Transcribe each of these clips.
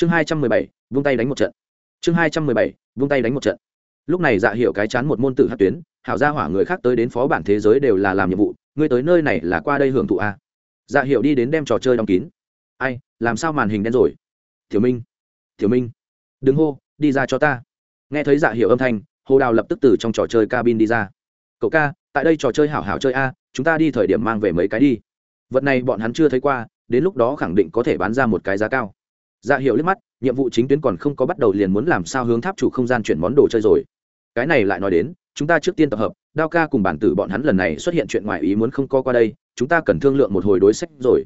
chương hai trăm mười bảy, vung tay đánh một trận. Chương hai trăm mười bảy, vung tay đánh một trận. Lúc này dạ hiểu cái chán một môn tử hát tuyến, hảo gia hỏa người khác tới đến phó bản thế giới đều là làm nhiệm vụ, ngươi tới nơi này là qua đây hưởng thụ a dạ hiểu đi đến đem trò chơi đóng kín. Ai, làm sao màn hình đen rồi? Thiếu minh thiếu minh đứng hô, đi ra cho ta. Nghe thấy dạ hiểu âm thanh, hồ đào lập tức từ trong trò chơi cabin đi ra. Cậu ca, tại đây trò chơi hảo hảo chơi a, chúng ta đi thời điểm mang về mấy cái đi. Vật này bọn hắn chưa thấy qua, đến lúc đó khẳng định có thể bán ra một cái giá cao dạ hiệu liếc mắt, nhiệm vụ chính tuyến còn không có bắt đầu liền muốn làm sao hướng tháp chủ không gian chuyển món đồ chơi rồi. Cái này lại nói đến, chúng ta trước tiên tập hợp, đao ca cùng bản tử bọn hắn lần này xuất hiện chuyện ngoài ý muốn không co qua đây, chúng ta cần thương lượng một hồi đối sách rồi.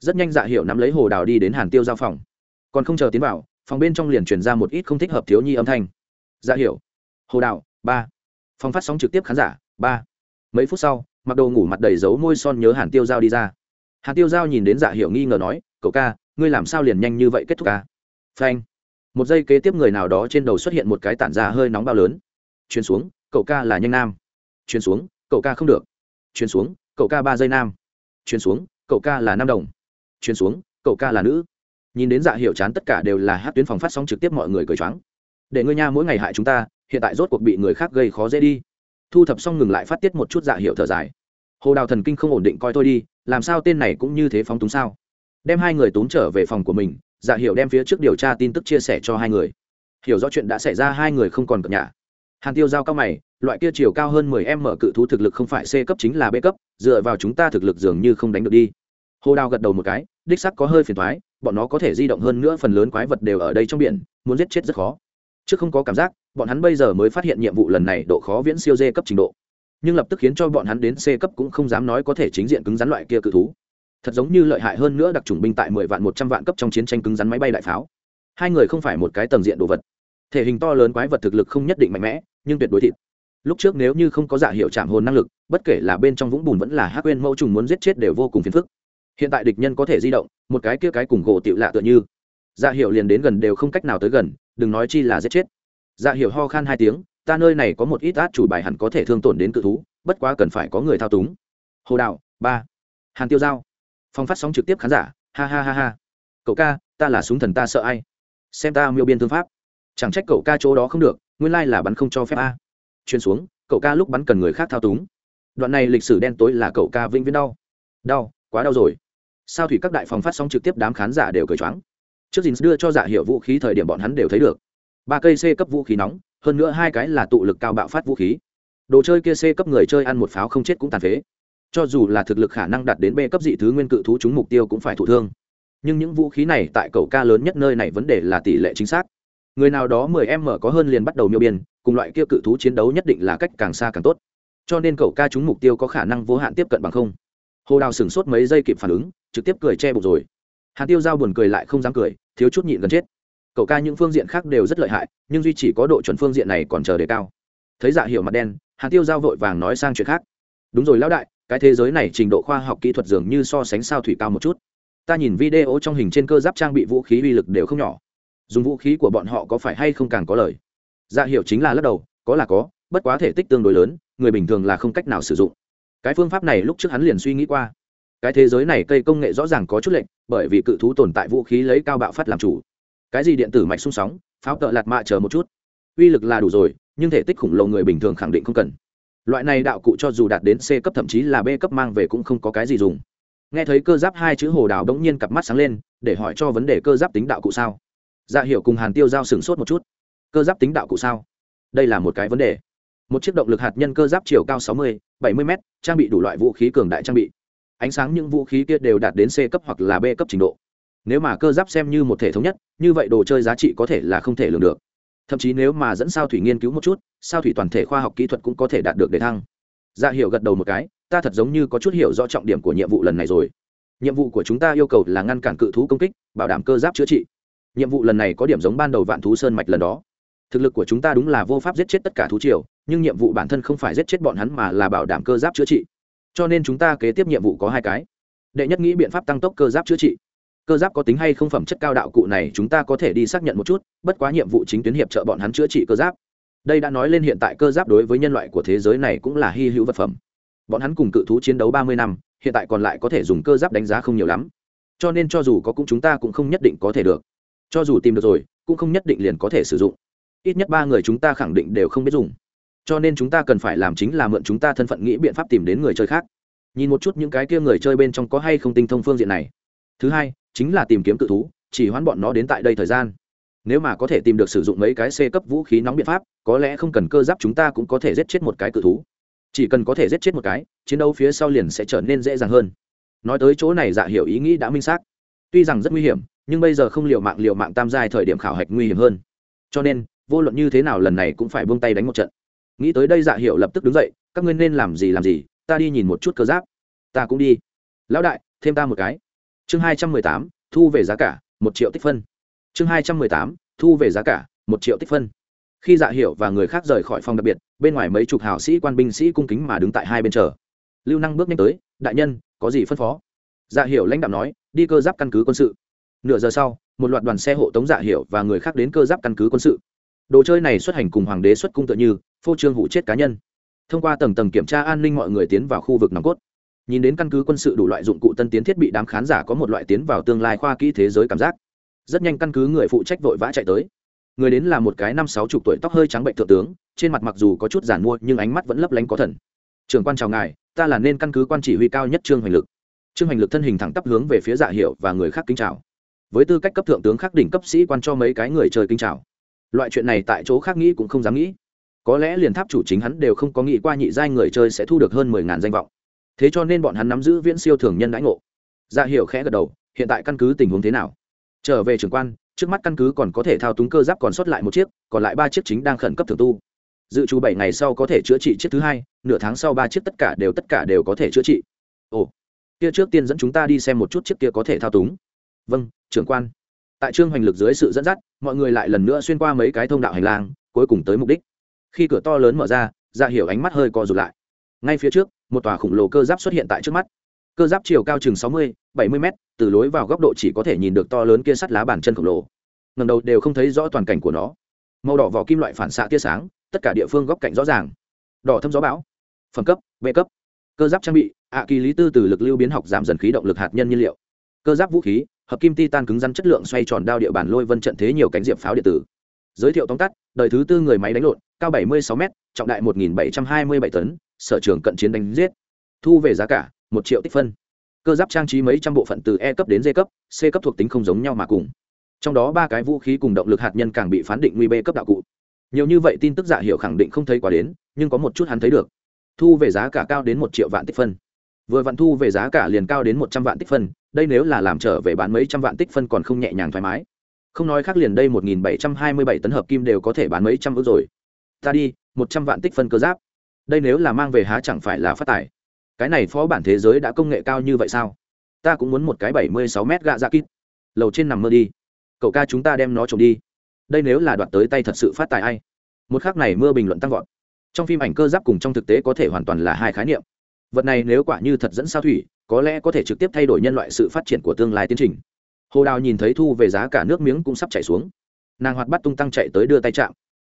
Rất nhanh dạ hiệu nắm lấy hồ đào đi đến hàn tiêu giao phòng. Còn không chờ tiến vào, phòng bên trong liền truyền ra một ít không thích hợp thiếu nhi âm thanh. Dạ hiệu hồ đào, ba. Phòng phát sóng trực tiếp khán giả, ba. Mấy phút sau, mặc đồ ngủ mặt đầy dấu môi son nhớ hàn tiêu giao đi ra. Hàn tiêu giao nhìn đến dạ hiệu nghi ngờ nói, cậu ca ngươi làm sao liền nhanh như vậy kết thúc ca? Phanh. Một giây kế tiếp người nào đó trên đầu xuất hiện một cái tản ra hơi nóng bao lớn. Chuyển xuống, cậu ca là nhanh nam. Chuyển xuống, cậu ca không được. Chuyển xuống, cậu ca ba giây nam. Chuyển xuống, cậu ca là nam đồng. Chuyển xuống, cậu ca là nữ. Nhìn đến dạ hiệu chán tất cả đều là hát tuyến phòng phát sóng trực tiếp mọi người cười choáng. Để ngươi nha, mỗi ngày hại chúng ta, hiện tại rốt cuộc bị người khác gây khó dễ đi. Thu thập xong ngừng lại phát tiết một chút dạ hiệu thở dài. Hồ đào thần kinh không ổn định coi tôi đi, làm sao tên này cũng như thế phóng túng sao? Đem hai người tốn trở về phòng của mình dạ hiểu đem phía trước điều tra tin tức chia sẻ cho hai người. Hiểu rõ chuyện đã xảy ra, hai người không còn cập nhà. Hàn tiêu giao cao mày, loại kia chiều cao hơn mười em mở cự thú thực lực không phải c cấp chính là b cấp, dựa vào chúng ta thực lực dường như không đánh được đi. Hồ đào gật đầu một cái, đích sắc có hơi phiền thoái bọn nó có thể di động hơn nữa phần lớn quái vật đều ở đây trong biển, muốn giết chết rất khó. Chứ không có cảm giác, bọn hắn bây giờ mới phát hiện nhiệm vụ lần này độ khó viễn siêu d cấp trình độ. Nhưng lập tức khiến cho bọn hắn đến c cấp cũng không dám nói có thể chính diện cứng rắn loại kia cự thú thật giống như lợi hại hơn nữa đặc trùng binh tại mười vạn một trăm vạn cấp trong chiến tranh cứng rắn máy bay đại pháo. Hai người không phải một cái tầng diện đồ vật. Thể hình to lớn quái vật thực lực không nhất định mạnh mẽ, nhưng tuyệt đối thịt. Lúc trước nếu như không có giả hiệu chạm hồn năng lực, bất kể là bên trong vũng bùn vẫn là hát quên mẫu trùng muốn giết chết đều vô cùng phiền phức. Hiện tại địch nhân có thể di động, một cái kia cái cùng gỗ tựu lạ tựa như. Giả hiệu liền đến gần đều không cách nào tới gần, đừng nói chi là giết chết. Giả hiệu ho khan hai tiếng, ta nơi này có một ít át chủ bài hẳn có thể thương tổn đến cự thú, bất quá cần phải có người thao túng. Hồ đạo, ba. Hàn tiêu giao phong phát sóng trực tiếp khán giả, ha ha ha ha. Cậu ca, ta là súng thần ta sợ ai? Xem ta miêu biên thương pháp. Chẳng trách cậu ca chỗ đó không được, nguyên lai là bắn không cho phép a. Chuyên xuống, cậu ca lúc bắn cần người khác thao túng. Đoạn này lịch sử đen tối là cậu ca vĩnh viễn đau. Đau, quá đau rồi. Sao thủy các đại phòng phát sóng trực tiếp đám khán giả đều cởi choáng. Trước dình đưa cho dạ giả hiệu vũ khí thời điểm bọn hắn đều thấy được. Ba cây c cấp vũ khí nóng, hơn nữa hai cái là tụ lực cao bạo phát vũ khí. Đồ chơi kia c cấp người chơi ăn một pháo không chết cũng tàn phế cho dù là thực lực khả năng đạt đến b cấp dị thứ nguyên cự thú chúng mục tiêu cũng phải thụ thương. Nhưng những vũ khí này tại cầu ca lớn nhất nơi này vấn đề là tỷ lệ chính xác. Người nào đó mười em mở có hơn liền bắt đầu miêu biên, cùng loại kia cự thú chiến đấu nhất định là cách càng xa càng tốt. Cho nên cầu ca chúng mục tiêu có khả năng vô hạn tiếp cận bằng không. Hồ đào sửng sốt mấy giây kịp phản ứng, trực tiếp cười che bụng rồi. Hạt tiêu giao buồn cười lại không dám cười, thiếu chút nhịn gần chết. Cậu ca những phương diện khác đều rất lợi hại, nhưng duy chỉ có độ chuẩn phương diện này còn chờ đề cao. Thấy dạ hiểu mặt đen hạt tiêu giao vội vàng nói sang chuyện khác. Đúng rồi lão đại cái thế giới này trình độ khoa học kỹ thuật dường như so sánh sao thủy cao một chút. Ta nhìn video trong hình trên cơ giáp trang bị vũ khí uy lực đều không nhỏ. Dùng vũ khí của bọn họ có phải hay không càng có lời? Dạ hiệu chính là lắc đầu, có là có, bất quá thể tích tương đối lớn, người bình thường là không cách nào sử dụng. Cái phương pháp này lúc trước hắn liền suy nghĩ qua. Cái thế giới này cây công nghệ rõ ràng có chút lệnh bởi vì cự thú tồn tại vũ khí lấy cao bạo phát làm chủ. Cái gì điện tử mạch sung sóng, pháo tợ lạt mạ chờ một chút. Uy lực là đủ rồi, nhưng thể tích khủng lồ người bình thường khẳng định không cần loại này đạo cụ cho dù đạt đến c cấp thậm chí là b cấp mang về cũng không có cái gì dùng. Nghe thấy cơ giáp hai chữ hồ đào đống nhiên cặp mắt sáng lên để hỏi cho vấn đề cơ giáp tính đạo cụ sao? Dạ hiệu cùng hàn tiêu giao sửng sốt một chút. Cơ giáp tính đạo cụ sao? Đây là một cái vấn đề. Một chiếc động lực hạt nhân cơ giáp chiều cao 60, 70 m trang bị đủ loại vũ khí cường đại trang bị. Ánh sáng những vũ khí kia đều đạt đến c cấp hoặc là b cấp trình độ. Nếu mà cơ giáp xem như một thể thống nhất như vậy đồ chơi giá trị có thể là không thể lường được thậm chí nếu mà dẫn sao thủy nghiên cứu một chút, sao thủy toàn thể khoa học kỹ thuật cũng có thể đạt được đề thăng. Dạ hiểu gật đầu một cái, ta thật giống như có chút hiểu rõ trọng điểm của nhiệm vụ lần này rồi. Nhiệm vụ của chúng ta yêu cầu là ngăn cản cự thú công kích, bảo đảm cơ giáp chữa trị. Nhiệm vụ lần này có điểm giống ban đầu vạn thú sơn mạch lần đó. Thực lực của chúng ta đúng là vô pháp giết chết tất cả thú triều, nhưng nhiệm vụ bản thân không phải giết chết bọn hắn mà là bảo đảm cơ giáp chữa trị. Cho nên chúng ta kế tiếp nhiệm vụ có hai cái. Đệ nhất nghĩ biện pháp tăng tốc cơ giáp chữa trị cơ giáp có tính hay không phẩm chất cao đạo cụ này chúng ta có thể đi xác nhận một chút, bất quá nhiệm vụ chính tuyến hiệp trợ bọn hắn chữa trị cơ giáp. Đây đã nói lên hiện tại cơ giáp đối với nhân loại của thế giới này cũng là hy hữu vật phẩm. Bọn hắn cùng cự thú chiến đấu ba mươi năm, hiện tại còn lại có thể dùng cơ giáp đánh giá không nhiều lắm. Cho nên cho dù có cũng chúng ta cũng không nhất định có thể được. Cho dù tìm được rồi, cũng không nhất định liền có thể sử dụng. Ít nhất ba người chúng ta khẳng định đều không biết dùng. Cho nên chúng ta cần phải làm chính là mượn chúng ta thân phận nghĩ biện pháp tìm đến người chơi khác. Nhìn một chút những cái kia người chơi bên trong có hay không tinh thông phương diện này thứ hai, chính là tìm kiếm cự thú, chỉ hoãn bọn nó đến tại đây thời gian. Nếu mà có thể tìm được sử dụng mấy cái c cấp vũ khí nóng biện pháp, có lẽ không cần cơ giáp chúng ta cũng có thể giết chết một cái cự thú. Chỉ cần có thể giết chết một cái, chiến đấu phía sau liền sẽ trở nên dễ dàng hơn. Nói tới chỗ này dạ hiểu ý nghĩ đã minh xác. Tuy rằng rất nguy hiểm, nhưng bây giờ không liều mạng liều mạng tam giai thời điểm khảo hạch nguy hiểm hơn. Cho nên, vô luận như thế nào lần này cũng phải buông tay đánh một trận. Nghĩ tới đây dạ hiểu lập tức đứng dậy, các ngươi nên làm gì làm gì, ta đi nhìn một chút cơ giáp. Ta cũng đi. Lão đại, thêm ta một cái chương hai trăm mười tám, thu về giá cả, một triệu tích phân. Chương hai trăm mười tám, thu về giá cả, một triệu tích phân. Khi dạ hiệu và người khác rời khỏi phòng đặc biệt, bên ngoài mấy chục hào sĩ quan binh sĩ cung kính mà đứng tại hai bên chờ. Lưu năng bước nhanh tới, đại nhân, có gì phân phó? Dạ hiệu lãnh đạo nói, đi cơ giáp căn cứ quân sự. Nửa giờ sau, một loạt đoàn xe hộ tống dạ hiệu và người khác đến cơ giáp căn cứ quân sự. Đồ chơi này xuất hành cùng hoàng đế xuất cung tự như phô trương hụ chết cá nhân. Thông qua tầng tầng kiểm tra an ninh mọi người tiến vào khu vực nòng cốt nhìn đến căn cứ quân sự đủ loại dụng cụ tân tiến thiết bị, đám khán giả có một loại tiến vào tương lai khoa kỹ thế giới cảm giác. Rất nhanh căn cứ người phụ trách vội vã chạy tới. Người đến là một cái năm sáu chục tuổi tóc hơi trắng bệnh thượng tướng, trên mặt mặc dù có chút giản mua, nhưng ánh mắt vẫn lấp lánh có thần. Trưởng quan chào ngài, ta là nên căn cứ quan chỉ huy cao nhất trương hoành lực. Trương hoành lực thân hình thẳng tắp hướng về phía dạ hiệu và người khác kính chào. Với tư cách cấp thượng tướng khắc đỉnh cấp sĩ quan cho mấy cái người chơi kính chào. Loại chuyện này tại chỗ khác nghĩ cũng không dám nghĩ. Có lẽ liền tháp chủ chính hắn đều không có nghĩ qua nhị giai người chơi sẽ thu được hơn mười ngàn danh vọng thế cho nên bọn hắn nắm giữ viễn siêu thường nhân đãi ngộ. Dạ hiểu khẽ gật đầu, hiện tại căn cứ tình huống thế nào? Trở về trưởng quan, trước mắt căn cứ còn có thể thao túng cơ giáp còn sót lại một chiếc, còn lại ba chiếc chính đang khẩn cấp thường tu. Dự trù bảy ngày sau có thể chữa trị chiếc thứ hai, nửa tháng sau ba chiếc tất cả đều tất cả đều có thể chữa trị. Ồ, kia trước tiên dẫn chúng ta đi xem một chút chiếc kia có thể thao túng. Vâng trưởng quan. Tại trương hoành lực dưới sự dẫn dắt, mọi người lại lần nữa xuyên qua mấy cái thông đạo hành lang, cuối cùng tới mục đích. Khi cửa to lớn mở ra ra hiểu ánh mắt hơi co rụt lại. Ngay phía trước một tòa khổng lồ cơ giáp xuất hiện tại trước mắt. Cơ giáp chiều cao chừng sáu mươi, bảy mươi m từ lối vào góc độ chỉ có thể nhìn được to lớn kia sắt lá bàn chân khổng lồ. Ngầm đầu đều không thấy rõ toàn cảnh của nó. Màu đỏ vỏ kim loại phản xạ tia sáng, tất cả địa phương góc cạnh rõ ràng. Đỏ thâm gió bão. Phẩm cấp, b cấp. Cơ giáp trang bị, ạ kỳ lý tư từ lực lưu biến học giảm dần khí động lực hạt nhân nhiên liệu. Cơ giáp vũ khí, hợp kim titan cứng rắn chất lượng xoay tròn đao địa bàn lôi vân trận thế nhiều cánh diệp pháo điện tử. Giới thiệu tóm tắt, đời thứ tư người máy đánh lộn, cao 76 m trọng đại 1.727 tấn sở trường cận chiến đánh giết. Thu về giá cả, một triệu tích phân. Cơ giáp trang trí mấy trăm bộ phận từ e cấp đến d cấp, c cấp thuộc tính không giống nhau mà cùng. Trong đó ba cái vũ khí cùng động lực hạt nhân càng bị phán định nguy b cấp đạo cụ. Nhiều như vậy tin tức giả hiệu khẳng định không thấy quá đến, nhưng có một chút hắn thấy được. Thu về giá cả cao đến một triệu vạn tích phân. Vừa vạn thu về giá cả liền cao đến một trăm vạn tích phân, đây nếu là làm trở về bán mấy trăm vạn tích phân còn không nhẹ nhàng thoải mái. Không nói khác liền đây một nghìn bảy trăm hai mươi bảy tấn hợp kim đều có thể bán mấy trăm ước rồi. Ta đi, một trăm vạn tích phân cơ giáp đây nếu là mang về há chẳng phải là phát tài. Cái này phó bản thế giới đã công nghệ cao như vậy sao? Ta cũng muốn một cái bảy mươi sáu mét gạ dạ kít. Lầu trên nằm mơ đi. Cậu ca chúng ta đem nó trộm đi. Đây nếu là đoạt tới tay thật sự phát tài ai? Một khác này mưa bình luận tăng vọt. Trong phim ảnh cơ giáp cùng trong thực tế có thể hoàn toàn là hai khái niệm. Vật này nếu quả như thật dẫn sao thủy, có lẽ có thể trực tiếp thay đổi nhân loại sự phát triển của tương lai tiến trình. Hồ đào nhìn thấy thu về giá cả nước miếng cũng sắp chảy xuống. Nàng hoạt bắt tung tăng chạy tới đưa tay chạm.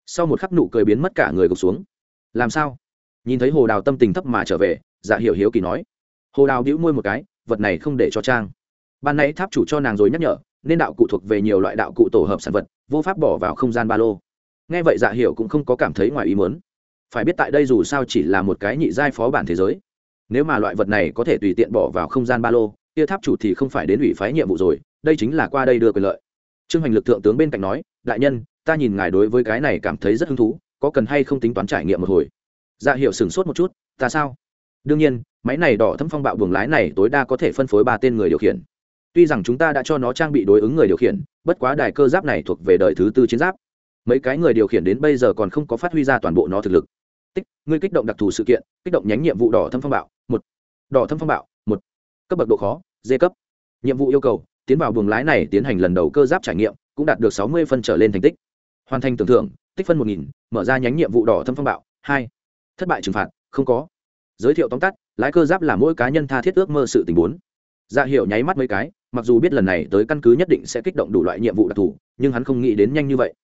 Sau một khắc nụ cười biến mất cả người gục xuống. Làm sao? Nhìn thấy hồ đào tâm tình thấp mà trở về dạ hiểu hiếu kỳ nói, hồ đào đĩu môi một cái, vật này không để cho trang. Ban nãy tháp chủ cho nàng rồi nhắc nhở, nên đạo cụ thuộc về nhiều loại đạo cụ tổ hợp sản vật, vô pháp bỏ vào không gian ba lô. Nghe vậy dạ hiểu cũng không có cảm thấy ngoài ý muốn. Phải biết tại đây dù sao chỉ là một cái nhị giai phó bản thế giới. Nếu mà loại vật này có thể tùy tiện bỏ vào không gian ba lô, kia tháp chủ thì không phải đến ủy phái nhiệm vụ rồi, đây chính là qua đây đưa quyền lợi. Trương hoành lực thượng tướng bên cạnh nói, đại nhân, ta nhìn ngài đối với cái này cảm thấy rất hứng thú, có cần hay không tính toán trải nghiệm một hồi? Dạ hiệu sửng sốt một chút, ta sao? Đương nhiên, máy này đỏ thâm phong bạo buồng lái này tối đa có thể phân phối ba tên người điều khiển. Tuy rằng chúng ta đã cho nó trang bị đối ứng người điều khiển, bất quá đài cơ giáp này thuộc về đời thứ tư chiến giáp. Mấy cái người điều khiển đến bây giờ còn không có phát huy ra toàn bộ nó thực lực. Tích, ngươi kích động đặc thù sự kiện, kích động nhánh nhiệm vụ đỏ thâm phong bạo, một. Đỏ thâm phong bạo, một. Cấp bậc độ khó, d cấp. Nhiệm vụ yêu cầu, tiến vào buồng lái này tiến hành lần đầu cơ giáp trải nghiệm, cũng đạt được sáu mươi phân trở lên thành tích. Hoàn thành tưởng thưởng, tích phân một nghìn, mở ra nhánh nhiệm vụ đỏ thâm phong bạo, hai thất bại trừng phạt, không có. Giới thiệu tóm tắt, lái cơ giáp là mỗi cá nhân tha thiết ước mơ sự tình bốn. Dạ hiệu nháy mắt mấy cái, mặc dù biết lần này tới căn cứ nhất định sẽ kích động đủ loại nhiệm vụ đặc thù, nhưng hắn không nghĩ đến nhanh như vậy.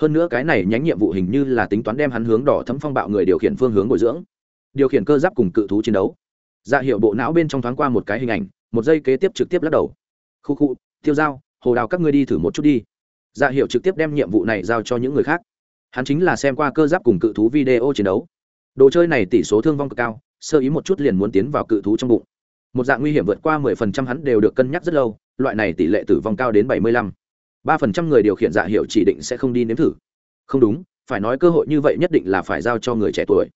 Hơn nữa cái này nhánh nhiệm vụ hình như là tính toán đem hắn hướng đỏ thấm phong bạo người điều khiển phương hướng bồi dưỡng. Điều khiển cơ giáp cùng cự thú chiến đấu. Dạ hiệu bộ não bên trong thoáng qua một cái hình ảnh, một giây kế tiếp trực tiếp lắc đầu. Khu khu, tiêu dao hồ đào các ngươi đi thử một chút đi. Dạ hiệu trực tiếp đem nhiệm vụ này giao cho những người khác. Hắn chính là xem qua cơ giáp cùng cự thú video chiến đấu đồ chơi này tỷ số thương vong cực cao, sơ ý một chút liền muốn tiến vào cự thú trong bụng. Một dạng nguy hiểm vượt qua mười phần trăm hắn đều được cân nhắc rất lâu, loại này tỷ lệ tử vong cao đến bảy mươi lăm. ba phần trăm người điều khiển dạ hiệu chỉ định sẽ không đi nếm thử. Không đúng, phải nói cơ hội như vậy nhất định là phải giao cho người trẻ tuổi.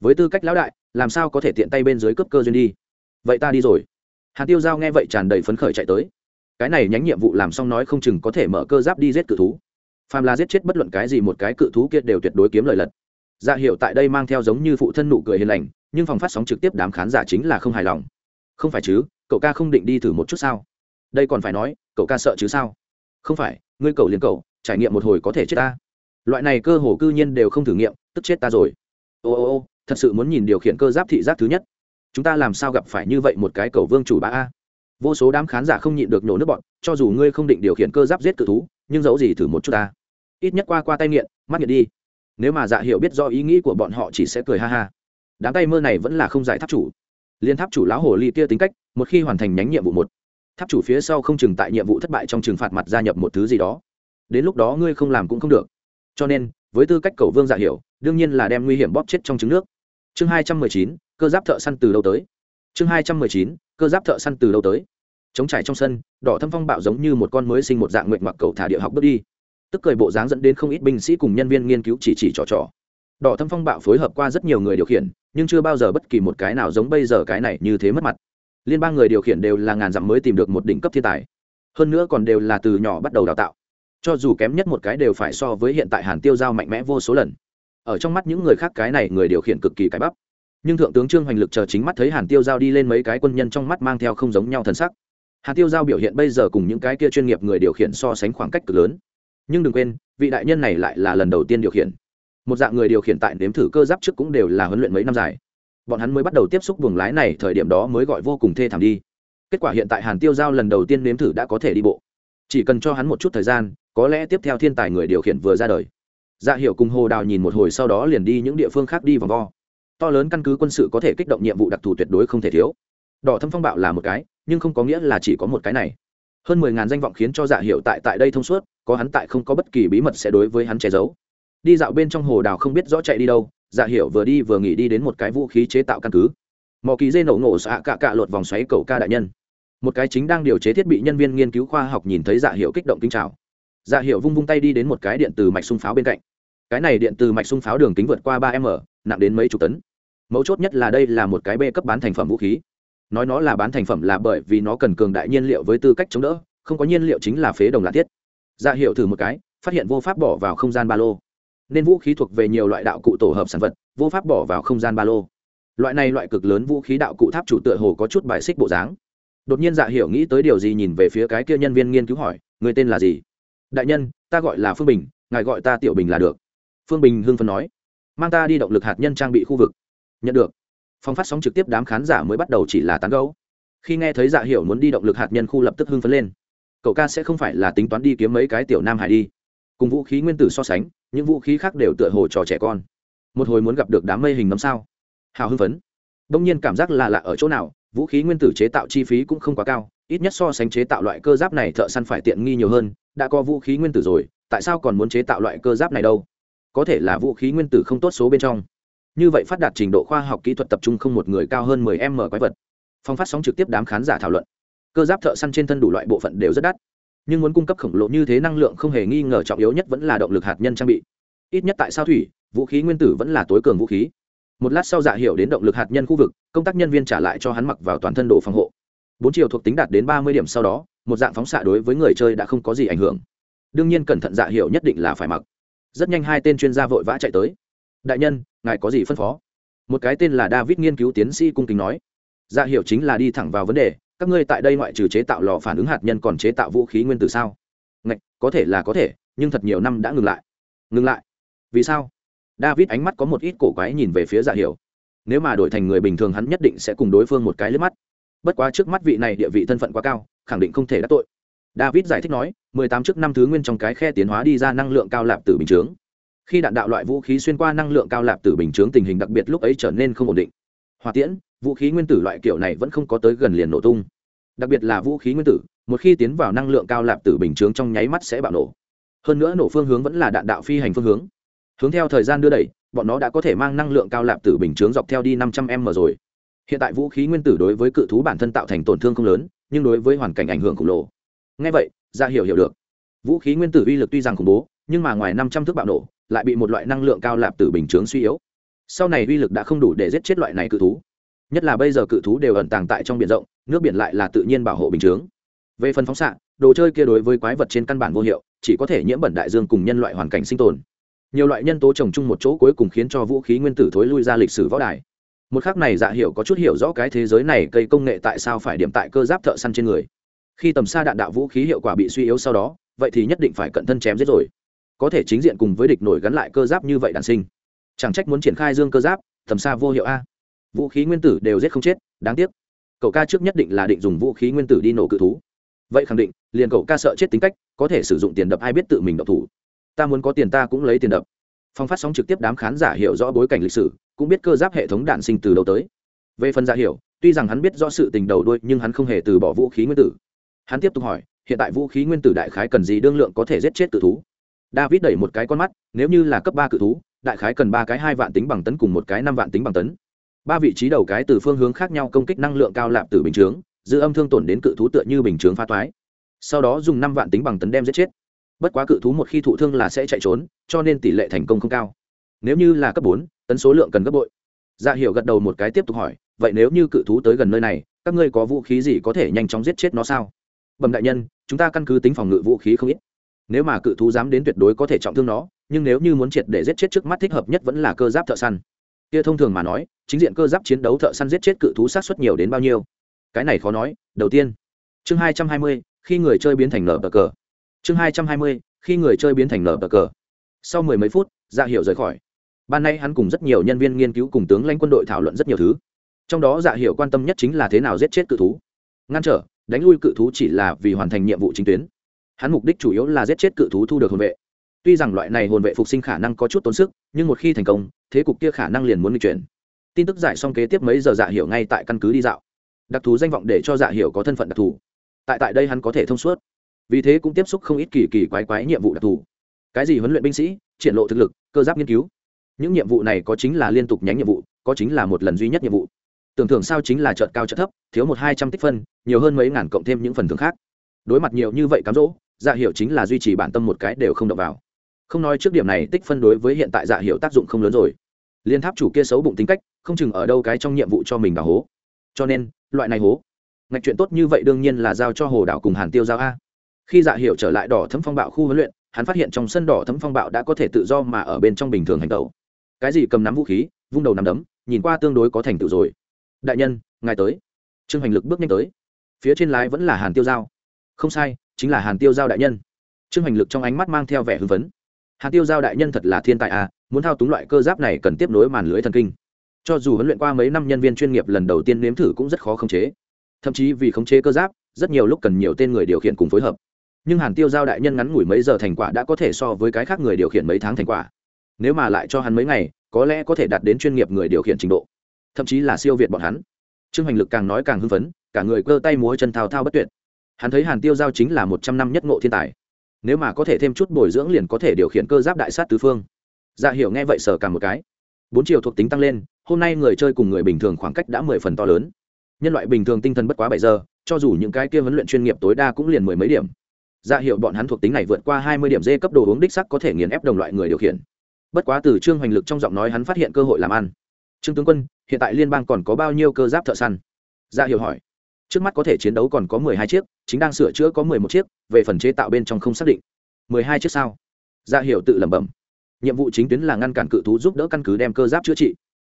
Với tư cách lão đại, làm sao có thể tiện tay bên dưới cấp cơ duyên đi? Vậy ta đi rồi. Hàn tiêu giao nghe vậy tràn đầy phấn khởi chạy tới. Cái này nhánh nhiệm vụ làm xong nói không chừng có thể mở cơ giáp đi giết cự thú. Phàm là giết chết bất luận cái gì một cái cự thú kia đều tuyệt đối kiếm lời lật dạ hiệu tại đây mang theo giống như phụ thân nụ cười hiền lành, nhưng phòng phát sóng trực tiếp đám khán giả chính là không hài lòng. Không phải chứ, cậu ca không định đi thử một chút sao? Đây còn phải nói, cậu ca sợ chứ sao? Không phải, ngươi cậu liền cậu trải nghiệm một hồi có thể chết ta. Loại này cơ hồ cư nhiên đều không thử nghiệm, tức chết ta rồi. Ô ô ô, thật sự muốn nhìn điều khiển cơ giáp thị giác thứ nhất. Chúng ta làm sao gặp phải như vậy một cái cầu vương chủ ba a? Vô số đám khán giả không nhịn được nhổ nước bọn, cho dù ngươi không định điều khiển cơ giáp giết cự thú, nhưng dẫu gì thử một chút ta. Ít nhất qua qua tay nghiện, mắt nghiện đi nếu mà dạ hiểu biết do ý nghĩ của bọn họ chỉ sẽ cười ha ha. Đám tay mơ này vẫn là không giải tháp chủ. Liên tháp chủ lão hồ ly kia tính cách, một khi hoàn thành nhánh nhiệm vụ một, tháp chủ phía sau không chừng tại nhiệm vụ thất bại trong trừng phạt mặt gia nhập một thứ gì đó. Đến lúc đó ngươi không làm cũng không được. Cho nên, với tư cách cầu vương dạ hiểu, đương nhiên là đem nguy hiểm bóp chết trong trứng nước. Chương hai trăm mười chín, cơ giáp thợ săn từ đâu tới? Chương hai trăm mười chín, cơ giáp thợ săn từ đâu tới? Chống trải trong sân, đỏ thâm phong bạo giống như một con mới sinh một dạng nguyện mặc cầu thả địa học bước đi tức cười bộ dáng dẫn đến không ít binh sĩ cùng nhân viên nghiên cứu chỉ chỉ trò trò. Đỏ thâm phong bạo phối hợp qua rất nhiều người điều khiển, nhưng chưa bao giờ bất kỳ một cái nào giống bây giờ cái này như thế mất mặt. Liên bang người điều khiển đều là ngàn dặm mới tìm được một đỉnh cấp thiên tài. Hơn nữa còn đều là từ nhỏ bắt đầu đào tạo. Cho dù kém nhất một cái đều phải so với hiện tại hàn tiêu giao mạnh mẽ vô số lần. Ở trong mắt những người khác cái này người điều khiển cực kỳ cái bắp. Nhưng thượng tướng trương hoành lực chờ chính mắt thấy hàn tiêu giao đi lên mấy cái quân nhân trong mắt mang theo không giống nhau thần sắc. Hàn tiêu giao biểu hiện bây giờ cùng những cái kia chuyên nghiệp người điều khiển so sánh khoảng cách cực lớn nhưng đừng quên, vị đại nhân này lại là lần đầu tiên điều khiển. Một dạng người điều khiển tại nếm thử cơ giáp trước cũng đều là huấn luyện mấy năm dài. Bọn hắn mới bắt đầu tiếp xúc buồng lái này, thời điểm đó mới gọi vô cùng thê thảm đi. Kết quả hiện tại hàn tiêu giao lần đầu tiên nếm thử đã có thể đi bộ. Chỉ cần cho hắn một chút thời gian, có lẽ tiếp theo thiên tài người điều khiển vừa ra đời. Dạ hiệu cùng hồ đào nhìn một hồi sau đó liền đi những địa phương khác đi vòng vo. To lớn căn cứ quân sự có thể kích động nhiệm vụ đặc thù tuyệt đối không thể thiếu. Đỏ thâm phong bạo là một cái, nhưng không có nghĩa là chỉ có một cái này hơn mười ngàn danh vọng khiến cho dạ hiệu tại tại đây thông suốt, có hắn tại không có bất kỳ bí mật sẽ đối với hắn che giấu. Đi dạo bên trong hồ đào không biết rõ chạy đi đâu dạ hiệu vừa đi vừa nghỉ đi đến một cái vũ khí chế tạo căn cứ. Mò kỳ dây nổ ngộ xạ cạ cạ lột vòng xoáy cầu ca đại nhân. Một cái chính đang điều chế thiết bị nhân viên nghiên cứu khoa học nhìn thấy dạ hiệu kích động kính trào dạ hiệu vung vung tay đi đến một cái điện từ mạch sung pháo bên cạnh. Cái này điện từ mạch sung pháo đường kính vượt qua ba m, nặng đến mấy chục tấn. Mấu chốt nhất là đây là một cái b cấp bán thành phẩm vũ khí nói nó là bán thành phẩm là bởi vì nó cần cường đại nhiên liệu với tư cách chống đỡ, không có nhiên liệu chính là phế đồng lạ thiết. Dạ hiệu thử một cái, phát hiện vô pháp bỏ vào không gian ba lô. Nên vũ khí thuộc về nhiều loại đạo cụ tổ hợp sản vật, vô pháp bỏ vào không gian ba lô. Loại này loại cực lớn vũ khí đạo cụ tháp chủ tựa hồ có chút bài xích bộ dáng. Đột nhiên dạ hiểu nghĩ tới điều gì nhìn về phía cái kia nhân viên nghiên cứu hỏi, người tên là gì? Đại nhân, ta gọi là phương bình, ngài gọi ta tiểu bình là được. Phương bình hưng phấn nói, mang ta đi động lực hạt nhân trang bị khu vực. Nhận được phòng phát sóng trực tiếp đám khán giả mới bắt đầu chỉ là tán gấu khi nghe thấy dạ hiểu muốn đi động lực hạt nhân khu lập tức hưng phấn lên. Cậu ca sẽ không phải là tính toán đi kiếm mấy cái tiểu nam hải đi. Cùng vũ khí nguyên tử so sánh, những vũ khí khác đều tựa hồ trò trẻ con. Một hồi muốn gặp được đám mây hình nấm sao? Hào hưng phấn. Đông nhiên cảm giác là lạ ở chỗ nào, vũ khí nguyên tử chế tạo chi phí cũng không quá cao, ít nhất so sánh chế tạo loại cơ giáp này thợ săn phải tiện nghi nhiều hơn, đã có vũ khí nguyên tử rồi, tại sao còn muốn chế tạo loại cơ giáp này đâu? Có thể là vũ khí nguyên tử không tốt số bên trong như vậy phát đạt trình độ khoa học kỹ thuật tập trung không một người cao hơn 10 m quái vật. Phong phát sóng trực tiếp đám khán giả thảo luận. Cơ giáp thợ săn trên thân đủ loại bộ phận đều rất đắt. Nhưng muốn cung cấp khổng lồ như thế năng lượng không hề nghi ngờ trọng yếu nhất vẫn là động lực hạt nhân trang bị. Ít nhất tại sao thủy, vũ khí nguyên tử vẫn là tối cường vũ khí. Một lát sau dạ hiểu đến động lực hạt nhân khu vực, công tác nhân viên trả lại cho hắn mặc vào toàn thân đồ phòng hộ. Bốn chiều thuộc tính đạt đến ba mươi điểm sau đó, một dạng phóng xạ đối với người chơi đã không có gì ảnh hưởng. Đương nhiên cẩn thận dạ hiểu nhất định là phải mặc. Rất nhanh hai tên chuyên gia vội vã chạy tới. Đại nhân ngài có gì phân phó? Một cái tên là david nghiên cứu tiến sĩ cung kính nói. Dạ hiểu chính là đi thẳng vào vấn đề, các ngươi tại đây ngoại trừ chế tạo lò phản ứng hạt nhân còn chế tạo vũ khí nguyên tử sao? Ngạch, có thể là có thể, nhưng thật nhiều năm đã ngừng lại. Ngừng lại? Vì sao? David ánh mắt có một ít cổ quái nhìn về phía dạ hiểu. Nếu mà đổi thành người bình thường hắn nhất định sẽ cùng đối phương một cái lướt mắt. Bất quá trước mắt vị này địa vị thân phận quá cao, khẳng định không thể đắc tội. David giải thích nói, mười tám trước năm thứ nguyên trong cái khe tiến hóa đi ra năng lượng cao lạp tử bình chướng khi đạn đạo loại vũ khí xuyên qua năng lượng cao lạp tử bình chướng tình hình đặc biệt lúc ấy trở nên không ổn định. Hỏa tiễn, vũ khí nguyên tử loại kiểu này vẫn không có tới gần liền nổ tung. Đặc biệt là vũ khí nguyên tử, một khi tiến vào năng lượng cao lạp tử bình chướng trong nháy mắt sẽ bạo nổ. Hơn nữa nổ phương hướng vẫn là đạn đạo phi hành phương hướng. Hướng theo thời gian đưa đẩy, bọn nó đã có thể mang năng lượng cao lạp tử bình chướng dọc theo đi năm trăm m rồi. Hiện tại vũ khí nguyên tử đối với cự thú bản thân tạo thành tổn thương không lớn, nhưng đối với hoàn cảnh ảnh hưởng khổng lồ. Ngay vậy ra hiểu hiểu được. Vũ khí nguyên tử uy lực tuy rằng khủng bố, nhưng mà ngoài năm trăm thước bạo nổ lại bị một loại năng lượng cao lạp tử bình chướng suy yếu. Sau này uy lực đã không đủ để giết chết loại này cự thú. Nhất là bây giờ cự thú đều ẩn tàng tại trong biển rộng, nước biển lại là tự nhiên bảo hộ bình chướng. Về phần phóng xạ, đồ chơi kia đối với quái vật trên căn bản vô hiệu, chỉ có thể nhiễm bẩn đại dương cùng nhân loại hoàn cảnh sinh tồn. Nhiều loại nhân tố trồng chung một chỗ cuối cùng khiến cho vũ khí nguyên tử thối lui ra lịch sử võ đài. Một khác này dạ hiểu có chút hiểu rõ cái thế giới này cây công nghệ tại sao phải điểm tại cơ giáp thợ săn trên người. Khi tầm xa đạn đạo vũ khí hiệu quả bị suy yếu sau đó, vậy thì nhất định phải cận thân chém giết rồi có thể chính diện cùng với địch nổi gắn lại cơ giáp như vậy đản sinh. Chẳng trách muốn triển khai dương cơ giáp tầm xa vô hiệu a. Vũ khí nguyên tử đều giết không chết, đáng tiếc. Cậu ca trước nhất định là định dùng vũ khí nguyên tử đi nổ cự thú. Vậy khẳng định, liền cậu ca sợ chết tính cách, có thể sử dụng tiền đập ai biết tự mình độc thủ. Ta muốn có tiền ta cũng lấy tiền đập. Phong phát sóng trực tiếp đám khán giả hiểu rõ bối cảnh lịch sử, cũng biết cơ giáp hệ thống đạn sinh từ đầu tới. Về phần giả hiểu, tuy rằng hắn biết rõ sự tình đầu đuôi, nhưng hắn không hề từ bỏ vũ khí nguyên tử. Hắn tiếp tục hỏi, hiện tại vũ khí nguyên tử đại khái cần gì đương lượng có thể giết chết tự thú? David đẩy một cái con mắt, nếu như là cấp ba cự thú, đại khái cần ba cái hai vạn tính bằng tấn cùng một cái năm vạn tính bằng tấn. Ba vị trí đầu cái từ phương hướng khác nhau công kích năng lượng cao lạp từ bình chướng giữ âm thương tổn đến cự thú tựa như bình chướng phá toái. Sau đó dùng năm vạn tính bằng tấn đem giết chết. Bất quá cự thú một khi thụ thương là sẽ chạy trốn, cho nên tỷ lệ thành công không cao. Nếu như là cấp bốn, tấn số lượng cần gấp bội. Dạ hiểu gật đầu một cái tiếp tục hỏi, vậy nếu như cự thú tới gần nơi này, các ngươi có vũ khí gì có thể nhanh chóng giết chết nó sao? Bẩm đại nhân, chúng ta căn cứ tính phòng ngự vũ khí không ít nếu mà cự thú dám đến tuyệt đối có thể trọng thương nó, nhưng nếu như muốn triệt để giết chết trước mắt thích hợp nhất vẫn là cơ giáp thợ săn. Kia thông thường mà nói, chính diện cơ giáp chiến đấu thợ săn giết chết cự thú sát xuất nhiều đến bao nhiêu? Cái này khó nói, đầu tiên. Chương hai trăm hai mươi, khi người chơi biến thành nở bờ cờ. Chương hai trăm hai mươi, khi người chơi biến thành nở bờ cờ. Sau mười mấy phút dạ hiệu rời khỏi. Ban nay hắn cùng rất nhiều nhân viên nghiên cứu cùng tướng lãnh quân đội thảo luận rất nhiều thứ. Trong đó dạ hiệu quan tâm nhất chính là thế nào giết chết cự thú. Ngăn trở, đánh lui cự thú chỉ là vì hoàn thành nhiệm vụ chính tuyến hắn mục đích chủ yếu là giết chết cự thú thu được hồn vệ. Tuy rằng loại này hồn vệ phục sinh khả năng có chút tốn sức, nhưng một khi thành công, thế cục kia khả năng liền muốn di chuyển. Tin tức giải xong kế tiếp mấy giờ dạ hiểu ngay tại căn cứ đi dạo. Đặc thù danh vọng để cho dạ hiểu có thân phận đặc thù. Tại tại đây hắn có thể thông suốt. Vì thế cũng tiếp xúc không ít kỳ kỳ quái quái nhiệm vụ đặc thù. Cái gì huấn luyện binh sĩ, triển lộ thực lực, cơ giáp nghiên cứu. Những nhiệm vụ này có chính là liên tục nhánh nhiệm vụ, có chính là một lần duy nhất nhiệm vụ. Tưởng thưởng sao chính là trợt cao trợt thấp, thiếu một hai trăm tích phân, nhiều hơn mấy ngàn cộng thêm những phần thưởng khác. Đối mặt nhiều như vậy cám dỗ dạ hiệu chính là duy trì bản tâm một cái đều không động vào. Không nói trước điểm này, tích phân đối với hiện tại dạ hiệu tác dụng không lớn rồi. Liên tháp chủ kia xấu bụng tính cách, không chừng ở đâu cái trong nhiệm vụ cho mình đào hố. Cho nên, loại này hố, ngạch chuyện tốt như vậy đương nhiên là giao cho hồ đảo cùng hàn tiêu giao a. Khi dạ hiệu trở lại đỏ thấm phong bạo khu huấn luyện, hắn phát hiện trong sân đỏ thấm phong bạo đã có thể tự do mà ở bên trong bình thường hành tẩu. Cái gì cầm nắm vũ khí, vung đầu nắm đấm, nhìn qua tương đối có thành tựu rồi. Đại nhân, ngài tới. Trương hành lực bước nhanh tới. Phía trên lái vẫn là hàn tiêu giao. Không sai chính là hàn tiêu giao đại nhân. Trương hành lực trong ánh mắt mang theo vẻ hưng phấn. Hàn tiêu giao đại nhân thật là thiên tài à muốn thao túng loại cơ giáp này cần tiếp nối màn lưới thần kinh. Cho dù huấn luyện qua mấy năm nhân viên chuyên nghiệp lần đầu tiên nếm thử cũng rất khó khống chế. Thậm chí vì khống chế cơ giáp, rất nhiều lúc cần nhiều tên người điều khiển cùng phối hợp. Nhưng hàn tiêu giao đại nhân ngắn ngủi mấy giờ thành quả đã có thể so với cái khác người điều khiển mấy tháng thành quả. Nếu mà lại cho hắn mấy ngày, có lẽ có thể đạt đến chuyên nghiệp người điều khiển trình độ. Thậm chí là siêu việt bọn hắn. Trương hành lực càng nói càng hưng phấn, cả người cơ tay múa chân thao thao bất tuyệt hắn thấy hàn tiêu giao chính là một trăm năm nhất ngộ thiên tài. Nếu mà có thể thêm chút bồi dưỡng liền có thể điều khiển cơ giáp đại sát tứ phương. Dạ hiểu nghe vậy sở cả một cái. Bốn chiều thuộc tính tăng lên, hôm nay người chơi cùng người bình thường khoảng cách đã mười phần to lớn. Nhân loại bình thường tinh thần bất quá bảy giờ, cho dù những cái kia huấn luyện chuyên nghiệp tối đa cũng liền mười mấy điểm. Dạ hiệu bọn hắn thuộc tính này vượt qua hai mươi điểm dê cấp đồ uống đích sắc có thể nghiền ép đồng loại người điều khiển. Bất quá từ trương hoành lực trong giọng nói hắn phát hiện cơ hội làm ăn. Trương tướng quân, hiện tại liên bang còn có bao nhiêu cơ giáp thợ săn? Dạ hiệu hỏi trước mắt có thể chiến đấu còn có mười hai chiếc, chính đang sửa chữa có mười một chiếc, về phần chế tạo bên trong không xác định. Mười hai chiếc sao? Dạ hiệu tự lẩm bẩm. Nhiệm vụ chính tuyến là ngăn cản cự thú giúp đỡ căn cứ đem cơ giáp chữa trị.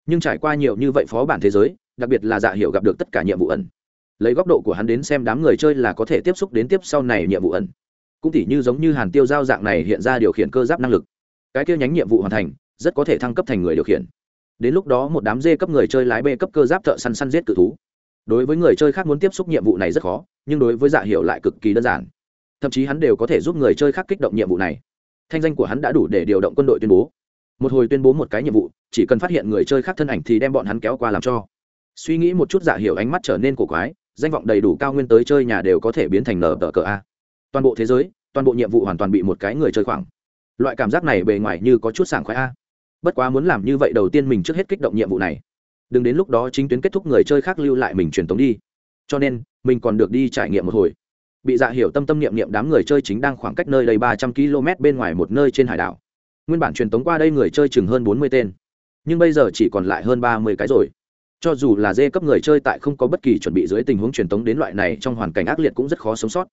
Nhưng trải qua nhiều như vậy phó bản thế giới, đặc biệt là dạ hiệu gặp được tất cả nhiệm vụ ẩn. Lấy góc độ của hắn đến xem đám người chơi là có thể tiếp xúc đến tiếp sau này nhiệm vụ ẩn. Cũng tỉ như giống như hàn tiêu giao dạng này hiện ra điều khiển cơ giáp năng lực. Cái kia nhánh nhiệm vụ hoàn thành, rất có thể thăng cấp thành người điều khiển. Đến lúc đó một đám dê cấp người chơi lái b cấp cơ giáp thợ săn săn giết cự thú đối với người chơi khác muốn tiếp xúc nhiệm vụ này rất khó, nhưng đối với dạ hiệu lại cực kỳ đơn giản. Thậm chí hắn đều có thể giúp người chơi khác kích động nhiệm vụ này. Thanh danh của hắn đã đủ để điều động quân đội tuyên bố. Một hồi tuyên bố một cái nhiệm vụ, chỉ cần phát hiện người chơi khác thân ảnh thì đem bọn hắn kéo qua làm cho. Suy nghĩ một chút giả hiểu ánh mắt trở nên cổ quái, danh vọng đầy đủ cao nguyên tới chơi nhà đều có thể biến thành nở tờ cờ a. Toàn bộ thế giới, toàn bộ nhiệm vụ hoàn toàn bị một cái người chơi khoảng. Loại cảm giác này bề ngoài như có chút sảng khoái a. Bất quá muốn làm như vậy đầu tiên mình trước hết kích động nhiệm vụ này đừng đến lúc đó chính tuyến kết thúc người chơi khác lưu lại mình truyền tống đi. Cho nên, mình còn được đi trải nghiệm một hồi. Bị dạ hiểu tâm tâm niệm niệm đám người chơi chính đang khoảng cách nơi đây ba trăm km bên ngoài một nơi trên hải đảo. Nguyên bản truyền tống qua đây người chơi chừng hơn bốn mươi tên. Nhưng bây giờ chỉ còn lại hơn ba mươi cái rồi. Cho dù là dê cấp người chơi tại không có bất kỳ chuẩn bị dưới tình huống truyền tống đến loại này trong hoàn cảnh ác liệt cũng rất khó sống sót.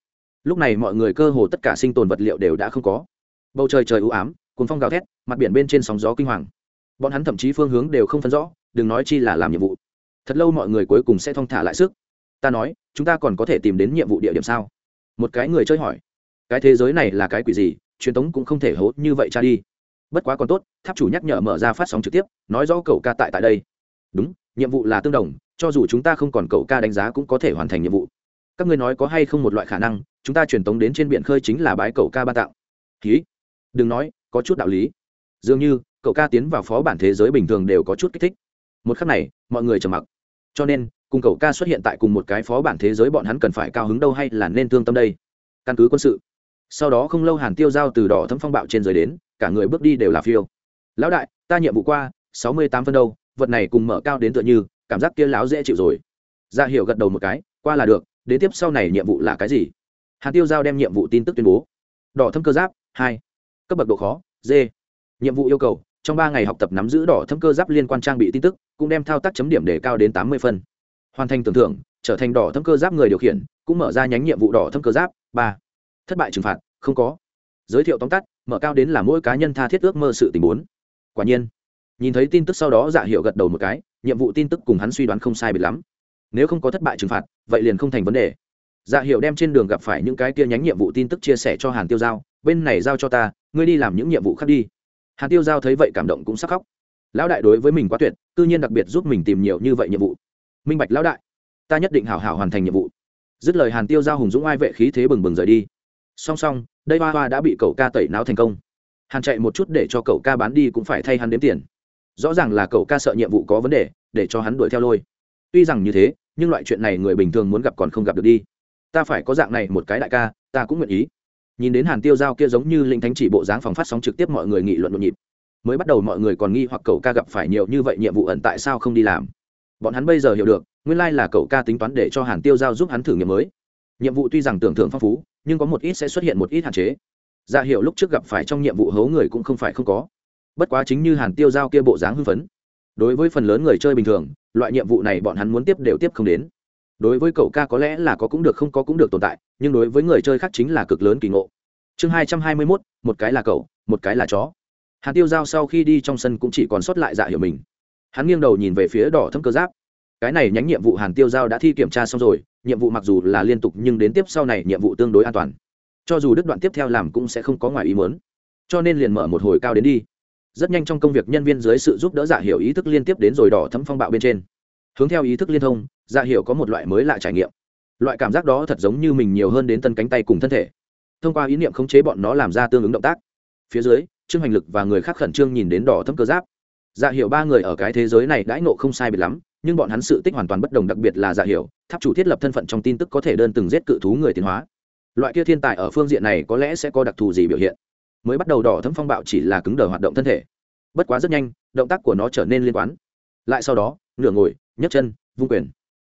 Lúc này mọi người cơ hồ tất cả sinh tồn vật liệu đều đã không có. Bầu trời trời ưu ám cuốn phong gào thét, mặt biển bên trên sóng gió kinh hoàng. Bọn hắn thậm chí phương hướng đều không phân rõ đừng nói chi là làm nhiệm vụ. Thật lâu mọi người cuối cùng sẽ thong thả lại sức. Ta nói, chúng ta còn có thể tìm đến nhiệm vụ địa điểm sao? Một cái người chơi hỏi. Cái thế giới này là cái quỷ gì? Truyền tống cũng không thể hố như vậy cha đi. Bất quá còn tốt, tháp chủ nhắc nhở mở ra phát sóng trực tiếp, nói rõ cậu ca tại tại đây. Đúng, nhiệm vụ là tương đồng, cho dù chúng ta không còn cậu ca đánh giá cũng có thể hoàn thành nhiệm vụ. Các ngươi nói có hay không một loại khả năng, chúng ta truyền tống đến trên biển khơi chính là bái cậu ca ba tạo ký đừng nói, có chút đạo lý. Dường như, cậu ca tiến vào phó bản thế giới bình thường đều có chút kích thích một khắc này, mọi người trầm mặc. Cho nên, cùng cậu ca xuất hiện tại cùng một cái phó bản thế giới bọn hắn cần phải cao hứng đâu hay là nên thương tâm đây? Căn cứ quân sự. Sau đó không lâu hàn tiêu giao từ đỏ thấm phong bạo trên giới đến, cả người bước đi đều là phiêu. Lão đại, ta nhiệm vụ qua, sáu mươi tám phân đâu, vật này cùng mở cao đến tựa như, cảm giác kia láo dễ chịu rồi. Ra hiệu hiểu gật đầu một cái, qua là được, đến tiếp sau này nhiệm vụ là cái gì? Hàn tiêu giao đem nhiệm vụ tin tức tuyên bố. Đỏ thâm cơ giáp, hai. Cấp bậc độ khó, d. Nhiệm vụ yêu cầu trong ba ngày học tập nắm giữ đỏ thâm cơ giáp liên quan trang bị tin tức, cũng đem thao tác chấm điểm để cao đến tám mươi phân. Hoàn thành tưởng thưởng, trở thành đỏ thâm cơ giáp người điều khiển, cũng mở ra nhánh nhiệm vụ đỏ thâm cơ giáp. Ba. Thất bại trừng phạt, không có. Giới thiệu tóm tắt, mở cao đến là mỗi cá nhân tha thiết ước mơ sự tình bốn. Quả nhiên, nhìn thấy tin tức sau đó dạ hiệu gật đầu một cái, nhiệm vụ tin tức cùng hắn suy đoán không sai biệt lắm. Nếu không có thất bại trừng phạt, vậy liền không thành vấn đề. Dạ hiệu đem trên đường gặp phải những cái kia nhánh nhiệm vụ tin tức chia sẻ cho hàn tiêu giao, bên này giao cho ta, ngươi đi làm những nhiệm vụ khác đi hàn tiêu giao thấy vậy cảm động cũng sắc khóc. Lão đại đối với mình quá tuyệt tự nhiên đặc biệt giúp mình tìm nhiều như vậy nhiệm vụ. Minh bạch lão đại, ta nhất định hảo hảo hoàn thành nhiệm vụ. Dứt lời hàn tiêu giao hùng dũng ai vệ khí thế bừng bừng rời đi. Song song, đây hoa hoa đã bị cậu ca tẩy não thành công. Hàn chạy một chút để cho cậu ca bán đi cũng phải thay hắn đếm tiền. Rõ ràng là cậu ca sợ nhiệm vụ có vấn đề, để cho hắn đuổi theo lôi. Tuy rằng như thế, nhưng loại chuyện này người bình thường muốn gặp còn không gặp được đi. Ta phải có dạng này một cái đại ca, ta cũng nguyện ý nhìn đến hàn tiêu giao kia giống như linh thánh chỉ bộ dáng phòng phát sóng trực tiếp mọi người nghị luận nhộn nhịp. Mới bắt đầu mọi người còn nghi hoặc cậu ca gặp phải nhiều như vậy nhiệm vụ ẩn tại sao không đi làm. Bọn hắn bây giờ hiểu được, nguyên lai là cậu ca tính toán để cho hàn tiêu giao giúp hắn thử nghiệm mới. Nhiệm vụ tuy rằng tưởng thưởng phong phú, nhưng có một ít sẽ xuất hiện một ít hạn chế. Dạ Ra hiệu lúc trước gặp phải trong nhiệm vụ hấu người cũng không phải không có. Bất quá chính như hàn tiêu giao kia bộ dáng hưng phấn. Đối với phần lớn người chơi bình thường, loại nhiệm vụ này bọn hắn muốn tiếp đều tiếp không đến đối với cậu ca có lẽ là có cũng được, không có cũng được tồn tại, nhưng đối với người chơi khác chính là cực lớn kỳ ngộ. Chương hai trăm hai mươi mốt, một cái là cậu, một cái là chó. Hàn tiêu giao sau khi đi trong sân cũng chỉ còn sót lại dạ hiểu mình. Hắn nghiêng đầu nhìn về phía đỏ thâm cơ giáp. Cái này nhánh nhiệm vụ hàn tiêu giao đã thi kiểm tra xong rồi, nhiệm vụ mặc dù là liên tục nhưng đến tiếp sau này nhiệm vụ tương đối an toàn. Cho dù đứt đoạn tiếp theo làm cũng sẽ không có ngoài ý muốn. Cho nên liền mở một hồi cao đến đi. Rất nhanh trong công việc nhân viên dưới sự giúp đỡ giả hiểu ý thức liên tiếp đến rồi đỏ thấm phong bạo bên trên hướng theo ý thức liên thông Dạ hiểu có một loại mới lạ trải nghiệm. Loại cảm giác đó thật giống như mình nhiều hơn đến tân cánh tay cùng thân thể. Thông qua ý niệm khống chế bọn nó làm ra tương ứng động tác. Phía dưới, trương hành lực và người khác khẩn trương nhìn đến đỏ thấm cơ giáp. Dạ hiểu ba người ở cái thế giới này đãi nộ không sai biệt lắm, nhưng bọn hắn sự tích hoàn toàn bất đồng đặc biệt là dạ hiểu, tháp chủ thiết lập thân phận trong tin tức có thể đơn từng giết cự thú người tiến hóa. Loại kia thiên tài ở phương diện này có lẽ sẽ có đặc thù gì biểu hiện. Mới bắt đầu đỏ thấm phong bạo chỉ là cứng đờ hoạt động thân thể. Bất quá rất nhanh, động tác của nó trở nên liên quan. Lại sau đó, nửa ngồi nhấc chân, vung quyền.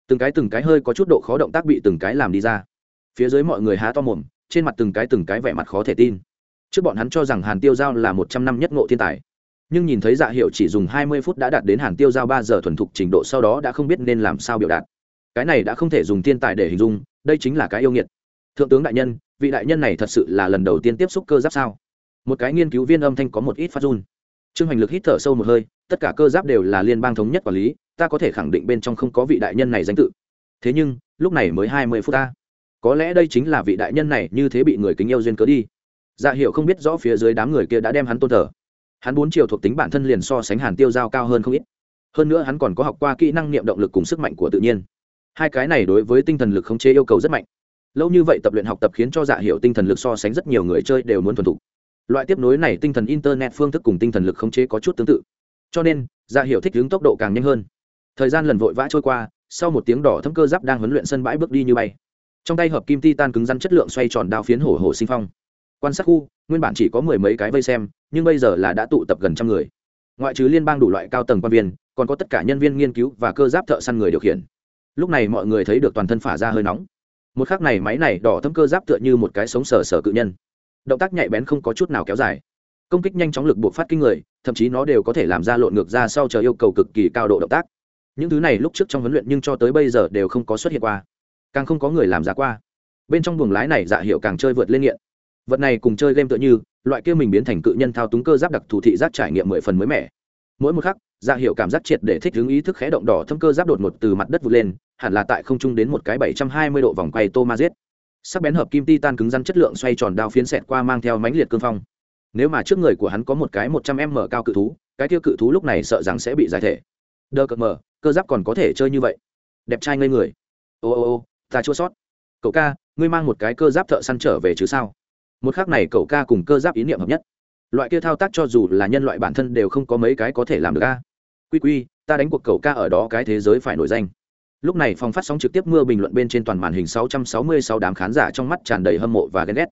Từng cái từng cái hơi có chút độ khó động tác bị từng cái làm đi ra. Phía dưới mọi người há to mồm, trên mặt từng cái từng cái vẻ mặt khó thể tin. Trước bọn hắn cho rằng hàn tiêu giao là một trăm năm nhất ngộ thiên tài. Nhưng nhìn thấy dạ hiệu chỉ dùng hai mươi phút đã đạt đến hàn tiêu giao ba giờ thuần thục trình độ sau đó đã không biết nên làm sao biểu đạt. Cái này đã không thể dùng thiên tài để hình dung, đây chính là cái yêu nghiệt. Thượng tướng đại nhân, vị đại nhân này thật sự là lần đầu tiên tiếp xúc cơ giáp sao? Một cái nghiên cứu viên âm thanh có một ít phát run. Trương hoành lực hít thở sâu một hơi, tất cả cơ giáp đều là liên bang thống nhất quản lý ta có thể khẳng định bên trong không có vị đại nhân này danh tự. Thế nhưng, lúc này mới hai mươi phút ta. Có lẽ đây chính là vị đại nhân này như thế bị người kính yêu duyên cớ đi. Dạ hiệu không biết rõ phía dưới đám người kia đã đem hắn tôn thờ. Hắn bốn chiều thuộc tính bản thân liền so sánh hàn tiêu giao cao hơn không ít. Hơn nữa hắn còn có học qua kỹ năng niệm động lực cùng sức mạnh của tự nhiên. Hai cái này đối với tinh thần lực khống chế yêu cầu rất mạnh. Lâu như vậy tập luyện học tập khiến cho dạ hiệu tinh thần lực so sánh rất nhiều người chơi đều muốn thuần thục. Loại tiếp nối này tinh thần internet phương thức cùng tinh thần lực khống chế có chút tương tự. Cho nên dạ hiệu thích ứng tốc độ càng nhanh hơn thời gian lần vội vã trôi qua, sau một tiếng đỏ thâm cơ giáp đang huấn luyện sân bãi bước đi như bay. Trong tay hợp kim ti tan cứng rắn chất lượng xoay tròn đao phiến hổ hổ sinh phong. Quan sát khu, nguyên bản chỉ có mười mấy cái vây xem, nhưng bây giờ là đã tụ tập gần trăm người. Ngoại trừ liên bang đủ loại cao tầng quan viên, còn có tất cả nhân viên nghiên cứu và cơ giáp thợ săn người điều khiển. Lúc này mọi người thấy được toàn thân phả ra hơi nóng. Một khắc này máy này đỏ thâm cơ giáp tựa như một cái sống sờ sờ cự nhân. Động tác nhạy bén không có chút nào kéo dài. Công kích nhanh chóng lực buộc phát kinh người, thậm chí nó đều có thể làm ra lộn ngược ra sau chờ yêu cầu cực kỳ cao độ động tác những thứ này lúc trước trong huấn luyện nhưng cho tới bây giờ đều không có xuất hiện qua. Càng không có người làm giả qua. Bên trong buồng lái này dạ hiệu càng chơi vượt lên nghiện. Vật này cùng chơi game tựa như, loại kia mình biến thành cự nhân thao túng cơ giáp đặc thù thị giác trải nghiệm mười phần mới mẻ. Mỗi một khắc dạ hiệu cảm giác triệt để thích hướng ý thức khẽ động đỏ thâm cơ giáp đột ngột từ mặt đất vụt lên, hẳn là tại không trung đến một cái bảy trăm hai mươi độ vòng quay tô ma giết sắc bén hợp kim titan cứng rắn chất lượng xoay tròn đao phiến xẹt qua mang theo mánh liệt cương phong. Nếu mà trước người của hắn có một cái một trăm m cao cự thú, cái kia cự thú lúc này sợ rằng sẽ bị giải thể. Đơ cợt mờ cơ giáp còn có thể chơi như vậy. Đẹp trai ngây người. Ô ô ô, ta chua sót. Cậu ca, ngươi mang một cái cơ giáp thợ săn trở về chứ sao? Một khác này cậu ca cùng cơ giáp ý niệm hợp nhất. Loại kia thao tác cho dù là nhân loại bản thân đều không có mấy cái có thể làm được ca quy quy, ta đánh cuộc cậu ca ở đó cái thế giới phải nổi danh. Lúc này phòng phát sóng trực tiếp mưa bình luận bên trên toàn màn hình 666 đám khán giả trong mắt tràn đầy hâm mộ và ghen ghét.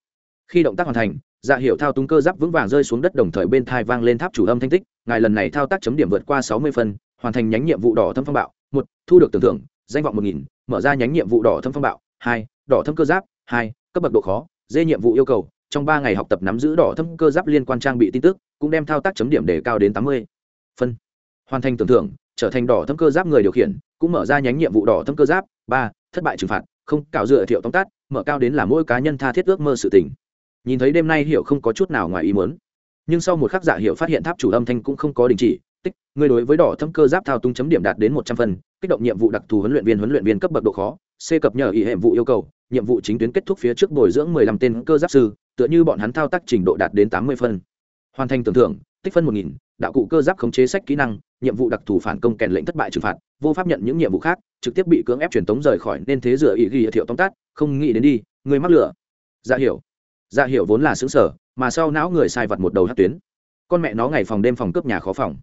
Khi động tác hoàn thành dạ hiệu thao túng cơ giáp vững vàng rơi xuống đất đồng thời bên thai vang lên tháp chủ âm thanh tích. Ngài lần này thao tác chấm điểm vượt qua 60 phân hoàn thành nhánh nhiệm vụ đỏ thâm phong bạo. Một, thu được tưởng thưởng, danh vọng một nghìn, mở ra nhánh nhiệm vụ đỏ thâm phong bạo. Hai, đỏ thâm cơ giáp. Hai, cấp bậc độ khó, dê nhiệm vụ yêu cầu. Trong ba ngày học tập nắm giữ đỏ thâm cơ giáp liên quan trang bị tin tức, cũng đem thao tác chấm điểm để cao đến tám mươi. Phân, hoàn thành tưởng thưởng, trở thành đỏ thâm cơ giáp người điều khiển, cũng mở ra nhánh nhiệm vụ đỏ thâm cơ giáp. Ba, thất bại trừng phạt, không cạo dựa thiệu tóm tắt, mở cao đến là mỗi cá nhân tha thiết ước mơ sự tình. Nhìn thấy đêm nay hiểu không có chút nào ngoài ý muốn. Nhưng sau một khắc giả hiệu phát hiện tháp chủ âm thanh cũng không có đình chỉ tích người đối với đỏ thâm cơ giáp thao túng chấm điểm đạt đến một trăm phần, kích động nhiệm vụ đặc thù huấn luyện viên huấn luyện viên cấp bậc độ khó, c cập nhờ ý hệ vụ yêu cầu, nhiệm vụ chính tuyến kết thúc phía trước bồi dưỡng mười lăm tên cơ giáp sư, tựa như bọn hắn thao tác trình độ đạt đến tám mươi phân hoàn thành tưởng thưởng, tích phân một nghìn, đạo cụ cơ giáp khống chế sách kỹ năng, nhiệm vụ đặc thù phản công kèn lệnh thất bại trừng phạt, vô pháp nhận những nhiệm vụ khác, trực tiếp bị cưỡng ép truyền tống rời khỏi nên thế dựa ý ghi thiệu tóm tắt, không nghĩ đến đi, người mắc lửa. Dạ hiểu. Dạ hiểu vốn là xứng sở, mà sau não người sai vật một đầu hát tuyến. Con mẹ nó ngày phòng đêm phòng cướp nhà khó phòng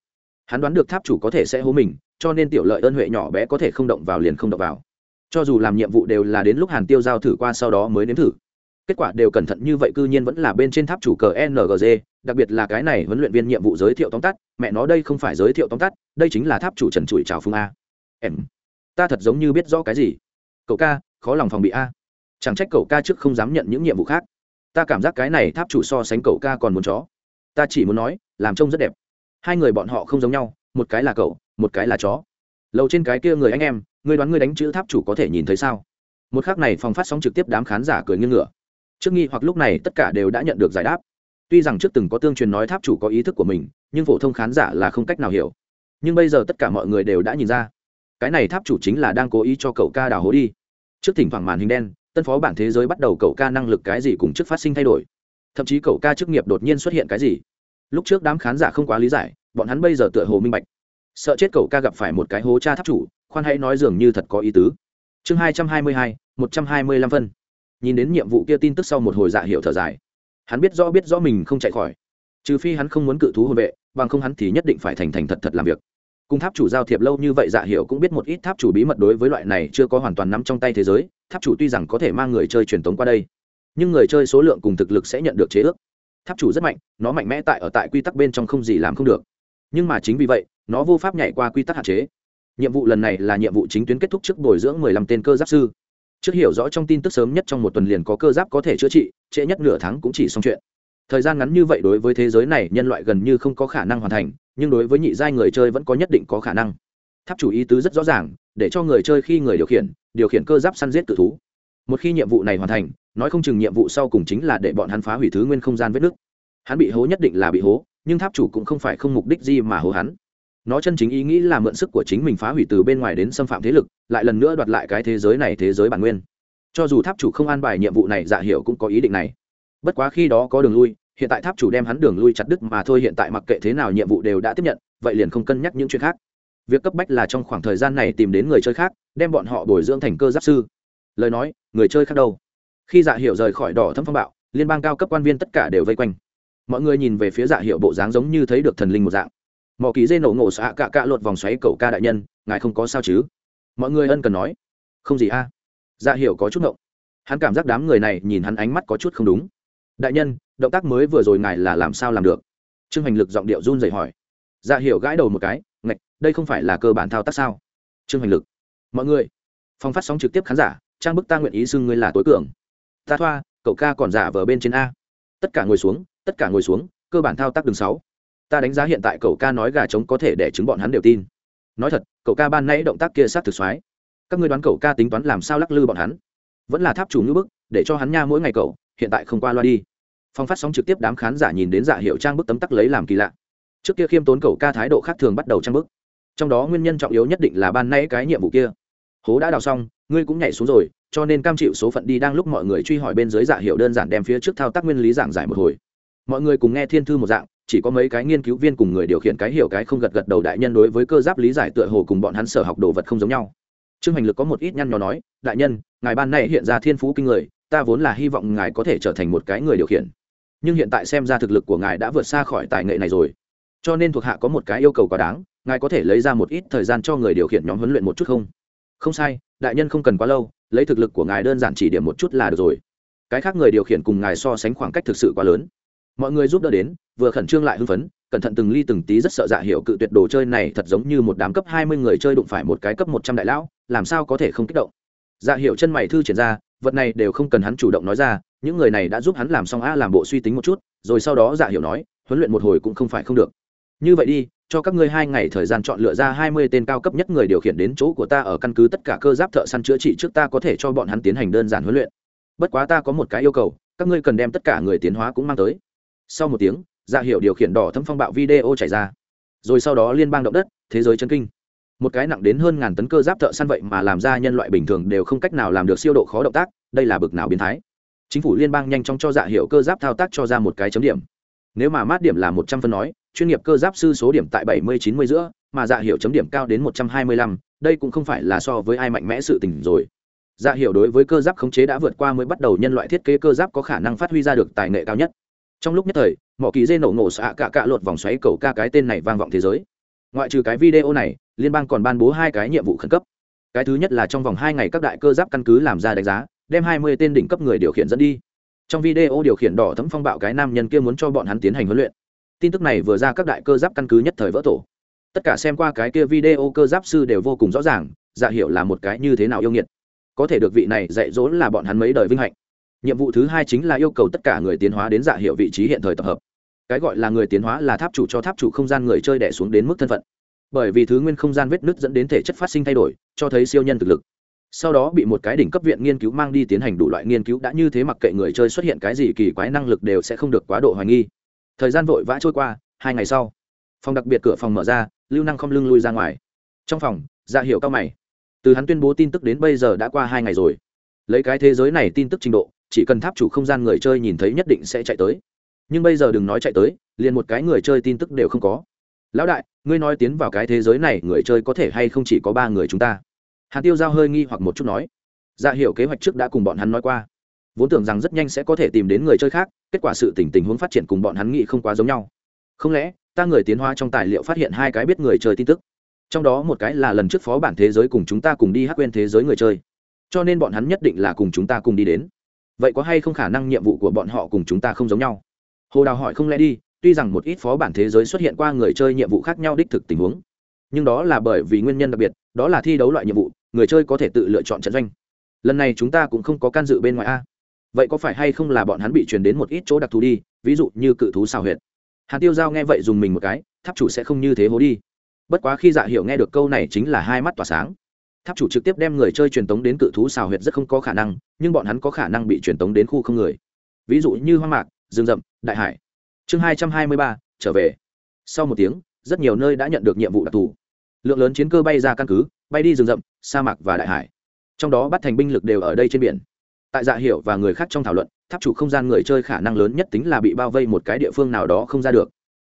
hắn đoán được tháp chủ có thể sẽ hố mình, cho nên tiểu lợi ơn huệ nhỏ bé có thể không động vào liền không động vào. Cho dù làm nhiệm vụ đều là đến lúc hàn tiêu giao thử qua sau đó mới nếm thử. Kết quả đều cẩn thận như vậy cư nhiên vẫn là bên trên tháp chủ cờ ngg đặc biệt là cái này huấn luyện viên nhiệm vụ giới thiệu tóm tắt, mẹ nó đây không phải giới thiệu tóm tắt, đây chính là tháp chủ trần trụi trào phương a. Em, ta thật giống như biết rõ cái gì. Cậu ca, khó lòng phòng bị a. Chẳng trách cậu ca trước không dám nhận những nhiệm vụ khác. Ta cảm giác cái này tháp chủ so sánh cậu ca còn muốn chó. Ta chỉ muốn nói, làm trông rất đẹp hai người bọn họ không giống nhau, một cái là cậu, một cái là chó. Lầu trên cái kia người anh em, người đoán người đánh chữ tháp chủ có thể nhìn thấy sao? Một khác này phòng phát sóng trực tiếp đám khán giả cười nghiêng ngửa. Trước nghi hoặc lúc này tất cả đều đã nhận được giải đáp. Tuy rằng trước từng có tương truyền nói tháp chủ có ý thức của mình, nhưng phổ thông khán giả là không cách nào hiểu. Nhưng bây giờ tất cả mọi người đều đã nhìn ra. Cái này tháp chủ chính là đang cố ý cho cậu ca đào hố đi. Trước thỉnh thoảng màn hình đen, tân phó bản thế giới bắt đầu cậu ca năng lực cái gì cùng trước phát sinh thay đổi. Thậm chí cậu ca chức nghiệp đột nhiên xuất hiện cái gì? Lúc trước đám khán giả không quá lý giải, bọn hắn bây giờ tựa hồ minh bạch. Sợ chết cậu ca gặp phải một cái hố cha tháp chủ, khoan hãy nói dường như thật có ý tứ. Chương hai trăm hai mươi hai, một trăm hai mươi lăm phân. Nhìn đến nhiệm vụ kia tin tức sau một hồi dạ hiệu thở dài. Hắn biết rõ biết rõ mình không chạy khỏi. Trừ phi hắn không muốn cự thú hồn vệ, bằng không hắn thì nhất định phải thành thành thật thật làm việc. Cùng tháp chủ giao thiệp lâu như vậy dạ hiệu cũng biết một ít tháp chủ bí mật đối với loại này chưa có hoàn toàn nắm trong tay thế giới, tháp chủ tuy rằng có thể mang người chơi truyền tống qua đây, nhưng người chơi số lượng cùng thực lực sẽ nhận được chế ước tháp chủ rất mạnh, nó mạnh mẽ tại ở tại quy tắc bên trong không gì làm không được. Nhưng mà chính vì vậy, nó vô pháp nhảy qua quy tắc hạn chế. Nhiệm vụ lần này là nhiệm vụ chính tuyến kết thúc trước bồi dưỡng mười lăm tên cơ giáp sư. Trước hiểu rõ trong tin tức sớm nhất trong một tuần liền có cơ giáp có thể chữa trị, trễ nhất nửa tháng cũng chỉ xong chuyện. Thời gian ngắn như vậy đối với thế giới này, nhân loại gần như không có khả năng hoàn thành, nhưng đối với nhị giai người chơi vẫn có nhất định có khả năng. Tháp chủ ý tứ rất rõ ràng, để cho người chơi khi người điều khiển điều khiển cơ giáp săn giết cự thú một khi nhiệm vụ này hoàn thành, nói không chừng nhiệm vụ sau cùng chính là để bọn hắn phá hủy thứ nguyên không gian vết nước hắn bị hố nhất định là bị hố, nhưng tháp chủ cũng không phải không mục đích gì mà hố hắn. Nó chân chính ý nghĩ là mượn sức của chính mình phá hủy từ bên ngoài đến xâm phạm thế lực, lại lần nữa đoạt lại cái thế giới này thế giới bản nguyên. Cho dù tháp chủ không an bài nhiệm vụ này dạ hiểu cũng có ý định này. Bất quá khi đó có đường lui, hiện tại tháp chủ đem hắn đường lui chặt đứt mà thôi, hiện tại mặc kệ thế nào nhiệm vụ đều đã tiếp nhận, vậy liền không cân nhắc những chuyện khác. Việc cấp bách là trong khoảng thời gian này tìm đến người chơi khác, đem bọn họ bồi dưỡng thành cơ giáp sư lời nói, người chơi khác đâu? Khi dạ hiệu rời khỏi đỏ thâm phong bạo, liên bang cao cấp quan viên tất cả đều vây quanh. Mọi người nhìn về phía dạ hiệu bộ dáng giống như thấy được thần linh một dạng. Mỏ kỳ dê nổ ngộ xạ cạ cạ lột vòng xoáy cầu ca đại nhân, ngài không có sao chứ? Mọi người ân cần nói. Không gì a. Dạ hiệu có chút ngộng. Hắn cảm giác đám người này nhìn hắn ánh mắt có chút không đúng. Đại nhân, động tác mới vừa rồi ngài là làm sao làm được? Trương hành lực giọng điệu run dậy hỏi. Dạ Hiệu gãi đầu một cái, ngạch, đây không phải là cơ bản thao tác sao? Trương hành lực. Mọi người, phong phát sóng trực tiếp khán giả trang bức ta nguyện ý xưng ngươi là tối cường. Ta thoa, cậu ca còn giả vờ bên trên a. Tất cả ngồi xuống, tất cả ngồi xuống, cơ bản thao tác đường sáu. Ta đánh giá hiện tại cậu ca nói gà trống có thể để chứng bọn hắn đều tin. Nói thật, cậu ca ban nãy động tác kia sát thực xoái. Các ngươi đoán cậu ca tính toán làm sao lắc lư bọn hắn? Vẫn là tháp chủ ngữ bức, để cho hắn nha mỗi ngày cậu, hiện tại không qua loa đi. Phong phát sóng trực tiếp đám khán giả nhìn đến giả hiệu trang bức tấm tắc lấy làm kỳ lạ. Trước kia khiêm tốn cậu ca thái độ khác thường bắt đầu trang bức. Trong đó nguyên nhân trọng yếu nhất định là ban nãy cái nhiệm vụ kia hố đã đào xong, ngươi cũng nhảy xuống rồi, cho nên cam chịu số phận đi đang lúc mọi người truy hỏi bên dưới dạ hiệu đơn giản đem phía trước thao tác nguyên lý giảng giải một hồi. Mọi người cùng nghe thiên thư một dạng, chỉ có mấy cái nghiên cứu viên cùng người điều khiển cái hiểu cái không gật gật đầu đại nhân đối với cơ giáp lý giải tựa hồ cùng bọn hắn sở học đồ vật không giống nhau. Trương hành lực có một ít nhăn nhó nói, đại nhân, ngài ban này hiện ra thiên phú kinh người, ta vốn là hy vọng ngài có thể trở thành một cái người điều khiển. Nhưng hiện tại xem ra thực lực của ngài đã vượt xa khỏi tài nghệ này rồi. Cho nên thuộc hạ có một cái yêu cầu quá đáng, ngài có thể lấy ra một ít thời gian cho người điều khiển nhóm huấn luyện một chút không? Không sai, đại nhân không cần quá lâu, lấy thực lực của ngài đơn giản chỉ điểm một chút là được rồi. Cái khác người điều khiển cùng ngài so sánh khoảng cách thực sự quá lớn. Mọi người giúp đỡ đến, vừa khẩn trương lại hưng phấn, cẩn thận từng ly từng tí rất sợ dạ hiệu cự tuyệt đồ chơi này thật giống như một đám cấp hai mươi người chơi đụng phải một cái cấp một trăm đại lão, làm sao có thể không kích động. Dạ hiệu chân mày thư triển ra, vật này đều không cần hắn chủ động nói ra, những người này đã giúp hắn làm xong a làm bộ suy tính một chút, rồi sau đó dạ hiệu nói, huấn luyện một hồi cũng không phải không được như vậy đi, cho các ngươi hai ngày thời gian chọn lựa ra hai mươi tên cao cấp nhất người điều khiển đến chỗ của ta ở căn cứ tất cả cơ giáp thợ săn chữa trị trước ta có thể cho bọn hắn tiến hành đơn giản huấn luyện. Bất quá ta có một cái yêu cầu, các ngươi cần đem tất cả người tiến hóa cũng mang tới. Sau một tiếng dạ hiệu điều khiển đỏ thâm phong bạo video chảy ra. Rồi sau đó liên bang động đất, thế giới chân kinh. Một cái nặng đến hơn ngàn tấn cơ giáp thợ săn vậy mà làm ra nhân loại bình thường đều không cách nào làm được siêu độ khó động tác, đây là bực nào biến thái. Chính phủ liên bang nhanh chóng cho dạ hiệu cơ giáp thao tác cho ra một cái chấm điểm. Nếu mà mát điểm là một trăm phân nói chuyên nghiệp cơ giáp sư số điểm tại bảy mươi chín mươi giữa, mà dạ Hiểu chấm điểm cao đến một trăm hai mươi lăm, đây cũng không phải là so với ai mạnh mẽ sự tình rồi. Dạ Hiểu đối với cơ giáp khống chế đã vượt qua mới bắt đầu nhân loại thiết kế cơ giáp có khả năng phát huy ra được tài nghệ cao nhất. Trong lúc nhất thời, mỏ kỳ dê nổ ngổ xạ cả cạ lột vòng xoáy cầu ca cái tên này vang vọng thế giới. Ngoại trừ cái video này, liên bang còn ban bố hai cái nhiệm vụ khẩn cấp. Cái thứ nhất là trong vòng hai ngày các đại cơ giáp căn cứ làm ra đánh giá, đem hai mươi tên đỉnh cấp người điều khiển dẫn đi. Trong video điều khiển đỏ thấm phong bạo cái nam nhân kia muốn cho bọn hắn tiến hành huấn luyện tin tức này vừa ra các đại cơ giáp căn cứ nhất thời vỡ tổ. Tất cả xem qua cái kia video cơ giáp sư đều vô cùng rõ ràng dạ hiểu là một cái như thế nào yêu nghiệt. Có thể được vị này dạy dỗ là bọn hắn mấy đời vinh hạnh. Nhiệm vụ thứ hai chính là yêu cầu tất cả người tiến hóa đến dạ hiệu vị trí hiện thời tập hợp. Cái gọi là người tiến hóa là tháp chủ cho tháp chủ không gian người chơi đẻ xuống đến mức thân phận. Bởi vì thứ nguyên không gian vết nứt dẫn đến thể chất phát sinh thay đổi, cho thấy siêu nhân thực lực. Sau đó bị một cái đỉnh cấp viện nghiên cứu mang đi tiến hành đủ loại nghiên cứu đã như thế mặc kệ người chơi xuất hiện cái gì kỳ quái năng lực đều sẽ không được quá độ hoài nghi thời gian vội vã trôi qua, hai ngày sau, phòng đặc biệt cửa phòng mở ra, lưu năng không lưng lui ra ngoài. Trong phòng dạ ra hiệu cao mày. Từ hắn tuyên bố tin tức đến bây giờ đã qua hai ngày rồi. Lấy cái thế giới này tin tức trình độ, chỉ cần tháp chủ không gian người chơi nhìn thấy nhất định sẽ chạy tới. Nhưng bây giờ đừng nói chạy tới, liền một cái người chơi tin tức đều không có. Lão đại, ngươi nói tiến vào cái thế giới này, người chơi có thể hay không chỉ có ba người chúng ta? Hàn tiêu giao hơi nghi hoặc một chút nói. Dạ hiểu kế hoạch trước đã cùng bọn hắn nói qua vốn tưởng rằng rất nhanh sẽ có thể tìm đến người chơi khác, kết quả sự tình tình huống phát triển cùng bọn hắn nghĩ không quá giống nhau. Không lẽ, ta người tiến hóa trong tài liệu phát hiện hai cái biết người chơi tin tức? Trong đó một cái là lần trước phó bản thế giới cùng chúng ta cùng đi hát quên thế giới người chơi. Cho nên bọn hắn nhất định là cùng chúng ta cùng đi đến. Vậy có hay không khả năng nhiệm vụ của bọn họ cùng chúng ta không giống nhau? Hồ đào hỏi không lẽ đi, tuy rằng một ít phó bản thế giới xuất hiện qua người chơi nhiệm vụ khác nhau đích thực tình huống. Nhưng đó là bởi vì nguyên nhân đặc biệt, đó là thi đấu loại nhiệm vụ, người chơi có thể tự lựa chọn trận doanh. Lần này chúng ta cũng không có can dự bên ngoài a vậy có phải hay không là bọn hắn bị truyền đến một ít chỗ đặc thù đi, ví dụ như cự thú xào huyệt. Hàn tiêu giao nghe vậy dùng mình một cái, tháp chủ sẽ không như thế hố đi. Bất quá khi dạ hiểu nghe được câu này chính là hai mắt tỏa sáng. Tháp chủ trực tiếp đem người chơi truyền tống đến cự thú xào huyệt rất không có khả năng, nhưng bọn hắn có khả năng bị truyền tống đến khu không người. Ví dụ như hoang mạc, rừng rậm, đại hải. Chương hai trăm hai mươi ba, trở về. Sau một tiếng, rất nhiều nơi đã nhận được nhiệm vụ đặc thù. Lượng lớn chiến cơ bay ra căn cứ, bay đi rừng rậm, sa mạc và đại hải. Trong đó bắt thành binh lực đều ở đây trên biển tại dạ hiểu và người khác trong thảo luận, tháp chủ không gian người chơi khả năng lớn nhất tính là bị bao vây một cái địa phương nào đó không ra được.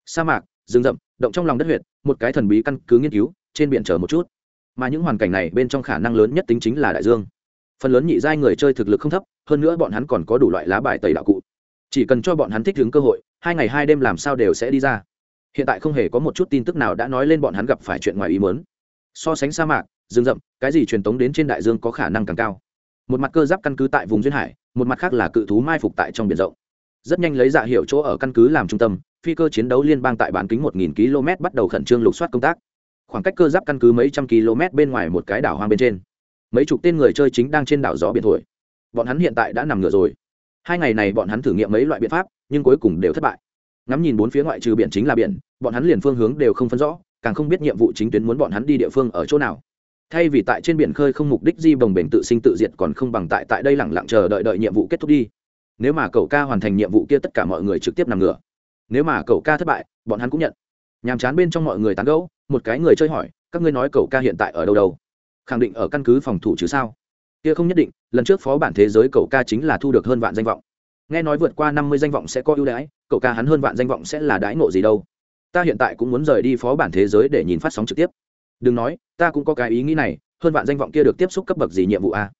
Sa mạc, rừng rậm, động trong lòng đất huyệt, một cái thần bí căn cứ nghiên cứu, trên biển chờ một chút. Mà những hoàn cảnh này bên trong khả năng lớn nhất tính chính là đại dương. Phần lớn nhị giai người chơi thực lực không thấp, hơn nữa bọn hắn còn có đủ loại lá bài tẩy đạo cụ. Chỉ cần cho bọn hắn thích ứng cơ hội, hai ngày hai đêm làm sao đều sẽ đi ra. Hiện tại không hề có một chút tin tức nào đã nói lên bọn hắn gặp phải chuyện ngoài ý muốn. So sánh sa mạc, rừng rậm, cái gì truyền tống đến trên đại dương có khả năng càng cao? Một mặt cơ giáp căn cứ tại vùng duyên hải, một mặt khác là cự thú mai phục tại trong biển rộng. Rất nhanh lấy dạ hiệu chỗ ở căn cứ làm trung tâm, phi cơ chiến đấu liên bang tại bán kính 1.000 km bắt đầu khẩn trương lục soát công tác. Khoảng cách cơ giáp căn cứ mấy trăm km bên ngoài một cái đảo hoang bên trên. Mấy chục tên người chơi chính đang trên đảo gió biển thổi. Bọn hắn hiện tại đã nằm ngửa rồi. Hai ngày này bọn hắn thử nghiệm mấy loại biện pháp, nhưng cuối cùng đều thất bại. Ngắm nhìn bốn phía ngoại trừ biển chính là biển, bọn hắn liền phương hướng đều không phân rõ, càng không biết nhiệm vụ chính tuyến muốn bọn hắn đi địa phương ở chỗ nào thay vì tại trên biển khơi không mục đích di bồng bềnh tự sinh tự diệt còn không bằng tại tại đây lẳng lặng chờ đợi đợi nhiệm vụ kết thúc đi. Nếu mà cậu ca hoàn thành nhiệm vụ kia tất cả mọi người trực tiếp nằm ngửa. Nếu mà cậu ca thất bại, bọn hắn cũng nhận. Nhàm chán bên trong mọi người tán gẫu, một cái người chơi hỏi, các ngươi nói cậu ca hiện tại ở đâu đâu? Khẳng định ở căn cứ phòng thủ chứ sao? Kia không nhất định, lần trước phó bản thế giới cậu ca chính là thu được hơn vạn danh vọng. Nghe nói vượt qua năm mươi danh vọng sẽ có ưu đãi, cậu ca hắn hơn vạn danh vọng sẽ là đãi ngộ gì đâu. Ta hiện tại cũng muốn rời đi phó bản thế giới để nhìn phát sóng trực tiếp đừng nói, ta cũng có cái ý nghĩ này, hơn vạn danh vọng kia được tiếp xúc cấp bậc gì nhiệm vụ a?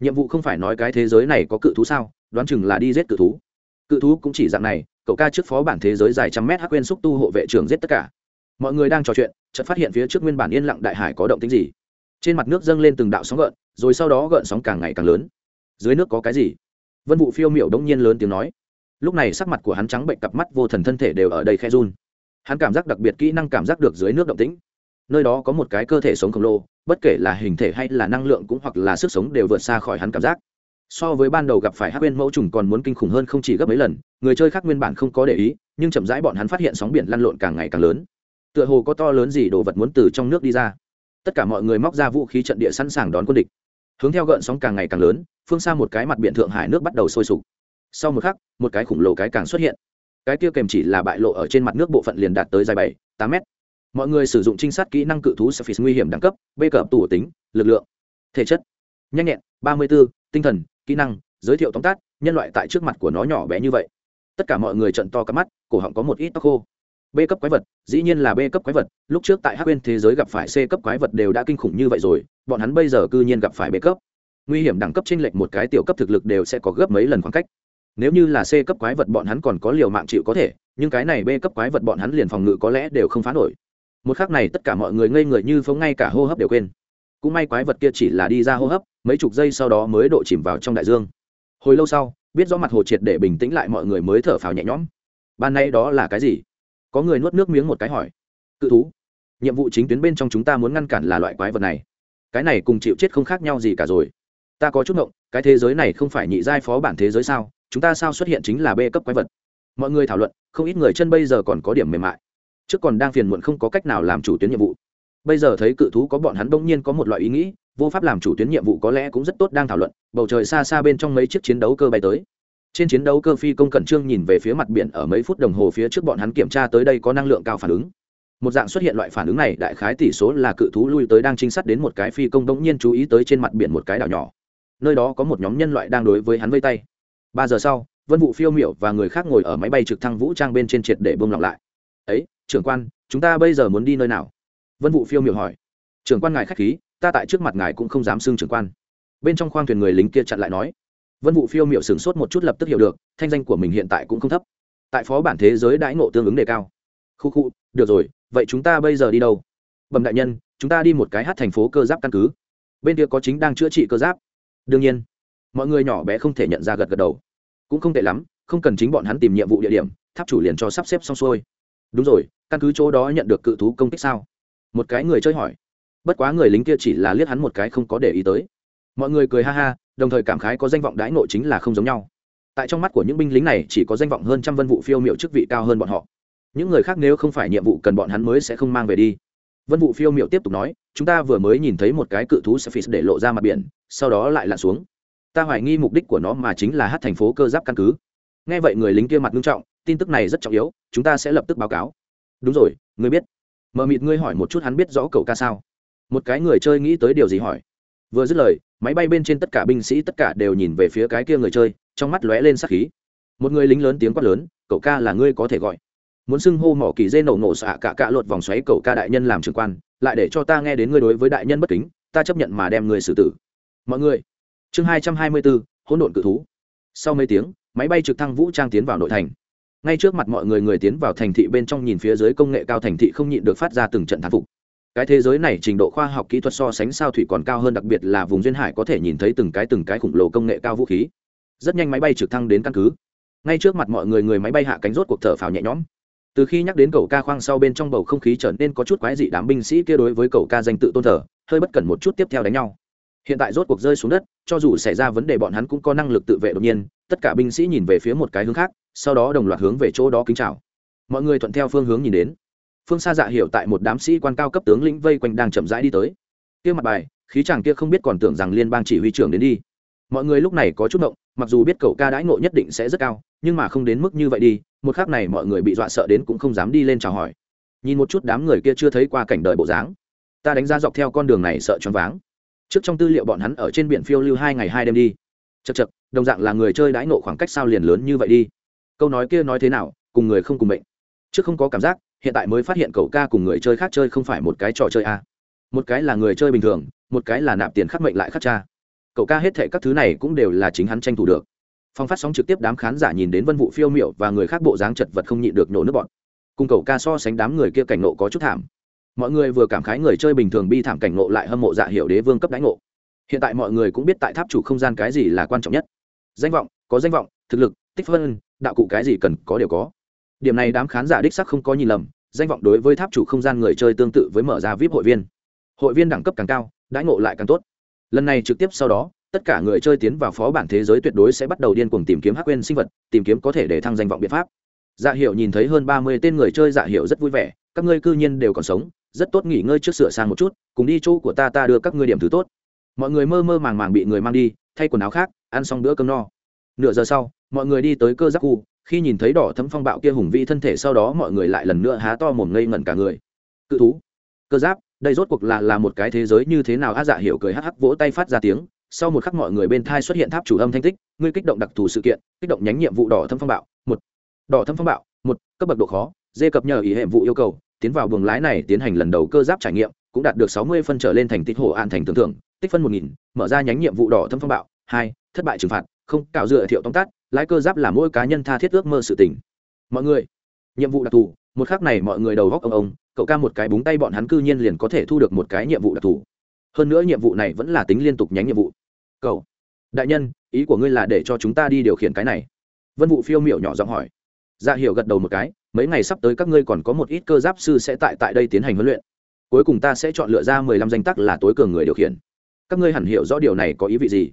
Nhiệm vụ không phải nói cái thế giới này có cự thú sao, đoán chừng là đi giết cự thú. Cự thú cũng chỉ dạng này, cậu ca trước phó bản thế giới dài trăm mét hắc quên xúc tu hộ vệ trường giết tất cả. Mọi người đang trò chuyện, chợt phát hiện phía trước nguyên bản yên lặng đại hải có động tính gì. Trên mặt nước dâng lên từng đạo sóng gợn, rồi sau đó gợn sóng càng ngày càng lớn. Dưới nước có cái gì? Vân vụ phiêu miểu đông nhiên lớn tiếng nói. Lúc này sắc mặt của hắn trắng bệnh, cặp mắt vô thần thân thể đều ở đây khe run. Hắn cảm giác đặc biệt kỹ năng cảm giác được dưới nước động tĩnh nơi đó có một cái cơ thể sống khổng lồ, bất kể là hình thể hay là năng lượng cũng hoặc là sức sống đều vượt xa khỏi hắn cảm giác. So với ban đầu gặp phải hát bên mẫu trùng còn muốn kinh khủng hơn không chỉ gấp mấy lần, người chơi khác nguyên bản không có để ý, nhưng chậm rãi bọn hắn phát hiện sóng biển lăn lộn càng ngày càng lớn. Tựa hồ có to lớn gì đồ vật muốn từ trong nước đi ra. Tất cả mọi người móc ra vũ khí trận địa sẵn sàng đón quân địch. Hướng theo gợn sóng càng ngày càng lớn, phương xa một cái mặt biển thượng hải nước bắt đầu sôi sục. Sau một khắc, một cái khủng lồ cái càng xuất hiện. Cái kia kèm chỉ là bại lộ ở trên mặt nước bộ phận liền đạt tới dài bảy, tám mét mọi người sử dụng trinh sát kỹ năng cự thú sẽ nguy hiểm đẳng cấp b cập tủ tính, lực lượng, thể chất. Nhanh nhẹn, ba mươi b ố tinh thần, kỹ năng, giới thiệu tóm tắt, nhân loại tại trước mặt của nó nhỏ bé như vậy. Tất cả mọi người trận to cắp mắt, cổ họng có một ít tóc khô. B cấp quái vật, dĩ nhiên là b cấp quái vật. Lúc trước tại hắc bên thế giới gặp phải c cấp quái vật đều đã kinh khủng như vậy rồi, bọn hắn bây giờ cư nhiên gặp phải b cấp. Nguy hiểm đẳng cấp t r ê n lệch một cái tiểu cấp thực lực đều sẽ có gấp mấy lần khoảng cách. Nếu như là c cấp quái vật bọn hắn còn có liều mạng chịu có thể, nhưng cái này b cấp quái vật bọn hắn liền phòng ngự có lẽ đều không phá nổi một khắc này tất cả mọi người ngây người như phóng ngay cả hô hấp đều quên. Cũng may quái vật kia chỉ là đi ra hô hấp, mấy chục giây sau đó mới độ chìm vào trong đại dương. Hồi lâu sau, biết rõ mặt hồ triệt để bình tĩnh lại mọi người mới thở phào nhẹ nhõm. Ban nay đó là cái gì? Có người nuốt nước miếng một cái hỏi. Cự thú. Nhiệm vụ chính tuyến bên trong chúng ta muốn ngăn cản là loại quái vật này. Cái này cùng chịu chết không khác nhau gì cả rồi. Ta có chút ngộng, cái thế giới này không phải nhị giai phó bản thế giới sao? Chúng ta sao xuất hiện chính là b cấp quái vật? Mọi người thảo luận, không ít người chân bây giờ còn có điểm mềm mại trước còn đang phiền muộn không có cách nào làm chủ tuyến nhiệm vụ. Bây giờ thấy cự thú có bọn hắn bỗng nhiên có một loại ý nghĩ, vô pháp làm chủ tuyến nhiệm vụ có lẽ cũng rất tốt đang thảo luận, bầu trời xa xa bên trong mấy chiếc chiến đấu cơ bay tới. Trên chiến đấu cơ phi công cẩn trương nhìn về phía mặt biển ở mấy phút đồng hồ phía trước bọn hắn kiểm tra tới đây có năng lượng cao phản ứng. Một dạng xuất hiện loại phản ứng này, đại khái tỷ số là cự thú lui tới đang trinh sát đến một cái phi công bỗng nhiên chú ý tới trên mặt biển một cái đảo nhỏ. Nơi đó có một nhóm nhân loại đang đối với hắn vây tay. Ba giờ sau, vân vụ phiêu miểu và người khác ngồi ở máy bay trực thăng vũ trang bên trên triệt để bông lỏng lại. Ấy trưởng quan, chúng ta bây giờ muốn đi nơi nào? Vân vụ phiêu miểu hỏi. Trưởng quan ngài k h á c h khí, ta tại trước mặt ngài cũng không dám xưng trưởng quan. Bên trong khoang thuyền người lính kia chặn lại nói. Vân vụ phiêu miểu sửng sốt một chút lập tức hiểu được, thanh danh của mình hiện tại cũng không thấp. Tại phó bản thế giới đãi ngộ tương ứng đề cao. Khu khu, được rồi, vậy chúng ta bây giờ đi đâu? Bẩm đại nhân, chúng ta đi một cái hát thành phố cơ giáp căn cứ. Bên kia có chính đang chữa trị cơ giáp. Đương nhiên. Mọi người nhỏ bé không thể nhận ra gật gật đầu. Cũng không tệ lắm, không cần chính bọn hắn tìm nhiệm vụ địa điểm, tháp chủ liền cho sắp xếp xong xuôi. Đúng rồi căn cứ chỗ đó nhận được cự thú công kích sao? Một cái người chơi hỏi. Bất quá người lính kia chỉ là liếc hắn một cái không có để ý tới. Mọi người cười ha ha, đồng thời cảm khái có danh vọng đãi nội chính là không giống nhau. Tại trong mắt của những binh lính này chỉ có danh vọng hơn trăm vân vụ phiêu m i ệ u chức vị cao hơn bọn họ. Những người khác nếu không phải nhiệm vụ cần bọn hắn mới sẽ không mang về đi. Vân vụ phiêu m i ệ u tiếp tục nói, chúng ta vừa mới nhìn thấy một cái cự thú Cephis để lộ ra mặt biển, sau đó lại lặn xuống. Ta hoài nghi mục đích của nó mà chính là hát thành phố cơ giáp căn cứ. Nghe vậy người lính kia mặt nghiêm trọng, tin tức này rất trọng yếu, chúng ta sẽ lập tức báo cáo đúng rồi, ngươi biết. Mờ mịt ngươi hỏi một chút hắn biết rõ cậu ca sao? Một cái người chơi nghĩ tới điều gì hỏi. Vừa dứt lời, máy bay bên trên tất cả binh sĩ tất cả đều nhìn về phía cái kia người chơi, trong mắt lóe lên sắc khí. Một người lính lớn tiếng quát lớn, cậu ca là ngươi có thể gọi. Muốn xưng hô mỏ kỳ dê nổ nổ xạ cả cạ lột vòng xoáy cậu ca đại nhân làm trưởng quan, lại để cho ta nghe đến ngươi đối với đại nhân bất kính, ta chấp nhận mà đem người xử tử. Mọi người, chương hai trăm hai mươi bốn hỗn độn cự thú. Sau mấy tiếng, máy bay trực thăng vũ trang tiến vào nội thành ngay trước mặt mọi người người tiến vào thành thị bên trong nhìn phía dưới công nghệ cao thành thị không nhịn được phát ra từng trận thán phục. Cái thế giới này trình độ khoa học kỹ thuật so sánh sao thủy còn cao hơn, đặc biệt là vùng duyên hải có thể nhìn thấy từng cái từng cái khủng lồ công nghệ cao vũ khí. Rất nhanh máy bay trực thăng đến căn cứ. Ngay trước mặt mọi người người máy bay hạ cánh rốt cuộc thở phào nhẹ nhõm. Từ khi nhắc đến cầu ca khoang sau bên trong bầu không khí trở nên có chút quái dị, đám binh sĩ kia đối với cầu ca danh tự tôn thờ, hơi bất cẩn một chút tiếp theo đánh nhau hiện tại rốt cuộc rơi xuống đất, cho dù xảy ra vấn đề bọn hắn cũng có năng lực tự vệ đột nhiên, tất cả binh sĩ nhìn về phía một cái hướng khác, sau đó đồng loạt hướng về chỗ đó kính chào. Mọi người thuận theo phương hướng nhìn đến. Phương xa dạ hiểu tại một đám sĩ quan cao cấp tướng lĩnh vây quanh đang chậm rãi đi tới. Kia mặt bài, khí chàng kia không biết còn tưởng rằng liên bang chỉ huy trưởng đến đi. Mọi người lúc này có chút động, mặc dù biết cậu ca đãi ngộ nhất định sẽ rất cao, nhưng mà không đến mức như vậy đi, một khác này mọi người bị dọa sợ đến cũng không dám đi lên chào hỏi. Nhìn một chút đám người kia chưa thấy qua cảnh đời bộ dáng. Ta đánh ra dọc theo con đường này sợ choáng váng trước trong tư liệu bọn hắn ở trên biển phiêu lưu hai ngày hai đêm đi. Chật chật đồng dạng là người chơi đãi nộ khoảng cách sao liền lớn như vậy đi. Câu nói kia nói thế nào, cùng người không cùng mệnh. Trước không có cảm giác, hiện tại mới phát hiện cậu ca cùng người chơi khác chơi không phải một cái trò chơi a một cái là người chơi bình thường, một cái là nạp tiền khắc mệnh lại khắc cha. Cậu ca hết thệ các thứ này cũng đều là chính hắn tranh thủ được. Phong phát sóng trực tiếp đám khán giả nhìn đến vân vụ phiêu miệu và người khác bộ dáng chật vật không nhịn được nổ nước bọn. Cùng cậu ca so sánh đám người kia cảnh nộ có chút thảm mọi người vừa cảm khái người chơi bình thường bi thảm cảnh ngộ lại hâm mộ dạ hiệu đế vương cấp đánh ngộ. Hiện tại mọi người cũng biết tại tháp chủ không gian cái gì là quan trọng nhất. Danh vọng, có danh vọng, thực lực, tích phân, đạo cụ cái gì cần có đều có. Điểm này đám khán giả đích sắc không có nhìn lầm, danh vọng đối với tháp chủ không gian người chơi tương tự với mở ra vip hội viên. Hội viên đẳng cấp càng cao, đãi ngộ lại càng tốt. Lần này trực tiếp sau đó, tất cả người chơi tiến vào phó bản thế giới tuyệt đối sẽ bắt đầu điên cuồng tìm kiếm hắc quên sinh vật, tìm kiếm có thể để thăng danh vọng biện pháp. Dạ hiệu nhìn thấy hơn ba mươi tên người chơi dạ hiệu rất vui vẻ, các ngươi cư nhiên đều còn sống rất tốt nghỉ ngơi trước sửa sang một chút, cùng đi chỗ của ta ta đưa các ngươi điểm thứ tốt. Mọi người mơ mơ màng màng bị người mang đi, thay quần áo khác, ăn xong bữa cơm no. Nửa giờ sau, mọi người đi tới cơ giác khu, khi nhìn thấy đỏ thấm phong bạo kia hùng vĩ thân thể, sau đó mọi người lại lần nữa há to mồm ngây ngẩn cả người. Cự thú. Cơ giáp, đây rốt cuộc là là một cái thế giới như thế nào? Á dạ hiểu cười hắc hắc vỗ tay phát ra tiếng. Sau một khắc mọi người bên thai xuất hiện tháp chủ âm thanh tích, ngươi kích động đặc thù sự kiện, kích động nhánh nhiệm vụ đỏ thâm phong bạo, một. Đỏ thâm phong bạo, một, cấp bậc độ khó, dê cập nhờ ý hệ vụ yêu cầu tiến vào buồng lái này tiến hành lần đầu cơ giáp trải nghiệm, cũng đạt được sáu mươi phân trở lên thành tích hổ an thành tưởng thưởng, tích phân một nghìn, mở ra nhánh nhiệm vụ đỏ thâm phong bạo, hai, thất bại trừng phạt, không, cạo dựa thiệu tông tát lái cơ giáp là mỗi cá nhân tha thiết ước mơ sự tỉnh mọi người, nhiệm vụ đặc thù, một khắc này mọi người đầu góc ông ông, cậu ca một cái búng tay bọn hắn cư nhiên liền có thể thu được một cái nhiệm vụ đặc thù. Hơn nữa nhiệm vụ này vẫn là tính liên tục nhánh nhiệm vụ. Cậu, đại nhân, ý của ngươi là để cho chúng ta đi điều khiển cái này. Vân vụ phiêu miểu nhỏ giọng hỏi. Dạ hiểu gật đầu một cái mấy ngày sắp tới các ngươi còn có một ít cơ giáp sư sẽ tại tại đây tiến hành huấn luyện. Cuối cùng ta sẽ chọn lựa ra mười lăm danh tắc là tối cường người điều khiển. Các ngươi hẳn hiểu rõ điều này có ý vị gì?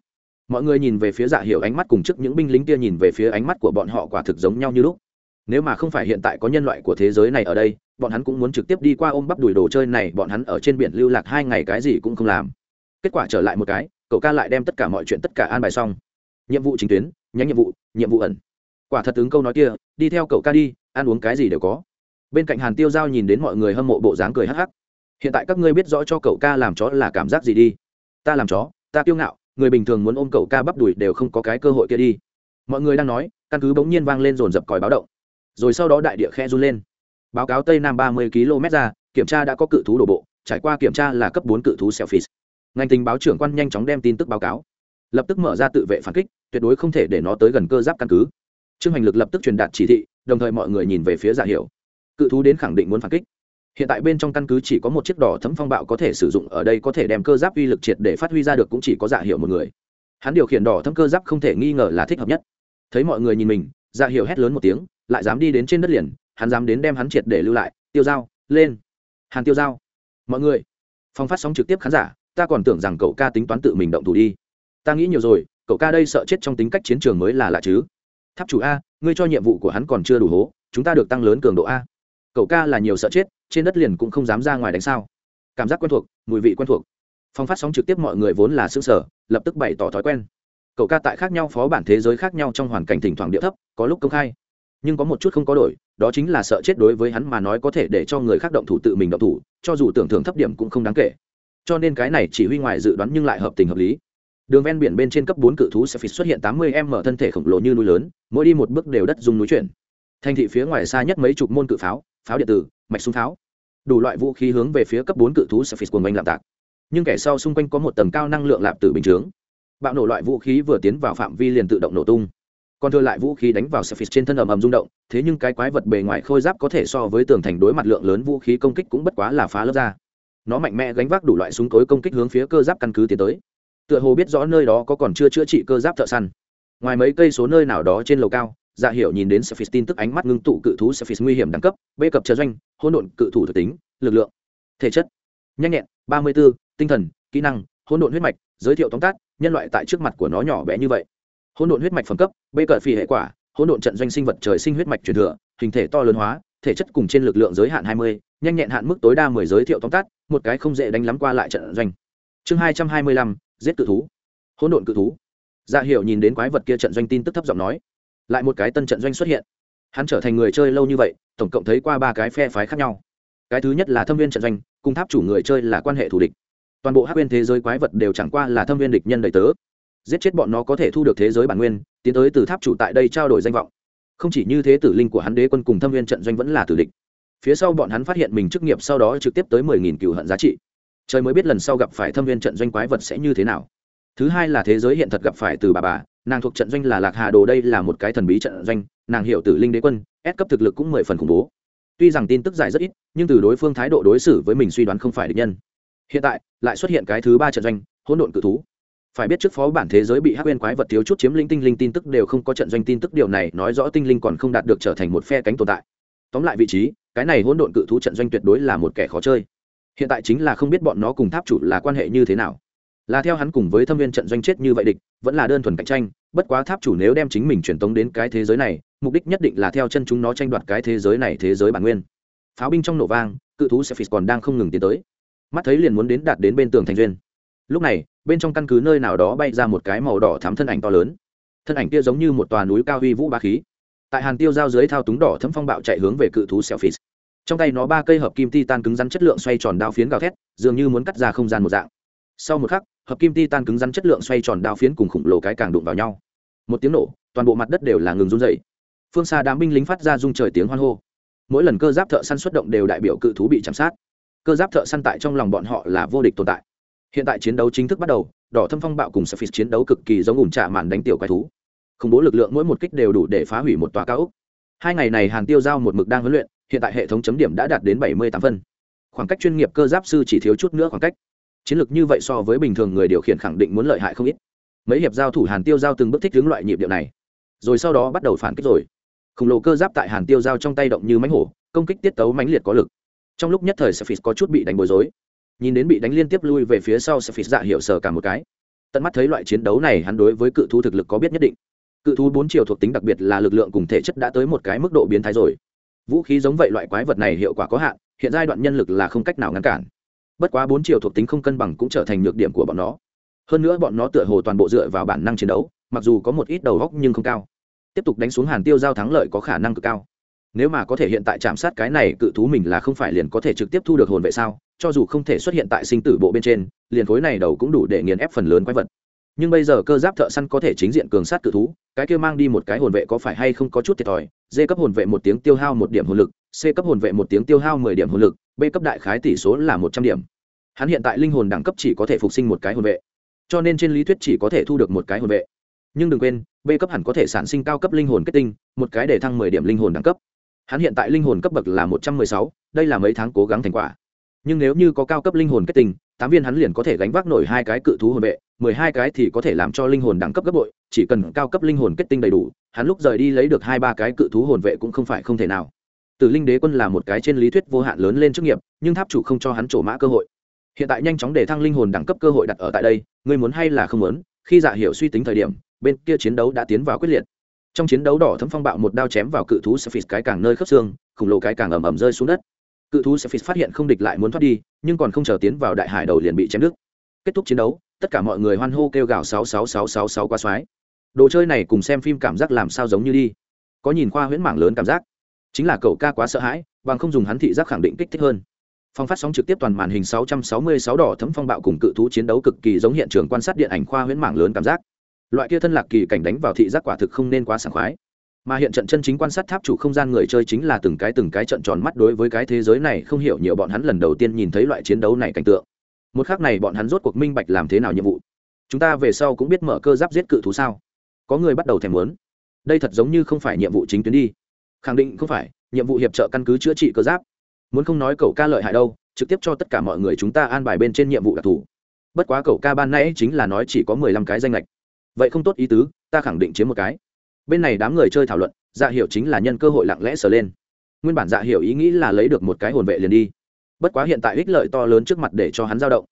Mọi người nhìn về phía dạ hiểu ánh mắt cùng trước những binh lính kia nhìn về phía ánh mắt của bọn họ quả thực giống nhau như lúc. Nếu mà không phải hiện tại có nhân loại của thế giới này ở đây, bọn hắn cũng muốn trực tiếp đi qua ôm bắp đùi đồ chơi này, bọn hắn ở trên biển lưu lạc hai ngày cái gì cũng không làm. Kết quả trở lại một cái, cậu ca lại đem tất cả mọi chuyện tất cả an bài xong. Nhiệm vụ chính tuyến, nhánh nhiệm vụ nhiệm vụ ẩn. Quả thật ứng câu nói kia, đi theo cậu ca đi ăn uống cái gì đều có. Bên cạnh hàn tiêu giao nhìn đến mọi người hâm mộ bộ dáng cười hắc hắc. Hiện tại các ngươi biết rõ cho cậu ca làm chó là cảm giác gì đi. Ta làm chó, ta kiêu ngạo, người bình thường muốn ôm cậu ca bắp đùi đều không có cái cơ hội kia đi. Mọi người đang nói, căn cứ bỗng nhiên vang lên dồn dập còi báo động. Rồi sau đó đại địa khe run lên. Báo cáo tây nam ba mươi km ra, kiểm tra đã có cự thú đổ bộ, trải qua kiểm tra là cấp bốn cự thú selfies. Ngành tình báo trưởng quan nhanh chóng đem tin tức báo cáo. Lập tức mở ra tự vệ phản kích, tuyệt đối không thể để nó tới gần cơ giáp căn cứ trương hành lực lập tức truyền đạt chỉ thị, đồng thời mọi người nhìn về phía giả hiểu. Cự thú đến khẳng định muốn phản kích. Hiện tại bên trong căn cứ chỉ có một chiếc đỏ thấm phong bạo có thể sử dụng, ở đây có thể đem cơ giáp uy lực triệt để phát huy ra được cũng chỉ có giả hiểu một người. Hắn điều khiển đỏ thấm cơ giáp không thể nghi ngờ là thích hợp nhất. Thấy mọi người nhìn mình, giả hiểu hét lớn một tiếng, lại dám đi đến trên đất liền, hắn dám đến đem hắn triệt để lưu lại. Tiêu dao lên. Hàn tiêu dao mọi người. Phong phát sóng trực tiếp khán giả, ta còn tưởng rằng cậu ca tính toán tự mình động thủ đi. Ta nghĩ nhiều rồi, cậu ca đây sợ chết trong tính cách chiến trường mới là lạ chứ tháp chủ a, ngươi cho nhiệm vụ của hắn còn chưa đủ hố, chúng ta được tăng lớn cường độ a. Cậu ca là nhiều sợ chết, trên đất liền cũng không dám ra ngoài đánh sao. Cảm giác quen thuộc, mùi vị quen thuộc. Phong phát sóng trực tiếp mọi người vốn là xương sở lập tức bày tỏ thói quen. Cậu ca tại khác nhau phó bản thế giới khác nhau trong hoàn cảnh thỉnh thoảng địa thấp, có lúc công khai. Nhưng có một chút không có đổi, đó chính là sợ chết đối với hắn mà nói có thể để cho người khác động thủ tự mình động thủ, cho dù tưởng thưởng thấp điểm cũng không đáng kể. Cho nên cái này chỉ huy ngoài dự đoán nhưng lại hợp tình hợp lý đường ven biển bên trên cấp bốn cự thú sẽ phịt xuất hiện tám mươi m thân thể khổng lồ như núi lớn mỗi đi một bước đều đất dùng núi chuyển. Thành thị phía ngoài xa nhất mấy chục môn cự pháo pháo điện tử mạch súng pháo. Đủ loại vũ khí hướng về phía cấp bốn cự thú sẽ phịt cuồng oanh lạm tạc. Nhưng kẻ sau xung quanh có một tầng cao năng lượng lạp tử bình chướng. Bạo nổ loại vũ khí vừa tiến vào phạm vi liền tự động nổ tung. Còn thừa lại vũ khí đánh vào Cephis trên thân ầm ầm rung động, thế nhưng cái quái vật bề ngoài khôi giáp có thể so với tường thành đối mặt lượng lớn vũ khí công kích cũng bất quá là phá lớp ra. Nó mạnh mẽ gánh vác đủ loại súng tối công kích hướng phía cơ giáp căn cứ tiến tới tựa hồ biết rõ nơi đó có còn chưa chữa trị cơ giáp thợ săn ngoài mấy cây số nơi nào đó trên lầu cao dạ hiểu nhìn đến Sophis tin tức ánh mắt ngưng tụ cự thú Sophis nguy hiểm đẳng cấp, bê cập chờ doanh, hỗn độn cự thủ thuộc tính, lực lượng, thể chất, nhanh nhẹn, 34, tinh thần, kỹ năng, hỗn độn huyết mạch, giới thiệu tóm tắt, nhân loại tại trước mặt của nó nhỏ bé như vậy. Hỗn độn huyết mạch phẩm cấp, bê cập phi hệ quả, hỗn độn trận doanh sinh vật trời sinh huyết mạch truyền thừa, hình thể to lớn hóa, thể chất cùng trên lực lượng giới hạn 20, nhanh nhẹn hạn mức tối đa 10 giới thiệu tóm tắt, một cái không dễ đánh lắm qua lại trận doanh. Chương 225, giết cự thú. Hỗn độn cự thú. Dạ hiệu nhìn đến quái vật kia trận doanh tin tức thấp giọng nói, lại một cái tân trận doanh xuất hiện. Hắn trở thành người chơi lâu như vậy, tổng cộng thấy qua ba cái phe phái khác nhau. Cái thứ nhất là thâm viên trận doanh, cùng tháp chủ người chơi là quan hệ thù địch. Toàn bộ hát viên thế giới quái vật đều chẳng qua là thâm viên địch nhân đầy tớ. Giết chết bọn nó có thể thu được thế giới bản nguyên, tiến tới từ tháp chủ tại đây trao đổi danh vọng. Không chỉ như thế tử linh của hắn đế quân cùng thâm viên trận doanh vẫn là tử địch. Phía sau bọn hắn phát hiện mình chức nghiệp sau đó trực tiếp tới mười nghìn cựu hận giá trị trời mới biết lần sau gặp phải thâm viên trận doanh quái vật sẽ như thế nào. Thứ hai là thế giới hiện thật gặp phải từ bà bà, nàng thuộc trận doanh là lạc hà đồ, đây là một cái thần bí trận doanh, nàng hiểu từ linh đế quân, ép cấp thực lực cũng mười phần khủng bố. Tuy rằng tin tức dài rất ít, nhưng từ đối phương thái độ đối xử với mình suy đoán không phải địch nhân. Hiện tại, lại xuất hiện cái thứ ba trận doanh, hỗn độn cự thú. Phải biết trước phó bản thế giới bị hắc quên quái vật thiếu chút chiếm linh tinh linh tin tức đều không có trận doanh tin tức, điều này nói rõ tinh linh còn không đạt được trở thành một phe cánh tồn tại. Tóm lại vị trí, cái này hỗn độn cự thú trận doanh tuyệt đối là một kẻ khó chơi hiện tại chính là không biết bọn nó cùng tháp chủ là quan hệ như thế nào. Là theo hắn cùng với thâm viên trận doanh chết như vậy địch, vẫn là đơn thuần cạnh tranh, bất quá tháp chủ nếu đem chính mình truyền tống đến cái thế giới này, mục đích nhất định là theo chân chúng nó tranh đoạt cái thế giới này thế giới bản nguyên. Pháo binh trong nổ vang, cự thú sephis còn đang không ngừng tiến tới. Mắt thấy liền muốn đến đạt đến bên tường thành duyên. Lúc này, bên trong căn cứ nơi nào đó bay ra một cái màu đỏ thắm thân ảnh to lớn. Thân ảnh kia giống như một tòa núi cao huy vũ ba khí. Tại hàn tiêu giao dưới thao túng đỏ thấm phong bạo chạy hướng về cự thú sephis trong tay nó ba cây hợp kim ti tan cứng rắn chất lượng xoay tròn đao phiến gào thét, dường như muốn cắt ra không gian một dạng. Sau một khắc, hợp kim ti tan cứng rắn chất lượng xoay tròn đao phiến cùng khủng lồ cái càng đụng vào nhau. Một tiếng nổ, toàn bộ mặt đất đều là ngừng run dày phương xa đám binh lính phát ra rung trời tiếng hoan hô. Mỗi lần cơ giáp thợ săn xuất động đều đại biểu cự thú bị chạm sát. Cơ giáp thợ săn tại trong lòng bọn họ là vô địch tồn tại. Hiện tại chiến đấu chính thức bắt đầu, đỏ thâm phong bạo cùng safis chiến đấu cực kỳ giống ủn trả màn đánh tiểu quái thú. Khủng bố lực lượng mỗi một kích đều đủ để phá hủy một tòa cao ốc. Hai ngày này hàn tiêu giao một mực đang huấn luyện hiện tại hệ thống chấm điểm đã đạt đến bảy mươi tám phân. Khoảng cách chuyên nghiệp cơ giáp sư chỉ thiếu chút nữa khoảng cách. Chiến lược như vậy so với bình thường người điều khiển khẳng định muốn lợi hại không ít. Mấy hiệp giao thủ hàn tiêu giao từng bước thích hướng loại nhịp điệu này. Rồi sau đó bắt đầu phản kích rồi. Khổng lồ cơ giáp tại hàn tiêu giao trong tay động như mánh hổ, công kích tiết tấu mãnh liệt có lực. Trong lúc nhất thời Sefis có chút bị đánh bối rối. Nhìn đến bị đánh liên tiếp lui về phía sau Sefis dạ hiểu sờ cả một cái. Tận mắt thấy loại chiến đấu này hắn đối với cự thú thực lực có biết nhất định. Cự thú bốn chiều thuộc tính đặc biệt là lực lượng cùng thể chất đã tới một cái mức độ biến thái rồi vũ khí giống vậy loại quái vật này hiệu quả có hạn, hiện giai đoạn nhân lực là không cách nào ngăn cản. Bất quá bốn chiều thuộc tính không cân bằng cũng trở thành nhược điểm của bọn nó. Hơn nữa bọn nó tựa hồ toàn bộ dựa vào bản năng chiến đấu, mặc dù có một ít đầu góc nhưng không cao. Tiếp tục đánh xuống hàn tiêu giao thắng lợi có khả năng cực cao. Nếu mà có thể hiện tại chạm sát cái này, cự thú mình là không phải liền có thể trực tiếp thu được hồn vệ sao? Cho dù không thể xuất hiện tại sinh tử bộ bên trên, liền khối này đầu cũng đủ để nghiền ép phần lớn quái vật nhưng bây giờ cơ giáp thợ săn có thể chính diện cường sát cự thú, cái kia mang đi một cái hồn vệ có phải hay không có chút thiệt thòi, d cấp hồn vệ một tiếng tiêu hao một điểm hồn lực, c cấp hồn vệ một tiếng tiêu hao mười điểm hồn lực, b cấp đại khái tỷ số là một trăm điểm. Hắn hiện tại linh hồn đẳng cấp chỉ có thể phục sinh một cái hồn vệ, cho nên trên lý thuyết chỉ có thể thu được một cái hồn vệ. Nhưng đừng quên, b cấp hẳn có thể sản sinh cao cấp linh hồn kết tinh, một cái để thăng mười điểm linh hồn đẳng cấp. Hắn hiện tại linh hồn cấp bậc là một trăm mười sáu, đây là mấy tháng cố gắng thành quả nhưng nếu như có cao cấp linh hồn kết tinh, tám viên hắn liền có thể gánh vác nổi hai cái cự thú hồn vệ, mười hai cái thì có thể làm cho linh hồn đẳng cấp gấp bội, chỉ cần cao cấp linh hồn kết tinh đầy đủ, hắn lúc rời đi lấy được hai ba cái cự thú hồn vệ cũng không phải không thể nào. Tử linh đế quân là một cái trên lý thuyết vô hạn lớn lên chức nghiệp, nhưng tháp chủ không cho hắn trổ mã cơ hội. Hiện tại nhanh chóng để thăng linh hồn đẳng cấp cơ hội đặt ở tại đây người muốn hay là không muốn, khi dạ hiểu suy tính thời điểm, bên kia chiến đấu đã tiến vào quyết liệt. Trong chiến đấu đỏ thấm phong bạo một đao chém vào cự thú Sephis cái càng nơi khớp xương, khổng lồ cái càng ầm ầm rơi xuống đất cự thú Sephis phát hiện không địch lại muốn thoát đi, nhưng còn không chờ tiến vào đại hải đầu liền bị chém đứt. Kết thúc chiến đấu, tất cả mọi người hoan hô kêu gào sáu sáu sáu sáu sáu qua xoái. Đồ chơi này cùng xem phim cảm giác làm sao giống như đi. Có nhìn khoa huyễn mảng lớn cảm giác. Chính là cậu ca quá sợ hãi, bằng không dùng hắn thị giác khẳng định kích thích hơn. Phong phát sóng trực tiếp toàn màn hình 666 đỏ thấm phong bạo cùng cự thú chiến đấu cực kỳ giống hiện trường quan sát điện ảnh khoa huyễn mảng lớn cảm giác. Loại kia thân lạc kỳ cảnh đánh vào thị giác quả thực không nên quá sảng khoái mà hiện trận chân chính quan sát tháp chủ không gian người chơi chính là từng cái từng cái trận tròn mắt đối với cái thế giới này không hiểu nhiều bọn hắn lần đầu tiên nhìn thấy loại chiến đấu này cảnh tượng. Một khác này bọn hắn rốt cuộc minh bạch làm thế nào nhiệm vụ. Chúng ta về sau cũng biết mở cơ giáp giết cự thú sao. Có người bắt đầu thèm muốn. Đây thật giống như không phải nhiệm vụ chính tuyến đi. Khẳng định không phải, nhiệm vụ hiệp trợ căn cứ chữa trị cơ giáp. Muốn không nói cậu ca lợi hại đâu, trực tiếp cho tất cả mọi người chúng ta an bài bên trên nhiệm vụ đặc thù. Bất quá cậu ca ban nãy chính là nói chỉ có mười lăm cái danh lệch. Vậy không tốt ý tứ, ta khẳng định chiếm một cái bên này đám người chơi thảo luận dạ hiểu chính là nhân cơ hội lặng lẽ sờ lên. Nguyên bản dạ hiểu ý nghĩ là lấy được một cái hồn vệ liền đi. Bất quá hiện tại ích lợi to lớn trước mặt để cho hắn dao động.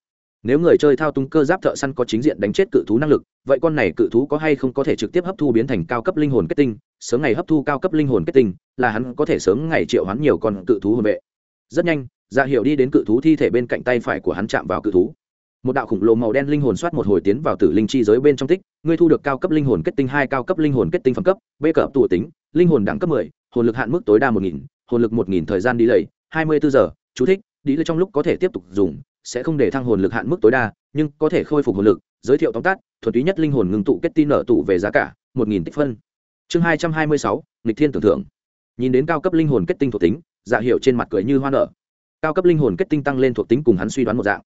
Nếu người chơi thao túng cơ giáp thợ săn có chính diện đánh chết cự thú năng lực, vậy con này cự thú có hay không có thể trực tiếp hấp thu biến thành cao cấp linh hồn kết tinh, sớm ngày hấp thu cao cấp linh hồn kết tinh, là hắn có thể sớm ngày triệu hắn nhiều con cự thú hồn vệ. Rất nhanh dạ hiệu đi đến cự thú thi thể bên cạnh tay phải của hắn chạm vào cự thú một đạo khủng lồ màu đen linh hồn soát một hồi tiến vào tử linh chi giới bên trong tích, ngươi thu được cao cấp linh hồn kết tinh hai, cao cấp linh hồn kết tinh phẩm cấp, b cập tù tính, linh hồn đẳng cấp mười, hồn lực hạn mức tối đa một nghìn, hồn lực một nghìn thời gian đi lầy, hai mươi bốn giờ, chú thích, đi lầy trong lúc có thể tiếp tục dùng, sẽ không để thăng hồn lực hạn mức tối đa, nhưng có thể khôi phục hồn lực, giới thiệu tóm tắt thuật túy nhất linh hồn ngừng tụ kết tin nợ tụ về giá cả, một nghìn tích phân. Chương hai trăm hai mươi sáu, nghịch thiên tưởng thưởng. Nhìn đến cao cấp linh hồn kết tinh thuộc tính dạ hiệu trên mặt cười như hoa nở. Cao cấp linh hồn kết tinh tăng lên thuộc tính cùng hắn suy đoán một dạng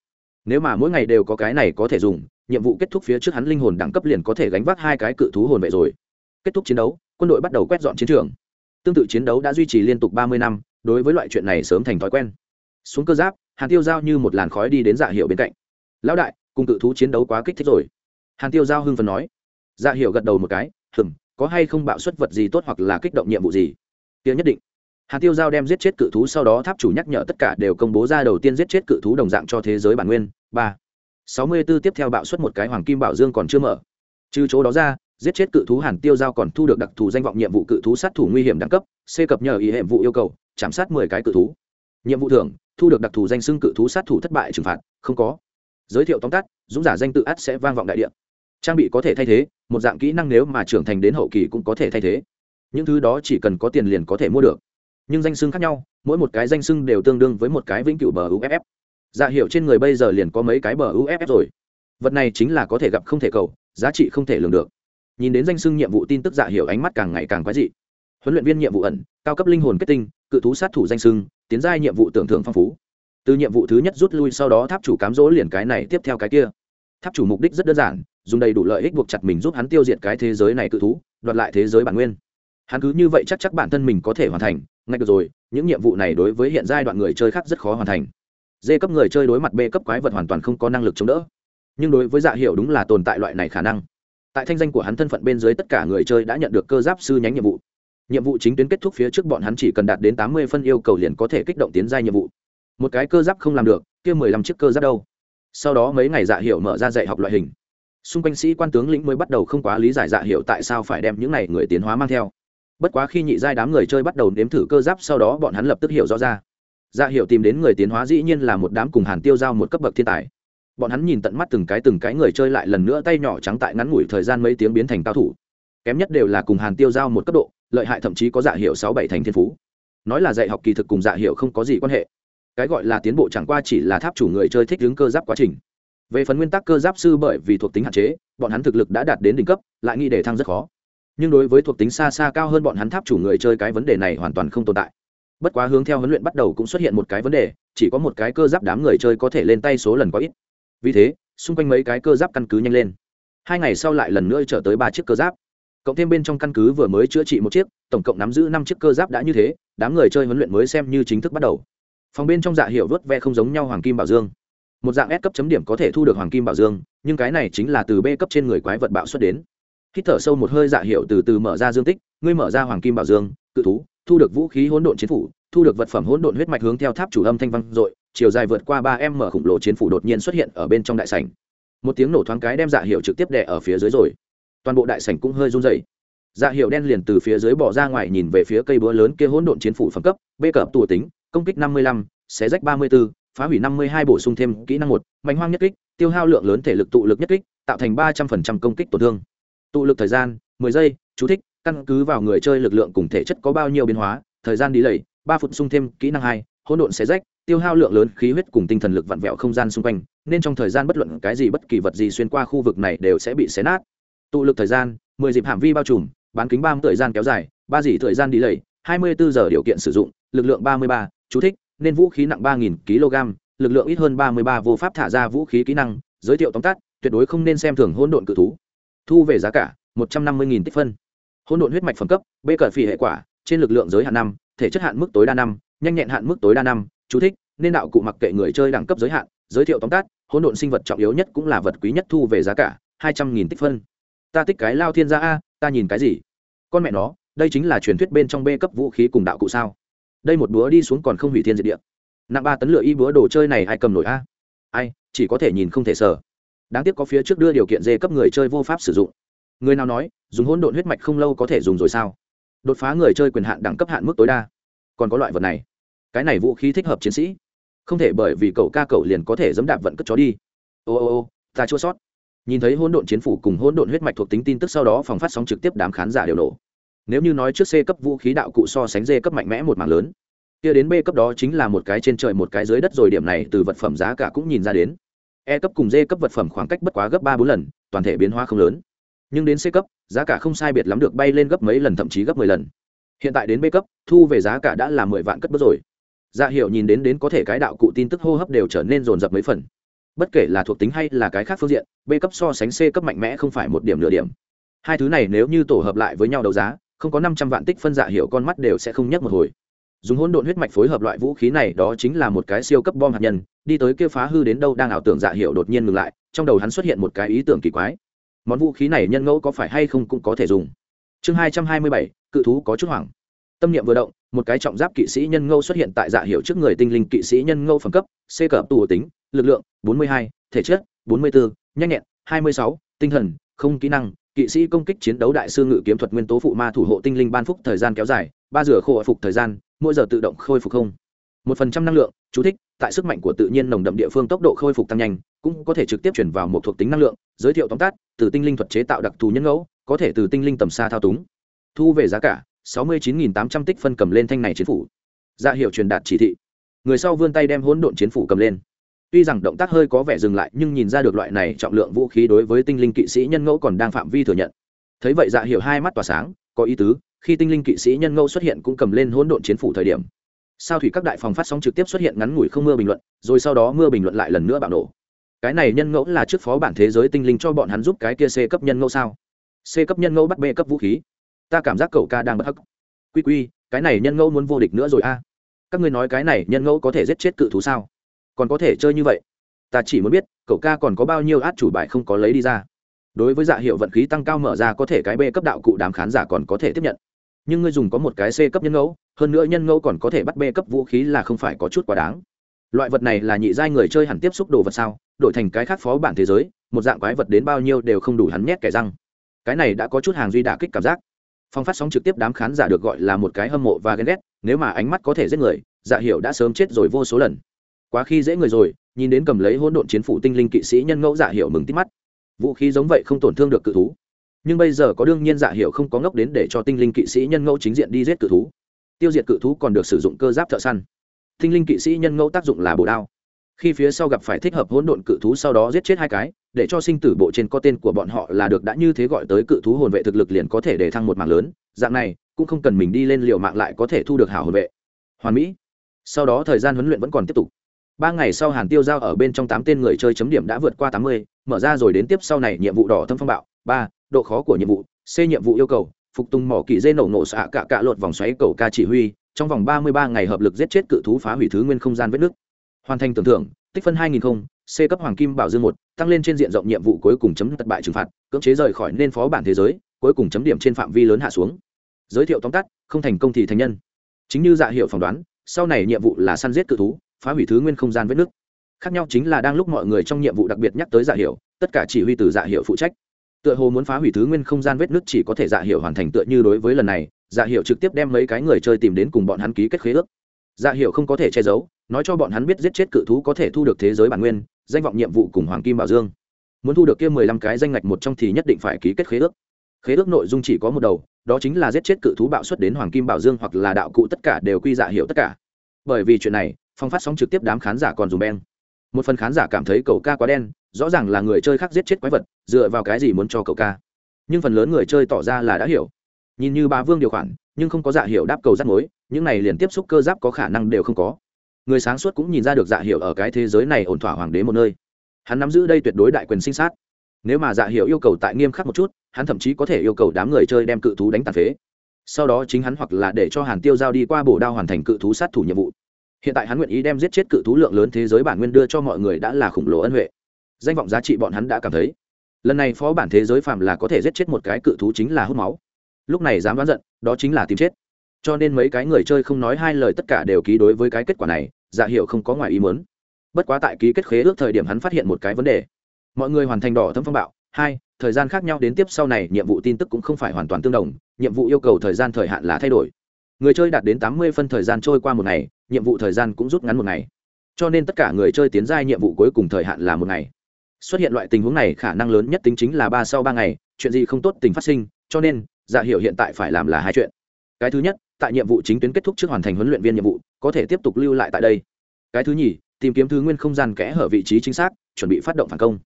nếu mà mỗi ngày đều có cái này có thể dùng, nhiệm vụ kết thúc phía trước hắn linh hồn đẳng cấp liền có thể gánh vác hai cái cự thú hồn vệ rồi. Kết thúc chiến đấu, quân đội bắt đầu quét dọn chiến trường. Tương tự chiến đấu đã duy trì liên tục ba mươi năm, đối với loại chuyện này sớm thành thói quen. Xuống cơ giáp, hàn tiêu giao như một làn khói đi đến dạ hiệu bên cạnh. Lão đại, cùng cự thú chiến đấu quá kích thích rồi. Hàn tiêu giao hưng phần nói. Dạ hiệu gật đầu một cái, hừm, có hay không bạo xuất vật gì tốt hoặc là kích động nhiệm vụ gì? Tiếng nhất định hàn tiêu giao đem giết chết cự thú sau đó tháp chủ nhắc nhở tất cả đều công bố ra đầu tiên giết chết cự thú đồng dạng cho thế giới bản nguyên. Ba. Sáu mươi b ố tiếp theo bạo xuất một cái hoàng kim bảo dương còn chưa mở. Trừ chỗ đó ra, giết chết cự thú hàn tiêu giao còn thu được đặc thù danh vọng nhiệm vụ cự thú sát thủ nguy hiểm đẳng cấp, c cập nhờ ý hệ vụ yêu cầu, chạm sát mười cái cự thú. Nhiệm vụ thưởng, thu được đặc thù danh xưng cự thú sát thủ thất bại trừng phạt, không có. Giới thiệu tóm tắt, dũng giả danh tự ắt sẽ vang vọng đại địa. Trang bị có thể thay thế, một dạng kỹ năng nếu mà trưởng thành đến hậu kỳ cũng có thể thay thế. Những thứ đó chỉ cần có tiền liền có thể mua được nhưng danh xưng khác nhau, mỗi một cái danh xưng đều tương đương với một cái vĩnh cửu bờ uff dạ hiệu trên người bây giờ liền có mấy cái bờ uff rồi. Vật này chính là có thể gặp không thể cầu, giá trị không thể lường được. Nhìn đến danh xưng nhiệm vụ tin tức dạ hiệu ánh mắt càng ngày càng quái dị. Huấn luyện viên nhiệm vụ ẩn, cao cấp linh hồn kết tinh, cự thú sát thủ danh xưng, tiến giai nhiệm vụ tưởng thưởng phong phú. Từ nhiệm vụ thứ nhất rút lui sau đó tháp chủ cám dỗ liền cái này tiếp theo cái kia. Tháp chủ mục đích rất đơn giản, dùng đầy đủ lợi ích buộc chặt mình giúp hắn tiêu diệt cái thế giới này cự thú, đoạt lại thế giới bản nguyên hắn cứ như vậy chắc chắc bản thân mình có thể hoàn thành, ngay được rồi, những nhiệm vụ này đối với hiện giai đoạn người chơi khác rất khó hoàn thành. D cấp người chơi đối mặt b cấp quái vật hoàn toàn không có năng lực chống đỡ. Nhưng đối với dạ hiệu đúng là tồn tại loại này khả năng. Tại thanh danh của hắn thân phận bên dưới tất cả người chơi đã nhận được cơ giáp sư nhánh nhiệm vụ. Nhiệm vụ chính tuyến kết thúc phía trước bọn hắn chỉ cần đạt đến tám mươi phân yêu cầu liền có thể kích động tiến giai nhiệm vụ. Một cái cơ giáp không làm được, kia mười lăm chiếc cơ giáp đâu? Sau đó mấy ngày dạ hiệu mở ra dạy học loại hình. Xung quanh sĩ quan tướng lĩnh mới bắt đầu không quá lý giải dạ hiệu tại sao phải đem những này người tiến hóa mang theo bất quá khi nhị giai đám người chơi bắt đầu nếm thử cơ giáp sau đó bọn hắn lập tức hiểu rõ ra. Dạ hiệu tìm đến người tiến hóa dĩ nhiên là một đám cùng hàn tiêu giao một cấp bậc thiên tài. Bọn hắn nhìn tận mắt từng cái từng cái người chơi lại lần nữa tay nhỏ trắng tại ngắn ngủi thời gian mấy tiếng biến thành cao thủ. Kém nhất đều là cùng hàn tiêu giao một cấp độ, lợi hại thậm chí có dạ hiệu sáu bảy thành thiên phú. Nói là dạy học kỳ thực cùng dạ hiệu không có gì quan hệ. Cái gọi là tiến bộ chẳng qua chỉ là tháp chủ người chơi thích đứng cơ giáp quá trình. Về phần nguyên tắc cơ giáp sư bởi vì thuộc tính hạn chế, bọn hắn thực lực đã đạt đến đỉnh cấp, lại nghĩ để thăng rất khó nhưng đối với thuộc tính xa xa cao hơn bọn hắn tháp chủ người chơi cái vấn đề này hoàn toàn không tồn tại. Bất quá hướng theo huấn luyện bắt đầu cũng xuất hiện một cái vấn đề, chỉ có một cái cơ giáp đám người chơi có thể lên tay số lần quá ít. Vì thế, xung quanh mấy cái cơ giáp căn cứ nhanh lên. Hai ngày sau lại lần nữa trở tới ba chiếc cơ giáp. Cộng thêm bên trong căn cứ vừa mới chữa trị một chiếc, tổng cộng nắm giữ năm chiếc cơ giáp đã như thế, đám người chơi huấn luyện mới xem như chính thức bắt đầu. Phòng bên trong dạ hiệu vớt ve không giống nhau hoàng kim bảo dương. Một dạng S cấp chấm điểm có thể thu được hoàng kim bảo dương, nhưng cái này chính là từ b cấp trên người quái vật bạo xuất đến hít thở sâu một hơi dạ hiệu từ từ mở ra dương tích, ngươi mở ra hoàng kim bảo dương, cự thú, thu được vũ khí hỗn độn chiến phủ, thu được vật phẩm hỗn độn huyết mạch hướng theo tháp chủ âm thanh văn dội, chiều dài vượt qua ba m mở khủng lồ chiến phủ đột nhiên xuất hiện ở bên trong đại sảnh. Một tiếng nổ thoáng cái đem dạ hiệu trực tiếp đè ở phía dưới rồi. Toàn bộ đại sảnh cũng hơi run rẩy. Dạ hiệu đen liền từ phía dưới bỏ ra ngoài nhìn về phía cây búa lớn kia hỗn độn chiến phủ phẩm cấp, bê cập tù tính, công kích năm mươi lăm, xé rách ba mươi b ố phá hủy năm mươi hai bổ sung thêm kỹ năng một, mạnh hoang nhất kích, tiêu hao lượng lớn thể lực tụ lực nhất kích, tạo thành ba trăm phần trăm công kích tổn thương tụ lực thời gian, mười giây, chú thích, căn cứ vào người chơi lực lượng cùng thể chất có bao nhiêu biến hóa, thời gian đi lầy, ba phút sung thêm kỹ năng hai, hỗn độn xé rách, tiêu hao lượng lớn khí huyết cùng tinh thần lực vặn vẹo không gian xung quanh, nên trong thời gian bất luận cái gì bất kỳ vật gì xuyên qua khu vực này đều sẽ bị xé nát. Tụ lực thời gian, mười dịp hạm vi bao trùm, bán kính ba mươi thời gian kéo dài, ba dỉ thời gian đi lầy, hai mươi bốn giờ điều kiện sử dụng, lực lượng ba mươi ba, chú thích, nên vũ khí nặng ba nghìn kg, lực lượng ít hơn ba mươi ba vô pháp thả ra vũ khí kỹ năng, giới thiệu tóm tắt, tuyệt đối không nên xem thường hỗn độn cự thú thu về giá cả một trăm năm mươi tích phân. Hỗn độn huyết mạch phẩm cấp b cờ phỉ hệ quả, trên lực lượng giới hạn năm, thể chất hạn mức tối đa năm, nhanh nhẹn hạn mức tối đa năm, chú thích, nên đạo cụ mặc kệ người chơi đẳng cấp giới hạn, giới thiệu tóm tắt, hỗn độn sinh vật trọng yếu nhất cũng là vật quý nhất thu về giá cả, hai trăm nghìn tích phân. Ta tích cái lao thiên gia a, ta nhìn cái gì? Con mẹ nó, đây chính là truyền thuyết bên trong b cấp vũ khí cùng đạo cụ sao? Đây một búa đi xuống còn không hủy thiên diệt địa. Nặng ba tấn lửa y búa đồ chơi này ai cầm nổi a? Ai, chỉ có thể nhìn không thể sờ đáng tiếc có phía trước đưa điều kiện dê cấp người chơi vô pháp sử dụng. Người nào nói, dùng hỗn độn huyết mạch không lâu có thể dùng rồi sao? Đột phá người chơi quyền hạn đẳng cấp hạn mức tối đa. Còn có loại vật này. Cái này vũ khí thích hợp chiến sĩ. Không thể bởi vì cậu ca cậu liền có thể dẫm đạp vận cất chó đi. Ô ô ô, ta chua sót. Nhìn thấy hỗn độn chiến phủ cùng hỗn độn huyết mạch thuộc tính tin tức sau đó phòng phát sóng trực tiếp đám khán giả đều nổ. Nếu như nói trước c cấp vũ khí đạo cụ so sánh d cấp mạnh mẽ một mảng lớn, kia đến b cấp đó chính là một cái trên trời một cái dưới đất rồi điểm này từ vật phẩm giá cả cũng nhìn ra đến e cấp cùng d cấp vật phẩm khoảng cách bất quá gấp ba bốn lần, toàn thể biến hóa không lớn. Nhưng đến c cấp, giá cả không sai biệt lắm được bay lên gấp mấy lần, thậm chí gấp mười lần. Hiện tại đến b cấp, thu về giá cả đã là mười vạn cất bước rồi. Dạ hiệu nhìn đến đến có thể cái đạo cụ tin tức hô hấp đều trở nên rồn rập mấy phần. Bất kể là thuộc tính hay là cái khác phương diện, b cấp so sánh c cấp mạnh mẽ không phải một điểm nửa điểm. Hai thứ này nếu như tổ hợp lại với nhau đấu giá, không có năm trăm vạn tích phân dạ hiệu con mắt đều sẽ không nhấc một hồi dùng hỗn độn huyết mạch phối hợp loại vũ khí này đó chính là một cái siêu cấp bom hạt nhân đi tới kia phá hư đến đâu đang ảo tưởng dạ hiệu đột nhiên ngừng lại trong đầu hắn xuất hiện một cái ý tưởng kỳ quái. Món vũ khí này nhân ngẫu có phải hay không cũng có thể dùng. Chương hai trăm hai mươi bảy cự thú có chút hoảng. Tâm niệm vừa động một cái trọng giáp kỵ sĩ nhân ngẫu xuất hiện tại dạ hiệu trước người tinh linh kỵ sĩ nhân ngẫu phẩm cấp c cờ tù tính lực lượng 42, thể chất 44, nhanh nhẹn 26, tinh thần không kỹ năng kỵ sĩ công kích chiến đấu đại sư ngự kiếm thuật nguyên tố phụ ma thủ hộ tinh linh ban phúc thời gian kéo dài ba rửa khô phục thời gian mỗi giờ tự động khôi phục không? Một phần trăm năng lượng, chú thích, tại sức mạnh của tự nhiên nồng đậm địa phương tốc độ khôi phục tăng nhanh, cũng có thể trực tiếp chuyển vào một thuộc tính năng lượng, giới thiệu tóm tắt, từ tinh linh thuật chế tạo đặc thù nhân ngẫu, có thể từ tinh linh tầm xa thao túng. Thu về giá cả, sáu mươi chín tám trăm tích phân cầm lên thanh này chiến phủ. Ra dạ hiệu truyền đạt chỉ thị. Người sau vươn tay đem hỗn độn chiến phủ cầm lên. Tuy rằng động tác hơi có vẻ dừng lại, nhưng nhìn ra được loại này trọng lượng vũ khí đối với tinh linh kỵ sĩ nhân ngẫu còn đang phạm vi thừa nhận. Thấy vậy dạ hiệu hai mắt tỏa sáng, có ý tứ khi tinh linh kỵ sĩ nhân ngẫu xuất hiện cũng cầm lên hỗn độn chiến phủ thời điểm. Sao thủy các đại phòng phát sóng trực tiếp xuất hiện ngắn ngủi không mưa bình luận, rồi sau đó mưa bình luận lại lần nữa bạo nổ. Cái này nhân ngẫu là trước phó bản thế giới tinh linh cho bọn hắn giúp cái kia c cấp nhân ngẫu sao? C cấp nhân ngẫu bắt b cấp vũ khí. Ta cảm giác cậu ca đang bất hắc. Quy quy, cái này nhân ngẫu muốn vô địch nữa rồi a. Các ngươi nói cái này nhân ngẫu có thể giết chết cự thú sao? Còn có thể chơi như vậy? Ta chỉ muốn biết, cậu ca còn có bao nhiêu át chủ bài không có lấy đi ra? Đối với dạ hiệu vận khí tăng cao mở ra có thể cái b cấp đạo cụ đám khán giả còn có thể tiếp nhận nhưng ngươi dùng có một cái c cấp nhân ngẫu, hơn nữa nhân ngẫu còn có thể bắt b cấp vũ khí là không phải có chút quá đáng. Loại vật này là nhị giai người chơi hẳn tiếp xúc đồ vật sao, đổi thành cái khác phó bản thế giới, một dạng quái vật đến bao nhiêu đều không đủ hắn nhét kẻ răng. Cái này đã có chút hàng duy đả kích cảm giác. Phong phát sóng trực tiếp đám khán giả được gọi là một cái hâm mộ và ghen ghét, nếu mà ánh mắt có thể giết người dạ hiểu đã sớm chết rồi vô số lần. Quá khi dễ người rồi, nhìn đến cầm lấy hỗn độn chiến phủ tinh linh kỵ sĩ nhân ngẫu dạ hiểu mừng tít mắt. Vũ khí giống vậy không tổn thương được cự thú nhưng bây giờ có đương nhiên dạ hiệu không có ngốc đến để cho tinh linh kỵ sĩ nhân ngẫu chính diện đi giết cự thú. Tiêu diệt cự thú còn được sử dụng cơ giáp thợ săn. Tinh linh kỵ sĩ nhân ngẫu tác dụng là bổ đao. Khi phía sau gặp phải thích hợp hỗn độn cự thú sau đó giết chết hai cái, để cho sinh tử bộ trên có tên của bọn họ là được đã như thế gọi tới cự thú hồn vệ thực lực liền có thể để thăng một mạng lớn. Dạng này, cũng không cần mình đi lên liều mạng lại có thể thu được hảo hồn vệ. Hoàn mỹ. Sau đó thời gian huấn luyện vẫn còn tiếp tục. Ba ngày sau hàn tiêu giao ở bên trong tám tên người chơi chấm điểm đã vượt qua tám mươi, mở ra rồi đến tiếp sau này nhiệm vụ đỏ thâm phong bạo. Ba độ khó của nhiệm vụ, c nhiệm vụ yêu cầu, phục tùng mỏ kỳ dây nổ nổ xạ cạ cạ lột vòng xoáy cầu ca chỉ huy, trong vòng ba mươi ba ngày hợp lực giết chết cự thú phá hủy thứ nguyên không gian vết nước hoàn thành tưởng thưởng, tích phân hai nghìn không, c cấp hoàng kim bảo dương một, tăng lên trên diện rộng nhiệm vụ cuối cùng chấm thất bại trừng phạt, cưỡng chế rời khỏi nên phó bản thế giới, cuối cùng chấm điểm trên phạm vi lớn hạ xuống. Giới thiệu tóm tắt, không thành công thì thành nhân. Chính như dạ hiệu phỏng đoán, sau này nhiệm vụ là săn giết cự thú, phá hủy thứ nguyên không gian vết nước khác nhau chính là đang lúc mọi người trong nhiệm vụ đặc biệt nhắc tới dạ hiệu, tất cả chỉ huy từ dạ hiệu phụ trách tựa hồ muốn phá hủy thứ nguyên không gian vết nứt chỉ có thể dạ hiệu hoàn thành tựa như đối với lần này dạ hiệu trực tiếp đem mấy cái người chơi tìm đến cùng bọn hắn ký kết khế ước. Dạ hiệu không có thể che giấu, nói cho bọn hắn biết giết chết cự thú có thể thu được thế giới bản nguyên, danh vọng nhiệm vụ cùng hoàng kim bảo dương. Muốn thu được kia mười lăm cái danh ngạch một trong thì nhất định phải ký kết khế ước. Khế ước nội dung chỉ có một đầu, đó chính là giết chết cự thú bạo xuất đến hoàng kim bảo dương hoặc là đạo cụ tất cả đều quy dạ hiệu tất cả. Bởi vì chuyện này, phong phát sóng trực tiếp đám khán giả còn dùng beng. Một phần khán giả cảm thấy cậu ca quá đen rõ ràng là người chơi khác giết chết quái vật, dựa vào cái gì muốn cho cậu ca. Nhưng phần lớn người chơi tỏ ra là đã hiểu. Nhìn như bà vương điều khoản, nhưng không có dạ hiệu đáp cầu rắt mối, những này liền tiếp xúc cơ giáp có khả năng đều không có. Người sáng suốt cũng nhìn ra được dạ hiệu ở cái thế giới này ổn thỏa hoàng đế một nơi. Hắn nắm giữ đây tuyệt đối đại quyền sinh sát. Nếu mà dạ hiệu yêu cầu tại nghiêm khắc một chút, hắn thậm chí có thể yêu cầu đám người chơi đem cự thú đánh tàn phế. Sau đó chính hắn hoặc là để cho hàn tiêu giao đi qua bổ đao hoàn thành cự thú sát thủ nhiệm vụ. Hiện tại hắn nguyện ý đem giết chết cự thú lượng lớn thế giới bản nguyên đưa cho mọi người đã là khủng lồ ân huệ danh vọng giá trị bọn hắn đã cảm thấy. Lần này phó bản thế giới phạm là có thể giết chết một cái cự thú chính là hút máu. Lúc này dám đoán giận, đó chính là tìm chết. Cho nên mấy cái người chơi không nói hai lời tất cả đều ký đối với cái kết quả này dạ hiệu không có ngoài ý muốn. Bất quá tại ký kết khế ước thời điểm hắn phát hiện một cái vấn đề. Mọi người hoàn thành đỏ thâm phong bạo. Hai, thời gian khác nhau đến tiếp sau này, nhiệm vụ tin tức cũng không phải hoàn toàn tương đồng, nhiệm vụ yêu cầu thời gian thời hạn là thay đổi. Người chơi đạt đến tám mươi phân thời gian trôi qua một ngày, nhiệm vụ thời gian cũng rút ngắn một ngày. Cho nên tất cả người chơi tiến giai nhiệm vụ cuối cùng thời hạn là một ngày xuất hiện loại tình huống này khả năng lớn nhất tính chính là ba sau ba ngày, chuyện gì không tốt tình phát sinh, cho nên dạ hiệu hiện tại phải làm là hai chuyện. Cái thứ nhất, tại nhiệm vụ chính tuyến kết thúc trước hoàn thành huấn luyện viên nhiệm vụ, có thể tiếp tục lưu lại tại đây. Cái thứ nhì, tìm kiếm thứ nguyên không gian kẽ hở vị trí chính xác, chuẩn bị phát động phản công.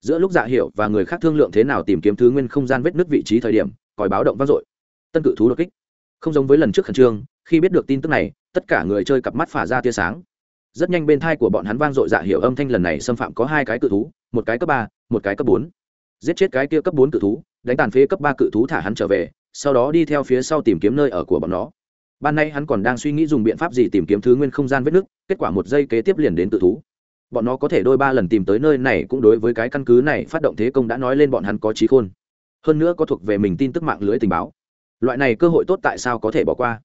Giữa lúc dạ hiệu và người khác thương lượng thế nào tìm kiếm thứ nguyên không gian vết nứt vị trí thời điểm, còi báo động vang dội. Tân cự thú đột kích. Không giống với lần trước khẩn trương, khi biết được tin tức này, tất cả người chơi cặp mắt phả ra tia sáng. Rất nhanh bên thai của bọn hắn vang dội dạ hiệu âm thanh lần này xâm phạm có hai cái cự thú một cái cấp ba, một cái cấp bốn. Giết chết cái kia cấp bốn cự thú, đánh tàn phế cấp ba cự thú thả hắn trở về, sau đó đi theo phía sau tìm kiếm nơi ở của bọn nó. Ban nay hắn còn đang suy nghĩ dùng biện pháp gì tìm kiếm thứ nguyên không gian vết nứt kết quả một giây kế tiếp liền đến cự thú. Bọn nó có thể đôi ba lần tìm tới nơi này cũng đối với cái căn cứ này phát động thế công đã nói lên bọn hắn có trí khôn. Hơn nữa có thuộc về mình tin tức mạng lưới tình báo. Loại này cơ hội tốt tại sao có thể bỏ qua?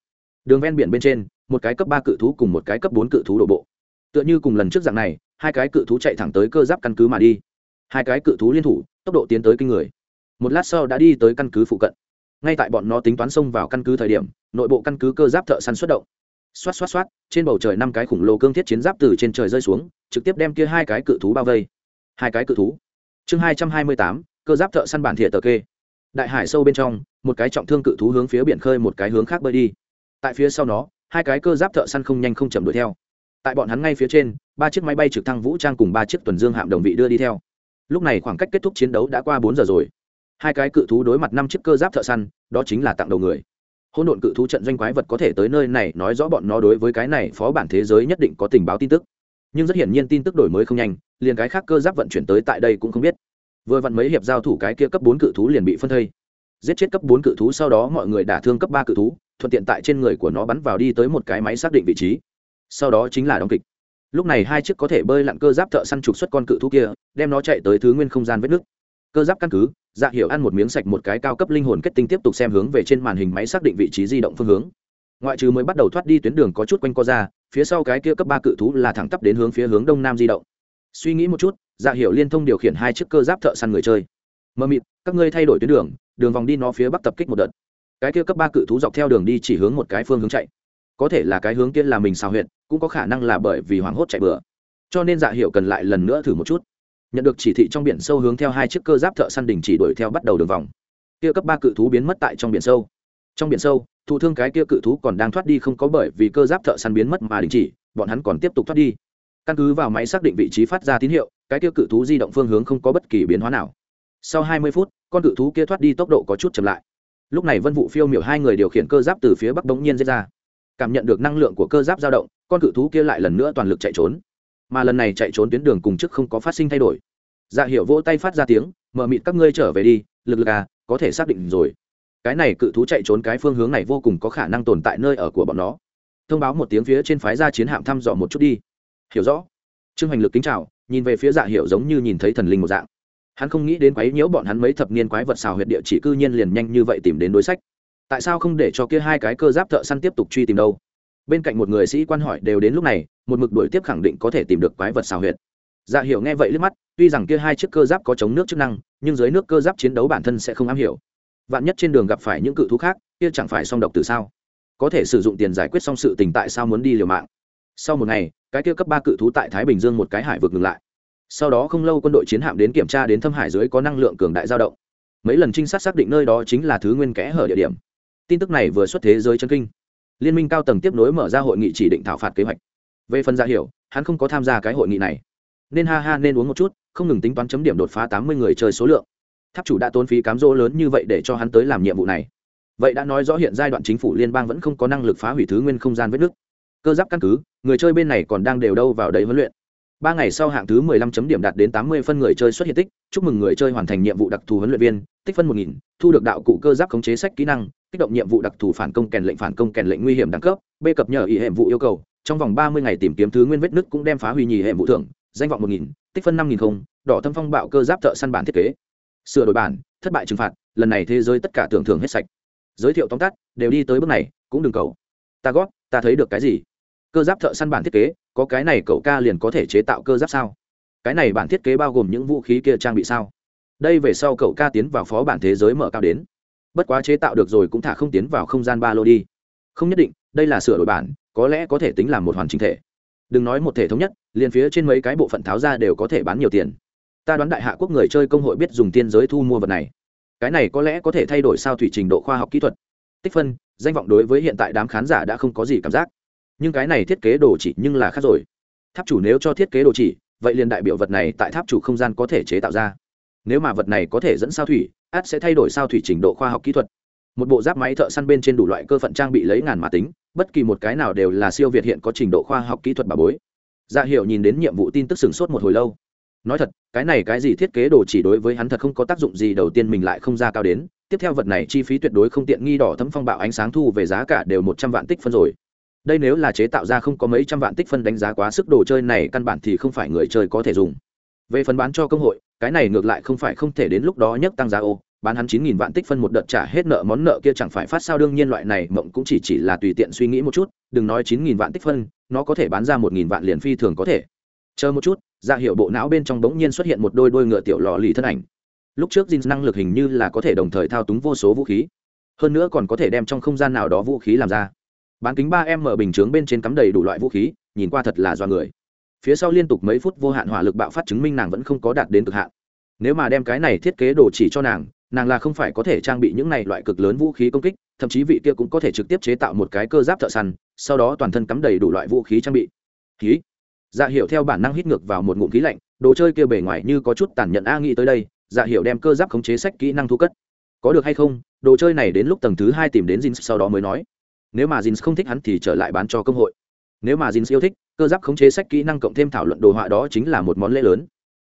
Đường ven biển bên trên, một cái cấp ba cự thú cùng một cái cấp bốn cự thú đổ bộ. Tựa như cùng lần trước dạng này hai cái cự thú chạy thẳng tới cơ giáp căn cứ mà đi. Hai cái cự thú liên thủ, tốc độ tiến tới kinh người. Một lát sau đã đi tới căn cứ phụ cận. Ngay tại bọn nó tính toán xông vào căn cứ thời điểm, nội bộ căn cứ cơ giáp thợ săn xuất động. Xoát xoát xoát, trên bầu trời năm cái khủng lồ cương thiết chiến giáp từ trên trời rơi xuống, trực tiếp đem kia hai cái cự thú bao vây. Hai cái cự thú. Chương hai trăm hai mươi tám, cơ giáp thợ săn bản thiệt tờ kê. Đại hải sâu bên trong, một cái trọng thương cự thú hướng phía biển khơi một cái hướng khác bơi đi. Tại phía sau nó, hai cái cơ giáp thợ săn không nhanh không chậm đuổi theo tại bọn hắn ngay phía trên, ba chiếc máy bay trực thăng vũ trang cùng ba chiếc tuần dương hạm đồng vị đưa đi theo. Lúc này khoảng cách kết thúc chiến đấu đã qua bốn giờ rồi. Hai cái cự thú đối mặt năm chiếc cơ giáp thợ săn, đó chính là tặng đầu người. Hỗn độn cự thú trận doanh quái vật có thể tới nơi này nói rõ bọn nó đối với cái này phó bản thế giới nhất định có tình báo tin tức. Nhưng rất hiển nhiên tin tức đổi mới không nhanh, liền cái khác cơ giáp vận chuyển tới tại đây cũng không biết. Vừa vặn mấy hiệp giao thủ cái kia cấp bốn cự thú liền bị phân thây. Giết chết cấp bốn cự thú sau đó mọi người đả thương cấp ba cự thú, thuận tiện tại trên người của nó bắn vào đi tới một cái máy xác định vị trí sau đó chính là đóng kịch. Lúc này hai chiếc có thể bơi lặn cơ giáp thợ săn trục xuất con cự thú kia, đem nó chạy tới thứ nguyên không gian vết nước cơ giáp căn cứ dạ hiểu ăn một miếng sạch một cái cao cấp linh hồn kết tinh tiếp tục xem hướng về trên màn hình máy xác định vị trí di động phương hướng. Ngoại trừ mới bắt đầu thoát đi tuyến đường có chút quanh co ra, phía sau cái kia cấp ba cự thú là thẳng tắp đến hướng phía hướng đông nam di động. Suy nghĩ một chút dạ hiểu liên thông điều khiển hai chiếc cơ giáp thợ săn người chơi. Mơ mịt, các ngươi thay đổi tuyến đường đường vòng đi nó phía bắc tập kích một đợt. Cái kia cấp ba cự thú dọc theo đường đi chỉ hướng một cái phương hướng chạy có thể là cái hướng kia là mình xào huyện cũng có khả năng là bởi vì hoảng hốt chạy bừa. Cho nên dạ hiệu cần lại lần nữa thử một chút. Nhận được chỉ thị trong biển sâu hướng theo hai chiếc cơ giáp thợ săn đình chỉ đuổi theo bắt đầu đường vòng. Kia cấp ba cự thú biến mất tại trong biển sâu. Trong biển sâu, thụ thương cái kia cự thú còn đang thoát đi không có bởi vì cơ giáp thợ săn biến mất mà đình chỉ, bọn hắn còn tiếp tục thoát đi. Căn cứ vào máy xác định vị trí phát ra tín hiệu, cái kia cự thú di động phương hướng không có bất kỳ biến hóa nào. Sau hai mươi phút, con cự thú kia thoát đi tốc độ có chút chậm lại. Lúc này vân vụ phiêu miểu hai người điều khiển cơ giáp từ phía bắc bỗng nhiên diễn ra cảm nhận được năng lượng của cơ giáp dao động, con cự thú kia lại lần nữa toàn lực chạy trốn. Mà lần này chạy trốn tuyến đường cùng trước không có phát sinh thay đổi. Dạ hiệu vỗ tay phát ra tiếng mờ mịt các ngươi trở về đi, lực lực à có thể xác định rồi. Cái này cự thú chạy trốn cái phương hướng này vô cùng có khả năng tồn tại nơi ở của bọn nó. Thông báo một tiếng phía trên phái ra chiến hạm thăm dò một chút đi. Hiểu rõ. Trương hành lực kính chào, nhìn về phía dạ hiệu giống như nhìn thấy thần linh một dạng. Hắn không nghĩ đến quấy nhiễu bọn hắn mấy thập niên quái vật xào huyệt địa chỉ cư nhiên liền nhanh như vậy tìm đến đối sách tại sao không để cho kia hai cái cơ giáp thợ săn tiếp tục truy tìm đâu? Bên cạnh một người sĩ quan hỏi đều đến lúc này, một mực đuổi tiếp khẳng định có thể tìm được quái vật xào huyệt. Dạ hiểu nghe vậy liếc mắt, tuy rằng kia hai chiếc cơ giáp có chống nước chức năng, nhưng dưới nước cơ giáp chiến đấu bản thân sẽ không am hiểu. Vạn nhất trên đường gặp phải những cự thú khác, kia chẳng phải song độc từ sao? Có thể sử dụng tiền giải quyết xong sự tình tại sao muốn đi liều mạng? Sau một ngày, cái kia cấp ba cự thú tại thái bình dương một cái hải vực ngừng lại. Sau đó không lâu quân đội chiến hạm đến kiểm tra đến thâm hải dưới có năng lượng cường đại dao động. Mấy lần trinh sát xác định nơi đó chính là thứ nguyên kẽ hở địa điểm tin tức này vừa xuất thế giới chân kinh. Liên minh cao tầng tiếp nối mở ra hội nghị chỉ định thảo phạt kế hoạch. Về phần ra hiểu, hắn không có tham gia cái hội nghị này. Nên ha ha nên uống một chút, không ngừng tính toán chấm điểm đột phá tám mươi người chơi số lượng. Tháp chủ đã tốn phí cám dỗ lớn như vậy để cho hắn tới làm nhiệm vụ này. Vậy đã nói rõ hiện giai đoạn chính phủ liên bang vẫn không có năng lực phá hủy thứ nguyên không gian vết nứt. Cơ giáp căn cứ, người chơi bên này còn đang đều đâu vào đấy huấn luyện ba ngày sau hạng thứ mười lăm chấm điểm đạt đến tám mươi phân người chơi xuất hiện tích, chúc mừng người chơi hoàn thành nhiệm vụ đặc thù huấn luyện viên, tích phân một nghìn, thu được đạo cụ cơ giáp khống chế sách kỹ năng, kích động nhiệm vụ đặc thù phản công kèn lệnh phản công kèn lệnh nguy hiểm đẳng cấp, b cập nhờ ý hệ vụ yêu cầu, trong vòng ba mươi ngày tìm kiếm thứ nguyên vết nứt cũng đem phá hủy nhì hệ vụ thưởng, danh vọng một nghìn, tích phân năm nghìn không, đỏ thâm phong bạo cơ giáp thợ săn bản thiết kế. Sửa đổi bản, thất bại trừng phạt, lần này thế giới tất cả tưởng thưởng hết sạch. Giới thiệu tóm tắt, đều đi tới bước này, cũng đừng cầu. Ta gót ta thấy được cái gì? Cơ giáp thợ săn bản thiết kế, có cái này cậu ca liền có thể chế tạo cơ giáp sao? Cái này bản thiết kế bao gồm những vũ khí kia trang bị sao? Đây về sau cậu ca tiến vào phó bản thế giới mở cao đến. Bất quá chế tạo được rồi cũng thả không tiến vào không gian ba lô đi. Không nhất định, đây là sửa đổi bản, có lẽ có thể tính làm một hoàn chỉnh thể. Đừng nói một thể thống nhất, liền phía trên mấy cái bộ phận tháo ra đều có thể bán nhiều tiền. Ta đoán đại hạ quốc người chơi công hội biết dùng tiên giới thu mua vật này. Cái này có lẽ có thể thay đổi sao thủy trình độ khoa học kỹ thuật. Tích phân, danh vọng đối với hiện tại đám khán giả đã không có gì cảm giác nhưng cái này thiết kế đồ chỉ nhưng là khác rồi. Tháp chủ nếu cho thiết kế đồ chỉ, vậy liền đại biểu vật này tại tháp chủ không gian có thể chế tạo ra. Nếu mà vật này có thể dẫn sao thủy, át sẽ thay đổi sao thủy trình độ khoa học kỹ thuật. Một bộ giáp máy thợ săn bên trên đủ loại cơ phận trang bị lấy ngàn mà tính, bất kỳ một cái nào đều là siêu việt hiện có trình độ khoa học kỹ thuật bà bối. Dạ hiệu nhìn đến nhiệm vụ tin tức sửng sốt một hồi lâu. Nói thật, cái này cái gì thiết kế đồ chỉ đối với hắn thật không có tác dụng gì, đầu tiên mình lại không ra cao đến. Tiếp theo vật này chi phí tuyệt đối không tiện nghi đỏ thấm phong bạo ánh sáng thu về giá cả đều một trăm vạn tích phân rồi đây nếu là chế tạo ra không có mấy trăm vạn tích phân đánh giá quá sức đồ chơi này căn bản thì không phải người chơi có thể dùng. Về phần bán cho công hội, cái này ngược lại không phải không thể đến lúc đó nhấc tăng giá ô, bán hắn chín nghìn vạn tích phân một đợt trả hết nợ món nợ kia chẳng phải phát sao đương nhiên loại này mộng cũng chỉ chỉ là tùy tiện suy nghĩ một chút, đừng nói chín nghìn vạn tích phân, nó có thể bán ra một nghìn vạn liền phi thường có thể. Chờ một chút, ra hiệu bộ não bên trong bỗng nhiên xuất hiện một đôi đôi ngựa tiểu lò lì thân ảnh. Lúc trước Jin năng lực hình như là có thể đồng thời thao túng vô số vũ khí, hơn nữa còn có thể đem trong không gian nào đó vũ khí làm ra bán kính ba m bình chướng bên trên cắm đầy đủ loại vũ khí, nhìn qua thật là do người. Phía sau liên tục mấy phút vô hạn hỏa lực bạo phát chứng minh nàng vẫn không có đạt đến cực hạn. Nếu mà đem cái này thiết kế đồ chỉ cho nàng nàng là không phải có thể trang bị những này loại cực lớn vũ khí công kích, thậm chí vị kia cũng có thể trực tiếp chế tạo một cái cơ giáp thợ săn, sau đó toàn thân cắm đầy đủ loại vũ khí trang bị. Khí dạ hiệu theo bản năng hít ngược vào một ngụm khí lạnh, đồ chơi kia bề ngoài như có chút tàn nhẫn a nghĩ tới đây dạ hiệu đem cơ giáp khống chế sách kỹ năng thu cất. Có được hay không? Đồ chơi này đến lúc tầng thứ hai tìm đến jin sau đó mới nói nếu mà jin không thích hắn thì trở lại bán cho công hội. Nếu mà jin yêu thích, cơ giáp khống chế sách kỹ năng cộng thêm thảo luận đồ họa đó chính là một món lễ lớn.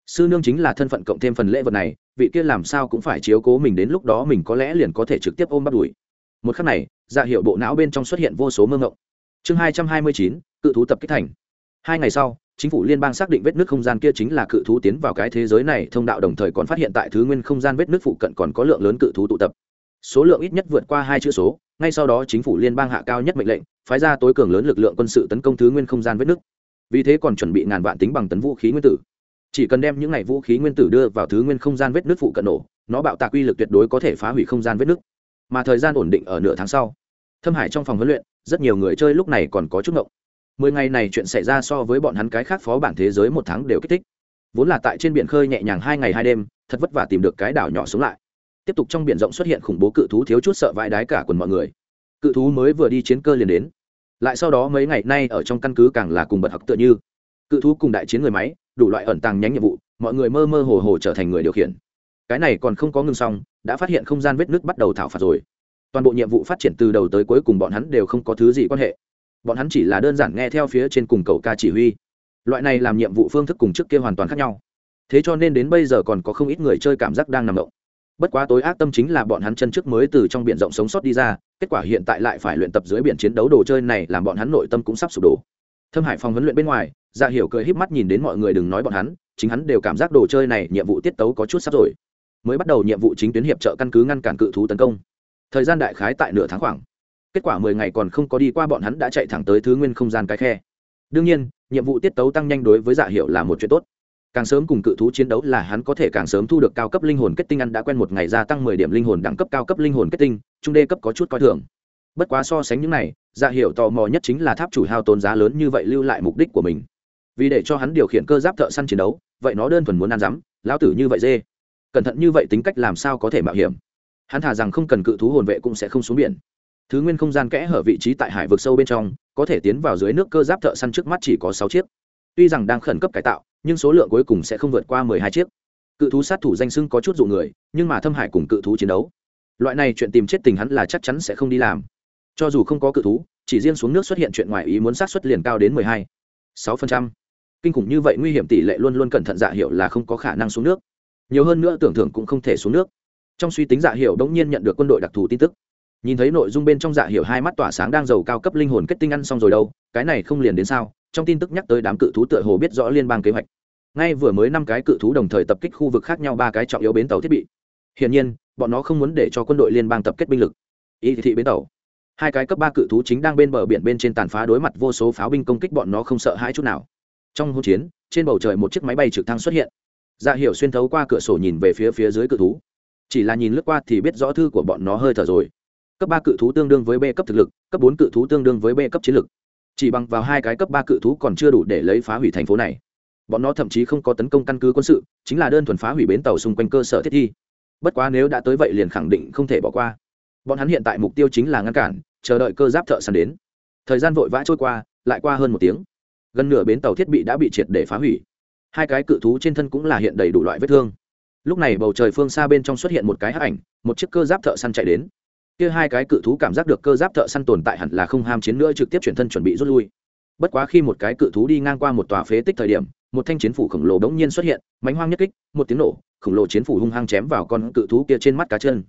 Sư nương chính là thân phận cộng thêm phần lễ vật này, vị kia làm sao cũng phải chiếu cố mình đến lúc đó mình có lẽ liền có thể trực tiếp ôm bắt đuổi một khắc này dạ hiệu bộ não bên trong xuất hiện vô số mơ ngộng. Chương hai trăm hai mươi chín, cự thú tập kích thành. Hai ngày sau, chính phủ liên bang xác định vết nước không gian kia chính là cự thú tiến vào cái thế giới này, thông đạo đồng thời còn phát hiện tại thứ nguyên không gian vết nước phụ cận còn có lượng lớn cự thú tụ tập số lượng ít nhất vượt qua hai chữ số, ngay sau đó chính phủ liên bang hạ cao nhất mệnh lệnh, phái ra tối cường lớn lực lượng quân sự tấn công thứ nguyên không gian vết nước vì thế còn chuẩn bị ngàn vạn tính bằng tấn vũ khí nguyên tử. Chỉ cần đem những ngày vũ khí nguyên tử đưa vào thứ nguyên không gian vết nước phụ cận nổ, nó bạo tạc uy lực tuyệt đối có thể phá hủy không gian vết nước mà thời gian ổn định ở nửa tháng sau. Thâm hải trong phòng huấn luyện, rất nhiều người chơi lúc này còn có chút ngộng. Mười ngày này chuyện xảy ra so với bọn hắn cái khác phó bản thế giới một tháng đều kích thích. Vốn là tại trên biển khơi nhẹ nhàng hai ngày hai đêm, thật vất vả tìm được cái đảo nhỏ xuống lại tiếp tục trong biển rộng xuất hiện khủng bố cự thú thiếu chút sợ vãi đái cả quần mọi người. Cự thú mới vừa đi chiến cơ liền đến. Lại sau đó mấy ngày nay ở trong căn cứ càng là cùng bật học tựa như. Cự thú cùng đại chiến người máy, đủ loại ẩn tàng nhánh nhiệm vụ, mọi người mơ mơ hồ hồ trở thành người điều khiển. Cái này còn không có ngừng xong, đã phát hiện không gian vết nước bắt đầu thảo phạt rồi. Toàn bộ nhiệm vụ phát triển từ đầu tới cuối cùng bọn hắn đều không có thứ gì quan hệ. Bọn hắn chỉ là đơn giản nghe theo phía trên cùng cầu ca chỉ huy. Loại này làm nhiệm vụ phương thức cùng trước kia hoàn toàn khác nhau. Thế cho nên đến bây giờ còn có không ít người chơi cảm giác đang nằm động bất quá tối ác tâm chính là bọn hắn chân trước mới từ trong biển rộng sống sót đi ra, kết quả hiện tại lại phải luyện tập dưới biển chiến đấu đồ chơi này làm bọn hắn nội tâm cũng sắp sụp đổ. Thâm hải phòng huấn luyện bên ngoài dạ hiểu cười híp mắt nhìn đến mọi người đừng nói bọn hắn, chính hắn đều cảm giác đồ chơi này nhiệm vụ tiết tấu có chút sắp rồi. Mới bắt đầu nhiệm vụ chính tuyến hiệp trợ căn cứ ngăn cản cự thú tấn công. Thời gian đại khái tại nửa tháng khoảng. Kết quả mười ngày còn không có đi qua bọn hắn đã chạy thẳng tới thứ nguyên không gian cái khe. Đương nhiên, nhiệm vụ tiết tấu tăng nhanh đối với dạ hiệu là một chuyện tốt càng sớm cùng cự thú chiến đấu là hắn có thể càng sớm thu được cao cấp linh hồn kết tinh ăn đã quen một ngày gia tăng mười điểm linh hồn đẳng cấp cao cấp linh hồn kết tinh, trung đê cấp có chút coi thường. Bất quá so sánh những này dạ hiệu tò mò nhất chính là tháp chủ hao tốn giá lớn như vậy lưu lại mục đích của mình. Vì để cho hắn điều khiển cơ giáp thợ săn chiến đấu, vậy nó đơn thuần muốn ăn rắm, lão tử như vậy dê. Cẩn thận như vậy tính cách làm sao có thể mạo hiểm? Hắn thả rằng không cần cự thú hồn vệ cũng sẽ không xuống biển. Thứ nguyên không gian kẽ hở vị trí tại hải vực sâu bên trong, có thể tiến vào dưới nước cơ giáp thợ săn trước mắt chỉ có sáu chiếc. Tuy rằng đang khẩn cấp cải tạo nhưng số lượng cuối cùng sẽ không vượt qua mười hai chiếc. Cự thú sát thủ danh sưng có chút dụ người, nhưng mà thâm hải cùng cự thú chiến đấu. Loại này chuyện tìm chết tình hắn là chắc chắn sẽ không đi làm. Cho dù không có cự thú, chỉ riêng xuống nước xuất hiện chuyện ngoài ý muốn sát xuất liền cao đến mười hai, sáu phần trăm. Kinh khủng như vậy nguy hiểm tỷ lệ luôn luôn cẩn thận dạ hiệu là không có khả năng xuống nước. Nhiều hơn nữa tưởng thưởng cũng không thể xuống nước. Trong suy tính dạ hiệu đống nhiên nhận được quân đội đặc thù tin tức. Nhìn thấy nội dung bên trong dạ hiệu hai mắt tỏa sáng đang giàu cao cấp linh hồn kết tinh ăn xong rồi đâu, cái này không liền đến sao? Trong tin tức nhắc tới đám cự thú tựa hồ biết rõ liên bang kế hoạch ngay vừa mới năm cái cự thú đồng thời tập kích khu vực khác nhau ba cái trọng yếu bến tàu thiết bị. Hiển nhiên, bọn nó không muốn để cho quân đội liên bang tập kết binh lực. Y thị bến tàu. Hai cái cấp ba cự thú chính đang bên bờ biển bên trên tàn phá đối mặt vô số pháo binh công kích bọn nó không sợ hãi chút nào. Trong hỗn chiến, trên bầu trời một chiếc máy bay trực thăng xuất hiện. Dạ hiệu xuyên thấu qua cửa sổ nhìn về phía phía dưới cự thú. Chỉ là nhìn lướt qua thì biết rõ thư của bọn nó hơi thở rồi. Cấp ba cự thú tương đương với b cấp thực lực, cấp bốn cự thú tương đương với b cấp chiến lực. Chỉ bằng vào hai cái cấp ba cự thú còn chưa đủ để lấy phá hủy thành phố này bọn nó thậm chí không có tấn công căn cứ quân sự, chính là đơn thuần phá hủy bến tàu xung quanh cơ sở thiết thi. Bất quá nếu đã tới vậy liền khẳng định không thể bỏ qua. Bọn hắn hiện tại mục tiêu chính là ngăn cản, chờ đợi cơ giáp thợ săn đến. Thời gian vội vã trôi qua, lại qua hơn một tiếng. Gần nửa bến tàu thiết bị đã bị triệt để phá hủy. Hai cái cự thú trên thân cũng là hiện đầy đủ loại vết thương. Lúc này bầu trời phương xa bên trong xuất hiện một cái hắc ảnh, một chiếc cơ giáp thợ săn chạy đến. Kia hai cái cự thú cảm giác được cơ giáp thợ săn tồn tại hẳn là không ham chiến nữa trực tiếp chuyển thân chuẩn bị rút lui. Bất quá khi một cái cự thú đi ngang qua một tòa phế tích thời điểm một thanh chiến phủ khổng lồ đống nhiên xuất hiện, mánh hoang nhất kích, một tiếng nổ, khổng lồ chiến phủ hung hăng chém vào con cự thú kia trên mắt cá chân.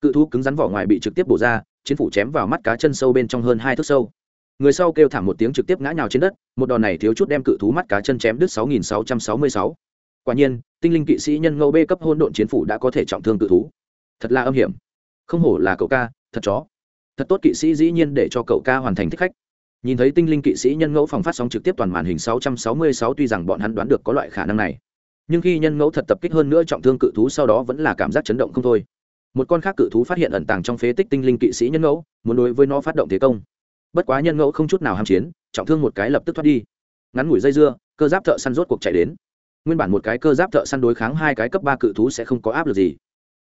Cự thú cứng rắn vỏ ngoài bị trực tiếp bổ ra, chiến phủ chém vào mắt cá chân sâu bên trong hơn hai thước sâu. Người sau kêu thảm một tiếng trực tiếp ngã nhào trên đất, một đòn này thiếu chút đem cự thú mắt cá chân chém đứt sáu nghìn sáu trăm sáu mươi sáu. Quả nhiên, tinh linh kỵ sĩ nhân ngẫu b cấp hôn độn chiến phủ đã có thể trọng thương cự thú. Thật là âm hiểm. Không hổ là cậu ca, thật chó. Thật tốt kỵ sĩ dĩ nhiên để cho cậu ca hoàn thành thích khách nhìn thấy tinh linh kỵ sĩ nhân ngẫu phòng phát sóng trực tiếp toàn màn hình 666 tuy rằng bọn hắn đoán được có loại khả năng này. Nhưng khi nhân ngẫu thật tập kích hơn nữa trọng thương cự thú sau đó vẫn là cảm giác chấn động không thôi. Một con khác cự thú phát hiện ẩn tàng trong phế tích tinh linh kỵ sĩ nhân ngẫu, muốn đối với nó phát động thế công. Bất quá nhân ngẫu không chút nào ham chiến, trọng thương một cái lập tức thoát đi. Ngắn ngủi dây dưa, cơ giáp thợ săn rốt cuộc chạy đến. Nguyên bản một cái cơ giáp thợ săn đối kháng hai cái cấp ba cự thú sẽ không có áp lực gì.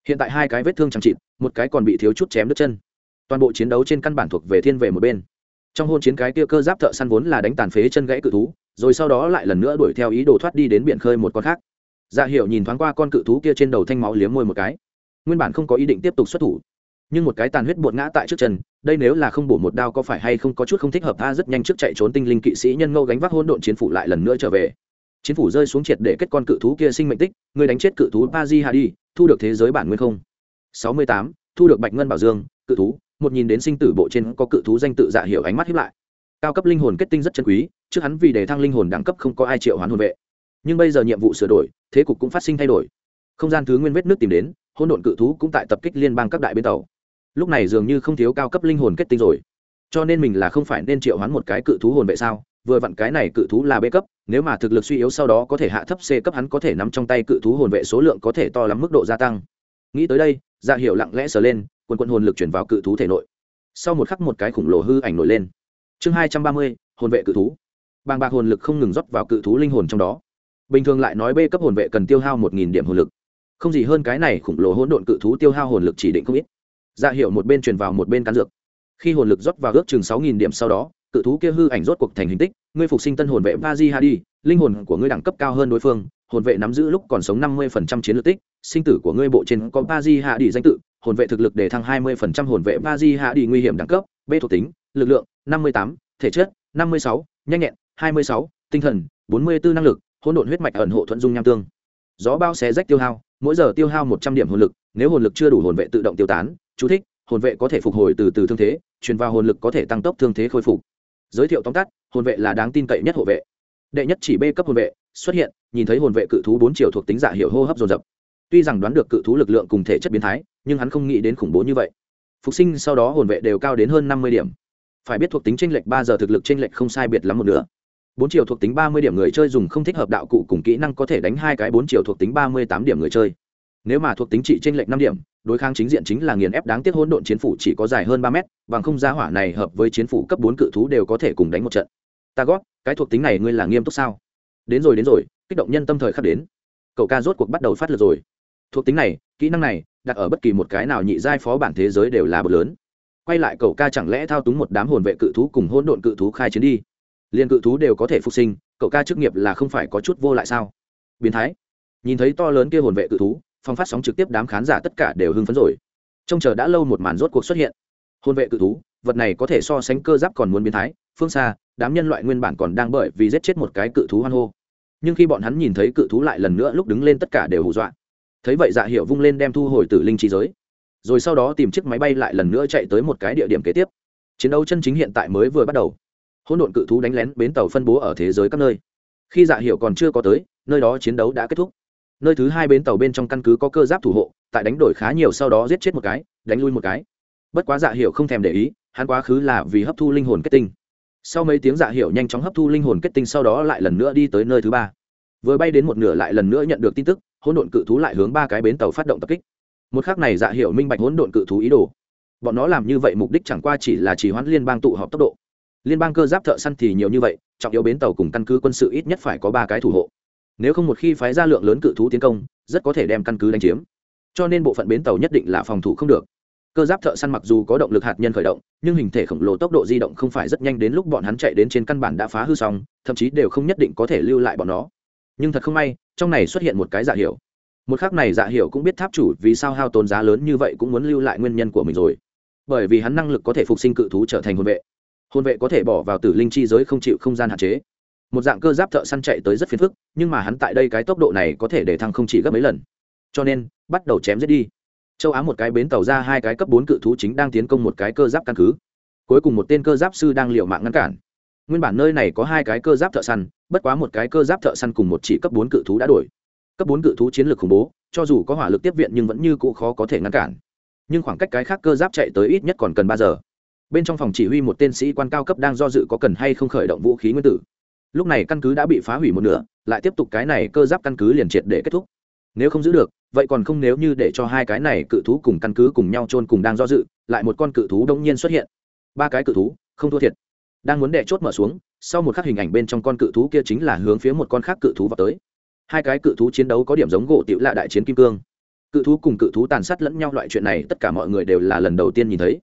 Hiện tại hai cái vết thương chẳng chịt, một cái còn bị thiếu chút chém đứt chân. Toàn bộ chiến đấu trên căn bản thuộc về thiên về một bên trong hôn chiến cái kia cơ giáp thợ săn vốn là đánh tàn phế chân gãy cự thú, rồi sau đó lại lần nữa đuổi theo ý đồ thoát đi đến biển khơi một con khác. Dạ hiệu nhìn thoáng qua con cự thú kia trên đầu thanh máu liếm môi một cái. Nguyên bản không có ý định tiếp tục xuất thủ, nhưng một cái tàn huyết bột ngã tại trước chân, đây nếu là không bổ một đao có phải hay không có chút không thích hợp ta rất nhanh trước chạy trốn tinh linh kỵ sĩ nhân ngâu gánh vác hôn độn chiến phủ lại lần nữa trở về. Chiến phủ rơi xuống triệt để kết con cự thú kia sinh mệnh tích, người đánh chết cự thú ba di hà đi, thu được thế giới bản nguyên không? Sáu mươi tám, thu được bạch ngân bảo dương, cự thú một nhìn đến sinh tử bộ trên có cự thú danh tự dạ hiểu ánh mắt hiếp lại. Cao cấp linh hồn kết tinh rất chân quý, trước hắn vì đề thăng linh hồn đẳng cấp không có ai triệu hoán hồn vệ. Nhưng bây giờ nhiệm vụ sửa đổi, thế cục cũng phát sinh thay đổi. Không gian thứ nguyên vết nước tìm đến hôn độn cự thú cũng tại tập kích liên bang các đại bến tàu. Lúc này dường như không thiếu cao cấp linh hồn kết tinh rồi. Cho nên mình là không phải nên triệu hoán một cái cự thú hồn vệ sao? Vừa vặn cái này cự thú là b cấp, nếu mà thực lực suy yếu sau đó có thể hạ thấp c cấp hắn có thể nắm trong tay cự thú hồn vệ số lượng có thể to lắm mức độ gia tăng. Nghĩ tới đây dạ hiệu lặng lẽ sờ lên Quần quần hồn lực chuyển vào cự thú thể nội. Sau một khắc một cái khủng lồ hư ảnh nổi lên. Chương hai trăm ba mươi, hồn vệ cự thú. Bàng bạc hồn lực không ngừng rót vào cự thú linh hồn trong đó. Bình thường lại nói b cấp hồn vệ cần tiêu hao một nghìn điểm hồn lực. Không gì hơn cái này khủng lồ hỗn độn cự thú tiêu hao hồn lực chỉ định không ít. Dạ hiệu một bên truyền vào một bên cán dược. Khi hồn lực rót vào ước chừng sáu nghìn điểm sau đó, cự thú kia hư ảnh rốt cuộc thành hình tích. Ngươi phục sinh tân hồn vệ ba di hadi linh hồn của ngươi đẳng cấp cao hơn đối phương. Hồn vệ nắm giữ lúc còn sống năm mươi phần trăm chiến lược tích. Sinh tử của ngươi bộ trên có ba di hạ đi danh tự hồn vệ thực lực để thăng hai mươi hồn vệ ba di hạ đi nguy hiểm đẳng cấp b thuộc tính, lực lượng năm mươi tám, thể chất năm mươi sáu, nhanh nhẹn hai mươi sáu, tinh thần bốn mươi bốn năng lực, hỗn độn huyết mạch ẩn hộ thuận dung nham tương. Gió bao xé rách tiêu hao, mỗi giờ tiêu hao một trăm điểm hồn lực, nếu hồn lực chưa đủ hồn vệ tự động tiêu tán, chú thích, hồn vệ có thể phục hồi từ từ thương thế, truyền vào hồn lực có thể tăng tốc thương thế khôi phục. Giới thiệu tóm tắt, hồn vệ là đáng tin cậy nhất hộ vệ. Đệ nhất chỉ b cấp hồn vệ, xuất hiện, nhìn thấy hồn vệ cự thú bốn chiều thuộc tính giả hiệu hô hấp dồn dập tuy rằng đoán được cự thú lực lượng cùng thể chất biến thái, nhưng hắn không nghĩ đến khủng bố như vậy. Phục sinh sau đó hồn vệ đều cao đến hơn năm mươi điểm. Phải biết thuộc tính tranh lệch ba giờ thực lực tranh lệch không sai biệt lắm một nữa bốn chiều thuộc tính ba mươi điểm người chơi dùng không thích hợp đạo cụ cùng kỹ năng có thể đánh hai cái bốn chiều thuộc tính ba mươi tám điểm người chơi. Nếu mà thuộc tính trị tranh lệch năm điểm, đối kháng chính diện chính là nghiền ép đáng tiếc hỗn độn chiến phủ chỉ có dài hơn ba mét, bằng không giá hỏa này hợp với chiến phủ cấp bốn cự thú đều có thể cùng đánh một trận. Ta gót cái thuộc tính này ngươi là nghiêm túc sao? Đến rồi đến rồi, kích động nhân tâm thời khắc đến. Cậu ca rốt cuộc bắt đầu phát lực rồi thuộc tính này, kỹ năng này, đặt ở bất kỳ một cái nào nhị giai phó bản thế giới đều là bậc lớn. Quay lại cậu ca chẳng lẽ thao túng một đám hồn vệ cự thú cùng hỗn độn cự thú khai chiến đi? Liền cự thú đều có thể phục sinh, cậu ca chức nghiệp là không phải có chút vô lại sao? Biến thái. Nhìn thấy to lớn kia hồn vệ cự thú, phong phát sóng trực tiếp đám khán giả tất cả đều hưng phấn rồi. Trông chờ đã lâu một màn rốt cuộc xuất hiện. Hồn vệ cự thú, vật này có thể so sánh cơ giáp còn muốn biến thái, phương xa, đám nhân loại nguyên bản còn đang bởi vì giết chết một cái cự thú hoan hô. Nhưng khi bọn hắn nhìn thấy cự thú lại lần nữa lúc đứng lên tất cả đều hù dọa thấy vậy dạ hiệu vung lên đem thu hồi tử linh trí giới. Rồi sau đó tìm chiếc máy bay lại lần nữa chạy tới một cái địa điểm kế tiếp. Chiến đấu chân chính hiện tại mới vừa bắt đầu. Hỗn độn cự thú đánh lén bến tàu phân bố ở thế giới các nơi. Khi dạ hiệu còn chưa có tới, nơi đó chiến đấu đã kết thúc. Nơi thứ hai bến tàu bên trong căn cứ có cơ giáp thủ hộ, tại đánh đổi khá nhiều sau đó giết chết một cái, đánh lui một cái. Bất quá dạ hiệu không thèm để ý, hắn quá khứ là vì hấp thu linh hồn kết tinh. Sau mấy tiếng dạ hiệu nhanh chóng hấp thu linh hồn kết tinh sau đó lại lần nữa đi tới nơi thứ ba vừa bay đến một nửa lại lần nữa nhận được tin tức, hỗn độn cự thú lại hướng ba cái bến tàu phát động tập kích. Một khác này dạ hiệu minh bạch hỗn độn cự thú ý đồ. Bọn nó làm như vậy mục đích chẳng qua chỉ là chỉ hoãn liên bang tụ họp tốc độ. Liên bang cơ giáp thợ săn thì nhiều như vậy, trọng yếu bến tàu cùng căn cứ quân sự ít nhất phải có ba cái thủ hộ. Nếu không một khi phái ra lượng lớn cự thú tiến công, rất có thể đem căn cứ đánh chiếm. Cho nên bộ phận bến tàu nhất định là phòng thủ không được. Cơ giáp thợ săn mặc dù có động lực hạt nhân khởi động, nhưng hình thể khổng lồ tốc độ di động không phải rất nhanh đến lúc bọn hắn chạy đến trên căn bản đã phá hư xong, thậm chí đều không nhất định có thể lưu lại bọn nó nhưng thật không may, trong này xuất hiện một cái giả hiểu. Một khác này dạ hiểu cũng biết tháp chủ vì sao hao tốn giá lớn như vậy cũng muốn lưu lại nguyên nhân của mình rồi. Bởi vì hắn năng lực có thể phục sinh cự thú trở thành hồn vệ. Hồn vệ có thể bỏ vào tử linh chi giới không chịu không gian hạn chế. Một dạng cơ giáp thợ săn chạy tới rất phiền phức, nhưng mà hắn tại đây cái tốc độ này có thể để thăng không chỉ gấp mấy lần. Cho nên, bắt đầu chém giết đi. Châu á một cái bến tàu ra hai cái cấp bốn cự thú chính đang tiến công một cái cơ giáp căn cứ. Cuối cùng một tên cơ giáp sư đang liệu mạng ngăn cản. Nguyên bản nơi này có hai cái cơ giáp thợ săn bất quá một cái cơ giáp thợ săn cùng một chỉ cấp bốn cự thú đã đổi. Cấp bốn cự thú chiến lược khủng bố, cho dù có hỏa lực tiếp viện nhưng vẫn như cũ khó có thể ngăn cản. Nhưng khoảng cách cái khác cơ giáp chạy tới ít nhất còn cần ba giờ. Bên trong phòng chỉ huy một tên sĩ quan cao cấp đang do dự có cần hay không khởi động vũ khí nguyên tử. Lúc này căn cứ đã bị phá hủy một nửa, lại tiếp tục cái này cơ giáp căn cứ liền triệt để kết thúc. Nếu không giữ được, vậy còn không nếu như để cho hai cái này cự thú cùng căn cứ cùng nhau chôn cùng đang do dự, lại một con cự thú đông nhiên xuất hiện. Ba cái cự thú, không thua thiệt. Đang muốn đẻ chốt mở xuống sau một khắc hình ảnh bên trong con cự thú kia chính là hướng phía một con khác cự thú vào tới. Hai cái cự thú chiến đấu có điểm giống gỗ tiểu lạ đại chiến kim cương. Cự thú cùng cự thú tàn sát lẫn nhau loại chuyện này tất cả mọi người đều là lần đầu tiên nhìn thấy.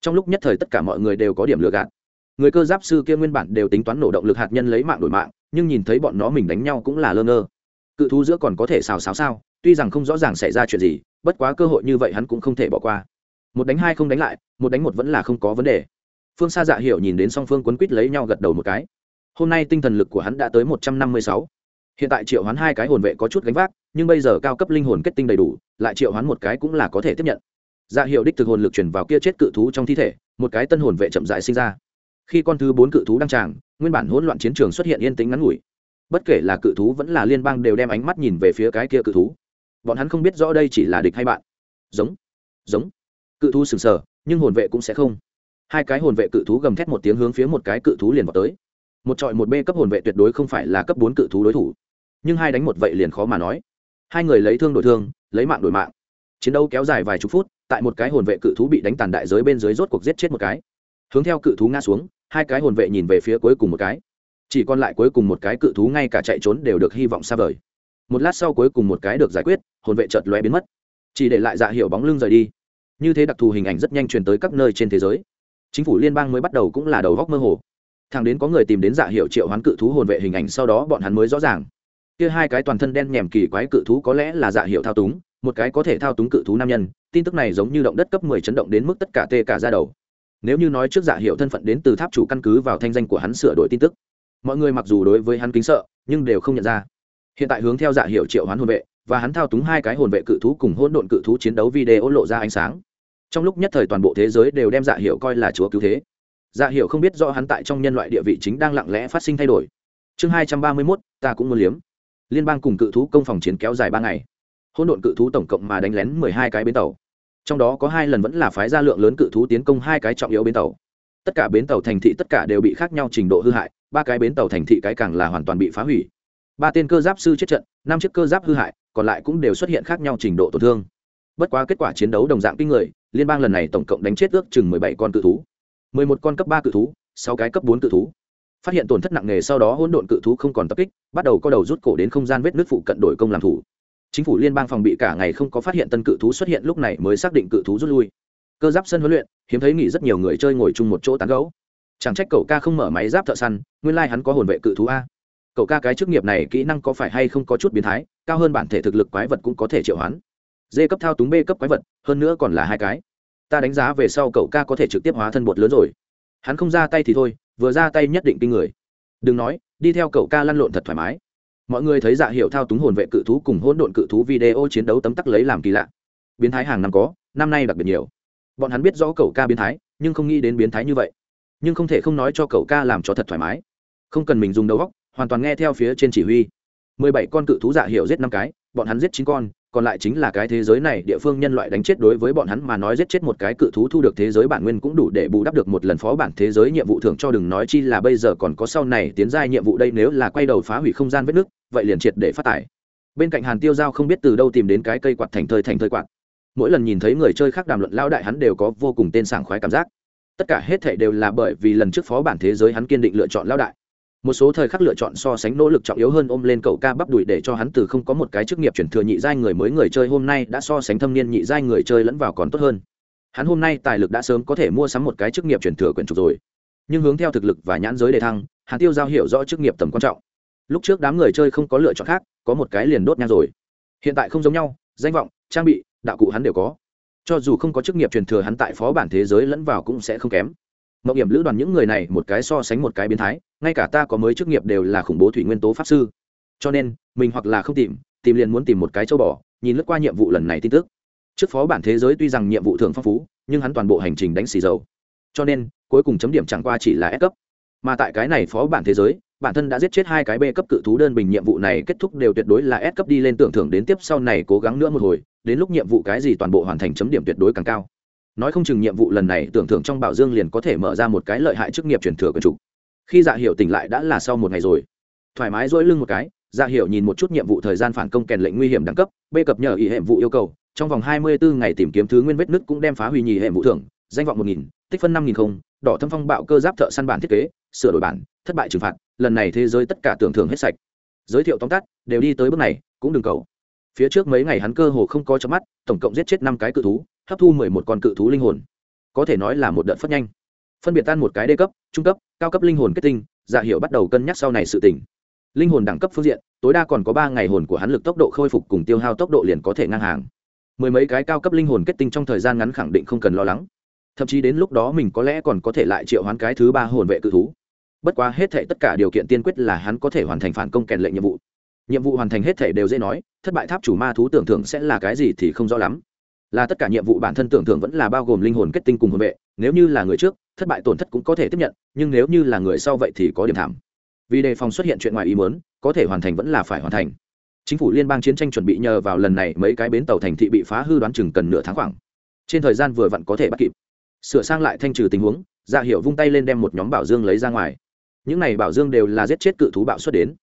Trong lúc nhất thời tất cả mọi người đều có điểm lừa gạt. Người cơ giáp sư kia nguyên bản đều tính toán nổ động lực hạt nhân lấy mạng đổi mạng, nhưng nhìn thấy bọn nó mình đánh nhau cũng là lơ ngơ. Cự thú giữa còn có thể xào xáo sao? Tuy rằng không rõ ràng xảy ra chuyện gì, bất quá cơ hội như vậy hắn cũng không thể bỏ qua. Một đánh hai không đánh lại, một đánh một vẫn là không có vấn đề phương xa dạ hiểu nhìn đến song phương quấn quýt lấy nhau gật đầu một cái. Hôm nay tinh thần lực của hắn đã tới một trăm năm mươi sáu. Hiện tại triệu hoán hai cái hồn vệ có chút gánh vác, nhưng bây giờ cao cấp linh hồn kết tinh đầy đủ, lại triệu hoán một cái cũng là có thể tiếp nhận. Dạ hiệu đích thực hồn lực chuyển vào kia chết cự thú trong thi thể, một cái tân hồn vệ chậm dại sinh ra. Khi con thứ bốn cự thú đăng tràng, nguyên bản hỗn loạn chiến trường xuất hiện yên tĩnh ngắn ngủi. Bất kể là cự thú vẫn là liên bang đều đem ánh mắt nhìn về phía cái kia cự thú. Bọn hắn không biết rõ đây chỉ là địch hay bạn. Giống giống. Cự thú sừng sờ, nhưng hồn vệ cũng sẽ không hai cái hồn vệ cự thú gầm thét một tiếng hướng phía một cái cự thú liền vào tới. Một trọi một b cấp hồn vệ tuyệt đối không phải là cấp bốn cự thú đối thủ. Nhưng hai đánh một vậy liền khó mà nói. Hai người lấy thương đổi thương, lấy mạng đổi mạng. Chiến đấu kéo dài vài chục phút, tại một cái hồn vệ cự thú bị đánh tàn đại giới bên dưới rốt cuộc giết chết một cái. Hướng theo cự thú ngã xuống, hai cái hồn vệ nhìn về phía cuối cùng một cái. Chỉ còn lại cuối cùng một cái cự thú ngay cả chạy trốn đều được hy vọng xa vời. Một lát sau cuối cùng một cái được giải quyết, hồn vệ chợt lóe biến mất. Chỉ để lại dạ hiệu bóng lưng rời đi. Như thế đặc thù hình ảnh rất nhanh truyền tới các nơi trên thế giới chính phủ liên bang mới bắt đầu cũng là đầu góc mơ hồ thằng đến có người tìm đến dạ hiệu triệu hoán cự thú hồn vệ hình ảnh sau đó bọn hắn mới rõ ràng kia hai cái toàn thân đen nhèm kỳ quái cự thú có lẽ là dạ hiệu thao túng một cái có thể thao túng cự thú nam nhân tin tức này giống như động đất cấp mười chấn động đến mức tất cả tê cả ra đầu nếu như nói trước dạ hiệu thân phận đến từ tháp chủ căn cứ vào thanh danh của hắn sửa đổi tin tức mọi người mặc dù đối với hắn kính sợ nhưng đều không nhận ra hiện tại hướng theo dạ hiệu triệu hoán hồn vệ và hắn thao túng hai cái hồn vệ cự thú cùng hỗn độn cự thú chiến đấu video lộ ra ánh sáng trong lúc nhất thời toàn bộ thế giới đều đem dạ hiệu coi là chúa cứu thế. Dạ hiệu không biết rõ hắn tại trong nhân loại địa vị chính đang lặng lẽ phát sinh thay đổi. Chương hai trăm ba mươi mốt, ta cũng muốn liếm. Liên bang cùng cự thú công phòng chiến kéo dài ba ngày. Hỗn độn cự thú tổng cộng mà đánh lén mười hai cái bến tàu. Trong đó có hai lần vẫn là phái ra lượng lớn cự thú tiến công hai cái trọng yếu bến tàu. Tất cả bến tàu thành thị tất cả đều bị khác nhau trình độ hư hại, ba cái bến tàu thành thị cái càng là hoàn toàn bị phá hủy. Ba tên cơ giáp sư chết trận, năm chiếc cơ giáp hư hại, còn lại cũng đều xuất hiện khác nhau trình độ tổn thương bất quá kết quả chiến đấu đồng dạng kinh người, liên bang lần này tổng cộng đánh chết ước chừng mười bảy con cự thú. Mười một con cấp ba cự thú, sáu cái cấp bốn cự thú. Phát hiện tổn thất nặng nề sau đó hỗn độn cự thú không còn tập kích, bắt đầu có đầu rút cổ đến không gian vết nước phụ cận đổi công làm thủ. Chính phủ liên bang phòng bị cả ngày không có phát hiện tân cự thú xuất hiện lúc này mới xác định cự thú rút lui. Cơ giáp sân huấn luyện, hiếm thấy nghỉ rất nhiều người chơi ngồi chung một chỗ tán gấu chẳng trách cậu ca không mở máy giáp thợ săn, nguyên lai、like、hắn có hồn vệ cự thú a. Cậu ca cái chức nghiệp này kỹ năng có phải hay không có chút biến thái, cao hơn bản thể thực lực quái vật cũng có thể triệu hoán d cấp thao túng b cấp quái vật, hơn nữa còn là hai cái. Ta đánh giá về sau cậu ca có thể trực tiếp hóa thân bột lớn rồi. Hắn không ra tay thì thôi, vừa ra tay nhất định kinh người. Đừng nói, đi theo cậu ca lăn lộn thật thoải mái. Mọi người thấy dạ hiệu thao túng hồn vệ cự thú cùng hỗn độn cự thú video chiến đấu tấm tắc lấy làm kỳ lạ. Biến thái hàng năm có, năm nay đặc biệt nhiều. Bọn hắn biết rõ cậu ca biến thái, nhưng không nghĩ đến biến thái như vậy. Nhưng không thể không nói cho cậu ca làm cho thật thoải mái. Không cần mình dùng đầu góc hoàn toàn nghe theo phía trên chỉ huy. Mười bảy con cự thú dạ hiệu giết năm cái, bọn hắn giết chín con còn lại chính là cái thế giới này, địa phương nhân loại đánh chết đối với bọn hắn mà nói giết chết một cái cự thú thu được thế giới bản nguyên cũng đủ để bù đắp được một lần phó bản thế giới nhiệm vụ thường cho đừng nói chi là bây giờ còn có sau này tiến giai nhiệm vụ đây nếu là quay đầu phá hủy không gian vết nước, vậy liền triệt để phát tải. Bên cạnh hàn tiêu giao không biết từ đâu tìm đến cái cây quạt thành thơi thành thơi quạt. Mỗi lần nhìn thấy người chơi khác đàm luận lao đại hắn đều có vô cùng tên sảng khoái cảm giác. Tất cả hết thể đều là bởi vì lần trước phó bản thế giới hắn kiên định lựa chọn lao đại một số thời khắc lựa chọn so sánh nỗ lực trọng yếu hơn ôm lên cậu ca bắp đùi để cho hắn từ không có một cái chức nghiệp chuyển thừa nhị giai người mới người chơi hôm nay đã so sánh thâm niên nhị giai người chơi lẫn vào còn tốt hơn. Hắn hôm nay tài lực đã sớm có thể mua sắm một cái chức nghiệp chuyển thừa quyển trục rồi. Nhưng hướng theo thực lực và nhãn giới đề thăng hắn tiêu giao hiểu rõ chức nghiệp tầm quan trọng. Lúc trước đám người chơi không có lựa chọn khác, có một cái liền đốt nhang rồi. Hiện tại không giống nhau, danh vọng, trang bị, đạo cụ hắn đều có. Cho dù không có chức nghiệp truyền thừa hắn tại phó bản thế giới lẫn vào cũng sẽ không kém. Mậu hiểm lữ đoàn những người này một cái so sánh một cái biến thái ngay cả ta có mới chức nghiệp đều là khủng bố thủy nguyên tố pháp sư. Cho nên, mình hoặc là không tìm tìm liền muốn tìm một cái châu bò, nhìn lướt qua nhiệm vụ lần này tin tức. Trước phó bản thế giới tuy rằng nhiệm vụ thường phong phú, nhưng hắn toàn bộ hành trình đánh xì dầu. Cho nên, cuối cùng chấm điểm chẳng qua chỉ là S cấp. Mà tại cái này phó bản thế giới, bản thân đã giết chết hai cái B cấp cự thú đơn bình nhiệm vụ này kết thúc đều tuyệt đối là S cấp đi lên tưởng thưởng đến tiếp sau này cố gắng nữa một hồi, đến lúc nhiệm vụ cái gì toàn bộ hoàn thành chấm điểm tuyệt đối càng cao. Nói không chừng nhiệm vụ lần này tưởng thưởng trong bảo dương liền có thể mở ra một cái lợi hại chức nghiệp truyền thừa của chủ khi dạ hiệu tỉnh lại đã là sau một ngày rồi. Thoải mái dỗi lưng một cái dạ hiệu nhìn một chút nhiệm vụ thời gian phản công kèn lệnh nguy hiểm đẳng cấp bê cập nhờ ý hệ vụ yêu cầu, trong vòng hai mươi bốn ngày tìm kiếm thứ nguyên vết nứt cũng đem phá hủy nhì hệ vụ thưởng, danh vọng một nghìn, tích phân năm nghìn không, đỏ thâm phong bạo cơ giáp thợ săn bản thiết kế, sửa đổi bản, thất bại trừng phạt, lần này thế giới tất cả tưởng thưởng hết sạch. Giới thiệu tóm tắt, đều đi tới bước này, cũng đừng cầu. Phía trước mấy ngày hắn cơ hồ không có chớp mắt, tổng cộng giết chết năm cái cự thú, hấp thu mười một con cự thú linh hồn. Có thể nói là một đợt phất nhanh phân biệt tan một cái đê cấp, trung cấp, cao cấp linh hồn kết tinh dạ hiệu bắt đầu cân nhắc sau này sự tỉnh linh hồn đẳng cấp phương diện, tối đa còn có ba ngày hồn của hắn lực tốc độ khôi phục cùng tiêu hao tốc độ liền có thể ngang hàng. Mười mấy cái cao cấp linh hồn kết tinh trong thời gian ngắn khẳng định không cần lo lắng. Thậm chí đến lúc đó mình có lẽ còn có thể lại triệu hoán cái thứ ba hồn vệ cự thú. Bất quá hết thể tất cả điều kiện tiên quyết là hắn có thể hoàn thành phản công kèn lệnh nhiệm vụ. Nhiệm vụ hoàn thành hết thể đều dễ nói, thất bại tháp chủ ma thú tưởng thưởng sẽ là cái gì thì không rõ lắm là tất cả nhiệm vụ bản thân tưởng thưởng vẫn là bao gồm linh hồn kết tinh cùng hồn vệ, nếu như là người trước, thất bại tổn thất cũng có thể tiếp nhận, nhưng nếu như là người sau vậy thì có điểm thảm. Vì đề phòng xuất hiện chuyện ngoài ý muốn, có thể hoàn thành vẫn là phải hoàn thành. Chính phủ liên bang chiến tranh chuẩn bị nhờ vào lần này mấy cái bến tàu thành thị bị phá hư đoán chừng cần nửa tháng khoảng. Trên thời gian vừa vặn có thể bắt kịp. Sửa sang lại thanh trừ tình huống dạ hiệu vung tay lên đem một nhóm bảo dương lấy ra ngoài. Những này bảo dương đều là giết chết cự thú bạo xuất đến.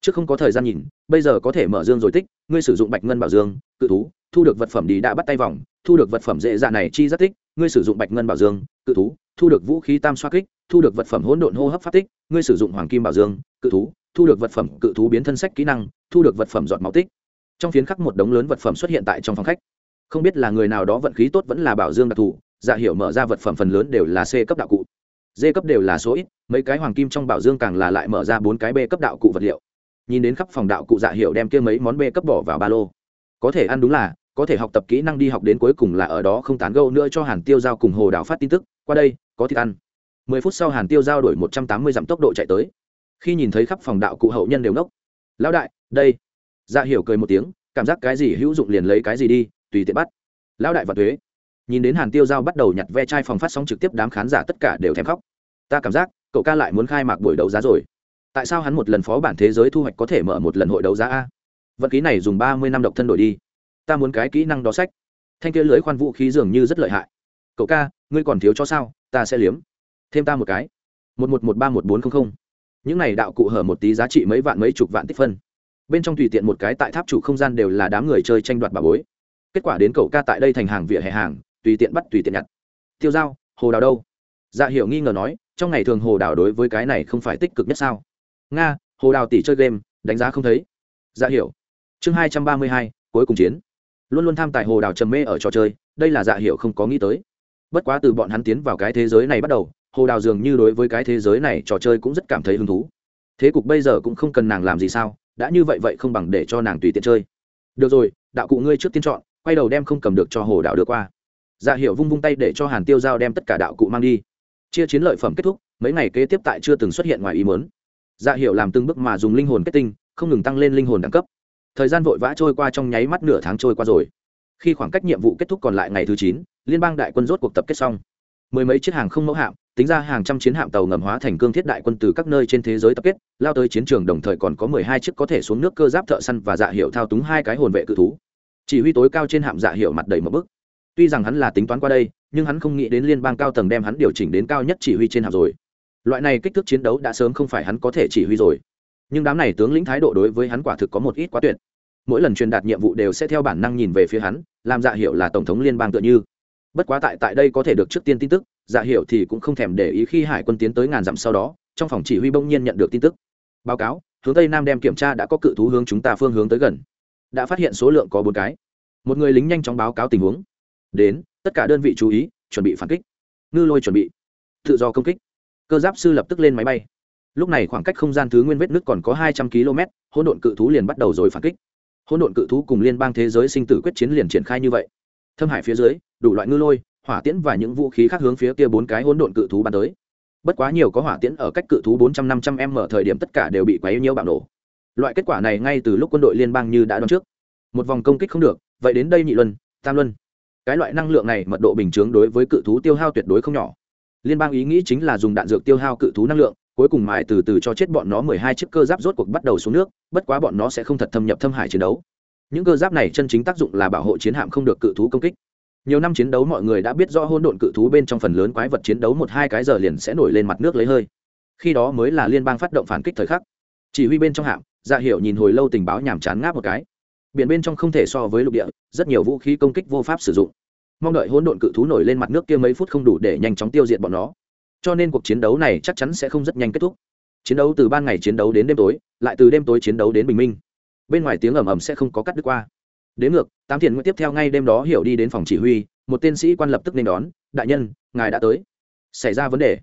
Trước không có thời gian nhìn, bây giờ có thể mở dương rồi tích, ngươi sử dụng bạch ngân bảo dương, cự thú thu được vật phẩm đi đã bắt tay vòng, thu được vật phẩm dễ dạ này chi rất tích ngươi sử dụng bạch ngân bảo dương, cự thú, thu được vũ khí tam xoa kích, thu được vật phẩm hỗn độn hô hấp pháp tích, ngươi sử dụng hoàng kim bảo dương, cự thú, thu được vật phẩm cự thú biến thân sách kỹ năng, thu được vật phẩm dọn máu tích. Trong phiến khắc một đống lớn vật phẩm xuất hiện tại trong phòng khách. Không biết là người nào đó vận khí tốt vẫn là bảo dương đặc thù dạ hiểu mở ra vật phẩm phần lớn đều là c cấp đạo cụ. D cấp đều là số ít, mấy cái hoàng kim trong bảo dương càng là lại mở ra bốn cái b cấp đạo cụ vật liệu. Nhìn đến khắp phòng đạo cụ dạ hiểu đem kia mấy món b cấp bỏ vào ba lô có thể ăn đúng là, có thể học tập kỹ năng đi học đến cuối cùng là ở đó không tán gâu nữa cho hàn tiêu giao cùng hồ đào phát tin tức, qua đây, có thịt ăn. Mười phút sau hàn tiêu giao đổi một trăm tám mươi dặm tốc độ chạy tới. Khi nhìn thấy khắp phòng đạo cụ hậu nhân đều nốc lão đại, đây. Dạ hiểu cười một tiếng, cảm giác cái gì hữu dụng liền lấy cái gì đi, tùy tiện bắt. Lão đại và thuế. Nhìn đến hàn tiêu giao bắt đầu nhặt ve chai phòng phát sóng trực tiếp đám khán giả tất cả đều thèm khóc. Ta cảm giác, cậu ca lại muốn khai mạc buổi đấu giá rồi. Tại sao hắn một lần phó bản thế giới thu hoạch có thể mở một lần hội đấu giá a? Vận khí này dùng ba mươi năm độc thân đổi đi. Ta muốn cái kỹ năng đó sách. Thanh kia lưới khoan vũ khí dường như rất lợi hại. Cậu ca, ngươi còn thiếu cho sao? Ta sẽ liếm. Thêm ta một cái. Một một một ba một bốn không không. Những này đạo cụ hở một tí giá trị mấy vạn mấy chục vạn tích phân. Bên trong tùy tiện một cái tại tháp chủ không gian đều là đám người chơi tranh đoạt bà bối. Kết quả đến cậu ca tại đây thành hàng vỉa hè hàng, tùy tiện bắt tùy tiện nhặt. Tiêu dao hồ đào đâu? Dạ hiểu nghi ngờ nói, trong ngày thường hồ đào đối với cái này không phải tích cực nhất sao? Nga, hồ đào tỷ chơi game, đánh giá không thấy. Dạ hiểu chương hai trăm ba mươi hai, cuối cùng chiến. Luôn luôn tham tài hồ đào trầm mê ở trò chơi, đây là dạ hiểu không có nghĩ tới. Bất quá từ bọn hắn tiến vào cái thế giới này bắt đầu, hồ đào dường như đối với cái thế giới này trò chơi cũng rất cảm thấy hứng thú. Thế cục bây giờ cũng không cần nàng làm gì sao, đã như vậy vậy không bằng để cho nàng tùy tiện chơi. Được rồi, đạo cụ ngươi trước tiên chọn, quay đầu đem không cầm được cho hồ đạo đưa qua. Dạ hiệu vung vung tay để cho hàn tiêu giao đem tất cả đạo cụ mang đi. Chia chiến lợi phẩm kết thúc, mấy ngày kế tiếp tại chưa từng xuất hiện ngoài ý mớn dạ hiệu làm từng bước mà dùng linh hồn kết tinh, không ngừng tăng lên linh hồn đẳng cấp thời gian vội vã trôi qua trong nháy mắt nửa tháng trôi qua rồi. Khi khoảng cách nhiệm vụ kết thúc còn lại ngày thứ chín, liên bang đại quân rốt cuộc tập kết xong. Mười mấy chiếc hàng không mẫu hạm, tính ra hàng trăm chiến hạm tàu ngầm hóa thành cương thiết đại quân từ các nơi trên thế giới tập kết, lao tới chiến trường đồng thời còn có mười hai chiếc có thể xuống nước cơ giáp thợ săn và dạ hiệu thao túng hai cái hồn vệ cự thú. Chỉ huy tối cao trên hạm dạ hiệu mặt đầy một bức. Tuy rằng hắn là tính toán qua đây, nhưng hắn không nghĩ đến liên bang cao tầng đem hắn điều chỉnh đến cao nhất chỉ huy trên hạm rồi. Loại này kích thước chiến đấu đã sớm không phải hắn có thể chỉ huy rồi nhưng đám này tướng lĩnh thái độ đối với hắn quả thực có một ít quá tuyệt. Mỗi lần truyền đạt nhiệm vụ đều sẽ theo bản năng nhìn về phía hắn, làm dạ hiệu là tổng thống liên bang tựa như. Bất quá tại tại đây có thể được trước tiên tin tức dạ hiệu thì cũng không thèm để ý khi hải quân tiến tới ngàn dặm sau đó, trong phòng chỉ huy bỗng nhiên nhận được tin tức. Báo cáo, hướng tây nam đem kiểm tra đã có cự thú hướng chúng ta phương hướng tới gần. Đã phát hiện số lượng có bốn cái. Một người lính nhanh chóng báo cáo tình huống. Đến, tất cả đơn vị chú ý, chuẩn bị phản kích. Ngư lôi chuẩn bị. Tự do công kích. Cơ giáp sư lập tức lên máy bay lúc này khoảng cách không gian thứ nguyên vết nước còn có hai trăm km, hỗn độn cự thú liền bắt đầu rồi phản kích. Hỗn độn cự thú cùng liên bang thế giới sinh tử quyết chiến liền triển khai như vậy. Thâm hải phía dưới, đủ loại ngư lôi, hỏa tiễn và những vũ khí khác hướng phía kia bốn cái hỗn độn cự thú bắn tới. Bất quá nhiều có hỏa tiễn ở cách cự thú bốn trăm năm trăm m thời điểm tất cả đều bị quấy nhiễu bạo nổ. Loại kết quả này ngay từ lúc quân đội liên bang như đã đoán trước. Một vòng công kích không được, vậy đến đây nhị luân, tam luân. Cái loại năng lượng này mật độ bình chướng đối với cự thú tiêu hao tuyệt đối không nhỏ. Liên bang ý nghĩ chính là dùng đạn dược tiêu hao cự thú năng lượng cuối cùng mài từ từ cho chết bọn nó mười hai chiếc cơ giáp rốt cuộc bắt đầu xuống nước, bất quá bọn nó sẽ không thật thâm nhập thâm hải chiến đấu. Những cơ giáp này chân chính tác dụng là bảo hộ chiến hạm không được cự thú công kích. Nhiều năm chiến đấu mọi người đã biết rõ hôn độn cự thú bên trong phần lớn quái vật chiến đấu một hai cái giờ liền sẽ nổi lên mặt nước lấy hơi. Khi đó mới là liên bang phát động phản kích thời khắc. Chỉ huy bên trong hạm dạ hiệu nhìn hồi lâu tình báo nhàm chán ngáp một cái. Biển bên trong không thể so với lục địa, rất nhiều vũ khí công kích vô pháp sử dụng. Mong đợi hỗn độn cự thú nổi lên mặt nước kia mấy phút không đủ để nhanh chóng tiêu diệt bọn nó cho nên cuộc chiến đấu này chắc chắn sẽ không rất nhanh kết thúc. Chiến đấu từ ban ngày chiến đấu đến đêm tối, lại từ đêm tối chiến đấu đến bình minh. Bên ngoài tiếng ầm ầm sẽ không có cắt đứt qua. Đến ngược, tám thiền nguyện tiếp theo ngay đêm đó hiểu đi đến phòng chỉ huy, một tên sĩ quan lập tức nên đón, đại nhân, ngài đã tới. Xảy ra vấn đề.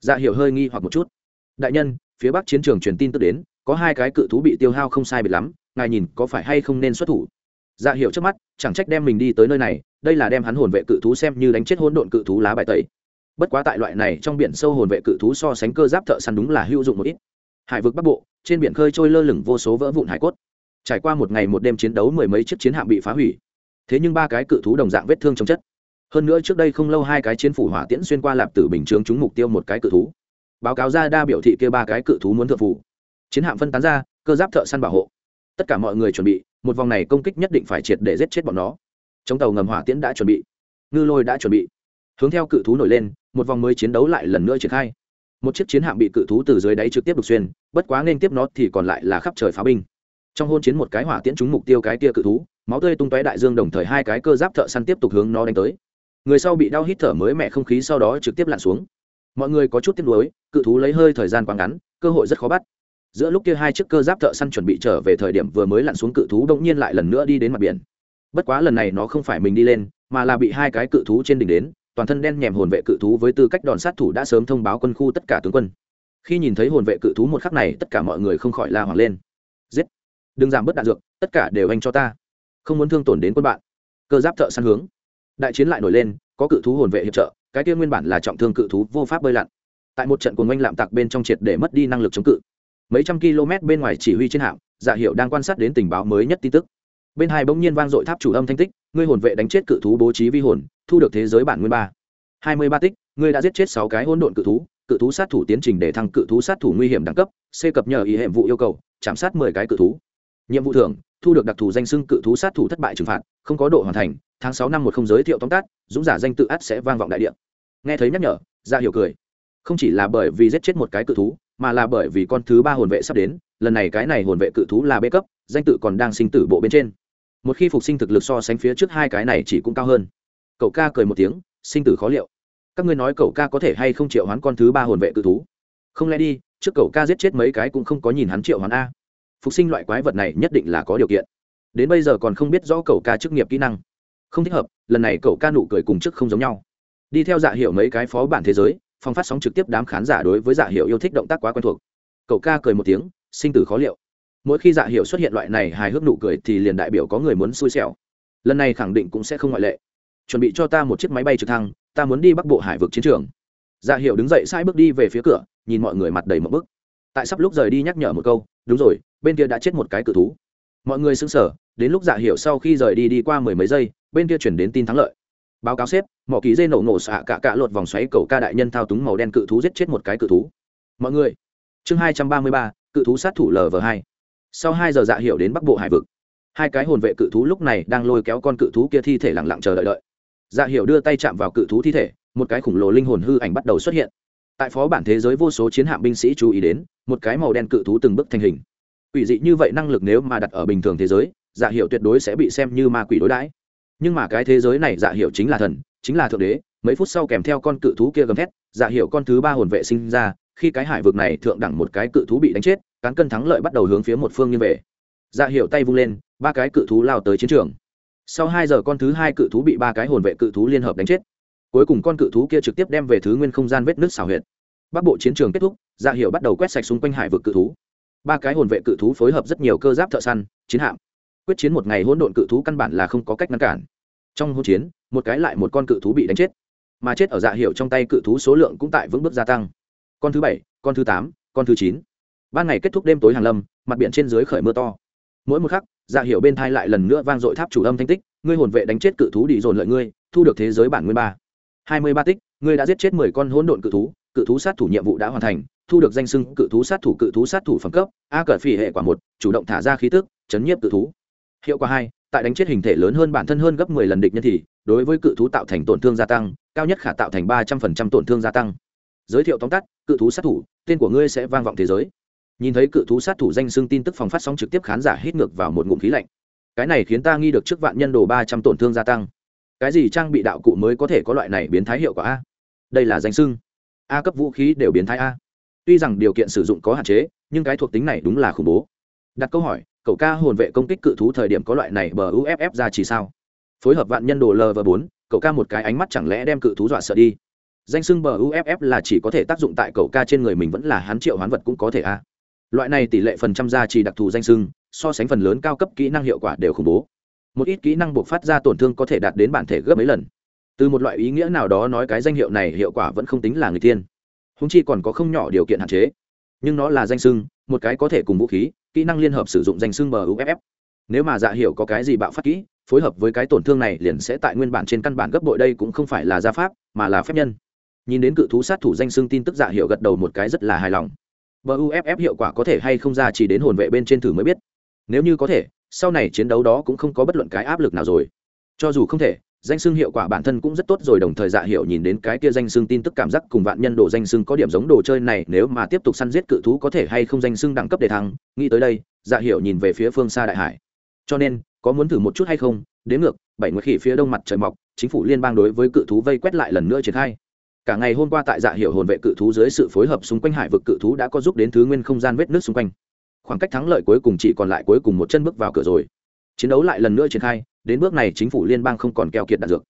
Dạ hiểu hơi nghi hoặc một chút. Đại nhân, phía bắc chiến trường truyền tin tức đến, có hai cái cự thú bị tiêu hao không sai biệt lắm, ngài nhìn có phải hay không nên xuất thủ? Dạ hiểu trước mắt, chẳng trách đem mình đi tới nơi này, đây là đem hắn hồn vệ cự thú xem như đánh chết hỗn độn cự thú lá bài tẩy bất quá tại loại này trong biển sâu hồn vệ cự thú so sánh cơ giáp thợ săn đúng là hữu dụng một ít. Hải vực bắc bộ, trên biển khơi trôi lơ lửng vô số vỡ vụn hải cốt. Trải qua một ngày một đêm chiến đấu mười mấy chiếc chiến hạm bị phá hủy. Thế nhưng ba cái cự thú đồng dạng vết thương trong chất. Hơn nữa trước đây không lâu hai cái chiến phủ hỏa tiễn xuyên qua lạp tử bình chướng trúng mục tiêu một cái cự thú. Báo cáo ra đa biểu thị kia ba cái cự thú muốn thượng phủ. Chiến hạm phân tán ra, cơ giáp thợ săn bảo hộ. Tất cả mọi người chuẩn bị, một vòng này công kích nhất định phải triệt để giết chết bọn nó. Chống tàu ngầm hỏa tiễn đã chuẩn bị. Ngư lôi đã chuẩn bị hướng theo cự thú nổi lên, một vòng mới chiến đấu lại lần nữa triển khai. Một chiếc chiến hạm bị cự thú từ dưới đáy trực tiếp đục xuyên, bất quá nên tiếp nó thì còn lại là khắp trời pháo binh. Trong hôn chiến một cái hỏa tiễn trúng mục tiêu cái tia cự thú, máu tươi tung tóe đại dương đồng thời hai cái cơ giáp thợ săn tiếp tục hướng nó đánh tới. Người sau bị đau hít thở mới mẹ không khí sau đó trực tiếp lặn xuống. Mọi người có chút tiếc nuối, cự thú lấy hơi thời gian quá ngắn, cơ hội rất khó bắt. Giữa lúc kia hai chiếc cơ giáp thợ săn chuẩn bị trở về thời điểm vừa mới lặn xuống cự thú đông nhiên lại lần nữa đi đến mặt biển. Bất quá lần này nó không phải mình đi lên, mà là bị hai cái cự thú trên đỉnh đến toàn thân đen nhèm hồn vệ cự thú với tư cách đòn sát thủ đã sớm thông báo quân khu tất cả tướng quân. Khi nhìn thấy hồn vệ cự thú một khắc này, tất cả mọi người không khỏi la hoàng lên. Giết! Đừng giảm bớt đạn dược, tất cả đều anh cho ta. Không muốn thương tổn đến quân bạn. Cơ giáp thợ săn hướng. Đại chiến lại nổi lên, có cự thú hồn vệ hiệp trợ, cái kia nguyên bản là trọng thương cự thú vô pháp bơi lặn. Tại một trận cuồng oanh lạm tặc bên trong triệt để mất đi năng lực chống cự. Mấy trăm km bên ngoài chỉ huy trên hạm dạ hiệu đang quan sát đến tình báo mới nhất tin tức bên hai bỗng nhiên vang dội tháp chủ âm thanh tích, ngươi hồn vệ đánh chết cự thú bố trí vi hồn, thu được thế giới bản nguyên ba. Hai mươi ba tích, ngươi đã giết chết sáu cái hỗn độn cự thú cự thú sát thủ tiến trình để thăng cự thú sát thủ nguy hiểm đẳng cấp, c cập nhờ ý hệ vụ yêu cầu, chạm sát mười cái cự thú. Nhiệm vụ thưởng, thu được đặc thù danh xưng cự thú sát thủ thất bại trừng phạt, không có độ hoàn thành, tháng sáu năm một không giới thiệu tóm tắt, dũng giả danh tự ắt sẽ vang vọng đại điện nghe thấy nhắc nhở ra hiểu cười. Không chỉ là bởi vì giết chết một cái cự thú, mà là bởi vì con thứ ba hồn vệ sắp đến, lần này cái này hồn vệ cự thú là bê cấp, danh tự còn đang sinh tử bộ bên trên một khi phục sinh thực lực so sánh phía trước hai cái này chỉ cũng cao hơn. Cậu ca cười một tiếng, sinh tử khó liệu. Các ngươi nói cậu ca có thể hay không triệu hoán con thứ ba hồn vệ cự thú? Không lẽ đi, trước cậu ca giết chết mấy cái cũng không có nhìn hắn triệu hoán a. Phục sinh loại quái vật này nhất định là có điều kiện. Đến bây giờ còn không biết rõ cậu ca chức nghiệp kỹ năng. Không thích hợp, lần này cậu ca nụ cười cùng chức không giống nhau. Đi theo dạ hiệu mấy cái phó bản thế giới, phong phát sóng trực tiếp đám khán giả đối với dạ hiệu yêu thích động tác quá quen thuộc. Cậu ca cười một tiếng, sinh tử khó liệu mỗi khi dạ hiệu xuất hiện loại này hài hước nụ cười thì liền đại biểu có người muốn xui xẻo. Lần này khẳng định cũng sẽ không ngoại lệ. Chuẩn bị cho ta một chiếc máy bay trực thăng, ta muốn đi bắc bộ hải vực chiến trường. Dạ hiệu đứng dậy sai bước đi về phía cửa, nhìn mọi người mặt đầy một bức. Tại sắp lúc rời đi nhắc nhở một câu, đúng rồi, bên kia đã chết một cái cự thú. Mọi người xứng sở đến lúc dạ hiệu sau khi rời đi đi qua mười mấy giây, bên kia chuyển đến tin thắng lợi. Báo cáo xếp, mỏ ký dây nổ nổ xạ cả cả lột vòng xoáy cầu ca đại nhân thao túng màu đen cự thú giết chết một cái cự thú. Mọi người, chương hai trăm ba mươi ba, cự thú sát thủ lv hai sau hai giờ dạ Hiểu đến bắc bộ hải vực, hai cái hồn vệ cự thú lúc này đang lôi kéo con cự thú kia thi thể lặng lặng chờ đợi đợi. Dạ hiểu đưa tay chạm vào cự thú thi thể, một cái khủng lồ linh hồn hư ảnh bắt đầu xuất hiện. Tại phó bản thế giới vô số chiến hạm binh sĩ chú ý đến, một cái màu đen cự thú từng bước thành hình. Quỷ dị như vậy năng lực nếu mà đặt ở bình thường thế giới dạ hiệu tuyệt đối sẽ bị xem như ma quỷ đối đãi. Nhưng mà cái thế giới này dạ hiệu chính là thần, chính là thượng đế, mấy phút sau kèm theo con cự thú kia gầm thét dạ hiệu con thứ ba hồn vệ sinh ra, khi cái hải vực này thượng đẳng một cái cự thú bị đánh chết cán cân thắng lợi bắt đầu hướng phía một phương như về. Dạ hiệu tay vung lên, ba cái cự thú lao tới chiến trường. Sau hai giờ con thứ hai cự thú bị ba cái hồn vệ cự thú liên hợp đánh chết. Cuối cùng con cự thú kia trực tiếp đem về thứ nguyên không gian vết nước xào huyệt. Bắc bộ chiến trường kết thúc dạ hiệu bắt đầu quét sạch xung quanh hải vực cự thú. Ba cái hồn vệ cự thú phối hợp rất nhiều cơ giáp thợ săn, chiến hạm. Quyết chiến một ngày hỗn độn cự thú căn bản là không có cách ngăn cản. Trong hỗn chiến, một cái lại một con cự thú bị đánh chết. Mà chết ở dạ hiệu trong tay cự thú số lượng cũng tại vững bước gia tăng. Con thứ bảy, con thứ tám, con thứ chín ban ngày kết thúc đêm tối hàng lâm, mặt biển trên dưới khởi mưa to. Mỗi một khắc dạ hiệu bên thai lại lần nữa vang dội tháp chủ âm thanh tích, ngươi hồn vệ đánh chết cự thú đi dồn lợi ngươi, thu được thế giới bản nguyên ba. Hai mươi ba tích, ngươi đã giết chết mười con hỗn độn cự thú cự thú sát thủ nhiệm vụ đã hoàn thành, thu được danh sưng cự thú sát thủ, cự thú sát thủ phẩm cấp, a cờ phi hệ quả một, chủ động thả ra khí tức, chấn nhiếp cự thú. Hiệu quả hai, tại đánh chết hình thể lớn hơn bản thân hơn gấp 10 lần địch nhân thì, đối với cự thú tạo thành tổn thương gia tăng, cao nhất khả tạo thành ba trăm phần trăm tổn thương gia tăng. Giới thiệu tóm tắt, cự thú sát thủ, tên của ngươi sẽ vang vọng thế giới nhìn thấy cự thú sát thủ danh xưng tin tức phòng phát sóng trực tiếp khán giả hít ngược vào một ngụm khí lạnh. Cái này khiến ta nghi được trước vạn nhân đồ ba trăm tổn thương gia tăng. Cái gì trang bị đạo cụ mới có thể có loại này biến thái hiệu quả a? Đây là danh xưng. A cấp vũ khí đều biến thái a. Tuy rằng điều kiện sử dụng có hạn chế, nhưng cái thuộc tính này đúng là khủng bố. Đặt câu hỏi, cậu ca hồn vệ công kích cự thú thời điểm có loại này bờ uff ra chỉ sao? Phối hợp vạn nhân đồ l và bốn, cậu ca một cái ánh mắt chẳng lẽ đem cự thú dọa sợ đi? Danh sưng bờ uff là chỉ có thể tác dụng tại cậu ca trên người mình vẫn là hắn triệu hoán vật cũng có thể a loại này tỷ lệ phần trăm gia trì đặc thù danh sưng so sánh phần lớn cao cấp kỹ năng hiệu quả đều khủng bố. Một ít kỹ năng buộc phát ra tổn thương có thể đạt đến bản thể gấp mấy lần. Từ một loại ý nghĩa nào đó nói cái danh hiệu này hiệu quả vẫn không tính là người tiên. Húng chi còn có không nhỏ điều kiện hạn chế. Nhưng nó là danh sưng một cái có thể cùng vũ khí, kỹ năng liên hợp sử dụng danh sưng bờ nếu mà dạ hiểu có cái gì bạo phát kỹ, phối hợp với cái tổn thương này liền sẽ tại nguyên bản trên căn bản gấp bội đây cũng không phải là gia pháp, mà là phép nhân. Nhìn đến cự thú sát thủ danh sưng tin tức dạ hiệu gật đầu một cái rất là hài lòng. Buff hiệu quả có thể hay không ra chỉ đến hồn vệ bên trên thử mới biết. Nếu như có thể, sau này chiến đấu đó cũng không có bất luận cái áp lực nào rồi. Cho dù không thể, danh xưng hiệu quả bản thân cũng rất tốt rồi, đồng thời dạ hiệu nhìn đến cái kia danh xưng tin tức cảm giác cùng vạn nhân đồ danh xưng có điểm giống đồ chơi này, nếu mà tiếp tục săn giết cự thú có thể hay không danh xưng đẳng cấp để thắng nghĩ tới đây dạ hiệu nhìn về phía phương xa đại hải. Cho nên, có muốn thử một chút hay không? Đến ngược, bảy nguyệt khỉ phía đông mặt trời mọc, chính phủ liên bang đối với cự thú vây quét lại lần nữa triển khai cả ngày hôm qua tại dạ hiệu hồn vệ cự thú dưới sự phối hợp xung quanh hải vực cự thú đã có giúp đến thứ nguyên không gian vết nước xung quanh. Khoảng cách thắng lợi cuối cùng chỉ còn lại cuối cùng một chân bước vào cửa rồi. Chiến đấu lại lần nữa triển khai, đến bước này chính phủ liên bang không còn keo kiệt đạn dược.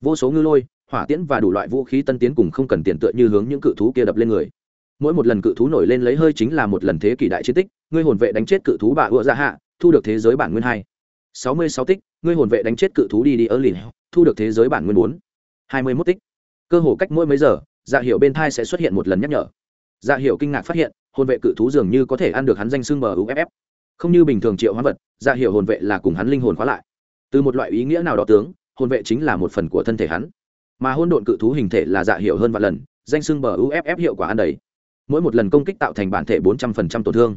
Vô số ngư lôi, hỏa tiễn và đủ loại vũ khí tân tiến cùng không cần tiền tựa như hướng những cự thú kia đập lên người. Mỗi một lần cự thú nổi lên lấy hơi chính là một lần thế kỷ đại chiến tích, ngươi hồn vệ đánh chết cự thú bà ựa ra dạ hạ, thu được thế giới bản nguyên hai. Sáu mươi sáu tích, ngươi hồn vệ đánh chết cự thú đi đi ơ lìn, thu được thế giới bản nguyên bốn. Hai mươi mốt tích cơ hồ cách mỗi mấy giờ dạ hiệu bên thai sẽ xuất hiện một lần nhắc nhở. Dạ hiệu kinh ngạc phát hiện hồn vệ cự thú dường như có thể ăn được hắn danh xưng bờ uff không như bình thường triệu hóa vật dạ hiệu hồn vệ là cùng hắn linh hồn khóa lại. Từ một loại ý nghĩa nào đó tướng, hồn vệ chính là một phần của thân thể hắn. Mà hôn độn cự thú hình thể là dạ hiệu hơn vài lần, danh xưng bờ uff hiệu quả ăn đầy. Mỗi một lần công kích tạo thành bản thể bốn trăm phần trăm tổn thương.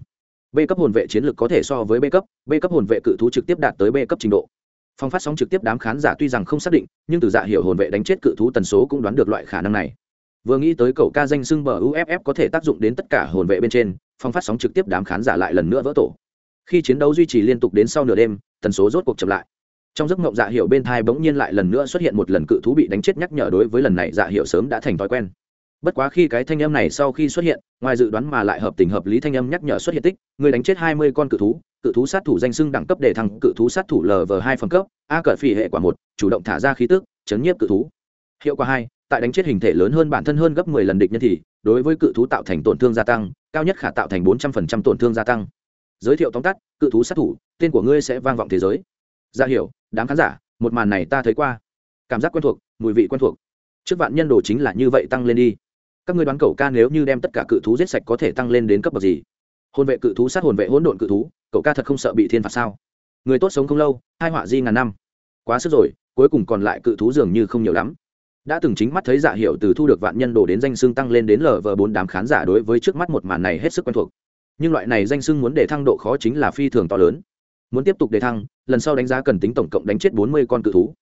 B cấp hồn vệ chiến lược có thể so với b cấp b cấp hồn vệ cự thú trực tiếp đạt tới b cấp trình độ phòng phát sóng trực tiếp đám khán giả tuy rằng không xác định, nhưng từ dạ hiệu hồn vệ đánh chết cự thú tần số cũng đoán được loại khả năng này. Vừa nghĩ tới cậu ca danh xưng bờ uff có thể tác dụng đến tất cả hồn vệ bên trên phòng phát sóng trực tiếp đám khán giả lại lần nữa vỡ tổ. Khi chiến đấu duy trì liên tục đến sau nửa đêm, tần số rốt cuộc chậm lại. Trong giấc mộng dạ hiệu bên thai bỗng nhiên lại lần nữa xuất hiện một lần cự thú bị đánh chết nhắc nhở đối với lần này dạ hiệu sớm đã thành thói quen. Bất quá khi cái thanh âm này sau khi xuất hiện, ngoài dự đoán mà lại hợp tình hợp lý thanh âm nhắc nhở xuất hiện tích, người đánh chết hai mươi con cự thú cự thú sát thủ danh sưng đẳng cấp để thăng cự thú sát thủ lv hai phần cấp, a cờ phỉ hệ quả một, chủ động thả ra khí tức, chấn nhiếp cự thú. Hiệu quả hai, tại đánh chết hình thể lớn hơn bản thân hơn gấp 10 lần địch nhân thì, đối với cự thú tạo thành tổn thương gia tăng, cao nhất khả tạo thành bốn trăm phần trăm tổn thương gia tăng. Giới thiệu tóm tắt, cự thú sát thủ, tên của ngươi sẽ vang vọng thế giới. Ra hiểu, đám khán giả, một màn này ta thấy qua. Cảm giác quen thuộc, mùi vị quen thuộc. Trước vạn nhân đồ chính là như vậy tăng lên đi. Các ngươi đoán cầu ca nếu như đem tất cả cự thú giết sạch có thể tăng lên đến cấp bậc gì? Hôn vệ cự thú sát hồn vệ hỗn độn cự thú cậu ca thật không sợ bị thiên phạt sao? Người tốt sống không lâu, hai họa di ngàn năm. Quá sức rồi, cuối cùng còn lại cự thú dường như không nhiều lắm. Đã từng chính mắt thấy dạ hiệu từ thu được vạn nhân đồ đến danh xưng tăng lên đến lờ vờ bốn đám khán giả đối với trước mắt một màn này hết sức quen thuộc. Nhưng loại này danh xưng muốn để thăng độ khó chính là phi thường to lớn. Muốn tiếp tục đề thăng, lần sau đánh giá cần tính tổng cộng đánh chết bốn mươi con cự thú.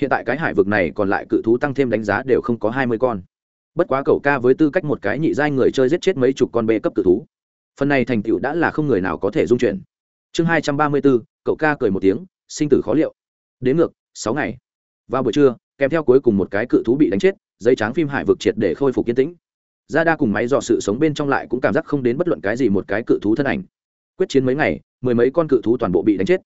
Hiện tại cái hải vực này còn lại cự thú tăng thêm đánh giá đều không có hai mươi con. Bất quá cậu ca với tư cách một cái nhị giai người chơi giết chết mấy chục con bê cấp cự thú. Phần này thành tựu đã là không người nào có thể dung chuyển chương hai trăm ba mươi bốn cậu ca cười một tiếng, sinh tử khó liệu. Đến ngược, sáu ngày. Vào buổi trưa, kèm theo cuối cùng một cái cự thú bị đánh chết, dây tráng phim hải vực triệt để khôi phục kiên tĩnh. Ra đa cùng máy dò sự sống bên trong lại cũng cảm giác không đến bất luận cái gì một cái cự thú thân ảnh. Quyết chiến mấy ngày, mười mấy con cự thú toàn bộ bị đánh chết.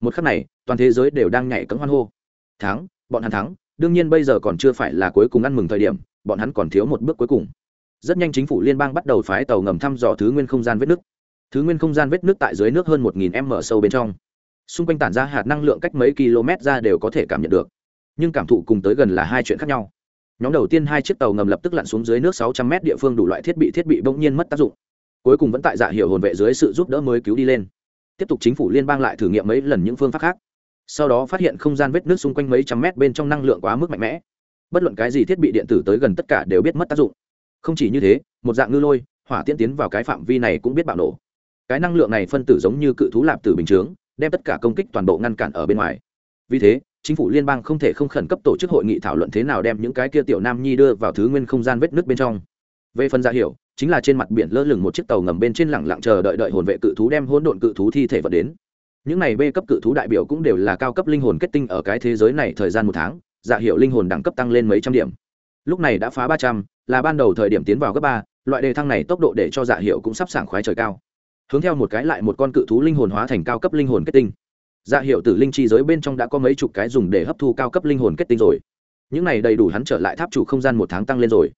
Một khắc này, toàn thế giới đều đang nhảy cấm hoan hô. Thắng, bọn hắn thắng, đương nhiên bây giờ còn chưa phải là cuối cùng ăn mừng thời điểm, bọn hắn còn thiếu một bước cuối cùng. Rất nhanh chính phủ liên bang bắt đầu phái tàu ngầm thăm dò thứ nguyên không gian vết nước thứ nguyên không gian vết nước tại dưới nước hơn một nghìn m sâu bên trong. Xung quanh tản ra hạt năng lượng cách mấy km ra đều có thể cảm nhận được. Nhưng cảm thụ cùng tới gần là hai chuyện khác nhau. Nhóm đầu tiên hai chiếc tàu ngầm lập tức lặn xuống dưới nước sáu trăm m địa phương đủ loại thiết bị thiết bị bỗng nhiên mất tác dụng. Cuối cùng vẫn tại dạ hiệu hồn vệ dưới sự giúp đỡ mới cứu đi lên. Tiếp tục chính phủ liên bang lại thử nghiệm mấy lần những phương pháp khác. Sau đó phát hiện không gian vết nước xung quanh mấy trăm mét bên trong năng lượng quá mức mạnh mẽ. Bất luận cái gì thiết bị điện tử tới gần tất cả đều biết mất tác dụng. Không chỉ như thế, một dạng ngư lôi, hỏa tiễn tiến vào cái phạm vi này cũng biết bạo nổ cái năng lượng này phân tử giống như cự thú lạp tử bình chướng, đem tất cả công kích toàn bộ ngăn cản ở bên ngoài. Vì thế, chính phủ liên bang không thể không khẩn cấp tổ chức hội nghị thảo luận thế nào đem những cái kia tiểu nam nhi đưa vào thứ nguyên không gian vết nước bên trong. Về phần giả hiểu, chính là trên mặt biển lơ lửng một chiếc tàu ngầm bên trên lẳng lặng chờ đợi đợi hồn vệ cự thú đem hỗn độn cự thú thi thể vật đến. Những này b cấp cự thú đại biểu cũng đều là cao cấp linh hồn kết tinh ở cái thế giới này thời gian một tháng dạ giả hiệu linh hồn đẳng cấp tăng lên mấy trăm điểm. Lúc này đã phá ba trăm, là ban đầu thời điểm tiến vào cấp ba, loại đề thăng này tốc độ để cho dạ giả hiệu cũng sắp sảng khoái trời cao hướng theo một cái lại một con cự thú linh hồn hóa thành cao cấp linh hồn kết tinh. Dạ hiệu tử linh chi giới bên trong đã có mấy chục cái dùng để hấp thu cao cấp linh hồn kết tinh rồi. Những này đầy đủ hắn trở lại tháp chủ không gian một tháng tăng lên rồi.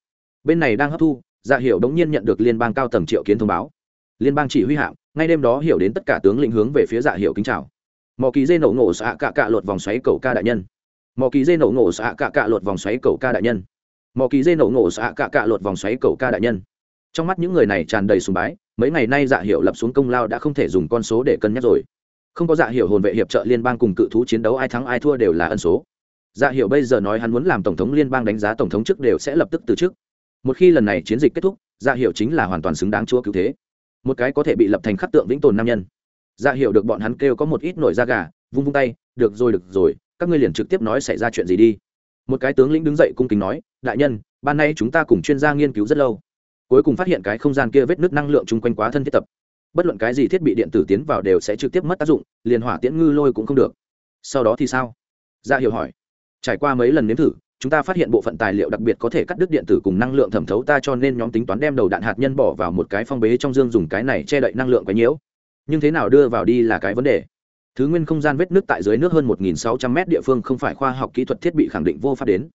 Bên này đang hấp thu dạ hiệu đống nhiên nhận được liên bang cao tầng triệu kiến thông báo. Liên bang chỉ huy hạng ngay đêm đó hiểu đến tất cả tướng lĩnh hướng về phía dạ hiệu kính chào. Mò kỳ dê nổ ngộ xạ cạ cạ lột vòng xoáy cầu ca đại nhân. Mò kỳ dê nổ ngộ xạ cạ cạ lột vòng xoáy cầu ca đại nhân. Mò kỳ dê nổ ngộ xạ cạ cạ lột vòng xoáy cầu ca đại nhân. Trong mắt những người này tràn đầy sùng bái mấy ngày nay dạ hiệu lập xuống công lao đã không thể dùng con số để cân nhắc rồi. Không có dạ hiệu hồn vệ hiệp trợ liên bang cùng cự thú chiến đấu, ai thắng ai thua đều là ân số. Dạ hiệu bây giờ nói hắn muốn làm tổng thống liên bang đánh giá tổng thống trước đều sẽ lập tức từ chức. Một khi lần này chiến dịch kết thúc dạ hiệu chính là hoàn toàn xứng đáng chúa cứu thế. Một cái có thể bị lập thành khắc tượng vĩnh tồn nam nhân. Dạ hiệu được bọn hắn kêu có một ít nổi da gà, vung vung tay, được rồi được rồi, các ngươi liền trực tiếp nói xảy ra chuyện gì đi. Một cái tướng lĩnh đứng dậy cung kính nói, đại nhân, ban nay chúng ta cùng chuyên gia nghiên cứu rất lâu cuối cùng phát hiện cái không gian kia vết nước năng lượng chung quanh quá thân thiết tập. Bất luận cái gì thiết bị điện tử tiến vào đều sẽ trực tiếp mất tác dụng, liền hỏa tiễn ngư lôi cũng không được. Sau đó thì sao? Ra hiểu hỏi. Trải qua mấy lần nếm thử, chúng ta phát hiện bộ phận tài liệu đặc biệt có thể cắt đứt điện tử cùng năng lượng thẩm thấu ta cho nên nhóm tính toán đem đầu đạn hạt nhân bỏ vào một cái phong bế trong dương dùng cái này che đậy năng lượng quấy nhiễu. Nhưng thế nào đưa vào đi là cái vấn đề. Thứ nguyên không gian vết nước tại dưới nước hơn 1.600 m địa phương không phải khoa học kỹ thuật thiết bị khẳng định vô pháp đến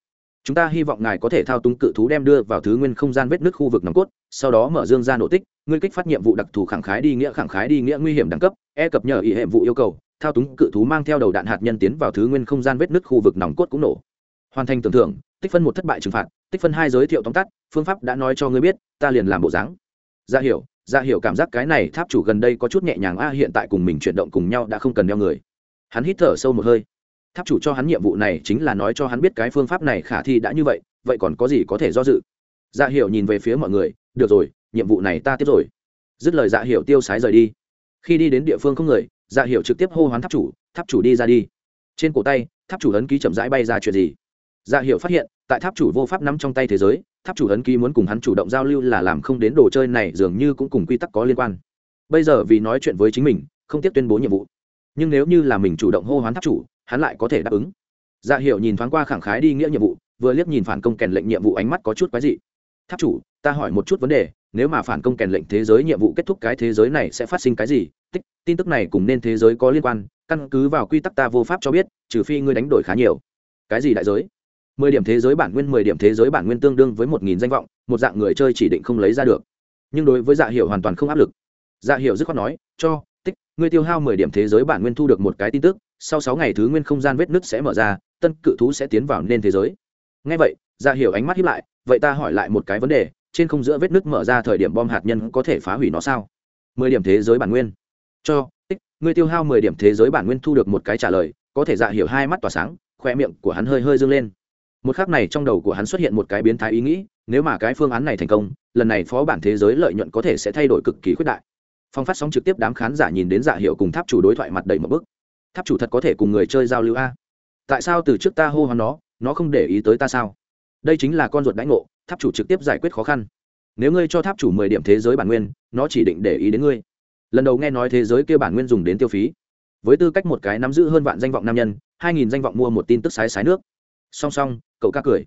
chúng ta hy vọng ngài có thể thao túng cự thú đem đưa vào thứ nguyên không gian vết nước khu vực nòng cốt, sau đó mở dương ra nổ tích, ngươi kích phát nhiệm vụ đặc thù khẳng khái đi nghĩa, khẳng khái đi nghĩa nguy hiểm đẳng cấp e cập nhờ ý hệ vụ yêu cầu, thao túng cự thú mang theo đầu đạn hạt nhân tiến vào thứ nguyên không gian vết nước khu vực nòng cốt cũng nổ. Hoàn thành tưởng thưởng, tích phân một thất bại trừng phạt, tích phân hai giới thiệu tóm tắt, phương pháp đã nói cho ngươi biết, ta liền làm bộ dáng. Ra hiểu ra hiểu cảm giác cái này tháp chủ gần đây có chút nhẹ nhàng a, hiện tại cùng mình chuyển động cùng nhau đã không cần đeo người. Hắn hít thở sâu một hơi tháp chủ cho hắn nhiệm vụ này chính là nói cho hắn biết cái phương pháp này khả thi đã như vậy vậy còn có gì có thể do dự? Dạ hiệu nhìn về phía mọi người, được rồi, nhiệm vụ này ta tiếp rồi. Dứt lời dạ hiệu tiêu sái rời đi. Khi đi đến địa phương không người dạ hiệu trực tiếp hô hoán tháp chủ tháp chủ đi ra đi. Trên cổ tay, tháp chủ ấn ký chậm rãi bay ra chuyện gì? Dạ hiệu phát hiện, tại tháp chủ vô pháp nắm trong tay thế giới, tháp chủ ấn ký muốn cùng hắn chủ động giao lưu là làm không đến đồ chơi này dường như cũng cùng quy tắc có liên quan. Bây giờ vì nói chuyện với chính mình, không tiếp tuyên bố nhiệm vụ. Nhưng nếu như là mình chủ động hô hoán tháp chủ hắn lại có thể đáp ứng. Dạ hiệu nhìn thoáng qua khẳng khái đi nghĩa nhiệm vụ, vừa liếc nhìn phản công kèn lệnh nhiệm vụ ánh mắt có chút quái dị. Tháp chủ, ta hỏi một chút vấn đề, nếu mà phản công kèn lệnh thế giới nhiệm vụ kết thúc cái thế giới này sẽ phát sinh cái gì? Tích, tin tức này cùng nên thế giới có liên quan, căn cứ vào quy tắc ta vô pháp cho biết, trừ phi ngươi đánh đổi khá nhiều. Cái gì đại giới? Mười điểm thế giới bản nguyên, mười điểm thế giới bản nguyên tương đương với một nghìn danh vọng, một dạng người chơi chỉ định không lấy ra được. Nhưng đối với dạ hiệu hoàn toàn không áp lực. Dạ hiệu dứt khoát nói, cho, tích, ngươi tiêu hao mười điểm thế giới bản nguyên thu được một cái tin tức sau sáu ngày thứ nguyên không gian vết nứt sẽ mở ra, tân cự thú sẽ tiến vào nên thế giới. Ngay vậy dạ hiểu ánh mắt hiếp lại, vậy ta hỏi lại một cái vấn đề, trên không giữa vết nứt mở ra thời điểm bom hạt nhân có thể phá hủy nó sao? Mười điểm thế giới bản nguyên. Cho, tích Người tiêu hao mười điểm thế giới bản nguyên thu được một cái trả lời, có thể dạ hiểu hai mắt tỏa sáng khoe miệng của hắn hơi hơi dâng lên. Một khắc này trong đầu của hắn xuất hiện một cái biến thái ý nghĩ, nếu mà cái phương án này thành công, lần này phó bản thế giới lợi nhuận có thể sẽ thay đổi cực kỳ khuyết đại. Phong phát sóng trực tiếp đám khán giả nhìn đến dạ hiệu cùng tháp chủ đối thoại mặt đầy một bức tháp chủ thật có thể cùng người chơi giao lưu a. Tại sao từ trước ta hô hoán nó nó không để ý tới ta sao? Đây chính là con ruột đánh ngộ, tháp chủ trực tiếp giải quyết khó khăn. Nếu ngươi cho tháp chủ mười điểm thế giới bản nguyên, nó chỉ định để ý đến ngươi. Lần đầu nghe nói thế giới kia bản nguyên dùng đến tiêu phí. Với tư cách một cái nắm giữ hơn vạn danh vọng nam nhân, hai nghìn danh vọng mua một tin tức sái sái nước. Song song, cậu ca cười.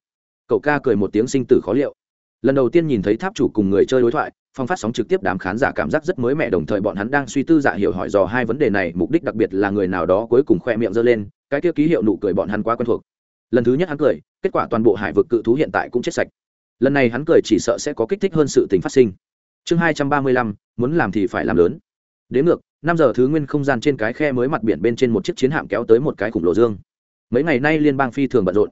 Cậu ca cười một tiếng sinh tử khó liệu. Lần đầu tiên nhìn thấy tháp chủ cùng người chơi đối thoại phong phát sóng trực tiếp đám khán giả cảm giác rất mới mẻ, đồng thời bọn hắn đang suy tư dạ hiểu hỏi dò hai vấn đề này, mục đích đặc biệt là người nào đó cuối cùng khoe miệng giơ lên, cái kia ký hiệu nụ cười bọn hắn quá quen thuộc. Lần thứ nhất hắn cười, kết quả toàn bộ hải vực cự thú hiện tại cũng chết sạch. Lần này hắn cười chỉ sợ sẽ có kích thích hơn sự tình phát sinh. Chương hai trăm ba mươi lăm, muốn làm thì phải làm lớn. Đến ngược, năm giờ thứ nguyên không gian trên cái khe mới mặt biển bên trên một chiếc chiến hạm kéo tới một cái khủng lồ dương. Mấy ngày nay liên bang phi thường bận rộn.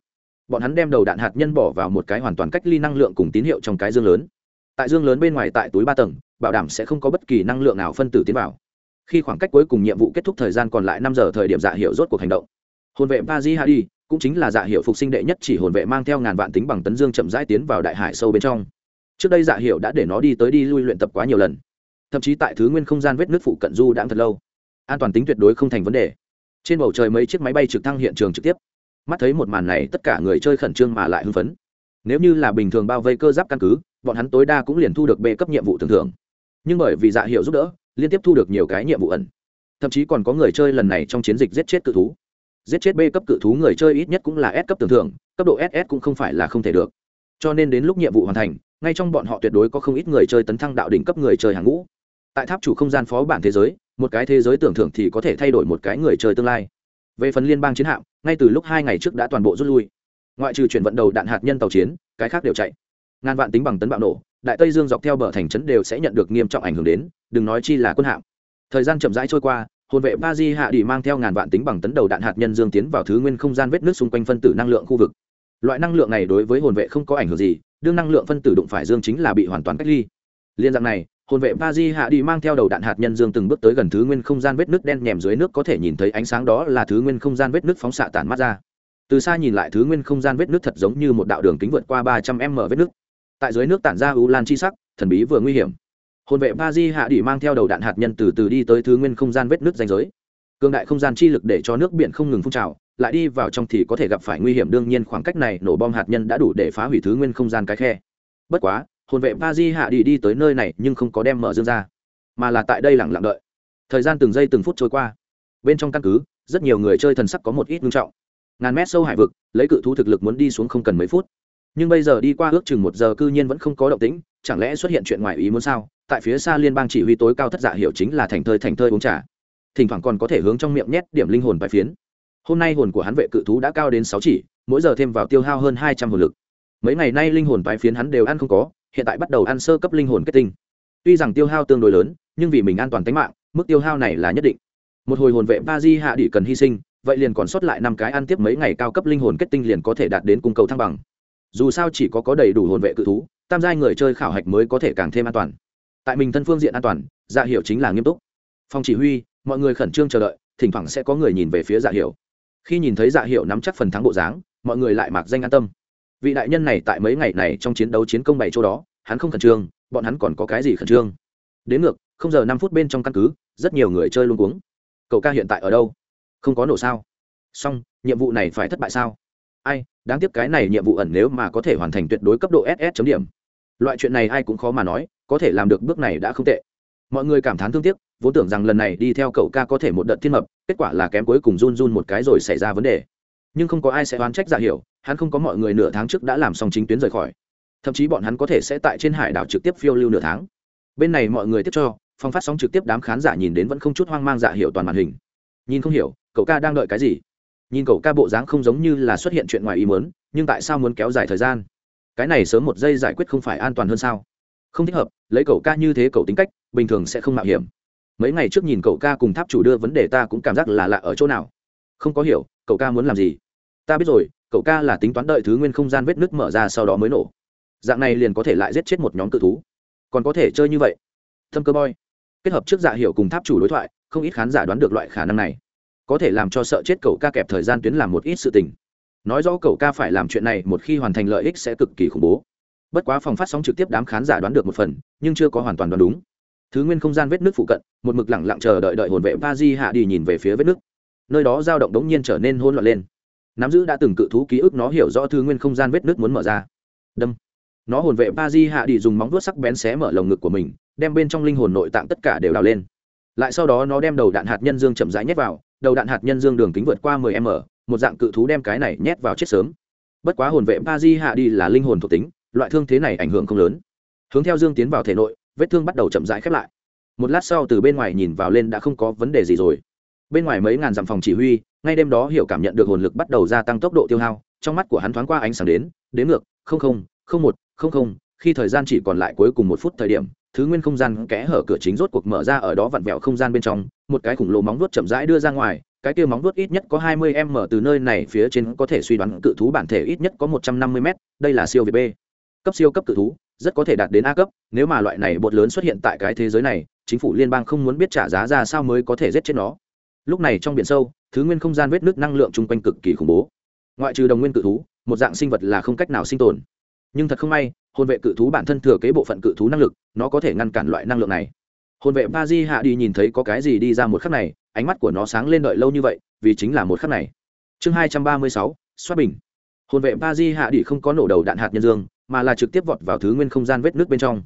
Bọn hắn đem đầu đạn hạt nhân bỏ vào một cái hoàn toàn cách ly năng lượng cùng tín hiệu trong cái dương lớn tại dương lớn bên ngoài tại túi ba tầng, bảo đảm sẽ không có bất kỳ năng lượng nào phân tử tiến vào. Khi khoảng cách cuối cùng nhiệm vụ kết thúc thời gian còn lại năm giờ thời điểm dạ hiệu rốt cuộc hành động. Hồn vệ ba di hadi cũng chính là dạ hiệu phục sinh đệ nhất chỉ hồn vệ mang theo ngàn vạn tính bằng tấn dương chậm rãi tiến vào đại hải sâu bên trong. Trước đây dạ hiệu đã để nó đi tới đi lui luyện tập quá nhiều lần. Thậm chí tại thứ nguyên không gian vết nước phụ cận du đã thật lâu. An toàn tính tuyệt đối không thành vấn đề. Trên bầu trời mấy chiếc máy bay trực thăng hiện trường trực tiếp. Mắt thấy một màn này tất cả người chơi khẩn trương mà lại hưng phấn. Nếu như là bình thường bao vây cơ giáp căn cứ bọn hắn tối đa cũng liền thu được bê cấp nhiệm vụ tưởng thưởng nhưng bởi vì dạ hiệu giúp đỡ, liên tiếp thu được nhiều cái nhiệm vụ ẩn. Thậm chí còn có người chơi lần này trong chiến dịch giết chết cự thú. Giết chết b cấp cự thú người chơi ít nhất cũng là s cấp tưởng thưởng cấp độ ss cũng không phải là không thể được. Cho nên đến lúc nhiệm vụ hoàn thành, ngay trong bọn họ tuyệt đối có không ít người chơi tấn thăng đạo đỉnh cấp người chơi hàng ngũ. Tại tháp chủ không gian phó bản thế giới, một cái thế giới tưởng thưởng thì có thể thay đổi một cái người chơi tương lai. Về phần liên bang chiến hạm, ngay từ lúc hai ngày trước đã toàn bộ rút lui. Ngoại trừ chuyển vận đầu đạn hạt nhân tàu chiến, cái khác đều chạy ngàn vạn tính bằng tấn bạo nổ, đại tây dương dọc theo bờ thành trấn đều sẽ nhận được nghiêm trọng ảnh hưởng đến, đừng nói chi là quân hạm. Thời gian chậm rãi trôi qua, hồn vệ ba di hạ đi mang theo ngàn vạn tính bằng tấn đầu đạn hạt nhân dương tiến vào thứ nguyên không gian vết nước xung quanh phân tử năng lượng khu vực. Loại năng lượng này đối với hồn vệ không có ảnh hưởng gì, đương năng lượng phân tử đụng phải dương chính là bị hoàn toàn cách ly. Liên dạng này, hồn vệ ba di hạ đi mang theo đầu đạn hạt nhân dương từng bước tới gần thứ nguyên không gian vết nước đen nhèm dưới nước có thể nhìn thấy ánh sáng đó là thứ nguyên không gian vết nước phóng xạ tản mắt ra. Từ xa nhìn lại thứ nguyên không gian vết nước thật giống như một đạo đường kính vượt qua ba trăm m vết nước tại dưới nước tản ra u lan chi sắc, thần bí vừa nguy hiểm. Hồn vệ ba di hạ Đỉ mang theo đầu đạn hạt nhân từ từ đi tới thứ nguyên không gian vết nước danh giới. Cương đại không gian chi lực để cho nước biển không ngừng phun trào, lại đi vào trong thì có thể gặp phải nguy hiểm, đương nhiên khoảng cách này nổ bom hạt nhân đã đủ để phá hủy thứ nguyên không gian cái khe. Bất quá, hồn vệ ba di hạ đi đi tới nơi này nhưng không có đem mở dương ra, mà là tại đây lặng lặng đợi. Thời gian từng giây từng phút trôi qua. Bên trong căn cứ, rất nhiều người chơi thần sắc có một ít nghiêm trọng. Ngàn mét sâu hải vực, lấy cự thú thực lực muốn đi xuống không cần mấy phút nhưng bây giờ đi qua ước chừng một giờ cư nhiên vẫn không có động tĩnh, chẳng lẽ xuất hiện chuyện ngoài ý muốn sao? Tại phía xa liên bang chỉ huy tối cao thất dạ hiểu chính là thành thơi thành thơi uống trà. Thỉnh thoảng còn có thể hướng trong miệng nhét điểm linh hồn bài phiến. Hôm nay hồn của hắn vệ cự thú đã cao đến sáu chỉ, mỗi giờ thêm vào tiêu hao hơn hai trăm hồn lực. Mấy ngày nay linh hồn bài phiến hắn đều ăn không có, hiện tại bắt đầu ăn sơ cấp linh hồn kết tinh. Tuy rằng tiêu hao tương đối lớn, nhưng vì mình an toàn tính mạng, mức tiêu hao này là nhất định. Một hồi hồn vệ ba di hạ đỉ cần hy sinh, vậy liền còn sót lại năm cái ăn tiếp mấy ngày cao cấp linh hồn kết tinh liền có thể đạt đến cung cầu thăng bằng dù sao chỉ có có đầy đủ hồn vệ cự thú, tam giai người chơi khảo hạch mới có thể càng thêm an toàn. Tại mình thân phương diện an toàn dạ hiệu chính là nghiêm túc. Phòng chỉ huy, mọi người khẩn trương chờ đợi, thỉnh thoảng sẽ có người nhìn về phía dạ hiệu khi nhìn thấy dạ hiệu nắm chắc phần thắng bộ dáng, mọi người lại mặc danh an tâm. Vị đại nhân này tại mấy ngày này trong chiến đấu chiến công bảy chỗ đó, hắn không khẩn trương, bọn hắn còn có cái gì khẩn trương? Đến ngược, không giờ năm phút bên trong căn cứ, rất nhiều người chơi luôn cuống. Cậu ca hiện tại ở đâu? Không có nổ sao? Xong, nhiệm vụ này phải thất bại sao? Ai đáng tiếc cái này nhiệm vụ ẩn nếu mà có thể hoàn thành tuyệt đối cấp độ ss chấm điểm. Loại chuyện này ai cũng khó mà nói, có thể làm được bước này đã không tệ. Mọi người cảm thán thương tiếc, vốn tưởng rằng lần này đi theo cậu ca có thể một đợt thiên mập, kết quả là kém cuối cùng run run một cái rồi xảy ra vấn đề. Nhưng không có ai sẽ oán trách giả hiểu, hắn không có mọi người nửa tháng trước đã làm xong chính tuyến rời khỏi. Thậm chí bọn hắn có thể sẽ tại trên hải đảo trực tiếp phiêu lưu nửa tháng. Bên này mọi người tiếp cho phong phát sóng trực tiếp đám khán giả nhìn đến vẫn không chút hoang mang giả hiểu toàn màn hình. Nhìn không hiểu, cậu ca đang đợi cái gì? Nhìn cậu ca bộ dáng không giống như là xuất hiện chuyện ngoài ý muốn, nhưng tại sao muốn kéo dài thời gian? Cái này sớm một giây giải quyết không phải an toàn hơn sao? Không thích hợp, lấy cậu ca như thế cậu tính cách, bình thường sẽ không mạo hiểm. Mấy ngày trước nhìn cậu ca cùng tháp chủ đưa vấn đề ta cũng cảm giác là lạ ở chỗ nào. Không có hiểu, cậu ca muốn làm gì? Ta biết rồi, cậu ca là tính toán đợi thứ nguyên không gian vết nứt mở ra sau đó mới nổ. Dạng này liền có thể lại giết chết một nhóm cự thú. Còn có thể chơi như vậy? Thâm cơ boy. Kết hợp trước dạ hiệu cùng tháp chủ đối thoại, không ít khán giả đoán được loại khả năng này có thể làm cho sợ chết cậu ca kẹp thời gian tuyến làm một ít sự tình. Nói rõ cậu ca phải làm chuyện này một khi hoàn thành lợi ích sẽ cực kỳ khủng bố. Bất quá phòng phát sóng trực tiếp đám khán giả đoán được một phần, nhưng chưa có hoàn toàn đoán đúng. Thứ nguyên không gian vết nước phụ cận, một mực lẳng lặng chờ đợi đợi hồn vệ ba di hạ đi nhìn về phía vết nước. Nơi đó dao động đống nhiên trở nên hỗn loạn lên. Nắm giữ đã từng cự thú ký ức nó hiểu rõ thứ nguyên không gian vết nước muốn mở ra. Đâm. Nó hồn vệ ba di hạ đi dùng móng vuốt sắc bén xé mở lồng ngực của mình, đem bên trong linh hồn nội tạng tất cả đều đào lên. Lại sau đó nó đem đầu đạn hạt nhân dương chậm rãi nhét vào đầu đạn hạt nhân dương đường kính vượt qua 10 m, một dạng cự thú đem cái này nhét vào chết sớm. Bất quá hồn vệ ba di hạ đi là linh hồn thuộc tính, loại thương thế này ảnh hưởng không lớn. Hướng theo dương tiến vào thể nội, vết thương bắt đầu chậm rãi khép lại. Một lát sau từ bên ngoài nhìn vào lên đã không có vấn đề gì rồi. Bên ngoài mấy ngàn dặm phòng chỉ huy, ngay đêm đó hiểu cảm nhận được hồn lực bắt đầu gia tăng tốc độ tiêu hao, trong mắt của hắn thoáng qua ánh sáng đến đến ngược, không không không một, không không, khi thời gian chỉ còn lại cuối cùng một phút thời điểm thứ nguyên không gian kẽ hở cửa chính rốt cuộc mở ra ở đó vặn vẹo không gian bên trong, một cái khủng lồ móng vuốt chậm rãi đưa ra ngoài, cái kia móng vuốt ít nhất có 20 m từ nơi này phía trên có thể suy đoán cự thú bản thể ít nhất có 150 m đây là siêu việt b. Cấp siêu cấp cự thú, rất có thể đạt đến a cấp, nếu mà loại này bột lớn xuất hiện tại cái thế giới này, chính phủ liên bang không muốn biết trả giá ra sao mới có thể giết chết nó. Lúc này trong biển sâu, thứ nguyên không gian vết nước năng lượng chung quanh cực kỳ khủng bố. Ngoại trừ đồng nguyên cự thú, một dạng sinh vật là không cách nào sinh tồn nhưng thật không may hồn vệ cự thú bản thân thừa kế bộ phận cự thú năng lực, nó có thể ngăn cản loại năng lượng này. Hồn vệ ba di hạ đi nhìn thấy có cái gì đi ra một khắc này, ánh mắt của nó sáng lên đợi lâu như vậy, vì chính là một khắc này. Chương hai trăm ba mươi sáu xoát bình. Hồn vệ ba di hạ đi không có nổ đầu đạn hạt nhân dương, mà là trực tiếp vọt vào thứ nguyên không gian vết nước bên trong.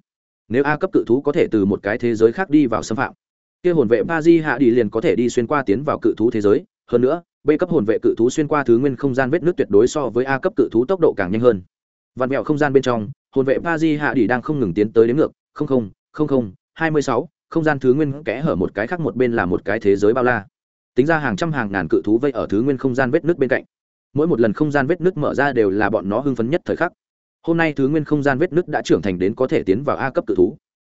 Nếu a cấp cự thú có thể từ một cái thế giới khác đi vào xâm phạm, kia hồn vệ ba di hạ đi liền có thể đi xuyên qua tiến vào cự thú thế giới. Hơn nữa, b cấp hồn vệ cự thú xuyên qua thứ nguyên không gian vết nước tuyệt đối so với a cấp cự thú tốc độ càng nhanh hơn vạn mẹo không gian bên trong, hồn vệ ba di hạ đi đang không ngừng tiến tới đến ngược, không không không không, hai mươi sáu, không gian thứ nguyên kẽ hở một cái khác một bên là một cái thế giới bao la. Tính ra hàng trăm hàng ngàn cự thú vây ở thứ nguyên không gian vết nước bên cạnh. Mỗi một lần không gian vết nước mở ra đều là bọn nó hưng phấn nhất thời khắc. Hôm nay thứ nguyên không gian vết nước đã trưởng thành đến có thể tiến vào a cấp cự thú.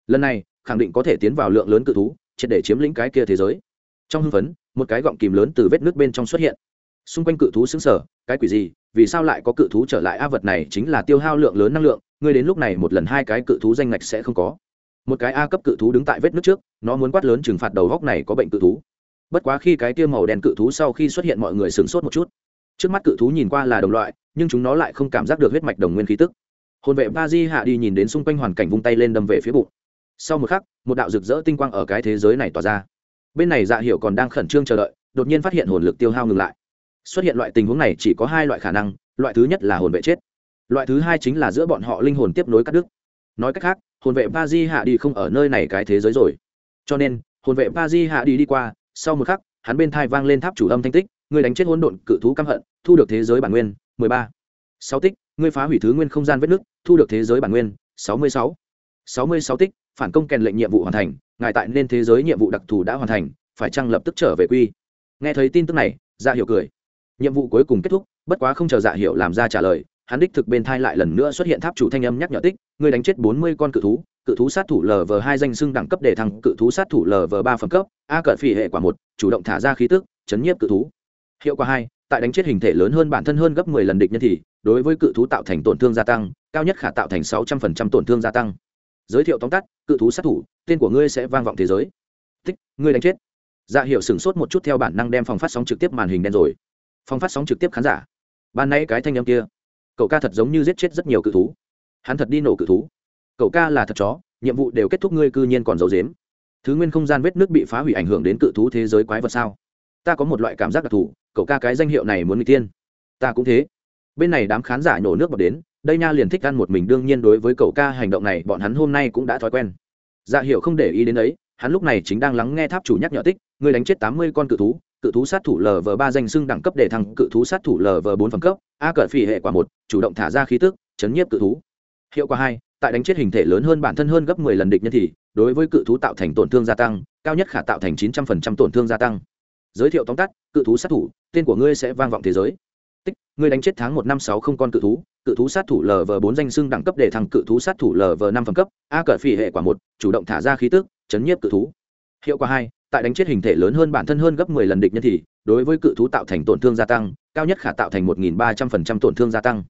Lần này, khẳng định có thể tiến vào lượng lớn cự thú, triệt để chiếm lĩnh cái kia thế giới. Trong hưng phấn, một cái gọng kìm lớn từ vết nước bên trong xuất hiện xung quanh cự thú xứng sở cái quỷ gì, vì sao lại có cự thú trở lại? A vật này chính là tiêu hao lượng lớn năng lượng, ngươi đến lúc này một lần hai cái cự thú danh ngạch sẽ không có. Một cái a cấp cự thú đứng tại vết nước trước, nó muốn quát lớn trừng phạt đầu góc này có bệnh cự thú. Bất quá khi cái tiêu màu đen cự thú sau khi xuất hiện mọi người sửng sốt một chút. Trước mắt cự thú nhìn qua là đồng loại, nhưng chúng nó lại không cảm giác được huyết mạch đồng nguyên khí tức. Hồn vệ ba di hạ đi nhìn đến xung quanh hoàn cảnh vung tay lên đâm về phía bụng. Sau một khắc, một đạo rực rỡ tinh quang ở cái thế giới này tỏa ra. Bên này dạ hiệu còn đang khẩn trương chờ đợi, đột nhiên phát hiện hồn lực tiêu hao ngừng lại xuất hiện loại tình huống này chỉ có hai loại khả năng, loại thứ nhất là hồn vệ chết, loại thứ hai chính là giữa bọn họ linh hồn tiếp nối cắt đứt. Nói cách khác, hồn vệ ba di hạ đi không ở nơi này cái thế giới rồi. Cho nên, hồn vệ ba di hạ đi đi qua, sau một khắc, hắn bên thai vang lên tháp chủ âm thanh tích, người đánh chết hỗn độn cự thú căm hận, thu được thế giới bản nguyên, mười ba. Sáu tích ngươi phá hủy thứ nguyên không gian vết nước thu được thế giới bản nguyên, sáu mươi sáu. Sáu mươi sáu tích, phản công kèn lệnh nhiệm vụ hoàn thành, ngài tại nên thế giới nhiệm vụ đặc thù đã hoàn thành, phải chăng lập tức trở về quy? Nghe thấy tin tức này Ra hiểu cười nhiệm vụ cuối cùng kết thúc, bất quá không chờ dạ hiệu làm ra trả lời, hắn đích thực bên thai lại lần nữa xuất hiện tháp chủ thanh âm nhắc nhở tích, ngươi đánh chết bốn mươi con cự thú cự thú sát thủ lv hai danh xưng đẳng cấp để thăng, cự thú sát thủ lv ba phẩm cấp, a cợt phỉ hệ quả một, chủ động thả ra khí tức, chấn nhiếp cự thú. Hiệu quả hai, tại đánh chết hình thể lớn hơn bản thân hơn gấp 10 lần địch nhân thì, đối với cự thú tạo thành tổn thương gia tăng, cao nhất khả tạo thành 600% tổn thương gia tăng. Giới thiệu tóm tắt, cự thú sát thủ, tên của ngươi sẽ vang vọng thế giới. Tích, ngươi đánh chết. Dạ hiệu sửng sốt một chút theo bản năng đem phòng phát sóng trực tiếp màn hình đen rồi. Phong phát sóng trực tiếp khán giả. Ban nay cái thanh âm kia, cậu ca thật giống như giết chết rất nhiều cự thú. Hắn thật đi nổ cự thú. Cậu ca là thật chó, nhiệm vụ đều kết thúc ngươi cư nhiên còn giấu dếm thứ nguyên không gian vết nước bị phá hủy ảnh hưởng đến cự thú thế giới quái vật sao? Ta có một loại cảm giác đặc thù, cậu ca cái danh hiệu này muốn người tiên. Ta cũng thế. Bên này đám khán giả nhổ nước bọt đến, đây nha liền thích ăn một mình, đương nhiên đối với cậu ca hành động này, bọn hắn hôm nay cũng đã thói quen. Dạ hiệu không để ý đến ấy, hắn lúc này chính đang lắng nghe tháp chủ nhắc nhở tích người đánh chết tám mươi con cự thú cự thú sát thủ lv ba danh xưng đẳng cấp để thăng cự thú sát thủ lv bốn phẩm cấp, a cờ phỉ hệ quả một, chủ động thả ra khí tức, chấn nhiếp cự thú. Hiệu quả hai, tại đánh chết hình thể lớn hơn bản thân hơn gấp 10 lần địch nhân thì, đối với cự thú tạo thành tổn thương gia tăng, cao nhất khả tạo thành 900% tổn thương gia tăng. Giới thiệu tóm tắt, cự thú sát thủ, tên của ngươi sẽ vang vọng thế giới. Tích, ngươi đánh chết tháng một năm sáu không con cự thú cự thú sát thủ lv bốn danh xưng đẳng cấp để thăng cự thú sát thủ lv năm phẩm cấp, a cờ phỉ hệ quả một, chủ động thả ra khí tức, chấn nhiếp cự thú. Hiệu quả hai tại đánh chết hình thể lớn hơn bản thân hơn gấp 10 lần địch nhân thì, đối với cự thú tạo thành tổn thương gia tăng, cao nhất khả tạo thành 1.300% tổn thương gia tăng.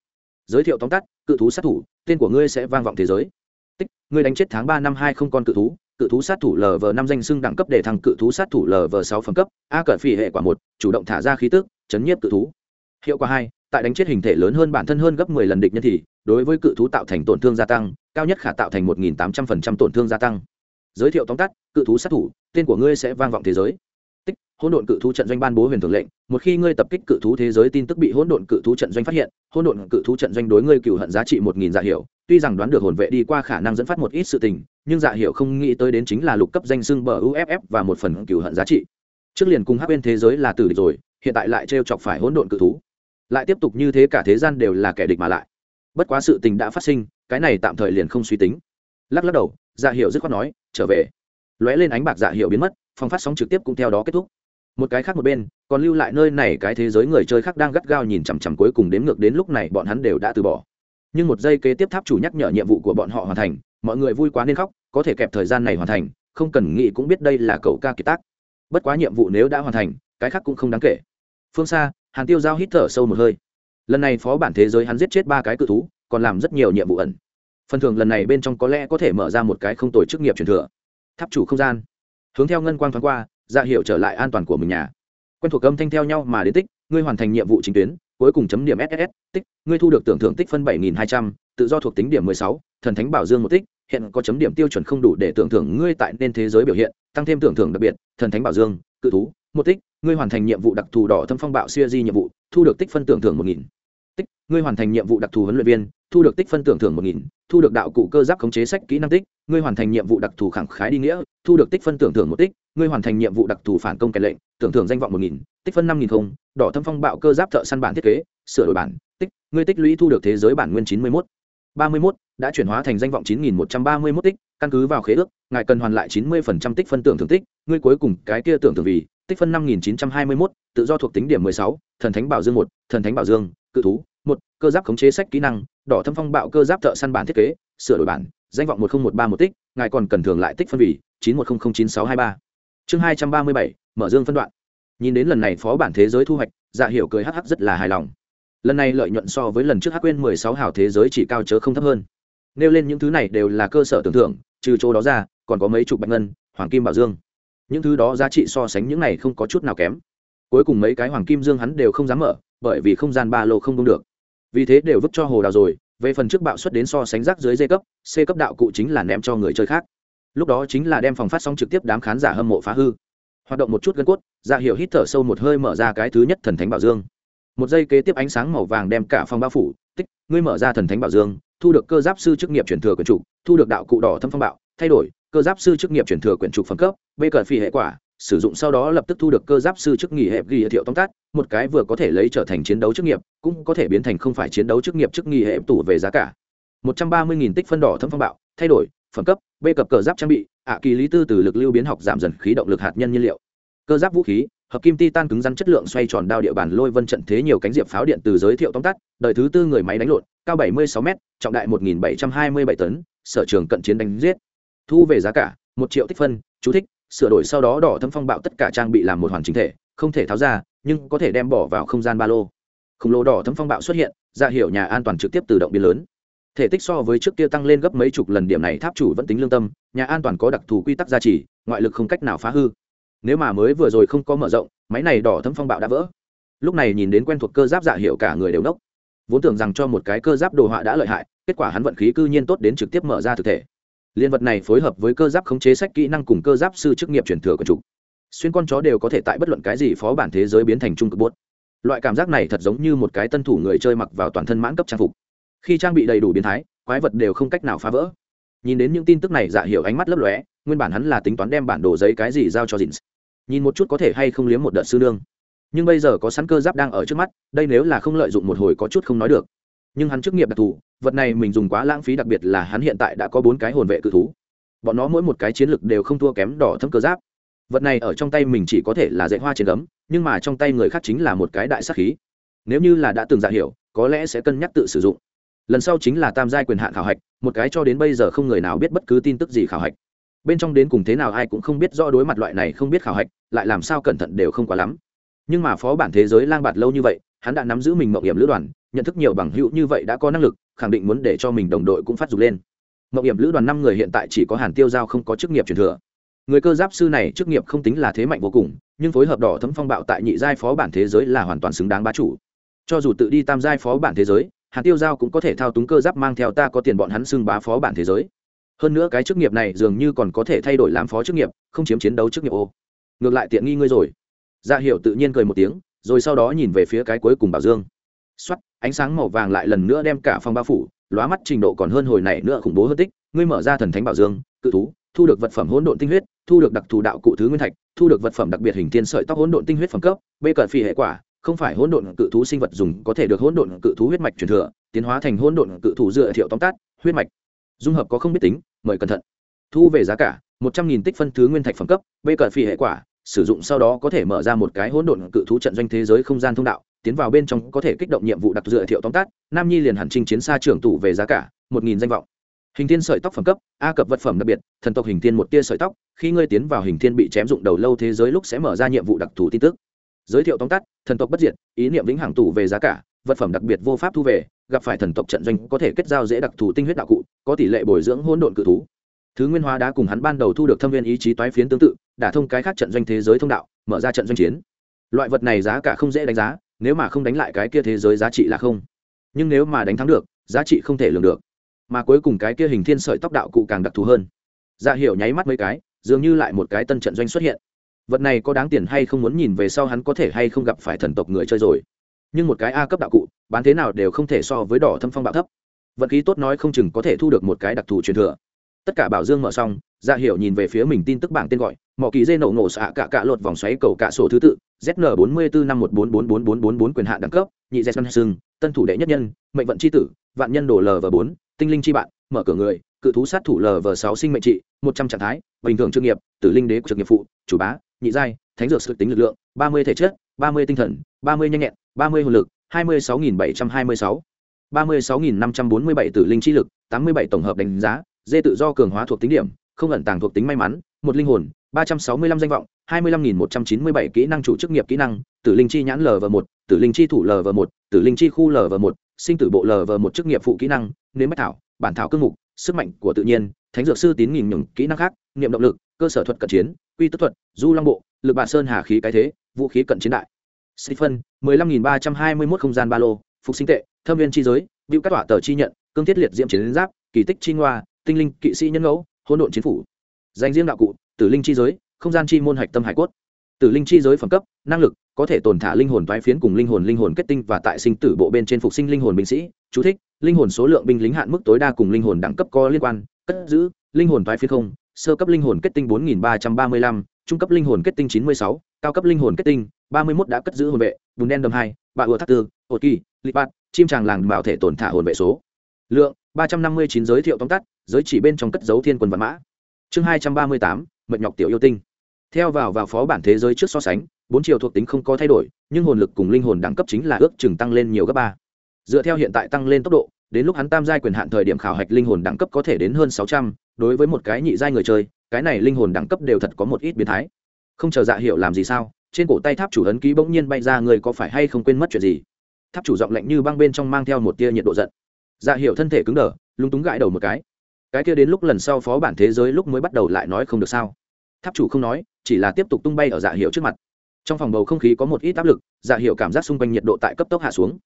Giới thiệu tóm tắt, cự thú sát thủ, tên của ngươi sẽ vang vọng thế giới. Tích, ngươi đánh chết tháng ba năm hai không con cự thú cự thú sát thủ lv năm danh xưng đẳng cấp để thăng cự thú sát thủ lv sáu phẩm cấp, a cận phỉ hệ quả một, chủ động thả ra khí tức, chấn nhiếp cự thú. Hiệu quả hai, tại đánh chết hình thể lớn hơn bản thân hơn gấp 10 lần địch nhân thì, đối với cự thú tạo thành tổn thương gia tăng, cao nhất khả tạo thành 1.800% tổn thương gia tăng giới thiệu tóm tắt, cự thú sát thủ, tên của ngươi sẽ vang vọng thế giới. Tích, hỗn độn cự thú trận doanh ban bố huyền thường lệnh, một khi ngươi tập kích cự thú thế giới tin tức bị hỗn độn cự thú trận doanh phát hiện, hỗn độn cự thú trận doanh đối ngươi cựu hận giá trị một nghìn dạ hiệu tuy rằng đoán được hồn vệ đi qua khả năng dẫn phát một ít sự tình, nhưng dạ hiệu không nghĩ tới đến chính là lục cấp danh xưng bờ uff và một phần cựu hận giá trị. Trước liền cùng hắc bên thế giới là tử địch rồi, hiện tại lại trêu chọc phải hỗn độn cự thú. Lại tiếp tục như thế cả thế gian đều là kẻ địch mà lại. Bất quá sự tình đã phát sinh, cái này tạm thời liền không suy tính. Lắc lắc đầu dạ hiệu dứt khoát nói, trở về. Lóe lên ánh bạc dạ hiệu biến mất, phòng phát sóng trực tiếp cũng theo đó kết thúc. Một cái khác một bên, còn lưu lại nơi này cái thế giới người chơi khác đang gắt gao nhìn chằm chằm cuối cùng đến ngược đến lúc này bọn hắn đều đã từ bỏ. Nhưng một giây kế tiếp tháp chủ nhắc nhở nhiệm vụ của bọn họ hoàn thành, mọi người vui quá nên khóc, có thể kẹp thời gian này hoàn thành, không cần nghĩ cũng biết đây là cầu ca kiệt tác. Bất quá nhiệm vụ nếu đã hoàn thành, cái khác cũng không đáng kể. Phương xa, hàn tiêu giao hít thở sâu một hơi. Lần này phó bản thế giới hắn giết chết ba cái cự thú, còn làm rất nhiều nhiệm vụ ẩn phần thưởng lần này bên trong có lẽ có thể mở ra một cái không tồi chức nghiệp truyền thừa. Tháp chủ không gian. Hướng theo ngân quang thoáng qua dạ hiệu trở lại an toàn của mình nhà. Quen thuộc âm thanh theo nhau mà đến tích, ngươi hoàn thành nhiệm vụ chính tuyến, cuối cùng chấm điểm ss tích, ngươi thu được tưởng thưởng tích phân bảy nghìn hai trăm, tự do thuộc tính điểm mười sáu, thần thánh bảo dương một tích, hiện có chấm điểm tiêu chuẩn không đủ để tưởng thưởng ngươi tại nên thế giới biểu hiện, tăng thêm tưởng thưởng đặc biệt, thần thánh bảo dương, cự thú, một tích, ngươi hoàn thành nhiệm vụ đặc thù đỏ thâm phong bạo siêu di nhiệm vụ, thu được tích phân tưởng thưởng một nghìn. Tích, ngươi hoàn thành nhiệm vụ đặc thù huấn luyện viên thu được tích phân tưởng thưởng một nghìn, thu được đạo cụ cơ giáp khống chế sách kỹ năng tích, ngươi hoàn thành nhiệm vụ đặc thù khẳng khái đi nghĩa, thu được tích phân tưởng thưởng một tích, ngươi hoàn thành nhiệm vụ đặc thù phản công kèn lệnh, tưởng thưởng danh vọng một nghìn, tích phân năm nghìn không, đỏ thâm phong bạo cơ giáp thợ săn bản thiết kế, sửa đổi bản, tích, ngươi tích lũy thu được thế giới bản nguyên chín mươi mốt. ba mươi mốt, đã chuyển hóa thành danh vọng chín nghìn một trăm ba mươi mốt tích, căn cứ vào khế ước, ngài cần hoàn lại chín mươi phần trăm tích phân tưởng thưởng tích, ngươi cuối cùng cái kia tưởng thưởng vì, tích phân năm nghìn chín trăm hai mươi mốt, tự do thuộc tính điểm mười sáu, thần thánh bảo dương một, thần thánh bảo dương, cự thú một, cơ giáp khống chế sách kỹ năng đỏ thâm phong bạo cơ giáp thợ săn bản thiết kế, sửa đổi bản, danh vọng một nghìn một ba một tích, ngài còn cần thường lại tích phân vì chín một nghìn chín sáu hai ba. Chương hai trăm ba mươi bảy, mở dương phân đoạn. Nhìn đến lần này phó bản thế giới thu hoạch dạ hiểu cười hh rất là hài lòng. Lần này lợi nhuận so với lần trước hắc quên mười sáu hào thế giới chỉ cao chớ không thấp hơn. Nêu lên những thứ này đều là cơ sở tưởng thưởng trừ chỗ đó ra, còn có mấy chục bạch ngân, hoàng kim bảo dương. Những thứ đó giá trị so sánh những này không có chút nào kém. Cuối cùng mấy cái hoàng kim dương hắn đều không dám mở, bởi vì không gian ba lô không đông được vì thế đều vứt cho hồ đào rồi, về phần trước bạo xuất đến so sánh rác dưới dây cấp, c cấp đạo cụ chính là ném cho người chơi khác. Lúc đó chính là đem phòng phát sóng trực tiếp đám khán giả hâm mộ phá hư. Hoạt động một chút gân cốt dạ ra hiệu hít thở sâu một hơi mở ra cái thứ nhất thần thánh bảo dương. Một giây kế tiếp ánh sáng màu vàng đem cả phòng bao phủ, tích, ngươi mở ra thần thánh bảo dương, thu được cơ giáp sư chức nghiệp chuyển thừa quyển trục thu được đạo cụ đỏ thâm phong bạo, thay đổi, cơ giáp sư chức nghiệp chuyển thừa quyển trục phẩm cấp, b cờ phi hệ quả sử dụng sau đó lập tức thu được cơ giáp sư chức nghỉ hẹp ghi thiệu tóm tắt, một cái vừa có thể lấy trở thành chiến đấu chức nghiệp, cũng có thể biến thành không phải chiến đấu chức nghiệp chức nghỉ hẹp tủ về giá cả. một trăm ba mươi nghìn tích phân đỏ thâm phong bạo, thay đổi, phẩm cấp, b cập cờ giáp trang bị, ạ kỳ lý tư từ lực lưu biến học giảm dần khí động lực hạt nhân nhiên liệu. Cơ giáp vũ khí, hợp kim titan cứng rắn chất lượng xoay tròn đao địa bàn lôi vân trận thế nhiều cánh diệp pháo điện từ giới thiệu tóm tắt, đời thứ tư người máy đánh lộn, cao 76 m trọng đại 1727 tấn, sở trường cận chiến đánh giết. Thu về giá cả, một triệu tích phân, chú thích sửa đổi sau đó đỏ thâm phong bạo tất cả trang bị làm một hoàn chính thể, không thể tháo ra, nhưng có thể đem bỏ vào không gian ba lô. Khổng lồ đỏ thâm phong bạo xuất hiện dạ ra hiệu nhà an toàn trực tiếp tự động biến lớn. Thể tích so với trước kia tăng lên gấp mấy chục lần, điểm này tháp chủ vẫn tính lương tâm, nhà an toàn có đặc thù quy tắc gia trì, ngoại lực không cách nào phá hư. Nếu mà mới vừa rồi không có mở rộng, máy này đỏ thâm phong bạo đã vỡ. Lúc này nhìn đến quen thuộc cơ giáp dạ hiệu cả người đều nốc. Vốn tưởng rằng cho một cái cơ giáp đồ họa đã lợi hại, kết quả hắn vận khí cư nhiên tốt đến trực tiếp mở ra thực thể liên vật này phối hợp với cơ giáp khống chế sách kỹ năng cùng cơ giáp sư chức nghiệp truyền thừa của chủ. Xuyên con chó đều có thể tại bất luận cái gì phó bản thế giới biến thành trung cực bốt loại cảm giác này thật giống như một cái tân thủ người chơi mặc vào toàn thân mãn cấp trang phục. Khi trang bị đầy đủ biến thái, quái vật đều không cách nào phá vỡ. Nhìn đến những tin tức này dạ hiểu ánh mắt lấp lóe, nguyên bản hắn là tính toán đem bản đồ giấy cái gì giao cho dins nhìn một chút có thể hay không liếm một đợt sư nương. Nhưng bây giờ có sẵn cơ giáp đang ở trước mắt, đây nếu là không lợi dụng một hồi có chút không nói được nhưng hắn chức nghiệp đặc thù, vật này mình dùng quá lãng phí đặc biệt là hắn hiện tại đã có bốn cái hồn vệ cự thú. Bọn nó mỗi một cái chiến lực đều không thua kém đỏ thâm cơ giáp. Vật này ở trong tay mình chỉ có thể là dạy hoa trên gấm, nhưng mà trong tay người khác chính là một cái đại sắc khí. Nếu như là đã từng giả hiểu, có lẽ sẽ cân nhắc tự sử dụng. Lần sau chính là tam giai quyền hạn khảo hạch, một cái cho đến bây giờ không người nào biết bất cứ tin tức gì khảo hạch. Bên trong đến cùng thế nào ai cũng không biết rõ đối mặt loại này không biết khảo hạch, lại làm sao cẩn thận đều không quá lắm. Nhưng mà phó bản thế giới lang bạt lâu như vậy, hắn đã nắm giữ mình mậu hiểm lữ đoàn nhận thức nhiều bằng hữu như vậy đã có năng lực, khẳng định muốn để cho mình đồng đội cũng phát dục lên. Mậu hiểm lữ đoàn năm người hiện tại chỉ có hàn tiêu giao không có chức nghiệp truyền thừa. Người cơ giáp sư này chức nghiệp không tính là thế mạnh vô cùng, nhưng phối hợp đỏ thấm phong bạo tại nhị giai phó bản thế giới là hoàn toàn xứng đáng bá chủ. Cho dù tự đi tam giai phó bản thế giới, hàn tiêu giao cũng có thể thao túng cơ giáp mang theo ta có tiền bọn hắn xưng bá phó bản thế giới. Hơn nữa cái chức nghiệp này dường như còn có thể thay đổi làm phó chức nghiệp, không chiếm chiến đấu chức nghiệp ô. Ngược lại tiện nghi ngươi rồi. Dạ Ra hiệu tự nhiên cười một tiếng, rồi sau đó nhìn về phía cái cuối cùng bảo dương. Xoắt ánh sáng màu vàng lại lần nữa đem cả phòng bao phủ, lóa mắt trình độ còn hơn hồi này nữa khủng bố hơn tích. Ngươi mở ra thần thánh bảo dương, cự thú, thu được vật phẩm hỗn độn tinh huyết, thu được đặc thù đạo cụ thứ nguyên thạch, thu được vật phẩm đặc biệt hình thiên sợi tóc hỗn độn tinh huyết phẩm cấp b cận phi hệ quả, không phải hỗn độn cự thú sinh vật dùng có thể được hỗn độn cự thú huyết mạch truyền thừa, tiến hóa thành hỗn độn cự thú dựa thiệu tóm tát huyết mạch. Dung hợp có không biết tính, mời cẩn thận. Thu về giá cả, một trăm nghìn tích phân thứ nguyên thạch phẩm cấp b cận phi hệ quả, sử dụng sau đó có thể mở ra một cái hỗn độn cự thú trận doanh thế giới không gian thông đạo tiến vào bên trong có thể kích động nhiệm vụ đặc dựa thiệu tóm tắt, nam nhi liền hẳn trình chiến xa trưởng tủ về giá cả, một nghìn danh vọng. Hình thiên sợi tóc phẩm cấp, a cập vật phẩm đặc biệt, thần tộc hình thiên một tia sợi tóc, khi ngươi tiến vào hình thiên bị chém dụng đầu lâu thế giới lúc sẽ mở ra nhiệm vụ đặc thù tin tức. Giới thiệu tóm tắt, thần tộc bất diệt, ý niệm vĩnh hằng tủ về giá cả, vật phẩm đặc biệt vô pháp thu về, gặp phải thần tộc trận doanh có thể kết giao dễ đặc thù tinh huyết đạo cụ, có tỷ lệ bồi dưỡng hỗn độn cự thú. Thứ nguyên hóa đã cùng hắn ban đầu thu được thâm viên ý chí toái phiến tương tự đả thông cái khác trận doanh thế giới thông đạo, mở ra trận doanh chiến. Loại vật này giá cả không dễ đánh giá nếu mà không đánh lại cái kia thế giới giá trị là không. Nhưng nếu mà đánh thắng được, giá trị không thể lường được. Mà cuối cùng cái kia hình thiên sợi tóc đạo cụ càng đặc thù hơn. Dạ hiểu nháy mắt mấy cái, dường như lại một cái tân trận doanh xuất hiện. Vật này có đáng tiền hay không muốn nhìn về sau hắn có thể hay không gặp phải thần tộc người chơi rồi. Nhưng một cái a cấp đạo cụ, bán thế nào đều không thể so với đỏ thâm phong bạo thấp. Vật khí tốt nói không chừng có thể thu được một cái đặc thù truyền thừa. Tất cả bảo dương mở xong dạ hiểu nhìn về phía mình tin tức bảng tên gọi mỏ kỳ dê nổ ngộ xạ cả cả lột vòng xoáy cầu cả sổ thứ tự zn bốn mươi bốn năm một bốn bốn bốn bốn bốn bốn quyền hạn đẳng cấp, nhị z sưng, tân thủ đệ nhất nhân, mệnh vận c h i tử, vạn nhân đổ lv bốn, tinh linh chi bạn, mở cửa người, cự thú sát thủ lv sáu sinh mệnh trị, một trăm trạng thái, bình thường chuyên nghiệp, tử linh đế của trực nghiệp phụ, chủ bá, nhị giai, thánh dược sự tính lực lượng, ba mươi thể chất, ba mươi tinh thần, ba mươi nhanh nhẹn, ba mươi hồn lực, hai mươi sáu nghìn bảy trăm hai mươi sáu, ba mươi sáu nghìn năm trăm bốn mươi bảy tử linh chi lực, tám mươi bảy tổng hợp đánh giá, dê tự do cường hóa thuộc tính điểm không ẩn tàng thuộc tính may mắn một linh hồn ba trăm sáu mươi lăm danh vọng hai mươi lăm nghìn một trăm chín mươi bảy kỹ năng chủ chức nghiệp kỹ năng tử linh chi nhãn lv một tử linh chi thủ lv một tử linh chi khu lv một sinh tử bộ lv một chức nghiệp phụ kỹ năng nếm bách thảo bản thảo cương mục sức mạnh của tự nhiên thánh dược sư tín nghìn nhường kỹ năng khác niệm động lực cơ sở thuật cận chiến quy tức thuật du long bộ lực bản sơn hà khí cái thế vũ khí cận chiến đại. Stephen, 15321 không gian ba lô, phục sinh tệ, thâm viên chi giới, bưu các tỏa tờ chi nhận, cương thiết liệt diễm chiến giáp, kỳ tích chi ngoa, tinh linh, kỵ sĩ nhân ngẫu, hỗn độn chiến phủ. Danh riêng đạo cụ, tử linh chi giới, không gian chi môn hạch tâm hải cốt. Tử linh chi giới phẩm cấp, năng lực, có thể tồn thả linh hồn toái phiến cùng linh hồn linh hồn kết tinh và tại sinh tử bộ bên trên phục sinh linh hồn binh sĩ. Chú thích: Linh hồn số lượng binh lính hạn mức tối đa cùng linh hồn đẳng cấp có liên quan, cất giữ, linh hồn toái phiến không, sơ cấp linh hồn kết tinh 4335, trung cấp linh hồn kết tinh 96, cao cấp linh hồn kết tinh 31 đã cất giữ hồn vệ, vùng đen đầm hai, bạ ùa thác tư, ột kỳ, lịp bạt, chim tràng làng bảo thể tổn thả hồn vệ số. Lượng 359 giới thiệu tóm tắt, giới chỉ bên trong cất dấu thiên quân văn mã. Chương 238, mệnh nhọc tiểu yêu tinh. Theo vào vào phó bản thế giới trước so sánh, bốn chiều thuộc tính không có thay đổi, nhưng hồn lực cùng linh hồn đẳng cấp chính là ước chừng tăng lên nhiều gấp ba. Dựa theo hiện tại tăng lên tốc độ, đến lúc hắn tam giai quyền hạn thời điểm khảo hạch linh hồn đẳng cấp có thể đến hơn 600, đối với một cái nhị giai người chơi, cái này linh hồn đẳng cấp đều thật có một ít biến thái. Không chờ dạ hiểu làm gì sao, trên cổ tay tháp chủ ấn ký bỗng nhiên bay ra người có phải hay không quên mất chuyện gì tháp chủ giọng lạnh như băng bên trong mang theo một tia nhiệt độ giận dạ hiểu thân thể cứng đờ, lúng túng gãi đầu một cái. Cái kia đến lúc lần sau phó bản thế giới lúc mới bắt đầu lại nói không được sao? Tháp chủ không nói, chỉ là tiếp tục tung bay ở dạ hiệu trước mặt. Trong phòng bầu không khí có một ít áp lực dạ hiệu cảm giác xung quanh nhiệt độ tại cấp tốc hạ xuống.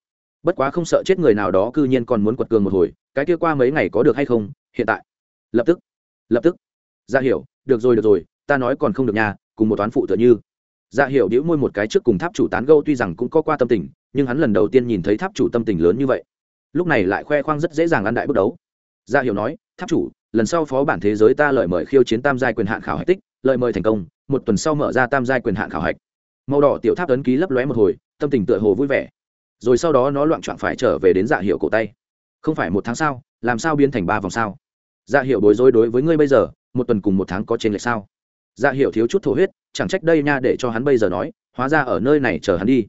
Bất quá không sợ chết người nào đó cư nhiên còn muốn quật cường một hồi, cái kia qua mấy ngày có được hay không, hiện tại. Lập tức lập tức. Dạ hiểu, được rồi được rồi, ta nói còn không được nhà cùng một toán phụ tựa như. Dạ hiểu đĩu môi một cái trước cùng tháp chủ tán gâu tuy rằng cũng có qua tâm tình, nhưng hắn lần đầu tiên nhìn thấy tháp chủ tâm tình lớn như vậy lúc này lại khoe khoang rất dễ dàng ăn đại bước đấu. Gia hiểu nói, tháp chủ, lần sau phó bản thế giới ta lợi mời khiêu chiến tam giai quyền hạn khảo hạch tích, lợi mời thành công, một tuần sau mở ra tam giai quyền hạn khảo hạch. Màu đỏ tiểu tháp ấn ký lấp lóe một hồi, tâm tình tựa hồ vui vẻ. Rồi sau đó nó loạn trọn phải trở về đến dạ hiệu cổ tay. Không phải một tháng sau làm sao biến thành ba vòng sao? Dạ hiệu bối rối đối với ngươi bây giờ, một tuần cùng một tháng có trên lệch sao? Dạ hiệu thiếu chút thổ huyết, chẳng trách đây nha để cho hắn bây giờ nói, hóa ra ở nơi này chờ hắn đi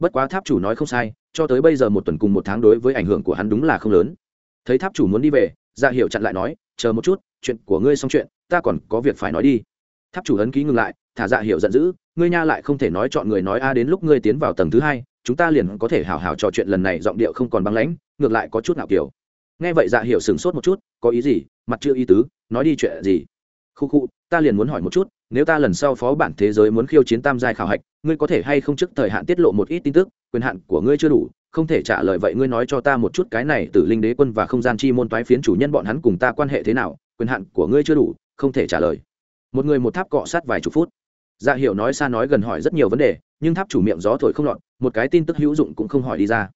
bất quá tháp chủ nói không sai, cho tới bây giờ một tuần cùng một tháng đối với ảnh hưởng của hắn đúng là không lớn. Thấy tháp chủ muốn đi về dạ hiệu chặn lại nói, chờ một chút, chuyện của ngươi xong chuyện, ta còn có việc phải nói đi. Tháp chủ ấn ký ngừng lại, thả dạ hiệu giận dữ, ngươi nha lại không thể nói chọn người nói a đến lúc ngươi tiến vào tầng thứ hai, chúng ta liền có thể hào hào trò chuyện lần này giọng điệu không còn băng lãnh, ngược lại có chút nào kiểu. Nghe vậy dạ hiệu sửng sốt một chút, có ý gì? Mặt chưa ý tứ, nói đi chuyện gì? Khu khu, ta liền muốn hỏi một chút nếu ta lần sau phó bản thế giới muốn khiêu chiến tam giai khảo hạch, ngươi có thể hay không trước thời hạn tiết lộ một ít tin tức, quyền hạn của ngươi chưa đủ, không thể trả lời vậy ngươi nói cho ta một chút cái này từ linh đế quân và không gian chi môn toái phiến chủ nhân bọn hắn cùng ta quan hệ thế nào, quyền hạn của ngươi chưa đủ, không thể trả lời. Một người một tháp cọ sát vài chục phút. Dạ hiệu nói xa nói gần hỏi rất nhiều vấn đề, nhưng tháp chủ miệng gió thổi không lọt, một cái tin tức hữu dụng cũng không hỏi đi ra.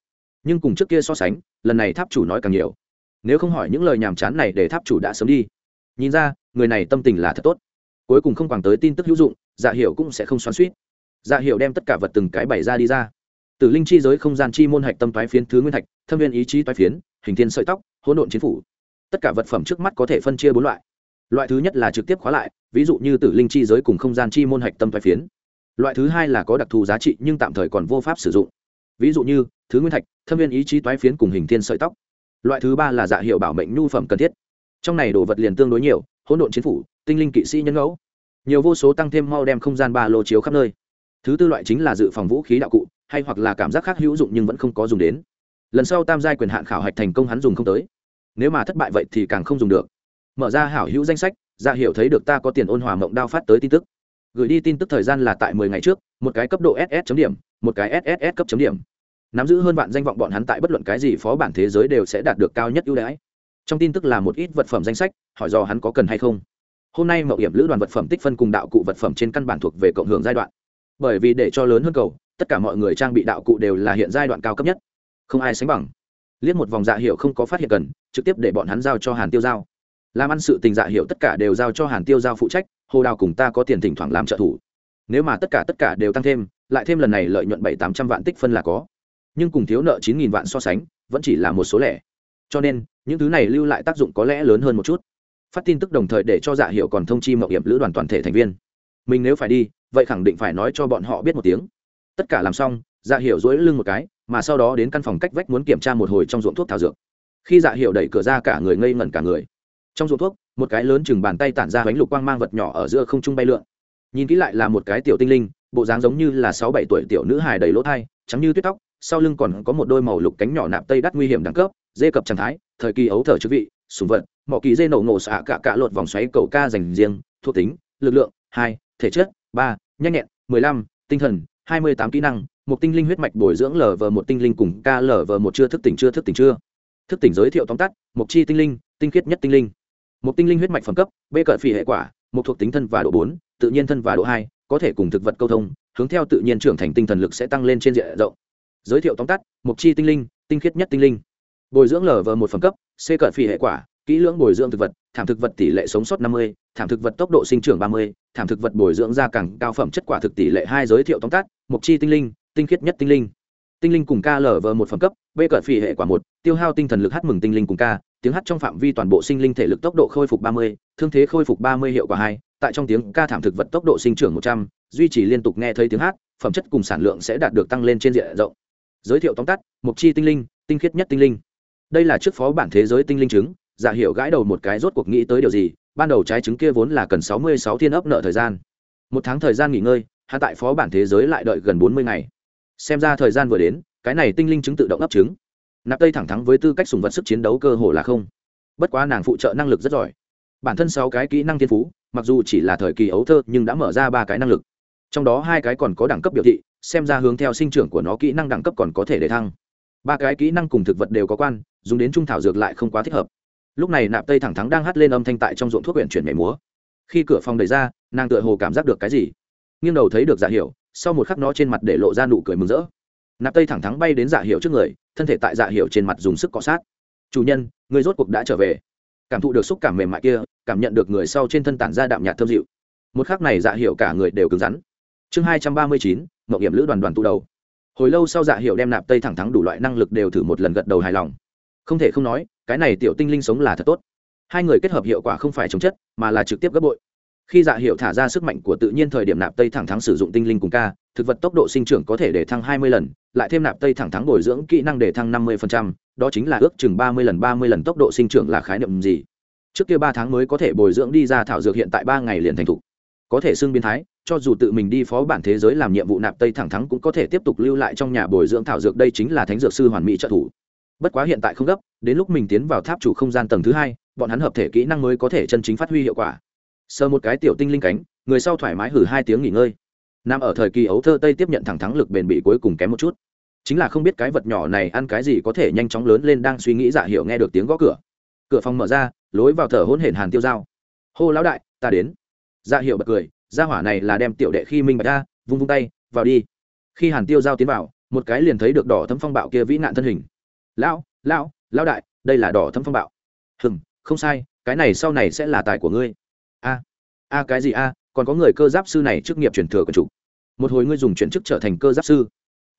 Nhưng cùng trước kia so sánh, lần này tháp chủ nói càng nhiều. Nếu không hỏi những lời nhàm chán này để tháp chủ đã sớm đi. Nhìn ra, người này tâm tình là thật tốt cuối cùng không quảng tới tin tức hữu dụng dạ hiệu cũng sẽ không xoắn suýt. Dạ hiệu đem tất cả vật từng cái bày ra đi ra. Từ linh chi giới không gian chi môn hạch tâm toái phiến thứ nguyên thạch, thâm viên ý chí toái phiến, hình thiên sợi tóc, hỗn độn chiến phủ. Tất cả vật phẩm trước mắt có thể phân chia bốn loại. Loại thứ nhất là trực tiếp khóa lại, ví dụ như tử linh chi giới cùng không gian chi môn hạch tâm toái phiến. Loại thứ hai là có đặc thù giá trị nhưng tạm thời còn vô pháp sử dụng. Ví dụ như, thứ nguyên thạch, thâm viên ý chí toái phiến cùng hình thiên sợi tóc. Loại thứ ba là dạ hiệu bảo mệnh nhu phẩm cần thiết. Trong này đồ vật liền tương đối nhiều hỗn độn chiến phủ, tinh linh kỵ sĩ nhân ngẫu. Nhiều vô số tăng thêm mau đem không gian ba lô chiếu khắp nơi. Thứ tư loại chính là dự phòng vũ khí đạo cụ, hay hoặc là cảm giác khác hữu dụng nhưng vẫn không có dùng đến. Lần sau tam giai quyền hạn khảo hạch thành công hắn dùng không tới. Nếu mà thất bại vậy thì càng không dùng được. Mở ra hảo hữu danh sách dạ hiểu thấy được ta có tiền ôn hòa mộng đao phát tới tin tức. Gửi đi tin tức thời gian là tại mười ngày trước, một cái cấp độ ss chấm điểm, một cái sss cấp chấm điểm. Nắm giữ hơn vạn danh vọng bọn hắn tại bất luận cái gì phó bản thế giới đều sẽ đạt được cao nhất ưu đãi trong tin tức là một ít vật phẩm danh sách, hỏi do hắn có cần hay không. Hôm nay mậu hiểm lữ đoàn vật phẩm tích phân cùng đạo cụ vật phẩm trên căn bản thuộc về cộng hưởng giai đoạn. Bởi vì để cho lớn hơn cầu, tất cả mọi người trang bị đạo cụ đều là hiện giai đoạn cao cấp nhất. Không ai sánh bằng. Liếc một vòng dạ hiệu không có phát hiện cần, trực tiếp để bọn hắn giao cho hàn tiêu giao. Làm ăn sự tình dạ hiệu tất cả đều giao cho hàn tiêu giao phụ trách, hồ đào cùng ta có tiền thỉnh thoảng làm trợ thủ. Nếu mà tất cả tất cả đều tăng thêm, lại thêm lần này lợi nhuận bảy tám trăm vạn tích phân là có. Nhưng cùng thiếu nợ chín nghìn vạn so sánh, vẫn chỉ là một số lẻ cho nên, những thứ này lưu lại tác dụng có lẽ lớn hơn một chút. Phát tin tức đồng thời để cho dạ hiệu còn thông chi mậu hiểm lữ đoàn toàn thể thành viên. Mình nếu phải đi, vậy khẳng định phải nói cho bọn họ biết một tiếng. Tất cả làm xong dạ hiệu dỗi lưng một cái, mà sau đó đến căn phòng cách vách muốn kiểm tra một hồi trong ruộng thuốc thảo dược. Khi dạ hiệu đẩy cửa ra, cả người ngây ngẩn cả người. Trong ruộng thuốc, một cái lớn chừng bàn tay tản ra bánh lục quang mang vật nhỏ ở giữa không trung bay lượn. Nhìn kỹ lại là một cái tiểu tinh linh, bộ dáng giống như là sáu bảy tuổi tiểu nữ hài đầy lỗ thai, trắng như tuyết tóc, sau lưng còn có một đôi màu lục cánh nhỏ nạp tây đắt nguy hiểm đẳng cấp dê cập trạng thái, thời kỳ ấu thở chức vị sùng vận mọi kỳ dê nổ ngộ xạ cả cả lột vòng xoáy cầu ca dành riêng, thuộc tính, lực lượng, hai, thể chất, ba, nhanh nhẹn, mười lăm, tinh thần, hai mươi tám kỹ năng, một tinh linh huyết mạch bồi dưỡng lờ vờ một tinh linh cùng ca lờ vờ một chưa thức tỉnh chưa thức tỉnh chưa. Thức tỉnh giới thiệu tóm tắt một chi tinh linh, tinh khiết nhất tinh linh. Một tinh linh huyết mạch phẩm cấp b cận phỉ hệ quả một thuộc tính thân và độ bốn, tự nhiên thân và độ hai, có thể cùng thực vật câu thông, hướng theo tự nhiên trưởng thành tinh thần lực sẽ tăng lên trên diện rộng. Giới thiệu tóm tắt mục chi tinh linh, tinh khiết nhất tinh linh bồi dưỡng lở vờ một phẩm cấp, c cận phi hệ quả, kỹ lưỡng bồi dưỡng thực vật, thảm thực vật tỷ lệ sống sót năm mươi, thảm thực vật tốc độ sinh trưởng ba mươi, thảm thực vật bồi dưỡng ra càng cao phẩm chất quả thực tỷ lệ hai giới thiệu tóm tắt mục chi tinh linh, tinh khiết nhất tinh linh. Tinh linh cùng ca lở vờ một phẩm cấp, b cận phi hệ quả một, tiêu hao tinh thần lực hát mừng tinh linh cùng ca, tiếng hát trong phạm vi toàn bộ sinh linh thể lực tốc độ khôi phục ba mươi, thương thế khôi phục ba mươi hiệu quả hai, tại trong tiếng ca thảm thực vật tốc độ sinh trưởng một trăm, duy trì liên tục nghe thấy tiếng hát, phẩm chất cùng sản lượng sẽ đạt được tăng lên trên diện rộng. Giới thiệu tóm tắt mục chi tinh linh, tinh khiết nhất tinh linh đây là trước phó bản thế giới tinh linh trứng giả dạ hiệu gãi đầu một cái rốt cuộc nghĩ tới điều gì, ban đầu trái trứng kia vốn là cần sáu mươi sáu thiên ấp nợ thời gian. Một tháng thời gian nghỉ ngơi hạ tại phó bản thế giới lại đợi gần bốn mươi ngày. Xem ra thời gian vừa đến, cái này tinh linh trứng tự động ấp trứng. Nạp tây thẳng thắng với tư cách sùng vật sức chiến đấu cơ hồ là không. Bất quá nàng phụ trợ năng lực rất giỏi. Bản thân sáu cái kỹ năng thiên phú, mặc dù chỉ là thời kỳ ấu thơ, nhưng đã mở ra ba cái năng lực. Trong đó hai cái còn có đẳng cấp biểu thị, xem ra hướng theo sinh trưởng của nó kỹ năng đẳng cấp còn có thể để thăng ba cái kỹ năng cùng thực vật đều có quan, dùng đến trung thảo dược lại không quá thích hợp. Lúc này nạp tây thẳng thắng đang hát lên âm thanh tại trong ruộng thuốc huyện chuyển nhảy múa. Khi cửa phòng đẩy ra, nàng tựa hồ cảm giác được cái gì. Nghiêng đầu thấy được giả hiểu, sau một khắc nó trên mặt để lộ ra nụ cười mừng rỡ. Nạp tây thẳng thắng bay đến giả hiểu trước người, thân thể tại giả dạ hiểu trên mặt dùng sức cọ sát. Chủ nhân, người rốt cuộc đã trở về. Cảm thụ được xúc cảm mềm mại kia, cảm nhận được người sau trên thân tản ra đạm nhạt thơm dịu. Một khắc này giả hiểu cả người đều cứng rắn. Chương hai trăm ba mươi chín, mậu hiểm lữ đoàn đoàn tụ đầu hồi lâu sau dạ hiệu đem nạp tây thẳng thắng đủ loại năng lực đều thử một lần gật đầu hài lòng. Không thể không nói, cái này tiểu tinh linh sống là thật tốt. Hai người kết hợp hiệu quả không phải chống chất, mà là trực tiếp gấp bội. Khi dạ hiệu thả ra sức mạnh của tự nhiên thời điểm nạp tây thẳng thắng sử dụng tinh linh cùng ca, thực vật tốc độ sinh trưởng có thể để thăng hai mươi lần, lại thêm nạp tây thẳng thắng bồi dưỡng kỹ năng để thăng năm mươi đó chính là ước chừng ba mươi lần, ba mươi lần tốc độ sinh trưởng là khái niệm gì? Trước kia ba tháng mới có thể bồi dưỡng đi ra thảo dược hiện tại ba ngày liền thành thục. Có thể xưng biến thái cho dù tự mình đi phó bản thế giới làm nhiệm vụ nạp tây thẳng thắng cũng có thể tiếp tục lưu lại trong nhà bồi dưỡng thảo dược, đây chính là thánh dược sư hoàn mỹ trợ thủ. Bất quá hiện tại không gấp, đến lúc mình tiến vào tháp chủ không gian tầng thứ hai, bọn hắn hợp thể kỹ năng mới có thể chân chính phát huy hiệu quả. Sờ một cái tiểu tinh linh cánh, người sau thoải mái hử hai tiếng nghỉ ngơi. Nằm ở thời kỳ ấu thơ tây tiếp nhận thẳng thắng lực bền bị cuối cùng kém một chút. Chính là không biết cái vật nhỏ này ăn cái gì có thể nhanh chóng lớn lên đang suy nghĩ dạ hiệu nghe được tiếng gõ cửa. Cửa phòng mở ra, lối vào thở hôn hển hàn tiêu dao hô lão đại, ta đến. Dạ hiệu bật cười gia hỏa này là đem tiểu đệ khi minh bạch ra, vung vung tay, vào đi. Khi hàn tiêu giao tiến vào, một cái liền thấy được đỏ thâm phong bạo kia vĩ nạn thân hình. Lão lão lão đại, đây là đỏ thâm phong bạo. Hừng không sai, cái này sau này sẽ là tài của ngươi. A a cái gì a, còn có người cơ giáp sư này chức nghiệp truyền thừa quyển trục một hồi ngươi dùng chuyển chức trở thành cơ giáp sư.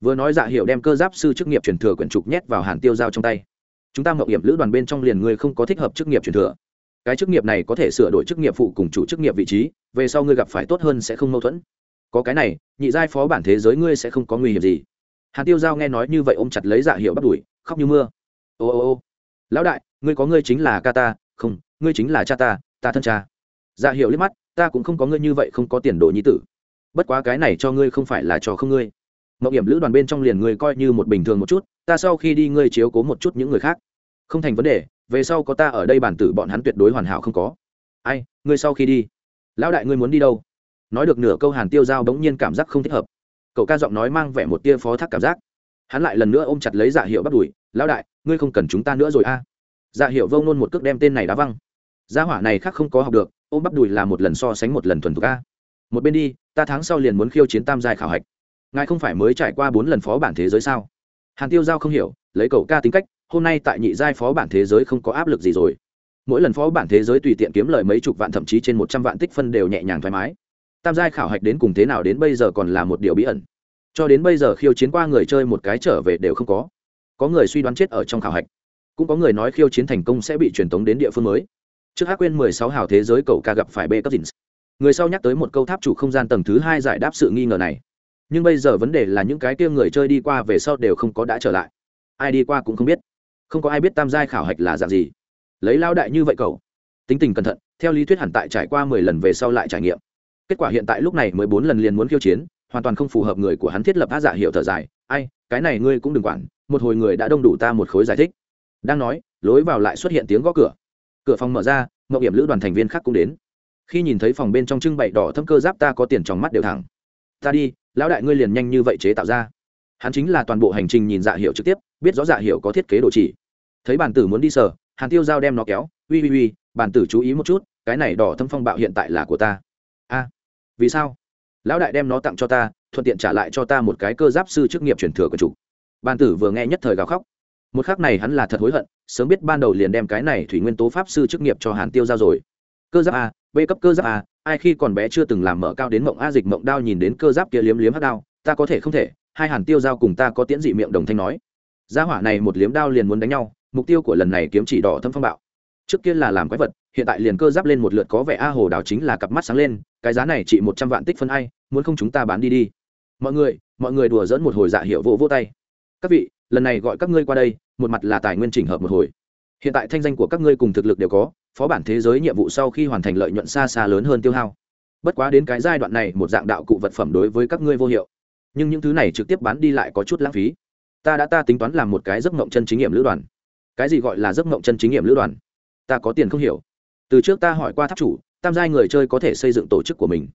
Vừa nói dạ hiệu đem cơ giáp sư chức nghiệp truyền thừa quyển trục nhét vào hàn tiêu giao trong tay. Chúng ta mậu hiểm lữ đoàn bên trong liền ngươi không có thích hợp chức nghiệp truyền thừa cái chức nghiệp này có thể sửa đổi chức nghiệp phụ cùng chủ chức nghiệp vị trí, về sau ngươi gặp phải tốt hơn sẽ không mâu thuẫn. Có cái này, nhị giai phó bản thế giới ngươi sẽ không có nguy hiểm gì. Hàn tiêu giao nghe nói như vậy ôm chặt lấy dạ hiệu bắt đuổi khóc như mưa. Ô ô ô. Lão đại, ngươi có ngươi chính là ca ta, không, ngươi chính là cha ta ta thân cha. Dạ hiệu liếc mắt, ta cũng không có ngươi như vậy không có tiền đồ nhi tử. Bất quá cái này cho ngươi không phải là cho không ngươi. Mậu hiểm lữ đoàn bên trong liền ngươi coi như một bình thường một chút, ta sau khi đi ngươi chiếu cố một chút những người khác. Không thành vấn đề về sau có ta ở đây bản tử bọn hắn tuyệt đối hoàn hảo không có. Ai, ngươi sau khi đi. Lão đại ngươi muốn đi đâu? Nói được nửa câu hàn tiêu giao bỗng nhiên cảm giác không thích hợp. Cậu ca giọng nói mang vẻ một tia phó thác cảm giác. Hắn lại lần nữa ôm chặt lấy dạ hiệu bắt đùi. Lão đại, ngươi không cần chúng ta nữa rồi a. Dạ hiệu vông nôn một cước đem tên này đá văng. Gia hỏa này khác không có học được, ôm bắp đùi là một lần so sánh một lần thuần thục a. Một bên đi, ta tháng sau liền muốn khiêu chiến tam giai khảo hạch. Ngài không phải mới trải qua bốn lần phó bản thế giới sao? Hàn tiêu giao không hiểu, lấy cậu ca tính cách hôm nay tại nhị giai phó bản thế giới không có áp lực gì rồi. Mỗi lần phó bản thế giới tùy tiện kiếm lời mấy chục vạn thậm chí trên một trăm vạn tích phân đều nhẹ nhàng thoải mái. Tam giai khảo hạch đến cùng thế nào đến bây giờ còn là một điều bí ẩn. Cho đến bây giờ khiêu chiến qua người chơi một cái trở về đều không có. Có người suy đoán chết ở trong khảo hạch, cũng có người nói khiêu chiến thành công sẽ bị truyền tống đến địa phương mới. Trước hát quên mười sáu hào thế giới cậu ca gặp phải b cấp dins. Người sau nhắc tới một câu tháp chủ không gian tầng thứ hai giải đáp sự nghi ngờ này. Nhưng bây giờ vấn đề là những cái kia người chơi đi qua về sau đều không có đã trở lại. Ai đi qua cũng không biết không có ai biết tam giai khảo hạch là dạng gì. Lấy lao đại như vậy cậu. Tính tình cẩn thận, theo lý thuyết hẳn tại trải qua mười lần về sau lại trải nghiệm. Kết quả hiện tại lúc này mười bốn lần liền muốn khiêu chiến, hoàn toàn không phù hợp người của hắn thiết lập á giả hiệu thở dài. Ai, cái này ngươi cũng đừng quản, một hồi người đã đông đủ ta một khối giải thích. Đang nói, lối vào lại xuất hiện tiếng gõ cửa. Cửa phòng mở ra, mậu hiểm lữ đoàn thành viên khác cũng đến. Khi nhìn thấy phòng bên trong trưng bày đỏ thâm cơ giáp ta có tiền trong mắt đều thẳng. Ta đi, lão đại ngươi liền nhanh như vậy chế tạo ra. Hắn chính là toàn bộ hành trình nhìn dạ hiệu trực tiếp biết rõ dạ hiểu có thiết kế đồ chỉ. Thấy bản tử muốn đi sở hàn tiêu giao đem nó kéo. Ui ui ui, bản tử chú ý một chút, cái này đỏ thâm phong bạo hiện tại là của ta. A, vì sao? Lão đại đem nó tặng cho ta, thuận tiện trả lại cho ta một cái cơ giáp sư chức nghiệp truyền thừa của chủ. Bản tử vừa nghe nhất thời gào khóc. Một khác này hắn là thật hối hận, sớm biết ban đầu liền đem cái này thủy nguyên tố pháp sư chức nghiệp cho hàn tiêu giao rồi. Cơ giáp a, b cấp cơ giáp a, ai khi còn bé chưa từng làm mở cao đến mộng a dịch mộng đao nhìn đến cơ giáp kia liếm liếm hát đao, ta có thể không thể. Hai hàn tiêu giao cùng ta có tiễn dị miệng đồng thanh nói gia hỏa này một liếm đao liền muốn đánh nhau, mục tiêu của lần này kiếm chỉ đỏ thâm phong bạo. Trước kia là làm quái vật, hiện tại liền cơ giáp lên một lượt có vẻ a hồ đào chính là cặp mắt sáng lên, cái giá này chỉ một trăm vạn tích phân ai, muốn không chúng ta bán đi đi. Mọi người mọi người đùa dẫn một hồi dạ hiệu vỗ vỗ tay. Các vị, lần này gọi các ngươi qua đây, một mặt là tài nguyên chỉnh hợp một hồi. Hiện tại thanh danh của các ngươi cùng thực lực đều có, phó bản thế giới nhiệm vụ sau khi hoàn thành lợi nhuận xa xa lớn hơn tiêu hao. Bất quá đến cái giai đoạn này, một dạng đạo cụ vật phẩm đối với các ngươi vô hiệu. Nhưng những thứ này trực tiếp bán đi lại có chút lãng phí ta đã ta tính toán làm một cái giấc mộng chân chính nghiệm lữ đoàn. Cái gì gọi là giấc mộng chân chính nghiệm lữ đoàn? Ta có tiền không hiểu. Từ trước ta hỏi qua tháp chủ, tam giai người chơi có thể xây dựng tổ chức của mình.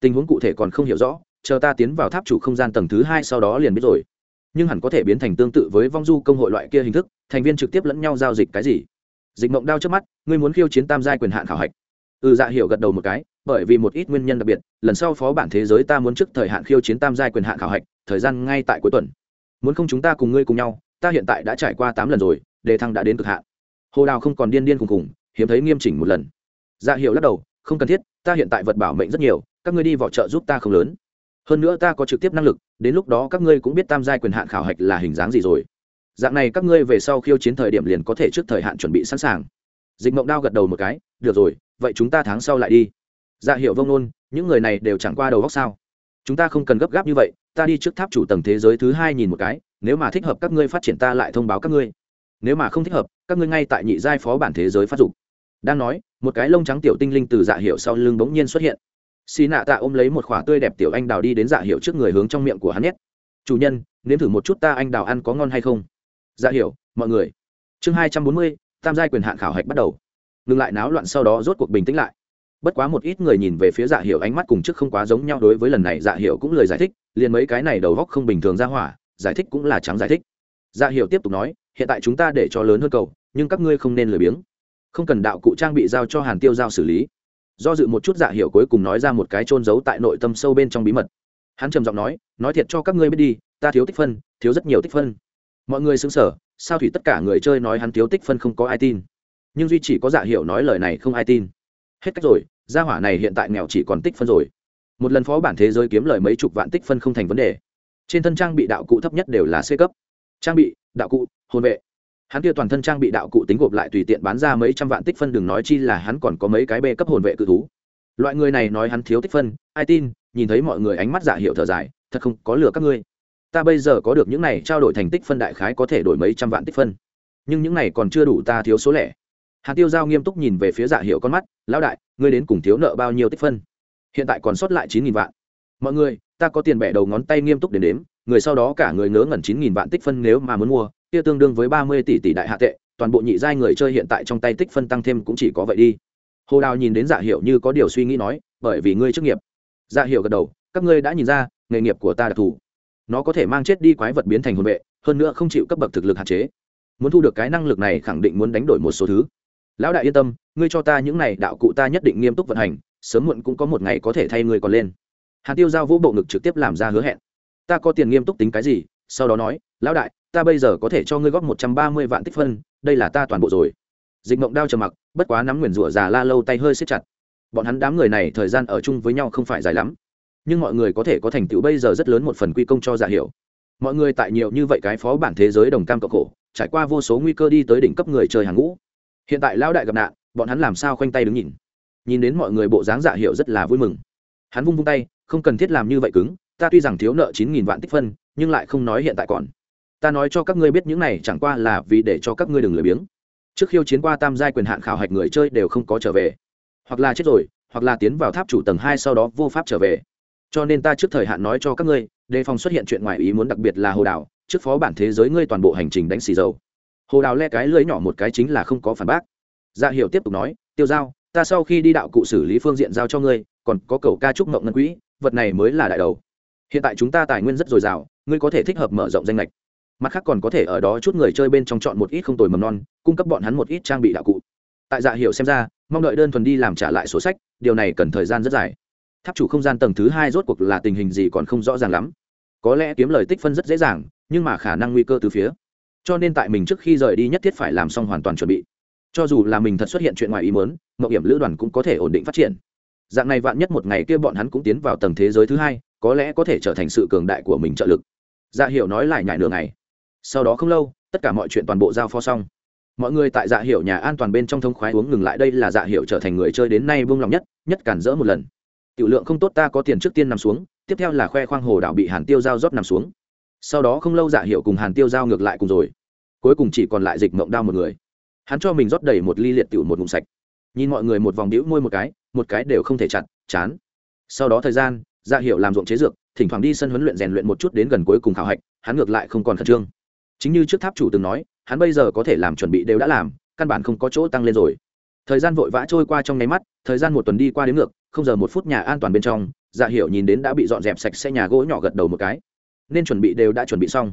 Tình huống cụ thể còn không hiểu rõ, chờ ta tiến vào tháp chủ không gian tầng thứ hai sau đó liền biết rồi. Nhưng hẳn có thể biến thành tương tự với vong du công hội loại kia hình thức, thành viên trực tiếp lẫn nhau giao dịch cái gì? Dịch mộng đao trước mắt, ngươi muốn khiêu chiến tam giai quyền hạn khảo hạch. Ừ dạ hiểu gật đầu một cái, bởi vì một ít nguyên nhân đặc biệt, lần sau phó bản thế giới ta muốn trước thời hạn khiêu chiến tam giai quyền hạn khảo hạch, thời gian ngay tại cuối tuần muốn không chúng ta cùng ngươi cùng nhau, ta hiện tại đã trải qua tám lần rồi, đề thăng đã đến cực hạn. Hồ đào không còn điên điên cùng cùng hiếm thấy nghiêm chỉnh một lần. Dạ hiểu lắc đầu, không cần thiết, ta hiện tại vật bảo mệnh rất nhiều, các ngươi đi vào chợ giúp ta không lớn. Hơn nữa ta có trực tiếp năng lực, đến lúc đó các ngươi cũng biết tam giai quyền hạn khảo hạch là hình dáng gì rồi. Dạng này các ngươi về sau khiêu chiến thời điểm liền có thể trước thời hạn chuẩn bị sẵn sàng. Dịch mộng đao gật đầu một cái, được rồi, vậy chúng ta tháng sau lại đi. Dạ hiệu vông nôn, những người này đều chẳng qua đầu góc sao? Chúng ta không cần gấp gáp như vậy, ta đi trước tháp chủ tầng thế giới thứ hai nhìn một cái, nếu mà thích hợp các ngươi phát triển ta lại thông báo các ngươi. Nếu mà không thích hợp, các ngươi ngay tại nhị giai phó bản thế giới phát dục. Đang nói, một cái lông trắng tiểu tinh linh từ dạ hiệu sau lưng bỗng nhiên xuất hiện. Xì nạ tạ ôm lấy một khỏa tươi đẹp tiểu anh đào đi đến dạ hiệu trước người hướng trong miệng của hắn nhét. Chủ nhân, nếm thử một chút ta anh đào ăn có ngon hay không? Dạ hiệu, mọi người. Chương hai trăm bốn mươi, tam giai quyền hạn khảo hạch bắt đầu. Ngừng lại náo loạn sau đó rốt cuộc bình tĩnh lại bất quá một ít người nhìn về phía dạ hiệu ánh mắt cùng trước không quá giống nhau đối với lần này dạ hiệu cũng lời giải thích, liền mấy cái này đầu góc không bình thường ra hỏa, giải thích cũng là trắng giải thích. Dạ hiệu tiếp tục nói, hiện tại chúng ta để cho lớn hơn cầu, nhưng các ngươi không nên lười biếng. Không cần đạo cụ trang bị giao cho hàn tiêu giao xử lý. Do dự một chút dạ hiệu cuối cùng nói ra một cái trôn giấu tại nội tâm sâu bên trong bí mật. Hắn trầm giọng nói nói thiệt cho các ngươi biết đi, ta thiếu tích phân, thiếu rất nhiều tích phân. Mọi người xứng sở sao thủy tất cả người chơi nói hắn thiếu tích phân không có ai tin. Nhưng duy chỉ có dạ hiệu nói lời này không ai tin. Hết cách rồi gia hỏa này hiện tại nghèo chỉ còn tích phân rồi. Một lần phó bản thế giới kiếm lời mấy chục vạn tích phân không thành vấn đề. Trên thân trang bị đạo cụ thấp nhất đều là c cấp. Trang bị đạo cụ hồn vệ. Hắn kia toàn thân trang bị đạo cụ tính gộp lại tùy tiện bán ra mấy trăm vạn tích phân đừng nói chi là hắn còn có mấy cái bê cấp hồn vệ cự thú. Loại người này nói hắn thiếu tích phân ai tin nhìn thấy mọi người ánh mắt giả hiệu thở dài thật không có lừa các ngươi. Ta bây giờ có được những này trao đổi thành tích phân đại khái có thể đổi mấy trăm vạn tích phân. Nhưng những này còn chưa đủ ta thiếu số lẻ. Hạt Tiêu Giao nghiêm túc nhìn về phía Dạ Hiệu con mắt, "Lão đại, ngươi đến cùng thiếu nợ bao nhiêu tích phân?" Hiện tại còn sót lại chín nghìn vạn. "Mọi người, ta có tiền bẻ đầu ngón tay nghiêm túc đến đếm, người sau đó cả người ngớ ngẩn chín nghìn vạn tích phân nếu mà muốn mua, kia tương đương với ba mươi tỷ tỷ đại hạ tệ, toàn bộ nhị giai người chơi hiện tại trong tay tích phân tăng thêm cũng chỉ có vậy đi." Hồ Đào nhìn đến Dạ Hiệu như có điều suy nghĩ nói, "Bởi vì ngươi chức nghiệp." Dạ Hiệu gật đầu, "Các ngươi đã nhìn ra, nghề nghiệp của ta đặc thù. Nó có thể mang chết đi quái vật biến thành hồn vệ, hơn nữa không chịu cấp bậc thực lực hạn chế. Muốn thu được cái năng lực này khẳng định muốn đánh đổi một số thứ lão đại yên tâm ngươi cho ta những này đạo cụ ta nhất định nghiêm túc vận hành, sớm muộn cũng có một ngày có thể thay ngươi còn lên. Hàn tiêu giao vũ bộ ngực trực tiếp làm ra hứa hẹn. Ta có tiền nghiêm túc tính cái gì? Sau đó nói, lão đại, ta bây giờ có thể cho ngươi góp một trăm ba mươi vạn tích phân, đây là ta toàn bộ rồi. Dịch mộng đao trầm mặc, bất quá nắm nguyền rủa già la lâu tay hơi xếp chặt. Bọn hắn đám người này thời gian ở chung với nhau không phải dài lắm. Nhưng mọi người có thể có thành tựu bây giờ rất lớn một phần quy công cho giả hiểu. Mọi người tại nhiều như vậy cái phó bản thế giới đồng cam cộng khổ, trải qua vô số nguy cơ đi tới đỉnh cấp người chơi hàng ngũ. Hiện tại lão đại gặp nạn bọn hắn làm sao khoanh tay đứng nhìn? Nhìn đến mọi người bộ dáng dạ hiệu rất là vui mừng. Hắn vung vung tay không cần thiết làm như vậy cứng ta tuy rằng thiếu nợ chín nghìn vạn tích phân nhưng lại không nói hiện tại còn. Ta nói cho các ngươi biết những này chẳng qua là vì để cho các ngươi đừng lười biếng. Trước khiêu chiến qua tam giai quyền hạn khảo hạch người chơi đều không có trở về. Hoặc là chết rồi hoặc là tiến vào tháp chủ tầng hai sau đó vô pháp trở về. Cho nên ta trước thời hạn nói cho các ngươi đề phòng xuất hiện chuyện ngoài ý muốn đặc biệt là hồ đào, trước phó bản thế giới ngươi toàn bộ hành trình đánh xì dầu. Hồ đào le cái lưới nhỏ một cái chính là không có phản bác dạ hiểu tiếp tục nói, tiêu giao, ta sau khi đi đạo cụ xử lý phương diện giao cho ngươi, còn có cầu ca trúc mộng ngân quỹ, vật này mới là đại đầu. Hiện tại chúng ta tài nguyên rất dồi dào, ngươi có thể thích hợp mở rộng danh lệch. Mặt khác còn có thể ở đó chút người chơi bên trong chọn một ít không tồi mầm non, cung cấp bọn hắn một ít trang bị đạo cụ. Tại dạ hiểu xem ra, mong đợi đơn thuần đi làm trả lại sổ sách, điều này cần thời gian rất dài. Tháp chủ không gian tầng thứ hai rốt cuộc là tình hình gì còn không rõ ràng lắm. Có lẽ kiếm lời tích phân rất dễ dàng, nhưng mà khả năng nguy cơ từ phía. Cho nên tại mình trước khi rời đi nhất thiết phải làm xong hoàn toàn chuẩn bị cho dù là mình thật xuất hiện chuyện ngoài ý mớn mậu hiểm lữ đoàn cũng có thể ổn định phát triển. Dạng này vạn nhất một ngày kia bọn hắn cũng tiến vào tầng thế giới thứ hai, có lẽ có thể trở thành sự cường đại của mình trợ lực. Dạ hiệu nói lại nhải nửa ngày. Sau đó không lâu, tất cả mọi chuyện toàn bộ giao phó xong. Mọi người tại dạ hiệu nhà an toàn bên trong thông khoái uống ngừng lại đây là dạ hiệu trở thành người chơi đến nay buông lòng nhất nhất cản rỡ một lần. Tiểu lượng không tốt ta có tiền trước tiên nằm xuống, tiếp theo là khoe khoang hồ đảo bị hàn tiêu giao rót nằm xuống. Sau đó không lâu dạ hiệu cùng hàn tiêu giao ngược lại cùng rồi. Cuối cùng chỉ còn lại dịch mộng đao một người hắn cho mình rót đầy một ly liệt tiểu một ngụm sạch. Nhìn mọi người một vòng đĩu môi một cái một cái đều không thể chặt, chán. Sau đó thời gian dạ hiệu làm ruộng chế dược, thỉnh thoảng đi sân huấn luyện rèn luyện một chút đến gần cuối cùng khảo hạch, hắn ngược lại không còn khẩn trương. Chính như trước tháp chủ từng nói, hắn bây giờ có thể làm chuẩn bị đều đã làm, căn bản không có chỗ tăng lên rồi. Thời gian vội vã trôi qua trong nháy mắt, thời gian một tuần đi qua đến ngược, không giờ một phút nhà an toàn bên trong dạ hiệu nhìn đến đã bị dọn dẹp sạch sẽ nhà gỗ nhỏ gật đầu một cái. Nên chuẩn bị đều đã chuẩn bị xong.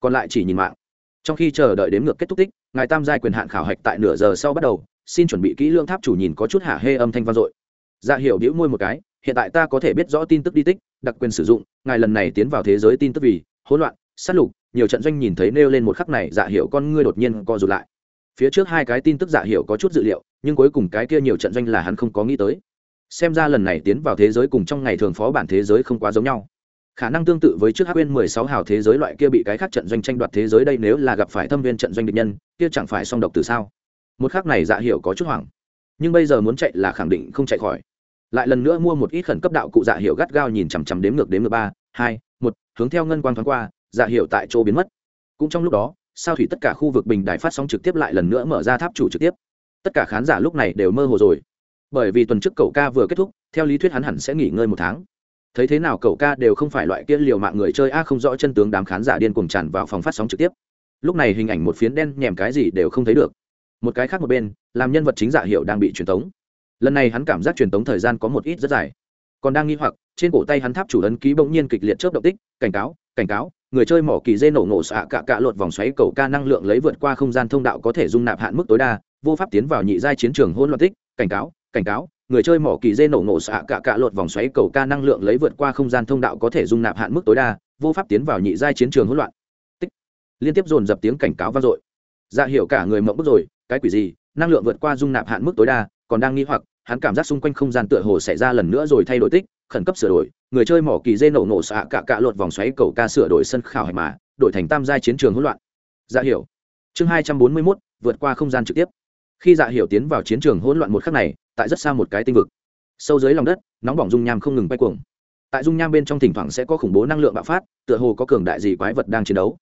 Còn lại chỉ nhìn mạng. Trong khi chờ đợi đếm ngược kết thúc tích ngài tam giai quyền hạn khảo hạch tại nửa giờ sau bắt đầu, xin chuẩn bị kỹ lương tháp chủ nhìn có chút hạ hê âm thanh vang dội. Dạ hiểu đĩu môi một cái, hiện tại ta có thể biết rõ tin tức đi tích, đặc quyền sử dụng, ngài lần này tiến vào thế giới tin tức vì, hỗn loạn, sát lục, nhiều trận doanh nhìn thấy nêu lên một khắc này dạ hiểu con ngươi đột nhiên co rụt lại. Phía trước hai cái tin tức dạ hiểu có chút dự liệu, nhưng cuối cùng cái kia nhiều trận doanh là hắn không có nghĩ tới. Xem ra lần này tiến vào thế giới cùng trong ngày thường phó bản thế giới không quá giống nhau khả năng tương tự với trước hắc nguyên mười sáu hào thế giới loại kia bị cái khác trận doanh tranh đoạt thế giới đây nếu là gặp phải thâm viên trận doanh địch nhân, kia chẳng phải song độc từ sao? Một khác này dạ hiểu có chút hoảng. Nhưng bây giờ muốn chạy là khẳng định không chạy khỏi. Lại lần nữa mua một ít khẩn cấp đạo cụ dạ hiệu gắt gao nhìn chằm chằm đếm ngược đếm ngược ba, hai, một, hướng theo ngân quang thoáng qua dạ hiệu tại chỗ biến mất. Cũng trong lúc đó, sao thủy tất cả khu vực bình đài phát sóng trực tiếp lại lần nữa mở ra tháp chủ trực tiếp. Tất cả khán giả lúc này đều mơ hồ rồi. Bởi vì tuần trước cậu ca vừa kết thúc, theo lý thuyết hắn hẳn sẽ nghỉ ngơi một tháng thấy thế nào cậu ca đều không phải loại kia liều mạng người chơi, a, không rõ chân tướng đám khán giả điên cuồng tràn vào phòng phát sóng trực tiếp. Lúc này hình ảnh một phiến đen nhèm cái gì đều không thấy được. Một cái khác một bên, làm nhân vật chính giả hiệu đang bị truyền tống. Lần này hắn cảm giác truyền tống thời gian có một ít rất dài. Còn đang nghi hoặc, trên cổ tay hắn tháp chủ ấn ký bỗng nhiên kịch liệt chớp động tích, cảnh cáo cảnh cáo, người chơi mỏ kỳ dê nổ nổ xạ cạ cạ lột vòng xoáy cầu ca năng lượng lấy vượt qua không gian thông đạo có thể dung nạp hạn mức tối đa, vô pháp tiến vào nhị giai chiến trường hôn loạn tích, cảnh cáo cảnh cáo người chơi mỏ kỳ dê nổ ngộ xạ cả cả lột vòng xoáy cầu ca năng lượng lấy vượt qua không gian thông đạo có thể dung nạp hạn mức tối đa, vô pháp tiến vào nhị giai chiến trường hỗn loạn. Tích. Liên tiếp dồn dập tiếng cảnh cáo vang dội. Dạ hiểu cả người mộng bức rồi, cái quỷ gì, năng lượng vượt qua dung nạp hạn mức tối đa, còn đang nghi hoặc, hắn cảm giác xung quanh không gian tựa hồ xảy ra lần nữa rồi thay đổi tích, khẩn cấp sửa đổi, người chơi mỏ kỳ dê nổ nổ xạ cả cả lột vòng xoáy cầu ca sửa đổi sân khảo hạch mà, đổi thành tam giai chiến trường hỗn loạn. Dạ hiểu. Chương hai trăm bốn mươi mốt, vượt qua không gian trực tiếp. Khi dạ hiểu tiến vào chiến trường hỗn loạn một khắc này tại rất xa một cái tinh vực. Sâu dưới lòng đất, nóng bỏng dung nham không ngừng quay cuồng. Tại dung nham bên trong thỉnh thoảng sẽ có khủng bố năng lượng bạo phát, tựa hồ có cường đại gì quái vật đang chiến đấu.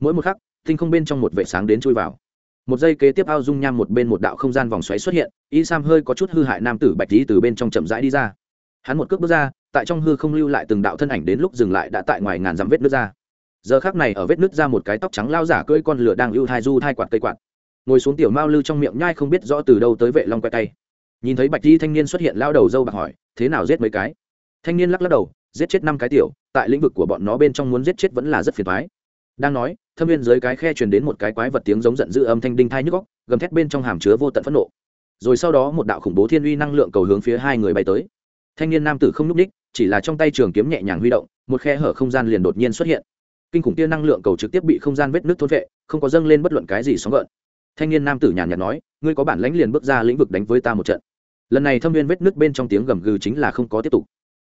Mỗi một khắc, tinh không bên trong một vệ sáng đến chui vào. Một giây kế tiếp ao dung nham một bên một đạo không gian vòng xoáy xuất hiện, y sam hơi có chút hư hại nam tử bạch lý từ bên trong chậm rãi đi ra. Hắn một cước bước ra, tại trong hư không lưu lại từng đạo thân ảnh đến lúc dừng lại đã tại ngoài ngàn dặm vết nước ra. Giờ khác này ở vết nước ra một cái tóc trắng lao giả cưỡi con lửa đang lưu thai du thai quạt cây quạt. Ngồi xuống tiểu mao lưu trong miệng nhai không biết rõ từ đâu tới vệ long quay tay nhìn thấy bạch di thanh niên xuất hiện lao đầu dâu bạc hỏi, thế nào giết mấy cái? Thanh niên lắc lắc đầu, giết chết năm cái tiểu, tại lĩnh vực của bọn nó bên trong muốn giết chết vẫn là rất phiền thoái đang nói, thâm viên dưới cái khe truyền đến một cái quái vật tiếng giống giận dữ âm thanh đinh thai nhức góc gầm thét bên trong hàm chứa vô tận phẫn nộ. Rồi sau đó một đạo khủng bố thiên uy năng lượng cầu hướng phía hai người bay tới. Thanh niên nam tử không núp ních, chỉ là trong tay trường kiếm nhẹ nhàng huy động, một khe hở không gian liền đột nhiên xuất hiện. Kinh khủng tia năng lượng cầu trực tiếp bị không gian vết nước thôn vệ không có dâng lên bất luận cái gì sóng gợn. Thanh niên nam tử nhàn nhạt nói, ngươi có bản lãnh liền bước ra lĩnh vực đánh với ta một trận lần này thâm viên vết nước bên trong tiếng gầm gừ chính là không có tiếp tục.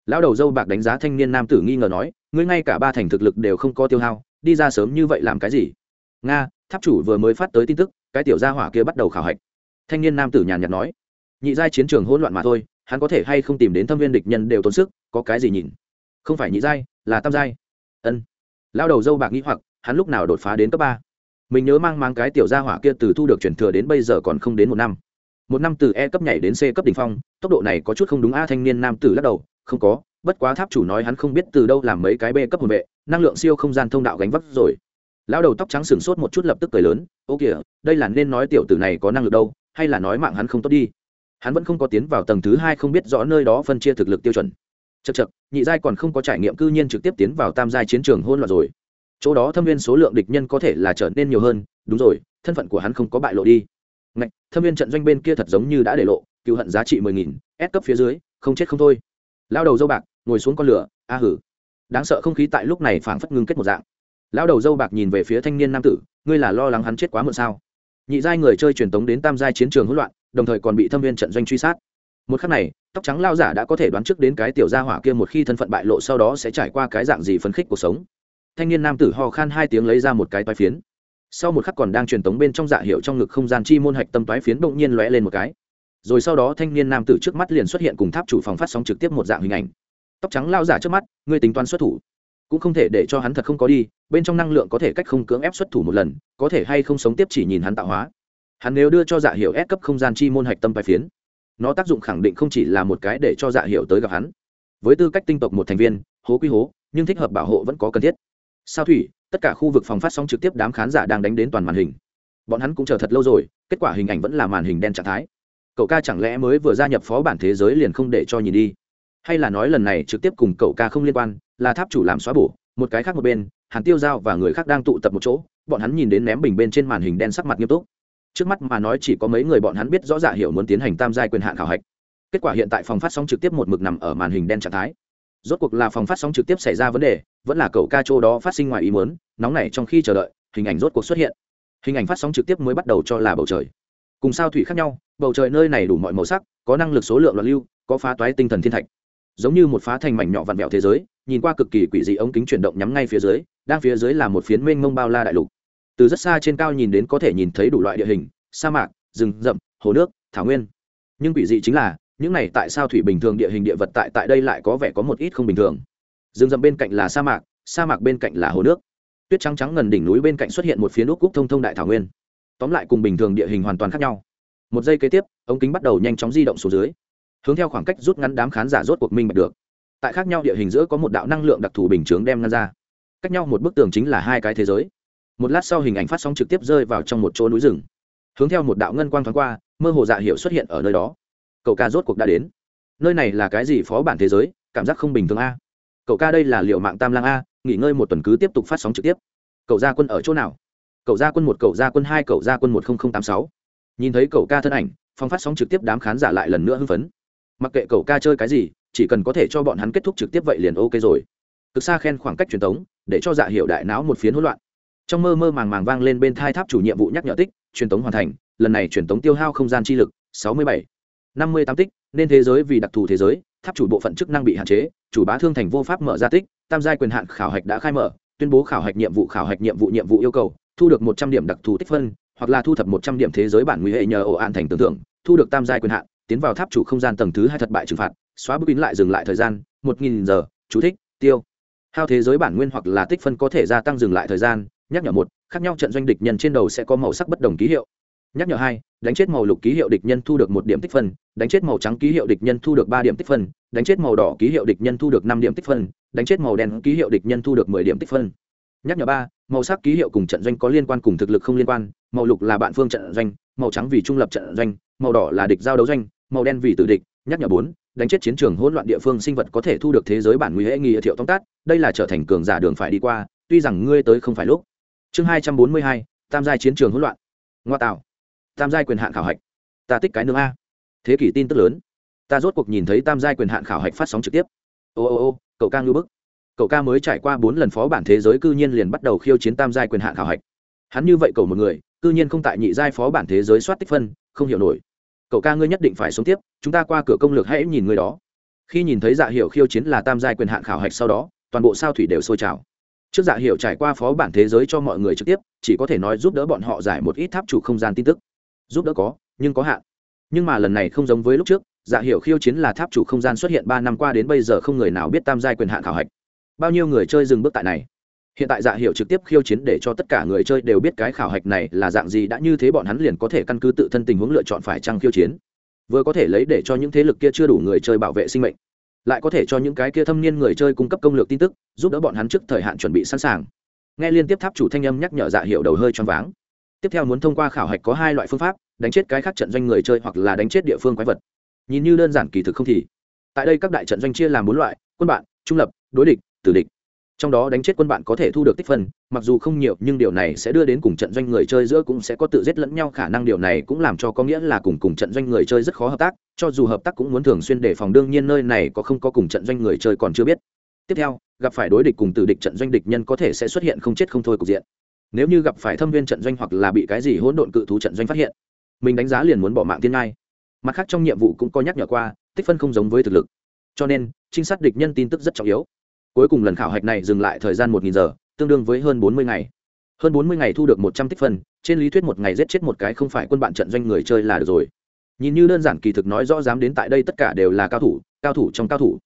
Lão đầu dâu bạc đánh giá thanh niên nam tử nghi ngờ nói, ngươi ngay cả ba thành thực lực đều không có tiêu hao, đi ra sớm như vậy làm cái gì? Nga, tháp chủ vừa mới phát tới tin tức, cái tiểu gia hỏa kia bắt đầu khảo hạch. Thanh niên nam tử nhàn nhạt nói, nhị giai chiến trường hỗn loạn mà thôi, hắn có thể hay không tìm đến thâm viên địch nhân đều tốn sức, có cái gì nhìn? Không phải nhị giai, là tam giai. Ân. Lão đầu dâu bạc nghĩ hoặc, hắn lúc nào đột phá đến cấp ba? Mình nhớ mang mang cái tiểu gia hỏa kia từ thu được chuyển thừa đến bây giờ còn không đến một năm một năm từ e cấp nhảy đến c cấp đ ỉ n h phong, tốc độ này có chút không đúng a thanh niên nam tử lắc đầu, không có, bất quá tháp chủ nói hắn không biết từ đâu làm mấy cái b cấp hồn vệ, năng lượng siêu không gian thông đạo gánh vác rồi. Lão đầu tóc trắng sửng sốt một chút lập tức cười lớn, ô kìa, đây là nên nói tiểu tử này có năng lực đâu, hay là nói mạng hắn không tốt đi? Hắn vẫn không có tiến vào tầng thứ hai không biết rõ nơi đó phân chia thực lực tiêu chuẩn. Chật chật nhị giai còn không có trải nghiệm cư nhiên trực tiếp tiến vào tam giai chiến trường hôn loạn rồi. Chỗ đó thâm viên số lượng địch nhân có thể là trở nên nhiều hơn, đúng rồi, thân phận của hắn không có bại lộ đi. Ngạch, thâm viên trận doanh bên kia thật giống như đã để lộ cứu hận giá trị mười nghìn ép cấp phía dưới không chết không thôi. Lao đầu dâu bạc ngồi xuống con lửa a hử. Đáng sợ không khí tại lúc này phảng phất ngưng kết một dạng. Lao đầu dâu bạc nhìn về phía thanh niên nam tử ngươi là lo lắng hắn chết quá muộn sao? Nhị giai người chơi truyền tống đến tam giai chiến trường hỗn loạn đồng thời còn bị thâm viên trận doanh truy sát. Một khắc này tóc trắng lao giả đã có thể đoán trước đến cái tiểu gia hỏa kia một khi thân phận bại lộ sau đó sẽ trải qua cái dạng gì phấn khích cuộc sống. Thanh niên nam tử ho khan hai tiếng lấy ra một cái toái phiến sau một khắc còn đang truyền tống bên trong dạ hiệu trong ngực không gian chi môn hạch tâm toái phiến bỗng nhiên lóe lên một cái. Rồi sau đó thanh niên nam tử trước mắt liền xuất hiện cùng tháp chủ phòng phát sóng trực tiếp một dạng hình ảnh. Tóc trắng lao giả trước mắt, ngươi tính toán xuất thủ. Cũng không thể để cho hắn thật không có đi, bên trong năng lượng có thể cách không cưỡng ép xuất thủ một lần, có thể hay không sống tiếp chỉ nhìn hắn tạo hóa. Hắn nếu đưa cho dạ hiệu ép cấp không gian chi môn hạch tâm toái phiến, nó tác dụng khẳng định không chỉ là một cái để cho dạ hiệu tới gặp hắn. Với tư cách tinh tộc một thành viên, hố quy hố, nhưng thích hợp bảo hộ vẫn có cần thiết. Sao thủy tất cả khu vực phòng phát sóng trực tiếp đám khán giả đang đánh đến toàn màn hình. Bọn hắn cũng chờ thật lâu rồi, kết quả hình ảnh vẫn là màn hình đen trạng thái. Cậu ca chẳng lẽ mới vừa gia nhập phó bản thế giới liền không để cho nhìn đi? Hay là nói lần này trực tiếp cùng cậu ca không liên quan, là tháp chủ làm xóa bổ, một cái khác một bên, hàn tiêu giao và người khác đang tụ tập một chỗ, bọn hắn nhìn đến ném bình bên trên màn hình đen sắc mặt nghiêm túc. Trước mắt mà nói chỉ có mấy người bọn hắn biết rõ dạ hiểu muốn tiến hành tam giai quyền hạn khảo hạch. Kết quả hiện tại phòng phát sóng trực tiếp một mực nằm ở màn hình đen trạng thái rốt cuộc là phòng phát sóng trực tiếp xảy ra vấn đề, vẫn là cậu ca chỗ đó phát sinh ngoài ý muốn, nóng này trong khi chờ đợi, hình ảnh rốt cuộc xuất hiện. Hình ảnh phát sóng trực tiếp mới bắt đầu cho là bầu trời. Cùng sao thủy khác nhau, bầu trời nơi này đủ mọi màu sắc, có năng lực số lượng loạn lưu, có phá toái tinh thần thiên thạch. Giống như một phá thành mảnh nhỏ vặn vẹo thế giới, nhìn qua cực kỳ quỷ dị ống kính chuyển động nhắm ngay phía dưới, đang phía dưới là một phiến mênh mông bao la đại lục. Từ rất xa trên cao nhìn đến có thể nhìn thấy đủ loại địa hình, sa mạc, rừng rậm, hồ nước, thảo nguyên. Nhưng quỷ dị chính là những này tại sao thủy bình thường địa hình địa vật tại tại đây lại có vẻ có một ít không bình thường? Rừng rậm bên cạnh là sa mạc sa mạc bên cạnh là hồ nước. Tuyết trắng trắng ngần đỉnh núi bên cạnh xuất hiện một phía nút cúc thông thông đại thảo nguyên. Tóm lại cùng bình thường địa hình hoàn toàn khác nhau. Một giây kế tiếp, ống kính bắt đầu nhanh chóng di động xuống dưới. Hướng theo khoảng cách rút ngắn đám khán giả rốt cuộc minh bạch được. Tại khác nhau địa hình giữa có một đạo năng lượng đặc thù bình chướng đem ngăn ra. Cách nhau một bức tường chính là hai cái thế giới. Một lát sau hình ảnh phát sóng trực tiếp rơi vào trong một chỗ núi rừng. Hướng theo một đạo ngân quang thoáng qua, mơ hồ dạ hiệu xuất hiện ở nơi đó cậu ca rốt cuộc đã đến. Nơi này là cái gì phó bản thế giới? Cảm giác không bình thường a. Cậu ca đây là liệu mạng tam lang a, nghỉ ngơi một tuần cứ tiếp tục phát sóng trực tiếp. Cậu gia quân ở chỗ nào? Cậu gia quân một, cậu gia quân hai, cậu gia quân một nghìn tám sáu. Nhìn thấy cậu ca thân ảnh phong phát sóng trực tiếp đám khán giả lại lần nữa hưng phấn. Mặc kệ cậu ca chơi cái gì, chỉ cần có thể cho bọn hắn kết thúc trực tiếp vậy liền ok rồi. Cực xa khen khoảng cách truyền tống để cho dạ hiệu đại não một phiến hỗn loạn. Trong mơ mơ màng màng vang lên bên thai tháp chủ nhiệm vụ nhắc nhở tích, truyền tống hoàn thành, lần này truyền tống tiêu hao không gian chi lực, sáu mươi bảy năm mươi tám tích, nên thế giới vì đặc thù thế giới, tháp chủ bộ phận chức năng bị hạn chế, chủ bá thương thành vô pháp mở ra tích, tam giai quyền hạn khảo hạch đã khai mở, tuyên bố khảo hạch nhiệm vụ khảo hạch nhiệm vụ nhiệm vụ yêu cầu, thu được một trăm điểm đặc thù tích phân, hoặc là thu thập một trăm điểm thế giới bản nguy hệ nhờ ổ an thành tưởng tượng, thu được tam giai quyền hạn, tiến vào tháp chủ không gian tầng thứ hai thất bại trừng phạt, xóa bức in lại dừng lại thời gian, một nghìn giờ, chú thích, tiêu. Hao thế giới bản nguyên hoặc là tích phân có thể gia tăng dừng lại thời gian, nhắc nhở một, khác nhau trận doanh địch nhân trên đầu sẽ có màu sắc bất đồng ký hiệu nhắc nhở hai, đánh chết màu lục ký hiệu địch nhân thu được một điểm tích phân, đánh chết màu trắng ký hiệu địch nhân thu được ba điểm tích phân, đánh chết màu đỏ ký hiệu địch nhân thu được năm điểm tích phân, đánh chết màu đen ký hiệu địch nhân thu được mười điểm tích phân. Nhắc nhở ba, màu sắc ký hiệu cùng trận doanh có liên quan cùng thực lực không liên quan, màu lục là bạn phương trận doanh, màu trắng vì trung lập trận doanh, màu đỏ là địch giao đấu doanh, màu đen vì tử địch. Nhắc nhở bốn, đánh chết chiến trường hỗn loạn địa phương sinh vật có thể thu được thế giới bản nguy hệ nghi thiệu tóm tắt, đây là trở thành cường giả đường phải đi qua, tuy rằng ngươi tới không phải lúc. Chương hai trăm bốn mươi hai, tam giai chiến trường hỗn loạn. Ngoa tạo tam giai quyền hạn khảo hạch. Ta tích cái nương a. Thế kỷ tin tức lớn. Ta rốt cuộc nhìn thấy tam giai quyền hạn khảo hạch phát sóng trực tiếp. Ô ô ô, cậu ca ngưu bức. Cậu ca mới trải qua bốn lần phó bản thế giới cư nhiên liền bắt đầu khiêu chiến tam giai quyền hạn khảo hạch. Hắn như vậy cậu một người, cư nhiên không tại nhị giai phó bản thế giới soát tích phân, không hiểu nổi. Cậu ca ngươi nhất định phải sống tiếp, chúng ta qua cửa công lược hãy nhìn người đó. Khi nhìn thấy dạ hiệu khiêu chiến là tam giai quyền hạn khảo hạch sau đó, toàn bộ sao thủy đều sôi trào. Trước dạ hiệu trải qua phó bản thế giới cho mọi người trực tiếp, chỉ có thể nói giúp đỡ bọn họ giải một ít tháp chủ không gian tin tức giúp đỡ có, nhưng có hạn. Nhưng mà lần này không giống với lúc trước dạ hiệu khiêu chiến là tháp chủ không gian xuất hiện ba năm qua đến bây giờ không người nào biết tam giai quyền hạn khảo hạch. Bao nhiêu người chơi dừng bước tại này? Hiện tại dạ hiệu trực tiếp khiêu chiến để cho tất cả người chơi đều biết cái khảo hạch này là dạng gì, đã như thế bọn hắn liền có thể căn cứ tự thân tình huống lựa chọn phải trăng khiêu chiến. Vừa có thể lấy để cho những thế lực kia chưa đủ người chơi bảo vệ sinh mệnh, lại có thể cho những cái kia thâm niên người chơi cung cấp công lược tin tức, giúp đỡ bọn hắn trước thời hạn chuẩn bị sẵn sàng. Nghe liên tiếp tháp chủ thanh âm nhắc nhở dạ hiệu đầu hơi choáng váng tiếp theo muốn thông qua khảo hạch có hai loại phương pháp, đánh chết cái khác trận doanh người chơi hoặc là đánh chết địa phương quái vật. Nhìn như đơn giản kỳ thực không thì. Tại đây các đại trận doanh chia làm bốn loại, quân bạn, trung lập, đối địch, tử địch. Trong đó đánh chết quân bạn có thể thu được tích phân, mặc dù không nhiều, nhưng điều này sẽ đưa đến cùng trận doanh người chơi giữa cũng sẽ có tự giết lẫn nhau khả năng. Điều này cũng làm cho có nghĩa là cùng cùng trận doanh người chơi rất khó hợp tác, cho dù hợp tác cũng muốn thường xuyên đề phòng. Đương nhiên nơi này có không có cùng trận doanh người chơi còn chưa biết. Tiếp theo, gặp phải đối địch cùng tử địch trận doanh địch nhân có thể sẽ xuất hiện không chết không thôi cục diện nếu như gặp phải thâm viên trận doanh hoặc là bị cái gì hỗn độn cự thú trận doanh phát hiện, mình đánh giá liền muốn bỏ mạng tiên ngai. Mặt khác trong nhiệm vụ cũng có nhắc nhở qua, tích phân không giống với thực lực. Cho nên, trinh sát địch nhân tin tức rất trọng yếu. Cuối cùng lần khảo hạch này dừng lại thời gian một giờ, tương đương với hơn bốn mươi ngày. Hơn bốn mươi ngày thu được một trăm tích phân, trên lý thuyết một ngày giết chết một cái không phải quân bạn trận doanh người chơi là được rồi. Nhìn như đơn giản kỳ thực nói rõ dám đến tại đây tất cả đều là cao thủ cao thủ trong cao thủ.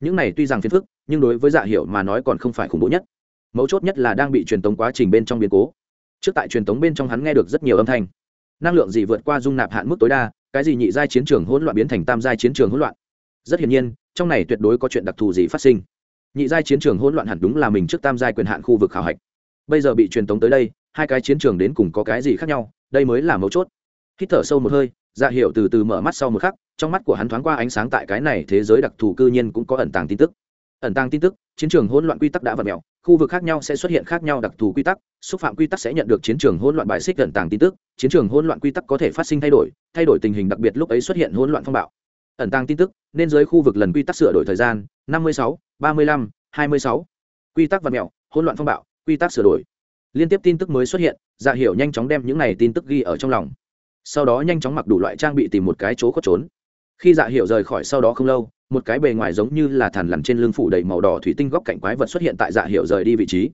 Những này tuy rằng phiền phức, nhưng đối với dạ hiểu mà nói còn không phải khủng bố nhất mấu chốt nhất là đang bị truyền tống quá trình bên trong biến cố. Trước tại truyền tống bên trong hắn nghe được rất nhiều âm thanh. Năng lượng gì vượt qua dung nạp hạn mức tối đa, cái gì nhị giai chiến trường hỗn loạn biến thành tam giai chiến trường hỗn loạn. Rất hiển nhiên, trong này tuyệt đối có chuyện đặc thù gì phát sinh. Nhị giai chiến trường hỗn loạn hẳn đúng là mình trước tam giai quyền hạn khu vực khảo hạch. Bây giờ bị truyền tống tới đây, hai cái chiến trường đến cùng có cái gì khác nhau, đây mới là mấu chốt. Hít thở sâu một hơi dạ hiệu từ từ mở mắt sau một khắc, trong mắt của hắn thoáng qua ánh sáng tại cái này thế giới đặc thù cư nhiên cũng có ẩn tàng tin tức ẩn tàng tin tức, chiến trường hỗn loạn quy tắc đã vặn mẹo khu vực khác nhau sẽ xuất hiện khác nhau đặc thù quy tắc, xúc phạm quy tắc sẽ nhận được chiến trường hỗn loạn bài xích ẩn tàng tin tức, chiến trường hỗn loạn quy tắc có thể phát sinh thay đổi thay đổi tình hình đặc biệt lúc ấy xuất hiện hỗn loạn phong bạo. Ẩn tàng tin tức, nên dưới khu vực lần quy tắc sửa đổi thời gian, năm mươi sáu, ba mươi lăm, hai mươi sáu. Quy tắc vặn mẹo hỗn loạn phong bạo, quy tắc sửa đổi. Liên tiếp tin tức mới xuất hiện dạ hiểu nhanh chóng đem những này tin tức ghi ở trong lòng. Sau đó nhanh chóng mặc đủ loại trang bị tìm một cái chỗ có trốn. Khi dạ hiểu rời khỏi sau đó không lâu một cái bề ngoài giống như là thằn lằn trên lưng phủ đầy màu đỏ thủy tinh góc cạnh quái vật xuất hiện tại dạ hiệu rời đi vị trí.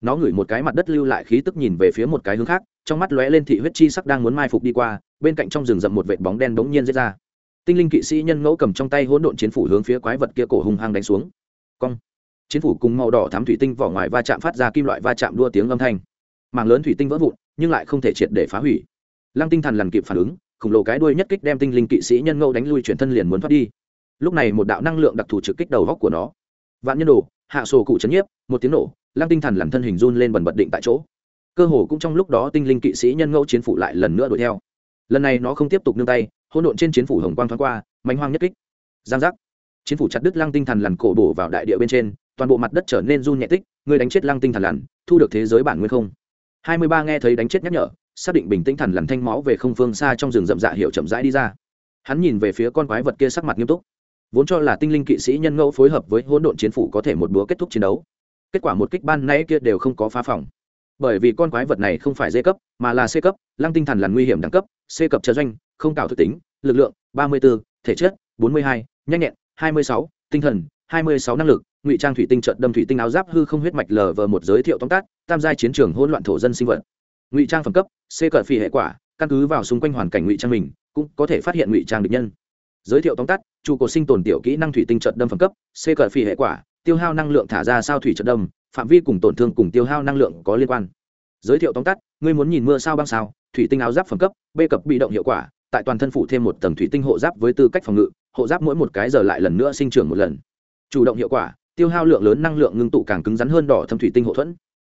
Nó ngửi một cái mặt đất lưu lại khí tức nhìn về phía một cái hướng khác, trong mắt lóe lên thị huyết chi sắc đang muốn mai phục đi qua, bên cạnh trong rừng rậm một vệt bóng đen bỗng nhiên dễ ra. Tinh linh kỵ sĩ nhân ngẫu cầm trong tay hỗn độn chiến phủ hướng phía quái vật kia cổ hung hăng đánh xuống. Cong. Chiến phủ cùng màu đỏ thám thủy tinh vỏ ngoài va chạm phát ra kim loại va chạm đua tiếng âm thanh. Mảng lớn thủy tinh vỡ vụn, nhưng lại không thể triệt để phá hủy. Lăng tinh thần lằn kịp phản ứng, khổng lồ cái đuôi nhất kích đem tinh linh kỵ sĩ nhân ngẫu đánh lui chuyển thân liền muốn thoát đi lúc này một đạo năng lượng đặc thù trực kích đầu góc của nó. Vạn nhân đồ, hạ sổ cụ chấn nhiếp, một tiếng nổ lang tinh thần làm thân hình run lên bần bật định tại chỗ. Cơ hồ cũng trong lúc đó tinh linh kỵ sĩ nhân ngẫu chiến phủ lại lần nữa đuổi theo. Lần này nó không tiếp tục nương tay, hỗn độn trên chiến phủ hồng quang thoáng qua mánh hoang nhất kích. Giang giác. Chiến phủ chặt đứt lăng tinh thần lằn cổ bổ vào đại địa bên trên, toàn bộ mặt đất trở nên run nhẹ tích, người đánh chết lăng tinh thần lằn, thu được thế giới bản nguyên không? Hai mươi ba nghe thấy đánh chết nhắc nhở, xác định bình tĩnh thần lằn thanh máu về không phương xa trong rừng rậm dạ hiệu chậm rãi đi ra. Hắn nhìn về phía con quái vật kia sắc mặt nghiêm túc vốn cho là tinh linh kỵ sĩ nhân ngẫu phối hợp với hỗn độn chiến phủ có thể một búa kết thúc chiến đấu. Kết quả một kích ban nay kia đều không có phá phòng. Bởi vì con quái vật này không phải d cấp mà là c cấp lăng tinh thần là nguy hiểm đẳng cấp c cấp trợ doanh không cào thực tính lực lượng ba mươi 34, thể chất bốn mươi hai, nhanh nhẹn hai mươi sáu, tinh thần hai mươi sáu năng lực ngụy trang thủy tinh trận đâm thủy tinh áo giáp hư không huyết mạch lờ vờ một giới thiệu tóm tắt tam giai chiến trường hỗn loạn thổ dân sinh vật. Ngụy trang phẩm cấp c cờ phi hệ quả căn cứ vào xung quanh hoàn cảnh ngụy trang mình cũng có thể phát hiện ngụy trang địch nhân giới thiệu tóm tắt, trụ cột sinh tồn tiểu kỹ năng thủy tinh trận đâm phẩm cấp, c cờ phi hệ quả, tiêu hao năng lượng thả ra sao thủy trận đâm, phạm vi cùng tổn thương cùng tiêu hao năng lượng có liên quan. Giới thiệu tóm tắt, ngươi muốn nhìn mưa sao băng sao, thủy tinh áo giáp phẩm cấp, b cập bị động hiệu quả, tại toàn thân phủ thêm một tầng thủy tinh hộ giáp với tư cách phòng ngự, hộ giáp mỗi một cái giờ lại lần nữa sinh trưởng một lần. Chủ động hiệu quả, tiêu hao lượng lớn năng lượng ngưng tụ càng cứng rắn hơn đỏ thâm thủy tinh hộ thuẫn.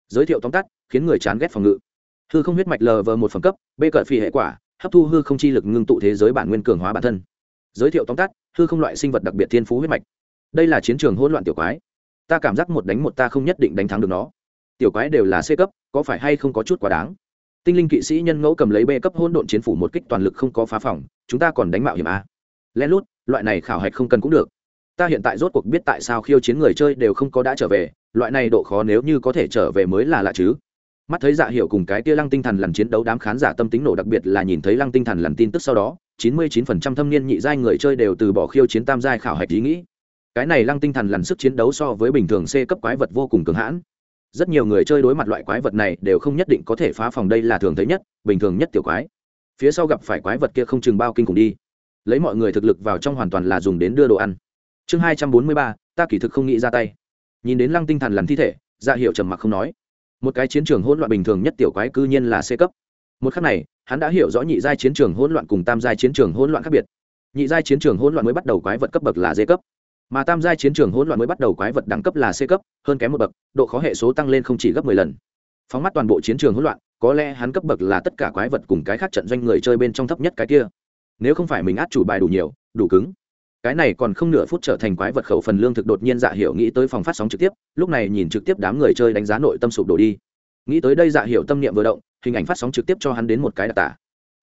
Giới thiệu tóm tắt, khiến người chán ghét phòng ngự. Hư không huyết mạch lv một phẩm cấp, b cận phi hệ quả, hấp thu hư không chi lực ngưng tụ thế giới bản nguyên cường hóa bản thân giới thiệu tóm tắt, hư không loại sinh vật đặc biệt thiên phú huyết mạch. Đây là chiến trường hỗn loạn tiểu quái. Ta cảm giác một đánh một ta không nhất định đánh thắng được nó. Tiểu quái đều là c cấp, có phải hay không có chút quá đáng? Tinh linh kỵ sĩ nhân ngẫu cầm lấy b cấp hỗn độn chiến phủ một kích toàn lực không có phá phòng, chúng ta còn đánh mạo hiểm a lén lút, loại này khảo hạch không cần cũng được. Ta hiện tại rốt cuộc biết tại sao khiêu chiến người chơi đều không có đã trở về, loại này độ khó nếu như có thể trở về mới là lạ chứ mắt thấy dạ hiệu cùng cái tia lăng tinh thần làm chiến đấu đám khán giả tâm tính nổ đặc biệt là nhìn thấy lăng tinh thần làm tin tức sau đó, chín mươi chín phần trăm thâm niên nhị giai người chơi đều từ bỏ khiêu chiến tam giai khảo hạch ý nghĩ. Cái này lăng tinh thần làm sức chiến đấu so với bình thường c cấp quái vật vô cùng cường hãn. Rất nhiều người chơi đối mặt loại quái vật này đều không nhất định có thể phá phòng đây là thường thấy nhất, bình thường nhất tiểu quái. Phía sau gặp phải quái vật kia không chừng bao kinh cùng đi. Lấy mọi người thực lực vào trong hoàn toàn là dùng đến đưa đồ ăn. Chương hai trăm bốn mươi ba, ta kỳ thực không nghĩ ra tay. Nhìn đến lăng tinh thần làm thi thể dạ ra hiệu trầm mặc không nói một cái chiến trường hỗn loạn bình thường nhất tiểu quái cư nhiên là c cấp. Một khắc này, hắn đã hiểu rõ nhị giai chiến trường hỗn loạn cùng tam giai chiến trường hỗn loạn khác biệt. Nhị giai chiến trường hỗn loạn mới bắt đầu quái vật cấp bậc là d cấp, mà tam giai chiến trường hỗn loạn mới bắt đầu quái vật đẳng cấp là c cấp, hơn kém một bậc, độ khó hệ số tăng lên không chỉ gấp mười lần. Phóng mắt toàn bộ chiến trường hỗn loạn, có lẽ hắn cấp bậc là tất cả quái vật cùng cái khác trận doanh người chơi bên trong thấp nhất cái kia. Nếu không phải mình át chủ bài đủ nhiều, đủ cứng cái này còn không nửa phút trở thành quái vật khẩu phần lương thực đột nhiên dạ hiểu nghĩ tới phòng phát sóng trực tiếp, lúc này nhìn trực tiếp đám người chơi đánh giá nội tâm sụp đổ đi. Nghĩ tới đây dạ hiểu tâm niệm vừa động, hình ảnh phát sóng trực tiếp cho hắn đến một cái đặc tả.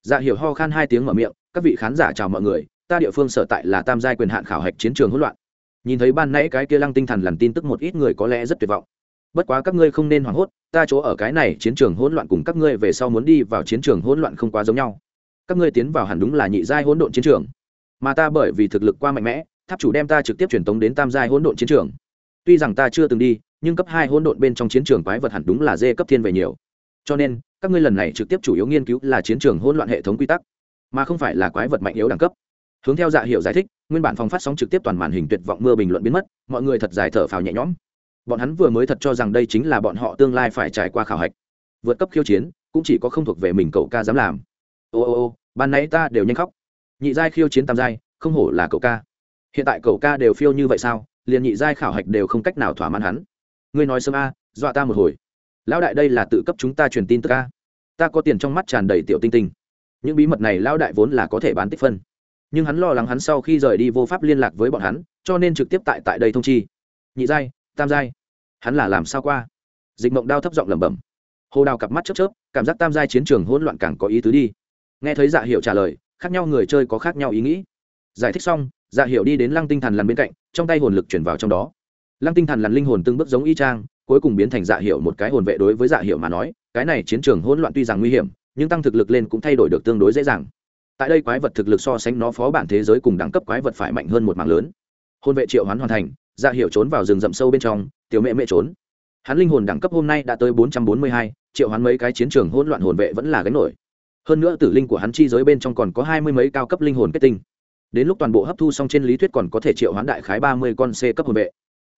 Dạ hiểu ho khan hai tiếng mở miệng, các vị khán giả chào mọi người, ta địa phương sở tại là tam giai quyền hạn khảo hạch chiến trường hỗn loạn. Nhìn thấy ban nãy cái kia lăng tinh thần làm tin tức một ít người có lẽ rất tuyệt vọng. Bất quá các ngươi không nên hoảng hốt, ta chỗ ở cái này chiến trường hỗn loạn cùng các ngươi về sau muốn đi vào chiến trường hỗn loạn không quá giống nhau. Các ngươi tiến vào hẳn đúng là nhị giai hỗn độn chiến trường mà ta bởi vì thực lực qua mạnh mẽ, tháp chủ đem ta trực tiếp truyền tống đến tam giai hỗn độn chiến trường. Tuy rằng ta chưa từng đi, nhưng cấp hai hỗn độn bên trong chiến trường quái vật hẳn đúng là dê cấp thiên về nhiều. Cho nên, các ngươi lần này trực tiếp chủ yếu nghiên cứu là chiến trường hỗn loạn hệ thống quy tắc, mà không phải là quái vật mạnh yếu đẳng cấp. Hướng theo dạ hiệu giải thích, nguyên bản phòng phát sóng trực tiếp toàn màn hình tuyệt vọng mưa bình luận biến mất, mọi người thật dài thở phào nhẹ nhõm. Bọn hắn vừa mới thật cho rằng đây chính là bọn họ tương lai phải trải qua khảo hạch. Vượt cấp khiêu chiến, cũng chỉ có không thuộc về mình cậu ca dám làm. Ô ô ô, ban nãy ta đều nhanh khóc nhị giai khiêu chiến tam giai, không hổ là cậu ca. Hiện tại cậu ca đều phiêu như vậy sao, liền nhị giai khảo hạch đều không cách nào thỏa mãn hắn. Ngươi nói sớm a, dọa ta một hồi. Lão đại đây là tự cấp chúng ta truyền tin tức a. Ta có tiền trong mắt tràn đầy tiểu tinh tinh. Những bí mật này lão đại vốn là có thể bán tích phân. Nhưng hắn lo lắng hắn sau khi rời đi vô pháp liên lạc với bọn hắn, cho nên trực tiếp tại tại đây thông chi. Nhị giai, tam giai. Hắn là làm sao qua? Dịch mộng đao thấp giọng lẩm bẩm. Hồ đào cặp mắt chớp chớp, cảm giác tam giai chiến trường hỗn loạn càng có ý tứ đi. Nghe thấy dạ hiệu trả lời khác nhau người chơi có khác nhau ý nghĩ. Giải thích xong dạ hiệu đi đến lăng tinh thần lằn bên cạnh, trong tay hồn lực chuyển vào trong đó. Lăng tinh thần lằn linh hồn từng bước giống y trang cuối cùng biến thành dạ hiệu một cái hồn vệ đối với dạ hiệu mà nói, cái này chiến trường hỗn loạn tuy rằng nguy hiểm, nhưng tăng thực lực lên cũng thay đổi được tương đối dễ dàng. Tại đây quái vật thực lực so sánh nó phó bản thế giới cùng đẳng cấp quái vật phải mạnh hơn một mạng lớn. Hôn vệ triệu hoán hoàn thành dạ hiệu trốn vào rừng rậm sâu bên trong, tiểu mẹ mẹ trốn. Hắn linh hồn đẳng cấp hôm nay đã tới bốn trăm bốn mươi hai, triệu hoán mấy cái chiến trường hỗn loạn hồn vệ vẫn là gánh nổi hơn nữa tử linh của hắn chi giới bên trong còn có hai mươi mấy cao cấp linh hồn kết tinh. Đến lúc toàn bộ hấp thu xong trên lý thuyết còn có thể triệu hoán đại khái ba mươi con c cấp hồn vệ.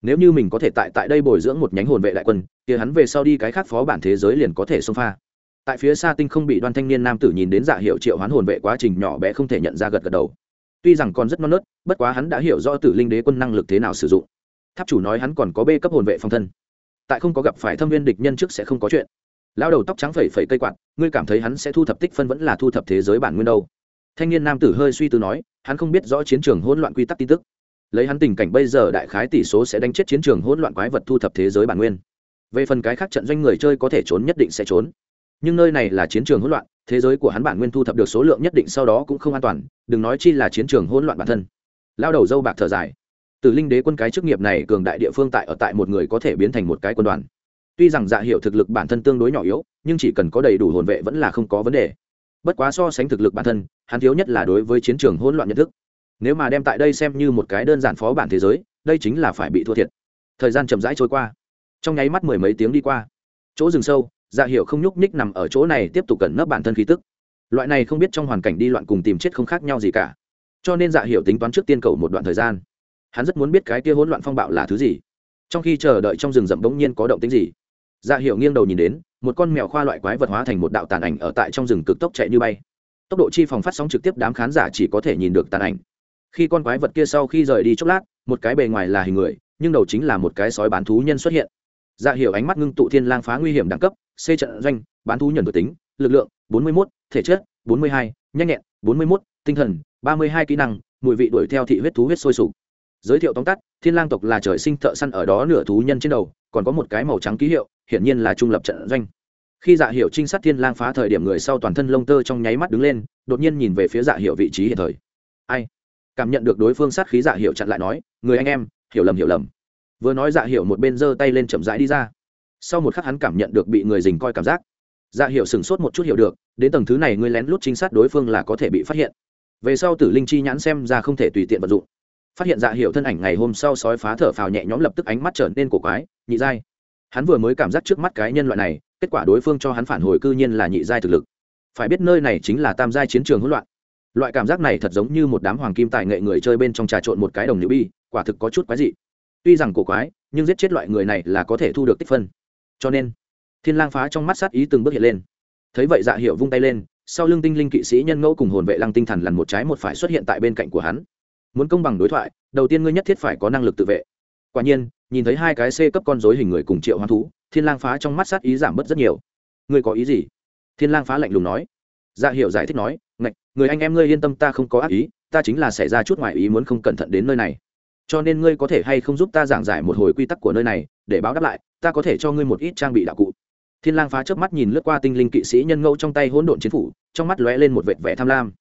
Nếu như mình có thể tại tại đây bồi dưỡng một nhánh hồn vệ đại quân thì hắn về sau đi cái khác phó bản thế giới liền có thể xông pha. Tại phía xa tinh không bị đoan thanh niên nam tử nhìn đến dạ hiệu triệu hoán hồn vệ quá trình nhỏ bé không thể nhận ra gật gật đầu. Tuy rằng còn rất non nớt, bất quá hắn đã hiểu rõ tử linh đế quân năng lực thế nào sử dụng. Tháp chủ nói hắn còn có b cấp hồn vệ phòng thân. Tại không có gặp phải thâm viên địch nhân trước sẽ không có chuyện lao đầu tóc trắng phẩy phẩy cây quạt, ngươi cảm thấy hắn sẽ thu thập tích phân vẫn là thu thập thế giới bản nguyên đâu? Thanh niên nam tử hơi suy tư nói, hắn không biết rõ chiến trường hỗn loạn quy tắc tin tức. Lấy hắn tình cảnh bây giờ đại khái tỷ số sẽ đánh chết chiến trường hỗn loạn quái vật thu thập thế giới bản nguyên. Về phần cái khác trận doanh người chơi có thể trốn nhất định sẽ trốn. Nhưng nơi này là chiến trường hỗn loạn, thế giới của hắn bản nguyên thu thập được số lượng nhất định sau đó cũng không an toàn, đừng nói chi là chiến trường hỗn loạn bản thân. Lao đầu dâu bạc thở dài. Từ linh đế quân cái chức nghiệp này cường đại địa phương tại ở tại một người có thể biến thành một cái quân đoàn tuy rằng dạ hiệu thực lực bản thân tương đối nhỏ yếu, nhưng chỉ cần có đầy đủ hồn vệ vẫn là không có vấn đề. Bất quá so sánh thực lực bản thân, hắn thiếu nhất là đối với chiến trường hỗn loạn nhận thức. Nếu mà đem tại đây xem như một cái đơn giản phó bản thế giới, đây chính là phải bị thua thiệt. Thời gian chậm rãi trôi qua. Trong nháy mắt mười mấy tiếng đi qua. Chỗ rừng sâu dạ hiệu không nhúc nhích nằm ở chỗ này tiếp tục cẩn nấp bản thân khí tức. Loại này không biết trong hoàn cảnh đi loạn cùng tìm chết không khác nhau gì cả. Cho nên dạ hiệu tính toán trước tiên cầu một đoạn thời gian. Hắn rất muốn biết cái kia hỗn loạn phong bạo là thứ gì. Trong khi chờ đợi trong rừng rậm bỗng nhiên có động tính gì dạ hiệu nghiêng đầu nhìn đến một con mèo khoa loại quái vật hóa thành một đạo tàn ảnh ở tại trong rừng cực tốc chạy như bay. Tốc độ chi phòng phát sóng trực tiếp đám khán giả chỉ có thể nhìn được tàn ảnh. Khi con quái vật kia sau khi rời đi chốc lát một cái bề ngoài là hình người nhưng đầu chính là một cái sói bán thú nhân xuất hiện. Dạ hiểu ánh mắt ngưng tụ thiên lang phá nguy hiểm đẳng cấp c trận doanh bán thú nhân thuộc tính lực lượng 41, thể chất 42, nhanh nhẹn 41, tinh thần 32 kỹ năng mùi vị đuổi theo thị huyết thú huyết sôi sục. Giới thiệu tóm tắt thiên lang tộc là trời sinh thợ săn ở đó nửa thú nhân trên đầu còn có một cái màu trắng ký hiệu hiển nhiên là trung lập trận doanh. Khi dạ hiệu trinh sát thiên lang phá thời điểm người sau toàn thân lông tơ trong nháy mắt đứng lên, đột nhiên nhìn về phía dạ hiệu vị trí hiện thời. Ai? Cảm nhận được đối phương sát khí dạ hiệu chặn lại nói, người anh em, hiểu lầm hiểu lầm. Vừa nói dạ hiệu một bên giơ tay lên chậm rãi đi ra. Sau một khắc hắn cảm nhận được bị người dình coi cảm giác. Dạ hiệu sửng sốt một chút hiểu được, đến tầng thứ này ngươi lén lút trinh sát đối phương là có thể bị phát hiện. Về sau tử linh chi nhãn xem ra không thể tùy tiện vận dụng. Phát hiện dạ hiệu thân ảnh ngày hôm sau sói phá thở phào nhẹ nhõm lập tức ánh mắt trở nên cổ quái, nhị giai hắn vừa mới cảm giác trước mắt cái nhân loại này, kết quả đối phương cho hắn phản hồi cư nhiên là nhị giai thực lực. Phải biết nơi này chính là tam giai chiến trường hỗn loạn. Loại cảm giác này thật giống như một đám hoàng kim tài nghệ người chơi bên trong trà trộn một cái đồng nữ bi quả thực có chút quái dị. Tuy rằng cổ quái, nhưng giết chết loại người này là có thể thu được tích phân. Cho nên, thiên lang phá trong mắt sát ý từng bước hiện lên. Thấy vậy dạ hiệu vung tay lên, sau lưng tinh linh kỵ sĩ nhân ngẫu cùng hồn vệ lăng tinh thần lần một trái một phải xuất hiện tại bên cạnh của hắn. Muốn công bằng đối thoại, đầu tiên ngươi nhất thiết phải có năng lực tự vệ quả nhiên, nhìn thấy hai cái c cấp con rối hình người cùng triệu hoán thú, thiên lang phá trong mắt sát ý giảm bớt rất nhiều. Ngươi có ý gì? Thiên lang phá lạnh lùng nói. Dạ Hiểu giải thích nói, ngạch, người anh em ngươi yên tâm, ta không có ác ý, ta chính là xảy ra chút ngoại ý muốn không cẩn thận đến nơi này. Cho nên ngươi có thể hay không giúp ta giảng giải một hồi quy tắc của nơi này, để báo đáp lại, ta có thể cho ngươi một ít trang bị đạo cụ. Thiên lang phá chớp mắt nhìn lướt qua tinh linh kỵ sĩ nhân ngẫu trong tay hỗn độn chiến phủ, trong mắt lóe lên một vệt vẻ tham lam.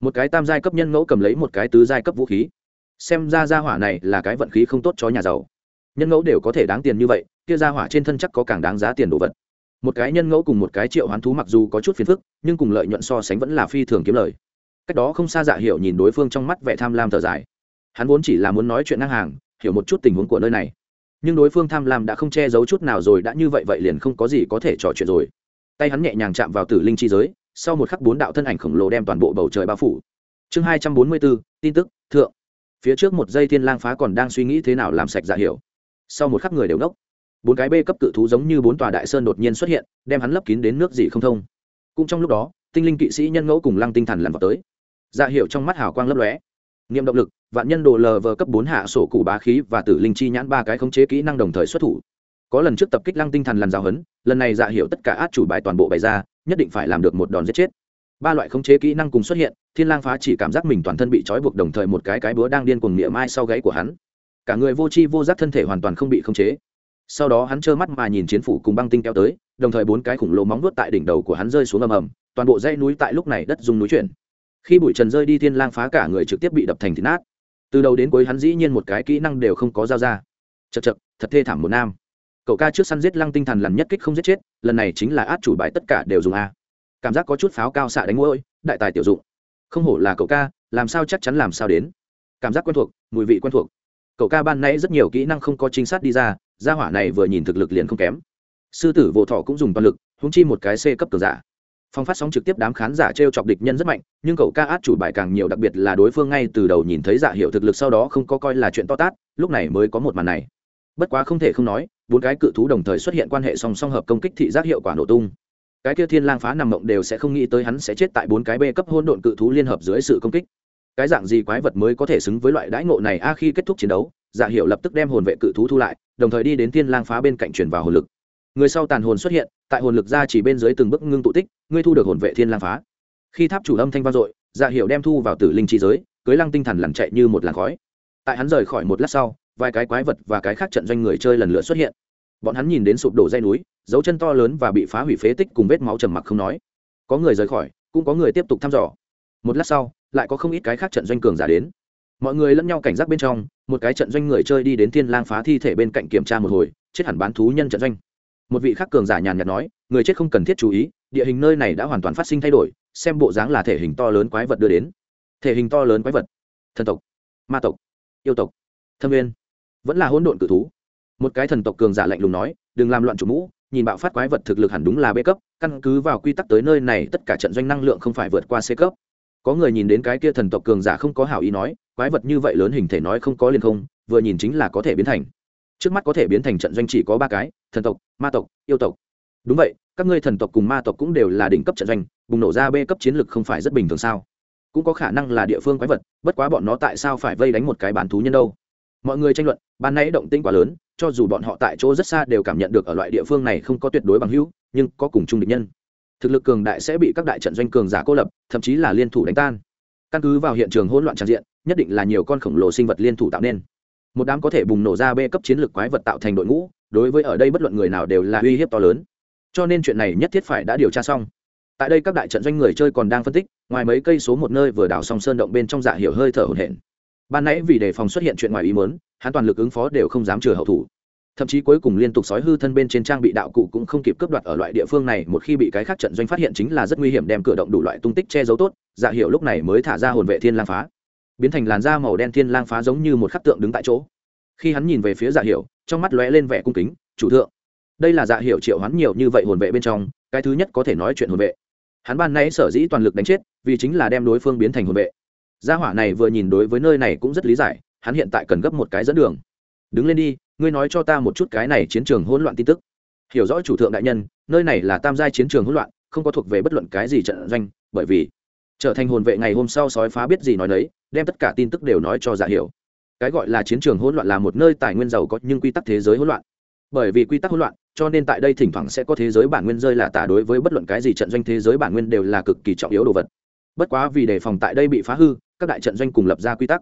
Một cái tam giai cấp nhân ngẫu cầm lấy một cái tứ giai cấp vũ khí xem ra gia hỏa này là cái vận khí không tốt cho nhà giàu. Nhân ngẫu đều có thể đáng tiền như vậy, kia gia hỏa trên thân chắc có càng đáng giá tiền đồ vật. Một cái nhân ngẫu cùng một cái triệu hoán thú mặc dù có chút phiền phức, nhưng cùng lợi nhuận so sánh vẫn là phi thường kiếm lời. Cách đó không xa dạ hiểu nhìn đối phương trong mắt vẻ tham lam thở dài. Hắn vốn chỉ là muốn nói chuyện ngang hàng, hiểu một chút tình huống của nơi này. Nhưng đối phương tham lam đã không che giấu chút nào rồi, đã như vậy vậy liền không có gì có thể trò chuyện rồi. Tay hắn nhẹ nhàng chạm vào tử linh chi giới, sau một khắc bốn đạo thân ảnh khổng lồ đem toàn bộ bầu trời bao phủ. Chương hai trăm bốn mươi bốn, tin tức, thượng phía trước một giây thiên lang phá còn đang suy nghĩ thế nào làm sạch dạ hiểu. Sau một khắc người đều nốc bốn cái bê cấp cự thú giống như bốn tòa đại sơn đột nhiên xuất hiện, đem hắn lấp kín đến nước gì không thông. Cũng trong lúc đó, tinh linh kỵ sĩ nhân ngẫu cùng lăng tinh thần lằn vào tới. Dạ hiệu trong mắt hào quang lấp lóe. Niệm động lực, vạn nhân đồ lờ vờ cấp bốn hạ sổ cụ bá khí và tử linh chi nhãn ba cái khống chế kỹ năng đồng thời xuất thủ. Có lần trước tập kích lăng tinh thần lần giáo hấn, lần này dạ hiệu tất cả át chủ bài toàn bộ bày ra, nhất định phải làm được một đòn giết chết ba loại khống chế kỹ năng cùng xuất hiện, thiên lang phá chỉ cảm giác mình toàn thân bị trói buộc đồng thời một cái cái búa đang điên cuồng niệm mai sau gáy của hắn. Cả người vô chi vô giác thân thể hoàn toàn không bị khống chế. Sau đó hắn trơ mắt mà nhìn chiến phủ cùng băng tinh kéo tới, đồng thời bốn cái khủng lồ móng vuốt tại đỉnh đầu của hắn rơi xuống ầm ầm, toàn bộ dãy núi tại lúc này đất dùng núi chuyển. Khi bụi trần rơi đi, thiên lang phá cả người trực tiếp bị đập thành thịt nát. Từ đầu đến cuối hắn dĩ nhiên một cái kỹ năng đều không có giao ra. Chật chật thật thê thảm một nam. Cậu ca trước săn giết lăng tinh thần lần nhất kích không giết chết, lần này chính là át chủ bài tất cả đều dùng a cảm giác có chút pháo cao xạ đánh mũi, đại tài tiểu dụng. Không hổ là cậu ca, làm sao chắc chắn làm sao đến. Cảm giác quen thuộc, mùi vị quen thuộc. Cậu ca ban nãy rất nhiều kỹ năng không có chính xác đi ra, gia hỏa này vừa nhìn thực lực liền không kém. Sư tử vô thọ cũng dùng toàn lực húng chi một cái c cấp cường giả. Phong phát sóng trực tiếp đám khán giả t r e o chọc địch nhân rất mạnh, nhưng cậu ca át chủ bài càng nhiều, đặc biệt là đối phương ngay từ đầu nhìn thấy giả hiệu thực lực sau đó không có coi là chuyện to tát, lúc này mới có một màn này. Bất quá không thể không nói, bốn cái cự thú đồng thời xuất hiện quan hệ song song hợp công kích thị giác hiệu quả nổ tung cái kia thiên lang phá nằm mộng đều sẽ không nghĩ tới hắn sẽ chết tại bốn cái b cấp hôn độn cự thú liên hợp dưới sự công kích. Cái dạng gì quái vật mới có thể xứng với loại đãi ngộ này a khi kết thúc chiến đấu dạ giả hiệu lập tức đem hồn vệ cự thú thu lại, đồng thời đi đến thiên lang phá bên cạnh truyền vào hồn lực. Người sau tàn hồn xuất hiện, tại hồn lực ra chỉ bên dưới từng bước ngưng tụ tích, ngươi thu được hồn vệ thiên lang phá. Khi tháp chủ âm thanh vang dội dạ giả hiệu đem thu vào tử linh chi giới, cưới lăng tinh thần lằn chạy như một làn khói. Tại hắn rời khỏi một lát sau, vài cái quái vật và cái khác trận doanh người chơi lần lượt xuất hiện. Bọn hắn nhìn đến sụp đổ dây núi dấu chân to lớn và bị phá hủy phế tích cùng vết máu trầm mặc không nói. Có người rời khỏi, cũng có người tiếp tục thăm dò. Một lát sau, lại có không ít cái khác trận doanh cường giả đến. Mọi người lẫn nhau cảnh giác bên trong, một cái trận doanh người chơi đi đến thiên lang phá thi thể bên cạnh kiểm tra một hồi, chết hẳn bán thú nhân trận doanh. Một vị khác cường giả nhàn nhạt nói, người chết không cần thiết chú ý, địa hình nơi này đã hoàn toàn phát sinh thay đổi, xem bộ dáng là thể hình to lớn quái vật đưa đến. Thể hình to lớn quái vật. Thần tộc. Ma tộc. Yêu tộc. Thâm viên. Vẫn là hỗn độn cự thú. Một cái thần tộc cường giả lạnh lùng nói, đừng làm loạn chủ mũ nhìn bạo phát quái vật thực lực hẳn đúng là b cấp, căn cứ vào quy tắc tới nơi này, tất cả trận doanh năng lượng không phải vượt qua c cấp. Có người nhìn đến cái kia thần tộc cường giả không có hảo ý nói, quái vật như vậy lớn hình thể nói không có liên không vừa nhìn chính là có thể biến thành. Trước mắt có thể biến thành trận doanh chỉ có ba cái, thần tộc, ma tộc, yêu tộc. Đúng vậy, các ngươi thần tộc cùng ma tộc cũng đều là đỉnh cấp trận doanh, bùng nổ ra b cấp chiến lực không phải rất bình thường sao? Cũng có khả năng là địa phương quái vật, bất quá bọn nó tại sao phải vây đánh một cái bán thú nhân đâu? Mọi người tranh luận, ban nãy động tĩnh quá lớn cho dù bọn họ tại chỗ rất xa đều cảm nhận được ở loại địa phương này không có tuyệt đối bằng hữu, nhưng có cùng chung địch nhân. Thực lực cường đại sẽ bị các đại trận doanh cường giả cô lập, thậm chí là liên thủ đánh tan. Căn cứ vào hiện trường hỗn loạn tràn diện, nhất định là nhiều con khổng lồ sinh vật liên thủ tạo nên. Một đám có thể bùng nổ ra bê cấp chiến lược quái vật tạo thành đội ngũ, đối với ở đây bất luận người nào đều là uy hiếp to lớn. Cho nên chuyện này nhất thiết phải đã điều tra xong. Tại đây các đại trận doanh người chơi còn đang phân tích, ngoài mấy cây số một nơi vừa đào xong sơn động bên trong dạ hiểu hơi thở hổn hển. Ban nãy vì đề phòng xuất hiện chuyện ngoài ý mớn hắn toàn lực ứng phó đều không dám chừa hậu thủ. Thậm chí cuối cùng liên tục sói hư thân bên trên trang bị đạo cụ cũng không kịp cướp đoạt ở loại địa phương này, một khi bị cái khác trận doanh phát hiện chính là rất nguy hiểm đem cửa động đủ loại tung tích che giấu tốt dạ hiệu lúc này mới thả ra hồn vệ thiên lang phá. Biến thành làn da màu đen thiên lang phá giống như một khắc tượng đứng tại chỗ. Khi hắn nhìn về phía dạ hiệu trong mắt lóe lên vẻ cung kính, chủ thượng. Đây là dạ hiệu triệu hắn nhiều như vậy hồn vệ bên trong, cái thứ nhất có thể nói chuyện hồn vệ. Hắn ban nãy sở dĩ toàn lực đánh chết, vì chính là đem đối phương biến thành hồn vệ. Gia hỏa này vừa nhìn đối với nơi này cũng rất lý giải hắn hiện tại cần gấp một cái dẫn đường. Đứng lên đi, ngươi nói cho ta một chút cái này chiến trường hỗn loạn tin tức. Hiểu rõ chủ thượng đại nhân, nơi này là tam giai chiến trường hỗn loạn, không có thuộc về bất luận cái gì trận doanh, bởi vì trở thành hồn vệ ngày hôm sau sói phá biết gì nói đấy đem tất cả tin tức đều nói cho giả hiểu. Cái gọi là chiến trường hỗn loạn là một nơi tài nguyên giàu có nhưng quy tắc thế giới hỗn loạn. Bởi vì quy tắc hỗn loạn, cho nên tại đây thỉnh thoảng sẽ có thế giới bản nguyên rơi là tả đối với bất luận cái gì trận doanh thế giới bản nguyên đều là cực kỳ trọng yếu đồ vật. Bất quá vì đề phòng tại đây bị phá hư, các đại trận doanh cùng lập ra quy tắc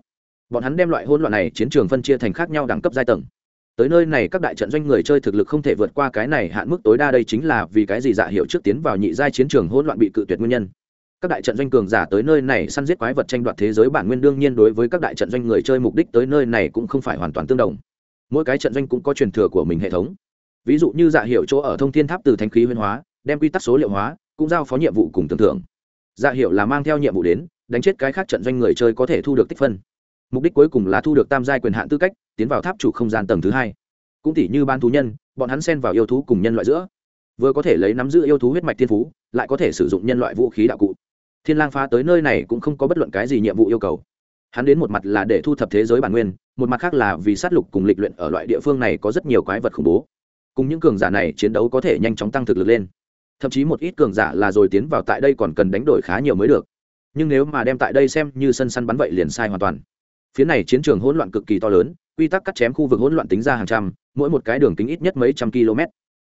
bọn hắn đem loại hỗn loạn này chiến trường phân chia thành khác nhau đẳng cấp giai tầng. Tới nơi này các đại trận doanh người chơi thực lực không thể vượt qua cái này, hạn mức tối đa đây chính là vì cái gì dạ hiệu trước tiến vào nhị giai chiến trường hỗn loạn bị cự tuyệt nguyên nhân. Các đại trận doanh cường giả tới nơi này săn giết quái vật tranh đoạt thế giới bản nguyên đương nhiên đối với các đại trận doanh người chơi mục đích tới nơi này cũng không phải hoàn toàn tương đồng. Mỗi cái trận doanh cũng có truyền thừa của mình hệ thống. Ví dụ như dạ hiệu chỗ ở thông thiên tháp từ thanh khí huyên hóa, đem quy tắc số liệu hóa, cũng giao phó nhiệm vụ cùng tưởng thưởng dạ hiệu là mang theo nhiệm vụ đến, đánh chết cái khác trận doanh người chơi có thể thu được tích phân mục đích cuối cùng là thu được tam giai quyền hạn tư cách, tiến vào tháp chủ không gian tầng thứ hai. Cũng tỷ như ban thú nhân, bọn hắn xen vào yêu thú cùng nhân loại giữa. Vừa có thể lấy nắm giữ yêu thú huyết mạch thiên phú, lại có thể sử dụng nhân loại vũ khí đạo cụ. Thiên lang phá tới nơi này cũng không có bất luận cái gì nhiệm vụ yêu cầu. Hắn đến một mặt là để thu thập thế giới bản nguyên, một mặt khác là vì sát lục cùng lịch luyện ở loại địa phương này có rất nhiều quái vật khủng bố. Cùng những cường giả này chiến đấu có thể nhanh chóng tăng thực lực lên. Thậm chí một ít cường giả là rồi tiến vào tại đây còn cần đánh đổi khá nhiều mới được. Nhưng nếu mà đem tại đây xem như sân săn bắn vậy liền sai hoàn toàn phía này chiến trường hỗn loạn cực kỳ to lớn, quy tắc cắt chém khu vực hỗn loạn tính ra hàng trăm, mỗi một cái đường kính ít nhất mấy trăm km.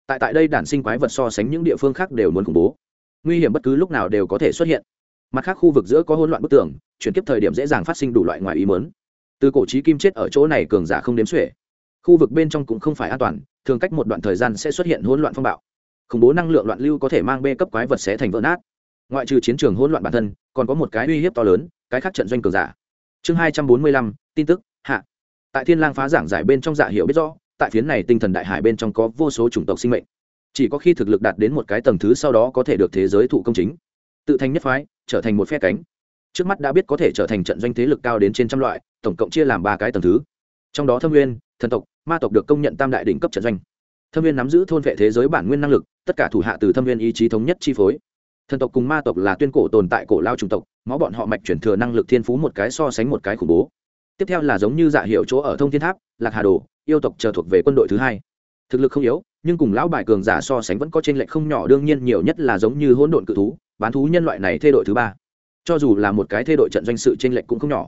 Tại tại đây đản sinh quái vật so sánh những địa phương khác đều muốn khủng bố. Nguy hiểm bất cứ lúc nào đều có thể xuất hiện. Mặt khác khu vực giữa có hỗn loạn bức tường, chuyển tiếp thời điểm dễ dàng phát sinh đủ loại ngoài ý mớn từ cổ trí kim chết ở chỗ này cường giả không đếm xuể. Khu vực bên trong cũng không phải an toàn, thường cách một đoạn thời gian sẽ xuất hiện hỗn loạn phong bạo. Khủng bố năng lượng loạn lưu có thể mang bê cấp quái vật sẽ thành vỡ nát. Ngoại trừ chiến trường hỗn loạn bản thân, còn có một cái uy hiếp to lớn, cái khác trận doanh cường giả chương hai trăm bốn mươi lăm, tin tức, hạ. Tại thiên lang phá giảng giải bên trong dạ hiểu biết rõ, tại phiến này tinh thần đại hải bên trong có vô số chủng tộc sinh mệnh. Chỉ có khi thực lực đạt đến một cái tầng thứ sau đó có thể được thế giới thụ công chính. Tự thành nhất phái, trở thành một phe cánh. Trước mắt đã biết có thể trở thành trận doanh thế lực cao đến trên trăm loại, tổng cộng chia làm ba cái tầng thứ. Trong đó thâm nguyên, thần tộc, ma tộc được công nhận tam đại đỉnh cấp trận doanh. Thâm nguyên nắm giữ thôn vệ thế giới bản nguyên năng lực, tất cả thủ hạ từ thâm nguyên ý chí thống nhất chi phối thần tộc cùng ma tộc là tuyên cổ tồn tại cổ lao chủng tộc, máu bọn họ mạch chuyển thừa năng lực thiên phú một cái so sánh một cái khủng bố. Tiếp theo là giống như dạ hiệu chỗ ở thông thiên tháp, lạc hà đồ, yêu tộc chờ thuộc về quân đội thứ hai. Thực lực không yếu, nhưng cùng lão bài cường giả so sánh vẫn có t r ê n lệch không nhỏ, đương nhiên nhiều nhất là giống như hỗn độn cự thú, bán thú nhân loại này thê đội thứ ba. Cho dù là một cái thê đội trận doanh sự t r ê n lệch cũng không nhỏ.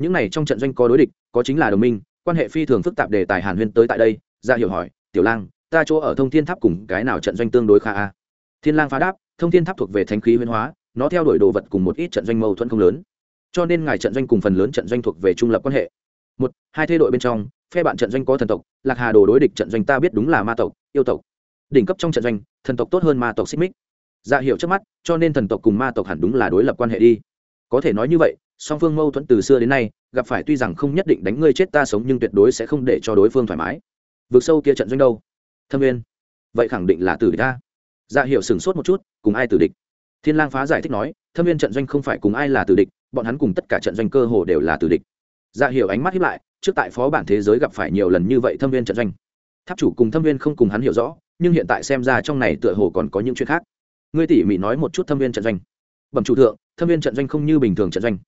Những này trong trận doanh có đối địch, có chính là đồng minh, quan hệ phi thường phức tạp đề tài hàn huyên tới tại đây ra hiểu hỏi, tiểu lang, ta chỗ ở thông thiên tháp cùng cái nào trận doanh tương đối khá a? Thiên lang phá đáp thông thiên tháp thuộc về thánh khí huyên hóa, nó theo đuổi đồ vật cùng một ít trận doanh mâu thuẫn không lớn. Cho nên ngài trận doanh cùng phần lớn trận doanh thuộc về trung lập quan hệ. Một, hai thê đội bên trong, phe bạn trận doanh có thần tộc, lạc hà đồ đối địch trận doanh ta biết đúng là ma tộc, yêu tộc. Đỉnh cấp trong trận doanh, thần tộc tốt hơn ma tộc xích mích. Dạ hiệu trước mắt, cho nên thần tộc cùng ma tộc hẳn đúng là đối lập quan hệ đi. Có thể nói như vậy, song phương mâu thuẫn từ xưa đến nay, gặp phải tuy rằng không nhất định đánh ngươi chết ta sống nhưng tuyệt đối sẽ không để cho đối phương thoải mái. Vượt sâu kia trận doanh đâu? Thâm viên vậy khẳng định là tử ta dạ hiệu sửng sốt một chút, cùng ai tử địch? Thiên lang phá giải thích nói, thâm viên trận doanh không phải cùng ai là tử địch, bọn hắn cùng tất cả trận doanh cơ hồ đều là tử địch. Dạ hiệu ánh mắt hiếp lại, trước tại phó bản thế giới gặp phải nhiều lần như vậy thâm viên trận doanh. Tháp chủ cùng thâm viên không cùng hắn hiểu rõ, nhưng hiện tại xem ra trong này tựa hồ còn có những chuyện khác. Ngươi tỉ mỉ nói một chút thâm viên trận doanh. Bẩm chủ thượng, thâm viên trận doanh không như bình thường trận doanh.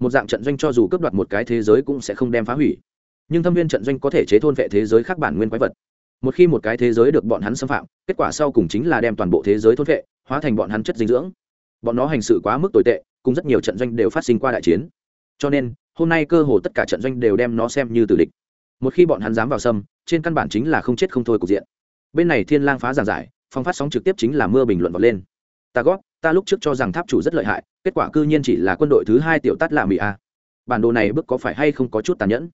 Một dạng trận doanh cho dù cướp đoạt một cái thế giới cũng sẽ không đem phá hủy. Nhưng thâm viên trận doanh có thể chế thôn vệ thế giới khác bản nguyên quái vật một khi một cái thế giới được bọn hắn xâm phạm, kết quả sau cùng chính là đem toàn bộ thế giới thôn vệ hóa thành bọn hắn chất dinh dưỡng. Bọn nó hành sự quá mức tồi tệ, cùng rất nhiều trận doanh đều phát sinh qua đại chiến. Cho nên, hôm nay cơ hồ tất cả trận doanh đều đem nó xem như tử địch. Một khi bọn hắn dám vào sâm, trên căn bản chính là không chết không thôi cục diện. Bên này thiên lang phá giảng giải, phong phát sóng trực tiếp chính là mưa bình luận vọt lên. Ta gót ta lúc trước cho rằng tháp chủ rất lợi hại, kết quả cư nhiên chỉ là quân đội thứ hai tiểu tát là mỹ a. Bản đồ này bước có phải hay không có chút tàn nhẫn?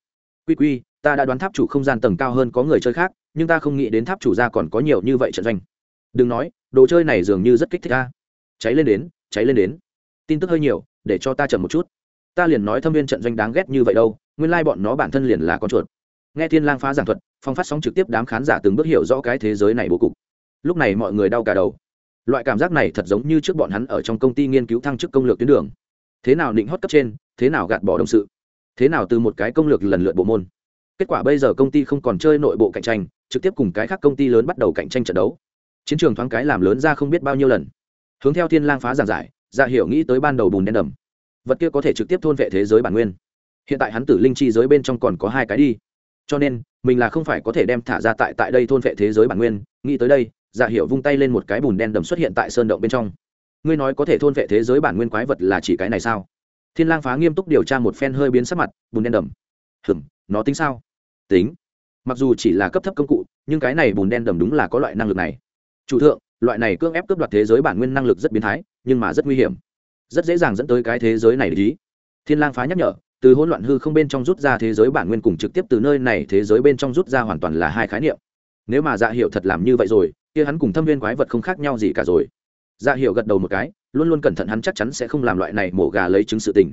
Quy quy, ta đã đoán tháp chủ không gian tầng cao hơn có người chơi khác nhưng ta không nghĩ đến tháp chủ gia còn có nhiều như vậy trận doanh. Đừng nói, đồ chơi này dường như rất kích thích ta. Cháy lên đến, cháy lên đến. Tin tức hơi nhiều, để cho ta chậm một chút. Ta liền nói thâm viên trận doanh đáng ghét như vậy đâu, nguyên lai bọn nó bản thân liền là con chuột. Nghe thiên lang phá giảng thuật, phong phát sóng trực tiếp đám khán giả từng bước hiểu rõ cái thế giới này bố cục. Lúc này mọi người đau cả đầu. Loại cảm giác này thật giống như trước bọn hắn ở trong công ty nghiên cứu thăng chức công lược tuyến đường. Thế nào định hót cấp trên, thế nào gạt bỏ đồng sự. Thế nào từ một cái công lược lần lượt bộ môn. Kết quả bây giờ công ty không còn chơi nội bộ cạnh tranh trực tiếp cùng cái khác công ty lớn bắt đầu cạnh tranh trận đấu. Chiến trường thoáng cái làm lớn ra không biết bao nhiêu lần. Hướng theo thiên lang phá giảng giải dạ hiểu nghĩ tới ban đầu bùn đen đầm. Vật kia có thể trực tiếp thôn vệ thế giới bản nguyên. Hiện tại hắn tử linh chi giới bên trong còn có hai cái đi. Cho nên, mình là không phải có thể đem thả ra tại tại đây thôn vệ thế giới bản nguyên. Nghĩ tới đây dạ hiểu vung tay lên một cái bùn đen đầm xuất hiện tại sơn động bên trong. Ngươi nói có thể thôn vệ thế giới bản nguyên quái vật là chỉ cái này sao? Thiên lang phá nghiêm túc điều tra một phen hơi biến sắc mặt, bùn đen đầm. Hừm nó tính sao? Tính mặc dù chỉ là cấp thấp công cụ, nhưng cái này bùn đen đầm đúng là có loại năng lực này. Chủ thượng, loại này cưỡng ép cướp đoạt thế giới bản nguyên năng lực rất biến thái, nhưng mà rất nguy hiểm. Rất dễ dàng dẫn tới cái thế giới này lý thiên lang phá nhắc nhở, từ hỗn loạn hư không bên trong rút ra thế giới bản nguyên cùng trực tiếp từ nơi này thế giới bên trong rút ra hoàn toàn là hai khái niệm. Nếu mà dạ hiệu thật làm như vậy rồi, kia hắn cùng thâm viên quái vật không khác nhau gì cả rồi. Dạ hiệu gật đầu một cái, luôn luôn cẩn thận hắn chắc chắn sẽ không làm loại này mổ gà lấy chứng sự tình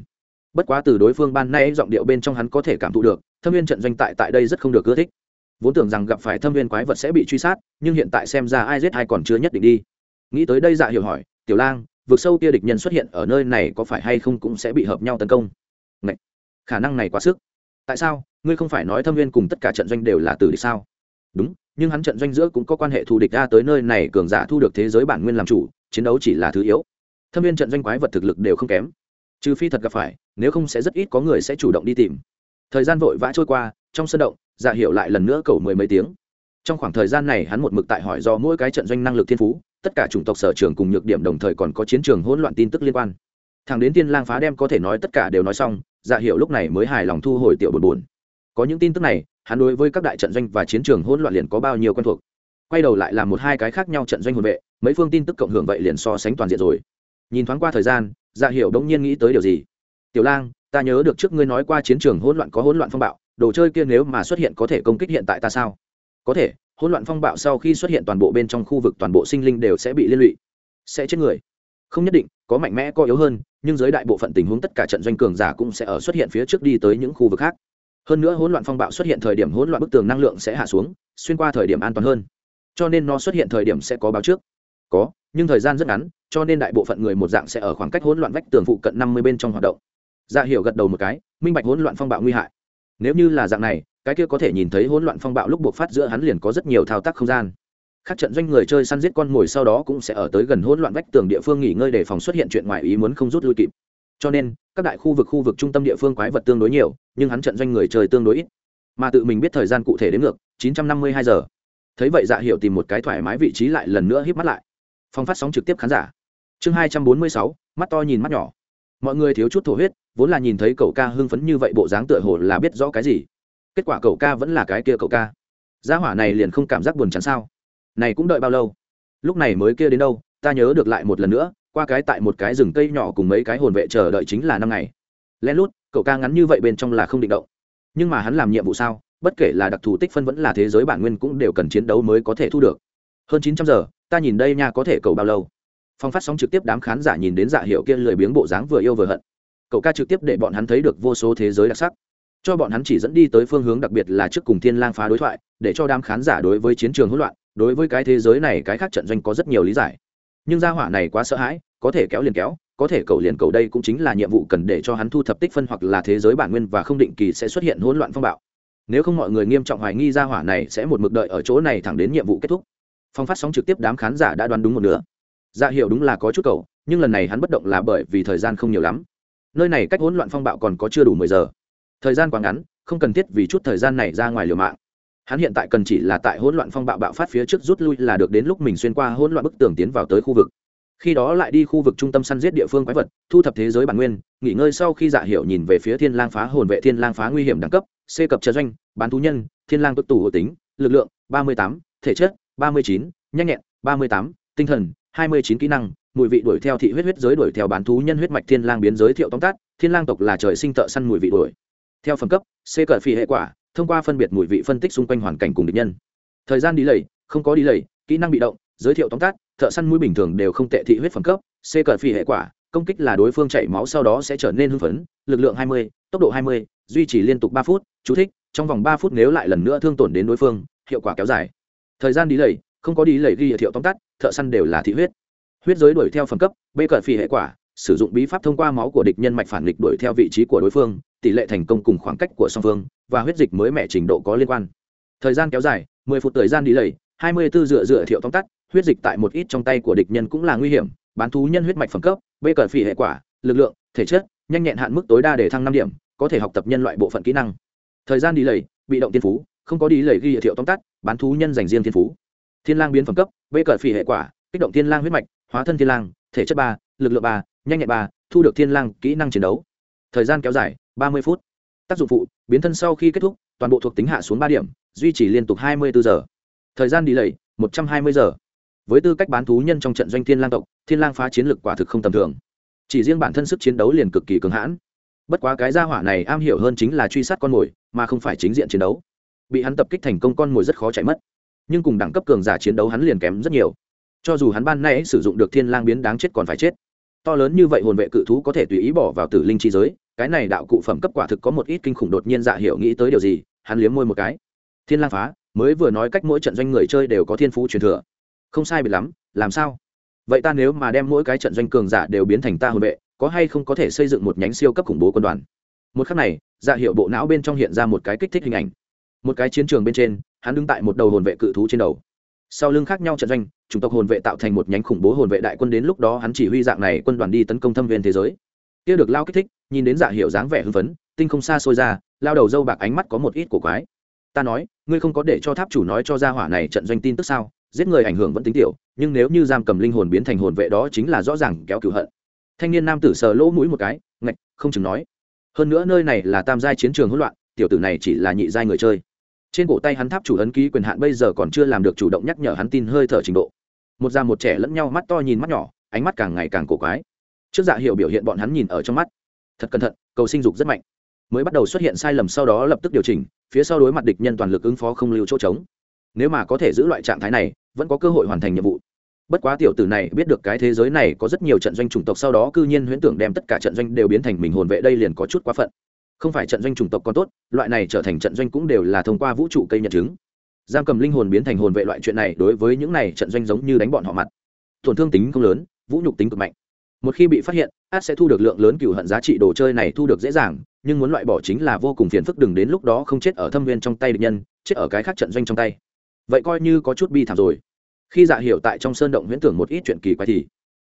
bất quá từ đối phương ban nay giọng điệu bên trong hắn có thể cảm thụ được thâm viên trận doanh tại tại đây rất không được ưa thích. Vốn tưởng rằng gặp phải thâm viên quái vật sẽ bị truy sát nhưng hiện tại xem ra ai giết ai còn chưa nhất định đi. Nghĩ tới đây dạ hiểu hỏi tiểu lang vực sâu kia địch nhân xuất hiện ở nơi này có phải hay không cũng sẽ bị hợp nhau tấn công? Này, khả năng này quá sức. Tại sao? Ngươi không phải nói thâm viên cùng tất cả trận doanh đều là tử địch sao? Đúng nhưng hắn trận doanh giữa cũng có quan hệ thù địch ra tới nơi này cường giả thu được thế giới bản nguyên làm chủ chiến đấu chỉ là thứ yếu. Thâm viên trận doanh quái vật thực lực đều không kém trừ phi thật gặp phải, nếu không sẽ rất ít có người sẽ chủ động đi tìm. Thời gian vội vã trôi qua, trong sân động dạ hiểu lại lần nữa cầu mười mấy tiếng. Trong khoảng thời gian này hắn một mực tại hỏi do mỗi cái trận doanh năng lực thiên phú, tất cả chủng tộc sở trường cùng nhược điểm đồng thời còn có chiến trường hỗn loạn tin tức liên quan. Thằng đến tiên lang phá đem có thể nói tất cả đều nói xong dạ hiệu lúc này mới hài lòng thu hồi tiểu buồn buồn. Có những tin tức này, hắn đối với các đại trận doanh và chiến trường hỗn loạn liền có bao nhiêu quen thuộc. Quay đầu lại làm một hai cái khác nhau trận doanh hồn vệ, mấy phương tin tức cộng hưởng vậy liền so sánh toàn diện rồi. Nhìn thoáng qua thời gian dạ hiểu đống nhiên nghĩ tới điều gì? Tiểu lang, ta nhớ được trước ngươi nói qua chiến trường hỗn loạn có hỗn loạn phong bạo, đồ chơi kia nếu mà xuất hiện có thể công kích hiện tại ta sao? Có thể, hỗn loạn phong bạo sau khi xuất hiện toàn bộ bên trong khu vực toàn bộ sinh linh đều sẽ bị liên lụy, sẽ chết người. Không nhất định, có mạnh mẽ có yếu hơn, nhưng dưới đại bộ phận tình huống tất cả trận doanh cường giả cũng sẽ ở xuất hiện phía trước đi tới những khu vực khác. Hơn nữa hỗn loạn phong bạo xuất hiện thời điểm hỗn loạn bức tường năng lượng sẽ hạ xuống, xuyên qua thời điểm an toàn hơn. Cho nên nó xuất hiện thời điểm sẽ có báo trước. Có, nhưng thời gian rất ngắn cho nên đại bộ phận người một dạng sẽ ở khoảng cách hỗn loạn vách tường phụ cận năm mươi bên trong hoạt động. Dạ hiểu gật đầu một cái, minh bạch hỗn loạn phong bạo nguy hại. Nếu như là dạng này, cái kia có thể nhìn thấy hỗn loạn phong bạo lúc buộc phát giữa hắn liền có rất nhiều thao tác không gian. Các trận doanh người chơi săn giết con mồi sau đó cũng sẽ ở tới gần hỗn loạn vách tường địa phương nghỉ ngơi để phòng xuất hiện chuyện ngoài ý muốn không rút lui kịp. Cho nên, các đại khu vực khu vực trung tâm địa phương quái vật tương đối nhiều, nhưng hắn trận doanh người chơi tương đối ít. Mà tự mình biết thời gian cụ thể đến ngược 952 giờ. Thấy vậy dạ hiểu tìm một cái thoải mái vị trí lại lần nữa híp mắt lại. Phong phát sóng trực tiếp khán giả chương 246, mắt to nhìn mắt nhỏ. Mọi người thiếu chút thổ huyết vốn là nhìn thấy cậu ca hưng phấn như vậy bộ dáng tựa hồ là biết rõ cái gì. Kết quả cậu ca vẫn là cái kia cậu ca. Gia hỏa này liền không cảm giác buồn chán sao? Này cũng đợi bao lâu? Lúc này mới kia đến đâu? Ta nhớ được lại một lần nữa qua cái tại một cái rừng cây nhỏ cùng mấy cái hồn vệ chờ đợi chính là năm ngày. Lén lút cậu ca ngắn như vậy bên trong là không định động. Nhưng mà hắn làm nhiệm vụ sao? Bất kể là đặc thù tích phân vẫn là thế giới bản nguyên cũng đều cần chiến đấu mới có thể thu được. Hơn chín trăm giờ ta nhìn đây nha có thể cầu bao lâu? Phong phát sóng trực tiếp đám khán giả nhìn đến dạ hiệu kia lười biếng bộ dáng vừa yêu vừa hận. Cậu ca trực tiếp để bọn hắn thấy được vô số thế giới đặc sắc. Cho bọn hắn chỉ dẫn đi tới phương hướng đặc biệt là trước cùng thiên lang phá đối thoại, để cho đám khán giả đối với chiến trường hỗn loạn, đối với cái thế giới này cái khác trận doanh có rất nhiều lý giải. Nhưng gia hỏa này quá sợ hãi, có thể kéo liền kéo, có thể cầu liền cầu đây cũng chính là nhiệm vụ cần để cho hắn thu thập tích phân hoặc là thế giới bản nguyên và không định kỳ sẽ xuất hiện hỗn loạn phong bạo. Nếu không mọi người nghiêm trọng hoài nghi gia hỏa này sẽ một mực đợi ở chỗ này thẳng đến nhiệm vụ kết thúc. Phong phát sóng trực tiếp đám khán giả đã đoán đúng một nửa dạ hiệu đúng là có chút cầu nhưng lần này hắn bất động là bởi vì thời gian không nhiều lắm. Nơi này cách hỗn loạn phong bạo còn có chưa đủ mười giờ. Thời gian quá ngắn không cần thiết vì chút thời gian này ra ngoài liều mạng. Hắn hiện tại cần chỉ là tại hỗn loạn phong bạo bạo phát phía trước rút lui là được đến lúc mình xuyên qua hỗn loạn bức tường tiến vào tới khu vực. Khi đó lại đi khu vực trung tâm săn giết địa phương quái vật thu thập thế giới bản nguyên nghỉ ngơi sau khi dạ hiệu nhìn về phía thiên lang phá hồn vệ thiên lang phá nguy hiểm đẳng cấp c cập trợ doanh bán thú nhân thiên lang tức tủ hộ tính lực lượng ba mươi tám, thể chất ba mươi chín, nhanh nhẹn ba mươi tám, tinh thần hai mươi chín kỹ năng mùi vị đuổi theo thị huyết huyết giới đuổi theo bán thú nhân huyết mạch thiên lang biến giới thiệu tóm tắt thiên lang tộc là trời sinh tợ săn mùi vị đuổi. Theo phẩm cấp c cờ phi hệ quả thông qua phân biệt mùi vị phân tích xung quanh hoàn cảnh cùng địch nhân. Thời gian đi lầy không có đi lầy kỹ năng bị động giới thiệu tóm tắt thợ săn mũi bình thường đều không tệ thị huyết phẩm cấp c cờ phi hệ quả công kích là đối phương chảy máu sau đó sẽ trở nên hưng phấn lực lượng 20, tốc độ 20, duy trì liên tục 3 phút chú thích trong vòng 3 phút nếu lại lần nữa thương tổn đến đối phương hiệu quả kéo dài. Thời gian đi lầy không có đi lầy ghi thiệu tóm tắt thợ săn đều là thị huyết. Huyết giới đuổi theo phẩm cấp, bê cờ phi hệ quả, sử dụng bí pháp thông qua máu của địch nhân mạch phản nghịch đuổi theo vị trí của đối phương, tỷ lệ thành công cùng khoảng cách của song phương, và huyết dịch mới mẻ trình độ có liên quan. Thời gian kéo dài 10 phút thời gian đi lầy 24 dựa dựa thiệu tóm tắt, huyết dịch tại một ít trong tay của địch nhân cũng là nguy hiểm, bán thú nhân huyết mạch phẩm cấp, bê cờ phi hệ quả, lực lượng, thể chất, nhanh nhẹn hạn mức tối đa để thăng năm điểm, có thể học tập nhân loại bộ phận kỹ năng. Thời gian đi lầy bị động tiên phú, không có đi lầy ghi hiệu tóm tắt, bán thú nhân dành riêng thiên phú thiên lang biến phẩm cấp vây cờ phỉ hệ quả, kích động thiên lang huyết mạch, hóa thân thiên lang, thể chất ba, lực lượng ba, nhanh nhẹn ba, thu được thiên lang kỹ năng chiến đấu. Thời gian kéo dài, ba mươi phút. Tác dụng phụ, biến thân sau khi kết thúc, toàn bộ thuộc tính hạ xuống ba điểm, duy trì liên tục hai mươi bốn giờ. Thời gian đi lầy một trăm hai mươi giờ. Với tư cách bán thú nhân trong trận doanh thiên lang tộc, thiên lang phá chiến lực quả thực không tầm thường. Chỉ riêng bản thân sức chiến đấu liền cực kỳ cường hãn. Bất quá cái gia hỏa này am hiểu hơn chính là truy sát con mồi, mà không phải chính diện chiến đấu. Bị hắn tập kích thành công, con mồi rất khó chạy mất nhưng cùng đẳng cấp cường giả chiến đấu hắn liền kém rất nhiều. Cho dù hắn ban nay sử dụng được thiên lang biến đáng chết còn phải chết. To lớn như vậy hồn vệ cự thú có thể tùy ý bỏ vào tử linh chi giới, cái này đạo cụ phẩm cấp quả thực có một ít kinh khủng đột nhiên dạ hiểu nghĩ tới điều gì, hắn liếm môi một cái. Thiên lang phá, mới vừa nói cách mỗi trận doanh người chơi đều có thiên phú truyền thừa. Không sai biệt lắm, làm sao? Vậy ta nếu mà đem mỗi cái trận doanh cường giả đều biến thành ta hồn vệ, có hay không có thể xây dựng một nhánh siêu cấp khủng bố quân đoàn? Một khắc này dạ hiệu bộ não bên trong hiện ra một cái kích thích hình ảnh. Một cái chiến trường bên trên hắn đứng tại một đầu hồn vệ cự thú trên đầu. Sau lưng khác nhau trận doanh, chủng tộc hồn vệ tạo thành một nhánh khủng bố hồn vệ đại quân đến lúc đó hắn chỉ huy dạng này quân đoàn đi tấn công thâm viên thế giới. Kia được lao kích thích, nhìn đến dạ hiệu dáng vẻ hưng phấn, tinh không xa xôi ra, lao đầu dâu bạc ánh mắt có một ít cổ quái. Ta nói, ngươi không có để cho tháp chủ nói cho gia hỏa này trận doanh tin tức sao? Giết người ảnh hưởng vẫn tính tiểu, nhưng nếu như giam cầm linh hồn biến thành hồn vệ đó chính là rõ ràng kéo cửu hận. Thanh niên nam tử sờ lỗ mũi một cái, ngạch, không chừng nói. Hơn nữa nơi này là tam giai chiến trường hỗn loạn, tiểu tử này chỉ là nhị giai người chơi trên cổ tay hắn tháp chủ ấn ký quyền hạn bây giờ còn chưa làm được chủ động nhắc nhở hắn tin hơi thở trình độ. Một già một trẻ lẫn nhau mắt to nhìn mắt nhỏ, ánh mắt càng ngày càng cổ quái. Trước dạ hiệu biểu hiện bọn hắn nhìn ở trong mắt. Thật cẩn thận, cầu sinh dục rất mạnh. Mới bắt đầu xuất hiện sai lầm sau đó lập tức điều chỉnh, phía sau đối mặt địch nhân toàn lực ứng phó không lưu chỗ trống. Nếu mà có thể giữ loại trạng thái này, vẫn có cơ hội hoàn thành nhiệm vụ. Bất quá tiểu tử này biết được cái thế giới này có rất nhiều trận doanh chủng tộc sau đó cư nhiên huyễn tưởng đem tất cả trận doanh đều biến thành mình hồn vệ đây liền có chút quá phận không phải trận doanh chủng tộc còn tốt, loại này trở thành trận doanh cũng đều là thông qua vũ trụ cây nhận chứng. Giam cầm linh hồn biến thành hồn vệ loại chuyện này đối với những này trận doanh giống như đánh bọn họ mặt. Tổn thương tính không lớn, vũ nhục tính cực mạnh. Một khi bị phát hiện, át sẽ thu được lượng lớn cựu hận giá trị đồ chơi này thu được dễ dàng, nhưng muốn loại bỏ chính là vô cùng phiền phức đừng đến lúc đó không chết ở thâm viên trong tay địch nhân, chết ở cái khác trận doanh trong tay. Vậy coi như có chút bi thảm rồi. Khi dạ hiểu tại trong sơn động huyễn tưởng một ít chuyện kỳ quái thì,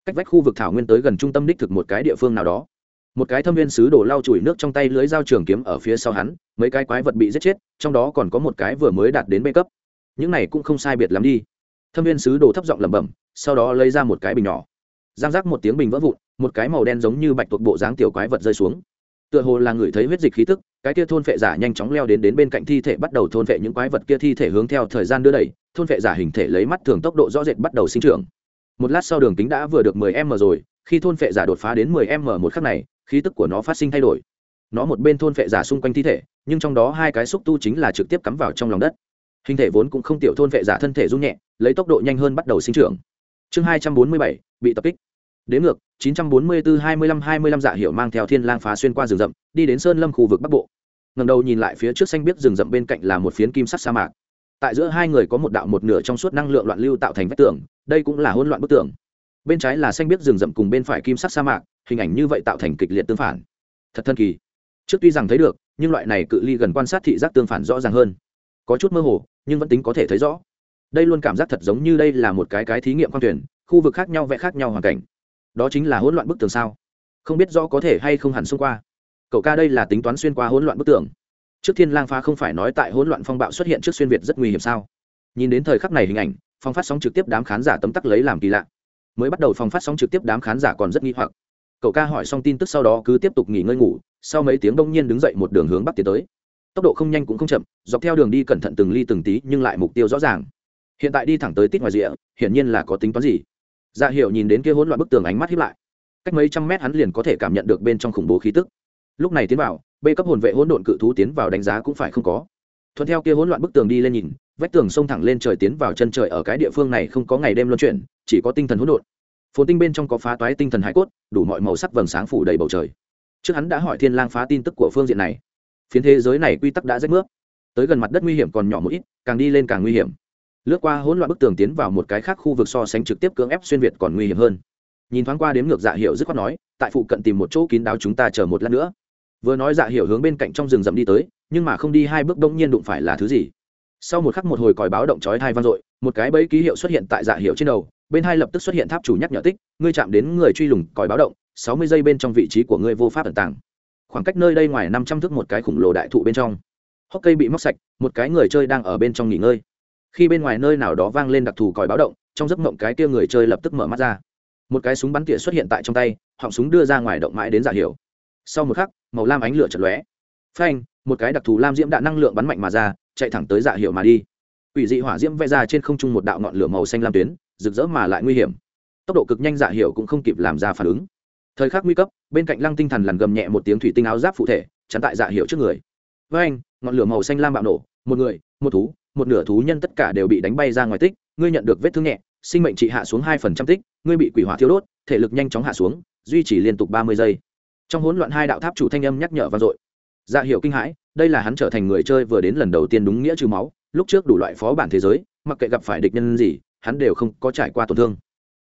cách vách khu vực thảo nguyên tới gần trung tâm đích thực một cái địa phương nào đó một cái thâm viên sứ đổ lau chùi nước trong tay lưới dao trường kiếm ở phía sau hắn, mấy cái quái vật bị giết chết, trong đó còn có một cái vừa mới đạt đến bê cấp. Những này cũng không sai biệt lắm đi. Thâm viên sứ đổ thấp giọng lẩm bẩm, sau đó lấy ra một cái bình nhỏ. Giang rác một tiếng bình vỡ vụn, một cái màu đen giống như bạch tuộc bộ dáng tiểu quái vật rơi xuống. Tựa hồ là người thấy huyết dịch khí tức, cái kia thôn phệ giả nhanh chóng leo đến đến bên cạnh thi thể, bắt đầu thôn phệ những quái vật kia thi thể hướng theo thời gian đưa đẩy, thôn phệ giả hình thể lấy mắt thường tốc độ rõ rệt bắt đầu sinh trưởng. Một lát sau đường kính đã vừa được 10 m rồi, khi thôn phệ giả đột phá đến 10 m một khắc này khí tức của nó phát sinh thay đổi. Nó một bên thôn phệ giả xung quanh thi thể nhưng trong đó hai cái xúc tu chính là trực tiếp cắm vào trong lòng đất. Hình thể vốn cũng không tiểu thôn phệ giả thân thể rung nhẹ lấy tốc độ nhanh hơn bắt đầu sinh trưởng. Chương 247, bị tập kích. Đến ngược 944-25-25 dạ hiệu mang theo thiên lang phá xuyên qua rừng rậm đi đến sơn lâm khu vực bắc bộ. Ngầm đầu nhìn lại phía trước xanh biết rừng rậm bên cạnh là một phiến kim sắt sa mạc. Tại giữa hai người có một đạo một nửa trong suốt năng lượng loạn lưu tạo thành vách tường đây cũng là hỗn loạn bức tường. Bên trái là xanh biết rừng rậm cùng bên phải kim sắc sa mạc hình ảnh như vậy tạo thành kịch liệt tương phản. Thật thân kỳ. Trước tuy rằng thấy được, nhưng loại này cự ly gần quan sát thị giác tương phản rõ ràng hơn. Có chút mơ hồ, nhưng vẫn tính có thể thấy rõ. Đây luôn cảm giác thật giống như đây là một cái cái thí nghiệm khoang thuyền, khu vực khác nhau vẽ khác nhau hoàn cảnh. Đó chính là hỗn loạn bức tường sao? Không biết rõ có thể hay không hẳn xung qua. Cậu ca đây là tính toán xuyên qua hỗn loạn bức tường. Trước thiên lang phá không phải nói tại hỗn loạn phong bạo xuất hiện trước xuyên việt rất nguy hiểm sao? Nhìn đến thời khắc này hình ảnh phong phát sóng trực tiếp đám khán giả tấm tắc lấy làm kỳ lạ. Mới bắt đầu phong phát sóng trực tiếp đám khán giả còn rất nghi hoặc cậu ca hỏi xong tin tức sau đó cứ tiếp tục nghỉ ngơi ngủ, sau mấy tiếng đông nhiên đứng dậy một đường hướng bắc tiến tới. Tốc độ không nhanh cũng không chậm, dọc theo đường đi cẩn thận từng ly từng tí nhưng lại mục tiêu rõ ràng. Hiện tại đi thẳng tới tít ngoài rìa, hiển nhiên là có tính toán gì. Dạ hiệu nhìn đến kia hỗn loạn bức tường ánh mắt hiếp lại. Cách mấy trăm mét hắn liền có thể cảm nhận được bên trong khủng bố khí tức. Lúc này tiến vào b cấp hồn vệ hỗn độn cự thú tiến vào đánh giá cũng phải không có. Thuận theo kia hỗn loạn bức tường đi lên nhìn, vách tường xông thẳng lên trời tiến vào chân trời ở cái địa phương này không có ngày đêm luân chuyển, chỉ có tinh thần hỗn độn phồn tinh bên trong có phá toái tinh thần hải cốt, đủ mọi màu sắc vầng sáng phủ đầy bầu trời. Trước hắn đã hỏi thiên lang phá tin tức của phương diện này. Phiến thế giới này quy tắc đã rách nước. Tới gần mặt đất nguy hiểm còn nhỏ một ít, càng đi lên càng nguy hiểm. Lướt qua hỗn loạn bức tường tiến vào một cái khác khu vực so sánh trực tiếp cưỡng ép xuyên việt còn nguy hiểm hơn. Nhìn thoáng qua đếm ngược dạ hiệu dứt khoát nói, tại phụ cận tìm một chỗ kín đáo chúng ta chờ một lát nữa. Vừa nói dạ hiệu hướng bên cạnh trong rừng rậm đi tới, nhưng mà không đi hai bước đông nhiên đụng phải là thứ gì. Sau một khắc một hồi còi báo động chói thai vang dội, một cái bẫy ký hiệu xuất hiện tại dạ hiệu trên đầu bên hai lập tức xuất hiện tháp chủ nhắc nhở tích, ngươi chạm đến người truy lùng còi báo động, sáu mươi giây bên trong vị trí của ngươi vô pháp ẩn tàng. Khoảng cách nơi đây ngoài năm trăm thước một cái khổng lồ đại thụ bên trong. Hốc cây bị móc sạch, một cái người chơi đang ở bên trong nghỉ ngơi. Khi bên ngoài nơi nào đó vang lên đặc thù còi báo động, trong giấc mộng cái kia người chơi lập tức mở mắt ra. Một cái súng bắn tỉa xuất hiện tại trong tay, họng súng đưa ra ngoài động mãi đến giả hiểu. Sau một khắc, màu lam ánh lửa chật lóe. Phanh, một cái đặc thù lam diễm đạn năng lượng bắn mạnh mà ra, chạy thẳng tới dạ hiệu mà đi. Quỷ dị hỏa diễm vẽ ra trên không trung một đạo ngọn lửa màu xanh lam tuyến, rực rỡ mà lại nguy hiểm. Tốc độ cực nhanh dạ hiệu cũng không kịp làm ra phản ứng. Thời khắc nguy cấp, bên cạnh lăng tinh thần lằn gầm nhẹ một tiếng thủy tinh áo giáp phụ thể, chắn tại dạ hiệu trước người. Với anh, ngọn lửa màu xanh lam bạo nổ, một người, một thú, một nửa thú nhân tất cả đều bị đánh bay ra ngoài tích, ngươi nhận được vết thương nhẹ, sinh mệnh trị hạ xuống hai phần trăm tích, ngươi bị quỷ hỏa thiếu đốt, thể lực nhanh chóng hạ xuống, duy trì liên tục ba mươi giây. Trong hỗn loạn hai đạo tháp chủ thanh âm nhắc nhở vang dội. Dạ hiệu kinh hãi, đây là hắn trở thành người chơi vừa đến lần đầu tiên đúng nghĩa trừ máu lúc trước đủ loại phó bản thế giới, mặc kệ gặp phải địch nhân gì, hắn đều không có trải qua tổn thương.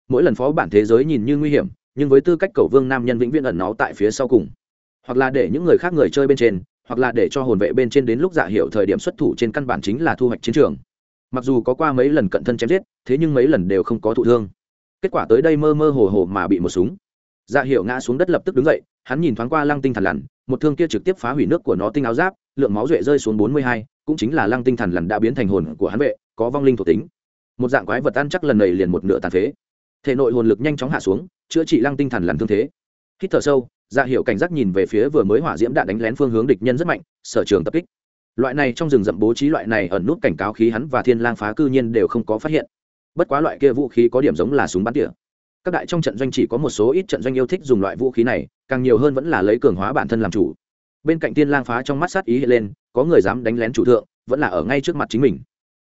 Mỗi lần phó bản thế giới nhìn như nguy hiểm, nhưng với tư cách cầu vương nam nhân vĩnh viễn ẩn náu tại phía sau cùng. Hoặc là để những người khác người chơi bên trên, hoặc là để cho hồn vệ bên trên đến lúc dạ giả hiệu thời điểm xuất thủ trên căn bản chính là thu hoạch chiến trường. Mặc dù có qua mấy lần cận thân chém giết, thế nhưng mấy lần đều không có thụ thương. Kết quả tới đây mơ mơ hồ hồ mà bị một súng. Dạ hiệu ngã xuống đất lập tức đứng dậy, hắn nhìn thoáng qua lăng tinh thần lằn, một thương kia trực tiếp phá hủy nước của nó tinh áo giáp, lượng máu duệ rơi xuống bốn mươi hai cũng chính là lăng tinh thần lần đã biến thành hồn của hắn vệ, có vong linh thuộc tính. Một dạng quái vật ăn chắc lần này liền một nửa tàn phế. Thể nội hồn lực nhanh chóng hạ xuống, chữa trị lăng tinh thần lần thương thế. Hít thở sâu dạ hiệu cảnh giác nhìn về phía vừa mới hỏa diễm đạn đánh lén phương hướng địch nhân rất mạnh, sở trường tập kích. Loại này trong rừng rậm bố trí loại này ẩn nút cảnh cáo khí hắn và thiên lang phá cư nhiên đều không có phát hiện. Bất quá loại kia vũ khí có điểm giống là súng bắn tỉa. Các đại trong trận doanh chỉ có một số ít trận doanh yêu thích dùng loại vũ khí này, càng nhiều hơn vẫn là lấy cường hóa bản thân làm chủ bên cạnh tiên lang phá trong mắt sát ý hiện lên, có người dám đánh lén chủ thượng, vẫn là ở ngay trước mặt chính mình.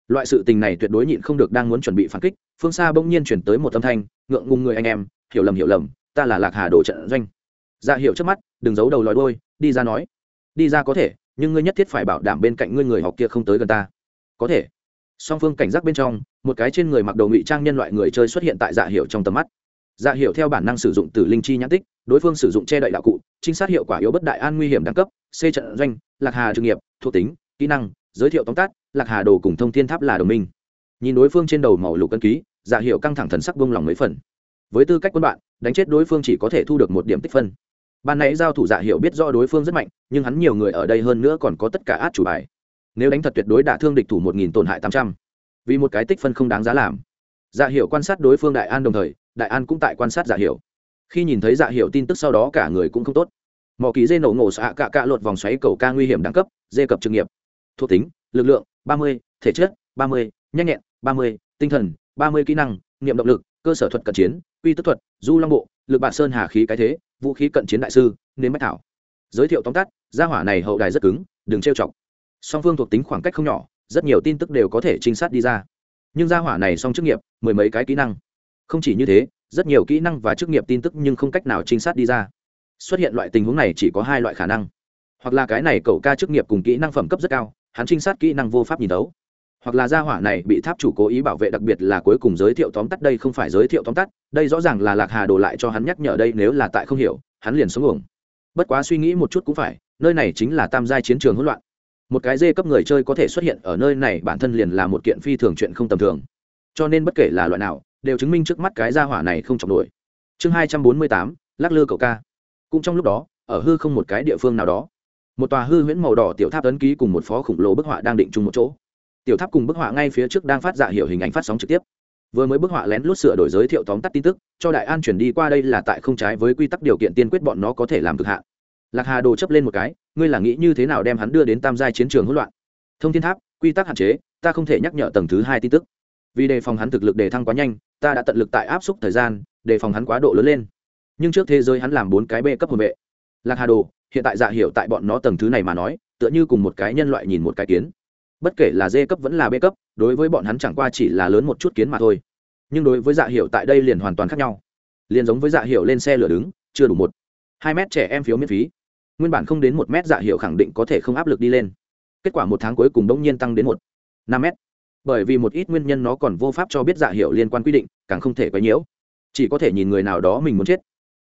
Loại sự tình này tuyệt đối nhịn không được đang muốn chuẩn bị phản kích, phương xa bỗng nhiên chuyển tới một âm thanh, ngượng ngùng người anh em, hiểu lầm hiểu lầm, ta là lạc hà đồ trận doanh. Dạ hiểu trước mắt, đừng giấu đầu lòi đôi đi ra nói. Đi ra có thể, nhưng ngươi nhất thiết phải bảo đảm bên cạnh ngươi người học kia không tới gần ta. Có thể. Song phương cảnh giác bên trong, một cái trên người mặc đồ ngụy trang nhân loại người chơi xuất hiện tại dạ hiệu trong tầm mắt dạ hiệu theo bản năng sử dụng từ linh chi nhãn tích, đối phương sử dụng che đậy đạo cụ, trinh sát hiệu quả yếu bất đại an nguy hiểm đẳng cấp, c trận doanh, lạc hà trường nghiệp, thuộc tính, kỹ năng, giới thiệu tóm tắt, lạc hà đồ cùng thông thiên tháp là đồng minh. Nhìn đối phương trên đầu màu lục cân ký dạ hiệu căng thẳng thần sắc bông lòng mấy phần. Với tư cách quân bạn, đánh chết đối phương chỉ có thể thu được một điểm tích phân. Ban nãy giao thủ dạ hiệu biết do đối phương rất mạnh, nhưng hắn nhiều người ở đây hơn nữa còn có tất cả át chủ bài. Nếu đánh thật tuyệt đối đả thương địch thủ một nghìn tổn hại tám trăm. Vì một cái tích phân không đáng giá làm. Dạ hiệu quan sát đối phương đại an đồng thời đại an cũng tại quan sát giả hiểu. khi nhìn thấy dạ hiệu tin tức sau đó cả người cũng không tốt. Mỏ ký dê nổ ngổ xạ cạ cạ lột vòng xoáy cầu ca nguy hiểm đẳng cấp, dê cập trực nghiệp. Thuộc tính, lực lượng, ba mươi, thể chất, ba mươi, nhanh nhẹn, ba mươi, tinh thần, ba mươi kỹ năng, niệm động lực, cơ sở thuật cận chiến uy tức thuật, du long bộ, lực bản sơn hà khí cái thế, vũ khí cận chiến đại sư nên bách thảo. Giới thiệu tóm tắt, gia hỏa này hậu đài rất cứng, đừng trêu chọc. Song phương thuộc tính khoảng cách không nhỏ, rất nhiều tin tức đều có thể trinh sát đi ra. Nhưng gia hỏa này song chức nghiệp, mười mấy cái kỹ năng không chỉ như thế, rất nhiều kỹ năng và chức nghiệp tin tức nhưng không cách nào trinh sát đi ra. Xuất hiện loại tình huống này chỉ có hai loại khả năng. Hoặc là cái này cậu ca chức nghiệp cùng kỹ năng phẩm cấp rất cao, hắn trinh sát kỹ năng vô pháp nhìn đấu. Hoặc là gia hỏa này bị tháp chủ cố ý bảo vệ đặc biệt là cuối cùng giới thiệu tóm tắt đây không phải giới thiệu tóm tắt, đây rõ ràng là lạc hà đổ lại cho hắn nhắc nhở đây nếu là tại không hiểu, hắn liền xuống uổng. Bất quá suy nghĩ một chút cũng phải, nơi này chính là tam giai chiến trường hỗn loạn. Một cái dê cấp người chơi có thể xuất hiện ở nơi này bản thân liền là một kiện phi thường chuyện không tầm thường. Cho nên bất kể là loại nào đều chứng minh trước mắt cái gia hỏa này không chọc nổi. Chương hai trăm bốn mươi tám, lắc lư cậu ca. Cũng trong lúc đó, ở hư không một cái địa phương nào đó, một tòa hư huyễn màu đỏ tiểu tháp ấn ký cùng một phó khủng lồ bức họa đang định chung một chỗ. Tiểu tháp cùng bức họa ngay phía trước đang phát dạ hiệu hình ảnh phát sóng trực tiếp. Vừa mới bức họa lén lút sửa đổi giới thiệu tóm tắt tin tức, cho đại an chuyển đi qua đây là tại không trái với quy tắc điều kiện tiên quyết bọn nó có thể làm cực hạn. Lạc hà đồ chấp lên một cái, ngươi là nghĩ như thế nào đem hắn đưa đến tam giai chiến trường hỗn loạn? Thông thiên tháp, quy tắc hạn chế, ta không thể nhắc nhở tầng thứ hai tin tức. Vì đề phòng hắn thực lực đề thăng quá nhanh ta đã tận lực tại áp suất thời gian để phòng hắn quá độ lớn lên. Nhưng trước thế giới hắn làm bốn cái b cấp hồn vệ. Lạc hà đồ, hiện tại dạ hiểu tại bọn nó tầng thứ này mà nói, tựa như cùng một cái nhân loại nhìn một cái kiến. Bất kể là d cấp vẫn là b cấp, đối với bọn hắn chẳng qua chỉ là lớn một chút kiến mà thôi. Nhưng đối với dạ hiểu tại đây liền hoàn toàn khác nhau. Liền giống với dạ hiểu lên xe lửa đứng, chưa đủ một, hai mét trẻ em phiếu miễn phí. Nguyên bản không đến một mét dạ hiệu khẳng định có thể không áp lực đi lên. Kết quả một tháng cuối cùng đông nhiên tăng đến một, năm mét bởi vì một ít nguyên nhân nó còn vô pháp cho biết dạ hiểu liên quan quy định, càng không thể quấy nhiễu. Chỉ có thể nhìn người nào đó mình muốn chết.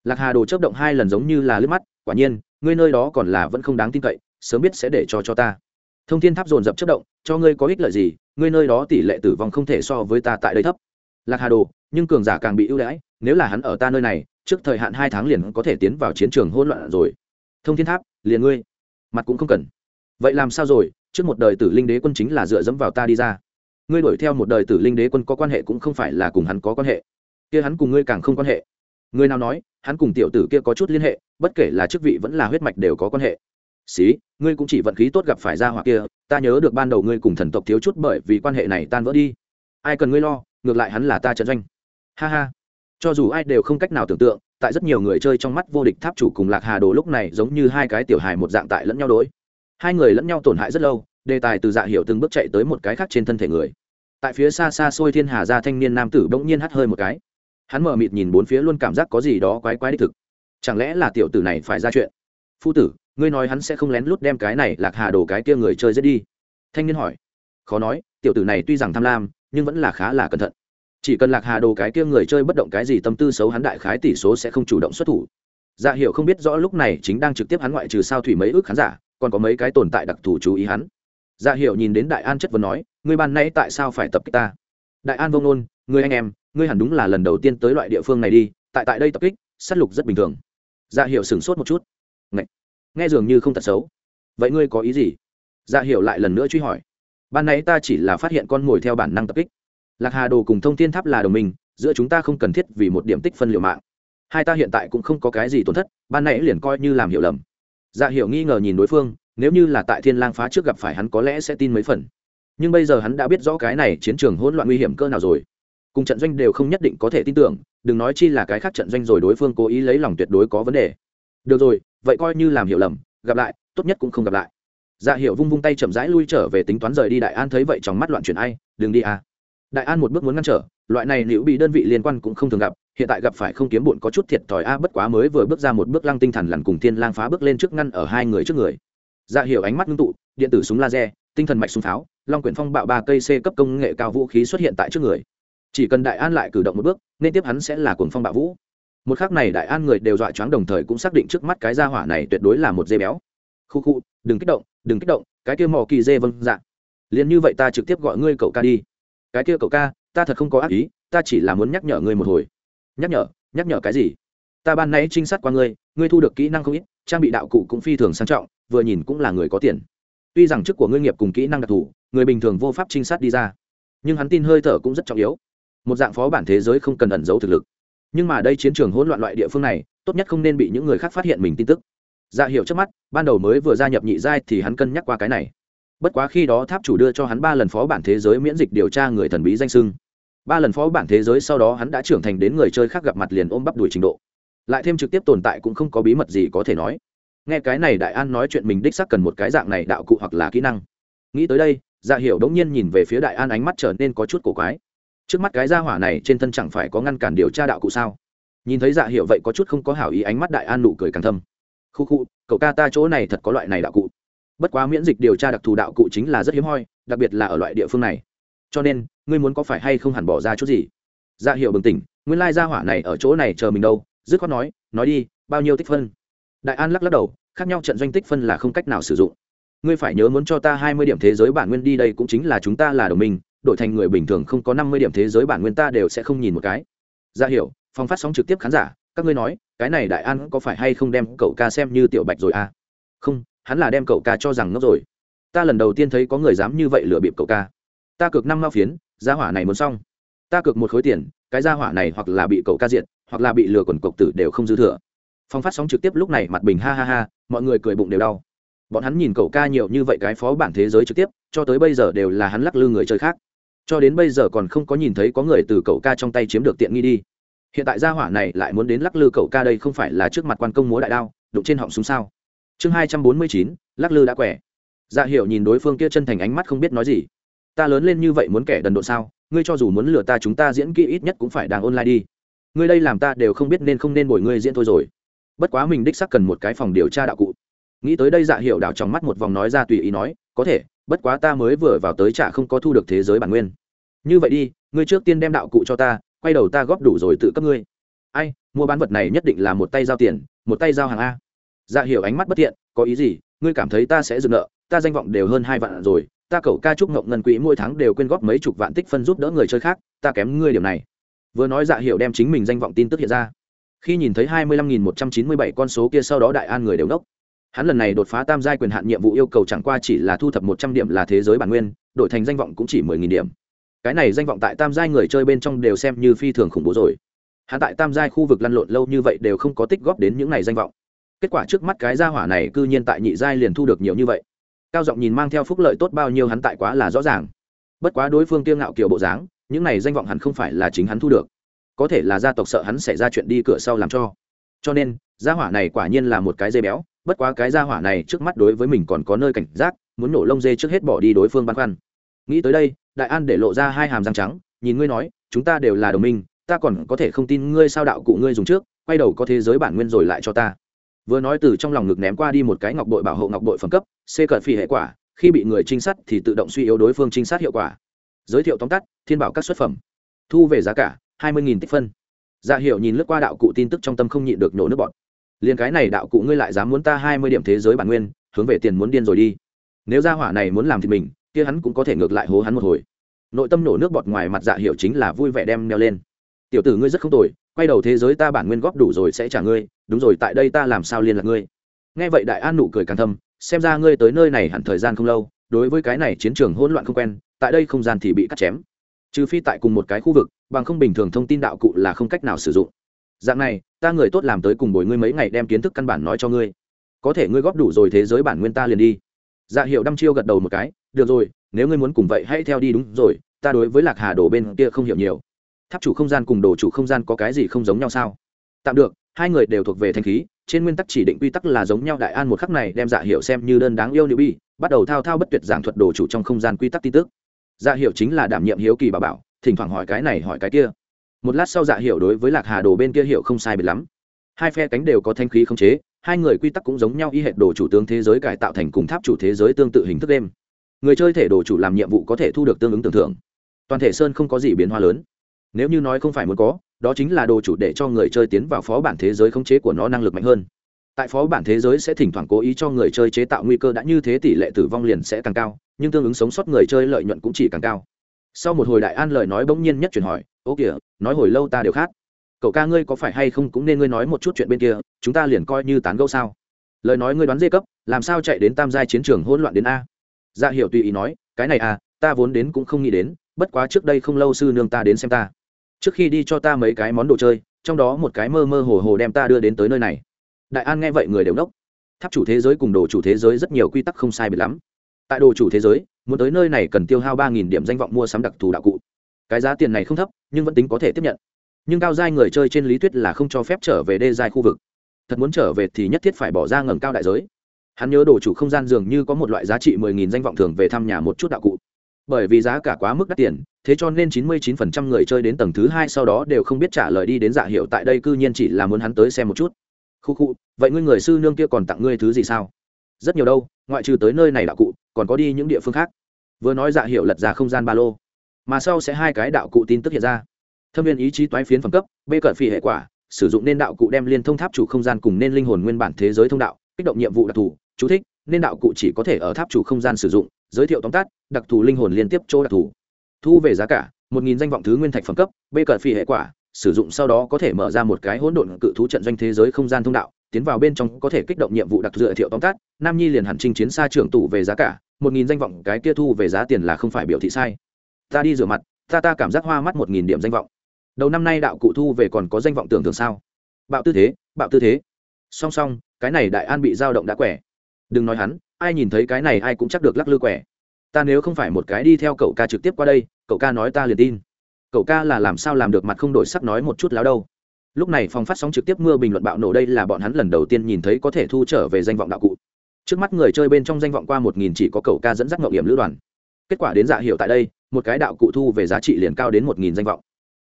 Lạc hà đồ chấp động hai lần giống như là lướt mắt, quả nhiên, ngươi nơi đó còn là vẫn không đáng tin cậy, sớm biết sẽ để cho cho ta. Thông thiên tháp dồn dập chấp động, cho ngươi có ích lợi gì, ngươi nơi đó tỷ lệ tử vong không thể so với ta tại đây thấp. Lạc hà đồ, nhưng cường giả càng bị ưu đãi, nếu là hắn ở ta nơi này, trước thời hạn hai tháng liền có thể tiến vào chiến trường hỗn loạn rồi. Thông thiên tháp, liền ngươi. Mặt cũng không cần. Vậy làm sao rồi? Trước một đời tử linh đế quân chính là dựa dẫm vào ta đi ra ngươi đuổi theo một đời tử linh đế quân có quan hệ cũng không phải là cùng hắn có quan hệ. Kia hắn cùng ngươi càng không quan hệ. Người nào nói, hắn cùng tiểu tử kia có chút liên hệ, bất kể là chức vị vẫn là huyết mạch đều có quan hệ. Xí, ngươi cũng chỉ vận khí tốt gặp phải ra hoặc kia, ta nhớ được ban đầu ngươi cùng thần tộc thiếu chút bởi vì quan hệ này tan vỡ đi. Ai cần ngươi lo, ngược lại hắn là ta trận doanh. Ha ha. Cho dù ai đều không cách nào tưởng tượng, tại rất nhiều người chơi trong mắt vô địch tháp chủ cùng lạc hà đồ lúc này giống như hai cái tiểu hài một dạng tại lẫn nhau đối. Hai người lẫn nhau tổn hại rất lâu, đề tài từ dạ hiểu từng bước chạy tới một cái khác trên thân thể người tại phía xa xa xôi thiên hà ra thanh niên nam tử bỗng nhiên hắt hơi một cái. Hắn mở mịt nhìn bốn phía luôn cảm giác có gì đó quái quái đích thực. Chẳng lẽ là tiểu tử này phải ra chuyện? Phu tử, ngươi nói hắn sẽ không lén lút đem cái này lạc hà đồ cái kia người chơi giết đi. Thanh niên hỏi. Khó nói, tiểu tử này tuy rằng tham lam, nhưng vẫn là khá là cẩn thận. Chỉ cần lạc hà đồ cái kia người chơi bất động cái gì tâm tư xấu hắn đại khái tỷ số sẽ không chủ động xuất thủ. Dạ hiệu không biết rõ lúc này chính đang trực tiếp hắn ngoại trừ sao thủy mấy ước khán giả, còn có mấy cái tồn tại đặc thù chú ý hắn dạ hiệu nhìn đến đại an chất vấn nói, ngươi ban nãy tại sao phải tập kích ta? Đại an vông nôn ngươi anh em, ngươi hẳn đúng là lần đầu tiên tới loại địa phương này đi, tại tại đây tập kích s á t lục rất bình thường. Dạ hiệu sửng sốt một chút. Ngậy! nghe dường như không thật xấu. Vậy ngươi có ý gì? Dạ hiệu lại lần nữa truy hỏi. Ban nãy ta chỉ là phát hiện con mồi theo bản năng tập kích. Lạc hà đồ cùng thông thiên tháp là đồng minh, giữa chúng ta không cần thiết vì một điểm tích phân liệu mạng. Hai ta hiện tại cũng không có cái gì tổn thất, ban nãy liền coi như làm hiểu lầm. Dạ hiểu nghi ngờ nhìn đối phương nếu như là tại thiên lang phá trước gặp phải hắn có lẽ sẽ tin mấy phần. Nhưng bây giờ hắn đã biết rõ cái này chiến trường hỗn loạn nguy hiểm cơ nào rồi. Cùng trận doanh đều không nhất định có thể tin tưởng, đừng nói chi là cái khác trận doanh rồi đối phương cố ý lấy lòng tuyệt đối có vấn đề. Được rồi, vậy coi như làm hiểu lầm, gặp lại, tốt nhất cũng không gặp lại. Dạ hiệu vung vung tay chậm rãi lui trở về tính toán rời đi đại an thấy vậy trong mắt loạn chuyển ai, đừng đi à. Đại an một bước muốn ngăn trở, loại này liễu bị đơn vị liên quan cũng không thường gặp, hiện tại gặp phải không kiếm bụn có chút thiệt thòi a, bất quá mới vừa bước ra một bước lăng tinh thần lằn cùng thiên lang phá bước lên trước ngăn ở hai người trước người dạ hiểu ánh mắt ngưng tụ, điện tử súng laser, tinh thần mạch súng pháo, long quyển phong bạo ba cây c cấp công nghệ cao vũ khí xuất hiện tại trước người. Chỉ cần đại an lại cử động một bước, nên tiếp hắn sẽ là cuồng phong bạo vũ. Một khắc này đại an người đều dọa choáng đồng thời cũng xác định trước mắt cái gia hỏa này tuyệt đối là một dê béo. Khu khu, đừng kích động, đừng kích động, cái kia mò kỳ dê vâng dạ. Liền như vậy ta trực tiếp gọi ngươi cậu ca đi. Cái kia cậu ca, ta thật không có ác ý, ta chỉ là muốn nhắc nhở ngươi một hồi. Nhắc nhở nhắc nhở cái gì? Ta ban nãy trinh sát qua ngươi ngươi thu được kỹ năng không ít, trang bị đạo cụ cũng phi thường sang trọng vừa nhìn cũng là người có tiền. Tuy rằng chức của ngươi nghiệp cùng kỹ năng đặc thù, người bình thường vô pháp trinh sát đi ra. Nhưng hắn tin hơi thở cũng rất trọng yếu. Một dạng phó bản thế giới không cần ẩn giấu thực lực. Nhưng mà đây chiến trường hỗn loạn loại địa phương này, tốt nhất không nên bị những người khác phát hiện mình tin tức. Dạ hiệu trước mắt, ban đầu mới vừa gia nhập nhị giai thì hắn cân nhắc qua cái này. Bất quá khi đó tháp chủ đưa cho hắn ba lần phó bản thế giới miễn dịch điều tra người thần bí danh sưng. Ba lần phó bản thế giới sau đó hắn đã trưởng thành đến người chơi khác gặp mặt liền ôm bắp đuổi trình độ. Lại thêm trực tiếp tồn tại cũng không có bí mật gì có thể nói nghe cái này đại an nói chuyện mình đích xác cần một cái dạng này đạo cụ hoặc là kỹ năng. Nghĩ tới đây dạ hiểu đống nhiên nhìn về phía đại an ánh mắt trở nên có chút cổ quái. Trước mắt cái gia hỏa này trên thân chẳng phải có ngăn cản điều tra đạo cụ sao? Nhìn thấy dạ hiểu vậy có chút không có hảo ý ánh mắt đại an nụ cười càng thâm. Khu khu, cậu ca ta chỗ này thật có loại này đạo cụ. Bất quá miễn dịch điều tra đặc thù đạo cụ chính là rất hiếm hoi, đặc biệt là ở loại địa phương này. Cho nên, ngươi muốn có phải hay không hẳn bỏ ra chút gì? Dạ hiệu bừng tỉnh, nguyên lai gia hỏa này ở chỗ này chờ mình đâu, dứt khoát nói nói đi, bao nhiêu tích phân? Đại an lắc lắc đầu, khác nhau trận doanh tích phân là không cách nào sử dụng. Ngươi phải nhớ muốn cho ta hai mươi điểm thế giới bản nguyên đi đây cũng chính là chúng ta là đồng minh, đổi thành người bình thường không có năm mươi điểm thế giới bản nguyên ta đều sẽ không nhìn một cái. Ra hiểu, phong phát sóng trực tiếp khán giả, các ngươi nói, cái này đại an có phải hay không đem cậu ca xem như tiểu bạch rồi à? Không, hắn là đem cậu ca cho rằng ngốc rồi. Ta lần đầu tiên thấy có người dám như vậy lừa bịp cậu ca. Ta cược năm mao phiến, gia hỏa này muốn xong. Ta cược một khối tiền, cái gia hỏa này hoặc là bị cậu ca diện hoặc là bị lừa quần cộc tử đều không dư thừa phong phát sóng trực tiếp lúc này mặt bình ha ha ha, mọi người cười bụng đều đau. Bọn hắn nhìn cậu ca nhiều như vậy cái phó bản thế giới trực tiếp, cho tới bây giờ đều là hắn lắc lư người chơi khác. Cho đến bây giờ còn không có nhìn thấy có người từ cậu ca trong tay chiếm được tiện nghi đi. Hiện tại gia hỏa này lại muốn đến lắc lư cậu ca đây không phải là trước mặt quan công múa đại đao, đụng trên họng súng sao? Chương hai trăm bốn mươi chín, lắc lư đã quẻ. Dạ hiểu nhìn đối phương kia chân thành ánh mắt không biết nói gì. Ta lớn lên như vậy muốn kẻ đần độ sao? Ngươi cho dù muốn lừa ta chúng ta diễn kỹ ít nhất cũng phải đang online đi. Ngươi đây làm ta đều không biết nên không nên bồi ngươi diễn thôi rồi bất quá mình đích xác cần một cái phòng điều tra đạo cụ. Nghĩ tới đây dạ hiệu đảo trong mắt một vòng nói ra tùy ý nói, có thể, bất quá ta mới vừa vào tới chả không có thu được thế giới bản nguyên. Như vậy đi, ngươi trước tiên đem đạo cụ cho ta, quay đầu ta góp đủ rồi tự cấp ngươi. Ai, mua bán vật này nhất định là một tay giao tiền, một tay giao hàng a. Dạ hiểu ánh mắt bất thiện, có ý gì? Ngươi cảm thấy ta sẽ dừng nợ, ta danh vọng đều hơn hai vạn rồi, ta cầu ca trúc ngộng ngân quỹ mỗi tháng đều quyên góp mấy chục vạn tích phân giúp đỡ người chơi khác, ta kém ngươi điểm này. Vừa nói dạ hiểu đem chính mình danh vọng tin tức hiện ra khi nhìn thấy hai mươi lăm nghìn một trăm chín mươi bảy con số kia sau đó đại an người đều đốc. Hắn lần này đột phá tam giai quyền hạn nhiệm vụ yêu cầu chẳng qua chỉ là thu thập một trăm điểm là thế giới bản nguyên, đổi thành danh vọng cũng chỉ mười nghìn điểm. Cái này danh vọng tại tam giai người chơi bên trong đều xem như phi thường khủng bố rồi. Hắn tại tam giai khu vực lăn lộn lâu như vậy đều không có tích góp đến những này danh vọng. Kết quả trước mắt cái gia hỏa này cư nhiên tại nhị giai liền thu được nhiều như vậy. Cao giọng nhìn mang theo phúc lợi tốt bao nhiêu hắn tại quá là rõ ràng. Bất quá đối phương tiêu ngạo kiểu bộ dáng, những này danh vọng hắn không phải là chính hắn thu được có thể là gia tộc sợ hắn xảy ra chuyện đi cửa sau làm cho. Cho nên, gia hỏa này quả nhiên là một cái dây béo, bất quá cái gia hỏa này trước mắt đối với mình còn có nơi cảnh giác, muốn nổ lông dê trước hết bỏ đi đối phương băn khoăn. Nghĩ tới đây, đại an để lộ ra hai hàm răng trắng, nhìn ngươi nói, chúng ta đều là đồng minh, ta còn có thể không tin ngươi sao đạo cụ ngươi dùng trước, quay đầu có thế giới bản nguyên rồi lại cho ta. Vừa nói từ trong lòng ngực ném qua đi một cái ngọc bội bảo hộ ngọc bội phẩm cấp, c cận phi hệ quả, khi bị người trinh sát thì tự động suy yếu đối phương trinh sát hiệu quả. Giới thiệu tóm tắt, thiên bảo các xuất phẩm. Thu về giá cả hai mươi nghìn tích phân. Dạ hiệu nhìn lướt qua đạo cụ tin tức trong tâm không nhịn được nổ nước bọt. Liền cái này đạo cụ ngươi lại dám muốn ta hai mươi điểm thế giới bản nguyên, hướng về tiền muốn điên rồi đi. Nếu gia hỏa này muốn làm thì mình, kia hắn cũng có thể ngược lại hố hắn một hồi. Nội tâm nổ nước bọt ngoài mặt dạ hiệu chính là vui vẻ đem neo lên. Tiểu tử ngươi rất không tồi, quay đầu thế giới ta bản nguyên góp đủ rồi sẽ trả ngươi, đúng rồi tại đây ta làm sao liên lạc ngươi? Nghe vậy đại an nụ cười càng thâm, xem ra ngươi tới nơi này hẳn thời gian không lâu, đối với cái này chiến trường hỗn loạn không quen, tại đây không gian thì bị cắt chém trừ phi tại cùng một cái khu vực, bằng không bình thường thông tin đạo cụ là không cách nào sử dụng. Dạng này, ta người tốt làm tới cùng bồi ngươi mấy ngày đem kiến thức căn bản nói cho ngươi. Có thể ngươi góp đủ rồi thế giới bản nguyên ta liền đi. Dạ hiệu đăm chiêu gật đầu một cái, được rồi, nếu ngươi muốn cùng vậy hãy theo đi đúng rồi, ta đối với lạc hà đồ bên kia không hiểu nhiều. Tháp chủ không gian cùng đồ chủ không gian có cái gì không giống nhau sao? Tạm được, hai người đều thuộc về thanh khí, trên nguyên tắc chỉ định quy tắc là giống nhau đại an một khắc này đem dạ hiệu xem như đơn đáng yêu nữ bi bắt đầu thao thao bất tuyệt giảng thuật đồ chủ trong không gian quy tắc tin tức dạ hiệu chính là đảm nhiệm hiếu kỳ bà bảo, thỉnh thoảng hỏi cái này hỏi cái kia. Một lát sau dạ hiệu đối với lạc hà đồ bên kia hiệu không sai biệt lắm. Hai phe cánh đều có thanh khí không chế, hai người quy tắc cũng giống nhau, y hệ đồ chủ tướng thế giới cải tạo thành cùng tháp chủ thế giới tương tự hình thức đêm. Người chơi thể đồ chủ làm nhiệm vụ có thể thu được tương ứng tưởng thưởng. Toàn thể sơn không có gì biến hóa lớn. Nếu như nói không phải muốn có, đó chính là đồ chủ để cho người chơi tiến vào phó bản thế giới khống chế của nó năng lực mạnh hơn tại phó bản thế giới sẽ thỉnh thoảng cố ý cho người chơi chế tạo nguy cơ đã như thế tỷ lệ tử vong liền sẽ càng cao, nhưng tương ứng sống sót người chơi lợi nhuận cũng chỉ càng cao. Sau một hồi đại an lời nói bỗng nhiên nhất chuyển hỏi, ô kìa, nói hồi lâu ta đều khác. Cậu ca ngươi có phải hay không cũng nên ngươi nói một chút chuyện bên kia, chúng ta liền coi như tán gẫu sao? Lời nói ngươi đoán dê cấp, làm sao chạy đến tam giai chiến trường hỗn loạn đến a? Dạ hiểu tùy ý nói, cái này à ta vốn đến cũng không nghĩ đến, bất quá trước đây không lâu sư nương ta đến xem ta. Trước khi đi cho ta mấy cái món đồ chơi, trong đó một cái mơ mơ hồ hồ đem ta đưa đến tới nơi này đại an nghe vậy người đều đốc tháp chủ thế giới cùng đồ chủ thế giới rất nhiều quy tắc không sai biệt lắm. Tại đồ chủ thế giới, muốn tới nơi này cần tiêu hao ba nghìn điểm danh vọng mua sắm đặc thù đạo cụ. Cái giá tiền này không thấp, nhưng vẫn tính có thể tiếp nhận. Nhưng cao giai người chơi trên lý thuyết là không cho phép trở về đê giai khu vực. Thật muốn trở về thì nhất thiết phải bỏ ra ngầm cao đại giới. Hắn nhớ đồ chủ không gian dường như có một loại giá trị mười nghìn danh vọng thường về thăm nhà một chút đạo cụ. Bởi vì giá cả quá mức đắt tiền, thế cho nên 99% người chơi đến tầng thứ hai sau đó đều không biết trả lời đi đến giả hiệu tại đây, cư nhiên chỉ là muốn hắn tới xem một chút khu khu, vậy ngươi người sư nương kia còn tặng ngươi thứ gì sao? Rất nhiều đâu, ngoại trừ tới nơi này đạo cụ, còn có đi những địa phương khác. Vừa nói dạ hiệu lật ra không gian ba lô. Mà sau sẽ hai cái đạo cụ tin tức hiện ra. Thâm viên ý chí toái phiến phẩm cấp, bê cận phi hệ quả, sử dụng nên đạo cụ đem liên thông tháp chủ không gian cùng nên linh hồn nguyên bản thế giới thông đạo, kích động nhiệm vụ đặc thù, chú thích, nên đạo cụ chỉ có thể ở tháp chủ không gian sử dụng, giới thiệu tóm tắt, đặc thù linh hồn liên tiếp chỗ đặc thù. Thu về giá cả, một nghìn danh vọng thứ nguyên thạch phẩm cấp, bê cận phi hệ quả sử dụng sau đó có thể mở ra một cái hỗn độn cự thú trận doanh thế giới không gian thông đạo, tiến vào bên trong có thể kích động nhiệm vụ đặc dựa thiệu tóm tắt, nam nhi liền hẳn chinh chiến xa trưởng tủ về giá cả, một nghìn danh vọng cái kia thu về giá tiền là không phải biểu thị sai. Ta đi rửa mặt, ta ta cảm giác hoa mắt một nghìn điểm danh vọng. Đầu năm nay đạo cụ thu về còn có danh vọng tưởng thường sao? Bạo tư thế, bạo tư thế. Song song, cái này đại an bị dao động đã quẻ. Đừng nói hắn, ai nhìn thấy cái này ai cũng chắc được lắc lư quẻ. Ta nếu không phải một cái đi theo cậu ca trực tiếp qua đây, cậu ca nói ta liền tin cậu ca là làm sao làm được mặt không đổi sắc nói một chút láo đâu. Lúc này phòng phát sóng trực tiếp mưa bình luận bạo nổ đây là bọn hắn lần đầu tiên nhìn thấy có thể thu trở về danh vọng đạo cụ. Trước mắt người chơi bên trong danh vọng qua một nghìn chỉ có cậu ca dẫn dắt ngậu hiểm lữ đoàn. Kết quả đến dạ hiệu tại đây, một cái đạo cụ thu về giá trị liền cao đến một nghìn danh vọng.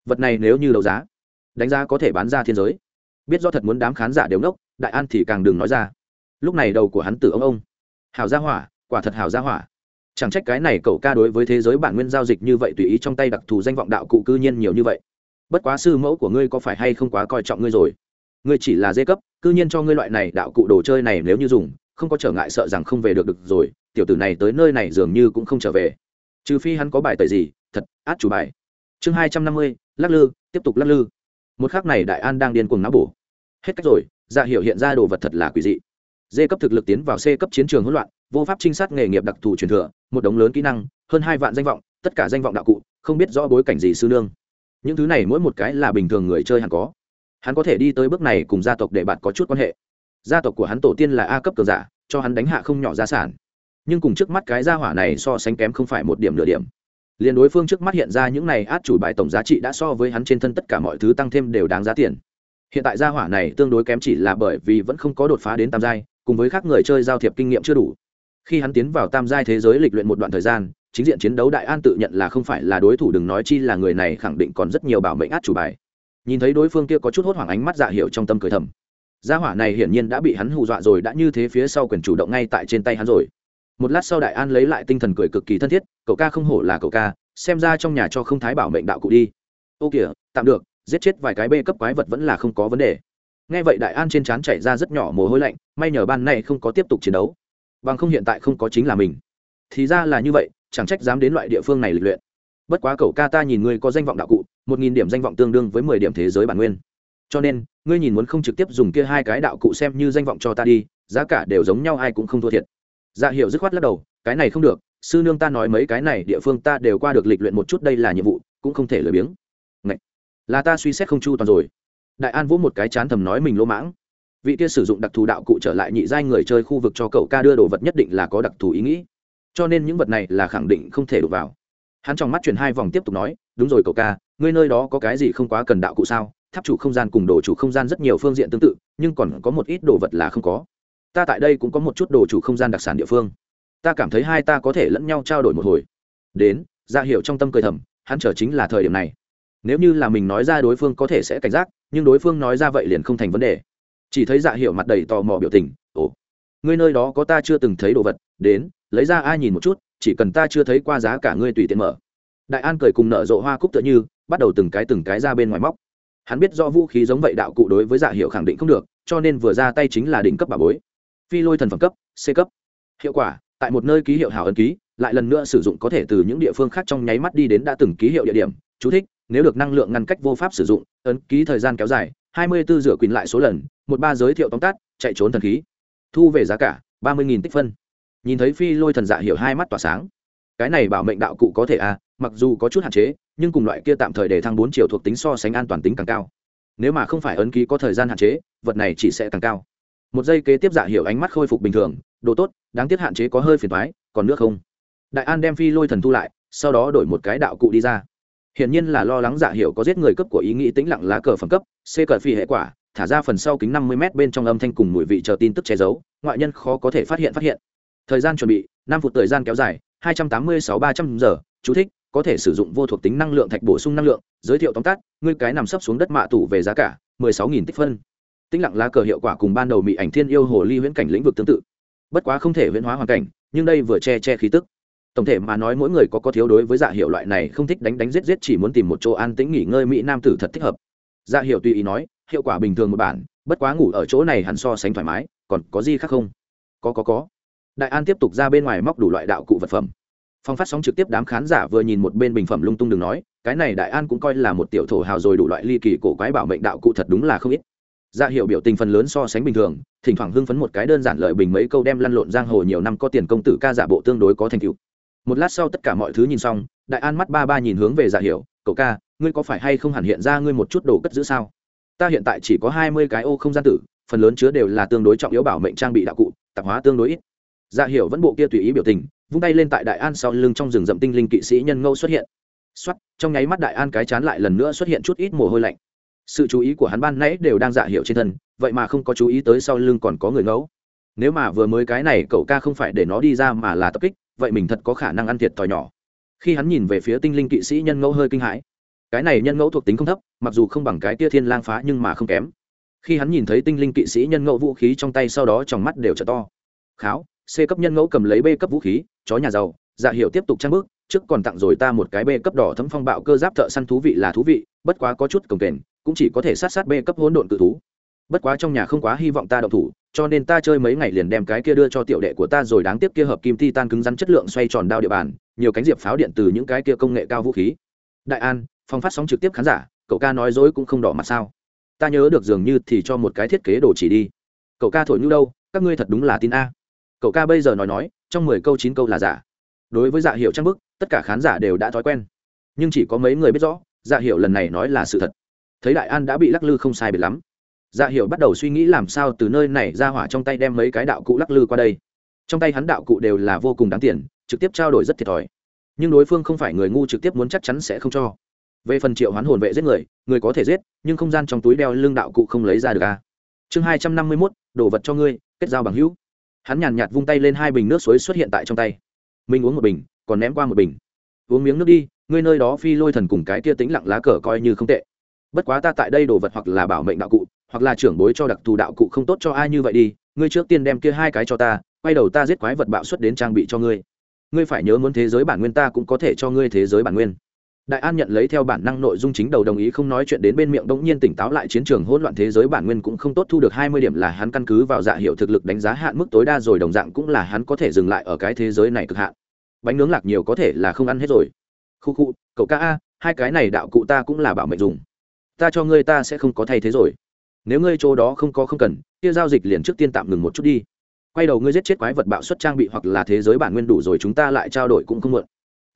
Vật này nếu như đấu giá, đánh giá có thể bán ra thiên giới. Biết do thật muốn đám khán giả đều nốc đại an thì càng đừng nói ra. Lúc này đầu của hắn từ ông ông. Hào gia hỏa, quả thật hào gia hỏa chẳng trách cái này cậu ca đối với thế giới bản nguyên giao dịch như vậy tùy ý trong tay đặc thù danh vọng đạo cụ cư nhiên nhiều như vậy. Bất quá sư mẫu của ngươi có phải hay không quá coi trọng ngươi rồi? Ngươi chỉ là dê cấp, cư nhiên cho ngươi loại này đạo cụ đồ chơi này nếu như dùng, không có trở ngại sợ rằng không về được được rồi, tiểu tử này tới nơi này dường như cũng không trở về. Trừ phi hắn có bài tời gì, thật, át chủ bài. Chương hai trăm năm mươi, lắc lư, tiếp tục lắc lư. Một khác này đại an đang điên cuồng não bổ. Hết cách rồi dạ hiệu hiện ra đồ vật thật là quỷ dị d cấp thực lực tiến vào c cấp chiến trường hỗn loạn, vô pháp trinh sát nghề nghiệp đặc thù truyền thừa, một đống lớn kỹ năng, hơn hai vạn danh vọng, tất cả danh vọng đạo cụ, không biết rõ bối cảnh gì sư nương. Những thứ này mỗi một cái là bình thường người chơi hẳn có. Hắn có thể đi tới bước này cùng gia tộc để bạn có chút quan hệ. Gia tộc của hắn tổ tiên là a cấp cường giả, cho hắn đánh hạ không nhỏ gia sản. Nhưng cùng trước mắt cái gia hỏa này so sánh kém không phải một điểm nửa điểm. Liền đối phương trước mắt hiện ra những này át chủ bài tổng giá trị đã so với hắn trên thân tất cả mọi thứ tăng thêm đều đáng giá tiền. Hiện tại gia hỏa này tương đối kém chỉ là bởi vì vẫn không có đột phá đến tam giai cùng với các người chơi giao thiệp kinh nghiệm chưa đủ. Khi hắn tiến vào tam giai thế giới lịch luyện một đoạn thời gian, chính diện chiến đấu đại an tự nhận là không phải là đối thủ đừng nói chi là người này khẳng định còn rất nhiều bảo mệnh át chủ bài. Nhìn thấy đối phương kia có chút hốt hoảng ánh mắt dạ hiểu trong tâm cười thầm. Gia hỏa này hiển nhiên đã bị hắn hù dọa rồi, đã như thế phía sau quyền chủ động ngay tại trên tay hắn rồi. Một lát sau đại an lấy lại tinh thần cười cực kỳ thân thiết, cậu ca không hổ là cậu ca, xem ra trong nhà cho không thái bảo mệnh đạo cụ đi. Ô kìa, tạm được, giết chết vài cái bê cấp quái vật vẫn là không có vấn đề nghe vậy đại an trên trán chảy ra rất nhỏ mồ hôi lạnh, may nhờ ban này không có tiếp tục chiến đấu. Bằng không hiện tại không có chính là mình. Thì ra là như vậy, chẳng trách dám đến loại địa phương này lịch luyện. Bất quá cậu ca ta nhìn ngươi có danh vọng đạo cụ, một nghìn điểm danh vọng tương đương với mười điểm thế giới bản nguyên. Cho nên, ngươi nhìn muốn không trực tiếp dùng kia hai cái đạo cụ xem như danh vọng cho ta đi, giá cả đều giống nhau ai cũng không thua thiệt. Dạ hiệu dứt khoát lắc đầu, cái này không được, sư nương ta nói mấy cái này địa phương ta đều qua được lịch luyện một chút đây là nhiệm vụ, cũng không thể lười biếng. Ngậy! là ta suy xét không chu toàn rồi đại an vỗ một cái chán thầm nói mình lỗ mãng. Vị kia sử dụng đặc thù đạo cụ trở lại nhị giai người chơi khu vực cho cậu ca đưa đồ vật nhất định là có đặc thù ý nghĩ. Cho nên những vật này là khẳng định không thể đụng vào. Hắn trong mắt chuyển hai vòng tiếp tục nói, đúng rồi cậu ca, ngươi nơi đó có cái gì không quá cần đạo cụ sao? Tháp chủ không gian cùng đồ chủ không gian rất nhiều phương diện tương tự, nhưng còn có một ít đồ vật là không có. Ta tại đây cũng có một chút đồ chủ không gian đặc sản địa phương. Ta cảm thấy hai ta có thể lẫn nhau trao đổi một hồi. Đến dạ ra hiệu trong tâm cười thầm, hắn chờ chính là thời điểm này. Nếu như là mình nói ra đối phương có thể sẽ cảnh giác nhưng đối phương nói ra vậy liền không thành vấn đề. Chỉ thấy dạ hiệu mặt đầy tò mò biểu tình, ồ, ngươi nơi đó có ta chưa từng thấy đồ vật, đến, lấy ra ai nhìn một chút, chỉ cần ta chưa thấy qua giá cả ngươi tùy tiện mở. Đại an cười cùng nở rộ hoa cúc tựa như, bắt đầu từng cái từng cái ra bên ngoài móc. Hắn biết do vũ khí giống vậy đạo cụ đối với dạ hiệu khẳng định không được, cho nên vừa ra tay chính là đỉnh cấp bà bối. Phi lôi thần phẩm cấp, c cấp. Hiệu quả, tại một nơi ký hiệu hảo ấn ký, lại lần nữa sử dụng có thể từ những địa phương khác trong nháy mắt đi đến đã từng ký hiệu địa điểm. Chú thích nếu được năng lượng ngăn cách vô pháp sử dụng, ấn ký thời gian kéo dài, hai mươi 24 rửa quyền lại số lần, một ba giới thiệu tóm tắt, chạy trốn thần khí. Thu về giá cả, ba mươi tích phân. Nhìn thấy phi lôi thần dạ hiểu hai mắt tỏa sáng. Cái này bảo mệnh đạo cụ có thể à mặc dù có chút hạn chế, nhưng cùng loại kia tạm thời để thăng bốn chiều thuộc tính so sánh an toàn tính càng cao. Nếu mà không phải ấn ký có thời gian hạn chế, vật này chỉ sẽ càng cao. Một giây kế tiếp dạ hiểu ánh mắt khôi phục bình thường, đồ tốt, đáng tiếc hạn chế có hơi phiền thoái còn nước không? Đại an đem phi lôi thần thu lại, sau đó đổi một cái đạo cụ đi ra hiển nhiên là lo lắng dạ hiệu có giết người cấp của ý nghĩ tĩnh lặng lá cờ phẩm cấp, c cờ phi hệ quả, thả ra phần sau kính năm mươi m bên trong âm thanh cùng mùi vị chờ tin tức che giấu, ngoại nhân khó có thể phát hiện phát hiện. Thời gian chuẩn bị, năm phút thời gian kéo dài, hai trăm tám mươi sáu ba trăm giờ, chú thích, có thể sử dụng vô thuộc tính năng lượng thạch bổ sung năng lượng, giới thiệu tóm tắt, ngươi cái nằm sấp xuống đất mạ tủ về giá cả, mười sáu nghìn tích phân. Tĩnh lặng lá cờ hiệu quả cùng ban đầu bị ảnh thiên yêu hồ ly huyễn cảnh lĩnh vực tương tự. Bất quá không thể huyễn hóa hoàn cảnh, nhưng đây vừa che che khí tức tổng thể mà nói mỗi người có có thiếu đối với dạ hiệu loại này không thích đánh đánh giết giết chỉ muốn tìm một chỗ an tĩnh nghỉ ngơi mỹ nam tử thật thích hợp. Dạ hiệu tùy ý nói, hiệu quả bình thường một bản, bất quá ngủ ở chỗ này hẳn so sánh thoải mái, còn có gì khác không? Có có có. Đại an tiếp tục ra bên ngoài móc đủ loại đạo cụ vật phẩm. Phong phát sóng trực tiếp đám khán giả vừa nhìn một bên bình phẩm lung tung đừng nói, cái này đại an cũng coi là một tiểu thổ hào rồi đủ loại ly kỳ cổ quái bảo mệnh đạo cụ thật đúng là không ít. Dạ hiệu biểu tình phần lớn so sánh bình thường, thỉnh thoảng hưng phấn một cái đơn giản lợi bình mấy câu đem lăn lộn giang hồ nhiều năm có tiền công tử ca giả bộ tương đối có thành tựu một lát sau tất cả mọi thứ nhìn xong đại an mắt ba ba nhìn hướng về dạ hiểu, cậu ca ngươi có phải hay không hẳn hiện ra ngươi một chút đồ cất giữ sao? Ta hiện tại chỉ có hai mươi cái ô không gian tử phần lớn chứa đều là tương đối trọng yếu bảo mệnh trang bị đạo cụ tạp hóa tương đối ít. Dạ hiểu vẫn bộ kia tùy ý biểu tình vung tay lên tại đại an sau lưng trong rừng rậm tinh linh kỵ sĩ nhân ngâu xuất hiện. Xuất trong nháy mắt đại an cái chán lại lần nữa xuất hiện chút ít mồ hôi lạnh. Sự chú ý của hắn ban nãy đều đang dạ hiểu trên thân vậy mà không có chú ý tới sau lưng còn có người ngẫu nếu mà vừa mới cái này cậu ca không phải để nó đi ra mà là tập kích vậy mình thật có khả năng ăn thiệt thòi nhỏ. Khi hắn nhìn về phía tinh linh kỵ sĩ nhân ngẫu hơi kinh hãi. Cái này nhân ngẫu thuộc tính không thấp, mặc dù không bằng cái tia thiên lang phá nhưng mà không kém. Khi hắn nhìn thấy tinh linh kỵ sĩ nhân ngẫu vũ khí trong tay sau đó trong mắt đều trở to. Kháo, c cấp nhân ngẫu cầm lấy b cấp vũ khí, chó nhà giàu dạ hiệu tiếp tục trang bước, trước còn tặng rồi ta một cái b cấp đỏ thấm phong bạo cơ giáp thợ săn thú vị là thú vị, bất quá có chút cồng kềnh, cũng chỉ có thể sát sát b cấp hỗn độn cự thú bất quá trong nhà không quá hy vọng ta động thủ, cho nên ta chơi mấy ngày liền đem cái kia đưa cho tiểu đệ của ta rồi đáng tiếc kia hợp kim ti tan cứng rắn chất lượng xoay tròn đao địa bàn, nhiều cánh diệp pháo điện từ những cái kia công nghệ cao vũ khí. Đại an phong phát sóng trực tiếp khán giả, cậu ca nói dối cũng không đỏ mặt sao? Ta nhớ được dường như thì cho một cái thiết kế đồ chỉ đi. Cậu ca thổi như đâu, các ngươi thật đúng là tin a. Cậu ca bây giờ nói nói, trong mười câu chín câu là giả. Đối với dạ hiệu trang bức, tất cả khán giả đều đã thói quen. Nhưng chỉ có mấy người biết rõ dạ hiệu lần này nói là sự thật. Thấy đại an đã bị lắc lư không sai biệt lắm dạ hiệu bắt đầu suy nghĩ làm sao từ nơi này ra hỏa trong tay đem mấy cái đạo cụ lắc lư qua đây. Trong tay hắn đạo cụ đều là vô cùng đáng tiền, trực tiếp trao đổi rất thiệt thòi. Nhưng đối phương không phải người ngu trực tiếp muốn chắc chắn sẽ không cho. Về phần triệu hoán hồn vệ giết người người có thể giết, nhưng không gian trong túi đeo lưng đạo cụ không lấy ra được a à. chương hai trăm năm mươi mốt, đồ vật cho ngươi, kết giao bằng hữu. Hắn nhàn nhạt vung tay lên hai bình nước suối xuất hiện tại trong tay. Mình uống một bình, còn ném qua một bình. Uống miếng nước đi, ngươi nơi đó phi lôi thần cùng cái kia tính lặng lá cờ coi như không tệ. Bất quá ta tại đây đồ vật hoặc là bảo mệnh đạo cụ hoặc là trưởng bối cho đặc thù đạo cụ không tốt cho ai như vậy đi, ngươi trước tiên đem kia hai cái cho ta, quay đầu ta giết quái vật bạo xuất đến trang bị cho ngươi. Ngươi phải nhớ muốn thế giới bản nguyên ta cũng có thể cho ngươi thế giới bản nguyên. Đại an nhận lấy theo bản năng nội dung chính đầu đồng ý không nói chuyện đến bên miệng đống nhiên tỉnh táo lại chiến trường hỗn loạn thế giới bản nguyên cũng không tốt thu được hai mươi điểm là hắn căn cứ vào dạ hiệu thực lực đánh giá hạn mức tối đa rồi đồng dạng cũng là hắn có thể dừng lại ở cái thế giới này cực hạn. Bánh nướng lạc nhiều có thể là không ăn hết rồi. Khu khu, cậu ca a, hai cái này đạo cụ ta cũng là bảo mệnh dùng. Ta cho ngươi ta sẽ không có thay thế rồi nếu ngươi chỗ đó không có không cần, kia giao dịch liền trước tiên tạm ngừng một chút đi. Quay đầu ngươi giết chết quái vật bạo xuất trang bị hoặc là thế giới bản nguyên đủ rồi chúng ta lại trao đổi cũng không mượn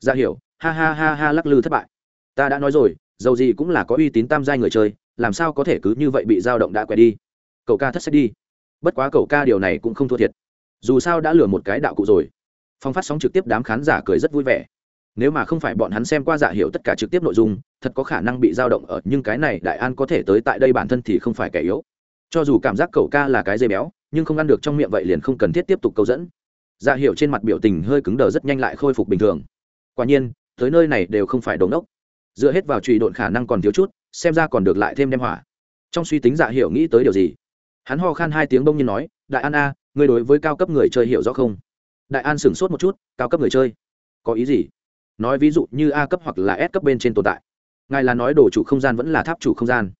ra dạ hiểu, ha ha ha ha lắc lư thất bại. Ta đã nói rồi, dầu gì cũng là có uy tín tam giai người chơi, làm sao có thể cứ như vậy bị dao động đã quẹt đi. Cậu ca thất sách đi. Bất quá cậu ca điều này cũng không thua thiệt. Dù sao đã lừa một cái đạo cụ rồi. Phong phát sóng trực tiếp đám khán giả cười rất vui vẻ nếu mà không phải bọn hắn xem qua giả hiểu tất cả trực tiếp nội dung, thật có khả năng bị dao động ở, nhưng cái này đại an có thể tới tại đây bản thân thì không phải kẻ yếu. Cho dù cảm giác cậu ca là cái dây béo, nhưng không ăn được trong miệng vậy liền không cần thiết tiếp tục câu dẫn. Giả hiểu trên mặt biểu tình hơi cứng đờ rất nhanh lại khôi phục bình thường. Quả nhiên, tới nơi này đều không phải đống đốc dựa hết vào trụy độn khả năng còn thiếu chút, xem ra còn được lại thêm đem hỏa. Trong suy tính dạ hiểu nghĩ tới điều gì? Hắn ho khan hai tiếng bông nhiên nói, đại an a người đối với cao cấp người chơi hiểu rõ không? Đại an sửng sốt một chút, cao cấp người chơi? Có ý gì? Nói ví dụ như a cấp hoặc là s cấp bên trên tồn tại. Ngài là nói đồ chủ không gian vẫn là tháp chủ không gian.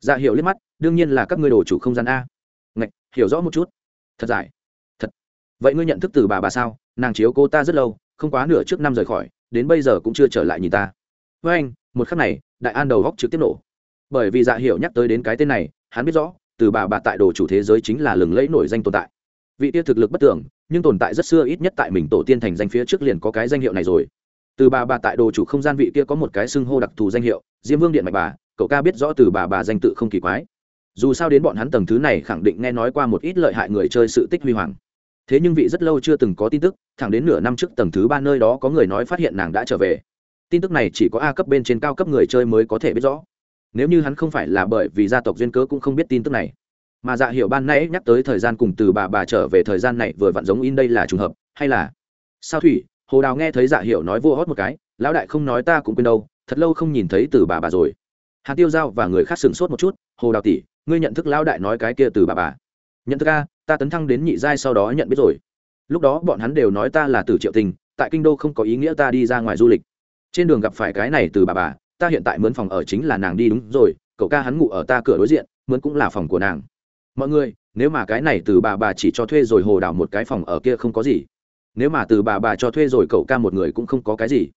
Dạ hiểu liếc mắt, đương nhiên là các ngươi đồ chủ không gian a. Ngạch, hiểu rõ một chút. Thật giải. Thật. Vậy ngươi nhận thức từ bà bà sao? Nàng chiếu cô ta rất lâu, không quá nửa trước năm rời khỏi, đến bây giờ cũng chưa trở lại nhìn ta. Với anh, một khắc này, đại an đầu góc trực tiếp nổ. Bởi vì dạ hiểu nhắc tới đến cái tên này, hắn biết rõ, từ bà bà tại đồ chủ thế giới chính là lừng lẫy nổi danh tồn tại. Vị tia thực lực bất tưởng, nhưng tồn tại rất xưa ít nhất tại mình tổ tiên thành danh phía trước liền có cái danh hiệu này rồi từ bà bà tại đồ chủ không gian vị kia có một cái xưng hô đặc thù danh hiệu, diêm vương điện mạch bà, cậu ca biết rõ từ bà bà danh tự không kỳ quái. Dù sao đến bọn hắn tầng thứ này khẳng định nghe nói qua một ít lợi hại người chơi sự tích huy hoàng. Thế nhưng vị rất lâu chưa từng có tin tức, thẳng đến nửa năm trước tầng thứ ba nơi đó có người nói phát hiện nàng đã trở về. Tin tức này chỉ có a cấp bên trên cao cấp người chơi mới có thể biết rõ. Nếu như hắn không phải là bởi vì gia tộc duyên cớ cũng không biết tin tức này. Mà dạ hiểu ban nãy nhắc tới thời gian cùng từ bà bà trở về thời gian này vừa vặn giống in đây là trùng hợp, hay là? Sao thủy hồ đào nghe thấy dạ hiểu nói vô hót một cái, lão đại không nói ta cũng quên đâu, thật lâu không nhìn thấy từ bà bà rồi. Hàn tiêu giao và người khác sửng sốt một chút, hồ đào tỷ, ngươi nhận thức lão đại nói cái kia từ bà bà? Nhận thức a, ta tấn thăng đến nhị giai sau đó nhận biết rồi. Lúc đó bọn hắn đều nói ta là từ triệu tình, tại kinh đô không có ý nghĩa ta đi ra ngoài du lịch. Trên đường gặp phải cái này từ bà bà, ta hiện tại mướn phòng ở chính là nàng đi đúng rồi, cậu ca hắn ngủ ở ta cửa đối diện, mướn cũng là phòng của nàng. Mọi người, nếu mà cái này từ bà bà chỉ cho thuê rồi hồ đào một cái phòng ở kia không có gì nếu mà từ bà bà cho thuê rồi cậu ca một người cũng không có cái gì.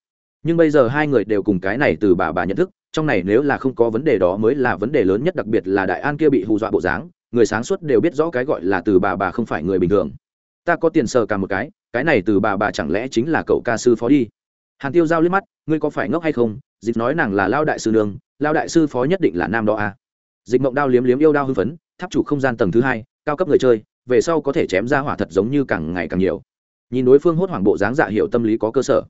Nhưng bây giờ hai người đều cùng cái này từ bà bà nhận thức, trong này nếu là không có vấn đề đó mới là vấn đề lớn nhất, đặc biệt là đại an kia bị hù dọa bộ dáng, người sáng suốt đều biết rõ cái gọi là từ bà bà không phải người bình thường. Ta có tiền sờ cả một cái cái này từ bà bà chẳng lẽ chính là cậu ca sư phó đi? Hàn tiêu giao liếc mắt, ngươi có phải ngốc hay không? Dịch nói nàng là lao đại sư nương, lao đại sư phó nhất định là nam đó à. dịch mộng đao liếm liếm yêu đao hưng phấn, tháp chủ không gian tầng thứ hai, cao cấp người chơi, về sau có thể chém ra hỏa thật giống như càng ngày càng nhiều nhìn đối phương hốt hoảng bộ dáng dạ hiệu tâm lý có cơ sở.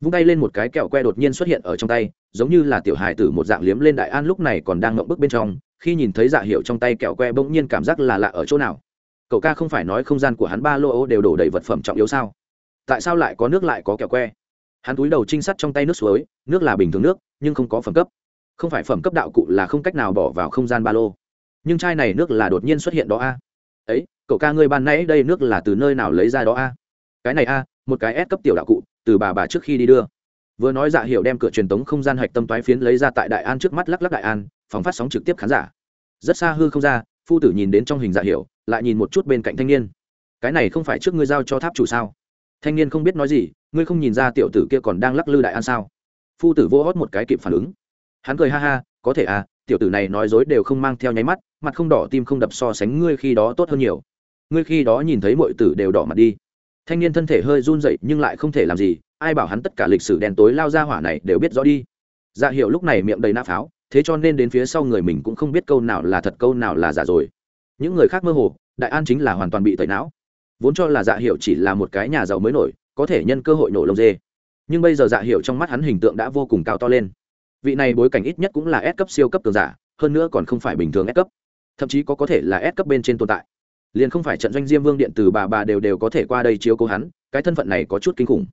Vung tay lên một cái kẹo que đột nhiên xuất hiện ở trong tay, giống như là tiểu hài tử một dạng liếm lên đại an lúc này còn đang ngậm bức bên trong, khi nhìn thấy dạ hiệu trong tay kẹo que bỗng nhiên cảm giác là lạ ở chỗ nào. Cậu ca không phải nói không gian của hắn ba lô ô đều đổ đầy vật phẩm trọng yếu sao? Tại sao lại có nước lại có kẹo que? Hắn túi đầu trinh sát trong tay nước suối, nước là bình thường nước, nhưng không có phẩm cấp. Không phải phẩm cấp đạo cụ là không cách nào bỏ vào không gian ba lô. Nhưng chai này nước là đột nhiên xuất hiện đó a. Ấy, cậu ca ngươi ban nãy đây nước là từ nơi nào lấy ra đó a? Cái này a, một cái ép cấp tiểu đạo cụ, từ bà bà trước khi đi đưa. Vừa nói dạ hiệu đem cửa truyền tống không gian hạch tâm toái phiến lấy ra tại đại an trước mắt lắc lắc đại an, phóng phát sóng trực tiếp khán giả. Rất xa hư không ra, phu tử nhìn đến trong hình dạ hiệu lại nhìn một chút bên cạnh thanh niên. Cái này không phải trước ngươi giao cho tháp chủ sao? Thanh niên không biết nói gì, ngươi không nhìn ra tiểu tử kia còn đang lắc lư đại an sao? Phu tử vô hót một cái kịp phản ứng. Hắn cười ha ha, có thể à tiểu tử này nói dối đều không mang theo nháy mắt, mặt không đỏ, tim không đập so sánh ngươi khi đó tốt hơn nhiều. Ngươi khi đó nhìn thấy mọi tử đều đỏ mặt đi thanh niên thân thể hơi run dậy nhưng lại không thể làm gì, ai bảo hắn tất cả lịch sử đen tối lao ra hỏa này đều biết rõ đi. Dạ hiệu lúc này miệng đầy nã pháo, thế cho nên đến phía sau người mình cũng không biết câu nào là thật câu nào là giả rồi. Những người khác mơ hồ, đại an chính là hoàn toàn bị tẩy não. Vốn cho là dạ hiệu chỉ là một cái nhà giàu mới nổi, có thể nhân cơ hội nổ lông dê. Nhưng bây giờ dạ hiệu trong mắt hắn hình tượng đã vô cùng cao to lên. Vị này bối cảnh ít nhất cũng là S cấp siêu cấp cường giả, hơn nữa còn không phải bình thường S cấp. Thậm chí có có thể là S cấp bên trên tồn tại liền không phải trận doanh diêm vương điện từ bà bà đều đều có thể qua đây chiếu cố hắn, cái thân phận này có chút kinh khủng.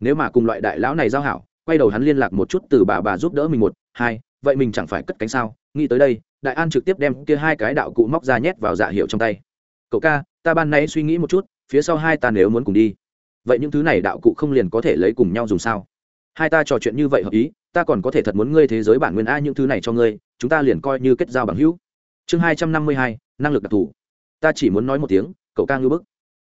Nếu mà cùng loại đại lão này giao hảo, quay đầu hắn liên lạc một chút từ bà bà giúp đỡ mình một, hai, vậy mình chẳng phải cất cánh sao? Nghĩ tới đây, đại an trực tiếp đem kia hai cái đạo cụ móc ra nhét vào dạ hiệu trong tay. Cậu ca, ta ban nay suy nghĩ một chút, phía sau hai ta nếu muốn cùng đi, vậy những thứ này đạo cụ không liền có thể lấy cùng nhau dùng sao? Hai ta trò chuyện như vậy hợp ý, ta còn có thể thật muốn ngươi thế giới bản nguyên a những thứ này cho ngươi, chúng ta liền coi như kết giao bằng hữu. Chương hai trăm năm mươi hai, năng lực đặc thù ta chỉ muốn nói một tiếng, cậu ca ngư bức.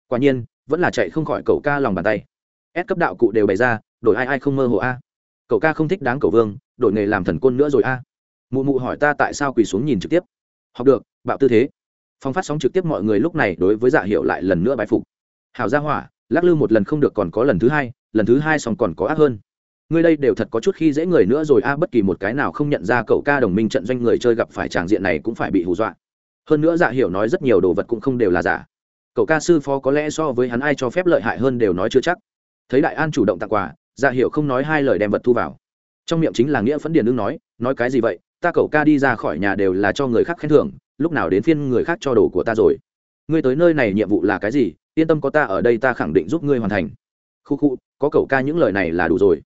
Quả nhiên, vẫn là chạy không khỏi cậu ca lòng bàn tay. Ép cấp đạo cụ đều bày ra, đổi ai ai không mơ hồ a. Cậu ca không thích đáng cậu vương, đổi nghề làm thần côn nữa rồi a. Mụ mụ hỏi ta tại sao quỳ xuống nhìn trực tiếp. Học được, bạo tư thế. Phong phát sóng trực tiếp mọi người lúc này đối với dạ hiệu lại lần nữa bái phục. Hảo gia hỏa, lắc lư một lần không được còn có lần thứ hai, lần thứ hai xong còn có ác hơn. Người đây đều thật có chút khi dễ người nữa rồi a, bất kỳ một cái nào không nhận ra cậu ca đồng minh trận doanh người chơi gặp phải tràng diện này cũng phải bị hù dọa hơn nữa dạ hiểu nói rất nhiều đồ vật cũng không đều là giả. Cậu ca sư phó có lẽ so với hắn ai cho phép lợi hại hơn đều nói chưa chắc. Thấy đại an chủ động tặng quà dạ hiểu không nói hai lời đem vật thu vào. Trong miệng chính là nghĩa phấn điền đương nói nói cái gì vậy? Ta cậu ca đi ra khỏi nhà đều là cho người khác khen thưởng, lúc nào đến phiên người khác cho đồ của ta rồi? Ngươi tới nơi này nhiệm vụ là cái gì? Yên tâm có ta ở đây ta khẳng định giúp ngươi hoàn thành. Khu khu, có cậu ca những lời này là đủ rồi.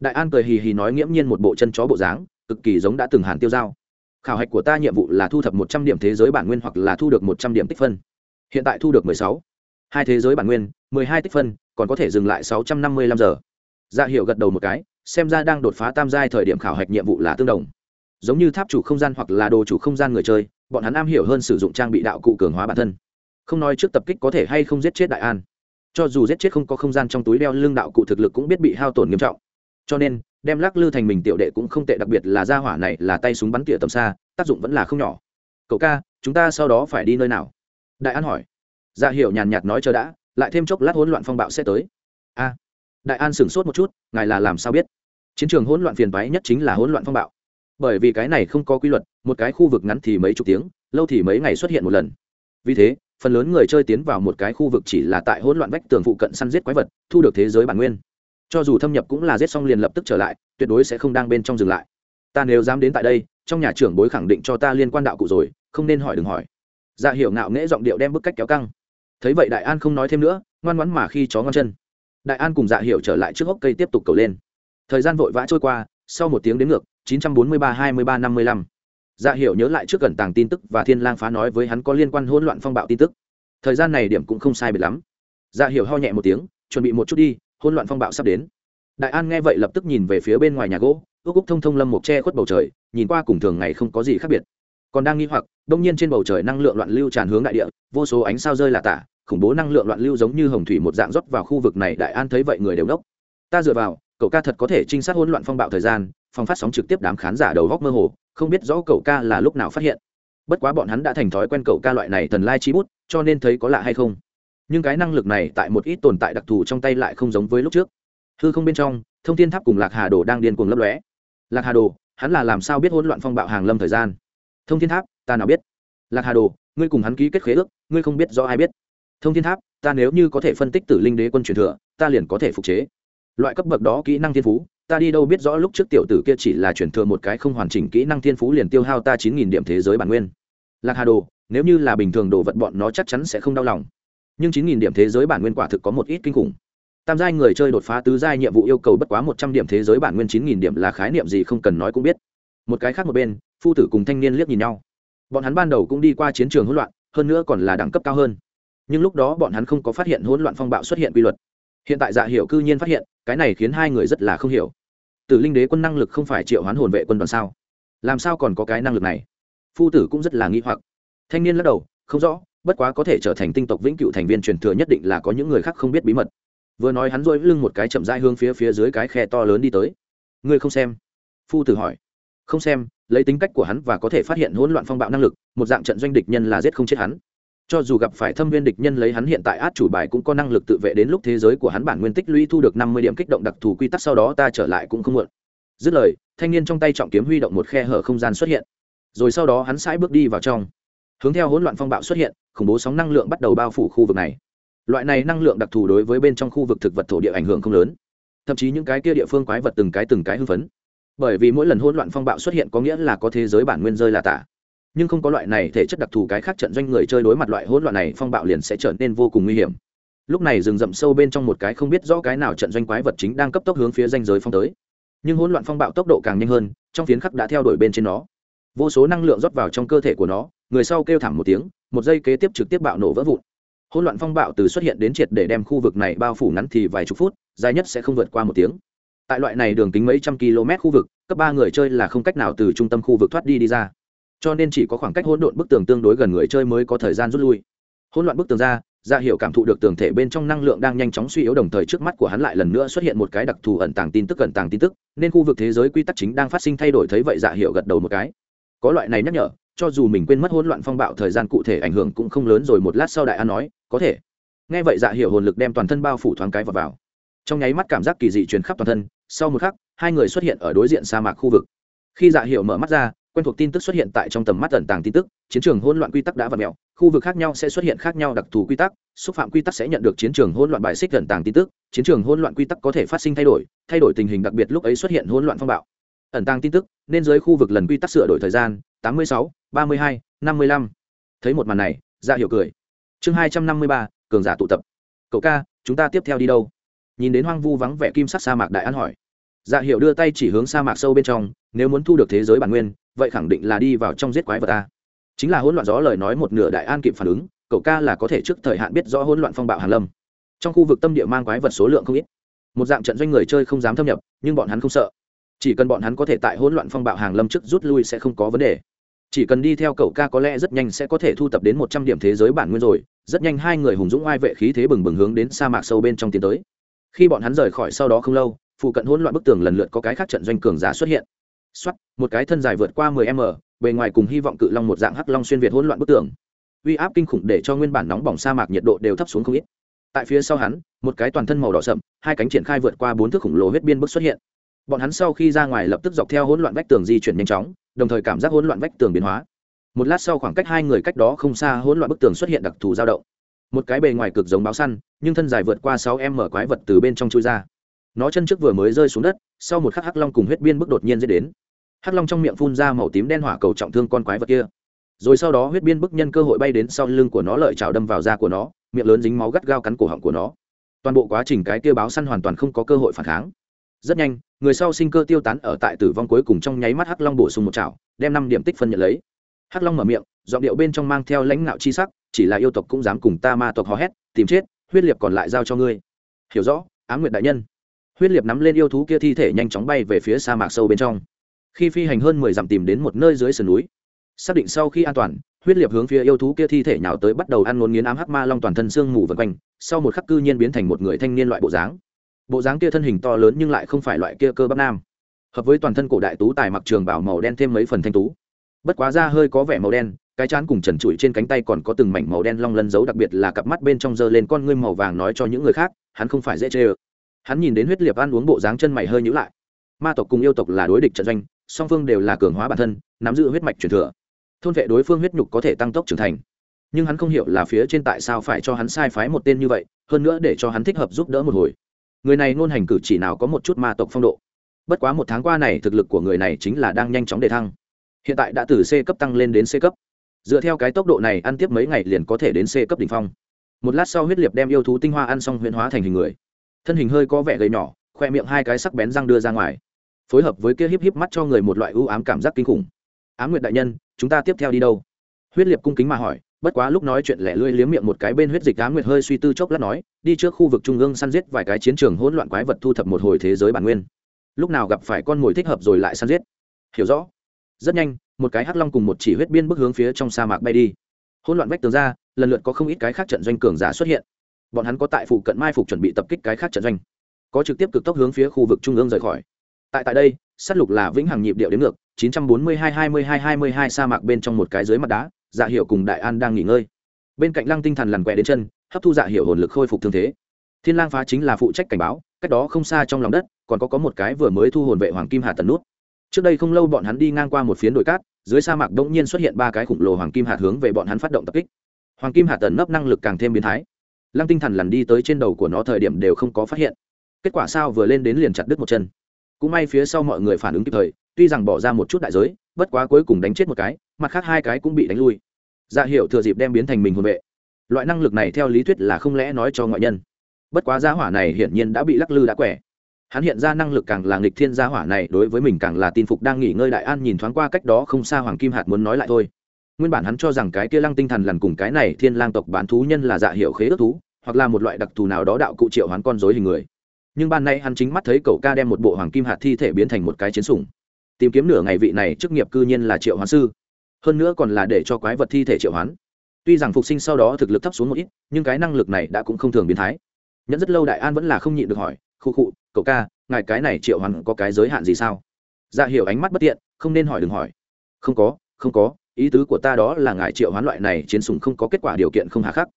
Đại an cười hì hì nói nghiễm nhiên một bộ chân chó bộ dáng, cực kỳ giống đã từng hàn tiêu dao khảo hạch của ta nhiệm vụ là thu thập một trăm điểm thế giới bản nguyên hoặc là thu được một trăm điểm tích phân. Hiện tại thu được mười sáu. Hai thế giới bản nguyên, mười hai tích phân, còn có thể dừng lại sáu trăm năm mươi lăm giờ. Dạ hiệu gật đầu một cái, xem ra đang đột phá tam giai thời điểm khảo hạch nhiệm vụ là tương đồng. Giống như tháp chủ không gian hoặc là đồ chủ không gian người chơi, bọn hắn am hiểu hơn sử dụng trang bị đạo cụ cường hóa bản thân. Không nói trước tập kích có thể hay không giết chết đại an. Cho dù giết chết không có không gian trong túi đeo lưng đạo cụ thực lực cũng biết bị hao tổn nghiêm trọng cho nên, đem lắc lư thành mình tiểu đệ cũng không tệ, đặc biệt là gia hỏa này là tay súng bắn tỉa tầm xa, tác dụng vẫn là không nhỏ. Cậu ca, chúng ta sau đó phải đi nơi nào? Đại an hỏi. Dạ hiểu nhàn nhạt nói chờ đã, lại thêm chốc lát hỗn loạn phong bạo sẽ tới. A, đại an sửng sốt một chút, ngài là làm sao biết? Chiến trường hỗn loạn phiền toái nhất chính là hỗn loạn phong bạo. Bởi vì cái này không có quy luật, một cái khu vực ngắn thì mấy chục tiếng, lâu thì mấy ngày xuất hiện một lần. Vì thế, phần lớn người chơi tiến vào một cái khu vực chỉ là tại hỗn loạn vách tường phụ cận săn giết quái vật, thu được thế giới bản nguyên cho dù thâm nhập cũng là giết xong liền lập tức trở lại, tuyệt đối sẽ không đang bên trong dừng lại. Ta nếu dám đến tại đây, trong nhà trưởng bối khẳng định cho ta liên quan đạo cụ rồi, không nên hỏi đừng hỏi. Dạ hiểu ngạo nghễ giọng điệu đem bức cách kéo căng. Thấy vậy đại an không nói thêm nữa, ngoan ngoãn mà khi chó ngon chân. Đại an cùng dạ hiểu trở lại trước gốc cây tiếp tục cầu lên. Thời gian vội vã trôi qua, sau một tiếng đến ngược 943 23 55 dạ hiểu nhớ lại trước gần tàng tin tức và thiên lang phá nói với hắn có liên quan hỗn loạn phong bạo tin tức. Thời gian này điểm cũng không sai biệt lắm. Dạ hiểu ho nhẹ một tiếng, chuẩn bị một chút đi hỗn loạn phong bạo sắp đến. Đại an nghe vậy lập tức nhìn về phía bên ngoài nhà gỗ, ước úc thông thông lâm một che khuất bầu trời, nhìn qua cùng thường ngày không có gì khác biệt. Còn đang nghi hoặc, đông nhiên trên bầu trời năng lượng loạn lưu tràn hướng đại địa, vô số ánh sao rơi là tả, khủng bố năng lượng loạn lưu giống như hồng thủy một dạng rót vào khu vực này, đại an thấy vậy người đều nốc ta dựa vào, cậu ca thật có thể trinh sát hỗn loạn phong bạo thời gian, phòng phát sóng trực tiếp đám khán giả đầu góc mơ hồ, không biết rõ cậu ca là lúc nào phát hiện. Bất quá bọn hắn đã thành thói quen cậu ca loại này thần lai chi bút, cho nên thấy có lạ hay không nhưng cái năng lực này tại một ít tồn tại đặc thù trong tay lại không giống với lúc trước. Hư không bên trong, thông thiên tháp cùng lạc hà đồ đang điên cuồng lấp lóe. Lạc hà đồ, hắn là làm sao biết hỗn loạn phong bạo hàng lâm thời gian? Thông thiên tháp, ta nào biết? Lạc hà đồ, ngươi cùng hắn ký kết khế ước, ngươi không biết do ai biết. Thông thiên tháp, ta nếu như có thể phân tích tử linh đế quân truyền thừa, ta liền có thể phục chế. Loại cấp bậc đó kỹ năng thiên phú, ta đi đâu biết rõ lúc trước tiểu tử kia chỉ là truyền thừa một cái không hoàn chỉnh kỹ năng thiên phú liền tiêu hao ta chín nghìn điểm thế giới bản nguyên. Lạc hà đồ, nếu như là bình thường đồ vật bọn nó chắc chắn sẽ không đau lòng nhưng chín nghìn điểm thế giới bản nguyên quả thực có một ít kinh khủng. Tam giai người chơi đột phá tứ giai nhiệm vụ yêu cầu bất quá một trăm điểm thế giới bản nguyên chín nghìn điểm là khái niệm gì không cần nói cũng biết. Một cái khác một bên, phu tử cùng thanh niên liếc nhìn nhau. Bọn hắn ban đầu cũng đi qua chiến trường hỗn loạn, hơn nữa còn là đẳng cấp cao hơn. Nhưng lúc đó bọn hắn không có phát hiện hỗn loạn phong bạo xuất hiện quy luật. Hiện tại dạ hiểu cư nhiên phát hiện, cái này khiến hai người rất là không hiểu. Tử linh đế quân năng lực không phải triệu hoán hồn vệ quân đoàn sao? Làm sao còn có cái năng lực này? Phu tử cũng rất là nghi hoặc. Thanh niên lắc đầu, không rõ bất quá có thể trở thành tinh tộc vĩnh cựu thành viên truyền thừa nhất định là có những người khác không biết bí mật. Vừa nói hắn dôi lưng một cái chậm dai hương phía phía dưới cái khe to lớn đi tới. Ngươi không xem? Phu tử hỏi. Không xem, lấy tính cách của hắn và có thể phát hiện hỗn loạn phong bạo năng lực, một dạng trận doanh địch nhân là giết không chết hắn. Cho dù gặp phải thâm viên địch nhân lấy hắn hiện tại át chủ bài cũng có năng lực tự vệ đến lúc thế giới của hắn bản nguyên tích lũy thu được năm mươi điểm kích động đặc thù quy tắc sau đó ta trở lại cũng không muộn. Dứt lời, thanh niên trong tay trọng kiếm huy động một khe hở không gian xuất hiện. Rồi sau đó hắn sãi bước đi vào trong hướng theo hỗn loạn phong bạo xuất hiện, khủng bố sóng năng lượng bắt đầu bao phủ khu vực này. Loại này năng lượng đặc thù đối với bên trong khu vực thực vật thổ địa ảnh hưởng không lớn. Thậm chí những cái kia địa phương quái vật từng cái từng cái hưng phấn. Bởi vì mỗi lần hỗn loạn phong bạo xuất hiện có nghĩa là có thế giới bản nguyên rơi là tả. Nhưng không có loại này thể chất đặc thù cái khác trận doanh người chơi đối mặt loại hỗn loạn này phong bạo liền sẽ trở nên vô cùng nguy hiểm. Lúc này rừng rậm sâu bên trong một cái không biết rõ cái nào trận doanh quái vật chính đang cấp tốc hướng phía danh giới phong tới. Nhưng hỗn loạn phong bạo tốc độ càng nhanh hơn, trong phiến khắc đã theo đuổi bên trên nó. Vô số năng lượng rót vào trong cơ thể của nó người sau kêu thảm một tiếng, một giây kế tiếp trực tiếp bạo nổ vỡ vụn. Hỗn loạn phong bạo từ xuất hiện đến triệt để đem khu vực này bao phủ ngắn thì vài chục phút, dài nhất sẽ không vượt qua một tiếng. Tại loại này đường kính mấy trăm km khu vực, cấp ba người chơi là không cách nào từ trung tâm khu vực thoát đi đi ra. Cho nên chỉ có khoảng cách hỗn độn bức tường tương đối gần người chơi mới có thời gian rút lui. Hỗn loạn bức tường ra dạ ra hiệu cảm thụ được tường thể bên trong năng lượng đang nhanh chóng suy yếu đồng thời trước mắt của hắn lại lần nữa xuất hiện một cái đặc thù ẩn tàng tin tức, ẩn tàng tin tức, nên khu vực thế giới quy tắc chính đang phát sinh thay đổi, thấy vậy dạ hiệu gật đầu một cái. Có loại này nhắc nhở cho dù mình quên mất hỗn loạn phong bạo thời gian cụ thể ảnh hưởng cũng không lớn rồi một lát sau đại an nói có thể. Nghe vậy dạ hiệu hồn lực đem toàn thân bao phủ thoáng cái vào, vào. trong nháy mắt cảm giác kỳ dị truyền khắp toàn thân sau một khắc hai người xuất hiện ở đối diện sa mạc khu vực. Khi dạ hiệu mở mắt ra quen thuộc tin tức xuất hiện tại trong tầm mắt ẩn tàng tin tức chiến trường hỗn loạn quy tắc đã và mẹo khu vực khác nhau sẽ xuất hiện khác nhau đặc thù quy tắc xúc phạm quy tắc sẽ nhận được chiến trường hỗn loạn bài xích ẩn tàng tin tức chiến trường hỗn loạn quy tắc có thể phát sinh thay đổi thay đổi tình hình đặc biệt lúc ấy xuất hiện hỗn loạn phong bạo ẩn tăng tin tức, nên dưới khu vực lần quy tắc sửa đổi thời gian, tám mươi sáu, ba mươi hai, năm mươi lăm. Thấy một màn này dạ ra hiệu cười. Chương hai trăm năm mươi ba, cường giả tụ tập. Cậu ca, chúng ta tiếp theo đi đâu? Nhìn đến hoang vu vắng vẻ kim sắc sa mạc đại an hỏi. Dạ hiệu đưa tay chỉ hướng sa mạc sâu bên trong, nếu muốn thu được thế giới bản nguyên, vậy khẳng định là đi vào trong giết quái vật ta chính là hỗn loạn gió lời nói một nửa đại an kịp phản ứng, cậu ca là có thể trước thời hạn biết rõ hỗn loạn phong bạo hàn lâm. Trong khu vực tâm địa mang quái vật số lượng không ít. Một dạng trận doanh người chơi không dám thâm nhập, nhưng bọn hắn không sợ chỉ cần bọn hắn có thể tại hỗn loạn phong bạo hàng lâm trước rút lui sẽ không có vấn đề. Chỉ cần đi theo cậu ca có lẽ rất nhanh sẽ có thể thu tập đến một trăm điểm thế giới bản nguyên rồi. Rất nhanh hai người hùng dũng oai vệ khí thế bừng bừng hướng đến sa mạc sâu bên trong tiến tới. Khi bọn hắn rời khỏi sau đó không lâu, phụ cận hỗn loạn bức tường lần lượt có cái khác trận doanh cường giả xuất hiện. Xuất một cái thân dài vượt qua 10 m, bề ngoài cùng hy vọng cự long một dạng hắc long xuyên việt hỗn loạn bức tường. Uy áp kinh khủng để cho nguyên bản nóng bỏng sa mạc nhiệt độ đều thấp xuống không ít. Tại phía sau hắn, một cái toàn thân màu đỏ sậm, hai cánh triển khai vượt qua bốn thước khủng lồ huyết biên bức xuất hiện bọn hắn sau khi ra ngoài lập tức dọc theo hỗn loạn vách tường di chuyển nhanh chóng, đồng thời cảm giác hỗn loạn vách tường biến hóa. Một lát sau khoảng cách hai người cách đó không xa hỗn loạn bức tường xuất hiện đặc thù dao động. Một cái bề ngoài cực giống báo săn, nhưng thân dài vượt qua sáu em mở quái vật từ bên trong chui ra. Nó chân trước vừa mới rơi xuống đất, sau một khắc hắc long cùng huyết biên bức đột nhiên dễ đến. Hắc long trong miệng phun ra màu tím đen hỏa cầu trọng thương con quái vật kia. Rồi sau đó huyết biên bức nhân cơ hội bay đến sau lưng của nó lợi chảo đâm vào da của nó, miệng lớn dính máu gắt gao cắn cổ họng của nó. Toàn bộ quá trình cái kia báo săn hoàn toàn không có cơ hội phản kháng. Rất nhanh người sau sinh cơ tiêu tán ở tại tử vong cuối cùng trong nháy mắt hắc long bổ sung một chảo, đem năm điểm tích phân nhận lấy. Hắc long mở miệng, giọng điệu bên trong mang theo lãnh ngạo chi sắc, chỉ là yêu tộc cũng dám cùng ta ma tộc hò hét, tìm chết, huyết liệt còn lại giao cho ngươi. Hiểu rõ, á nguyệt đại nhân. Huyết liệt nắm lên yêu thú kia thi thể nhanh chóng bay về phía sa mạc sâu bên trong. Khi phi hành hơn mười dặm tìm đến một nơi dưới sườn núi, xác định sau khi an toàn, huyết liệt hướng phía yêu thú kia thi thể nhào tới bắt đầu ăn ngôn nghiến ám hắc ma long toàn thân xương mù vân quanh, sau một khắc cư nhiên biến thành một người thanh niên loại bộ dáng bộ dáng kia thân hình to lớn nhưng lại không phải loại kia cơ bắp nam. Hợp với toàn thân cổ đại tú tài mặc trường bảo màu đen thêm mấy phần thanh tú. Bất quá da hơi có vẻ màu đen, cái chán cùng trần trụi trên cánh tay còn có từng mảnh màu đen long lân giấu đặc biệt là cặp mắt bên trong giơ lên con ngươi màu vàng nói cho những người khác, hắn không phải dễ chê ơ. Hắn nhìn đến huyết liệt ăn uống bộ dáng chân mày hơi nhữ lại. Ma tộc cùng yêu tộc là đối địch trận doanh, song phương đều là cường hóa bản thân, nắm giữ huyết mạch truyền thừa. Thôn vệ đối phương huyết nhục có thể tăng tốc trưởng thành. Nhưng hắn không hiểu là phía trên tại sao phải cho hắn sai phái một tên như vậy, hơn nữa để cho hắn thích hợp giúp đỡ một hồi người này ngôn hành cử chỉ nào có một chút ma tộc phong độ. Bất quá một tháng qua này, thực lực của người này chính là đang nhanh chóng đề thăng. Hiện tại đã từ c cấp tăng lên đến c cấp. Dựa theo cái tốc độ này, ăn tiếp mấy ngày liền có thể đến c cấp đ ỉ n h phong. Một lát sau huyết liệt đem yêu thú tinh hoa ăn xong huyễn hóa thành hình người. Thân hình hơi có vẻ gầy nhỏ, khoe miệng hai cái sắc bén răng đưa ra ngoài. Phối hợp với kia híp híp mắt cho người một loại ưu ám cảm giác kinh khủng. Ám nguyệt đại nhân, chúng ta tiếp theo đi đâu? Huyết liệt cung kính mà hỏi bất quá lúc nói chuyện lẻ lươi liếm miệng một cái bên huyết dịch ám nguyệt hơi suy tư chốc lát nói, đi trước khu vực trung ương săn giết vài cái chiến trường hỗn loạn quái vật thu thập một hồi thế giới bản nguyên. Lúc nào gặp phải con mồi thích hợp rồi lại săn giết. Hiểu rõ. Rất nhanh, một cái hắc long cùng một chỉ huyết biên bước hướng phía trong sa mạc bay đi. Hỗn loạn vách tường ra, lần lượt có không ít cái khác trận doanh cường giả xuất hiện. Bọn hắn có tại phụ cận mai phục chuẩn bị tập kích cái khác trận doanh. Có trực tiếp cực tốc hướng phía khu vực trung ương rời khỏi. Tại tại đây s á t lục là vĩnh hằng nhịp điệu đến ngược 942-22-22 sa mạc bên trong một cái dưới mặt đá dạ hiệu cùng đại an đang nghỉ ngơi. Bên cạnh lăng tinh thần lằn quẹ đến chân, hấp thu dạ hiệu hồn lực khôi phục thương thế. Thiên lang phá chính là phụ trách cảnh báo, cách đó không xa trong lòng đất, còn có có một cái vừa mới thu hồn vệ hoàng kim Hà tần nút. Trước đây không lâu bọn hắn đi ngang qua một phiến đồi cát, dưới sa mạc đống nhiên xuất hiện ba cái khủng lồ hoàng kim hạt hướng về bọn hắn phát động tập kích. Hoàng kim hạt tần nấp năng lực càng thêm biến thái. Lăng tinh thần lằn đi tới trên đầu của nó thời điểm đều không có phát hiện. Kết quả sao vừa lên đến liền chặt đứt một chân cũng may phía sau mọi người phản ứng kịp thời, tuy rằng bỏ ra một chút đại giới, bất quá cuối cùng đánh chết một cái, mặt khác hai cái cũng bị đánh lui. Dạ hiệu thừa dịp đem biến thành mình hồn vệ. Loại năng lực này theo lý thuyết là không lẽ nói cho ngoại nhân. Bất quá giá hỏa này hiển nhiên đã bị lắc lư đã quẻ. Hắn hiện ra năng lực càng là nghịch thiên gia hỏa này, đối với mình càng là tin phục đang nghỉ ngơi đại an nhìn thoáng qua cách đó không xa hoàng kim hạt muốn nói lại thôi. Nguyên bản hắn cho rằng cái kia lăng tinh thần lần cùng cái này thiên lang tộc bán thú nhân là dạ hiệu khế ước thú, hoặc là một loại đặc thù nào đó đạo cụ triệu hoán con rối hình người nhưng ban nay hắn chính mắt thấy cậu ca đem một bộ hoàng kim hạt thi thể biến thành một cái chiến sủng. Tìm kiếm nửa ngày vị này chức nghiệp cư nhiên là triệu hoán sư. Hơn nữa còn là để cho quái vật thi thể triệu hoán. Tuy rằng phục sinh sau đó thực lực thấp xuống một ít, nhưng cái năng lực này đã cũng không thường biến thái. Nhẫn rất lâu đại an vẫn là không nhịn được hỏi khu khụ, cậu ca, ngài cái này triệu hoán có cái giới hạn gì sao? Dạ hiểu ánh mắt bất tiện, không nên hỏi đừng hỏi. Không có không có, ý tứ của ta đó là ngài triệu hoán loại này chiến sùng không có kết quả điều kiện không hà khắc.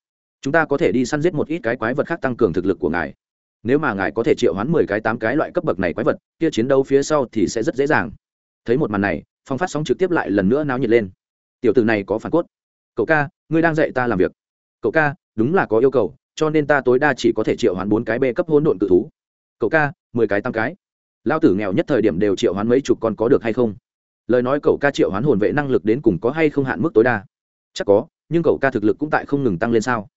Chúng ta có thể đi săn giết một ít cái quái vật khác tăng cường thực lực của ngài nếu mà ngài có thể triệu hoán mười cái tám cái loại cấp bậc này quái vật, kia chiến đấu phía sau thì sẽ rất dễ dàng. Thấy một màn này, phong phát sóng trực tiếp lại lần nữa náo nhiệt lên. Tiểu tử này có phản cốt. Cậu ca, ngươi đang dạy ta làm việc. Cậu ca, đúng là có yêu cầu, cho nên ta tối đa chỉ có thể triệu hoán bốn cái b cấp hỗn độn cự thú. Cậu ca, mười cái tám cái. Lao tử nghèo nhất thời điểm đều triệu hoán mấy chục con có được hay không? Lời nói cậu ca triệu hoán hồn vệ năng lực đến cùng có hay không hạn mức tối đa? Chắc có, nhưng cậu ca thực lực cũng tại không ngừng tăng lên sao?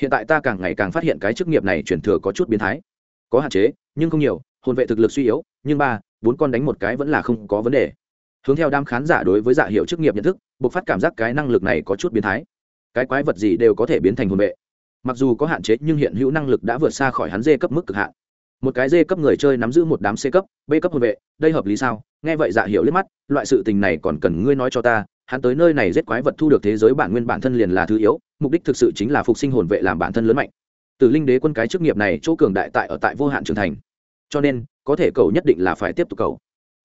Hiện tại ta càng ngày càng phát hiện cái chức nghiệp này chuyển thừa có chút biến thái có hạn chế, nhưng không nhiều, hồn vệ thực lực suy yếu, nhưng ba, bốn con đánh một cái vẫn là không có vấn đề. Hướng theo đám khán giả đối với dạ hiệu chức nghiệp nhận thức buộc phát cảm giác cái năng lực này có chút biến thái. Cái quái vật gì đều có thể biến thành hồn vệ. Mặc dù có hạn chế, nhưng hiện hữu năng lực đã vượt xa khỏi hắn dê cấp mức cực hạn. Một cái dê cấp người chơi nắm giữ một đám c cấp, b cấp hồn vệ, đây hợp lý sao? Nghe vậy dạ hiệu liếc mắt, loại sự tình này còn cần ngươi nói cho ta, hắn tới nơi này giết quái vật thu được thế giới bản nguyên bản thân liền là thứ yếu, mục đích thực sự chính là phục sinh hồn vệ làm bản thân lớn mạnh từ linh đế quân cái chức nghiệp này chỗ cường đại tại ở tại vô hạn trưởng thành. Cho nên, có thể cầu nhất định là phải tiếp tục cầu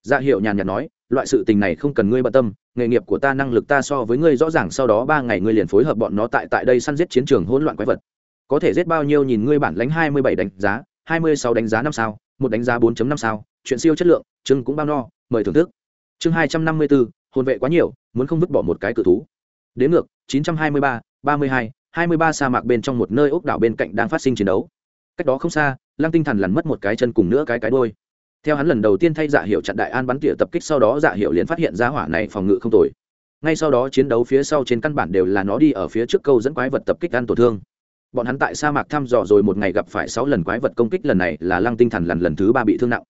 dạ hiệu nhàn nhạt nói, loại sự tình này không cần ngươi bận tâm, nghề nghiệp của ta năng lực ta so với ngươi rõ ràng sau đó ba ngày ngươi liền phối hợp bọn nó tại tại đây săn giết chiến trường hỗn loạn quái vật. Có thể giết bao nhiêu nhìn ngươi bản lãnh hai mươi bảy đánh giá, hai mươi sáu đánh giá năm sao, một đánh giá bốn năm sao, chuyện siêu chất lượng, chưng cũng bao no, mời thưởng thức. Chương hai trăm năm mươi bốn hồn vệ quá nhiều, muốn không vứt bỏ một cái cự thú. Đến ngược, chín trăm hai mươi ba ba mươi hai hai mươi ba sa mạc bên trong một nơi ốc đảo bên cạnh đang phát sinh chiến đấu. Cách đó không xa, lăng tinh thần lằn mất một cái chân cùng nữa cái cái đôi theo hắn lần đầu tiên thay dạ hiệu chặn đại an bắn tỉa tập kích sau đó dạ hiệu liền phát hiện ra hỏa này phòng ngự không tồi. Ngay sau đó chiến đấu phía sau trên căn bản đều là nó đi ở phía trước câu dẫn quái vật tập kích ăn tổn thương. Bọn hắn tại sa mạc thăm dò rồi một ngày gặp phải sáu lần quái vật công kích lần này là lăng tinh thần lần lần thứ ba bị thương nặng.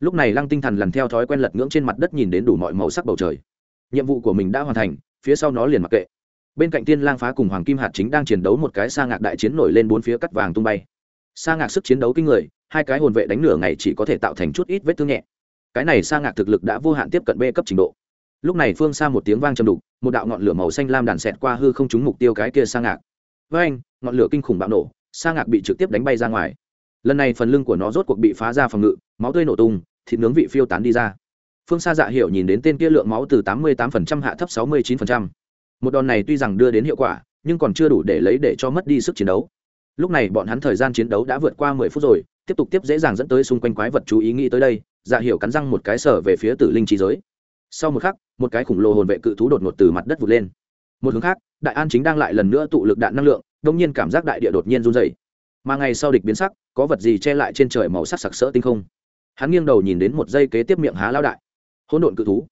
Lúc này lăng tinh thần lần theo thói quen lật ngưỡng trên mặt đất nhìn đến đủ mọi màu sắc bầu trời. Nhiệm vụ của mình đã hoàn thành, phía sau nó liền mặc kệ bên cạnh tiên lang phá cùng hoàng kim hạt chính đang chiến đấu một cái sa ngạc đại chiến nổi lên bốn phía cắt vàng tung bay. Sa ngạc sức chiến đấu kinh người, hai cái hồn vệ đánh nửa ngày chỉ có thể tạo thành chút ít vết thương nhẹ. Cái này sa ngạc thực lực đã vô hạn tiếp cận b cấp trình độ. Lúc này phương xa một tiếng vang trầm đục, một đạo ngọn lửa màu xanh lam đàn xẹt qua hư không trúng mục tiêu cái kia sa ngạc. Với anh ngọn lửa kinh khủng bạo nổ, sa ngạc bị trực tiếp đánh bay ra ngoài. Lần này phần lưng của nó rốt cuộc bị phá ra phòng ngự, máu tươi nổ tung, thịt nướng vị phiêu tán đi ra. Phương xa dạ hiểu nhìn đến tên kia lượng máu từ tám mươi 88% hạ thấp sáu mươi 69% một đòn này tuy rằng đưa đến hiệu quả, nhưng còn chưa đủ để lấy để cho mất đi sức chiến đấu. Lúc này bọn hắn thời gian chiến đấu đã vượt qua mười phút rồi, tiếp tục tiếp dễ dàng dẫn tới xung quanh quái vật chú ý nghĩ tới đây dạ hiểu cắn răng một cái sở về phía tử linh trí giới. Sau một khắc, một cái khủng lồ hồn vệ cự thú đột ngột từ mặt đất vụt lên. Một hướng khác, đại an chính đang lại lần nữa tụ lực đạn năng lượng, đông nhiên cảm giác đại địa đột nhiên run dày mà ngày sau địch biến sắc, có vật gì che lại trên trời màu sắc sặc sỡ tinh không? Hắn nghiêng đầu nhìn đến một dây kế tiếp miệng há lao đại. Hỗn độn cự thú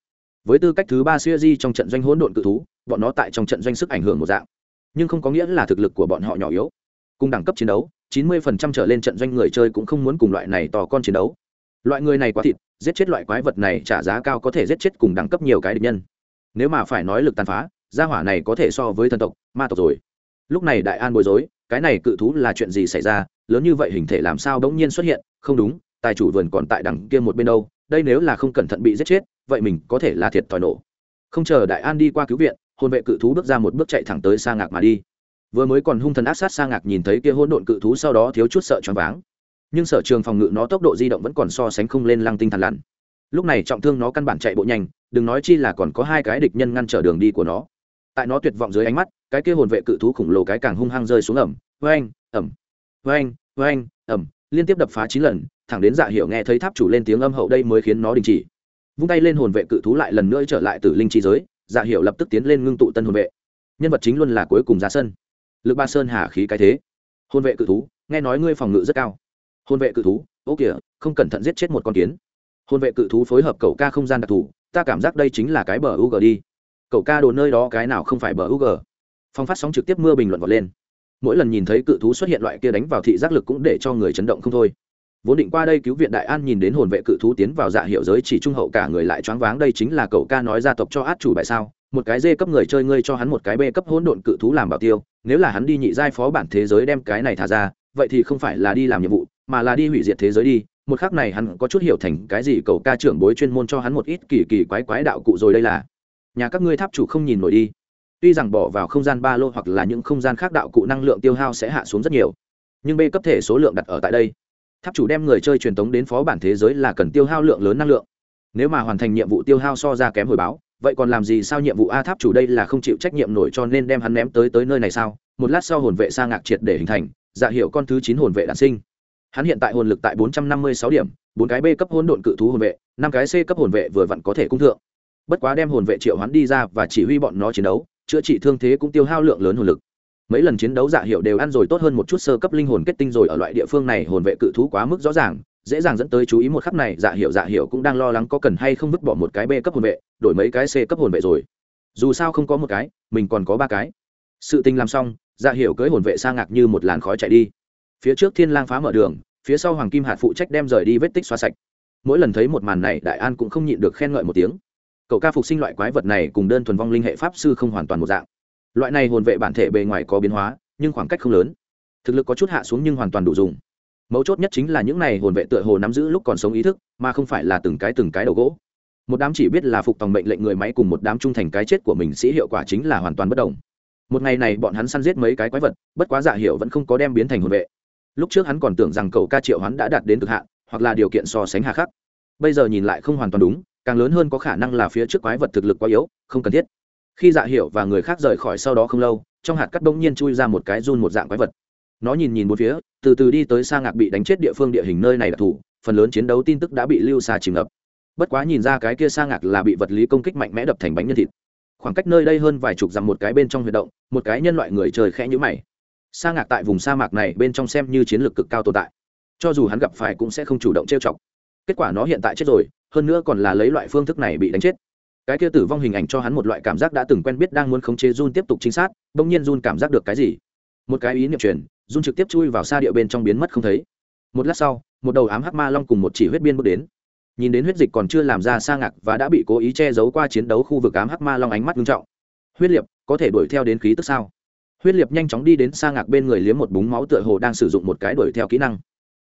với tư cách thứ ba siêu di trong trận doanh hỗn độn cự thú, bọn nó tại trong trận doanh sức ảnh hưởng một dạng. Nhưng không có nghĩa là thực lực của bọn họ nhỏ yếu. Cùng đẳng cấp chiến đấu, chín mươi phần trăm trở lên trận doanh người chơi cũng không muốn cùng loại này tò con chiến đấu. Loại người này quá thịt, giết chết loại quái vật này trả giá cao có thể giết chết cùng đẳng cấp nhiều cái địch nhân. Nếu mà phải nói lực tàn phá, gia hỏa này có thể so với thần tộc, ma tộc rồi. Lúc này đại an bối rối, cái này cự thú là chuyện gì xảy ra, lớn như vậy hình thể làm sao đống nhiên xuất hiện, không đúng, tài chủ vườn còn tại đằng kia một bên đâu, đây nếu là không cẩn thận bị giết chết vậy mình có thể là thiệt thòi nổ. Không chờ đại an đi qua cứu viện, hôn vệ cự thú bước ra một bước chạy thẳng tới sa ngạc mà đi. Vừa mới còn hung thần ác sát sa ngạc nhìn thấy kia hỗn độn cự thú sau đó thiếu chút sợ choáng váng. Nhưng sở trường phòng ngự nó tốc độ di động vẫn còn so sánh không lên lăng tinh thần lặn lúc này trọng thương nó căn bản chạy bộ nhanh, đừng nói chi là còn có hai cái địch nhân ngăn trở đường đi của nó. Tại nó tuyệt vọng dưới ánh mắt, cái kia hồn vệ cự thú khổng lồ cái càng hung hăng rơi xuống ẩm vang ẩm vang vang ẩm, liên tiếp đập phá chín lần, thẳng đến dạ hiểu nghe thấy tháp chủ lên tiếng âm hậu đây mới khiến nó đình chỉ vung tay lên hồn vệ cự thú lại lần nữa trở lại từ linh trí giới dạ hiệu lập tức tiến lên ngưng tụ tân hồn vệ. Nhân vật chính luôn là cuối cùng dạ ra sân lực ba sơn hà khí cái thế. Hồn vệ cự thú, nghe nói ngươi phòng ngự rất cao. Hồn vệ cự thú, ô kìa, không cẩn thận giết chết một con kiến. Hồn vệ cự thú phối hợp cầu ca không gian đặc thù, ta cảm giác đây chính là cái bờ u g đi. Cầu ca đồ nơi đó cái nào không phải bờ u g phong phát sóng trực tiếp mưa bình luận vọt lên. Mỗi lần nhìn thấy cự thú xuất hiện loại kia đánh vào thị giác lực cũng để cho người chấn động không thôi vốn định qua đây cứu viện đại an nhìn đến hồn vệ cự thú tiến vào dạ hiệu giới chỉ trung hậu cả người lại choáng váng, đây chính là cậu ca nói gia tộc cho át chủ bài sao? Một cái dê cấp người chơi ngươi cho hắn một cái b cấp hỗn độn cự thú làm bảo tiêu, nếu là hắn đi nhị giai phó bản thế giới đem cái này thả ra, vậy thì không phải là đi làm nhiệm vụ, mà là đi hủy diệt thế giới đi. Một khác này hắn có chút hiểu thành cái gì cậu ca trưởng bối chuyên môn cho hắn một ít kỳ kỳ quái quái đạo cụ rồi đây là. Nhà các ngươi tháp chủ không nhìn nổi đi. Tuy rằng bỏ vào không gian ba lô hoặc là những không gian khác đạo cụ năng lượng tiêu hao sẽ hạ xuống rất nhiều, nhưng b cấp thể số lượng đặt ở tại đây tháp chủ đem người chơi truyền tống đến phó bản thế giới là cần tiêu hao lượng lớn năng lượng. Nếu mà hoàn thành nhiệm vụ tiêu hao so ra kém hồi báo, vậy còn làm gì sao nhiệm vụ a tháp chủ đây là không chịu trách nhiệm nổi cho nên đem hắn ném tới tới nơi này sao? Một lát sau hồn vệ sa ngạc triệt để hình thành dạ hiệu con thứ chín hồn vệ đản sinh. Hắn hiện tại hồn lực tại bốn trăm năm mươi sáu điểm, bốn cái b cấp hỗn độn cự thú hồn vệ, năm cái c cấp hồn vệ vừa vặn có thể cung thượng. Bất quá đem hồn vệ triệu hắn đi ra và chỉ huy bọn nó chiến đấu, chữa trị thương thế cũng tiêu hao lượng lớn hồn lực mấy lần chiến đấu dạ hiệu đều ăn rồi tốt hơn một chút sơ cấp linh hồn kết tinh rồi ở loại địa phương này hồn vệ cự thú quá mức rõ ràng, dễ dàng dẫn tới chú ý một khắc này dạ hiệu dạ hiệu cũng đang lo lắng có cần hay không vứt bỏ một cái b cấp hồn vệ, đổi mấy cái c cấp hồn vệ rồi. Dù sao không có một cái, mình còn có ba cái. Sự tình làm xong dạ hiệu cưới hồn vệ sa ngạc như một làn khói chạy đi. Phía trước thiên lang phá mở đường, phía sau hoàng kim hạt phụ trách đem rời đi vết tích xóa sạch. Mỗi lần thấy một màn này, đại an cũng không nhịn được khen ngợi một tiếng. Cậu ca phục sinh loại quái vật này cùng đơn thuần vong linh hệ pháp sư không hoàn toàn một dạng loại này hồn vệ bản thể bề ngoài có biến hóa, nhưng khoảng cách không lớn. Thực lực có chút hạ xuống nhưng hoàn toàn đủ dùng. Mấu chốt nhất chính là những này hồn vệ tựa hồ nắm giữ lúc còn sống ý thức, mà không phải là từng cái từng cái đầu gỗ. Một đám chỉ biết là phục tòng mệnh lệnh người máy cùng một đám trung thành cái chết của mình sĩ hiệu quả chính là hoàn toàn bất đồng. Một ngày này bọn hắn săn giết mấy cái quái vật, bất quá dạ hiệu vẫn không có đem biến thành hồn vệ. Lúc trước hắn còn tưởng rằng cầu ca triệu hắn đã đạt đến cực hạn, hoặc là điều kiện so sánh hà khắc. Bây giờ nhìn lại không hoàn toàn đúng, càng lớn hơn có khả năng là phía trước quái vật thực lực quá yếu, không cần thiết khi dạ Hiểu và người khác rời khỏi sau đó không lâu, trong hạt cắt bỗng nhiên chui ra một cái run một dạng quái vật. Nó nhìn nhìn một phía, từ từ đi tới sa ngạc bị đánh chết địa phương địa hình nơi này đặc thù phần lớn chiến đấu tin tức đã bị lưu xa chìm ngập. Bất quá nhìn ra cái kia sa ngạc là bị vật lý công kích mạnh mẽ đập thành bánh nhân thịt. Khoảng cách nơi đây hơn vài chục dặm một cái bên trong huy động, một cái nhân loại người trời khẽ nhũ mày. Sa ngạc tại vùng sa mạc này bên trong xem như chiến lược cực cao tồn tại. Cho dù hắn gặp phải cũng sẽ không chủ động trêu chọc. Kết quả nó hiện tại chết rồi, hơn nữa còn là lấy loại phương thức này bị đánh chết cái kia tử vong hình ảnh cho hắn một loại cảm giác đã từng quen biết đang muốn khống chế run tiếp tục chính xác bỗng nhiên run cảm giác được cái gì? Một cái ý niệm truyền run trực tiếp chui vào xa địa bên trong biến mất không thấy. Một lát sau một đầu ám hắc ma long cùng một chỉ huyết biên bước đến. Nhìn đến huyết dịch còn chưa làm ra sa ngạc và đã bị cố ý che giấu qua chiến đấu khu vực ám hắc ma long ánh mắt nghiêm trọng. Huyết liệp, có thể đuổi theo đến khí tức sao? Huyết liệp nhanh chóng đi đến sa ngạc bên người liếm một búng máu tựa hồ đang sử dụng một cái đuổi theo kỹ năng.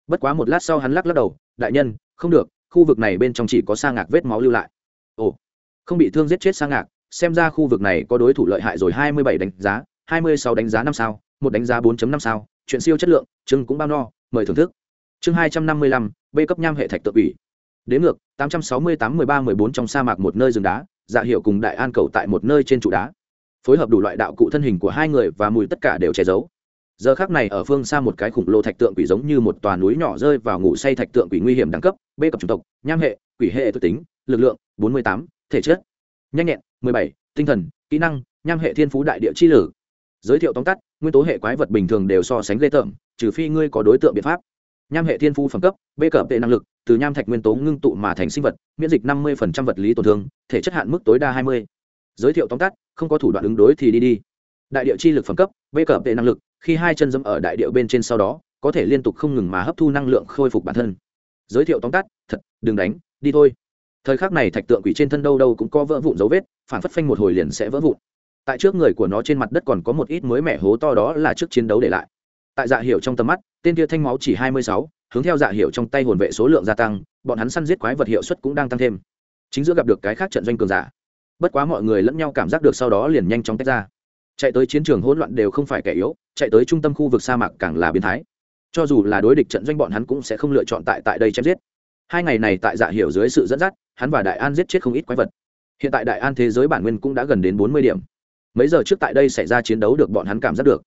Bất quá một lát sau hắn lắc lắc đầu đại nhân không được khu vực này bên trong chỉ có sa ngạc vết máu lưu lại. Ồ không bị thương giết chết sang ngạc xem ra khu vực này có đối thủ lợi hại rồi hai mươi bảy đánh giá hai mươi sáu đánh giá năm sao một đánh giá 4 năm sao chuyện siêu chất lượng chưng cũng bao no mời thưởng thức. Chương hai trăm năm mươi lăm b cấp nham hệ thạch tự ủy. Đến ngược tám trăm sáu mươi tám mười ba mười bốn trong sa mạc một nơi rừng đá dạ hiệu cùng đại an cầu tại một nơi trên trụ đá. Phối hợp đủ loại đạo cụ thân hình của hai người và mùi tất cả đều che giấu. Giờ khác này ở phương xa một cái khủng lồ thạch tượng quỷ giống như một tòa núi nhỏ rơi vào ngủ say thạch tượng quỷ nguy hiểm đẳng cấp b cấp chủng tộc nham hệ quỷ hệ tự tính lực lượng 48, thể chất. Nhanh nhẹn 17, tinh thần kỹ năng nham hệ thiên phú đại địa chi lử. Giới thiệu tóm tắt nguyên tố hệ quái vật bình thường đều so sánh ghê tởm trừ phi ngươi có đối tượng biện pháp. Nham hệ thiên phú phẩm cấp b cập tệ năng lực từ nham thạch nguyên tố ngưng tụ mà thành sinh vật miễn dịch 50% vật lý tổn thương thể chất hạn mức tối đa 20. giới thiệu tóm tắt không có thủ đoạn ứng đối thì đi đi. Đại địa chi lực phẩm cấp b cập tệ năng lực khi hai chân dẫm ở đại địa bên trên sau đó có thể liên tục không ngừng mà hấp thu năng lượng khôi phục bản thân. Giới thiệu tóm tắt thật đừng đánh đi thôi thời khắc này thạch tượng quỷ trên thân đâu đâu cũng có vỡ vụn dấu vết phản phất phanh một hồi liền sẽ vỡ vụn. Tại trước người của nó trên mặt đất còn có một ít mới mẻ hố to đó là trước chiến đấu để lại. Tại dạ hiệu trong tầm mắt, tên kia thanh máu chỉ hai mươi sáu, hướng theo dạ hiệu trong tay hồn vệ số lượng gia tăng, bọn hắn săn giết quái vật hiệu suất cũng đang tăng thêm. Chính giữa gặp được cái khác trận doanh cường giả. Bất quá mọi người lẫn nhau cảm giác được sau đó liền nhanh chóng tách ra. Chạy tới chiến trường hỗn loạn đều không phải kẻ yếu, chạy tới trung tâm khu vực sa mạc càng là biến thái. Cho dù là đối địch trận doanh bọn hắn cũng sẽ không lựa chọn tại tại đây chém giết. Hai ngày này tại dạ hiểu dưới sự dẫn dắt hắn và đại an giết chết không ít quái vật. Hiện tại đại an thế giới bản nguyên cũng đã gần đến bốn mươi điểm. Mấy giờ trước tại đây xảy ra chiến đấu được bọn hắn cảm giác được.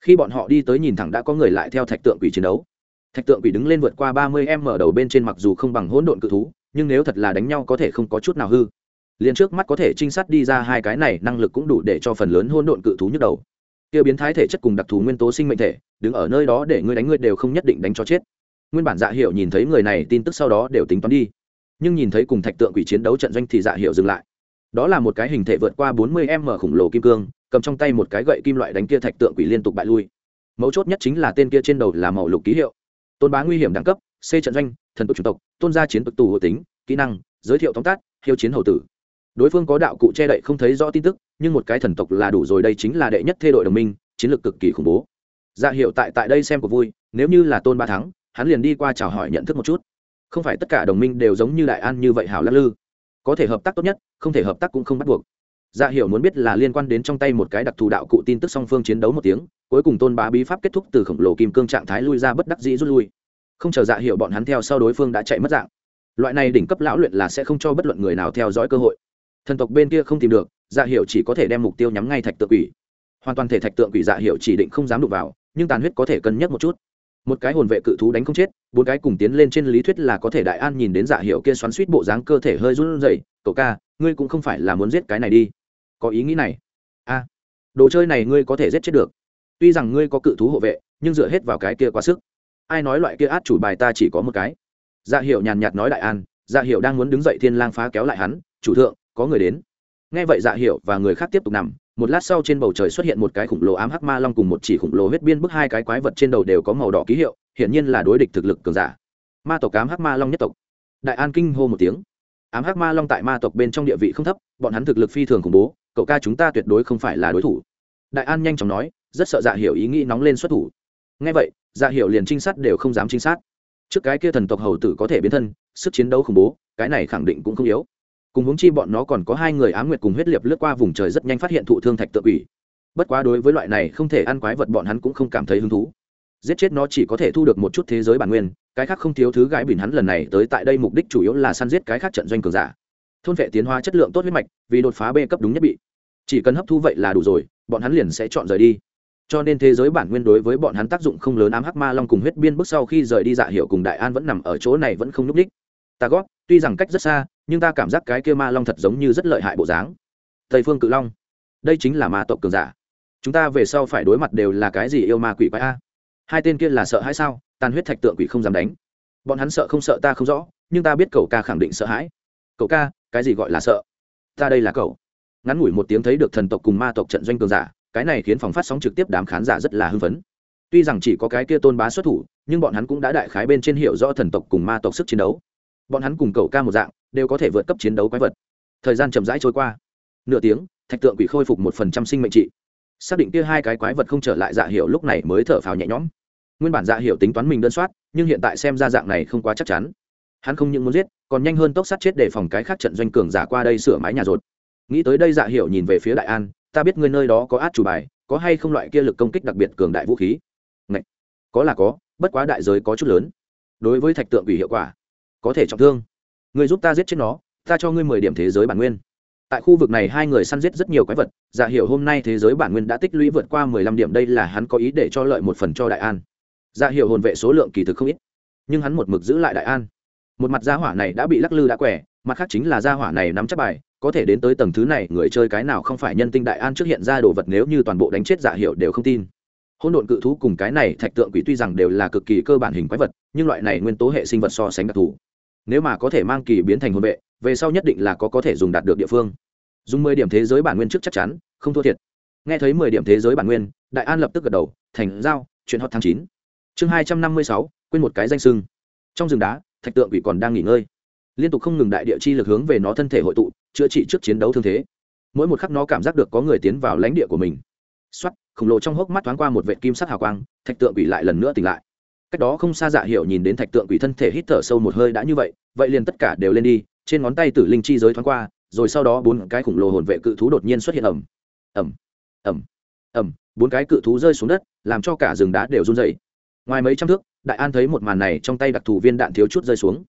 Khi bọn họ đi tới nhìn thẳng đã có người lại theo thạch tượng quỷ chiến đấu. Thạch tượng quỷ đứng lên vượt qua ba mươi em mở đầu bên trên mặc dù không bằng hỗn độn cự thú, nhưng nếu thật là đánh nhau có thể không có chút nào hư. Liền trước mắt có thể trinh sát đi ra hai cái này, năng lực cũng đủ để cho phần lớn hỗn độn cự thú nhức đầu. Kia biến thái thể chất cùng đặc thù nguyên tố sinh mệnh thể, đứng ở nơi đó để ngươi đánh ngươi đều không nhất định đánh cho chết. Nguyên bản dạ hiệu nhìn thấy người này, tin tức sau đó đều tính toán đi nhưng nhìn thấy cùng thạch tượng quỷ chiến đấu trận doanh thì dạ hiệu dừng lại. Đó là một cái hình thể vượt qua bốn mươi m khổng lồ kim cương, cầm trong tay một cái gậy kim loại đánh kia thạch tượng quỷ liên tục bại lui. Mấu chốt nhất chính là tên kia trên đầu là màu lục ký hiệu. Tôn bá nguy hiểm đẳng cấp, c trận doanh, thần tộc chủng tộc, tôn gia chiến tộc tù hộ tính, kỹ năng, giới thiệu tóm tắt, hiếu chiến hậu tử. Đối phương có đạo cụ che đậy không thấy rõ tin tức, nhưng một cái thần tộc là đủ rồi, đây chính là đệ nhất thê đội đồng minh, chiến lược cực kỳ khủng bố. Dạ hiệu tại tại đây xem cuộc vui, nếu như là tôn ba thắng, hắn liền đi qua chào hỏi nhận thức một chút không phải tất cả đồng minh đều giống như đại an như vậy hảo lắc lư. Có thể hợp tác tốt nhất, không thể hợp tác cũng không bắt buộc. Dạ hiểu muốn biết là liên quan đến trong tay một cái đặc thù đạo cụ tin tức song phương chiến đấu một tiếng, cuối cùng tôn bá bí pháp kết thúc từ khổng lồ kim cương trạng thái lui ra bất đắc dĩ rút lui. Không chờ dạ hiểu bọn hắn theo sau đối phương đã chạy mất dạng. Loại này đỉnh cấp lão luyện là sẽ không cho bất luận người nào theo dõi cơ hội. Thần tộc bên kia không tìm được dạ hiệu chỉ có thể đem mục tiêu nhắm ngay thạch tượng quỷ. Hoàn toàn thể thạch tượng quỷ dạ hiệu chỉ định không dám đụng vào, nhưng tàn huyết có thể cân nhắc một chút một cái hồn vệ cự thú đánh không chết, bốn cái cùng tiến lên trên lý thuyết là có thể đại an nhìn đến dạ hiệu kia xoắn suýt bộ dáng cơ thể hơi run rẩy, cậu ca, ngươi cũng không phải là muốn giết cái này đi. Có ý nghĩ này? A, đồ chơi này ngươi có thể giết chết được. Tuy rằng ngươi có cự thú hộ vệ, nhưng dựa hết vào cái kia quá sức. Ai nói loại kia át chủ bài ta chỉ có một cái? Dạ hiệu nhàn nhạt nói đại an dạ hiệu đang muốn đứng dậy thiên lang phá kéo lại hắn, chủ thượng, có người đến. Nghe vậy dạ hiệu và người khác tiếp tục nằm một lát sau trên bầu trời xuất hiện một cái khủng lồ ám hắc ma long cùng một chỉ khủng lồ huyết biên, bức hai cái quái vật trên đầu đều có màu đỏ ký hiệu, hiển nhiên là đối địch thực lực cường giả. Ma tộc ám hắc ma long nhất tộc. Đại an kinh hô một tiếng. Ám hắc ma long tại ma tộc bên trong địa vị không thấp, bọn hắn thực lực phi thường khủng bố, cậu ca chúng ta tuyệt đối không phải là đối thủ. Đại an nhanh chóng nói, rất sợ dạ hiểu ý nghĩ nóng lên xuất thủ. Nghe vậy dạ hiểu liền trinh sát đều không dám trinh sát. Trước cái kia thần tộc hầu tử có thể biến thân, sức chiến đấu khủng bố, cái này khẳng định cũng không yếu cùng hướng chi bọn nó còn có hai người ám nguyệt cùng huyết liệt lướt qua vùng trời rất nhanh phát hiện thụ thương thạch tự quỷ. Bất quá đối với loại này không thể ăn quái vật bọn hắn cũng không cảm thấy hứng thú. Giết chết nó chỉ có thể thu được một chút thế giới bản nguyên, cái khác không thiếu thứ gãi bỉn hắn lần này tới tại đây mục đích chủ yếu là săn giết cái khác trận doanh cường giả. Thôn vệ tiến hóa chất lượng tốt huyết mạch, vì đột phá b cấp đúng nhất bị. Chỉ cần hấp thu vậy là đủ rồi, bọn hắn liền sẽ chọn rời đi. Cho nên thế giới bản nguyên đối với bọn hắn tác dụng không lớn ám hắc ma long cùng huyết biên bước sau khi rời đi dạ hiệu cùng đại an vẫn nằm ở chỗ này vẫn không n ú c đích ta gót tuy rằng cách rất xa nhưng ta cảm giác cái kia ma long thật giống như rất lợi hại bộ dáng. Tây phương cự long, đây chính là ma tộc cường giả. Chúng ta về sau phải đối mặt đều là cái gì yêu ma quỷ quái a? Hai tên kia là sợ hãi sao? Tàn huyết thạch tượng quỷ không dám đánh. Bọn hắn sợ không sợ ta không rõ, nhưng ta biết cậu ca khẳng định sợ hãi. Cậu ca, cái gì gọi là sợ? Ta đây là cậu. Ngắn ngủi một tiếng thấy được thần tộc cùng ma tộc trận doanh cường giả, cái này khiến phòng phát sóng trực tiếp đám khán giả rất là hưng phấn. Tuy rằng chỉ có cái kia tôn bá xuất thủ, nhưng bọn hắn cũng đã đại khái bên trên hiểu rõ thần tộc cùng ma tộc sức chiến đấu. Bọn hắn cùng cậu ca một dạng đều có thể vượt cấp chiến đấu quái vật. Thời gian chậm rãi trôi qua. Nửa tiếng, thạch tượng quỷ khôi phục một phần trăm sinh mệnh trị. Xác định kia hai cái quái vật không trở lại dạ hiệu lúc này mới thở phào nhẹ nhõm. Nguyên bản dạ hiệu tính toán mình đơn soát, nhưng hiện tại xem ra dạng này không quá chắc chắn. Hắn không những muốn giết, còn nhanh hơn tốc sát chết để phòng cái khác trận doanh cường giả qua đây sửa mái nhà rột. Nghĩ tới đây dạ hiệu nhìn về phía đại an, ta biết ngươi nơi đó có át chủ bài, có hay không loại kia lực công kích đặc biệt cường đại vũ khí? Ngậy! có là có, bất quá đại giới có chút lớn. Đối với thạch tượng quỷ hiệu quả, có thể trọng thương người giúp ta giết chết nó, ta cho ngươi mười điểm thế giới bản nguyên. Tại khu vực này hai người săn giết rất nhiều quái vật dạ hiệu hôm nay thế giới bản nguyên đã tích lũy vượt qua mười lăm điểm, đây là hắn có ý để cho lợi một phần cho đại an. Dạ hiệu hồn vệ số lượng kỳ thực không ít, nhưng hắn một mực giữ lại đại an. Một mặt gia hỏa này đã bị lắc lư đã quẻ, mặt khác chính là gia hỏa này nắm chắc bài, có thể đến tới tầng thứ này, người chơi cái nào không phải nhân tinh đại an trước hiện ra đồ vật nếu như toàn bộ đánh chết dạ hiệu đều không tin. Hỗn độn cự thú cùng cái này thạch tượng quỷ tuy rằng đều là cực kỳ cơ bản hình quái vật, nhưng loại này nguyên tố hệ sinh vật so sánh đặc thù nếu mà có thể mang kỳ biến thành hồn vệ, về sau nhất định là có có thể dùng đạt được địa phương. Dùng mười điểm thế giới bản nguyên trước chắc chắn, không thua thiệt. Nghe thấy mười điểm thế giới bản nguyên, đại an lập tức gật đầu, thành giao, chuyện hot tháng chín. Chương hai trăm năm mươi sáu, quên một cái danh sưng. Trong rừng đá, thạch tượng quỷ còn đang nghỉ ngơi. Liên tục không ngừng đại địa chi lực hướng về nó thân thể hội tụ, chữa trị trước chiến đấu thương thế. Mỗi một khắc nó cảm giác được có người tiến vào lãnh địa của mình. Xuất khổng lồ trong hốc mắt thoáng qua một vệ kim sắc hào quang, thạch tượng quỷ lại lần nữa tỉnh lại cách đó không xa dạ hiệu nhìn đến thạch tượng quỷ thân thể hít thở sâu một hơi đã như vậy vậy liền tất cả đều lên đi, trên ngón tay tử linh chi giới thoáng qua, rồi sau đó bốn cái khổng lồ hồn vệ cự thú đột nhiên xuất hiện ẩm ẩm ẩm ẩm bốn cái cự thú rơi xuống đất, làm cho cả rừng đá đều run dày ngoài mấy trăm thước, đại an thấy một màn này trong tay đặc thù viên đạn thiếu chút rơi xuống.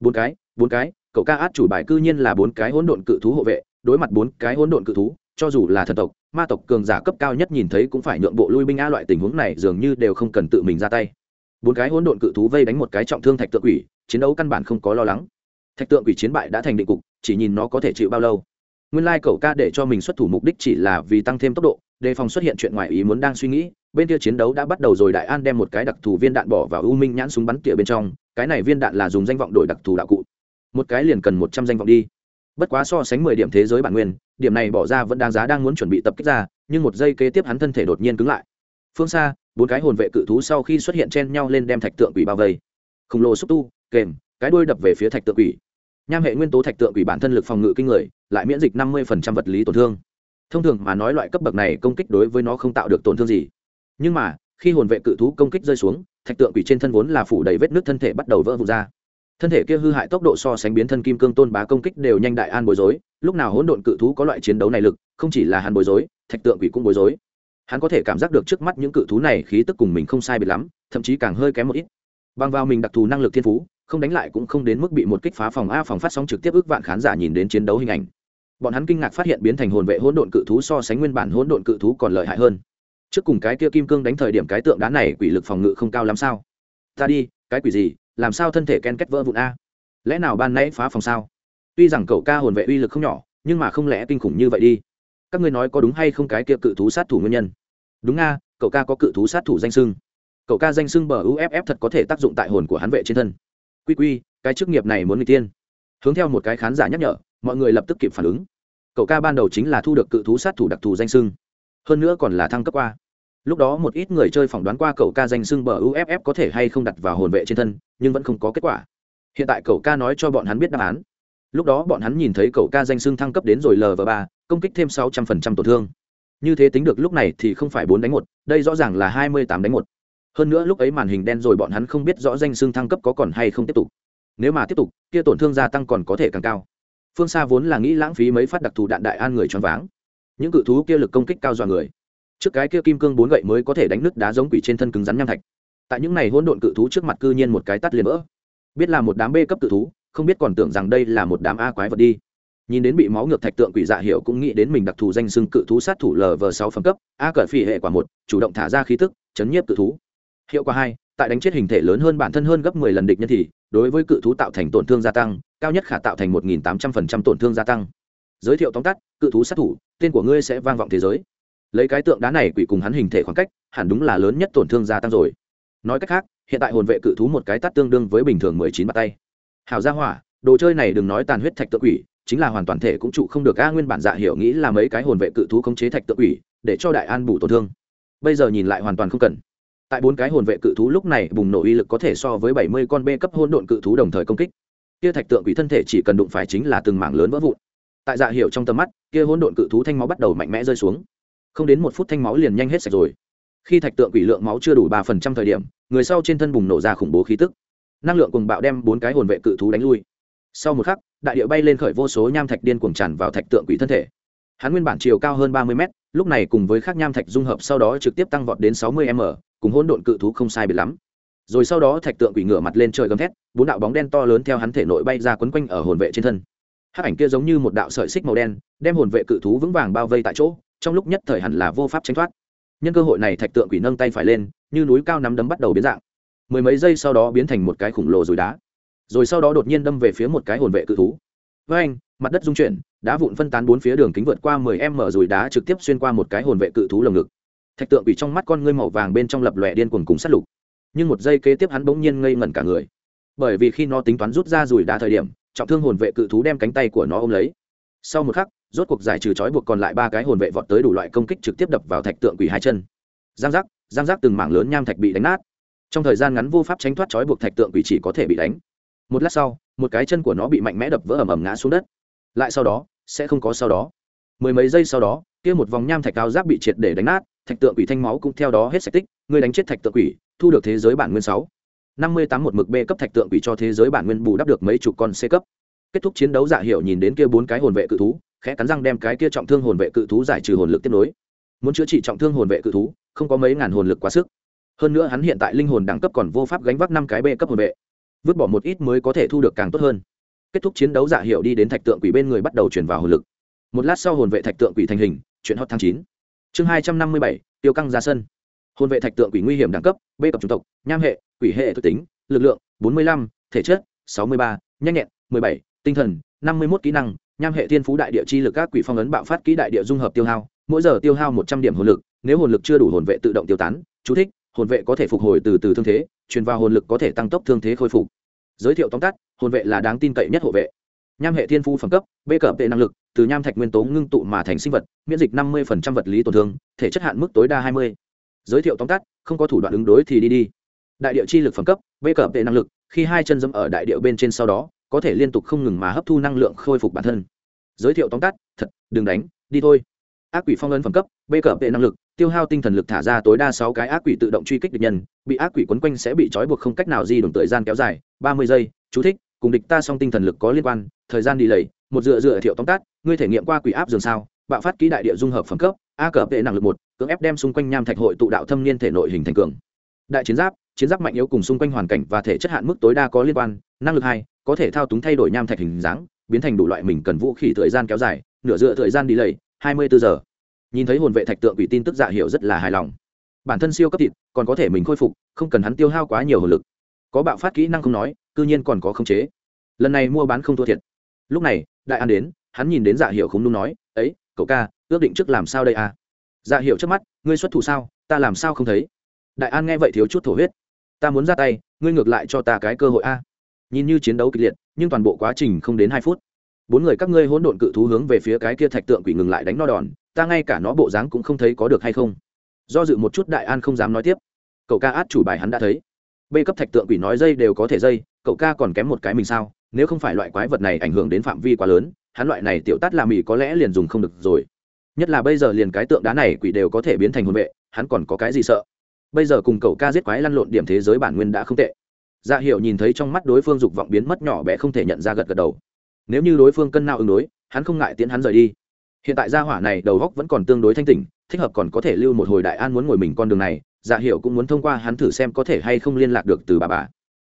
Bốn cái bốn cái, cậu ca át chủ bài cư nhiên là bốn cái hỗn độn cự thú hộ vệ, đối mặt bốn cái hỗn độn cự thú, cho dù là thần tộc, ma tộc cường giả cấp cao nhất nhìn thấy cũng phải nhượng bộ lui binh a loại tình huống này dường như đều không cần tự mình ra tay bốn cái hỗn độn cự thú vây đánh một cái trọng thương thạch tượng quỷ, chiến đấu căn bản không có lo lắng. Thạch tượng quỷ chiến bại đã thành định cục, chỉ nhìn nó có thể chịu bao lâu. Nguyên lai cậu ca để cho mình xuất thủ mục đích chỉ là vì tăng thêm tốc độ, đề phòng xuất hiện chuyện ngoài ý muốn đang suy nghĩ, bên kia chiến đấu đã bắt đầu rồi đại an đem một cái đặc thù viên đạn bỏ vào u minh nhãn súng bắn tỉa bên trong, cái này viên đạn là dùng danh vọng đổi đặc thù đạo cụ. Một cái liền cần một trăm danh vọng đi. Bất quá so sánh mười điểm thế giới bản nguyên, điểm này bỏ ra vẫn đáng giá đang muốn chuẩn bị tập kích ra, nhưng một giây kế tiếp hắn thân thể đột nhiên cứng lại. Phương xa bốn cái hồn vệ cự thú sau khi xuất hiện chen nhau lên đem thạch tượng quỷ bao vây. Khổng lồ xúc tu, kềm, cái đuôi đập về phía thạch tượng quỷ. Nham hệ nguyên tố thạch tượng quỷ bản thân lực phòng ngự kinh người, lại miễn dịch năm mươi vật lý tổn thương. Thông thường mà nói loại cấp bậc này công kích đối với nó không tạo được tổn thương gì. Nhưng mà, khi hồn vệ cự thú công kích rơi xuống, thạch tượng quỷ trên thân vốn là phủ đầy vết nước thân thể bắt đầu vỡ vụn ra. Thân thể kia hư hại tốc độ so sánh biến thân kim cương tôn bá công kích đều nhanh đại an bối rối, lúc nào hỗn độn cự thú có loại chiến đấu này lực, không chỉ là hắn bối rối, thạch tượng quỷ cũng bối rối hắn có thể cảm giác được trước mắt những cự thú này khí tức cùng mình không sai biệt lắm, thậm chí càng hơi kém một ít. Bằng vào mình đặc thù năng lực thiên phú, không đánh lại cũng không đến mức bị một kích phá phòng a phòng phát sóng trực tiếp ước vạn khán giả nhìn đến chiến đấu hình ảnh. Bọn hắn kinh ngạc phát hiện biến thành hồn vệ hỗn độn cự thú so sánh nguyên bản hỗn độn cự thú còn lợi hại hơn. Trước cùng cái kia kim cương đánh thời điểm cái tượng đá này quỷ lực phòng ngự không cao lắm sao? Ta đi, cái quỷ gì? Làm sao thân thể ken kết vỡ vụn a? Lẽ nào ban nãy phá phòng sao? Tuy rằng cậu ca hồn vệ uy lực không nhỏ, nhưng mà không lẽ kinh khủng như vậy đi các ngươi nói có đúng hay không cái kia cự thú sát thủ nguyên nhân? Đúng nga, cậu ca có cự thú sát thủ danh sưng. Cậu ca danh sưng bờ uff thật có thể tác dụng tại hồn của hắn vệ trên thân. Quy quy, cái chức nghiệp này muốn người tiên. Hướng theo một cái khán giả nhắc nhở, mọi người lập tức kịp phản ứng. Cậu ca ban đầu chính là thu được cự thú sát thủ đặc thù danh sưng. Hơn nữa còn là thăng cấp qua. Lúc đó một ít người chơi phỏng đoán qua cậu ca danh sưng bờ uff có thể hay không đặt vào hồn vệ trên thân, nhưng vẫn không có kết quả. Hiện tại cậu ca nói cho bọn hắn biết đáp án. Lúc đó bọn hắn nhìn thấy cậu ca danh sưng thăng cấp đến rồi lv ba công kích thêm sáu trăm phần trăm tổn thương. Như thế tính được lúc này thì không phải bốn đánh một, đây rõ ràng là hai mươi tám đánh một. Hơn nữa lúc ấy màn hình đen rồi bọn hắn không biết rõ danh xưng thăng cấp có còn hay không tiếp tục. Nếu mà tiếp tục, kia tổn thương gia tăng còn có thể càng cao. Phương xa vốn là nghĩ lãng phí mấy phát đặc thù đạn đại an người choáng váng. Những cự thú kia lực công kích cao dọa người. Trước cái kia kim cương bốn gậy mới có thể đánh nứt đá giống quỷ trên thân cứng rắn nham thạch. Tại những này hỗn độn cự thú trước mặt cư nhiên một cái tắt liền vỡ. Biết là một đám b cấp cự thú, không biết còn tưởng rằng đây là một đám a quái vật đi nhìn đến bị máu ngược thạch tượng quỷ dạ hiệu cũng nghĩ đến mình đặc thù danh xưng cự thú sát thủ lv sáu phẩm cấp, a cờ phi hệ quả một, chủ động thả ra khí tức, chấn nhiếp cự thú. Hiệu quả hai, tại đánh chết hình thể lớn hơn bản thân hơn gấp 10 lần địch nhân thì, đối với cự thú tạo thành tổn thương gia tăng, cao nhất khả tạo thành 1.800% tổn thương gia tăng. Giới thiệu tóm tắt, cự thú sát thủ, tên của ngươi sẽ vang vọng thế giới. Lấy cái tượng đá này quỷ cùng hắn hình thể khoảng cách, hẳn đúng là lớn nhất tổn thương gia tăng rồi. Nói cách khác, hiện tại hồn vệ cự thú một cái tắt tương đương với bình thường mười chín bạt tay. Hào gia hỏa, đồ chơi này đừng nói tàn huyết thạch tự quỷ chính là hoàn toàn thể cũng trụ không được a nguyên bản dạ hiểu nghĩ là mấy cái hồn vệ cự thú khống chế thạch tự quỷ, để cho đại an bù tổn thương. Bây giờ nhìn lại hoàn toàn không cần. Tại bốn cái hồn vệ cự thú lúc này, bùng nổ uy lực có thể so với bảy mươi con b cấp hôn độn cự thú đồng thời công kích. Kia thạch tượng quỷ thân thể chỉ cần đụng phải chính là từng mảng lớn vỡ vụn. Tại dạ hiệu trong tầm mắt, kia hôn độn cự thú thanh máu bắt đầu mạnh mẽ rơi xuống. Không đến một phút thanh máu liền nhanh hết sạch rồi. Khi thạch tượng quỷ lượng máu chưa đủ ba phần trăm thời điểm, người sau trên thân bùng nổ ra khủng bố khí tức. Năng lượng cùng bạo đem bốn cái hồn vệ cự thú đánh lui. Sau một khắc đại địa bay lên khởi vô số nham thạch điên cuồng tràn vào thạch tượng quỷ thân thể. Hắn nguyên bản chiều cao hơn ba mươi mét, lúc này cùng với các nham thạch dung hợp sau đó trực tiếp tăng vọt đến sáu mươi m, cùng hỗn độn cự thú không sai biệt lắm. Rồi sau đó thạch tượng quỷ ngửa mặt lên trời gầm thét, bốn đạo bóng đen to lớn theo hắn thể nội bay ra quấn quanh ở hồn vệ trên thân. Hát ảnh kia giống như một đạo sợi xích màu đen, đem hồn vệ cự thú vững vàng bao vây tại chỗ, trong lúc nhất thời hẳn là vô pháp tránh thoát. Nhân cơ hội này thạch tượng quỷ nâng tay phải lên, như núi cao nắm đấm bắt đầu biến dạng. Mười mấy giây sau đó biến thành một cái khủng lồ rồi đá rồi sau đó đột nhiên đâm về phía một cái hồn vệ cự thú. Với anh, mặt đất rung chuyển, đá vụn phân tán bốn phía đường kính vượt qua mười em mở rồi đá trực tiếp xuyên qua một cái hồn vệ cự thú lồng ngực. Thạch tượng bị trong mắt con ngươi màu vàng bên trong lập lòe điên cuồng cùng sát lục. Nhưng một giây kế tiếp hắn bỗng nhiên ngây ngẩn cả người. Bởi vì khi nó tính toán rút ra rùi đá thời điểm, trọng thương hồn vệ cự thú đem cánh tay của nó ôm lấy. Sau một khắc, rốt cuộc giải trừ trói buộc còn lại ba cái hồn vệ vọt tới đủ loại công kích trực tiếp đập vào thạch tượng quỷ hai chân. Giang giác giang giác từng mảng lớn nham thạch bị đánh nát. Trong thời gian ngắn vô pháp tránh thoát trói buộc thạch tượng quỷ chỉ có thể bị đánh một lát sau, một cái chân của nó bị mạnh mẽ đập vỡ ầm ầm ngã xuống đất. Lại sau đó, sẽ không có sau đó. Mười mấy giây sau đó, kia một vòng nham thạch cao giáp bị triệt để đánh nát, thạch tượng quỷ thanh máu cũng theo đó hết sạch tích, người đánh chết thạch tượng quỷ, thu được thế giới bản nguyên sáu. Năm mươi tám một mực b cấp thạch tượng quỷ cho thế giới bản nguyên bù đắp được mấy chục con c cấp. Kết thúc chiến đấu dạ hiệu nhìn đến kia bốn cái hồn vệ cự thú, khẽ cắn răng đem cái kia trọng thương hồn vệ cự thú giải trừ hồn lực tiếp nối. Muốn chữa trị trọng thương hồn vệ cự thú, không có mấy ngàn hồn lực quá sức. Hơn nữa hắn hiện tại linh hồn đẳng cấp còn vô pháp gánh vác năm cái b cấp hồn vệ vứt bỏ một ít mới có thể thu được càng tốt hơn. Kết thúc chiến đấu dạ giả hiệu đi đến thạch tượng quỷ bên người bắt đầu chuyển vào hồn lực. Một lát sau hồn vệ thạch tượng quỷ thành hình, chuyện hot tháng chín. Chương hai trăm năm mươi bảy, tiêu căng ra sân. Hồn vệ thạch tượng quỷ nguy hiểm đẳng cấp, b cập chủng tộc, nham hệ, quỷ hệ thực tính, lực lượng bốn mươi lăm, thể chất sáu mươi ba, nhanh nhẹn mười bảy, tinh thần năm mươi một kỹ năng, nham hệ thiên phú đại địa chi lực các quỷ phong ấn bạo phát kỹ đại địa dung hợp tiêu hao, mỗi giờ tiêu hao một trăm điểm hồn lực, nếu hồn lực chưa đủ hồn vệ tự động tiêu tán, chú thích hồn vệ có thể phục hồi từ từ thương thế, truyền vào hồn lực có thể tăng tốc thương thế khôi phục. Giới thiệu tóm tắt, hồn vệ là đáng tin cậy nhất hộ vệ. Nham hệ thiên phu phẩm cấp, b cập vệ năng lực, từ nham thạch nguyên tố ngưng tụ mà thành sinh vật, miễn dịch năm mươi vật lý tổn thương, thể chất hạn mức tối đa hai mươi. Giới thiệu tóm tắt, không có thủ đoạn ứng đối thì đi đi. Đại địa chi lực phẩm cấp, b cập vệ năng lực, khi hai chân dẫm ở đại địa bên trên sau đó, có thể liên tục không ngừng mà hấp thu năng lượng khôi phục bản thân. Giới thiệu tóm tắt, thật, đừng đánh, đi thôi. Ác quỷ phong ấn phẩm cấp, b cập vệ năng lực tiêu hao tinh thần lực thả ra tối đa sáu cái ác quỷ tự động truy kích địch nhân, bị ác quỷ quấn quanh sẽ bị trói buộc không cách nào di động thời gian kéo dài, ba mươi giây. Chú thích, cùng địch ta song tinh thần lực có liên quan, thời gian đi lầy, một dựa dựa thiệu tóm tắt, ngươi thể nghiệm qua quỷ áp dường sao, bạo phát ký đại địa dung hợp phẩm cấp, a cờ vệ năng lực một, cưỡng ép đem xung quanh nham thạch hội tụ đạo thâm niên thể nội hình thành cường. Đại chiến giáp chiến giáp mạnh yếu cùng xung quanh hoàn cảnh và thể chất hạn mức tối đa có liên quan, năng lực hai, có thể thao túng thay đổi nham thạch hình dáng, biến thành đủ loại mình cần vũ khí thời gian kéo dài, nửa dựa thời gian đi lầy, hai mươi bốn giờ nhìn thấy hồn vệ thạch tượng quỷ tin tức dạ hiểu rất là hài lòng. Bản thân siêu cấp thịt, còn có thể mình khôi phục, không cần hắn tiêu hao quá nhiều hồn lực. Có bạo phát kỹ năng không nói, cư nhiên còn có khống chế. Lần này mua bán không thua thiệt. Lúc này, đại an đến, hắn nhìn đến dạ hiệu không đúng nói, ấy, cậu ca, ước định trước làm sao đây à? Dạ hiệu trước mắt, ngươi xuất thủ sao? Ta làm sao không thấy? Đại an nghe vậy thiếu chút thổ huyết. Ta muốn ra tay, ngươi ngược lại cho ta cái cơ hội a. Nhìn như chiến đấu kịch liệt, nhưng toàn bộ quá trình không đến hai phút. Bốn người các ngươi hỗn độn cự thú hướng về phía cái kia thạch tượng quỷ ngừng lại đánh no đòn ta ngay cả nó bộ dáng cũng không thấy có được hay không? Do dự một chút đại an không dám nói tiếp. Cậu ca át chủ bài hắn đã thấy. B cấp thạch tượng quỷ nói dây đều có thể dây, cậu ca còn kém một cái mình sao? Nếu không phải loại quái vật này ảnh hưởng đến phạm vi quá lớn, hắn loại này tiểu tát làm ỉ có lẽ liền dùng không được rồi. Nhất là bây giờ liền cái tượng đá này quỷ đều có thể biến thành hồn vệ, hắn còn có cái gì sợ? Bây giờ cùng cậu ca giết quái lăn lộn điểm thế giới bản nguyên đã không tệ. Dạ hiệu nhìn thấy trong mắt đối phương dục vọng biến mất nhỏ bé không thể nhận ra gật gật đầu. Nếu như đối phương cân nào ứng đối, hắn không ngại tiến hắn rời đi hiện tại gia hỏa này đầu góc vẫn còn tương đối thanh tỉnh thích hợp còn có thể lưu một hồi đại an muốn ngồi mình con đường này dạ hiệu cũng muốn thông qua hắn thử xem có thể hay không liên lạc được từ bà bà.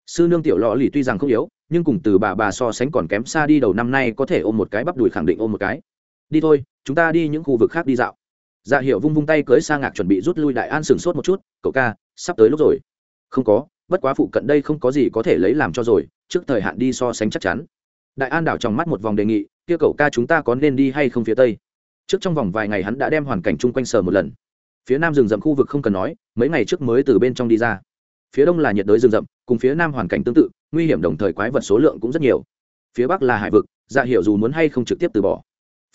Sư nương tiểu lò lì tuy rằng không yếu, nhưng cùng từ bà bà so sánh còn kém xa đi đầu năm nay có thể ôm một cái bắp đùi khẳng định ôm một cái. Đi thôi, chúng ta đi những khu vực khác đi dạo. Dạ hiệu vung vung tay cưới sa ngạc chuẩn bị rút lui đại an sừng sốt một chút, cậu ca, sắp tới lúc rồi. Không có, bất quá phụ cận đây không có gì có thể lấy làm cho rồi, trước thời hạn đi so sánh chắc chắn. Đại an đảo trong mắt một vòng đề nghị kia cậu ca chúng ta có nên đi hay không phía tây? Trước trong vòng vài ngày hắn đã đem hoàn cảnh chung quanh sờ một lần. Phía nam rừng rậm khu vực không cần nói, mấy ngày trước mới từ bên trong đi ra. Phía đông là nhiệt đới rừng rậm, cùng phía nam hoàn cảnh tương tự, nguy hiểm đồng thời quái vật số lượng cũng rất nhiều. Phía bắc là hải vực dạ hiệu dù muốn hay không trực tiếp từ bỏ.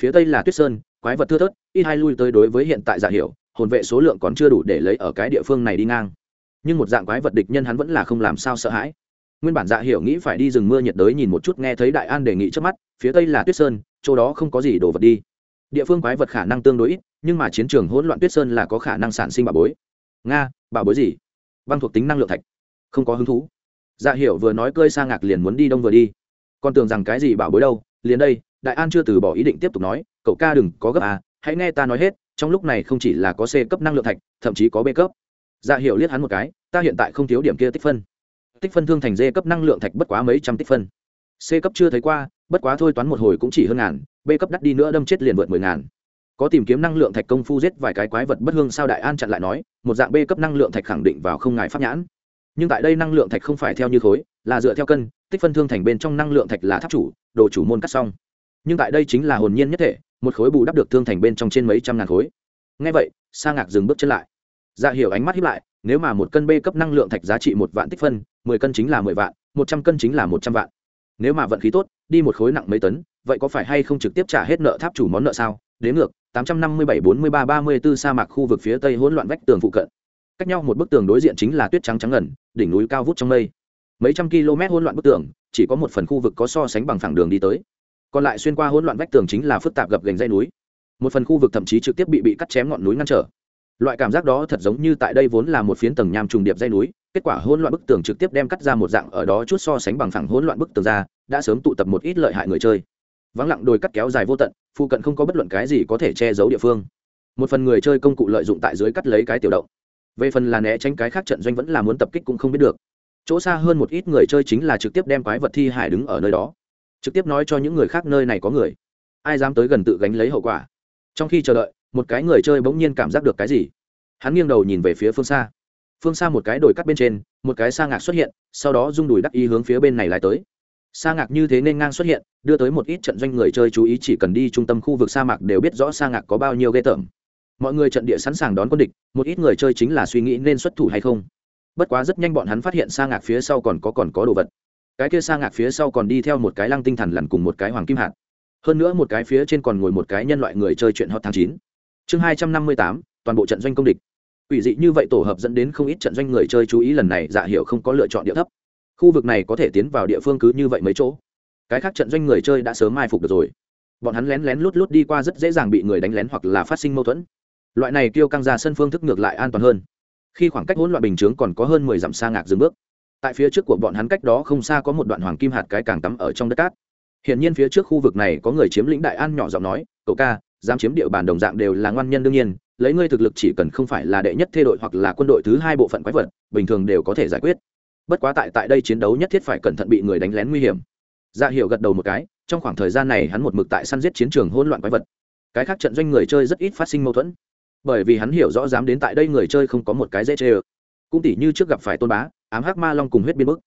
Phía tây là tuyết sơn, quái vật thưa thớt, ít hai lui tới đối với hiện tại dạ hiệu hồn vệ số lượng còn chưa đủ để lấy ở cái địa phương này đi ngang. Nhưng một dạng quái vật địch nhân hắn vẫn là không làm sao sợ hãi nguyên bản dạ hiểu nghĩ phải đi rừng mưa nhiệt đới nhìn một chút nghe thấy đại an đề nghị trước mắt, phía tây là tuyết sơn, chỗ đó không có gì đồ vật đi. Địa phương quái vật khả năng tương đối ít, nhưng mà chiến trường hỗn loạn tuyết sơn là có khả năng sản sinh bảo bối. Nga bảo bối gì? Băng thuộc tính năng lượng thạch. Không có hứng thú. Dạ hiểu vừa nói cơi sa ngạc liền muốn đi đông vừa đi. Còn tưởng rằng cái gì bảo bối đâu, liền đây, đại an chưa từ bỏ ý định tiếp tục nói, cậu ca đừng có gấp à hãy nghe ta nói hết, trong lúc này không chỉ là có c cấp năng lượng thạch, thậm chí có b cấp. Dạ hiểu liếc hắn một cái, ta hiện tại không thiếu điểm kia tích phân tích phân thương thành d cấp năng lượng thạch bất quá mấy trăm tích phân. C cấp chưa thấy qua, bất quá thôi toán một hồi cũng chỉ hơn ngàn, b cấp đắt đi nữa đâm chết liền vượt mười ngàn. Có tìm kiếm năng lượng thạch công phu giết vài cái quái vật bất hương sao đại an chặn lại nói, một dạng b cấp năng lượng thạch khẳng định vào không ngại pháp nhãn. Nhưng tại đây năng lượng thạch không phải theo như khối, là dựa theo cân, tích phân thương thành bên trong năng lượng thạch là tháp chủ, đồ chủ môn cắt xong. Nhưng tại đây chính là hồn nhiên nhất thể, một khối bù đắp được thương thành bên trong trên mấy trăm ngàn khối. Ngay vậy, sa ngạc dừng bước chân lại. Dạ hiểu ánh mắt hiếp lại, nếu mà một cân b cấp năng lượng thạch giá trị một vạn tích phân mười cân chính là mười vạn, một trăm cân chính là một trăm vạn. Nếu mà vận khí tốt, đi một khối nặng mấy tấn, vậy có phải hay không trực tiếp trả hết nợ tháp chủ món nợ sao? Đến ngược, tám trăm năm mươi bảy bốn mươi ba ba mươi b ố sa mạc khu vực phía tây hỗn loạn vách tường phụ cận. Cách nhau một bức tường đối diện chính là tuyết trắng trắng ngần, đỉnh núi cao vút trong mây. Mấy trăm km hỗn loạn bức tường, chỉ có một phần khu vực có so sánh bằng phẳng đường đi tới. Còn lại xuyên qua hỗn loạn vách tường chính là phức tạp gập gành dây núi. Một phần khu vực thậm chí trực tiếp bị bị cắt chém ngọn núi ngăn trở. Loại cảm giác đó thật giống như tại đây vốn là một phiến tầng nham trùng điệp dây núi kết quả hỗn loạn bức tường trực tiếp đem cắt ra một dạng, ở đó chút so sánh bằng phẳng hỗn loạn bức tường ra, đã sớm tụ tập một ít lợi hại người chơi. Vắng lặng đồi cắt kéo dài vô tận, phụ cận không có bất luận cái gì có thể che giấu địa phương. Một phần người chơi công cụ lợi dụng tại dưới cắt lấy cái tiểu động. Về phần là né tránh cái khác trận doanh vẫn là muốn tập kích cũng không biết được. Chỗ xa hơn một ít người chơi chính là trực tiếp đem quái vật thi hải đứng ở nơi đó. Trực tiếp nói cho những người khác nơi này có người. Ai dám tới gần tự gánh lấy hậu quả. Trong khi chờ đợi, một cái người chơi bỗng nhiên cảm giác được cái gì. Hắn nghiêng đầu nhìn về phía phương xa phương xa một cái đồi cắt bên trên, một cái sa ngạc xuất hiện, sau đó rung đùi đắc ý hướng phía bên này lại tới. Sa ngạc như thế nên ngang xuất hiện, đưa tới một ít trận doanh người chơi chú ý chỉ cần đi trung tâm khu vực sa mạc đều biết rõ sa ngạc có bao nhiêu ghê tởm. Mọi người trận địa sẵn sàng đón quân địch, một ít người chơi chính là suy nghĩ nên xuất thủ hay không. Bất quá rất nhanh bọn hắn phát hiện sa ngạc phía sau còn có còn có đồ vật. Cái kia sa ngạc phía sau còn đi theo một cái lăng tinh thần lằn cùng một cái hoàng kim hạt. Hơn nữa một cái phía trên còn ngồi một cái nhân loại người chơi chuyện hot tháng chín. Chương hai trăm năm mươi tám, toàn bộ trận doanh công địch. Quỷ dị như vậy tổ hợp dẫn đến không ít trận doanh người chơi chú ý lần này dạ hiệu không có lựa chọn địa thấp. Khu vực này có thể tiến vào địa phương cứ như vậy mấy chỗ. Cái khác trận doanh người chơi đã sớm mai phục được rồi. Bọn hắn lén lén lút lút đi qua rất dễ dàng bị người đánh lén hoặc là phát sinh mâu thuẫn. Loại này kêu căng ra sân phương thức ngược lại an toàn hơn. Khi khoảng cách hỗn loạn bình chướng còn có hơn mười dặm xa ngạc dừng bước. Tại phía trước của bọn hắn cách đó không xa có một đoạn hoàng kim hạt cái càng tắm ở trong đất cát. Hiện nhiên phía trước khu vực này có người chiếm lĩnh đại an nhỏ giọng nói, cậu ca, dám chiếm địa bàn đồng dạng đều là ngoan nhân đương nhiên lấy ngươi thực lực chỉ cần không phải là đệ nhất thê đội hoặc là quân đội thứ hai bộ phận quái vật, bình thường đều có thể giải quyết. Bất quá tại tại đây chiến đấu nhất thiết phải cẩn thận bị người đánh lén nguy hiểm. Dạ hiệu gật đầu một cái, trong khoảng thời gian này hắn một mực tại săn giết chiến trường hỗn loạn quái vật. Cái khác trận doanh người chơi rất ít phát sinh mâu thuẫn, bởi vì hắn hiểu rõ dám đến tại đây người chơi không có một cái dễ chê ơ. Cũng tỉ như trước gặp phải tôn bá, ám hắc ma long cùng huyết biên bức.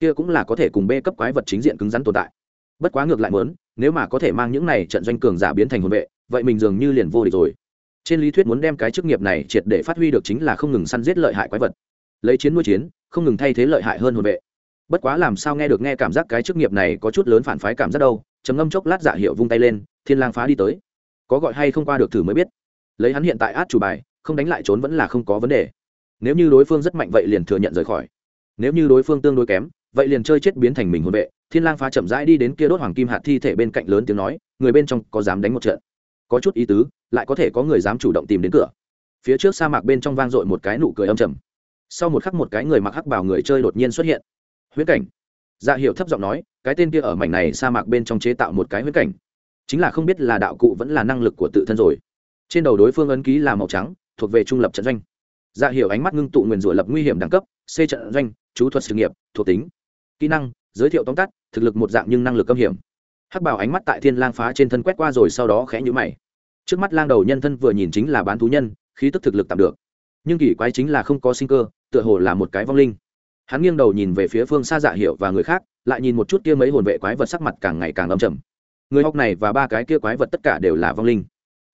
Kia cũng là có thể cùng bê cấp quái vật chính diện cứng rắn tồn tại. Bất quá ngược lại mớn nếu mà có thể mang những này trận doanh cường giả biến thành hồn vệ, vậy mình dường như liền vô địch rồi trên lý thuyết muốn đem cái chức nghiệp này triệt để phát huy được chính là không ngừng săn giết lợi hại quái vật. Lấy chiến nuôi chiến, không ngừng thay thế lợi hại hơn hồn vệ. Bất quá làm sao nghe được nghe cảm giác cái chức nghiệp này có chút lớn phản phái cảm giác đâu, trầm ngâm chốc lát dạ hiệu vung tay lên, thiên lang phá đi tới. Có gọi hay không qua được thử mới biết. Lấy hắn hiện tại át chủ bài, không đánh lại trốn vẫn là không có vấn đề. Nếu như đối phương rất mạnh vậy liền thừa nhận rời khỏi. Nếu như đối phương tương đối kém, vậy liền chơi chết biến thành mình hồn vệ. Thiên lang phá chậm rãi đi đến kia đốt hoàng kim hạt thi thể bên cạnh lớn tiếng nói, người bên trong có dám đánh một trận? Có chút ý tứ lại có thể có người dám chủ động tìm đến cửa. Phía trước sa mạc bên trong vang dội một cái nụ cười âm trầm. Sau một khắc một cái người mặc hắc bảo người chơi đột nhiên xuất hiện. Huyễn cảnh. Dạ hiệu thấp giọng nói, cái tên kia ở mảnh này sa mạc bên trong chế tạo một cái huyễn cảnh. Chính là không biết là đạo cụ vẫn là năng lực của tự thân rồi. Trên đầu đối phương ấn ký là màu trắng, thuộc về trung lập trận doanh. Dạ hiệu ánh mắt ngưng tụ nguyền rủa lập nguy hiểm đẳng cấp, c trận doanh, chú thuật sự nghiệp, thuộc tính, kỹ năng, giới thiệu tóm tắt, thực lực một dạng nhưng năng lực âm hiểm. Hắc bảo ánh mắt tại thiên lang phá trên thân quét qua rồi sau đó khẽ nhíu mày trước mắt lang đầu nhân thân vừa nhìn chính là bán thú nhân, khí tức thực lực tạm được. Nhưng kỳ quái chính là không có sinh cơ, tựa hồ là một cái vong linh. Hắn nghiêng đầu nhìn về phía phương xa dạ hiệu và người khác, lại nhìn một chút kia mấy hồn vệ quái vật sắc mặt càng ngày càng âm trầm. Người học này và ba cái kia quái vật tất cả đều là vong linh.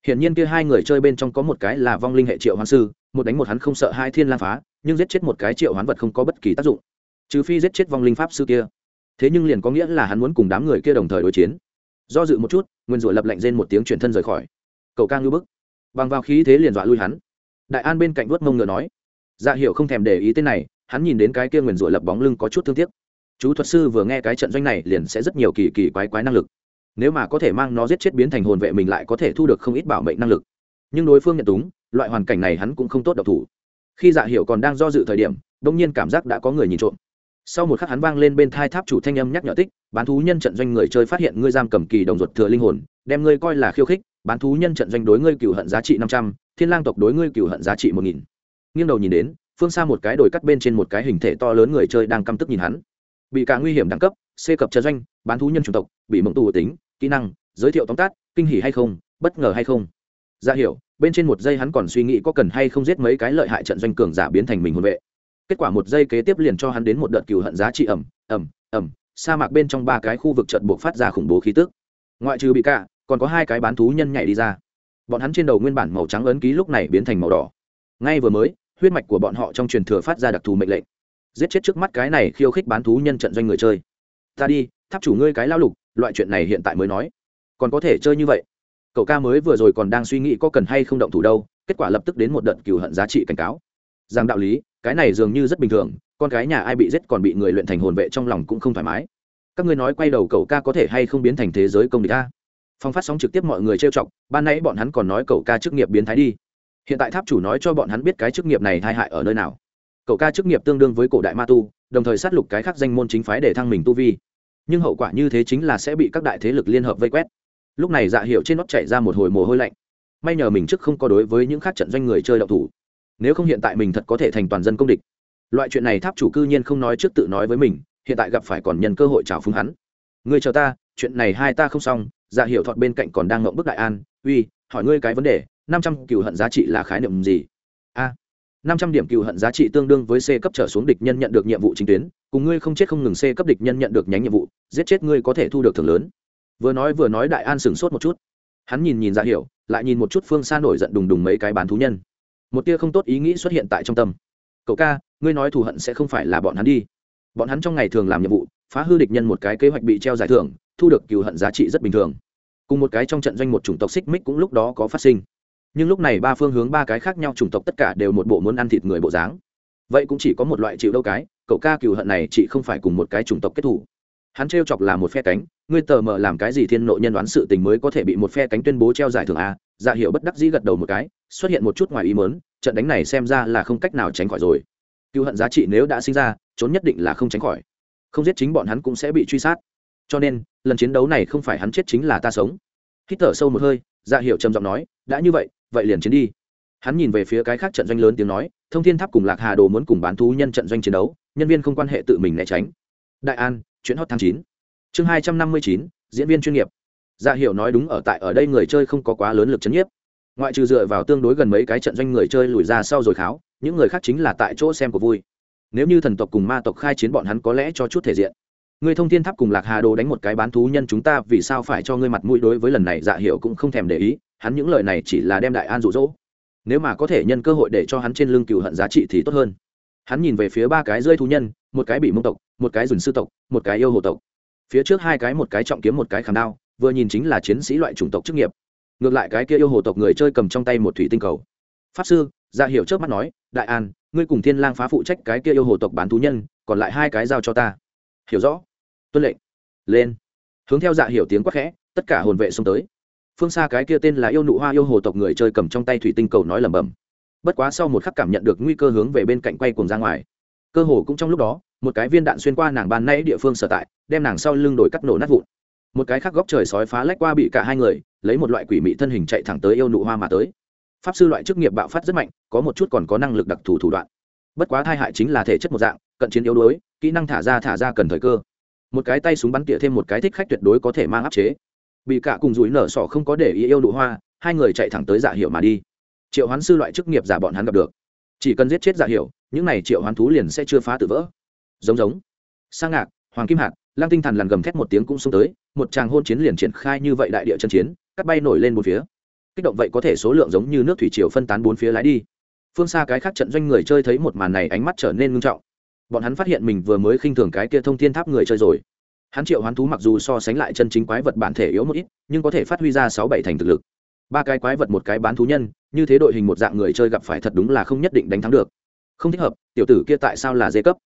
Hiển nhiên kia hai người chơi bên trong có một cái là vong linh hệ triệu hoán sư, một đánh một hắn không sợ hai thiên lang phá, nhưng giết chết một cái triệu hoán vật không có bất kỳ tác dụng. Trừ phi giết chết vong linh pháp sư kia. Thế nhưng liền có nghĩa là hắn muốn cùng đám người kia đồng thời đối chiến. Do dự một chút, nguyên rủa lập lạnh rên một tiếng chuyển thân rời khỏi cậu ca ngư bức. Bằng vào khí thế liền dọa lui hắn. Đại an bên cạnh vớt mông ngựa nói dạ hiệu không thèm để ý tên này, hắn nhìn đến cái kia nguyền rủa lập bóng lưng có chút thương tiếc. Chú thuật sư vừa nghe cái trận doanh này liền sẽ rất nhiều kỳ kỳ quái quái năng lực. Nếu mà có thể mang nó giết chết biến thành hồn vệ mình lại có thể thu được không ít bảo mệnh năng lực. Nhưng đối phương nhận túng, loại hoàn cảnh này hắn cũng không tốt độc thủ. Khi dạ hiểu còn đang do dự thời điểm đông nhiên cảm giác đã có người nhìn trộm. Sau một khắc hắn vang lên bên thai tháp chủ thanh âm nhắc nhở tích, bán thú nhân trận doanh người chơi phát hiện ngươi giam cầm kỳ đồng ruột thừa linh hồn, đem ngươi coi là khiêu khích bán thú nhân trận doanh đối ngươi cựu hận giá trị năm trăm, thiên lang tộc đối ngươi cựu hận giá trị một nghìn. Nghiêng đầu nhìn đến, phương xa một cái đồi cắt bên trên một cái hình thể to lớn người chơi đang căm tức nhìn hắn. Bị cả nguy hiểm đẳng cấp, c cập trận doanh, bán thú nhân chủng tộc, bị mộng tù tính, kỹ năng, giới thiệu tóm tắt, kinh hỉ hay không, bất ngờ hay không. Ra hiểu, bên trên một giây hắn còn suy nghĩ có cần hay không giết mấy cái lợi hại trận doanh cường giả biến thành mình hồn vệ. Kết quả một giây kế tiếp liền cho hắn đến một đợt cừu hận giá trị ẩm ẩm ẩm, sa mạc bên trong ba cái khu vực trận buộc phát ra khủng bố khí tức. Ngoại trừ bị cả còn có hai cái bán thú nhân nhảy đi ra. Bọn hắn trên đầu nguyên bản màu trắng ấn ký lúc này biến thành màu đỏ. Ngay vừa mới, huyết mạch của bọn họ trong truyền thừa phát ra đặc thù mệnh lệnh. Giết chết trước mắt cái này khiêu khích bán thú nhân trận doanh người chơi. Ta đi, tháp chủ ngươi cái lao lục, loại chuyện này hiện tại mới nói. Còn có thể chơi như vậy? Cậu ca mới vừa rồi còn đang suy nghĩ có cần hay không động thủ đâu, kết quả lập tức đến một đợt cừu hận giá trị cảnh cáo. Rằng đạo lý, cái này dường như rất bình thường, con cái nhà ai bị giết còn bị người luyện thành hồn vệ trong lòng cũng không thoải mái. Các ngươi nói quay đầu cậu ca có thể hay không biến thành thế giới công địch a? Phong phát sóng trực tiếp mọi người trêu chọc, ban nãy bọn hắn còn nói cậu ca chức nghiệp biến thái đi. Hiện tại tháp chủ nói cho bọn hắn biết cái chức nghiệp này tai hại ở nơi nào. Cậu ca chức nghiệp tương đương với cổ đại ma tu, đồng thời sát lục cái khác danh môn chính phái để thăng mình tu vi. Nhưng hậu quả như thế chính là sẽ bị các đại thế lực liên hợp vây quét. Lúc này dạ hiệu trên nót chạy ra một hồi mồ hôi lạnh. May nhờ mình trước không có đối với những khác trận doanh người chơi đậu thủ. Nếu không hiện tại mình thật có thể thành toàn dân công địch. Loại chuyện này tháp chủ cư nhiên không nói trước tự nói với mình, hiện tại gặp phải còn nhân cơ hội trào phúng hắn. Ngươi chờ ta, chuyện này hai ta không xong dạ hiệu thọt bên cạnh còn đang ngậm bức đại an, uy, hỏi ngươi cái vấn đề, năm trăm cựu hận giá trị là khái niệm gì? A, năm trăm điểm cựu hận giá trị tương đương với c cấp trở xuống địch nhân nhận được nhiệm vụ chính tuyến, cùng ngươi không chết không ngừng c cấp địch nhân nhận được nhánh nhiệm vụ, giết chết ngươi có thể thu được thưởng lớn. Vừa nói vừa nói đại an sửng sốt một chút. Hắn nhìn nhìn dạ hiểu, lại nhìn một chút phương xa nổi giận đùng đùng mấy cái bán thú nhân. Một tia không tốt ý nghĩ xuất hiện tại trong tâm. Cậu ca, ngươi nói thù hận sẽ không phải là bọn hắn đi. Bọn hắn trong ngày thường làm nhiệm vụ, phá hư địch nhân một cái kế hoạch bị treo giải thưởng thu được cừu hận giá trị rất bình thường. Cùng một cái trong trận doanh một chủng tộc xích mích cũng lúc đó có phát sinh. Nhưng lúc này ba phương hướng ba cái khác nhau chủng tộc tất cả đều một bộ muốn ăn thịt người bộ dáng. Vậy cũng chỉ có một loại chịu đâu cái, cậu ca cừu hận này chị không phải cùng một cái chủng tộc kết thủ. Hắn trêu chọc là một phe cánh, ngươi tờ mờ làm cái gì thiên nội nhân đoán sự tình mới có thể bị một phe cánh tuyên bố treo giải thưởng a dạ hiệu bất đắc dĩ gật đầu một cái, xuất hiện một chút ngoài ý mớn trận đánh này xem ra là không cách nào tránh khỏi rồi. Cựu hận giá trị nếu đã sinh ra, trốn nhất định là không tránh khỏi. Không giết chính bọn hắn cũng sẽ bị truy sát cho nên, lần chiến đấu này không phải hắn chết chính là ta sống. Hít thở sâu một hơi dạ hiệu trầm giọng nói, đã như vậy vậy liền chiến đi. Hắn nhìn về phía cái khác trận doanh lớn tiếng nói, thông thiên tháp cùng lạc hà đồ muốn cùng bán thú nhân trận doanh chiến đấu, nhân viên không quan hệ tự mình né tránh. Đại an chuyến hot tháng chín. Chương hai trăm năm mươi chín, diễn viên chuyên nghiệp. Dạ hiệu nói đúng ở tại ở đây người chơi không có quá lớn lực chấn nhiếp. Ngoại trừ dựa vào tương đối gần mấy cái trận doanh người chơi lùi ra sau rồi kháo, những người khác chính là tại chỗ xem của vui. Nếu như thần tộc cùng ma tộc khai chiến bọn hắn có lẽ cho chút thể diện. Ngươi thông thiên tháp cùng lạc hà đồ đánh một cái bán thú nhân chúng ta, vì sao phải cho ngươi mặt mũi đối với lần này? Dạ hiệu cũng không thèm để ý, hắn những lời này chỉ là đem đại an rụ rỗ nếu mà có thể nhân cơ hội để cho hắn trên lưng cựu hận giá trị thì tốt hơn. Hắn nhìn về phía ba cái rơi thú nhân, một cái bị mông tộc, một cái dùn sư tộc, một cái yêu hồ tộc. Phía trước hai cái, một cái trọng kiếm, một cái khảm đao, vừa nhìn chính là chiến sĩ loại chủng tộc chức nghiệp. Ngược lại cái kia yêu hồ tộc người chơi cầm trong tay một thủy tinh cầu. Pháp sư dạ ra hiệu trước mắt nói, đại an, ngươi cùng thiên lang phá phụ trách cái kia yêu hồ tộc bán thú nhân, còn lại hai cái giao cho ta. Hiểu rõ tuân lệnh. Lên. Hướng theo dạ hiểu tiếng quắc khẽ, tất cả hồn vệ xông tới. Phương xa cái kia tên là yêu nụ hoa yêu hồ tộc người chơi cầm trong tay thủy tinh cầu nói lẩm bẩm. Bất quá sau một khắc cảm nhận được nguy cơ hướng về bên cạnh quay cuồng ra ngoài. Cơ hồ cũng trong lúc đó, một cái viên đạn xuyên qua nàng ban nay địa phương sở tại, đem nàng sau lưng đổi cắt nổ nát vụn. Một cái khác góc trời sói phá lách qua bị cả hai người, lấy một loại quỷ mị thân hình chạy thẳng tới yêu nụ hoa mà tới. Pháp sư loại chức nghiệp bạo phát rất mạnh, có một chút còn có năng lực đặc thù thủ đoạn. Bất quá thai hại chính là thể chất một dạng, cận chiến yếu đuối, kỹ năng thả ra thả ra cần thời cơ một cái tay súng bắn tỉa thêm một cái thích khách tuyệt đối có thể mang áp chế. Bị cả cùng rủi nở sỏ không có để ý yêu đụ hoa, hai người chạy thẳng tới dạ giả hiệu mà đi. Triệu hoán sư loại chức nghiệp giả bọn hắn gặp được. Chỉ cần giết chết dạ giả hiệu những này triệu hoán thú liền sẽ chưa phá tự vỡ. Giống giống. Sang ngạc, hoàng kim hạt lang tinh thần lằn gầm thét một tiếng cũng xông tới, một tràng hôn chiến liền triển khai như vậy đại địa chân chiến, cắt bay nổi lên một phía. Kích động vậy có thể số lượng giống như nước thủy triều phân tán bốn phía lái đi. Phương xa cái khác trận doanh người chơi thấy một màn này ánh mắt trở nên ngưng trọng bọn hắn phát hiện mình vừa mới khinh thường cái kia thông thiên tháp người chơi rồi. Hắn triệu hoán thú mặc dù so sánh lại chân chính quái vật bản thể yếu một ít, nhưng có thể phát huy ra sáu bảy thành thực lực. Ba cái quái vật một cái bán thú nhân, như thế đội hình một dạng người chơi gặp phải thật đúng là không nhất định đánh thắng được. Không thích hợp, tiểu tử kia tại sao là dê cấp?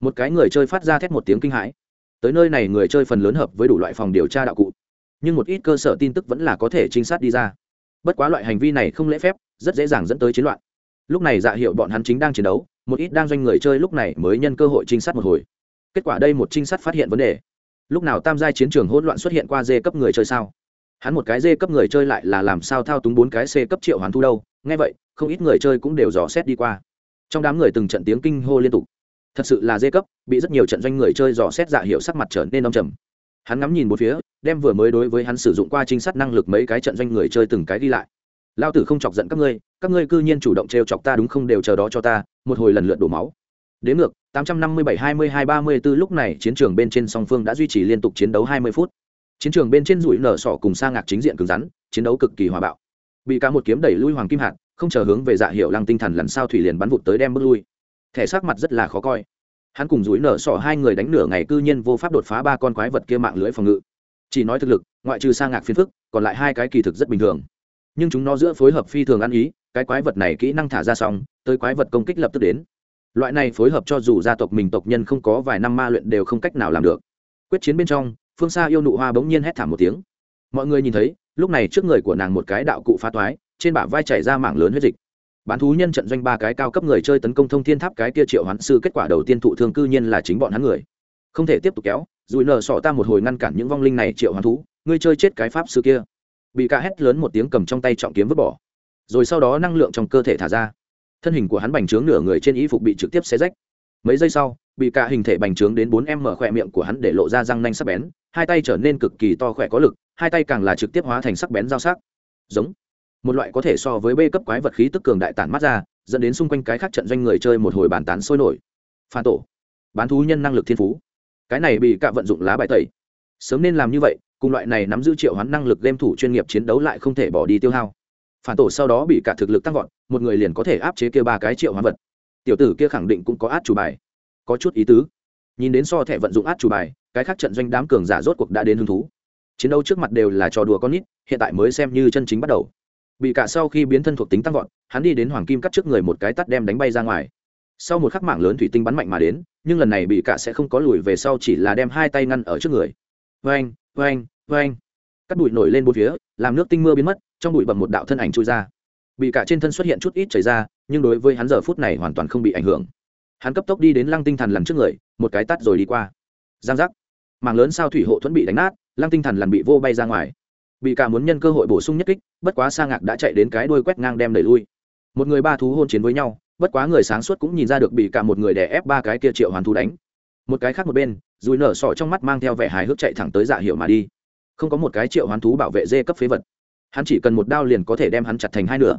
Một cái người chơi phát ra thét một tiếng kinh hãi. Tới nơi này người chơi phần lớn hợp với đủ loại phòng điều tra đạo cụ, nhưng một ít cơ sở tin tức vẫn là có thể trinh sát đi ra. Bất quá loại hành vi này không lễ phép, rất dễ dàng dẫn tới chiến loạn. Lúc này dạ hiệu bọn hắn chính đang chiến đấu một ít đang doanh người chơi lúc này mới nhân cơ hội trinh sát một hồi. Kết quả đây một trinh sát phát hiện vấn đề. Lúc nào tam giai chiến trường hỗn loạn xuất hiện qua dê cấp người chơi sao? Hắn một cái dê cấp người chơi lại là làm sao thao túng bốn cái c cấp triệu hoàn thu đâu? Nghe vậy, không ít người chơi cũng đều dò xét đi qua. Trong đám người từng trận tiếng kinh hô liên tục. Thật sự là dê cấp, bị rất nhiều trận doanh người chơi dò xét dạ hiệu sắc mặt trở nên đông trầm. Hắn ngắm nhìn một phía, đem vừa mới đối với hắn sử dụng qua trinh sát năng lực mấy cái trận doanh người chơi từng cái đi lại lao tử không chọc giận các ngươi các ngươi cư nhiên chủ động trêu chọc ta đúng không đều chờ đó cho ta, một hồi lần lượt đổ máu. Đến ngược 857 22 34 lúc này chiến trường bên trên song phương đã duy trì liên tục chiến đấu 20 phút. Chiến trường bên trên rủi nở sỏ cùng sa ngạc chính diện cứng rắn, chiến đấu cực kỳ hòa bạo. Bị cả một kiếm đẩy lui hoàng kim hạt, không chờ hướng về dạ hiệu lăng tinh thần lần sau thủy liền bắn vụt tới đem bước lui. Thẻ sắc mặt rất là khó coi. Hắn cùng rủi nở sỏ hai người đánh nửa ngày cư nhiên vô pháp đột phá ba con quái vật kia mạng lưới phòng ngự. Chỉ nói thực lực, ngoại trừ sa ngạc phiền phức, còn lại hai cái kỳ thực rất bình thường nhưng chúng nó giữa phối hợp phi thường ăn ý, cái quái vật này kỹ năng thả ra xong, tới quái vật công kích lập tức đến. Loại này phối hợp cho dù gia tộc mình tộc nhân không có vài năm ma luyện đều không cách nào làm được. Quyết chiến bên trong, phương xa yêu nụ hoa bỗng nhiên hét thảm một tiếng. Mọi người nhìn thấy, lúc này trước người của nàng một cái đạo cụ phá toái, trên bả vai chảy ra mảng lớn huyết dịch. Bán thú nhân trận doanh ba cái cao cấp người chơi tấn công thông thiên tháp cái kia triệu hoán sư, kết quả đầu tiên thụ thương cư nhiên là chính bọn hắn người. Không thể tiếp tục kéo dùi nở sọ ta một hồi ngăn cản những vong linh này, triệu hoán thú, ngươi chơi chết cái pháp sư kia bị ca hét lớn một tiếng cầm trong tay trọng kiếm vứt bỏ. Rồi sau đó năng lượng trong cơ thể thả ra. Thân hình của hắn bành trướng nửa người trên y phục bị trực tiếp xé rách. Mấy giây sau, bị cả hình thể bành trướng đến bốn em mở khỏe miệng của hắn để lộ ra răng nanh sắc bén, hai tay trở nên cực kỳ to khỏe có lực, hai tay càng là trực tiếp hóa thành sắc bén dao sắc. Giống. Một loại có thể so với b cấp quái vật khí tức cường đại tản mắt ra, dẫn đến xung quanh cái khác trận doanh người chơi một hồi bàn tán sôi nổi. Phan tổ. Bán thú nhân năng lực thiên phú. Cái này bị cạ vận dụng lá bài tẩy. Sớm nên làm như vậy cùng loại này nắm giữ triệu hoán năng lực game thủ chuyên nghiệp chiến đấu lại không thể bỏ đi tiêu hao. Phản tổ sau đó bị cả thực lực tăng vọt, một người liền có thể áp chế kia ba cái triệu hoán vật. Tiểu tử kia khẳng định cũng có át chủ bài. Có chút ý tứ. Nhìn đến so thẻ vận dụng át chủ bài, cái khác trận doanh đám cường giả rốt cuộc đã đến hứng thú. Chiến đấu trước mặt đều là trò đùa con nít, hiện tại mới xem như chân chính bắt đầu. Bị cả sau khi biến thân thuộc tính tăng vọt, hắn đi đến hoàng kim cắt trước người một cái tắt đem đánh bay ra ngoài. Sau một khắc mạng lớn thủy tinh bắn mạnh mà đến, nhưng lần này bị cả sẽ không có lùi về sau chỉ là đem hai tay ngăn ở trước người. Vang vang vang cắt bụi nổi lên bốn phía, làm nước tinh mưa biến mất, trong bụi bầm một đạo thân ảnh trôi ra. Bị cả trên thân xuất hiện chút ít chảy ra, nhưng đối với hắn giờ phút này hoàn toàn không bị ảnh hưởng. Hắn cấp tốc đi đến lăng tinh thần lần trước người, một cái tắt rồi đi qua. Giang giác. Mảng lớn sao thủy hộ thuẫn bị đánh nát, lăng tinh thần lần bị vô bay ra ngoài. Bị cả muốn nhân cơ hội bổ sung nhất kích, bất quá sa ngạc đã chạy đến cái đuôi quét ngang đem đẩy lui. Một người ba thú hôn chiến với nhau, bất quá người sáng suốt cũng nhìn ra được bị cả một người đè ép ba cái kia triệu hoàn thú đánh một cái khác một bên, dùi nở sọ trong mắt mang theo vẻ hài hước chạy thẳng tới dạ hiệu mà đi. Không có một cái triệu hoán thú bảo vệ dê cấp phế vật. Hắn chỉ cần một đao liền có thể đem hắn chặt thành hai nửa.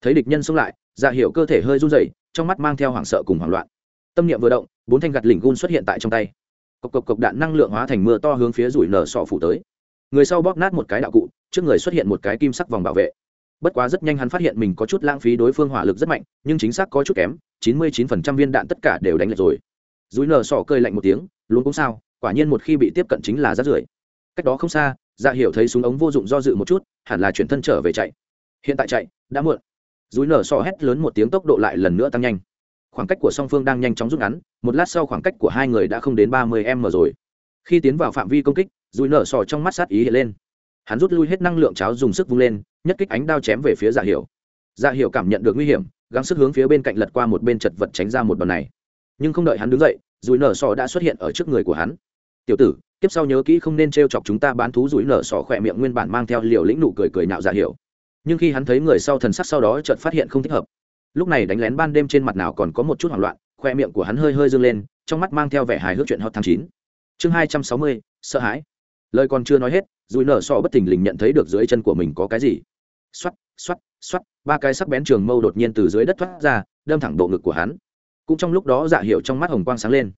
Thấy địch nhân xông lại dạ hiệu cơ thể hơi run rẩy, trong mắt mang theo hoảng sợ cùng hoảng loạn. Tâm niệm vừa động, bốn thanh gạt lỉnh gun xuất hiện tại trong tay. Cộc cộc cộc đạn năng lượng hóa thành mưa to hướng phía rủi nở sọ phủ tới. Người sau bóp nát một cái đạo cụ, trước người xuất hiện một cái kim sắc vòng bảo vệ. Bất quá rất nhanh hắn phát hiện mình có chút lãng phí đối phương hỏa lực rất mạnh, nhưng chính xác có chút kém, chín mươi chín phần trăm viên đạn tất cả đều đánh lệch rồi rủi nở sỏ cơi lạnh một tiếng luôn cũng sao, quả nhiên một khi bị tiếp cận chính là rát rưởi. Cách đó không xa dạ hiểu thấy súng ống vô dụng do dự một chút, hẳn là chuyển thân trở về chạy. Hiện tại chạy, đã muộn. Dúi nở sỏ hét lớn một tiếng tốc độ lại lần nữa tăng nhanh. Khoảng cách của song phương đang nhanh chóng rút ngắn, một lát sau khoảng cách của hai người đã không đến ba mươi m rồi. Khi tiến vào phạm vi công kích dùi nở sỏ trong mắt sát ý hiện lên. Hắn rút lui hết năng lượng cháo dùng sức vung lên, nhất kích ánh đao chém về phía dạ hiểu. Dạ hiểu cảm nhận được nguy hiểm, gắng sức hướng phía bên cạnh lật qua một bên chật vật tránh ra một đòn này nhưng không đợi hắn đứng dậy dùi nở sọ đã xuất hiện ở trước người của hắn. Tiểu tử tiếp sau nhớ kỹ không nên t r e o chọc chúng ta bán thú rủi nở sọ khỏe miệng nguyên bản mang theo liều lĩnh nụ cười cười nạo giả dạ hiểu. Nhưng khi hắn thấy người sau thần sắc sau đó chợt phát hiện không thích hợp. Lúc này đánh lén ban đêm trên mặt nào còn có một chút hoảng loạn khoe miệng của hắn hơi hơi dâng lên, trong mắt mang theo vẻ hài hước chuyện hot tháng chín. Chương hai trăm sáu mươi, sợ hãi. Lời còn chưa nói hết, rủi nở sọ bất thình lình nhận thấy được dưới chân của mình có cái gì. Xoắt xoắt xoắt ba cái sắc bén trường mâu đột nhiên từ dưới đất thoát ra, đâm thẳng bộ ngực của hắn cũng trong lúc đó dạ hiệu trong mắt hồng quang sáng lên.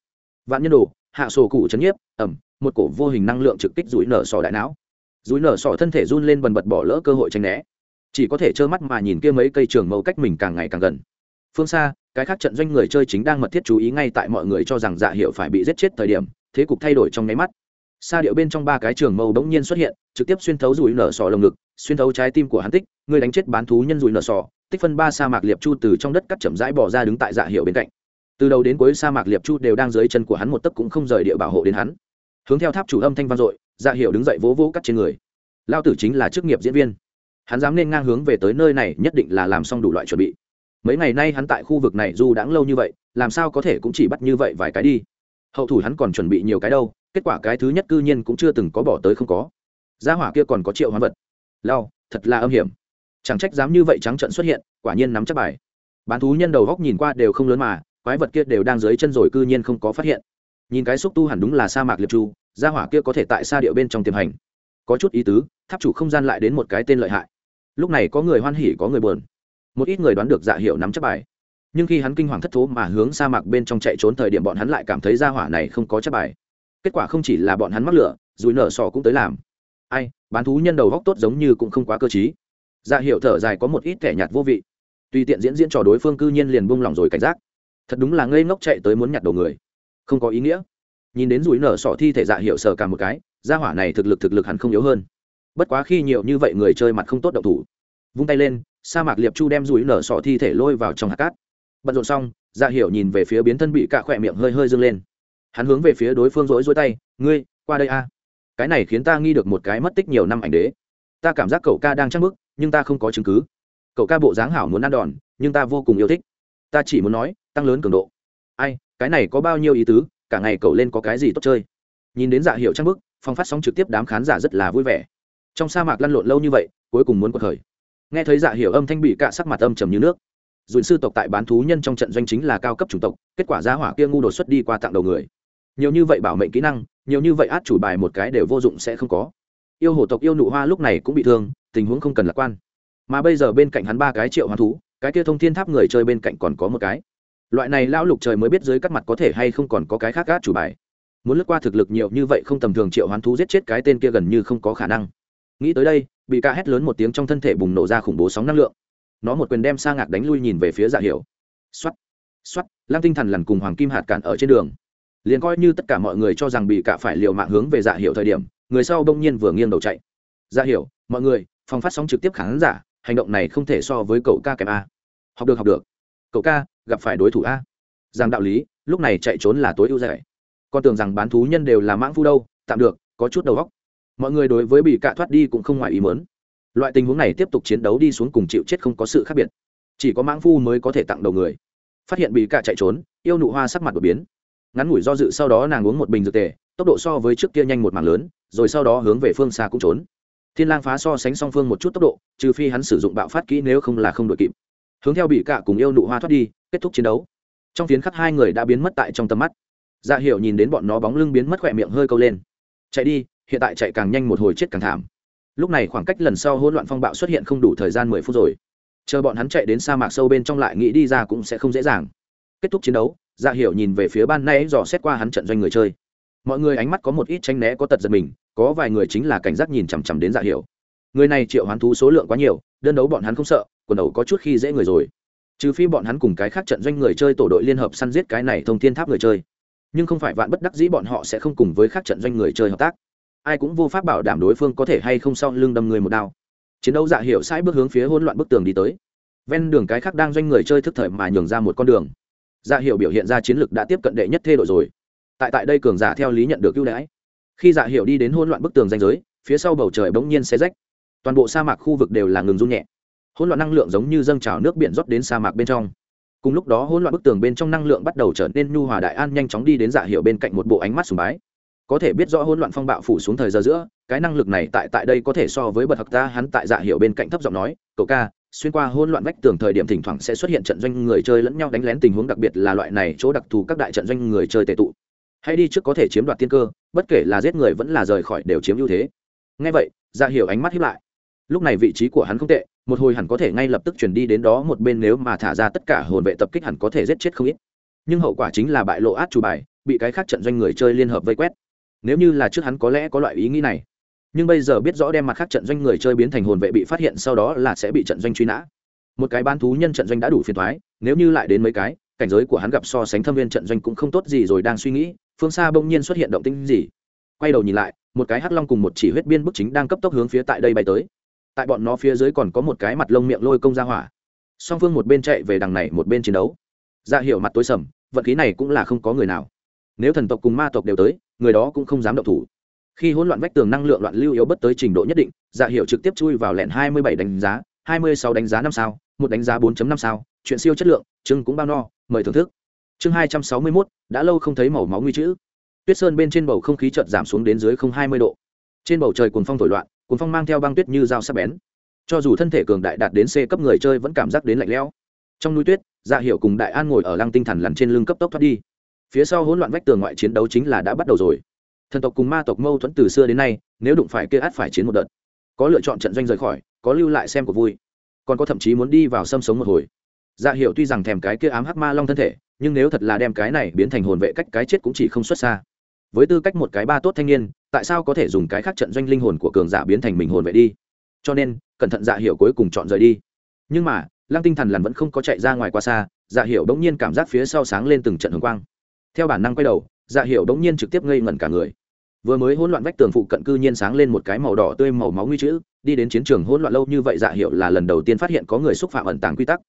Vạn nhân đồ, hạ sổ cụ chấn nhiếp, ẩm, một cổ vô hình năng lượng trực kích rủi nở sỏ đại não. Rủi nở sỏ thân thể run lên bần bật bỏ lỡ cơ hội tranh né. Chỉ có thể trơ mắt mà nhìn kia mấy cây trường mâu cách mình càng ngày càng gần. Phương xa, cái khác trận doanh người chơi chính đang mật thiết chú ý ngay tại mọi người cho rằng dạ hiệu phải bị giết chết thời điểm, thế cục thay đổi trong nháy mắt. Xa điệu bên trong ba cái trường mâu bỗng nhiên xuất hiện, trực tiếp xuyên thấu rủi nở sọ lồng ngực, xuyên thấu trái tim của hắn tích, người đánh chết bán thú nhân rủi nở sọ tích phân ba sa mạc liệp chu từ trong đất cắt chậm rãi bỏ ra đứng tại dạ hiệu bên cạnh từ đầu đến cuối sa mạc liệp chu đều đang dưới chân của hắn một tấc cũng không rời địa bảo hộ đến hắn. Hướng theo tháp chủ âm thanh vang dội dạ hiệu đứng dậy vỗ vỗ cắt trên người. Lao tử chính là chức nghiệp diễn viên. Hắn dám nên ngang hướng về tới nơi này, nhất định là làm xong đủ loại chuẩn bị. Mấy ngày nay hắn tại khu vực này dù đãng lâu như vậy, làm sao có thể cũng chỉ bắt như vậy vài cái đi. Hậu thủ hắn còn chuẩn bị nhiều cái đâu, kết quả cái thứ nhất cư nhiên cũng chưa từng có bỏ tới không có. Gia hỏa kia còn có triệu hoán vật. Lao, thật là âm hiểm. Chẳng trách dám như vậy trắng trận xuất hiện, quả nhiên nắm chắc bài. Bán thú nhân đầu góc nhìn qua đều không lớn mà quái vật kia đều đang dưới chân rồi cư nhiên không có phát hiện. Nhìn cái xúc tu hẳn đúng là sa mạc liệp chu, gia hỏa kia có thể tại xa điệu bên trong tiềm hành. Có chút ý tứ, tháp chủ không gian lại đến một cái tên lợi hại. Lúc này có người hoan hỉ, có người buồn. Một ít người đoán được dạ hiệu nắm chắc bài. Nhưng khi hắn kinh hoàng thất thố mà hướng sa mạc bên trong chạy trốn thời điểm bọn hắn lại cảm thấy gia hỏa này không có chắc bài. Kết quả không chỉ là bọn hắn mắc lửa dùi nở sò cũng tới làm. Ai, bán thú nhân đầu góc tốt giống như cũng không quá cơ t dạ hiệu thở dài có một ít kẻ nhạt vô vị. Tùy tiện diễn diễn trò đối phương cư nhiên liền buông lỏng rồi cảnh giác thật đúng là ngây ngốc chạy tới muốn nhặt đầu người. Không có ý nghĩa. Nhìn đến rủi nở sọ thi thể dạ hiệu sờ cả một cái, gia hỏa này thực lực thực lực hẳn không yếu hơn. Bất quá khi nhiều như vậy người chơi mặt không tốt động thủ, vung tay lên, sa mạc liệp chu đem rủi nở sọ thi thể lôi vào trong hạt cát. Bận rộn xong dạ hiệu nhìn về phía biến thân bị cạ khỏe miệng hơi hơi dâng lên. Hắn hướng về phía đối phương rỗi rỗi tay, ngươi, qua đây a. Cái này khiến ta nghi được một cái mất tích nhiều năm ảnh đế. Ta cảm giác cậu ca đang chắc bức nhưng ta không có chứng cứ. Cậu ca bộ dáng hảo muốn ăn đòn, nhưng ta vô cùng yêu thích ta chỉ muốn nói, tăng lớn cường độ. Ai, cái này có bao nhiêu ý tứ, cả ngày cậu lên có cái gì tốt chơi? Nhìn đến dạ hiệu trang bức, phong phát sóng trực tiếp đám khán giả rất là vui vẻ. Trong sa mạc lăn lộn lâu như vậy, cuối cùng muốn cuộc khởi. Nghe thấy dạ hiệu âm thanh bị cạ sắc mặt âm trầm như nước. Dùn sư tộc tại bán thú nhân trong trận doanh chính là cao cấp chủng tộc, kết quả giá hỏa kia ngu đột xuất đi qua tặng đầu người. Nhiều như vậy bảo mệnh kỹ năng, nhiều như vậy át chủ bài một cái đều vô dụng sẽ không có. Yêu hổ tộc yêu nụ hoa lúc này cũng bị thương, tình huống không cần lạc quan. Mà bây giờ bên cạnh hắn ba cái triệu hoán thú cái kia thông thiên tháp người chơi bên cạnh còn có một cái. Loại này lão lục trời mới biết dưới cắt mặt có thể hay không còn có cái khác gác chủ bài. Muốn lướt qua thực lực nhiều như vậy không tầm thường triệu hoán thú giết chết cái tên kia gần như không có khả năng. Nghĩ tới đây, bị ca hét lớn một tiếng trong thân thể bùng nổ ra khủng bố sóng năng lượng. Nó một quyền đem sa ngạc đánh lui nhìn về phía dạ hiểu. Xoắt xoắt lam tinh thần lằn cùng hoàng kim hạt cản ở trên đường. Liền coi như tất cả mọi người cho rằng bị cả phải liều mạng hướng về dạ hiểu thời điểm, người sau bỗng nhiên vừa nghiêng đầu chạy. Dạ hiểu, mọi người, phòng phát sóng trực tiếp khán giả hành động này không thể so với cậu ca kèm a. Học được học được. Cậu ca, gặp phải đối thủ a. Rằng đạo lý, lúc này chạy trốn là tối ưu rẻ. Con tưởng rằng bán thú nhân đều là mãng phu đâu, tạm được, có chút đầu góc mọi người đối với bị cạ thoát đi cũng không ngoài ý mớn loại tình huống này tiếp tục chiến đấu đi xuống cùng chịu chết không có sự khác biệt. Chỉ có mãng phu mới có thể tặng đầu người. Phát hiện bị cạ chạy trốn, yêu nụ hoa sắc mặt đột biến. Ngắn ngủi do dự sau đó nàng uống một bình dược tề, tốc độ so với trước kia nhanh một mảng lớn, rồi sau đó hướng về phương xa cũng trốn thiên lang phá so sánh song phương một chút tốc độ, trừ phi hắn sử dụng bạo phát kỹ nếu không là không đội kịp. Hướng theo bị cạ cùng yêu nụ hoa thoát đi, kết thúc chiến đấu. Trong phiến khắc hai người đã biến mất tại trong tầm mắt. Dạ hiểu nhìn đến bọn nó bóng lưng biến mất khỏe miệng hơi câu lên. Chạy đi, hiện tại chạy càng nhanh một hồi chết càng thảm. Lúc này khoảng cách lần sau hỗn loạn phong bạo xuất hiện không đủ thời gian mười phút rồi. Chờ bọn hắn chạy đến sa mạc sâu bên trong lại nghĩ đi ra cũng sẽ không dễ dàng. Kết thúc chiến đấu dạ hiểu nhìn về phía ban nay dò xét qua hắn trận doanh người chơi mọi người ánh mắt có một ít tranh né có tật giật mình, có vài người chính là cảnh giác nhìn chằm chằm đến dạ hiểu. Người này triệu hoán thú số lượng quá nhiều, đơn đấu bọn hắn không sợ, quần đầu có chút khi dễ người rồi. Trừ phi bọn hắn cùng cái khác trận doanh người chơi tổ đội liên hợp săn giết cái này thông thiên tháp người chơi. Nhưng không phải vạn bất đắc dĩ bọn họ sẽ không cùng với khác trận doanh người chơi hợp tác. Ai cũng vô pháp bảo đảm đối phương có thể hay không sau lưng đâm người một đao. Chiến đấu dạ hiệu sai bước hướng phía hỗn loạn bức tường đi tới. Ven đường cái khác đang doanh người chơi thức thời mà nhường ra một con đường. Dạ hiệu biểu hiện ra chiến lược đã tiếp cận đệ nhất thê đội rồi tại tại đây cường giả theo lý nhận được ưu đãi. Khi dạ hiệu đi đến hỗn loạn bức tường danh giới, phía sau bầu trời bỗng nhiên xe rách. Toàn bộ sa mạc khu vực đều là ngừng run nhẹ. Hỗn loạn năng lượng giống như dâng trào nước biển rót đến sa mạc bên trong. Cùng lúc đó, hỗn loạn bức tường bên trong năng lượng bắt đầu trở nên nhu hòa đại an, nhanh chóng đi đến dạ hiệu bên cạnh một bộ ánh mắt sùng bái. Có thể biết rõ hỗn loạn phong bạo phủ xuống thời giờ giữa, cái năng lực này tại tại đây có thể so với bậc học ta hắn tại dạ hiệu bên cạnh thấp giọng nói, cậu ca, xuyên qua hỗn loạn vách tường thời điểm thỉnh thoảng sẽ xuất hiện trận doanh người chơi lẫn nhau đánh lén tình huống, đặc biệt là loại này chỗ đặc thù các đại trận doanh người chơi tệ tụ hãy đi trước có thể chiếm đoạt tiên cơ, bất kể là giết người vẫn là rời khỏi đều chiếm ưu thế. Ngay vậy dạ hiểu ánh mắt hiếp lại. Lúc này vị trí của hắn không tệ, một hồi hẳn có thể ngay lập tức chuyển đi đến đó một bên nếu mà thả ra tất cả hồn vệ tập kích hẳn có thể giết chết không ít. Nhưng hậu quả chính là bại lộ át chủ bài, bị cái khác trận doanh người chơi liên hợp vây quét. Nếu như là trước hắn có lẽ có loại ý nghĩ này. Nhưng bây giờ biết rõ đem mặt khác trận doanh người chơi biến thành hồn vệ bị phát hiện sau đó là sẽ bị trận doanh truy nã. Một cái bán thú nhân trận doanh đã đủ phiền thoái nếu như lại đến mấy cái, cảnh giới của hắn gặp so sánh thâm viên trận doanh cũng không tốt gì rồi đang suy nghĩ phương xa bỗng nhiên xuất hiện động tĩnh gì. Quay đầu nhìn lại, một cái hắc long cùng một chỉ huyết biên bức chính đang cấp tốc hướng phía tại đây bay tới. Tại bọn nó phía dưới còn có một cái mặt lông miệng lôi công ra hỏa. Song phương một bên chạy về đằng này, một bên chiến đấu. Ra dạ hiệu mặt tối sầm vận khí này cũng là không có người nào. Nếu thần tộc cùng ma tộc đều tới, người đó cũng không dám động thủ. Khi hỗn loạn vách tường năng lượng loạn lưu yếu bất tới trình độ nhất định dạ hiệu trực tiếp chui vào lẹn hai mươi bảy đánh giá, hai mươi sáu đánh giá năm sao, một đánh giá 4 năm sao, chuyện siêu chất lượng chưng cũng bao no, mời thưởng thức chương hai trăm sáu mươi mốt, đã lâu không thấy màu máu nguy chữ. Tuyết sơn bên trên bầu không khí chợt giảm xuống đến dưới không hai mươi độ. Trên bầu trời cuồng phong thổi loạn, cuồng phong mang theo băng tuyết như dao sắc bén. Cho dù thân thể cường đại đạt đến c cấp người chơi vẫn cảm giác đến lạnh lẽo. Trong núi tuyết dạ hiệu cùng đại an ngồi ở lăng tinh thần lằn trên lưng cấp tốc thoát đi. Phía sau hỗn loạn vách tường ngoại chiến đấu chính là đã bắt đầu rồi. Thần tộc cùng ma tộc mâu thuẫn từ xưa đến nay, nếu đụng phải kia át phải chiến một đợt, có lựa chọn trận doanh rời khỏi, có lưu lại xem của vui. Còn có thậm chí muốn đi vào xâm sống một hồi. Dạ hiệu tuy rằng thèm cái kia ám hắc ma long thân thể nhưng nếu thật là đem cái này biến thành hồn vệ cách cái chết cũng chỉ không xuất xa. Với tư cách một cái ba tốt thanh niên, tại sao có thể dùng cái khác trận doanh linh hồn của cường giả biến thành mình hồn vệ đi? Cho nên, cẩn thận dạ hiệu cuối cùng chọn rời đi. Nhưng mà, lăng tinh thần lằn vẫn không có chạy ra ngoài quá xa dạ hiệu đống nhiên cảm giác phía sau sáng lên từng trận hồng quang. Theo bản năng quay đầu dạ hiệu đống nhiên trực tiếp ngây ngẩn cả người. Vừa mới hỗn loạn vách tường phụ cận cư nhiên sáng lên một cái màu đỏ tươi màu máu nguy chữ, đi đến chiến trường hỗn loạn lâu như vậy dạ hiệu là lần đầu tiên phát hiện có người xúc phạm ẩn tàng quy tắc.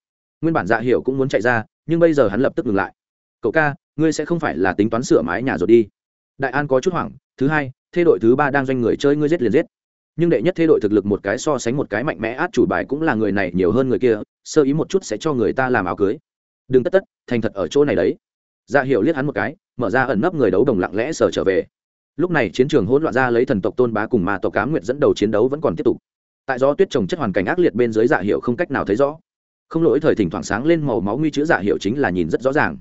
Nguyên bản dạ hiệu cũng muốn chạy ra nhưng bây giờ hắn lập tức ngừng lại. Cậu ca, ngươi sẽ không phải là tính toán sửa mái nhà rồi đi. Đại an có chút hoảng, thứ hai thế đội thứ ba đang doanh người chơi ngươi giết liền giết. Nhưng đệ nhất thế đội thực lực một cái so sánh một cái mạnh mẽ, át chủ bài cũng là người này nhiều hơn người kia, sơ ý một chút sẽ cho người ta làm áo cưới. Đừng tất tất, thành thật ở chỗ này đấy. Dạ hiệu liếc hắn một cái, mở ra ẩn nấp người đấu đồng lặng lẽ sở trở về. Lúc này chiến trường hỗn loạn ra lấy thần tộc tôn bá cùng ma tộc cá nguyệt dẫn đầu chiến đấu vẫn còn tiếp tục. Tại do tuyết trồng chất hoàn cảnh ác liệt bên dưới dạ hiệu không cách nào thấy rõ không lỗi thời thỉnh thoảng sáng lên màu máu nguy chữ giả hiệu chính là nhìn rất rõ ràng.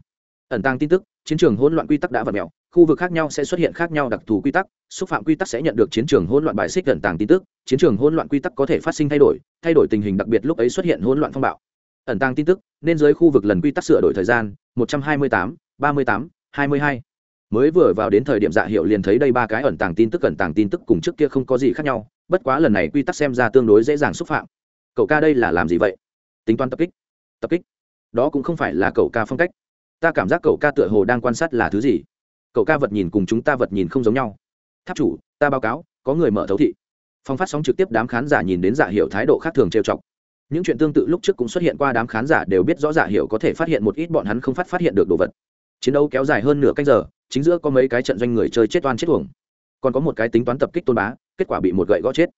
Ẩn tăng tin tức, chiến trường hỗn loạn quy tắc đã vật mẹo khu vực khác nhau sẽ xuất hiện khác nhau đặc thù quy tắc, xúc phạm quy tắc sẽ nhận được chiến trường hỗn loạn bài xích ẩn tàng tin tức, chiến trường hỗn loạn quy tắc có thể phát sinh thay đổi thay đổi tình hình đặc biệt lúc ấy xuất hiện hỗn loạn phong bạo. Ẩn tàng tin tức, nên dưới khu vực lần quy tắc sửa đổi thời gian, một trăm hai mươi tám, ba mươi tám, hai mươi hai. Mới vừa vào đến thời điểm dạ hiệu liền thấy đây ba cái ẩn tàng tin tức, ẩn tàng tin tức cùng trước kia không có gì khác nhau, bất quá lần này quy tắc xem ra tương đối dễ dàng xúc phạm. Cậu ca đây là làm gì vậy? Tính toán tập kích. Tập kích? Đó cũng không phải là cậu ca phong cách. Ta cảm giác cậu ca tựa hồ đang quan sát là thứ gì. Cậu ca vật nhìn cùng chúng ta vật nhìn không giống nhau. Tháp chủ, ta báo cáo, có người mở thấu thị. Phong phát sóng trực tiếp đám khán giả nhìn đến dạ giả hiệu thái độ khác thường trêu chọc. Những chuyện tương tự lúc trước cũng xuất hiện qua, đám khán giả đều biết rõ dạ giả hiệu có thể phát hiện một ít bọn hắn không phát phát hiện được đồ vật. Chiến đấu kéo dài hơn nửa canh giờ, chính giữa có mấy cái trận doanh người chơi chết oan chết tuồng còn có một cái tính toán tập kích tôn bá, kết quả bị một gậy gõ chết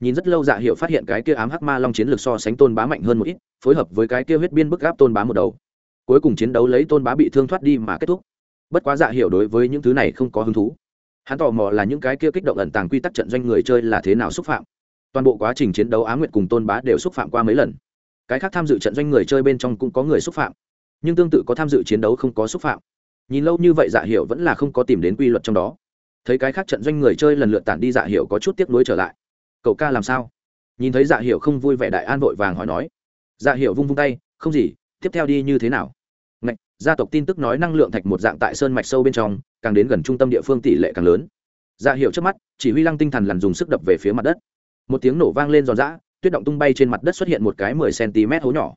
nhìn rất lâu dạ hiệu phát hiện cái kia ám hắc ma long chiến lược so sánh tôn bá mạnh hơn một ít, phối hợp với cái kia huyết biên bức gáp tôn bá một đầu. Cuối cùng chiến đấu lấy tôn bá bị thương thoát đi mà kết thúc. Bất quá dạ hiệu đối với những thứ này không có hứng thú. Hắn tò mò là những cái kia kích động ẩn tàng quy tắc trận doanh người chơi là thế nào xúc phạm. Toàn bộ quá trình chiến đấu á nguyệt cùng tôn bá đều xúc phạm qua mấy lần. Cái khác tham dự trận doanh người chơi bên trong cũng có người xúc phạm. Nhưng tương tự có tham dự chiến đấu không có xúc phạm. Nhìn lâu như vậy dạ hiệu vẫn là không có tìm đến quy luật trong đó. Thấy cái khác trận doanh người chơi lần lượt tản đi dạ hiệu có chút tiếp nối trở lại cậu ca làm sao? Nhìn thấy dạ hiệu không vui vẻ đại an vội vàng hỏi nói. Dạ hiệu vung vung tay không gì tiếp theo đi như thế nào? Ngạch, gia tộc tin tức nói năng lượng thạch một dạng tại sơn mạch sâu bên trong càng đến gần trung tâm địa phương tỷ lệ càng lớn. Dạ hiệu trước mắt chỉ huy lăng tinh thần lằn dùng sức đập về phía mặt đất. Một tiếng nổ vang lên giòn giã tuyết động tung bay trên mặt đất xuất hiện một cái mười cm hố nhỏ.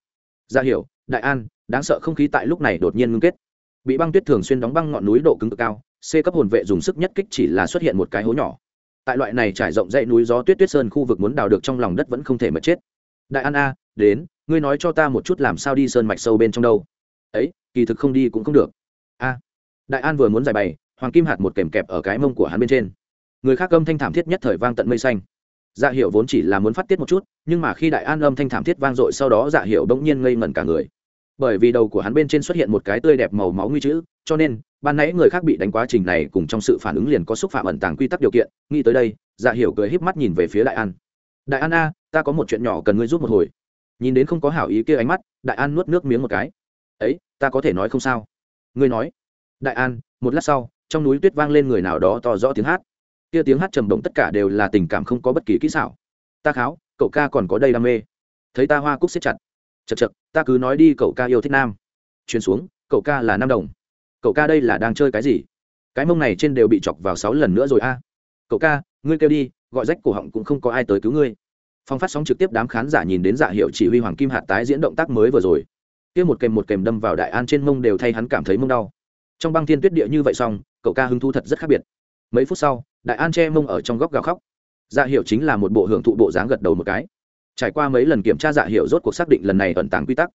Dạ hiệu đại an đáng sợ không khí tại lúc này đột nhiên ngưng kết. Bị băng tuyết thường xuyên đóng băng ngọn núi độ cứng cực cao c cấp hồn vệ dùng sức nhất kích chỉ là xuất hiện một cái hố nhỏ tại loại này trải rộng dãy núi gió tuyết tuyết sơn khu vực muốn đào được trong lòng đất vẫn không thể mà chết. Đại an a, đến, ngươi nói cho ta một chút làm sao đi sơn mạch sâu bên trong đâu. Ấy, kỳ thực không đi cũng không được. A. Đại an vừa muốn giải bày, hoàng kim hạt một kèm kẹp ở cái mông của hắn bên trên. Người khác âm thanh thảm thiết nhất thời vang tận mây xanh. Dạ hiệu vốn chỉ là muốn phát tiết một chút, nhưng mà khi đại an âm thanh thảm thiết vang dội sau đó dạ hiệu bỗng nhiên ngây ngẩn cả người. Bởi vì đầu của hắn bên trên xuất hiện một cái tươi đẹp màu máu nguy chữ, cho nên ban nãy người khác bị đánh quá trình này cùng trong sự phản ứng liền có xúc phạm ẩn tàng quy tắc điều kiện, nghĩ tới đây dạ hiểu cười híp mắt nhìn về phía đại an. Đại an a, ta có một chuyện nhỏ cần ngươi giúp một hồi. Nhìn đến không có hảo ý kia ánh mắt, đại an nuốt nước miếng một cái. Ấy, ta có thể nói không sao. Ngươi nói. Đại an, một lát sau, trong núi tuyết vang lên người nào đó to rõ tiếng hát. Kia tiếng hát trầm động tất cả đều là tình cảm không có bất kỳ kỹ xảo. Ta kháo, cậu ca còn có đây đam mê. Thấy ta hoa cúc siết chặt. Chật chật ta cứ nói đi, cậu ca yêu thích nam. Truyền xuống, cậu ca là nam đồng cậu ca đây là đang chơi cái gì? Cái mông này trên đều bị chọc vào sáu lần nữa rồi a. Cậu ca, ngươi kêu đi, gọi rách cổ họng cũng không có ai tới cứu ngươi. Phong phát sóng trực tiếp đám khán giả nhìn đến dạ hiệu chỉ huy hoàng kim hạt tái diễn động tác mới vừa rồi. Kia một kèm một kèm đâm vào đại an trên mông đều thay hắn cảm thấy mông đau. Trong băng thiên tuyết địa như vậy xong, cậu ca hứng thu thật rất khác biệt. Mấy phút sau, đại an che mông ở trong góc gào khóc. Dạ hiệu chính là một bộ hưởng thụ bộ dáng gật đầu một cái. Trải qua mấy lần kiểm tra dạ hiệu rốt cuộc xác định lần này ẩn tàng quy tắc.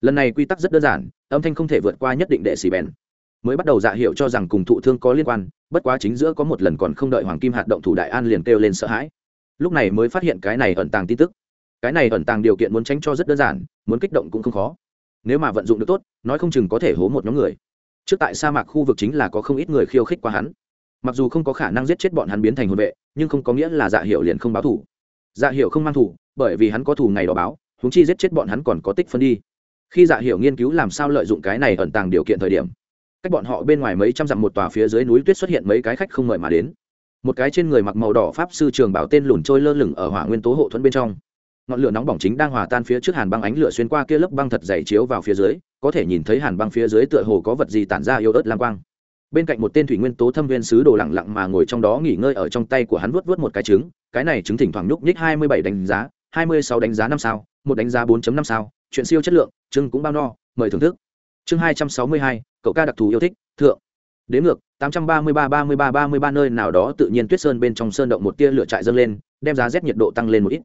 Lần này quy tắc rất đơn giản, âm thanh không thể vượt qua nhất định đệ xì bèn mới bắt đầu dạ hiệu cho rằng cùng thụ thương có liên quan, bất quá chính giữa có một lần còn không đợi hoàng kim hạt động thủ đại an liền kêu lên sợ hãi. Lúc này mới phát hiện cái này ẩn tàng tin tức. Cái này ẩn tàng điều kiện muốn tránh cho rất đơn giản, muốn kích động cũng không khó. Nếu mà vận dụng được tốt, nói không chừng có thể hố một nhóm người. Trước tại sa mạc khu vực chính là có không ít người khiêu khích qua hắn. Mặc dù không có khả năng giết chết bọn hắn biến thành hồn vệ, nhưng không có nghĩa là dạ hiệu liền không báo thủ dạ hiệu không mang thủ bởi vì hắn có thủ ngày đó báo húng chi giết chết bọn hắn còn có tích phân đi. Khi dạ hiệu nghiên cứu làm sao lợi dụng cái này ẩn tàng điều kiện thời điểm cách bọn họ bên ngoài mấy trăm dặm một tòa phía dưới núi tuyết xuất hiện mấy cái khách không mời mà đến. Một cái trên người mặc màu đỏ pháp sư trường bảo tên lùn trôi lơ lửng ở hỏa nguyên tố hộ thuẫn bên trong. Ngọn lửa nóng bỏng chính đang hòa tan phía trước hàn băng ánh lửa xuyên qua kia lớp băng thật dày chiếu vào phía dưới, có thể nhìn thấy hàn băng phía dưới tựa hồ có vật gì tản ra yếu ớt lam quang. Bên cạnh một tên thủy nguyên tố thâm viên sứ đồ lặng lặng mà ngồi trong đó nghỉ ngơi ở trong tay của hắn vuốt vuốt một cái trứng, cái này trứng thỉnh thoảng nhúc nhích hai mươi bảy đánh giá, hai mươi sáu đánh giá năm sao, một đánh giá bốn năm sao, chuyện siêu chất lượng, trứng cũng bao no, mời thưởng thức chương hai trăm sáu mươi hai, cậu ca đặc thù yêu thích, thượng. Đến ngược, tám trăm ba mươi ba ba mươi ba ba mươi ba nơi nào đó tự nhiên tuyết sơn bên trong sơn động một tia lửa trại dâng lên, đem giá rét nhiệt độ tăng lên một ít.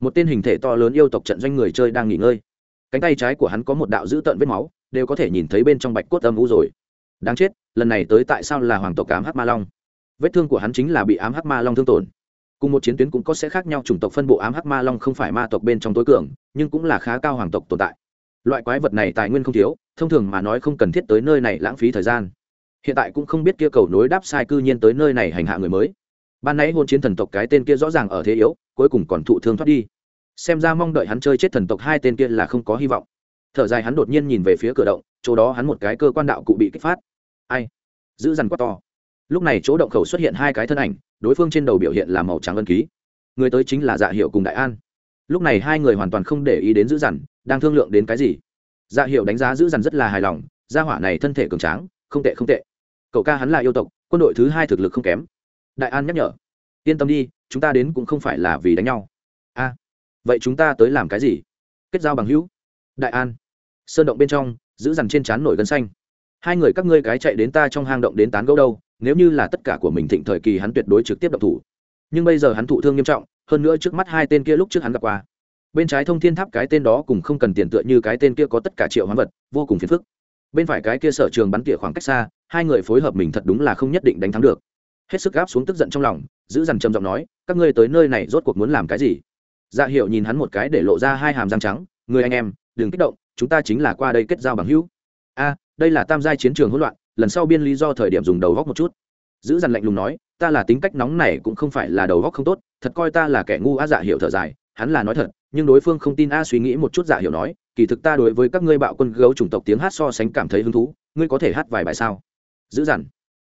Một tên hình thể to lớn yêu tộc trận doanh người chơi đang nghỉ ngơi. Cánh tay trái của hắn có một đạo dữ tợn vết máu, đều có thể nhìn thấy bên trong bạch cốt âm u rồi. Đáng chết, lần này tới tại sao là hoàng tộc ám hắc ma long? Vết thương của hắn chính là bị ám hắc ma long thương tổn. Cùng một chiến tuyến cũng có sẽ khác nhau, chủng tộc phân bộ ám hắc ma long không phải ma tộc bên trong tối cường, nhưng cũng là khá cao hoàng tộc tồn tại loại quái vật này tài nguyên không thiếu, thông thường mà nói không cần thiết tới nơi này lãng phí thời gian. Hiện tại cũng không biết kia cầu nối đáp sai cư nhiên tới nơi này hành hạ người mới. Ban nãy hôn chiến thần tộc cái tên kia rõ ràng ở thế yếu, cuối cùng còn thụ thương thoát đi. Xem ra mong đợi hắn chơi chết thần tộc hai tên kia là không có hy vọng. Thở dài hắn đột nhiên nhìn về phía cửa động, chỗ đó hắn một cái cơ quan đạo cụ bị kích phát. Ai? Giữ dằn quá to. Lúc này chỗ động khẩu xuất hiện hai cái thân ảnh, đối phương trên đầu biểu hiện là màu trắng ân ký. Người tới chính là dạ hiệu cùng đại an lúc này hai người hoàn toàn không để ý đến dữ dằn, đang thương lượng đến cái gì. Dạ hiệu đánh giá dữ dằn rất là hài lòng, gia hỏa này thân thể cường tráng, không tệ không tệ. Cậu ca hắn là yêu tộc, quân đội thứ hai thực lực không kém. Đại an nhắc nhở, yên tâm đi, chúng ta đến cũng không phải là vì đánh nhau. A, vậy chúng ta tới làm cái gì? Kết giao bằng hữu. Đại an, sơn động bên trong giữ dằn trên trán nổi gân xanh. Hai người các ngươi cái chạy đến ta trong hang động đến tán gẫu đâu, nếu như là tất cả của mình thịnh thời kỳ hắn tuyệt đối trực tiếp độc thủ. Nhưng bây giờ hắn thụ thương nghiêm trọng hơn nữa trước mắt hai tên kia lúc trước hắn gặp qua. Bên trái thông thiên tháp cái tên đó cùng không cần tiền tựa như cái tên kia có tất cả triệu hoán vật, vô cùng phiền phức. Bên phải cái kia sở trường bắn tỉa khoảng cách xa, hai người phối hợp mình thật đúng là không nhất định đánh thắng được. Hết sức gáp xuống tức giận trong lòng, giữ dằn trầm giọng nói, các ngươi tới nơi này rốt cuộc muốn làm cái gì? Dạ hiệu nhìn hắn một cái để lộ ra hai hàm răng trắng, người anh em, đừng kích động, chúng ta chính là qua đây kết giao bằng hữu. A, đây là tam giai chiến trường hỗn loạn, lần sau biên lý do thời điểm dùng đầu góc một chút. Giữ dằn lạnh lùng nói ta là tính cách nóng này cũng không phải là đầu góc không tốt, thật coi ta là kẻ ngu á dạ hiểu thở dài, hắn là nói thật, nhưng đối phương không tin a suy nghĩ một chút dạ hiểu nói, kỳ thực ta đối với các ngươi bạo quân gấu chủng tộc tiếng hát so sánh cảm thấy hứng thú, ngươi có thể hát vài bài sao? Giữ dằn.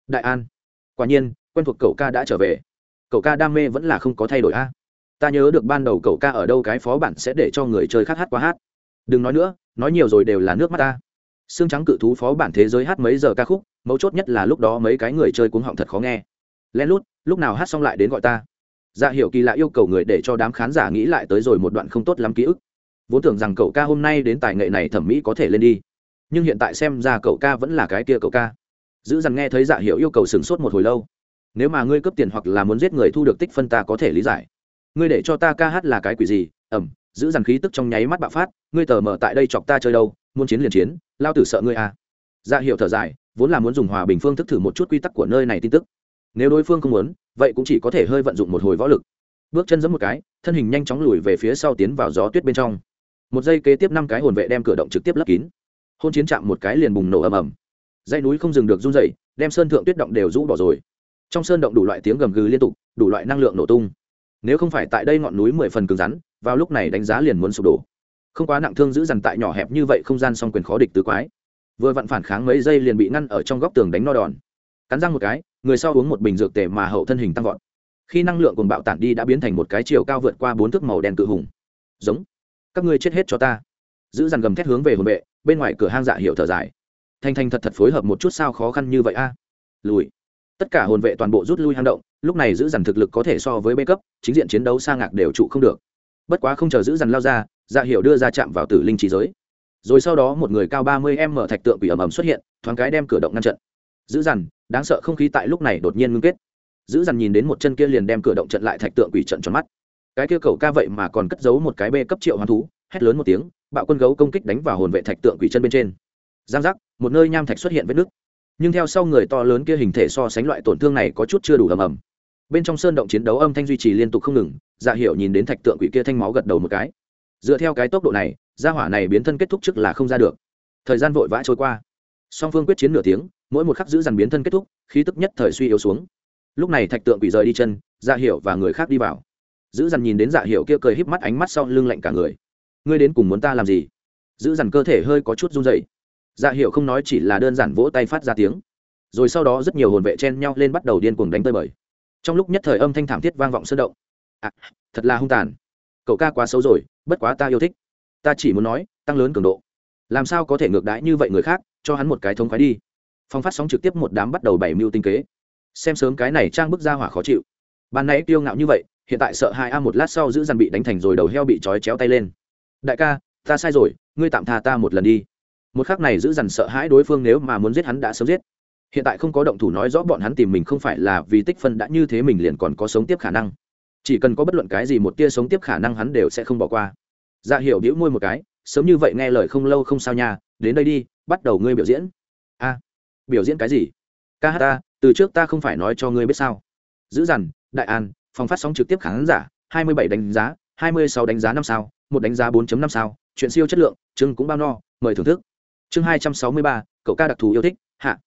Đại an. Quả nhiên, quen thuộc cậu ca đã trở về. Cậu ca đam mê vẫn là không có thay đổi a ta nhớ được ban đầu cậu ca ở đâu cái phó bản sẽ để cho người chơi khác hát qua hát. Đừng nói nữa, nói nhiều rồi đều là nước mắt ta. Xương trắng cự thú phó bản thế giới hát mấy giờ ca khúc, mấu chốt nhất là lúc đó mấy cái người chơi cuống họng thật khó nghe lén lút, lúc nào hát xong lại đến gọi ta. Dạ hiểu kỳ lạ yêu cầu người để cho đám khán giả nghĩ lại tới rồi một đoạn không tốt lắm ký ức. Vốn tưởng rằng cậu ca hôm nay đến tài nghệ này thẩm mỹ có thể lên đi. Nhưng hiện tại xem ra cậu ca vẫn là cái kia cậu ca. Dữ dằn nghe thấy dạ hiểu yêu cầu sửng sốt một hồi lâu. Nếu mà ngươi cướp tiền hoặc là muốn giết người thu được tích phân ta có thể lý giải. Ngươi để cho ta ca hát là cái quỷ gì? Ẩm, giữ dằn khí tức trong nháy mắt bạo phát. Ngươi tờ mở tại đây chọc ta chơi đâu? Muốn chiến liền chiến, lao tử sợ ngươi à. Dạ hiệu thở dài, vốn là muốn dùng hòa bình phương thức thử một chút quy tắc của nơi này tin tức nếu đối phương không muốn, vậy cũng chỉ có thể hơi vận dụng một hồi võ lực. Bước chân giẫm một cái, thân hình nhanh chóng lùi về phía sau tiến vào gió tuyết bên trong. Một giây kế tiếp năm cái hồn vệ đem cửa động trực tiếp lấp kín. Hôn chiến chạm một cái liền bùng nổ ầm ầm. Dãy núi không dừng được run dậy đem sơn thượng tuyết động đều rũ bỏ rồi. Trong sơn động đủ loại tiếng gầm gừ liên tục, đủ loại năng lượng nổ tung. Nếu không phải tại đây ngọn núi mười phần cứng rắn, vào lúc này đánh giá liền muốn sụp đổ. Không quá nặng thương giữ dằn tại nhỏ hẹp như vậy không gian song quyền khó địch tứ quái. Vừa vặn phản kháng mấy giây liền bị ngăn ở trong góc tường đánh no đòn. Cắn răng một cái người sau uống một bình dược tề mà hậu thân hình tăng vọt. Khi năng lượng cùng bạo tản đi đã biến thành một cái chiều cao vượt qua bốn thước màu đen cự hùng. Giống. Các ngươi chết hết cho ta. Giữ dằn gầm thét hướng về hồn vệ, bên ngoài cửa hang dạ hiệu thở dài. Thanh thanh thật thật phối hợp một chút sao khó khăn như vậy a? Lùi. Tất cả hồn vệ toàn bộ rút lui hang động, lúc này giữ dằn thực lực có thể so với bê cấp, chính diện chiến đấu sa ngạc đều trụ không được. Bất quá không chờ giữ dằn lao ra dạ hiệu đưa ra chạm vào tử linh trí giới. Rồi sau đó một người cao ba mươi m thạch tượng quỷ ầm ầm xuất hiện, thoáng cái đem cửa động ngăn trận giữ dằn, đáng sợ không khí tại lúc này đột nhiên ngưng kết. Giữ dằn nhìn đến một chân kia liền đem cửa động trận lại thạch tượng quỷ trận tròn mắt. Cái kia cầu ca vậy mà còn cất giấu một cái bê cấp triệu hoán thú, hét lớn một tiếng, bạo quân gấu công kích đánh vào hồn vệ thạch tượng quỷ chân bên trên. Giang giác, một nơi nham thạch xuất hiện vết nước nhưng theo sau người to lớn kia hình thể so sánh loại tổn thương này có chút chưa đủ ầm ầm. Bên trong sơn động chiến đấu âm thanh duy trì liên tục không ngừng dạ hiệu nhìn đến thạch tượng quỷ kia thanh máu gật đầu một cái. Dựa theo cái tốc độ này, gia hỏa này biến thân kết thúc trước là không ra được. Thời gian vội vã trôi qua. Song phương quyết chiến nửa tiếng mỗi một khắc giữ dằn biến thân kết thúc khí tức nhất thời suy yếu xuống. Lúc này thạch tượng quỷ rời đi chân dạ hiệu và người khác đi vào. Giữ dằn nhìn đến dạ hiệu kia cười híp mắt ánh mắt sau lưng lạnh cả người. Ngươi đến cùng muốn ta làm gì? Giữ dằn cơ thể hơi có chút run dày dạ hiệu không nói chỉ là đơn giản vỗ tay phát ra tiếng. Rồi sau đó rất nhiều hồn vệ chen nhau lên bắt đầu điên cuồng đánh tơi bời. Trong lúc nhất thời âm thanh thảm thiết vang vọng sơn động. À, thật là hung tàn. Cậu ca quá xấu rồi bất quá ta yêu thích. Ta chỉ muốn nói tăng lớn cường độ. Làm sao có thể ngược đãi như vậy người khác cho hắn một cái thống khoái đi phong phát sóng trực tiếp một đám bắt đầu bảy mưu tinh kế. Xem sớm cái này trang bức ra hỏa khó chịu. Ban nãy tiêu ngạo như vậy, hiện tại sợ hai a một lát sau giữ dằn bị đánh thành rồi đầu heo bị trói chéo tay lên. Đại ca, ta sai rồi, ngươi tạm tha ta một lần đi. Một khắc này giữ dằn sợ hãi đối phương nếu mà muốn giết hắn đã sớm giết. Hiện tại không có động thủ nói rõ bọn hắn tìm mình không phải là vì tích phân đã như thế mình liền còn có sống tiếp khả năng. Chỉ cần có bất luận cái gì một tia sống tiếp khả năng hắn đều sẽ không bỏ qua. Dạ hiểu đĩu môi một cái, sớm như vậy nghe lời không lâu không sao nha, đến đây đi, bắt đầu ngươi biểu diễn. A biểu diễn cái gì? Ca hát ta, từ trước ta không phải nói cho ngươi biết sao. Giữ dằn, đại an, phòng phát sóng trực tiếp khán giả, hai mươi bảy đánh giá, hai mươi sáu đánh giá năm sao, một đánh giá 4 năm sao, chuyện siêu chất lượng chưng cũng bao no, mời thưởng thức. Chương hai trăm sáu mươi ba, cậu ca đặc thù yêu thích, hạ.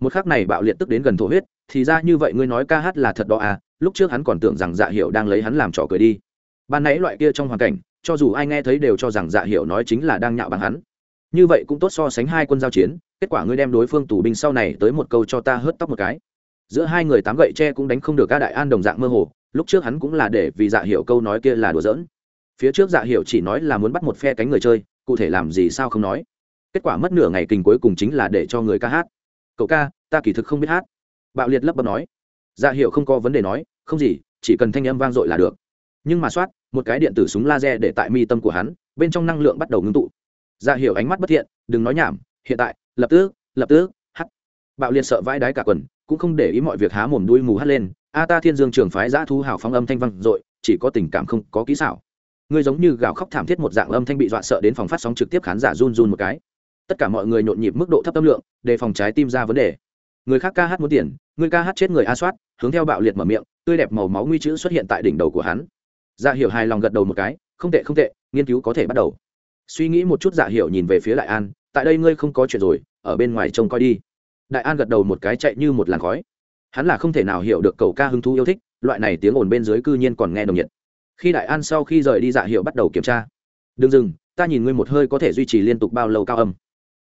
Một khắc này bạo liệt tức đến gần thổ huyết, thì ra như vậy ngươi nói ca hát là thật đó à lúc trước hắn còn tưởng rằng dạ hiệu đang lấy hắn làm trò cười đi. Ban nãy loại kia trong hoàn cảnh, cho dù ai nghe thấy đều cho rằng dạ hiệu nói chính là đang nhạo bằng hắn. Như vậy cũng tốt so sánh hai quân giao chiến kết quả ngươi đem đối phương tù binh sau này tới một câu cho ta hớt tóc một cái. Giữa hai người tám gậy tre cũng đánh không được ca đại an đồng dạng mơ hồ, lúc trước hắn cũng là để vì dạ hiệu câu nói kia là đùa giỡn. Phía trước dạ hiệu chỉ nói là muốn bắt một phe cánh người chơi, cụ thể làm gì sao không nói. Kết quả mất nửa ngày kình cuối cùng chính là để cho người ca hát. Cậu ca, ta kỳ thực không biết hát. Bạo liệt lấp bấm nói. Dạ hiệu không có vấn đề nói, không gì, chỉ cần thanh âm vang dội là được. Nhưng mà soát, một cái điện tử súng laser để tại mi tâm của hắn, bên trong năng lượng bắt đầu ngưng tụ. Dạ hiệu ánh mắt bất thiện, đừng nói nhảm, hiện tại lập tức lập tức hắt bạo liệt sợ vãi đái cả quần, cũng không để ý mọi việc há mồm đuôi mù hắt lên. A ta thiên dương trường phái giã thu hào phóng âm thanh vang dội, chỉ có tình cảm không có kỹ xảo. Ngươi giống như gào khóc thảm thiết một dạng âm thanh bị dọa sợ đến phòng phát sóng trực tiếp khán giả run run một cái. Tất cả mọi người nhộn nhịp mức độ thấp tâm lượng, đề phòng trái tim ra vấn đề. Người khác ca hát muốn tiền, người ca hát chết người a soát, hướng theo bạo liệt mở miệng, tươi đẹp màu máu nguy chữ xuất hiện tại đỉnh đầu của hắn. Dạ hiểu hài lòng gật đầu một cái, không tệ không tệ, nghiên cứu có thể bắt đầu. Suy nghĩ một chút dạ hiểu nhìn về phía lại an tại đây ngươi không có chuyện rồi, ở bên ngoài trông coi đi. Đại an gật đầu một cái chạy như một làn khói. Hắn là không thể nào hiểu được cầu ca hứng thú yêu thích, loại này tiếng ồn bên dưới cư nhiên còn nghe đồng nhiệt. Khi đại an sau khi rời đi dạ hiệu bắt đầu kiểm tra. Đừng dừng, ta nhìn ngươi một hơi có thể duy trì liên tục bao lâu cao âm.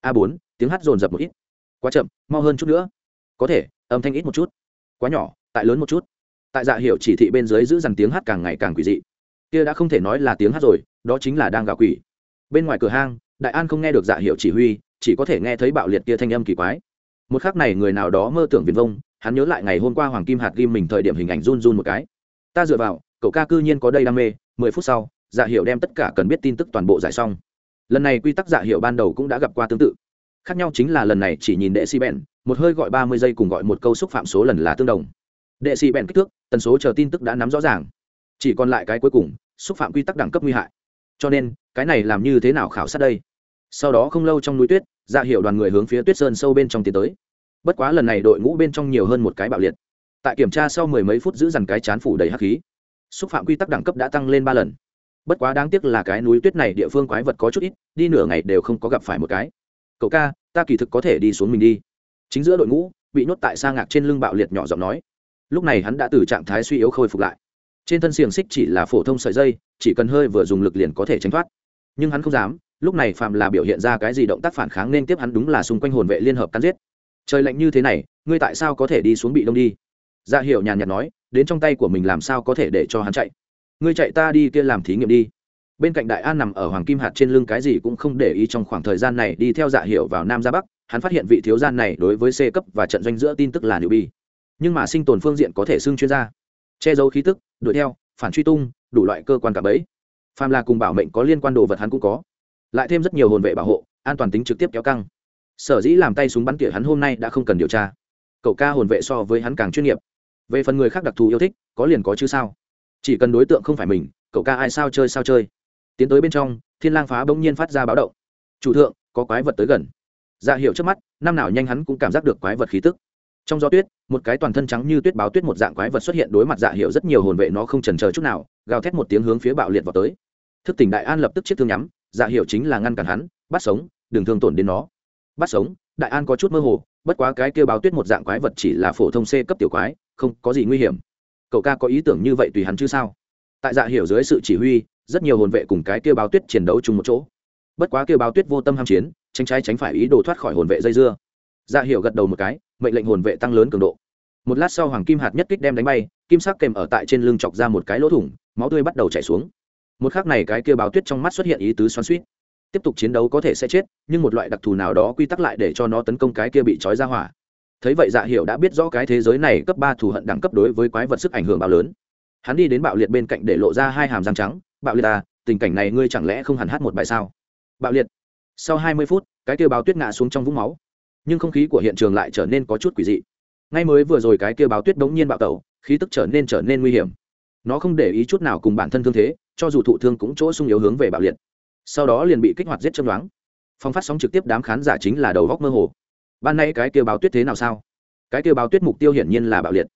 A bốn, tiếng hát dồn dập một ít. Quá chậm, mau hơn chút nữa. Có thể, âm thanh ít một chút. Quá nhỏ, tại lớn một chút. Tại dạ hiệu chỉ thị bên dưới giữ rằng tiếng hát càng ngày càng quỷ dị. Kia đã không thể nói là tiếng hát rồi, đó chính là đang gạo quỷ. Bên ngoài cửa hang đại an không nghe được dạ hiệu chỉ huy, chỉ có thể nghe thấy bạo liệt kia thanh âm kỳ quái. Một khắc này người nào đó mơ tưởng viền vông, hắn nhớ lại ngày hôm qua hoàng kim hạt ghim mình thời điểm hình ảnh run run một cái. Ta dựa vào, cậu ca cư nhiên có đây đam mê, mười phút sau dạ hiệu đem tất cả cần biết tin tức toàn bộ giải xong. Lần này quy tắc dạ hiệu ban đầu cũng đã gặp qua tương tự. Khác nhau chính là lần này chỉ nhìn đệ si bèn, một hơi gọi ba mươi giây cùng gọi một câu xúc phạm số lần là tương đồng. Đệ si bèn kích thước, tần số chờ tin tức đã nắm rõ ràng. Chỉ còn lại cái cuối cùng, xúc phạm quy tắc đẳng cấp nguy hại. Cho nên, cái này làm như thế nào khảo sát đây? Sau đó không lâu trong núi tuyết dạ hiệu đoàn người hướng phía tuyết sơn sâu bên trong tiến tới. Bất quá lần này đội ngũ bên trong nhiều hơn một cái bạo liệt. Tại kiểm tra sau mười mấy phút giữ dằn cái chán phủ đầy hắc khí, xúc phạm quy tắc đẳng cấp đã tăng lên ba lần. Bất quá đáng tiếc là cái núi tuyết này địa phương quái vật có chút ít, đi nửa ngày đều không có gặp phải một cái. Cậu ca, ta kỳ thực có thể đi xuống mình đi. Chính giữa đội ngũ, bị nhốt tại sa ngạc trên lưng bạo liệt nhỏ giọng nói. Lúc này hắn đã từ trạng thái suy yếu khôi phục lại. Trên thân xiềng xích chỉ là phổ thông sợi dây, chỉ cần hơi vừa dùng lực liền có thể tránh thoát. Nhưng hắn không dám lúc này phạm là biểu hiện ra cái gì động tác phản kháng nên tiếp hắn đúng là xung quanh hồn vệ liên hợp cắn giết. Trời lạnh như thế này, ngươi tại sao có thể đi xuống bị đông đi? Dạ hiểu nhàn nhạt nói, đến trong tay của mình làm sao có thể để cho hắn chạy? Ngươi chạy ta đi kia làm thí nghiệm đi. Bên cạnh đại an nằm ở hoàng kim hạt trên lưng cái gì cũng không để ý trong khoảng thời gian này đi theo dạ hiệu vào nam ra bắc, hắn phát hiện vị thiếu gian này đối với c cấp và trận doanh giữa tin tức là nữ bi nhưng mà sinh tồn phương diện có thể xưng chuyên gia. Che giấu khí tức, đuổi theo, phản truy tung, đủ loại cơ quan cả bẫy. Phàm là cùng bảo mệnh có liên quan đồ vật hắn cũng có lại thêm rất nhiều hồn vệ bảo hộ, an toàn tính trực tiếp kéo căng. Sở dĩ làm tay súng bắn tỉa hắn hôm nay đã không cần điều tra. Cậu ca hồn vệ so với hắn càng chuyên nghiệp. Về phần người khác đặc thù yêu thích, có liền có chứ sao? Chỉ cần đối tượng không phải mình, cậu ca ai sao chơi sao chơi. Tiến tới bên trong, thiên lang phá bỗng nhiên phát ra báo động. Chủ thượng, có quái vật tới gần. Dạ hiệu trước mắt, năm nào nhanh hắn cũng cảm giác được quái vật khí tức. Trong gió tuyết, một cái toàn thân trắng như tuyết báo tuyết một dạng quái vật xuất hiện đối mặt dạ hiệu rất nhiều hồn vệ nó không chần chờ chút nào, gào thét một tiếng hướng phía bạo liệt vào tới. Thức tỉnh đại an lập tức chiếc thương nhắm dạ hiệu chính là ngăn cản hắn, bắt sống, đừng thương tổn đến nó. Bắt sống, đại an có chút mơ hồ, bất quá cái kêu báo tuyết một dạng quái vật chỉ là phổ thông c cấp tiểu quái, không có gì nguy hiểm. Cậu ca có ý tưởng như vậy tùy hắn chứ sao? Tại dạ hiểu dưới sự chỉ huy, rất nhiều hồn vệ cùng cái kêu báo tuyết chiến đấu chung một chỗ. Bất quá kêu báo tuyết vô tâm ham chiến, tránh trái tránh phải ý đồ thoát khỏi hồn vệ dây dưa. Dạ hiểu gật đầu một cái, mệnh lệnh hồn vệ tăng lớn cường độ. Một lát sau hoàng kim hạt nhất kích đem đánh bay, kim sắc kèm ở tại trên lưng chọc ra một cái lỗ thủng, máu tươi bắt đầu chảy xuống một khắc này cái kia báo tuyết trong mắt xuất hiện ý tứ xoắn suýt tiếp tục chiến đấu có thể sẽ chết, nhưng một loại đặc thù nào đó quy tắc lại để cho nó tấn công cái kia bị trói ra hỏa. Thấy vậy dạ hiểu đã biết rõ cái thế giới này cấp ba thù hận đẳng cấp đối với quái vật sức ảnh hưởng bao lớn. Hắn đi đến bạo liệt bên cạnh để lộ ra hai hàm răng trắng. Bạo liệt à tình cảnh này ngươi chẳng lẽ không hẳn hát một bài sao? Bạo liệt. Sau hai mươi phút, cái kia báo tuyết ngã xuống trong vũng máu. Nhưng không khí của hiện trường lại trở nên có chút quỷ dị. Ngay mới vừa rồi cái kia báo tuyết đống nhiên bạo tẩu, khí tức trở nên trở nên nguy hiểm. Nó không để ý chút nào cùng bản thân thương thế cho dù thụ thương cũng chỗ sung yếu hướng về bạo liệt. Sau đó liền bị kích hoạt giết châm đoán. Phong phát sóng trực tiếp đám khán giả chính là đầu góc mơ hồ. Ban nay cái kêu báo tuyết thế nào sao? Cái kêu báo tuyết mục tiêu hiển nhiên là bạo liệt.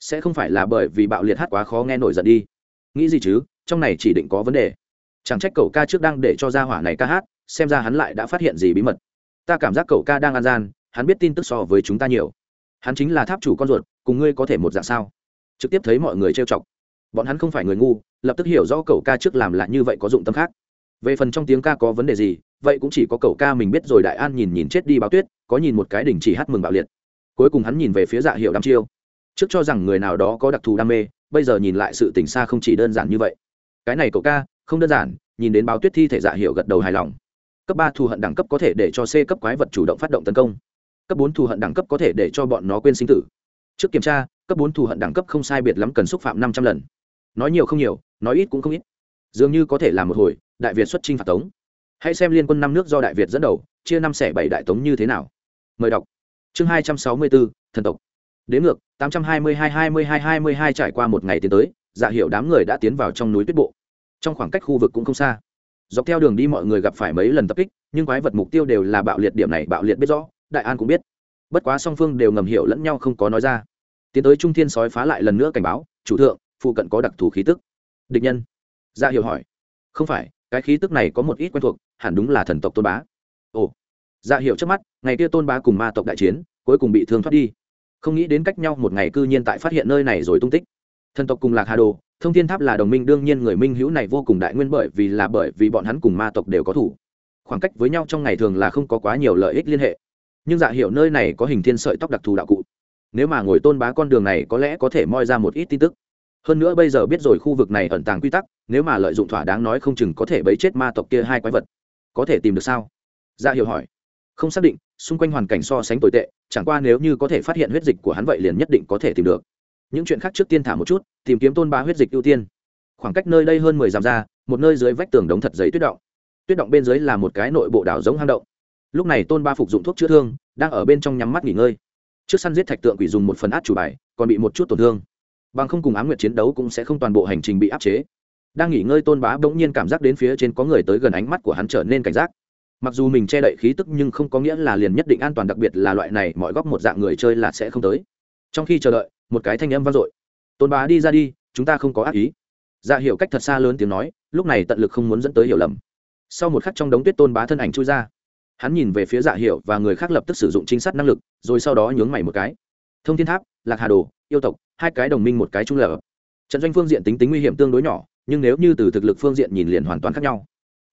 Sẽ không phải là bởi vì bạo liệt hát quá khó nghe nổi giận đi. Nghĩ gì chứ? Trong này chỉ định có vấn đề. Chẳng trách cậu ca trước đang để cho gia hỏa này ca hát, xem ra hắn lại đã phát hiện gì bí mật. Ta cảm giác cậu ca đang an gian, hắn biết tin tức so với chúng ta nhiều. Hắn chính là tháp chủ con ruột, cùng ngươi có thể một dạng sao? Trực tiếp thấy mọi người trêu chọc. Bọn hắn không phải người ngu lập tức hiểu rõ cậu ca trước làm lại như vậy có dụng tâm khác. Về phần trong tiếng ca có vấn đề gì, vậy cũng chỉ có cậu ca mình biết rồi đại an nhìn nhìn chết đi báo tuyết, có nhìn một cái đình chỉ hát mừng bạo liệt. Cuối cùng hắn nhìn về phía dạ hiệu đăm chiêu. Trước cho rằng người nào đó có đặc thù đam mê, bây giờ nhìn lại sự tình xa không chỉ đơn giản như vậy. Cái này cậu ca, không đơn giản, nhìn đến báo tuyết thi thể dạ hiệu gật đầu hài lòng. Cấp ba thù hận đẳng cấp có thể để cho c cấp quái vật chủ động phát động tấn công. Cấp bốn thù hận đẳng cấp có thể để cho bọn nó quên sinh tử. Trước kiểm tra, cấp bốn thù hận đẳng cấp không sai biệt lắm cần xúc phạm năm trăm lần. Nói nhiều không nhiều nói ít cũng không ít. Dường như có thể làm một hồi, đại việt xuất chinh phạt tống. Hãy xem liên quân năm nước do đại việt dẫn đầu, chia năm xẻ bảy đại tống như thế nào. Mời đọc. Chương hai trăm sáu mươi bốn, thần tộc. Đến ngược, tám trăm hai mươi hai hai mươi hai hai mươi hai trải qua một ngày tiến tới dạ hiệu đám người đã tiến vào trong núi tuyết bộ. Trong khoảng cách khu vực cũng không xa. Dọc theo đường đi mọi người gặp phải mấy lần tập kích, nhưng quái vật mục tiêu đều là bạo liệt điểm này, bạo liệt biết rõ, đại an cũng biết. Bất quá song phương đều ngầm hiểu lẫn nhau không có nói ra. Tiến tới trung thiên sói phá lại lần nữa cảnh báo, chủ thượng, phụ cận có đặc thù khí tức địch nhân. Dạ hiểu hỏi. Không phải, cái khí tức này có một ít quen thuộc, hẳn đúng là thần tộc tôn bá. Ồ. Dạ hiểu trước mắt, ngày kia tôn bá cùng ma tộc đại chiến, cuối cùng bị thương thoát đi. Không nghĩ đến cách nhau một ngày cư nhiên tại phát hiện nơi này rồi tung tích. Thần tộc cùng lạc hà đồ, thông thiên tháp là đồng minh, đương nhiên người minh hữu này vô cùng đại nguyên bởi vì là bởi vì bọn hắn cùng ma tộc đều có thủ. Khoảng cách với nhau trong ngày thường là không có quá nhiều lợi ích liên hệ. Nhưng dạ hiểu nơi này có hình thiên sợi tóc đặc thù đạo cụ. Nếu mà ngồi tôn bá con đường này có lẽ có thể moi ra một ít tin tức hơn nữa bây giờ biết rồi khu vực này ẩn tàng quy tắc, nếu mà lợi dụng thỏa đáng nói không chừng có thể bấy chết ma tộc kia hai quái vật. Có thể tìm được sao? Ra hiểu hỏi. Không xác định, xung quanh hoàn cảnh so sánh tồi tệ, chẳng qua nếu như có thể phát hiện huyết dịch của hắn vậy liền nhất định có thể tìm được. Những chuyện khác trước tiên thả một chút, tìm kiếm tôn ba huyết dịch ưu tiên. Khoảng cách nơi đây hơn mười dặm ra, một nơi dưới vách tường đống thật giấy tuyết động. Tuyết động bên dưới là một cái nội bộ đảo giống hang động. Lúc này tôn ba phục dụng thuốc chữa thương, đang ở bên trong nhắm mắt nghỉ ngơi. Trước săn giết thạch tượng quỷ dùng một phần át chủ bài, còn bị một chút tổn thương bằng không cùng ám nguyệt chiến đấu cũng sẽ không toàn bộ hành trình bị áp chế. Đang nghỉ ngơi tôn bá bỗng nhiên cảm giác đến phía trên có người tới gần ánh mắt của hắn trở nên cảnh giác. Mặc dù mình che đậy khí tức nhưng không có nghĩa là liền nhất định an toàn, đặc biệt là loại này, mọi góc một dạng người chơi là sẽ không tới. Trong khi chờ đợi, một cái thanh âm vang dội. Tôn bá đi ra đi, chúng ta không có ác ý. Dạ hiểu cách thật xa lớn tiếng nói, lúc này tận lực không muốn dẫn tới hiểu lầm. Sau một khắc trong đống tuyết tôn bá thân ảnh chui ra. Hắn nhìn về phía dạ hiệu và người khác lập tức sử dụng chính sát năng lực, rồi sau đó nhướng mày một cái. Thông thiên tháp, lạc hà đồ yêu tộc, hai cái đồng minh một cái trung lập. Trận doanh phương diện tính tính nguy hiểm tương đối nhỏ, nhưng nếu như từ thực lực phương diện nhìn liền hoàn toàn khác nhau.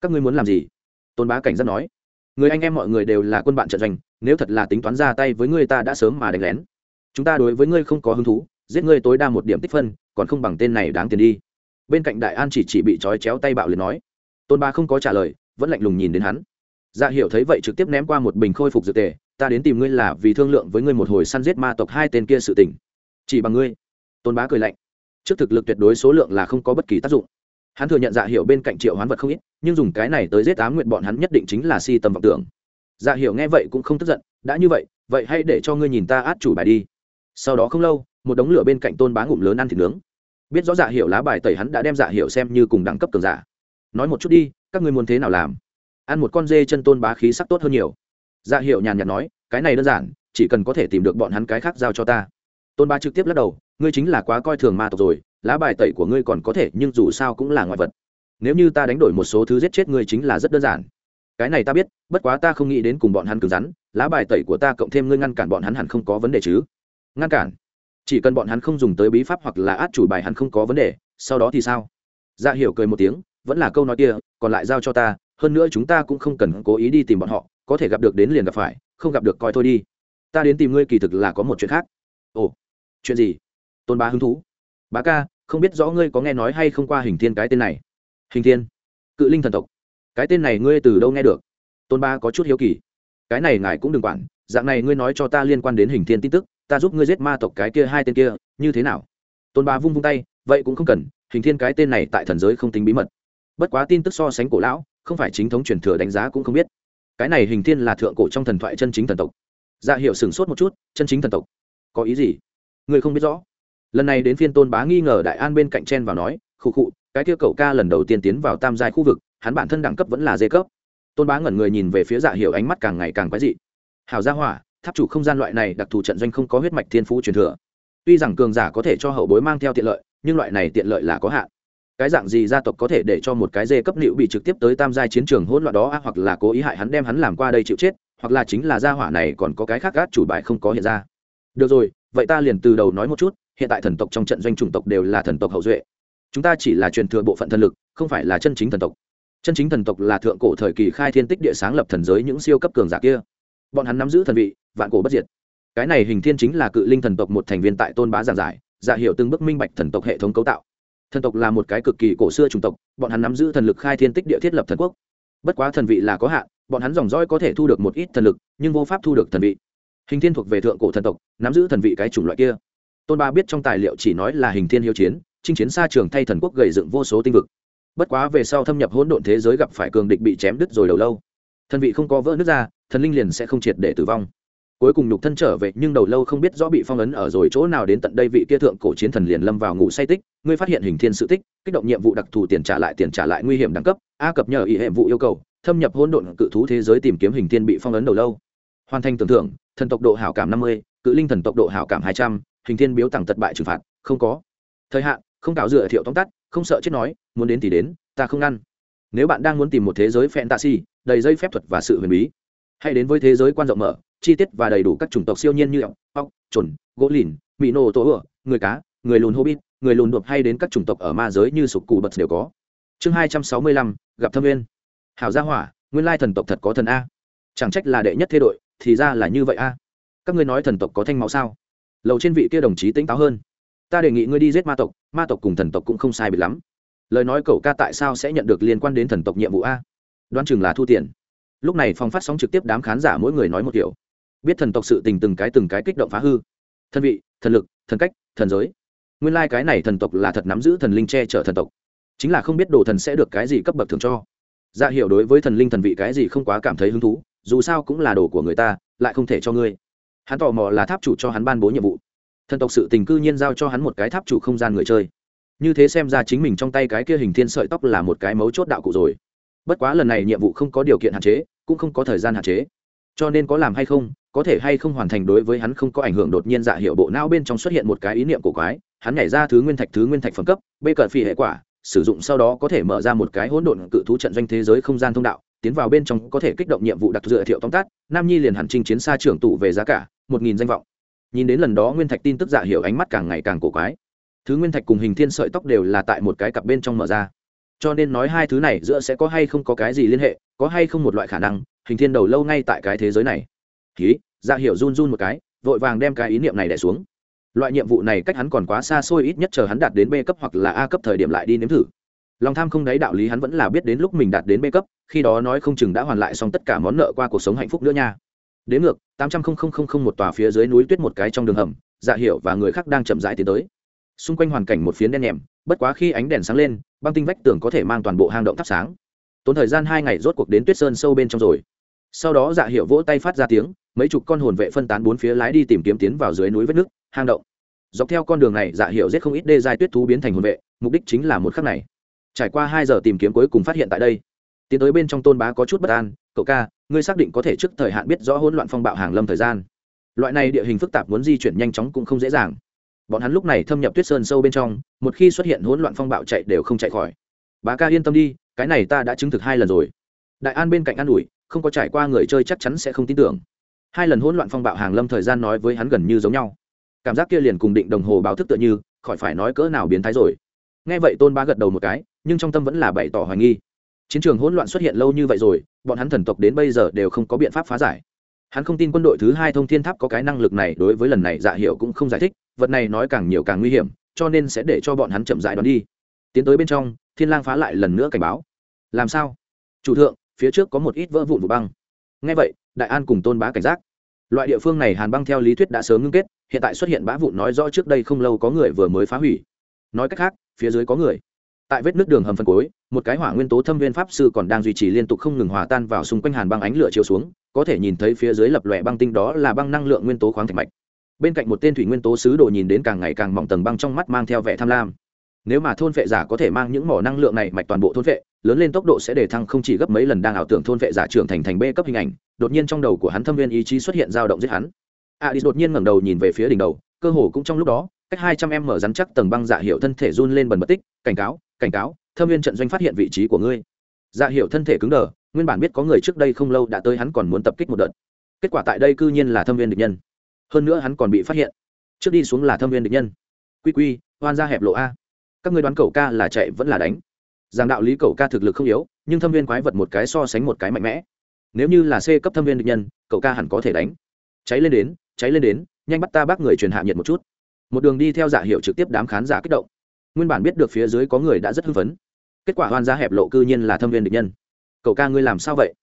Các ngươi muốn làm gì? Tôn bá cảnh giác nói. Người anh em mọi người đều là quân bạn trận doanh, nếu thật là tính toán ra tay với ngươi ta đã sớm mà đánh lén. Chúng ta đối với ngươi không có hứng thú, giết ngươi tối đa một điểm tích phân, còn không bằng tên này đáng tiền đi. Bên cạnh đại an chỉ chỉ bị trói chéo tay bạo liền nói. Tôn bá không có trả lời, vẫn lạnh lùng nhìn đến hắn. Dạ hiểu thấy vậy trực tiếp ném qua một bình khôi phục dược tề, ta đến tìm ngươi là vì thương lượng với ngươi một hồi săn giết ma tộc hai tên kia sự tình chỉ bằng ngươi. Tôn bá cười lạnh. Trước thực lực tuyệt đối số lượng là không có bất kỳ tác dụng. Hắn thừa nhận dạ hiệu bên cạnh triệu hoán vật không ít, nhưng dùng cái này tới giết ám nguyện bọn hắn nhất định chính là si tầm vọng tưởng. Dạ hiệu nghe vậy cũng không tức giận, đã như vậy vậy hãy để cho ngươi nhìn ta át chủ bài đi. Sau đó không lâu, một đống lửa bên cạnh tôn bá ngụm lớn ăn thịt nướng. Biết rõ dạ hiệu lá bài tẩy hắn đã đem dạ hiệu xem như cùng đẳng cấp cường giả. Nói một chút đi, các ngươi muốn thế nào làm? Ăn một con dê chân tôn bá khí sắc tốt hơn nhiều. Dạ hiệu nhàn nhạt nói, cái này đơn giản, chỉ cần có thể tìm được bọn hắn cái khác giao cho ta tôn ba trực tiếp lắc đầu, ngươi chính là quá coi thường ma tộc rồi, lá bài tẩy của ngươi còn có thể, nhưng dù sao cũng là ngoại vật. Nếu như ta đánh đổi một số thứ giết chết ngươi chính là rất đơn giản. Cái này ta biết, bất quá ta không nghĩ đến cùng bọn hắn cứng rắn, lá bài tẩy của ta cộng thêm ngươi ngăn cản bọn hắn hẳn không có vấn đề chứ. Ngăn cản? Chỉ cần bọn hắn không dùng tới bí pháp hoặc là át chủ bài hắn không có vấn đề, sau đó thì sao? Dạ hiểu cười một tiếng, vẫn là câu nói kia, còn lại giao cho ta, hơn nữa chúng ta cũng không cần cố ý đi tìm bọn họ, có thể gặp được đến liền gặp phải, không gặp được coi thôi đi. Ta đến tìm ngươi kỳ thực là có một chuyện khác. Ồ chuyện gì? Tôn bá hứng thú. Bá ca, không biết rõ ngươi có nghe nói hay không qua hình thiên cái tên này. Hình thiên? Cự linh thần tộc. Cái tên này ngươi từ đâu nghe được? Tôn ba có chút hiếu kỳ. Cái này ngài cũng đừng quản, dạng này ngươi nói cho ta liên quan đến hình thiên tin tức, ta giúp ngươi giết ma tộc cái kia hai tên kia, như thế nào? Tôn ba vung vung tay, vậy cũng không cần, hình thiên cái tên này tại thần giới không tính bí mật. Bất quá tin tức so sánh cổ lão, không phải chính thống truyền thừa đánh giá cũng không biết. Cái này hình thiên là thượng cổ trong thần thoại chân chính thần tộc. Dạ hiệu sửng sốt một chút, chân chính thần tộc. Có ý gì? Ngươi không biết rõ. Lần này đến phiên tôn bá nghi ngờ đại an bên cạnh chen vào nói, khụ khụ, cái kia cậu ca lần đầu tiên tiến vào tam giai khu vực, hắn bản thân đẳng cấp vẫn là dê cấp. Tôn bá ngẩn người nhìn về phía dạ hiểu ánh mắt càng ngày càng quái dị. Hào gia hỏa, tháp chủ không gian loại này đặc thù trận doanh không có huyết mạch thiên phú truyền thừa. Tuy rằng cường giả có thể cho hậu bối mang theo tiện lợi, nhưng loại này tiện lợi là có hạn. Cái dạng gì gia tộc có thể để cho một cái dê cấp liệu bị trực tiếp tới tam giai chiến trường hỗn loạn đó à, hoặc là cố ý hại hắn đem hắn làm qua đây chịu chết, hoặc là chính là gia hỏa này còn có cái khác gác chủ bài không có hiện ra được rồi, vậy ta liền từ đầu nói một chút, hiện tại thần tộc trong trận doanh chủng tộc đều là thần tộc hậu duệ. Chúng ta chỉ là truyền thừa bộ phận thần lực, không phải là chân chính thần tộc. Chân chính thần tộc là thượng cổ thời kỳ khai thiên tích địa sáng lập thần giới những siêu cấp cường giả kia. Bọn hắn nắm giữ thần vị, vạn cổ bất diệt. Cái này hình thiên chính là cự linh thần tộc một thành viên tại tôn bá giảng giải dạ giả hiệu từng bước minh bạch thần tộc hệ thống cấu tạo. Thần tộc là một cái cực kỳ cổ xưa chủng tộc, bọn hắn nắm giữ thần lực khai thiên tích địa thiết lập thần quốc. Bất quá thần vị là có hạn, bọn hắn dòng dõi có thể thu được một ít thần lực, nhưng vô pháp thu được thần vị hình thiên thuộc về thượng cổ thần tộc, nắm giữ thần vị cái chủng loại kia. Tôn ba biết trong tài liệu chỉ nói là hình thiên hiếu chiến, chinh chiến xa trường thay thần quốc gầy dựng vô số tinh vực. Bất quá về sau thâm nhập hỗn độn thế giới gặp phải cường địch bị chém đứt rồi đầu lâu. Thần vị không có vỡ nước ra, thần linh liền sẽ không triệt để tử vong. Cuối cùng nhục thân trở về, nhưng đầu lâu không biết rõ bị phong ấn ở rồi chỗ nào đến tận đây vị kia thượng cổ chiến thần liền lâm vào ngủ say tích. Ngươi phát hiện hình thiên sự tích, kích động nhiệm vụ đặc thù tiền trả lại tiền trả lại nguy hiểm đẳng cấp, a cập nhờ ý hệ vụ yêu cầu, thâm nhập hỗn độn cự thú thế giới tìm kiếm hình thiên bị phong ấn đầu lâu. Hoàn thành tưởng thưởng thần tộc độ hảo cảm năm mươi, cự linh thần tộc độ hảo cảm hai trăm, hình thiên biếu tặng tật bại trừng phạt, không có. Thời hạn, không cạo dựa thiệu tóm tắt, không sợ chết nói, muốn đến thì đến, ta không ngăn. Nếu bạn đang muốn tìm một thế giới fantasy, đầy dây phép thuật và sự huyền bí, hãy đến với thế giới quan rộng mở, chi tiết và đầy đủ các chủng tộc siêu nhiên như ốc ốc trồn gỗ lìn mỹ nô tổ ựa, người cá, người lùn hobbit, người lùn đột hay đến các chủng tộc ở ma giới như sục cù bật đều có. Chương hai trăm sáu mươi lăm, gặp thâm viên hảo gia hỏa, nguyên lai thần tộc thật có thần a. Chẳng trách là đệ nhất thế đội thì ra là như vậy a. Các ngươi nói thần tộc có thanh máu sao? Lầu trên vị kia đồng chí tỉnh táo hơn. Ta đề nghị ngươi đi giết ma tộc ma tộc cùng thần tộc cũng không sai biệt lắm. Lời nói cậu ca tại sao sẽ nhận được liên quan đến thần tộc nhiệm vụ a? Đoán chừng là thu tiền. Lúc này phòng phát sóng trực tiếp đám khán giả mỗi người nói một kiểu. Biết thần tộc sự tình từng cái từng cái kích động phá hư. Thân vị, thần lực, thần cách, thần giới. Nguyên lai、like、cái này thần tộc là thật nắm giữ thần linh che chở thần tộc. Chính là không biết đồ thần sẽ được cái gì cấp bậc thường cho. Dạ hiểu đối với thần linh thần vị cái gì không quá cảm thấy hứng thú dù sao cũng là đồ của người ta, lại không thể cho ngươi. Hắn tò mò là tháp chủ cho hắn ban bố nhiệm vụ. Thần tộc sự tình cư nhiên giao cho hắn một cái tháp chủ không gian người chơi. Như thế xem ra chính mình trong tay cái kia hình thiên sợi tóc là một cái mấu chốt đạo cụ rồi. Bất quá lần này nhiệm vụ không có điều kiện hạn chế, cũng không có thời gian hạn chế. Cho nên có làm hay không, có thể hay không hoàn thành đối với hắn không có ảnh hưởng đột nhiên dạ hiệu bộ não bên trong xuất hiện một cái ý niệm của quái, hắn nhảy ra thứ nguyên thạch, thứ nguyên thạch phẩm cấp, bê cận phi hệ quả, sử dụng sau đó có thể mở ra một cái hỗn độn cự thú trận doanh thế giới không gian thông đạo tiến vào bên trong có thể kích động nhiệm vụ đặc dựa thiệu tóm tắt, nam nhi liền hẳn trình chiến xa trưởng tụ về giá cả, một nghìn danh vọng. Nhìn đến lần đó nguyên thạch tin tức dạ hiểu ánh mắt càng ngày càng cổ quái. Thứ nguyên thạch cùng hình thiên sợi tóc đều là tại một cái cặp bên trong mở ra. Cho nên nói hai thứ này giữa sẽ có hay không có cái gì liên hệ, có hay không một loại khả năng, hình thiên đầu lâu ngay tại cái thế giới này. Ký dạ hiểu run run một cái, vội vàng đem cái ý niệm này đẻ xuống. Loại nhiệm vụ này cách hắn còn quá xa xôi, ít nhất chờ hắn đạt đến b cấp hoặc là a cấp thời điểm lại đi nếm thử lòng tham không đáy đạo lý hắn vẫn là biết đến lúc mình đạt đến b cấp, khi đó nói không chừng đã hoàn lại xong tất cả món nợ qua cuộc sống hạnh phúc nữa nha. Đến ngược, tám trăm linh một tòa phía dưới núi tuyết một cái trong đường hầm dạ hiệu và người khác đang chậm rãi tiến tới. Xung quanh hoàn cảnh một phiến đen nhèm bất quá khi ánh đèn sáng lên, băng tinh vách tường có thể mang toàn bộ hang động thắp sáng. Tốn thời gian hai ngày rốt cuộc đến tuyết sơn sâu bên trong rồi. Sau đó dạ hiệu vỗ tay phát ra tiếng, mấy chục con hồn vệ phân tán bốn phía lái đi tìm kiếm tiến vào dưới núi vết nước, hang động. Dọc theo con đường này dạ hiệu giết không ít đê dài tuyết thú biến thành hồn vệ, mục đích chính là một khắc này trải qua hai giờ tìm kiếm cuối cùng phát hiện tại đây. Tiến tới bên trong tôn bá có chút bất an, cậu ca, ngươi xác định có thể trước thời hạn biết rõ hỗn loạn phong bạo hàng lâm thời gian. Loại này địa hình phức tạp muốn di chuyển nhanh chóng cũng không dễ dàng. Bọn hắn lúc này thâm nhập tuyết sơn sâu bên trong, một khi xuất hiện hỗn loạn phong bạo chạy đều không chạy khỏi. Bá ca yên tâm đi, cái này ta đã chứng thực hai lần rồi. Đại an bên cạnh an ủi, không có trải qua người chơi chắc chắn sẽ không tin tưởng. Hai lần hỗn loạn phong bạo hàng lâm thời gian nói với hắn gần như giống nhau. Cảm giác kia liền cùng định đồng hồ báo thức tựa như, khỏi phải nói cỡ nào biến thái rồi. Nghe vậy tôn ba gật đầu một cái nhưng trong tâm vẫn là bày tỏ hoài nghi. Chiến trường hỗn loạn xuất hiện lâu như vậy rồi, bọn hắn thần tộc đến bây giờ đều không có biện pháp phá giải. Hắn không tin quân đội thứ hai thông thiên tháp có cái năng lực này, đối với lần này dạ hiệu cũng không giải thích, vật này nói càng nhiều càng nguy hiểm, cho nên sẽ để cho bọn hắn chậm dại đón đi. Tiến tới bên trong, thiên lang phá lại lần nữa cảnh báo. Làm sao? Chủ thượng, phía trước có một ít vỡ vụn vụ băng. Nghe vậy, đại an cùng tôn bá cảnh giác. Loại địa phương này hàn băng theo lý thuyết đã sớm ngưng kết, hiện tại xuất hiện bã vụn nói rõ trước đây không lâu có người vừa mới phá hủy. Nói cách khác, phía dưới có người tại vết nước đường hầm phân cối một cái hỏa nguyên tố thâm viên pháp sư còn đang duy trì liên tục không ngừng hòa tan vào xung quanh hàn băng ánh lửa chiếu xuống, có thể nhìn thấy phía dưới lập lòe băng tinh đó là băng năng lượng nguyên tố khoáng thạch mạch. Bên cạnh một tên thủy nguyên tố sứ đồ nhìn đến càng ngày càng mỏng tầng băng trong mắt mang theo vẻ tham lam. Nếu mà thôn vệ giả có thể mang những mỏ năng lượng này mạch toàn bộ thôn vệ, lớn lên tốc độ sẽ để thăng không chỉ gấp mấy lần đang ảo tưởng thôn vệ giả trưởng thành thành b cấp hình ảnh, đột nhiên trong đầu của hắn thâm viên ý chí xuất hiện dao động giết hắn. Adis đột nhiên ngẩng đầu nhìn về phía đỉnh đầu, cơ hồ cũng trong lúc đó cách hai trăm em mở rắn chắc tầng băng dạ hiệu thân thể run lên bần bật tích, cảnh cáo cảnh cáo, thâm viên trận doanh phát hiện vị trí của ngươi. Dạ hiệu thân thể cứng đờ, nguyên bản biết có người trước đây không lâu đã tới hắn còn muốn tập kích một đợt. Kết quả tại đây cư nhiên là thâm viên địch nhân. Hơn nữa hắn còn bị phát hiện. Trước đi xuống là thâm viên địch nhân. Quy quy hoan ra hẹp lộ a. Các người đoán cậu ca là chạy vẫn là đánh? Giảng đạo lý cậu ca thực lực không yếu, nhưng thâm viên quái vật một cái so sánh một cái mạnh mẽ. Nếu như là c cấp thâm viên địch nhân, cậu ca hẳn có thể đánh. Cháy lên đến, cháy lên đến, nhanh bắt ta bác người truyền hạ nhiệt một chút một đường đi theo giả hiệu trực tiếp đám khán giả kích động. Nguyên bản biết được phía dưới có người đã rất hưng phấn. Kết quả hoan gia hẹp lộ cư nhiên là thâm viên địch nhân. Cậu ca ngươi làm sao vậy?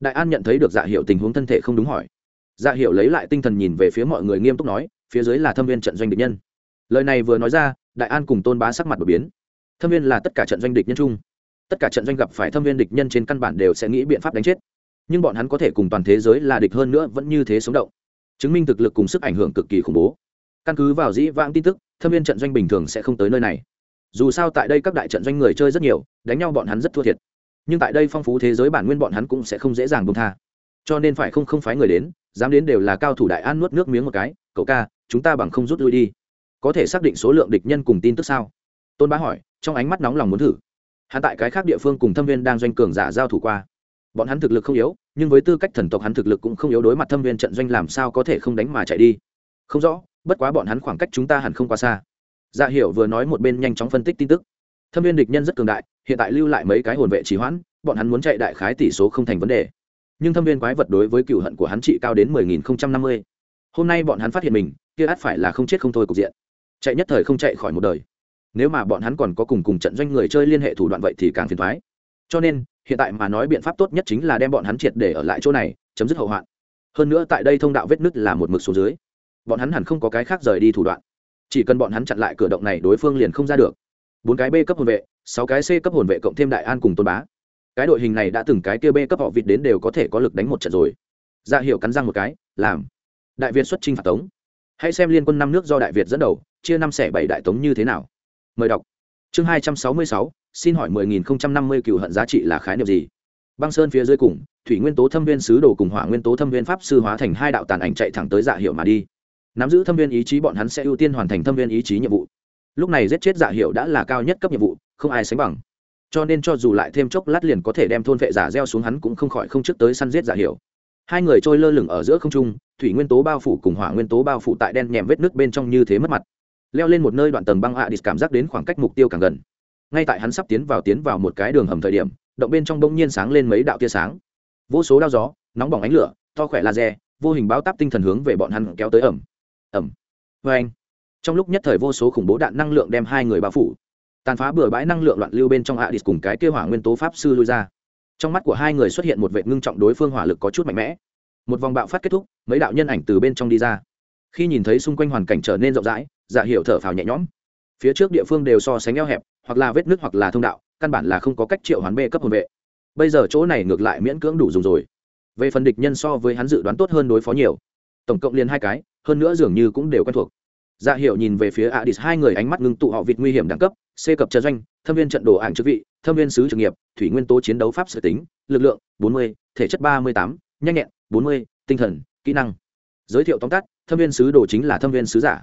Đại an nhận thấy được dạ hiệu tình huống thân thể không đúng hỏi. Dạ hiệu lấy lại tinh thần nhìn về phía mọi người nghiêm túc nói, phía dưới là thâm viên trận doanh địch nhân. Lời này vừa nói ra, đại an cùng tôn bá sắc mặt đột biến. Thâm viên là tất cả trận doanh địch nhân chung. Tất cả trận doanh gặp phải thâm viên địch nhân trên căn bản đều sẽ nghĩ biện pháp đánh chết. Nhưng bọn hắn có thể cùng toàn thế giới là địch hơn nữa vẫn như thế sống động. Chứng minh thực lực cùng sức ảnh hưởng cực kỳ khủng bố căn cứ vào dĩ vãng tin tức, thâm viên trận doanh bình thường sẽ không tới nơi này. Dù sao tại đây các đại trận doanh người chơi rất nhiều, đánh nhau bọn hắn rất thua thiệt. Nhưng tại đây phong phú thế giới bản nguyên bọn hắn cũng sẽ không dễ dàng bông tha. Cho nên phải không không phái người đến, dám đến đều là cao thủ đại an nuốt nước miếng một cái, cậu ca, chúng ta bằng không rút lui đi. Có thể xác định số lượng địch nhân cùng tin tức sao? Tôn bá hỏi, trong ánh mắt nóng lòng muốn thử. Hắn tại cái khác địa phương cùng thâm viên đang doanh cường giả giao thủ qua. Bọn hắn thực lực không yếu, nhưng với tư cách thần tộc hắn thực lực cũng không yếu đối mặt thâm viên trận doanh làm sao có thể không đánh mà chạy đi. Không rõ bất quá bọn hắn khoảng cách chúng ta hẳn không quá xa. Dạ hiểu vừa nói một bên nhanh chóng phân tích tin tức. Thâm viên địch nhân rất cường đại, hiện tại lưu lại mấy cái hồn vệ trì hoãn, bọn hắn muốn chạy đại khái tỷ số không thành vấn đề. Nhưng thâm viên quái vật đối với cựu hận của hắn trị cao đến mười nghìn không trăm năm mươi. Hôm nay bọn hắn phát hiện mình, kia ắt phải là không chết không thôi cục diện. Chạy nhất thời không chạy khỏi một đời. Nếu mà bọn hắn còn có cùng cùng trận doanh người chơi liên hệ thủ đoạn vậy thì càng phiền thoái cho nên, hiện tại mà nói biện pháp tốt nhất chính là đem bọn hắn triệt để ở lại chỗ này, chấm dứt hậu hoạn. Hơn nữa tại đây thông đạo vết nứt là một mực số dưới bọn hắn hẳn không có cái khác rời đi thủ đoạn. Chỉ cần bọn hắn chặn lại cửa động này, đối phương liền không ra được. Bốn cái b cấp hồn vệ, sáu cái c cấp hồn vệ cộng thêm đại an cùng tôn bá. Cái đội hình này đã từng cái kia b cấp họ vịt đến đều có thể có lực đánh một trận rồi. Dạ ra hiệu cắn răng một cái, làm. Đại việt xuất chinh phạt tống. Hãy xem liên quân năm nước do đại việt dẫn đầu, chia năm xẻ bảy đại tống như thế nào. Mời đọc. Chương hai trăm sáu mươi sáu, xin hỏi mười nghìn không trăm năm mươi cựu hận giá trị là khái niệm gì? Băng sơn phía dưới cùng, thủy nguyên tố thâm viên sứ đồ cùng hỏa nguyên tố thâm viên pháp sư hóa thành hai đạo tàn ảnh chạy thẳng tới dạ hiệu mà đi nắm giữ thâm viên ý chí, bọn hắn sẽ ưu tiên hoàn thành thâm viên ý chí nhiệm vụ. Lúc này giết chết giả hiệu đã là cao nhất cấp nhiệm vụ, không ai sánh bằng. Cho nên cho dù lại thêm chốc lát liền có thể đem thôn vệ giả gieo xuống hắn cũng không khỏi không trước tới săn giết giả hiệu. Hai người trôi lơ lửng ở giữa không trung, thủy nguyên tố bao phủ cùng hỏa nguyên tố bao phủ tại đen nhèm vết nước bên trong như thế mất mặt. Leo lên một nơi đoạn tầng băng hạ đi, cảm giác đến khoảng cách mục tiêu càng gần. Ngay tại hắn sắp tiến vào tiến vào một cái đường hầm thời điểm, động bên trong bỗng nhiên sáng lên mấy đạo tia sáng. Vô số đao gió, nóng bỏng ánh lửa, to khỏe laser, vô hình báo táp tinh thần hướng về bọn hắn kéo tới ẩm ẩm. Vê anh. Trong lúc nhất thời vô số khủng bố đạn năng lượng đem hai người bao phủ. Tàn phá bừa bãi năng lượng loạn lưu bên trong adis cùng cái kêu hỏa nguyên tố pháp sư lui ra. Trong mắt của hai người xuất hiện một vệ ngưng trọng đối phương hỏa lực có chút mạnh mẽ. Một vòng bạo phát kết thúc, mấy đạo nhân ảnh từ bên trong đi ra. Khi nhìn thấy xung quanh hoàn cảnh trở nên rộng rãi dạ hiệu thở phào nhẹ nhõm. Phía trước địa phương đều so sánh eo hẹp, hoặc là vết nứt hoặc là thông đạo, căn bản là không có cách triệu hoán bê cấp hồn vệ. Bây giờ chỗ này ngược lại miễn cưỡng đủ dùng rồi. Về phần địch nhân so với hắn dự đoán tốt hơn đối phó nhiều tổng cộng liền hai cái, hơn nữa dường như cũng đều quen thuộc. Dạ hiệu nhìn về phía adis, hai người ánh mắt ngưng tụ họ vịt nguy hiểm đẳng cấp, c cập trợ doanh, thâm viên trận đồ ảnh chức vị, thâm viên sứ trực nghiệp, thủy nguyên tố chiến đấu pháp sở tính, lực lượng bốn mươi, thể chất ba mươi tám, nhanh nhẹn bốn mươi, tinh thần, kỹ năng. Giới thiệu tóm tắt, thâm viên sứ đồ chính là thâm viên sứ giả.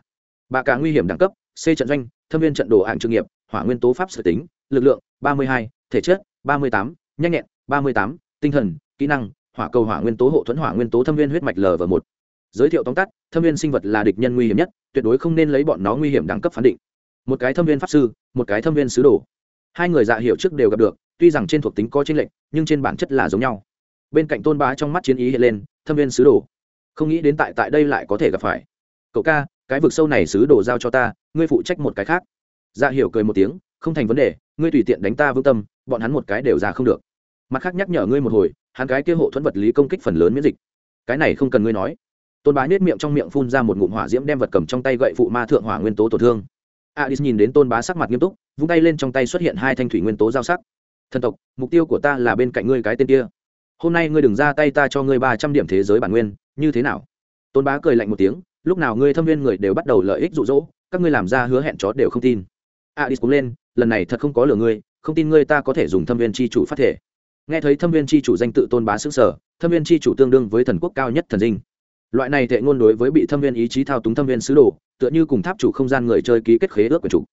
Bà cả nguy hiểm đẳng cấp, c trận doanh, thâm viên trận đồ hạng trường nghiệp, hỏa nguyên tố pháp sở tính, lực lượng ba mươi hai, thể chất ba mươi tám, nhanh nhẹn ba mươi tám, tinh thần, kỹ năng, hỏa cầu hỏa nguyên tố hộ thuẫn hỏa nguyên tố thâm viên huyết mạch l và một giới thiệu tóm tắt, thâm viên sinh vật là địch nhân nguy hiểm nhất, tuyệt đối không nên lấy bọn nó nguy hiểm đẳng cấp phán định. Một cái thâm viên pháp sư, một cái thâm viên sứ đồ. Hai người dạ hiệu trước đều gặp được, tuy rằng trên thuộc tính có tranh lệch, nhưng trên bản chất là giống nhau. Bên cạnh tôn bá trong mắt chiến ý hiện lên, thâm viên sứ đồ. Không nghĩ đến tại tại đây lại có thể gặp phải. Cậu ca, cái vực sâu này sứ đồ giao cho ta, ngươi phụ trách một cái khác. Dạ hiểu cười một tiếng, không thành vấn đề, ngươi tùy tiện đánh ta vương tâm, bọn hắn một cái đều ra không được. Mặt khác nhắc nhở ngươi một hồi, hắn cái kia hộ thuẫn vật lý công kích phần lớn miễn dịch. Cái này không cần ngươi nói tôn bá nết miệng trong miệng phun ra một ngụm hỏa diễm đem vật cầm trong tay gậy phụ ma thượng hỏa nguyên tố tổn thương. Adis nhìn đến tôn bá sắc mặt nghiêm túc, vung tay lên trong tay xuất hiện hai thanh thủy nguyên tố giao sắc. Thần tộc, mục tiêu của ta là bên cạnh ngươi cái tên kia. Hôm nay ngươi đừng ra tay ta cho ngươi ba trăm điểm thế giới bản nguyên, như thế nào? Tôn bá cười lạnh một tiếng, lúc nào ngươi thâm viên người đều bắt đầu lợi ích rụ rỗ các ngươi làm ra hứa hẹn chó đều không tin. Adis cũng lên, lần này thật không có lừa ngươi, không tin ngươi ta có thể dùng thâm viên c h i chủ phát thể. Nghe thấy thâm viên c h i chủ danh tự tôn bá xứng sở thâm viên c h i chủ tương đương với thần quốc cao nhất thần dinh loại này thệ ngôn đối với bị thâm viên ý chí thao túng thâm viên sứ đồ, tựa như cùng tháp chủ không gian người chơi ký kết khế ước của chủ.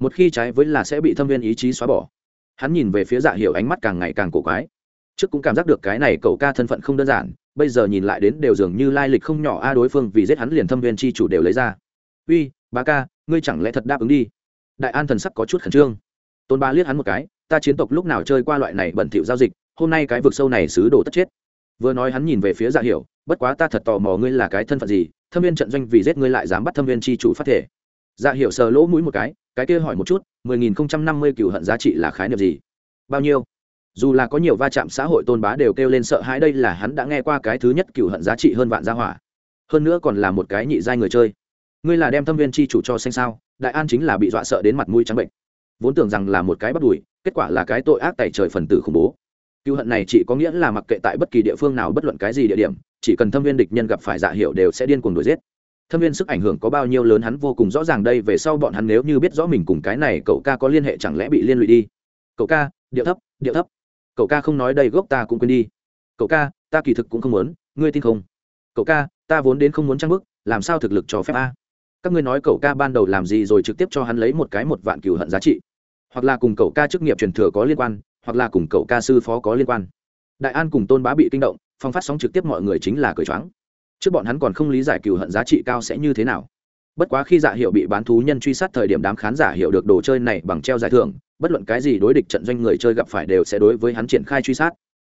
Một khi trái với là sẽ bị thâm viên ý chí xóa bỏ. Hắn nhìn về phía dạ hiểu ánh mắt càng ngày càng cổ quái. Trước cũng cảm giác được cái này cậu ca thân phận không đơn giản, bây giờ nhìn lại đến đều dường như lai lịch không nhỏ a, đối phương vì giết hắn liền thâm viên chi chủ đều lấy ra. Uy ba ca, ngươi chẳng lẽ thật đáp ứng đi? Đại an thần sắc có chút khẩn trương. Tôn ba liếc hắn một cái, ta chiến tộc lúc nào chơi qua loại này bẩn thỉu giao dịch, hôm nay cái vực sâu này xứ đồ tất chết. Vừa nói hắn nhìn về phía dạ hiểu bất quá ta thật tò mò ngươi là cái thân phận gì, thâm viên trận doanh vì giết ngươi lại dám bắt thâm viên chi chủ phát thể. Dạ hiểu sờ lỗ mũi một cái cái kia hỏi một chút, mười nghìn không trăm năm mươi cựu hận giá trị là khái niệm gì? Bao nhiêu? Dù là có nhiều va chạm xã hội tôn bá đều kêu lên sợ hãi đây là hắn đã nghe qua cái thứ nhất cựu hận giá trị hơn vạn gia hỏa. Hơn nữa còn là một cái nhị giai người chơi. Ngươi là đem thâm viên chi chủ cho xanh sao? Đại an chính là bị dọa sợ đến mặt mũi trắng bệnh. Vốn tưởng rằng là một cái bắt đùi kết quả là cái tội ác tại trời phần tử khủng bố. Cựu hận này chỉ có nghĩa là mặc kệ tại bất kỳ địa phương nào bất luận cái gì địa điểm chỉ cần thâm viên địch nhân gặp phải dạ hiệu đều sẽ điên cuồng đuổi giết. Thâm viên sức ảnh hưởng có bao nhiêu lớn hắn vô cùng rõ ràng đây, về sau bọn hắn nếu như biết rõ mình cùng cái này cậu ca có liên hệ chẳng lẽ bị liên lụy đi? Cậu ca, điệu thấp điệu thấp. Cậu ca không nói đây gốc ta cũng quên đi. Cậu ca, ta kỳ thực cũng không muốn, ngươi tin không? Cậu ca, ta vốn đến không muốn trang bức làm sao thực lực cho phép a? Các ngươi nói cậu ca ban đầu làm gì rồi trực tiếp cho hắn lấy một cái một vạn cửu hận giá trị? Hoặc là cùng cậu ca chức nghiệp truyền thừa có liên quan, hoặc là cùng cậu ca sư phó có liên quan. Đại an cùng tôn bá bị kinh động phong phát sóng trực tiếp mọi người chính là cười choáng. Trước bọn hắn còn không lý giải cựu hận giá trị cao sẽ như thế nào. Bất quá khi dạ hiệu bị bán thú nhân truy sát thời điểm đám khán giả hiểu được đồ chơi này bằng treo giải thưởng, bất luận cái gì đối địch trận doanh người chơi gặp phải đều sẽ đối với hắn triển khai truy sát.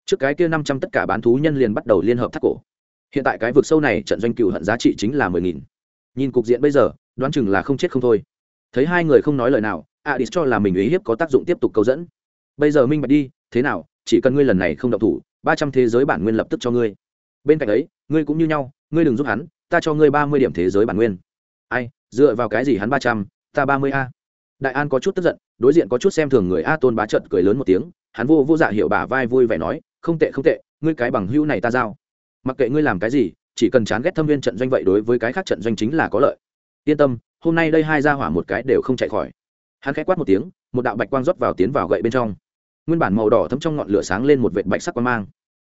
Trước cái kia năm trăm tất cả bán thú nhân liền bắt đầu liên hợp thắt cổ. Hiện tại cái vực sâu này trận doanh cựu hận giá trị chính là mười nghìn. Nhìn cục diện bây giờ, đoán chừng là không chết không thôi. Thấy hai người không nói lời nào adis cho là mình ý hiếp có tác dụng tiếp tục câu dẫn. Bây giờ minh bạch đi, thế nào, chỉ cần ngươi lần này không động thủ ba trăm thế giới bản nguyên lập tức cho ngươi. Bên cạnh ấy, ngươi cũng như nhau, ngươi đừng giúp hắn, ta cho ngươi ba mươi điểm thế giới bản nguyên. Ai, dựa vào cái gì hắn ba trăm, ta ba mươi a? Đại an có chút tức giận, đối diện có chút xem thường người a tôn bá trận cười lớn một tiếng, hắn vô vô dạ hiệu bà vai vui vẻ nói, không tệ không tệ, ngươi cái bằng hữu này ta giao. Mặc kệ ngươi làm cái gì, chỉ cần chán ghét thâm viên trận doanh vậy đối với cái khác trận doanh chính là có lợi. Yên tâm, hôm nay đây hai ra hỏa một cái đều không chạy khỏi. Hắn khẽ quát một tiếng, một đạo bạch quang rót vào tiến vào gậy bên trong nguyên bản màu đỏ thấm trong ngọn lửa sáng lên một vệt bạch sắc quang mang.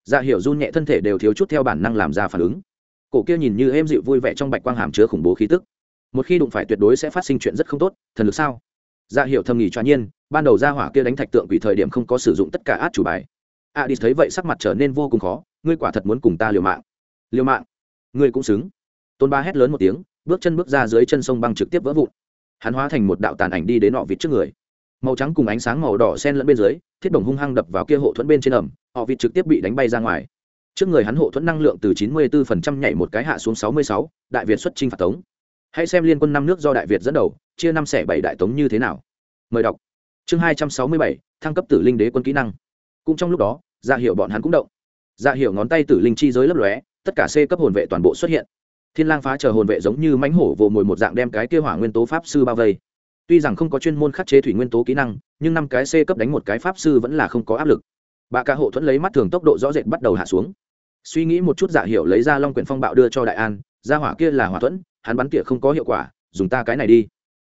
Dạ hiểu run nhẹ thân thể đều thiếu chút theo bản năng làm ra phản ứng. Cổ kia nhìn như êm dịu vui vẻ trong bạch quang hàm chứa khủng bố khí tức. Một khi đụng phải tuyệt đối sẽ phát sinh chuyện rất không tốt, thần lực sao? Dạ Hiểu thầm nghỉ cho nhiên, ban đầu ra hỏa kia đánh thạch tượng vì thời điểm không có sử dụng tất cả át chủ bài. A đi thấy vậy sắc mặt trở nên vô cùng khó, ngươi quả thật muốn cùng ta liều mạng. Liều mạng? Ngươi cũng xứng. Tôn ba hét lớn một tiếng, bước chân bước ra dưới chân sông băng trực tiếp vỡ vụn. Hắn hóa thành một đạo tàn ảnh đi đến nọ vịt trước người màu trắng cùng ánh sáng màu đỏ sen lẫn bên dưới thiết đồng hung hăng đập vào kia hộ thuẫn bên trên ẩm họ vịt trực tiếp bị đánh bay ra ngoài. Trước người hắn hộ thuẫn năng lượng từ 94% nhảy một cái hạ xuống 66, đại việt xuất chinh phạt tống. Hãy xem liên quân năm nước do đại việt dẫn đầu chia năm xẻ bảy đại tống như thế nào. Mời đọc. Chương hai trăm sáu mươi bảy thăng cấp tử linh đế quân kỹ năng. Cũng trong lúc đó dạ hiệu bọn hắn cũng động. Dạ hiệu ngón tay tử linh chi giới lấp lóe tất cả c cấp hồn vệ toàn bộ xuất hiện. Thiên lang phá chờ hồn vệ giống như mãnh hổ vồ mồi một dạng đem cái kia hỏa nguyên tố pháp sư bao vây tuy rằng không có chuyên môn khắc chế thủy nguyên tố kỹ năng, nhưng năm cái c cấp đánh một cái pháp sư vẫn là không có áp lực. Bà ca hộ thuẫn lấy mắt thường tốc độ rõ rệt bắt đầu hạ xuống. Suy nghĩ một chút giả hiệu lấy ra long quyển phong bạo đưa cho đại an, Ra hỏa kia là hỏa thuẫn, hắn bắn tỉa không có hiệu quả, dùng ta cái này đi.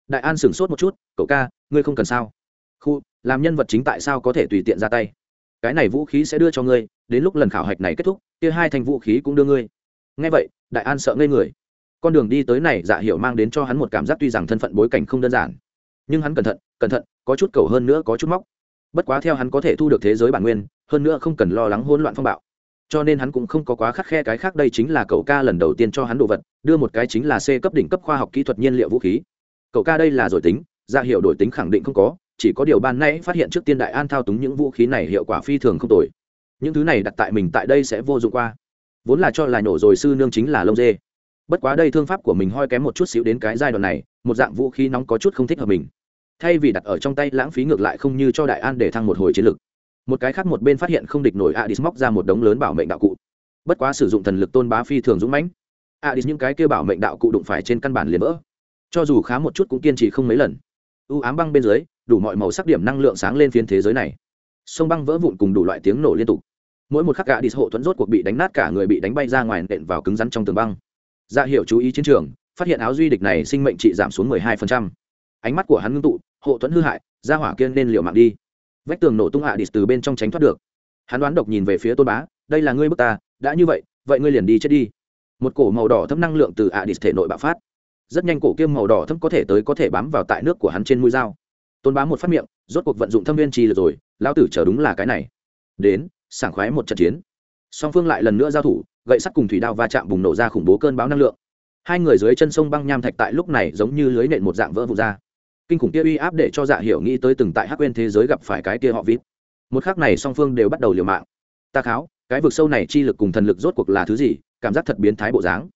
Đại an sửng sốt một chút, cậu ca, ngươi không cần sao? Khu, làm nhân vật chính tại sao có thể tùy tiện ra tay? Cái này vũ khí sẽ đưa cho ngươi, đến lúc lần khảo hạch này kết thúc, kia hai thành vũ khí cũng đưa ngươi. Ngay vậy, đại an sợ ngây người. Con đường đi tới này dạ hiểu mang đến cho hắn một cảm giác tuy rằng thân phận bối cảnh không đơn giản nhưng hắn cẩn thận cẩn thận, có chút cầu hơn nữa có chút móc. Bất quá theo hắn có thể thu được thế giới bản nguyên, hơn nữa không cần lo lắng hỗn loạn phong bạo. Cho nên hắn cũng không có quá khắc khe cái khác, đây chính là cậu ca lần đầu tiên cho hắn đồ vật, đưa một cái chính là c cấp đỉnh cấp khoa học kỹ thuật nhiên liệu vũ khí. Cậu ca đây là rồi tính, ra hiệu đổi tính khẳng định không có, chỉ có điều ban nay phát hiện trước tiên đại an thao túng những vũ khí này hiệu quả phi thường không tồi. Những thứ này đặt tại mình tại đây sẽ vô dụng qua. Vốn là cho là nổ rồi sư nương chính là lông dê. Bất quá đây thương pháp của mình hoi kém một chút xíu đến cái giai đoạn này, một dạng vũ khí nóng có chút không thích hợp mình thay vì đặt ở trong tay, lãng phí ngược lại không như cho đại an để thăng một hồi chiến lực. Một cái khác một bên phát hiện không địch nổi adis móc ra một đống lớn bảo mệnh đạo cụ. Bất quá sử dụng thần lực tôn bá phi thường dũng mãnh. Adis những cái kêu bảo mệnh đạo cụ đụng phải trên căn bản liền vỡ. Cho dù khá một chút cũng kiên trì không mấy lần. U ám băng bên dưới, đủ mọi màu sắc điểm năng lượng sáng lên phiên thế giới này. Sông băng vỡ vụn cùng đủ loại tiếng nổ liên tục. Mỗi một khắc gạ đi hộ thuẫn rốt cuộc bị đánh nát, cả người bị đánh bay ra ngoài nện vào cứng rắn trong tường băng. Ra dạ hiệu chú ý chiến trường, phát hiện áo duy địch này sinh mệnh trị giảm xuống 12% ánh mắt của hắn ngưng tụ, hộ thuẫn hư hại, ra hỏa kiên nên liều mạng đi. Vách tường nổ tung hạ đi từ bên trong tránh thoát được. Hắn đoán độc nhìn về phía tôn bá, đây là ngươi bức ta, đã như vậy vậy ngươi liền đi chết đi. Một cổ màu đỏ thấm năng lượng từ ạ đi thể nội bạo phát. Rất nhanh cổ kiêm màu đỏ thấm có thể tới có thể bám vào tại nước của hắn trên mũi dao. Tôn bá một phát miệng, rốt cuộc vận dụng thâm viên chi rồi lao tử chờ đúng là cái này. Đến, sảng khoái một trận chiến. Song phương lại lần nữa giao thủ, gậy sắt cùng thủy đao va chạm bùng nổ ra khủng bố cơn bão năng lượng. Hai người dưới chân sông băng nham thạch tại lúc này giống như lưới nện một dạng vỡ vụt ra kinh khủng kia uy áp để cho dạ hiểu nghĩ tới từng tại hắc quên thế giới gặp phải cái kia họ vít một khắc này song phương đều bắt đầu liều mạng. Ta kháo, cái vực sâu này chi lực cùng thần lực rốt cuộc là thứ gì? Cảm giác thật biến thái bộ dáng.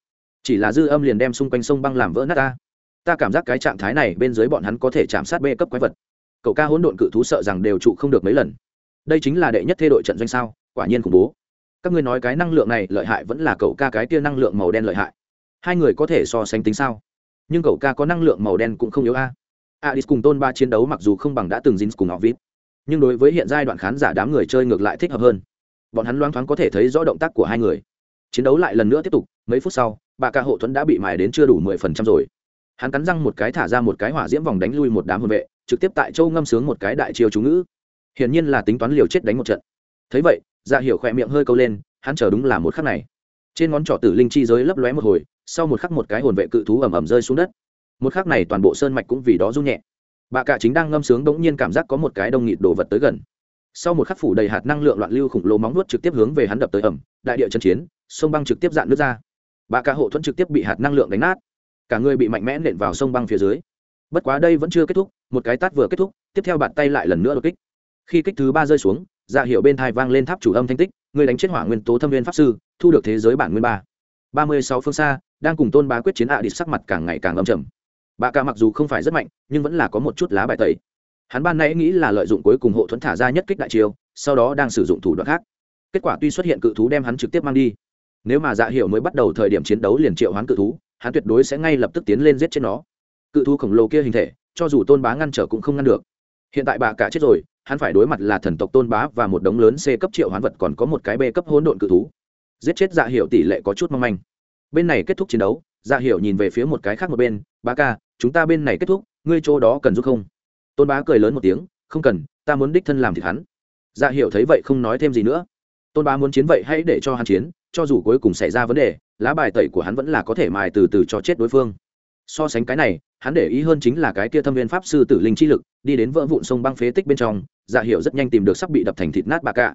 Chỉ là dư âm liền đem xung quanh sông băng làm vỡ nát ta. Ta cảm giác cái trạng thái này bên dưới bọn hắn có thể chạm sát bê cấp quái vật. Cậu ca hỗn độn cự thú sợ rằng đều trụ không được mấy lần. Đây chính là đệ nhất thê đội trận doanh sao? Quả nhiên khủng bố. Các ngươi nói cái năng lượng này lợi hại vẫn là cậu ca cái kia năng lượng màu đen lợi hại. Hai người có thể so sánh tính sao? Nhưng cậu ca có năng lượng màu đen cũng không yếu a adis cùng tôn ba chiến đấu mặc dù không bằng đã từng dính cùng họ vít, nhưng đối với hiện giai đoạn khán giả đám người chơi ngược lại thích hợp hơn. Bọn hắn loáng thoáng có thể thấy rõ động tác của hai người. Chiến đấu lại lần nữa tiếp tục, mấy phút sau, bà ca hộ thuẫn đã bị mài đến chưa đủ mười phần trăm rồi. Hắn cắn răng một cái thả ra một cái hỏa diễm vòng đánh lui một đám hồn vệ, trực tiếp tại châu ngâm sướng một cái đại chiêu chú ngữ. Hiển nhiên là tính toán liều chết đánh một trận. Thấy vậy dạ hiểu khỏe miệng hơi câu lên, hắn chờ đúng là một khắc này. Trên ngón trỏ tử linh chi giới lấp lóe một hồi, sau một khắc một cái hồn vệ cự thú ẩm ẩm rơi xuống đất một khắc này toàn bộ sơn mạch cũng vì đó rung nhẹ. Bà cả chính đang ngâm sướng bỗng nhiên cảm giác có một cái đông nghịt đồ vật tới gần. Sau một khắc phủ đầy hạt năng lượng loạn lưu khủng lồ móng nuốt trực tiếp hướng về hắn đập tới ẩm đại địa chân chiến, sông băng trực tiếp dạn nước ra. Bà cả hộ thuẫn trực tiếp bị hạt năng lượng đánh nát. Cả người bị mạnh mẽ nện vào sông băng phía dưới. Bất quá đây vẫn chưa kết thúc, một cái tát vừa kết thúc, tiếp theo bàn tay lại lần nữa đột kích. Khi kích thứ ba rơi xuống dạ hiệu bên thai vang lên tháp chủ âm thanh tích, người đánh chết hỏa nguyên tố thâm viên pháp sư, thu được thế giới bản nguyên ba. Ba mươi sáu phương xa, đang cùng tôn bá quyết chiến ạ à địch sắc mặt càng ngày càng âm trầm bà ca mặc dù không phải rất mạnh, nhưng vẫn là có một chút lá bài tẩy. Hắn ban nãy nghĩ là lợi dụng cuối cùng hộ thuẫn thả ra nhất kích đại chiêu, sau đó đang sử dụng thủ đoạn khác. Kết quả tuy xuất hiện cự thú đem hắn trực tiếp mang đi, nếu mà dạ hiệu mới bắt đầu thời điểm chiến đấu liền triệu hoán cự thú, hắn tuyệt đối sẽ ngay lập tức tiến lên giết chết nó. Cự thú khổng lồ kia hình thể, cho dù tôn bá ngăn trở cũng không ngăn được. Hiện tại bà cả chết rồi, hắn phải đối mặt là thần tộc tôn bá và một đống lớn c cấp triệu hoán vật còn có một cái b cấp hỗn độn cự thú. Giết chết dạ hiệu tỷ lệ có chút mong manh. Bên này kết thúc chiến đấu dạ hiệu nhìn về phía một cái khác một bên, bá ca chúng ta bên này kết thúc, ngươi chỗ đó cần giúp không? Tôn bá cười lớn một tiếng, không cần, ta muốn đích thân làm thịt hắn. Dạ hiệu thấy vậy không nói thêm gì nữa. Tôn bá muốn chiến vậy hãy để cho hắn chiến, cho dù cuối cùng xảy ra vấn đề, lá bài tẩy của hắn vẫn là có thể mài từ từ cho chết đối phương. So sánh cái này, hắn để ý hơn chính là cái kia thâm viên pháp sư tử linh chi lực, đi đến vỡ vụn sông băng phế tích bên trong dạ hiệu rất nhanh tìm được sắp bị đập thành thịt nát bà cạ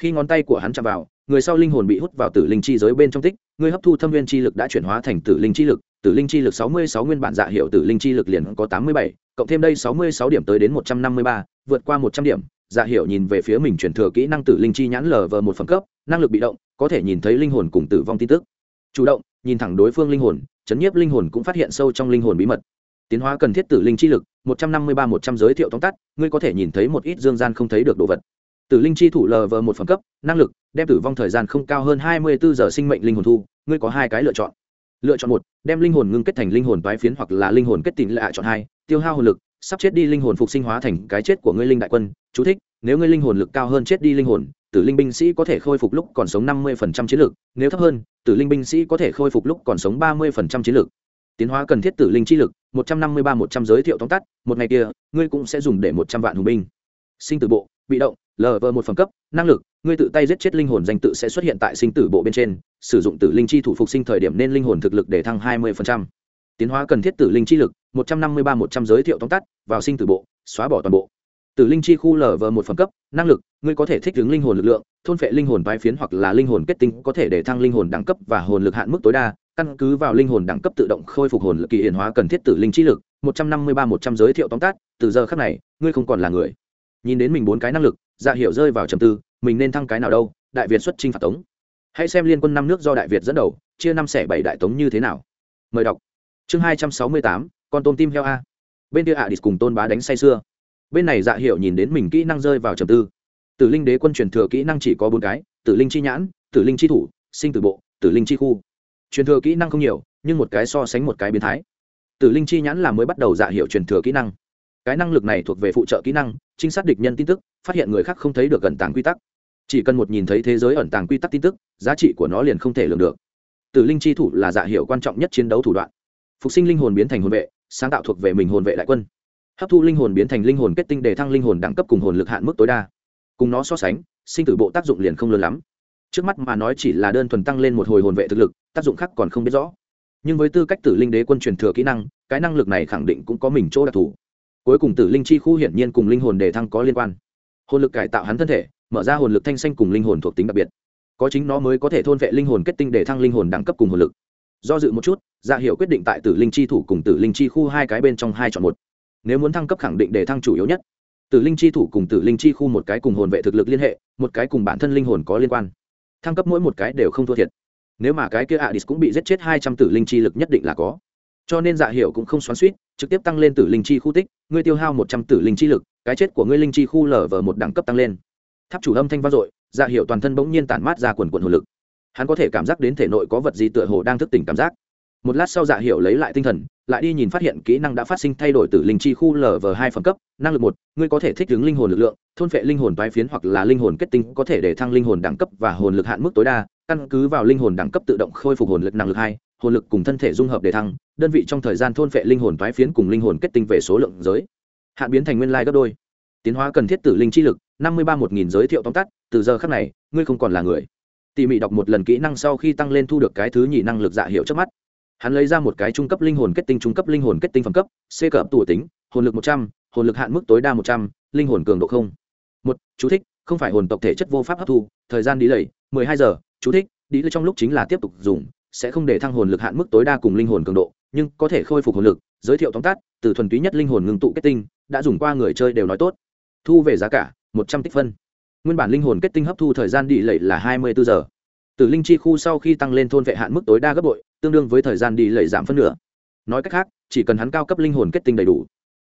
khi ngón tay của hắn chạm vào, người sau linh hồn bị hút vào tử linh chi giới bên trong tích, người hấp thu thâm viên chi lực đã chuyển hóa thành tử linh chi lực tử linh chi lực sáu mươi sáu nguyên bản dạ hiệu tử linh chi lực liền có tám mươi bảy, cộng thêm đây sáu mươi sáu điểm tới đến một trăm năm mươi ba, vượt qua một trăm điểm. Dạ hiệu nhìn về phía mình chuyển thừa kỹ năng tử linh chi nhãn lờ vờ một phẩm cấp, năng lực bị động, có thể nhìn thấy linh hồn cùng tử vong tin tức. Chủ động, nhìn thẳng đối phương linh hồn, chấn nhiếp linh hồn cũng phát hiện sâu trong linh hồn bí mật. Tiến hóa cần thiết tử linh chi lực, một trăm năm mươi ba, một trăm giới thiệu tóm tắt, ngươi có thể nhìn thấy một ít dương gian không thấy được đồ vật. Tử linh chi thủ lờ vờ một phẩm cấp, năng lực, đem tử vong thời gian không cao hơn hai mươi bốn giờ sinh mệnh linh hồn thu, ngươi có hai cái lựa chọn lựa chọn một, đem linh hồn ngưng kết thành linh hồn tái phiến hoặc là linh hồn kết tín lạ chọn hai, tiêu hao hồn lực, sắp chết đi linh hồn phục sinh hóa thành cái chết của ngươi linh đại quân. Chú thích, nếu ngươi linh hồn lực cao hơn chết đi linh hồn, tử linh binh sĩ có thể khôi phục lúc còn sống năm mươi phần trăm chiến lực, nếu thấp hơn, tử linh binh sĩ có thể khôi phục lúc còn sống ba mươi phần trăm chiến lực. Tiến hóa cần thiết tử linh chi lực, một trăm năm mươi ba một trăm giới thiệu tóm tắt, một ngày kia, ngươi cũng sẽ dùng để một trăm vạn hùng binh. Sinh tử bộ, bị động lv một phẩm cấp, năng lực, ngươi tự tay giết chết linh hồn danh tự sẽ xuất hiện tại sinh tử bộ bên trên sử dụng tử linh chi thủ phục sinh thời điểm nên linh hồn thực lực để thăng 20%. tiến hóa cần thiết tử linh chi lực 153 100 giới thiệu tóm tắt, vào sinh tử bộ, xóa bỏ toàn bộ. Tử linh chi khu lở lv một phẩm cấp, năng lực, ngươi có thể thích ứng linh hồn lực lượng, thôn phệ linh hồn vai phiến hoặc là linh hồn kết tinh có thể để thăng linh hồn đẳng cấp và hồn lực hạn mức tối đa. Căn cứ vào linh hồn đẳng cấp tự động khôi phục hồn lực kỳ hiển hóa cần thiết tử linh chi lực 153 100 giới thiệu tóm tắt, từ giờ khắc này, ngươi không còn là người. Nhìn đến mình bốn cái năng lực dạ hiểu rơi vào trầm tư, mình nên thăng cái nào đâu, đại việt xuất chinh phạt tống hãy xem liên quân năm nước do đại việt dẫn đầu, chia năm xẻ bảy đại tống như thế nào. Mời đọc. Chương hai trăm sáu mươi tám, con tôm tim heo a. Bên kia ạ địch cùng tôn bá đánh say sưa. Bên này dạ hiệu nhìn đến mình kỹ năng rơi vào trầm tư. Tử linh đế quân truyền thừa kỹ năng chỉ có bốn cái, tử linh chi nhãn, tử linh chi thủ, sinh tử bộ, tử linh chi khu. Truyền thừa kỹ năng không nhiều, nhưng một cái so sánh một cái biến thái. Tử linh chi nhãn là mới bắt đầu dạ hiệu truyền thừa kỹ năng. Cái năng lực này thuộc về phụ trợ kỹ năng, trinh sát địch nhân tin tức, phát hiện người khác không thấy được gần tàng quy tắc chỉ cần một nhìn thấy thế giới ẩn tàng quy tắc tin tức, giá trị của nó liền không thể lường được. Tử linh chi thủ là dạ hiệu quan trọng nhất chiến đấu thủ đoạn. Phục sinh linh hồn biến thành hồn vệ, sáng tạo thuộc về mình hồn vệ đại quân. Hấp thu linh hồn biến thành linh hồn kết tinh để thăng linh hồn đẳng cấp cùng hồn lực hạn mức tối đa. Cùng nó so sánh, sinh tử bộ tác dụng liền không lớn lắm. Trước mắt mà nói chỉ là đơn thuần tăng lên một hồi hồn vệ thực lực, tác dụng khác còn không biết rõ. Nhưng với tư cách tử linh đế quân truyền thừa kỹ năng, cái năng lực này khẳng định cũng có mình chỗ đặc thù. Cuối cùng tử linh chi khu hiển nhiên cùng linh hồn đề thăng có liên quan. Hồn lực cải tạo hắn thân thể mở ra hồn lực thanh xanh cùng linh hồn thuộc tính đặc biệt. Có chính nó mới có thể thôn vệ linh hồn kết tinh để thăng linh hồn đẳng cấp cùng hồn lực. Do dự một chút dạ hiệu quyết định tại tử linh chi thủ cùng tử linh chi khu hai cái bên trong hai chọn một. Nếu muốn thăng cấp khẳng định để thăng chủ yếu nhất. Tử linh chi thủ cùng tử linh chi khu một cái cùng hồn vệ thực lực liên hệ, một cái cùng bản thân linh hồn có liên quan. Thăng cấp mỗi một cái đều không thua thiệt. Nếu mà cái kia adis cũng bị giết chết hai trăm tử linh chi lực nhất định là có. Cho nên dạ hiệu cũng không xoắn suýt, trực tiếp tăng lên tử linh chi khu tích, ngươi tiêu hao một trăm tử linh chi lực, cái chết của ngươi linh chi khu lở vờ một đẳng cấp tăng lên tháp chủ âm thanh vang dội dạ hiệu toàn thân bỗng nhiên tản mát ra quần quần hồn lực. Hắn có thể cảm giác đến thể nội có vật gì tựa hồ đang thức tỉnh cảm giác. Một lát sau dạ hiệu lấy lại tinh thần, lại đi nhìn phát hiện kỹ năng đã phát sinh thay đổi từ linh chi khu lv hai phẩm cấp, năng lực một, ngươi có thể thích ứng linh hồn lực lượng, thôn phệ linh hồn toái phiến hoặc là linh hồn kết tinh có thể để thăng linh hồn đẳng cấp và hồn lực hạn mức tối đa, căn cứ vào linh hồn đẳng cấp tự động khôi phục hồn lực năng lực hai, hồn lực cùng thân thể dung hợp để thăng, đơn vị trong thời gian thôn phệ linh hồn toái phiến cùng linh hồn kết tinh về số lượng giới. Hạn biến thành nguyên lai gấp đôi. Tiến hóa cần thiết tử linh chi lực năm mươi ba một nghìn giới thiệu tóm tắt, từ giờ khắc này, ngươi không còn là người. Tỉ mỉ đọc một lần kỹ năng sau khi tăng lên thu được cái thứ nhị năng lực dạ hiệu trước mắt. Hắn lấy ra một cái trung cấp linh hồn kết tinh trung cấp linh hồn kết tinh phẩm cấp, c cập tuổi tính, hồn lực một trăm, hồn lực hạn mức tối đa một trăm, linh hồn cường độ không. Một, chú thích, không phải hồn tộc thể chất vô pháp hấp thu, thời gian đi lầy, mười hai giờ, chú thích, đi trong lúc chính là tiếp tục dùng, sẽ không để thăng hồn lực hạn mức tối đa cùng linh hồn cường độ, nhưng có thể khôi phục hồn lực. Giới thiệu tóm tắt, từ thuần túy nhất linh hồn ngưng tụ kết tinh, đã dùng qua người chơi đều nói tốt. Thu về giá cả một trăm tích phân. Nguyên bản linh hồn kết tinh hấp thu thời gian đi lệ là hai mươi bốn giờ. Từ linh chi khu sau khi tăng lên thôn vệ hạn mức tối đa gấp bội, tương đương với thời gian đi lệ giảm phân nửa. Nói cách khác, chỉ cần hắn cao cấp linh hồn kết tinh đầy đủ,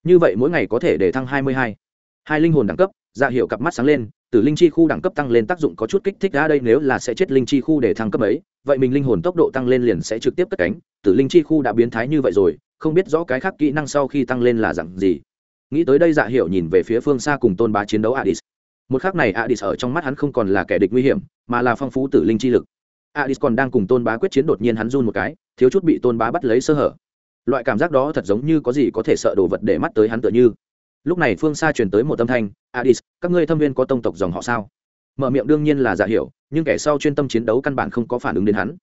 như vậy mỗi ngày có thể để thăng hai mươi hai. Hai linh hồn đẳng cấp ra hiệu cặp mắt sáng lên từ linh chi khu đẳng cấp tăng lên tác dụng có chút kích thích ra đây nếu là sẽ chết linh chi khu để thăng cấp ấy, vậy mình linh hồn tốc độ tăng lên liền sẽ trực tiếp cất cánh. Từ linh chi khu đã biến thái như vậy rồi, không biết rõ cái khác kỹ năng sau khi tăng lên là dặn gì nghĩ tới đây dạ hiệu nhìn về phía phương xa cùng tôn bá chiến đấu adis một khác này adis ở trong mắt hắn không còn là kẻ địch nguy hiểm, mà là phong phú tử linh chi lực. Adis còn đang cùng tôn bá quyết chiến đột nhiên hắn run một cái, thiếu chút bị tôn bá bắt lấy sơ hở. Loại cảm giác đó thật giống như có gì có thể sợ đồ vật để mắt tới hắn tựa như. Lúc này phương xa truyền tới một âm thanh adis các ngươi thâm viên có tông tộc dòng họ sao? Mở miệng đương nhiên là dạ hiểu, nhưng kẻ sau chuyên tâm chiến đấu căn bản không có phản ứng đến hắn.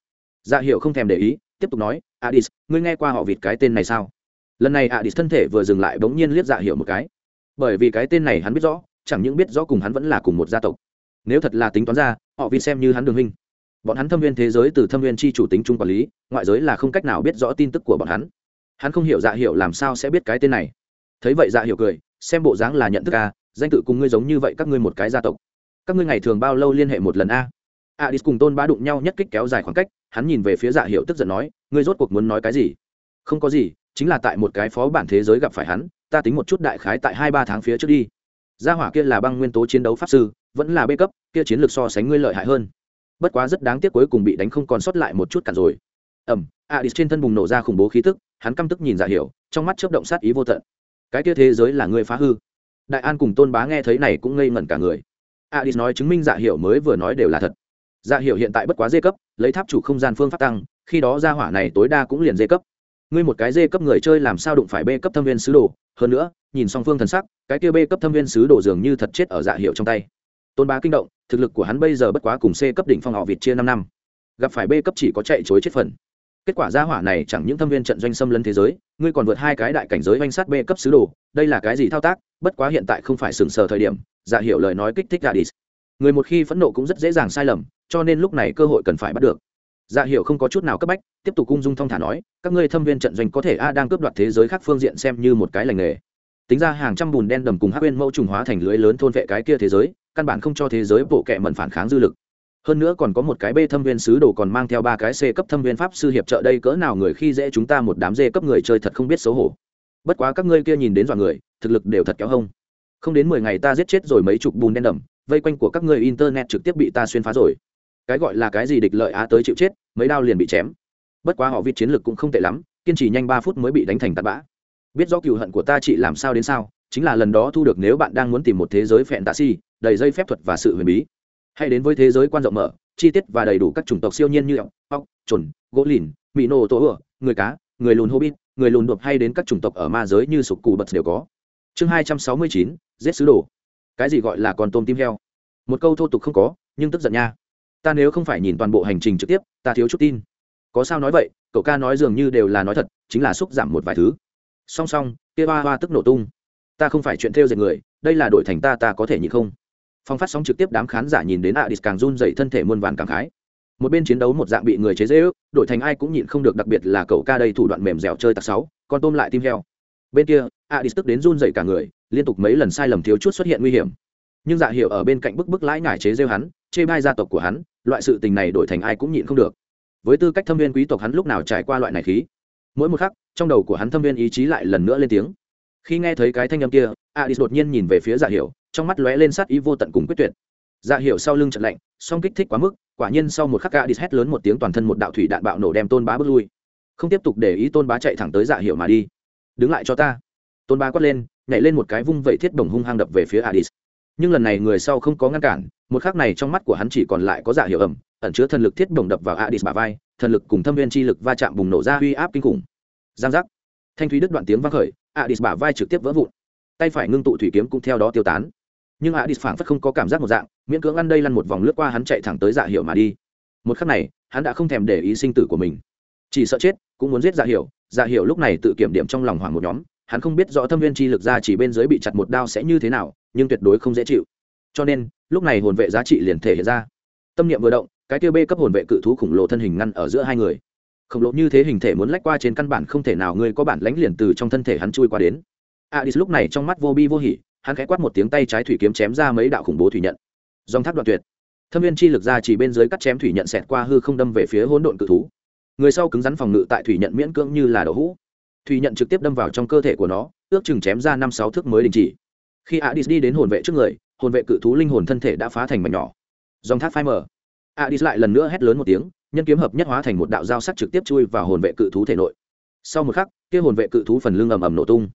Dạ hiểu không thèm để ý, tiếp tục nói adis ngươi nghe qua họ vịt cái tên này sao? Lần này adis thân thể vừa dừng lại bỗng nhiên liếc dạ hiểu một cái. Bởi vì cái tên này hắn biết rõ, chẳng những biết rõ cùng hắn vẫn là cùng một gia tộc. Nếu thật là tính toán ra, họ vì xem như hắn đường huynh. Bọn hắn thâm viên thế giới từ thâm viên chi chủ tính chung quản lý, ngoại giới là không cách nào biết rõ tin tức của bọn hắn. Hắn không hiểu dạ hiểu làm sao sẽ biết cái tên này. Thấy vậy dạ hiểu cười, xem bộ dáng là nhận thức a, danh tự cùng ngươi giống như vậy các ngươi một cái gia tộc. Các ngươi ngày thường bao lâu liên hệ một lần a? A đi cùng tôn bá đụng nhau nhất kích kéo dài khoảng cách, hắn nhìn về phía dạ hiểu tức giận nói, ngươi rốt cuộc muốn nói cái gì? Không có gì chính là tại một cái phó bản thế giới gặp phải hắn, ta tính một chút đại khái tại hai ba tháng phía trước đi. Gia hỏa kia là băng nguyên tố chiến đấu pháp sư, vẫn là bê cấp, kia chiến lược so sánh ngươi lợi hại hơn. Bất quá rất đáng tiếc cuối cùng bị đánh không còn sót lại một chút cản rồi. Ẩm adis trên thân bùng nổ ra khủng bố khí tức, hắn căm tức nhìn giả hiểu, trong mắt chớp động sát ý vô tận. Cái kia thế giới là ngươi phá hư. Đại an cùng tôn bá nghe thấy này cũng ngây ngẩn cả người. Adis nói chứng minh giả hiểu mới vừa nói đều là thật. Giả hiểu hiện tại bất quá dê cấp, lấy tháp chủ không gian phương pháp tăng, khi đó gia hỏa này tối đa cũng liền dê cấp ngươi một cái dê cấp người chơi làm sao đụng phải b cấp thâm viên sứ đồ? Hơn nữa, nhìn song phương thần sắc, cái kia b cấp thâm viên sứ đồ dường như thật chết ở dạ hiệu trong tay. Tôn bá kinh động, thực lực của hắn bây giờ bất quá cùng c cấp đỉnh phong họ việt chia năm năm. Gặp phải b cấp chỉ có chạy chối chết phần. Kết quả gia hỏa này chẳng những thâm viên trận doanh xâm lấn thế giới, ngươi còn vượt hai cái đại cảnh giới oanh sát b cấp sứ đồ. Đây là cái gì thao tác? Bất quá hiện tại không phải sừng sờ thời điểm dạ hiệu lời nói kích thích gadis người một khi phẫn nộ cũng rất dễ dàng sai lầm, cho nên lúc này cơ hội cần phải bắt được dạ hiểu không có chút nào cấp bách, tiếp tục cung dung thong thả nói, các ngươi thâm viên trận doanh có thể a đang cướp đoạt thế giới khác phương diện xem như một cái lành nghề. Tính ra hàng trăm bùn đen đầm cùng hắc bên mẫu trùng hóa thành lưới lớn thôn vệ cái kia thế giới, căn bản không cho thế giới bộ kệ mẩn phản kháng dư lực. Hơn nữa còn có một cái b thâm viên sứ đồ còn mang theo ba cái c cấp thâm viên pháp sư hiệp trợ đây cỡ nào người khi dễ chúng ta một đám dê cấp người chơi thật không biết xấu hổ. Bất quá các ngươi kia nhìn đến dọa người, thực lực đều thật kéo hông. Không đến mười ngày ta giết chết rồi mấy chục bùn đen đầm, vây quanh của các ngươi internet trực tiếp bị ta xuyên phá rồi cái gọi là cái gì địch lợi á tới chịu chết, mấy đao liền bị chém. Bất quá họ vịt chiến lược cũng không tệ lắm, kiên trì nhanh ba phút mới bị đánh thành tạt bã. Biết rõ cựu hận của ta chị làm sao đến sao, chính là lần đó thu được nếu bạn đang muốn tìm một thế giới phẹn tạ si, đầy dây phép thuật và sự huyền bí. Hãy đến với thế giới quan rộng mở, chi tiết và đầy đủ các chủng tộc siêu nhiên như ốc ốc trồn gỗ lìn mỹ nô tố ửa người cá, người lùn hobbit, người lùn đột hay đến các chủng tộc ở ma giới như sục cù bật đều có. Chương hai trăm sáu mươi chín, giết sứ đồ. Cái gì gọi là con tôm tim heo? Một câu thô tục không có, nhưng tức giận nha ta nếu không phải nhìn toàn bộ hành trình trực tiếp, ta thiếu chút tin. Có sao nói vậy, cậu ca nói dường như đều là nói thật, chính là xúc giảm một vài thứ. Song song, kia ba hoa tức nổ tung. Ta không phải chuyện theo dệt người, đây là đổi thành ta ta có thể nhị không. Phong phát sóng trực tiếp đám khán giả nhìn đến adis càng run dậy thân thể muôn vàn càng khái. Một bên chiến đấu một dạng bị người chế dễ ước đổi thành ai cũng nhịn không được, đặc biệt là cậu ca đây thủ đoạn mềm dẻo chơi tặc sáu, con tôm lại tim heo. Bên kia adis tức đến run dậy cả người, liên tục mấy lần sai lầm thiếu chút xuất hiện nguy hiểm. Nhưng dạ hiệu ở bên cạnh bức bức lãi ngải chế rêu hắn, chê bai gia tộc của hắn loại sự tình này đổi thành ai cũng nhịn không được. Với tư cách thâm viên quý tộc hắn lúc nào trải qua loại này khí? Mỗi một khắc, trong đầu của hắn thâm viên ý chí lại lần nữa lên tiếng. Khi nghe thấy cái thanh âm kia adis đột nhiên nhìn về phía dạ hiệu trong mắt lóe lên sát ý vô tận cùng quyết tuyệt. Dạ hiệu sau lưng trận lạnh, song kích thích quá mức, quả nhiên sau một khắc adis hét lớn một tiếng toàn thân một đạo thủy đạn bạo nổ đem tôn bá bước lui. Không tiếp tục để ý tôn bá chạy thẳng tới dạ hiệu mà đi. Đứng lại cho ta. Tôn bá quát lên, nhảy lên một cái vung vẩy thiết bổng hung hăng đập về phía adis nhưng lần này người sau không có ngăn cản, một khắc này trong mắt của hắn chỉ còn lại có dạ giả hiệu ẩm, ẩn chứa thần lực thiết bổng đập vào adis bà vai, thần lực cùng thâm viên chi lực va chạm bùng nổ ra uy áp kinh khủng. Giang giác. Thanh thúy đứt đoạn tiếng vang khởi adis bà vai trực tiếp vỡ vụn. Tay phải ngưng tụ thủy kiếm cũng theo đó tiêu tán. Nhưng adis phảng phất không có cảm giác một dạng, miễn cưỡng ăn đây lăn một vòng lướt qua hắn chạy thẳng tới dạ giả hiệu mà đi. Một khắc này, hắn đã không thèm để ý sinh tử của mình. Chỉ sợ chết, cũng muốn giết dạ giả hiệu giả hiệu lúc này tự kiểm điểm trong lòng hoảng một nhóm, hắn không biết rõ thâm viên chi lực ra chỉ bên dưới bị chặt một đao sẽ như thế nào nhưng tuyệt đối không dễ chịu. Cho nên, lúc này hồn vệ giá trị liền thể hiện ra. Tâm niệm vừa động, cái tiêu bê cấp hồn vệ cự thú khổng lồ thân hình ngăn ở giữa hai người. Khổng lồ như thế hình thể muốn lách qua trên căn bản không thể nào ngươi có bản lánh liền từ trong thân thể hắn chui qua đến. Adis lúc này trong mắt vô bi vô hỉ, hắn khẽ quát một tiếng tay trái thủy kiếm chém ra mấy đạo khủng bố thủy nhận. Dòng tháp đoạn tuyệt. Thâm viên chi lực ra chỉ bên dưới cắt chém thủy nhận xẹt qua hư không đâm về phía hỗn độn cự thú. Người sau cứng rắn phòng ngự tại thủy nhận miễn cưỡng như là đậu hũ. Thủy nhận trực tiếp đâm vào trong cơ thể của nó, ước chừng chém ra năm sáu thước mới đình chỉ khi adis đi đến hồn vệ trước người, hồn vệ cự thú linh hồn thân thể đã phá thành mảnh nhỏ. Dòng thác phai mở adis lại lần nữa hét lớn một tiếng, nhân kiếm hợp nhất hóa thành một đạo dao sắc trực tiếp chui vào hồn vệ cự thú thể nội. Sau một khắc, kia hồn vệ cự thú phần lưng ầm ầm nổ tung.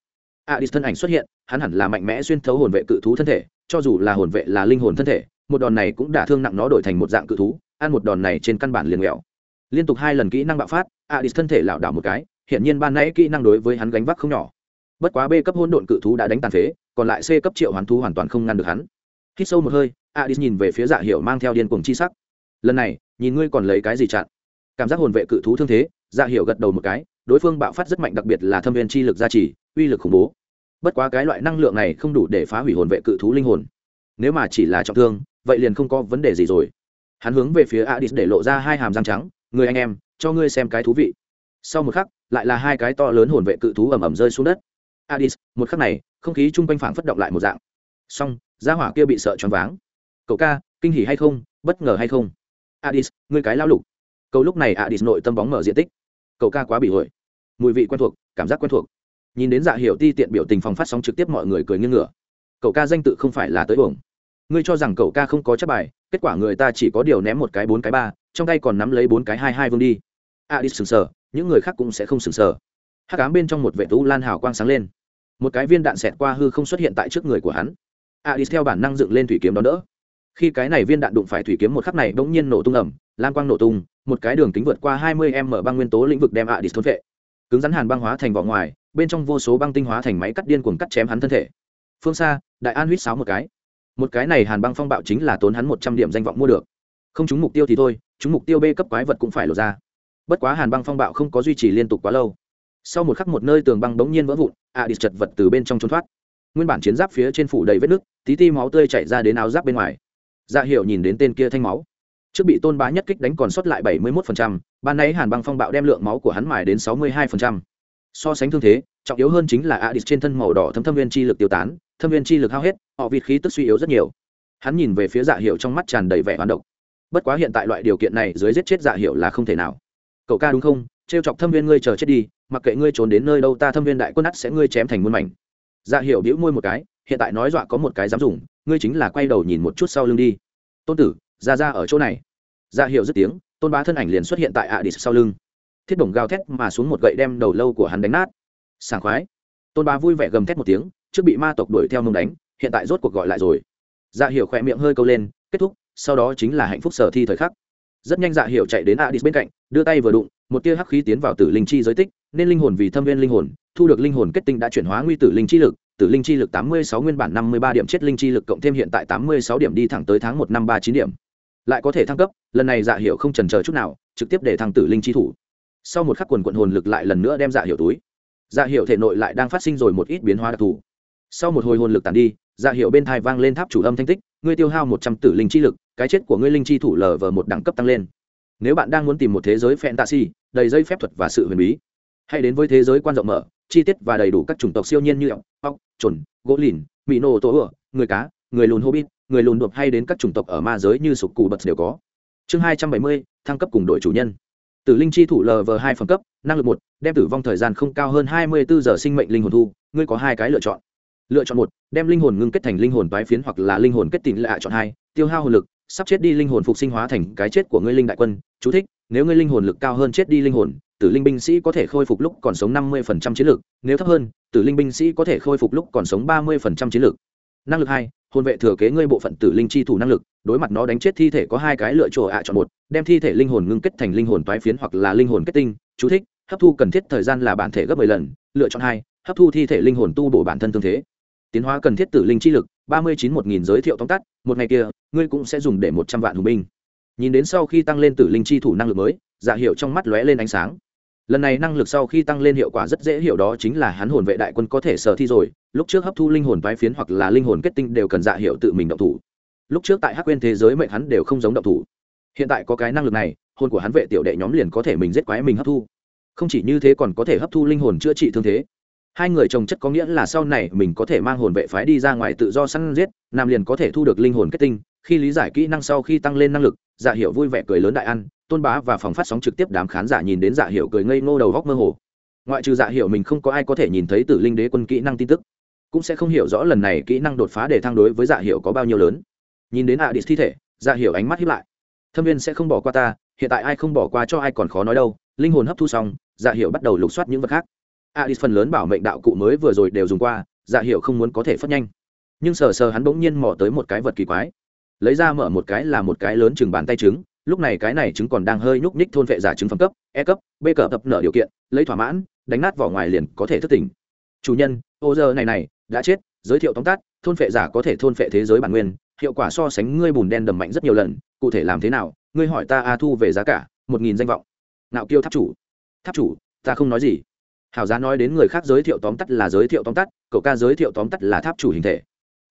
Adis thân ảnh xuất hiện, hắn hẳn là mạnh mẽ xuyên thấu hồn vệ cự thú thân thể, cho dù là hồn vệ là linh hồn thân thể, một đòn này cũng đả thương nặng nó đổi thành một dạng cự thú, ăn một đòn này trên căn bản liền nghèo. Liên tục hai lần kỹ năng bạo phát adis thân thể lảo đảo một cái hiện nhiên ban nãy kỹ năng đối với hắn gánh vác không nhỏ. Bất quá b cấp hỗn độn cự thú đã đánh tàn phế còn lại c cấp triệu hoán thú hoàn toàn không ngăn được hắn. Hít sâu một hơi adis nhìn về phía dạ hiểu mang theo điên cuồng chi sắc. Lần này, nhìn ngươi còn lấy cái gì chặn? Cảm giác hồn vệ cự thú thương thế dạ hiểu gật đầu một cái, đối phương bạo phát rất mạnh đặc biệt là thâm viên chi lực gia trì, uy lực khủng bố. Bất quá cái loại năng lượng này không đủ để phá hủy hồn vệ cự thú linh hồn. Nếu mà chỉ là trọng thương, vậy liền không có vấn đề gì rồi. Hắn hướng về phía adis để lộ ra hai hàm răng trắng, người anh em, cho ngươi xem cái thú vị. Sau một khắc, lại là hai cái to lớn hồn vệ cự thú ầm ầm rơi xuống đất adis một khắc này, không khí chung quanh phảng phất động lại một dạng. Xong, gia hỏa kia bị sợ choáng váng. Cậu ca, kinh hỉ hay không? Bất ngờ hay không? Adis ngươi cái lao lục. Cầu lúc này adis nội tâm bóng mở diện tích. Cậu ca quá bị hội mùi vị quen thuộc, cảm giác quen thuộc. Nhìn đến dạ hiểu ti tiện biểu tình phòng phát sóng trực tiếp mọi người cười nghiêng ngửa. Cậu ca danh tự không phải là tới uổng. Ngươi cho rằng cậu ca không có chấp bài, kết quả người ta chỉ có điều ném một cái bốn cái ba, trong tay còn nắm lấy bốn cái hai hai vương đi. Adis sừng sờ, những người khác cũng sẽ không sừng sờ. Hát cám bên trong một vệ tú lan hào quang sáng lên một cái viên đạn xẹt qua hư không xuất hiện tại trước người của hắn. Adis theo bản năng dựng lên thủy kiếm đón đỡ. Khi cái này viên đạn đụng phải thủy kiếm một khắc này bỗng nhiên nổ tung ẩm lan quang nổ tung, một cái đường kính vượt qua hai mươi m băng nguyên tố lĩnh vực đem adis thôn vệ. Cứng rắn hàn băng hóa thành vỏ ngoài, bên trong vô số băng tinh hóa thành máy cắt điên cuồng cắt chém hắn thân thể. Phương xa, đại an huýt sáo một cái. Một cái này hàn băng phong bạo chính là tốn hắn một trăm điểm danh vọng mua được. Không trúng mục tiêu thì thôi, trúng mục tiêu b cấp quái vật cũng phải lột ra. Bất quá hàn băng phong bạo không có duy trì liên tục quá lâu sau một khắc một nơi tường băng bỗng nhiên vỡ vụn a đi chật vật từ bên trong trốn thoát. Nguyên bản chiến giáp phía trên phủ đầy vết nứt tí ti máu tươi chảy ra đến áo giáp bên ngoài. Dạ hiệu nhìn đến tên kia thanh máu. Trước bị tôn bá nhất kích đánh còn sót lại bảy mươi 71%, ban nãy hàn băng phong bạo đem lượng máu của hắn mài đến sáu mươi 62%. so sánh thương thế trọng yếu hơn chính là adis trên thân màu đỏ thâm thâm viên chi lực tiêu tán thâm viên chi lực hao hết họ vịt khí tức suy yếu rất nhiều. Hắn nhìn về phía dạ hiệu trong mắt tràn đầy vẻ hoán độc. Bất quá hiện tại loại điều kiện này dưới giết chết dạ hiệu là không thể nào. Cậu ca đúng không? Trêu chọc thâm viên ngươi chờ chết đi mặc kệ ngươi trốn đến nơi đâu ta thâm viên đại quân nát sẽ ngươi chém thành muôn mảnh. Dạ hiệu bĩu môi một cái, hiện tại nói dọa có một cái dám dùng, ngươi chính là quay đầu nhìn một chút sau lưng đi. Tôn tử ra ra ở chỗ này. Dạ hiệu dứt tiếng, tôn bá thân ảnh liền xuất hiện tại ạ đi sau lưng. Thiết bổng gào thét mà xuống một gậy đem đầu lâu của hắn đánh nát. Sảng khoái. Tôn bá vui vẻ gầm thét một tiếng, trước bị ma tộc đuổi theo nông đánh, hiện tại rốt cuộc gọi lại rồi. Dạ hiệu khỏe miệng hơi câu lên, kết thúc, sau đó chính là hạnh phúc sở thi thời khắc. Rất nhanh dạ hiệu chạy đến adis bên cạnh, đưa tay vừa đụng, một tia hắc khí tiến vào tử linh chi giới tích nên linh hồn vì thâm viên linh hồn, thu được linh hồn kết tinh đã chuyển hóa nguy tử linh chi lực, tử linh chi lực tám mươi sáu nguyên bản năm mươi ba điểm, chết linh chi lực cộng thêm hiện tại tám mươi sáu điểm đi thẳng tới tháng một năm ba chín điểm. Lại có thể thăng cấp, lần này dạ hiệu không trần chờ chút nào, trực tiếp để thăng tử linh chi thủ. Sau một khắc quần quận hồn lực lại lần nữa đem dạ hiệu túi. Dạ hiệu thể nội lại đang phát sinh rồi một ít biến hóa đặc thù. Sau một hồi hồn lực tàn đi dạ hiệu bên thai vang lên tháp chủ âm thanh tích, ngươi tiêu hao một trăm tử linh chi lực, cái chết của ngươi linh chi thủ lờ vờ một đẳng cấp tăng lên. Nếu bạn đang muốn tìm một thế giới fantasy, đầy dây phép thuật và sự huyền bí hãy đến với thế giới quan rộng mở, chi tiết và đầy đủ các chủng tộc siêu nhiên như ọc ọc chuẩn gỗ lìn mỹ nổ, tổ ửa, người cá, người lùn hobbit, người lùn đột hay đến các chủng tộc ở ma giới như sục cù bật đều có. Chương hai trăm bảy mươi, thăng cấp cùng đội chủ nhân. Tử linh chi thủ lv hai phẩm cấp, năng lực một, đem tử vong thời gian không cao hơn hai mươi bốn giờ sinh mệnh linh hồn thu, ngươi có hai cái lựa chọn. Lựa chọn một, đem linh hồn ngưng kết thành linh hồn toái phiến hoặc là linh hồn kết tín lạ chọn hai, tiêu hao hồn lực, sắp chết đi linh hồn phục sinh hóa thành cái chết của ngươi linh đại quân. Chú thích, nếu ngươi linh hồn lực cao hơn chết đi linh hồn tử linh binh sĩ có thể khôi phục lúc còn sống năm mươi phần trăm chiến lược. nếu thấp hơn, tử linh binh sĩ có thể khôi phục lúc còn sống ba mươi phần trăm chiến lược. năng lực hai hồn vệ thừa kế ngươi bộ phận tử linh chi thủ năng lực, đối mặt nó đánh chết thi thể có hai cái lựa chọn ạ chọn một, đem thi thể linh hồn ngưng kết thành linh hồn toái phiến hoặc là linh hồn kết tinh chú thích, hấp thu cần thiết thời gian là bản thể gấp mười lần, lựa chọn hai, hấp thu thi thể linh hồn tu bổ bản thân tương thế tiến hóa cần thiết tử linh chi lực, ba mươi chín một nghìn giới thiệu tóm tắt, một ngày kia, ngươi cũng sẽ dùng để một trăm vạn hùng binh nhìn đến sau khi tăng lên tử linh chi thủ năng lực mới giả hiệu trong mắt lóe lên ánh sáng lần này năng lực sau khi tăng lên hiệu quả rất dễ hiểu đó chính là hắn hồn vệ đại quân có thể sở thi rồi. Lúc trước hấp thu linh hồn vai phiến hoặc là linh hồn kết tinh đều cần dạ hiệu tự mình động thủ. Lúc trước tại hắc quên thế giới mệnh hắn đều không giống động thủ. Hiện tại có cái năng lực này, hồn của hắn vệ tiểu đệ nhóm liền có thể mình giết quái mình hấp thu. Không chỉ như thế còn có thể hấp thu linh hồn chữa trị thương thế. Hai người chồng chất có nghĩa là sau này mình có thể mang hồn vệ phái đi ra ngoài tự do săn giết, nam liền có thể thu được linh hồn kết tinh. Khi lý giải kỹ năng sau khi tăng lên năng lực dạ hiệu vui vẻ cười lớn đại ăn tôn bá và phòng phát sóng trực tiếp đám khán giả nhìn đến dạ hiệu cười ngây ngô đầu góc mơ hồ. Ngoại trừ dạ hiệu mình không có ai có thể nhìn thấy tử linh đế quân kỹ năng tin tức, cũng sẽ không hiểu rõ lần này kỹ năng đột phá để thăng đối với dạ hiệu có bao nhiêu lớn. Nhìn đến ạ đi thi thể dạ hiệu ánh mắt hiếp lại. Thâm viên sẽ không bỏ qua ta, hiện tại ai không bỏ qua cho ai còn khó nói đâu. Linh hồn hấp thu xong dạ hiệu bắt đầu lục soát những vật khác. Ạ đi phần lớn bảo mệnh đạo cụ mới vừa rồi đều dùng qua dạ hiệu không muốn có thể phất nhanh. Nhưng sờ sờ hắn bỗng nhiên mò tới một cái vật kỳ quái. Lấy ra mở một cái là một cái lớn chừng bàn tay trứng lúc này cái này trứng còn đang hơi nhúc nhích thôn vệ giả trứng phẩm cấp e cấp, b cấp, tập nở điều kiện, lấy thỏa mãn, đánh nát vỏ ngoài liền có thể thức tỉnh chủ nhân, ô giờ này này, đã chết, giới thiệu tóm tắt, thôn phệ giả có thể thôn phệ thế giới bản nguyên, hiệu quả so sánh ngươi bùn đen đầm mạnh rất nhiều lần, cụ thể làm thế nào, ngươi hỏi ta a thu về giá cả, một nghìn danh vọng. Nạo kiêu tháp chủ. Tháp chủ, ta không nói gì. Hảo giá nói đến người khác giới thiệu tóm tắt là giới thiệu tóm tắt, cậu ca giới thiệu tóm tắt là tháp chủ hình thể.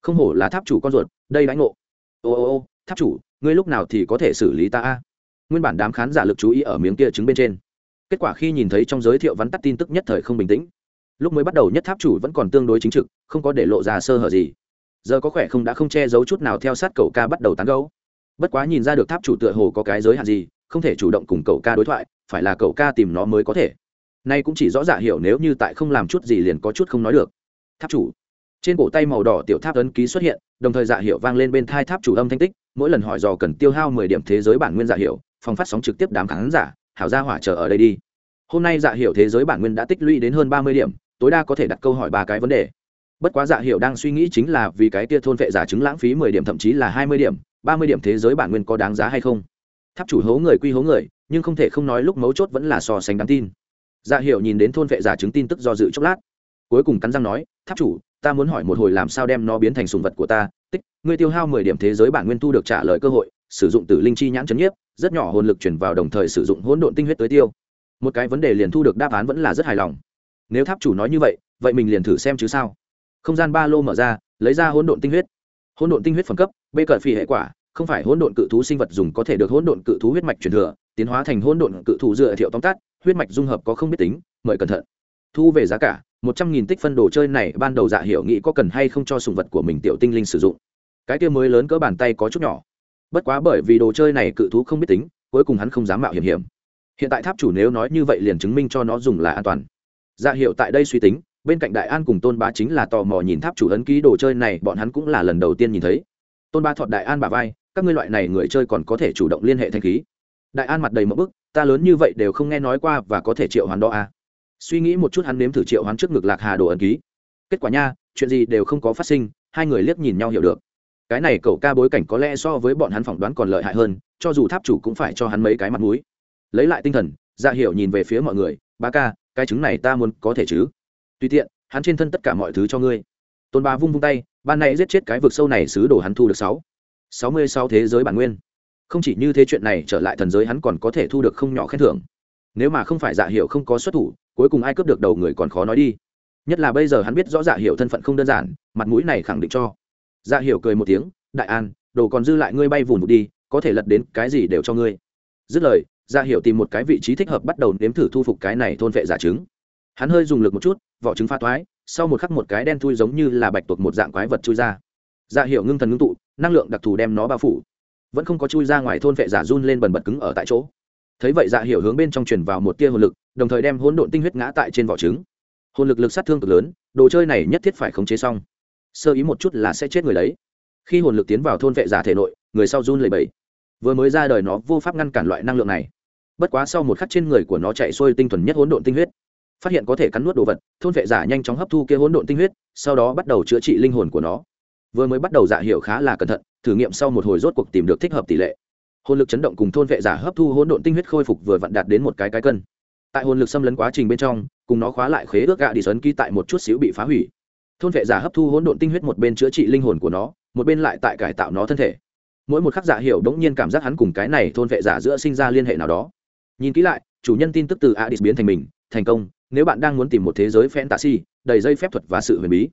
Không hổ là tháp chủ con ruột, đây đánh ngộ. Ô ô ô, tháp chủ ngươi lúc nào thì có thể xử lý ta a? Nguyên bản đám khán giả lực chú ý ở miếng kia trứng bên trên. Kết quả khi nhìn thấy trong giới thiệu vắn tắt tin tức nhất thời không bình tĩnh. Lúc mới bắt đầu nhất tháp chủ vẫn còn tương đối chính trực, không có để lộ ra sơ hở gì. Giờ có khỏe không đã không che giấu chút nào theo sát cậu ca bắt đầu tán gấu bất quá nhìn ra được tháp chủ tựa hồ có cái giới hạn gì, không thể chủ động cùng cậu ca đối thoại, phải là cậu ca tìm nó mới có thể. Nay cũng chỉ rõ giả hiểu nếu như tại không làm chút gì liền có chút không nói được. Tháp chủ. Trên cổ tay màu đỏ tiểu tháp ấn ký xuất hiện, đồng thời dạ hiệu vang lên bên thai tháp chủ âm thanh tích mỗi lần hỏi dò cần tiêu hao mười điểm thế giới bản nguyên dạ giả hiệu phòng phát sóng trực tiếp đám khán giả, hảo gia hỏa chờ ở đây đi. Hôm nay dạ hiệu thế giới bản nguyên đã tích lũy đến hơn ba mươi điểm, tối đa có thể đặt câu hỏi ba cái vấn đề. Bất quá dạ hiệu đang suy nghĩ chính là vì cái kia thôn vệ giả chứng lãng phí mười điểm thậm chí là hai mươi điểm, ba mươi điểm thế giới bản nguyên có đáng giá hay không? Tháp chủ hố người quy hố người, nhưng không thể không nói lúc mấu chốt vẫn là so sánh đáng tin. Dạ hiệu nhìn đến thôn vệ giả chứng tin tức do dự chốc lát. Cuối cùng cắn răng nói, tháp chủ ta muốn hỏi một hồi làm sao đem nó biến thành sùng vật của ta, tích, ngươi tiêu hao mười điểm thế giới bản nguyên thu được trả lời cơ hội, sử dụng tử linh chi nhãn chấn nhiếp, rất nhỏ hồn lực chuyển vào đồng thời sử dụng hỗn độn tinh huyết tới tiêu. Một cái vấn đề liền thu được đáp án vẫn là rất hài lòng. Nếu tháp chủ nói như vậy vậy mình liền thử xem chứ sao? Không gian ba lô mở ra, lấy ra hỗn độn tinh huyết. Hỗn độn tinh huyết phẩm cấp bê cận phi hệ quả, không phải hỗn độn cự thú sinh vật dùng có thể được hỗn độn cự thú huyết mạch truyền thừa, tiến hóa thành hỗn độn cự thú dựa thiệu tóm tắt, huyết mạch dung hợp có không biết tính, mời cẩn thận. Thu về giá cả một trăm nghìn tích phân đồ chơi này, ban đầu dạ hiểu nghĩ có cần hay không cho sùng vật của mình tiểu tinh linh sử dụng. Cái kia mới lớn cỡ bàn tay có chút nhỏ. Bất quá bởi vì đồ chơi này cự thú không biết tính, cuối cùng hắn không dám mạo hiểm hiểm. Hiện tại tháp chủ nếu nói như vậy liền chứng minh cho nó dùng là an toàn. Dạ hiệu tại đây suy tính, bên cạnh đại an cùng tôn bá chính là tò mò nhìn tháp chủ ấn ký đồ chơi này, bọn hắn cũng là lần đầu tiên nhìn thấy. Tôn bá thọt đại an bà vai, các ngươi loại này người chơi còn có thể chủ động liên hệ thanh khí. Đại an mặt đầy mẫu bức, ta lớn như vậy đều không nghe nói qua và có thể triệu hoán đó à suy nghĩ một chút hắn nếm thử triệu hoán trước ngực lạc hà đồ ẩn ký. Kết quả nha, chuyện gì đều không có phát sinh, hai người liếc nhìn nhau hiểu được. Cái này cậu ca bối cảnh có lẽ so với bọn hắn phỏng đoán còn lợi hại hơn, cho dù tháp chủ cũng phải cho hắn mấy cái mặt mũi. Lấy lại tinh thần dạ hiểu nhìn về phía mọi người ba ca, cái chứng này ta muốn có thể chứ? Tùy tiện, hắn trên thân tất cả mọi thứ cho ngươi. Tôn ba vung vung tay, ban nay giết chết cái vực sâu này xứ đồ hắn thu được sáu. Sáu mươi sáu thế giới bản nguyên. Không chỉ như thế chuyện này trở lại thần giới hắn còn có thể thu được không nhỏ khen thưởng nếu mà không phải dạ hiệu không có xuất thủ, cuối cùng ai cướp được đầu người còn khó nói đi. Nhất là bây giờ hắn biết rõ dạ hiệu thân phận không đơn giản, mặt mũi này khẳng định cho. Dạ hiệu cười một tiếng, đại an, đồ còn dư lại ngươi bay vùn đi, có thể lật đến cái gì đều cho ngươi. Dứt lời dạ hiệu tìm một cái vị trí thích hợp bắt đầu nếm thử thu phục cái này thôn vệ giả trứng. Hắn hơi dùng lực một chút, vỏ trứng pha toái sau một khắc một cái đen thui giống như là bạch tuộc một dạng quái vật chui ra. Dạ hiệu ngưng thần ngưng tụ, năng lượng đặc thù đem nó bao phủ. Vẫn không có chui ra ngoài thôn vệ giả run lên bần bật cứng ở tại chỗ thấy vậy dạ hiểu hướng bên trong truyền vào một tia hồn lực, đồng thời đem hỗn độn tinh huyết ngã tại trên vỏ trứng. Hồn lực lực sát thương cực lớn, đồ chơi này nhất thiết phải khống chế xong. Sơ ý một chút là sẽ chết người đấy. Khi hồn lực tiến vào thôn vệ giả thể nội, người sau run lầy bẫy vừa mới ra đời nó vô pháp ngăn cản loại năng lượng này. Bất quá sau một khắc trên người của nó chạy xuôi tinh thuần nhất hỗn độn tinh huyết. Phát hiện có thể cắn nuốt đồ vật, thôn vệ giả nhanh chóng hấp thu kia hỗn độn tinh huyết, sau đó bắt đầu chữa trị linh hồn của nó. Vừa mới bắt đầu giả hiểu khá là cẩn thận, thử nghiệm sau một hồi rốt cuộc tìm được thích hợp tỷ lệ hồn lực chấn động cùng thôn vệ giả hấp thu hỗn độn tinh huyết khôi phục vừa vặn đạt đến một cái cái cân. Tại hồn lực xâm lấn quá trình bên trong, cùng nó khóa lại khế ước gạ đi sấn ký tại một chút xíu bị phá hủy. Thôn vệ giả hấp thu hỗn độn tinh huyết một bên chữa trị linh hồn của nó, một bên lại tại cải tạo nó thân thể. Mỗi một khắc giả hiểu đống nhiên cảm giác hắn cùng cái này thôn vệ giả giữa sinh ra liên hệ nào đó. Nhìn kỹ lại, chủ nhân tin tức từ adis biến thành mình, thành công, nếu bạn đang muốn tìm một thế giới fantasy, đầy dây phép thuật và sự huyền bí,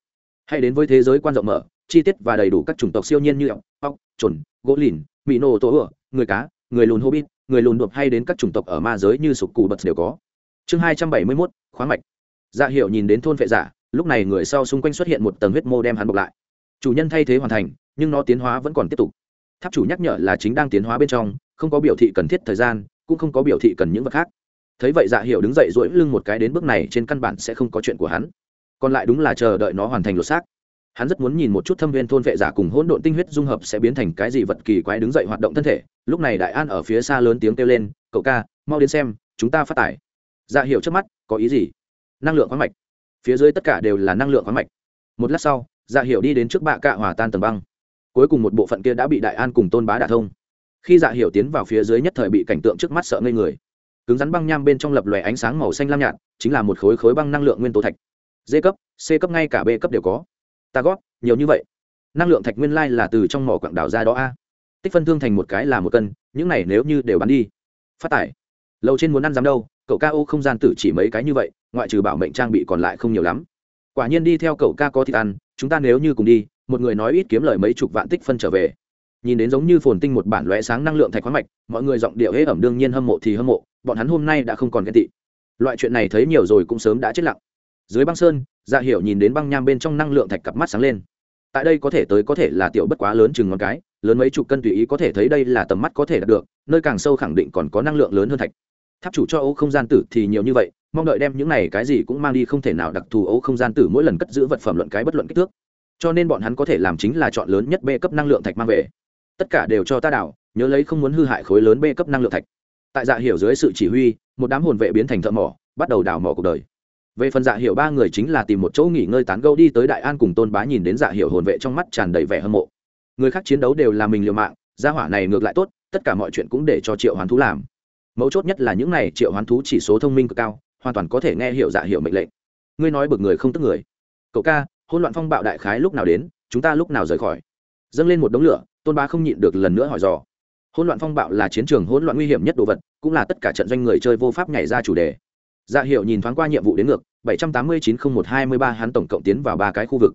hãy đến với thế giới quan rộng mở, chi tiết và đầy đủ các chủng tộc siêu nhiên như ốc ốc trồn gỗ lìn mỹ nô tổ ửa người cá, người lùn hobbit, người lùn đột hay đến các chủng tộc ở ma giới như sục cụ bật đều có. Chương hai trăm bảy mươi mốt, khoáng mạch. Dạ hiệu nhìn đến thôn vệ giả, lúc này người sau xung quanh xuất hiện một tầng huyết mô đem hắn bọc lại. Chủ nhân thay thế hoàn thành, nhưng nó tiến hóa vẫn còn tiếp tục. Tháp chủ nhắc nhở là chính đang tiến hóa bên trong, không có biểu thị cần thiết thời gian, cũng không có biểu thị cần những vật khác. Thấy vậy dạ hiệu đứng dậy dỗi lưng một cái đến bước này, trên căn bản sẽ không có chuyện của hắn. Còn lại đúng là chờ đợi nó hoàn thành lột xác hắn rất muốn nhìn một chút thâm viên thôn vệ giả cùng hỗn độn tinh huyết dung hợp sẽ biến thành cái gì vật kỳ quái đứng dậy hoạt động thân thể. Lúc này đại an ở phía xa lớn tiếng kêu lên, cậu ca, mau đến xem, chúng ta phát tải. Dạ hiệu trước mắt, có ý gì? Năng lượng khoáng mạch. Phía dưới tất cả đều là năng lượng khoáng mạch. Một lát sau dạ hiệu đi đến trước bạ cạ hòa tan tầng băng. Cuối cùng một bộ phận kia đã bị đại an cùng tôn bá đả thông. Khi dạ hiệu tiến vào phía dưới nhất thời bị cảnh tượng trước mắt sợ ngây người. Cứng rắn băng nham bên trong lập lòe ánh sáng màu xanh lam nhạt, chính là một khối khối băng năng lượng nguyên tố thạch. D cấp, c cấp ngay cả b cấp đều có ta góp, nhiều như vậy. Năng lượng thạch nguyên lai là từ trong mỏ quặng đảo ra đó a. Tích phân thương thành một cái là một cân, những này nếu như đều bán đi. Phát tải. Lâu trên muốn ăn dám đâu, cậu ca ô không gian tử chỉ mấy cái như vậy, ngoại trừ bảo mệnh trang bị còn lại không nhiều lắm. Quả nhiên đi theo cậu ca có thịt ăn, chúng ta nếu như cùng đi, một người nói ít kiếm lời mấy chục vạn tích phân trở về. Nhìn đến giống như phồn tinh một bản lóe sáng năng lượng thạch khoáng mạch, mọi người giọng điệu hễ ẩm đương nhiên hâm mộ thì hâm mộ, bọn hắn hôm nay đã không còn ghen tị. Loại chuyện này thấy nhiều rồi cũng sớm đã chết lặng. Dưới băng sơn dạ hiểu nhìn đến băng nham bên trong năng lượng thạch cặp mắt sáng lên. Tại đây có thể tới có thể là tiểu bất quá lớn chừng ngón cái, lớn mấy chục cân tùy ý có thể thấy đây là tầm mắt có thể đạt được, nơi càng sâu khẳng định còn có năng lượng lớn hơn thạch. Tháp chủ cho ô không gian tử thì nhiều như vậy, mong đợi đem những này cái gì cũng mang đi không thể nào đặc thù ô không gian tử mỗi lần cất giữ vật phẩm luận cái bất luận kích thước. Cho nên bọn hắn có thể làm chính là chọn lớn nhất b cấp năng lượng thạch mang về. Tất cả đều cho ta đảo, nhớ lấy không muốn hư hại khối lớn b cấp năng lượng thạch. Tại dạ hiểu dưới sự chỉ huy, một đám hồn vệ biến thành thợ mỏ, bắt đầu đào mỏ cuộc đời về phần dạ hiểu ba người chính là tìm một chỗ nghỉ ngơi tán gẫu đi tới đại an cùng tôn bá nhìn đến dạ hiểu hồn vệ trong mắt tràn đầy vẻ hâm mộ. Người khác chiến đấu đều là mình liều mạng, gia hỏa này ngược lại tốt, tất cả mọi chuyện cũng để cho triệu hoán thú làm. Mấu chốt nhất là những này triệu hoán thú chỉ số thông minh cực cao, hoàn toàn có thể nghe hiểu dạ hiểu mệnh lệnh. Ngươi nói bực người không tức người. Cậu ca hôn loạn phong bạo đại khái lúc nào đến, chúng ta lúc nào rời khỏi? Dâng lên một đống lửa, tôn bá không nhịn được lần nữa hỏi dò. Hỗn loạn phong bạo là chiến trường hỗn loạn nguy hiểm nhất đồ vật, cũng là tất cả trận doanh người chơi vô pháp nhảy ra chủ đề dạ hiệu nhìn thoáng qua nhiệm vụ đến ngược, bảy trăm tám mươi chín không một hai mươi ba hắn tổng cộng tiến vào ba cái khu vực.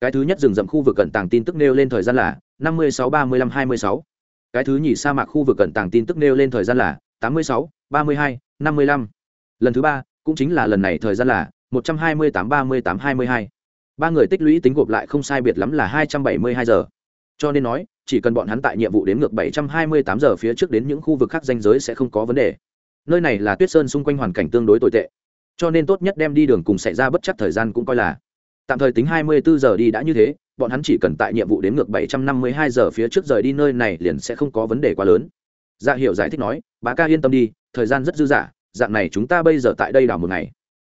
Cái thứ nhất rừng rậm khu vực cận tàng tin tức nêu lên thời gian là năm mươi sáu ba mươi lăm hai mươi sáu. Cái thứ nhì sa mạc khu vực cận tàng tin tức nêu lên thời gian là tám mươi sáu ba mươi hai năm mươi lăm. Lần thứ ba cũng chính là lần này thời gian là một trăm hai mươi tám ba mươi tám hai mươi hai. Ba người tích lũy tính gộp lại không sai biệt lắm là hai trăm bảy mươi hai giờ. Cho nên nói, chỉ cần bọn hắn tại nhiệm vụ đến ngược bảy trăm hai mươi tám giờ phía trước đến những khu vực khác danh giới sẽ không có vấn đề nơi này là tuyết sơn xung quanh hoàn cảnh tương đối tồi tệ, cho nên tốt nhất đem đi đường cùng xảy ra bất chấp thời gian cũng coi là. Tạm thời tính hai mươi bốn giờ đi đã như thế, bọn hắn chỉ cần tại nhiệm vụ đến ngược bảy trăm năm mươi hai giờ phía trước rời đi nơi này liền sẽ không có vấn đề quá lớn. Dạ hiểu giải thích nói, bá ca yên tâm đi, thời gian rất dư dả, dạng này chúng ta bây giờ tại đây đào một ngày.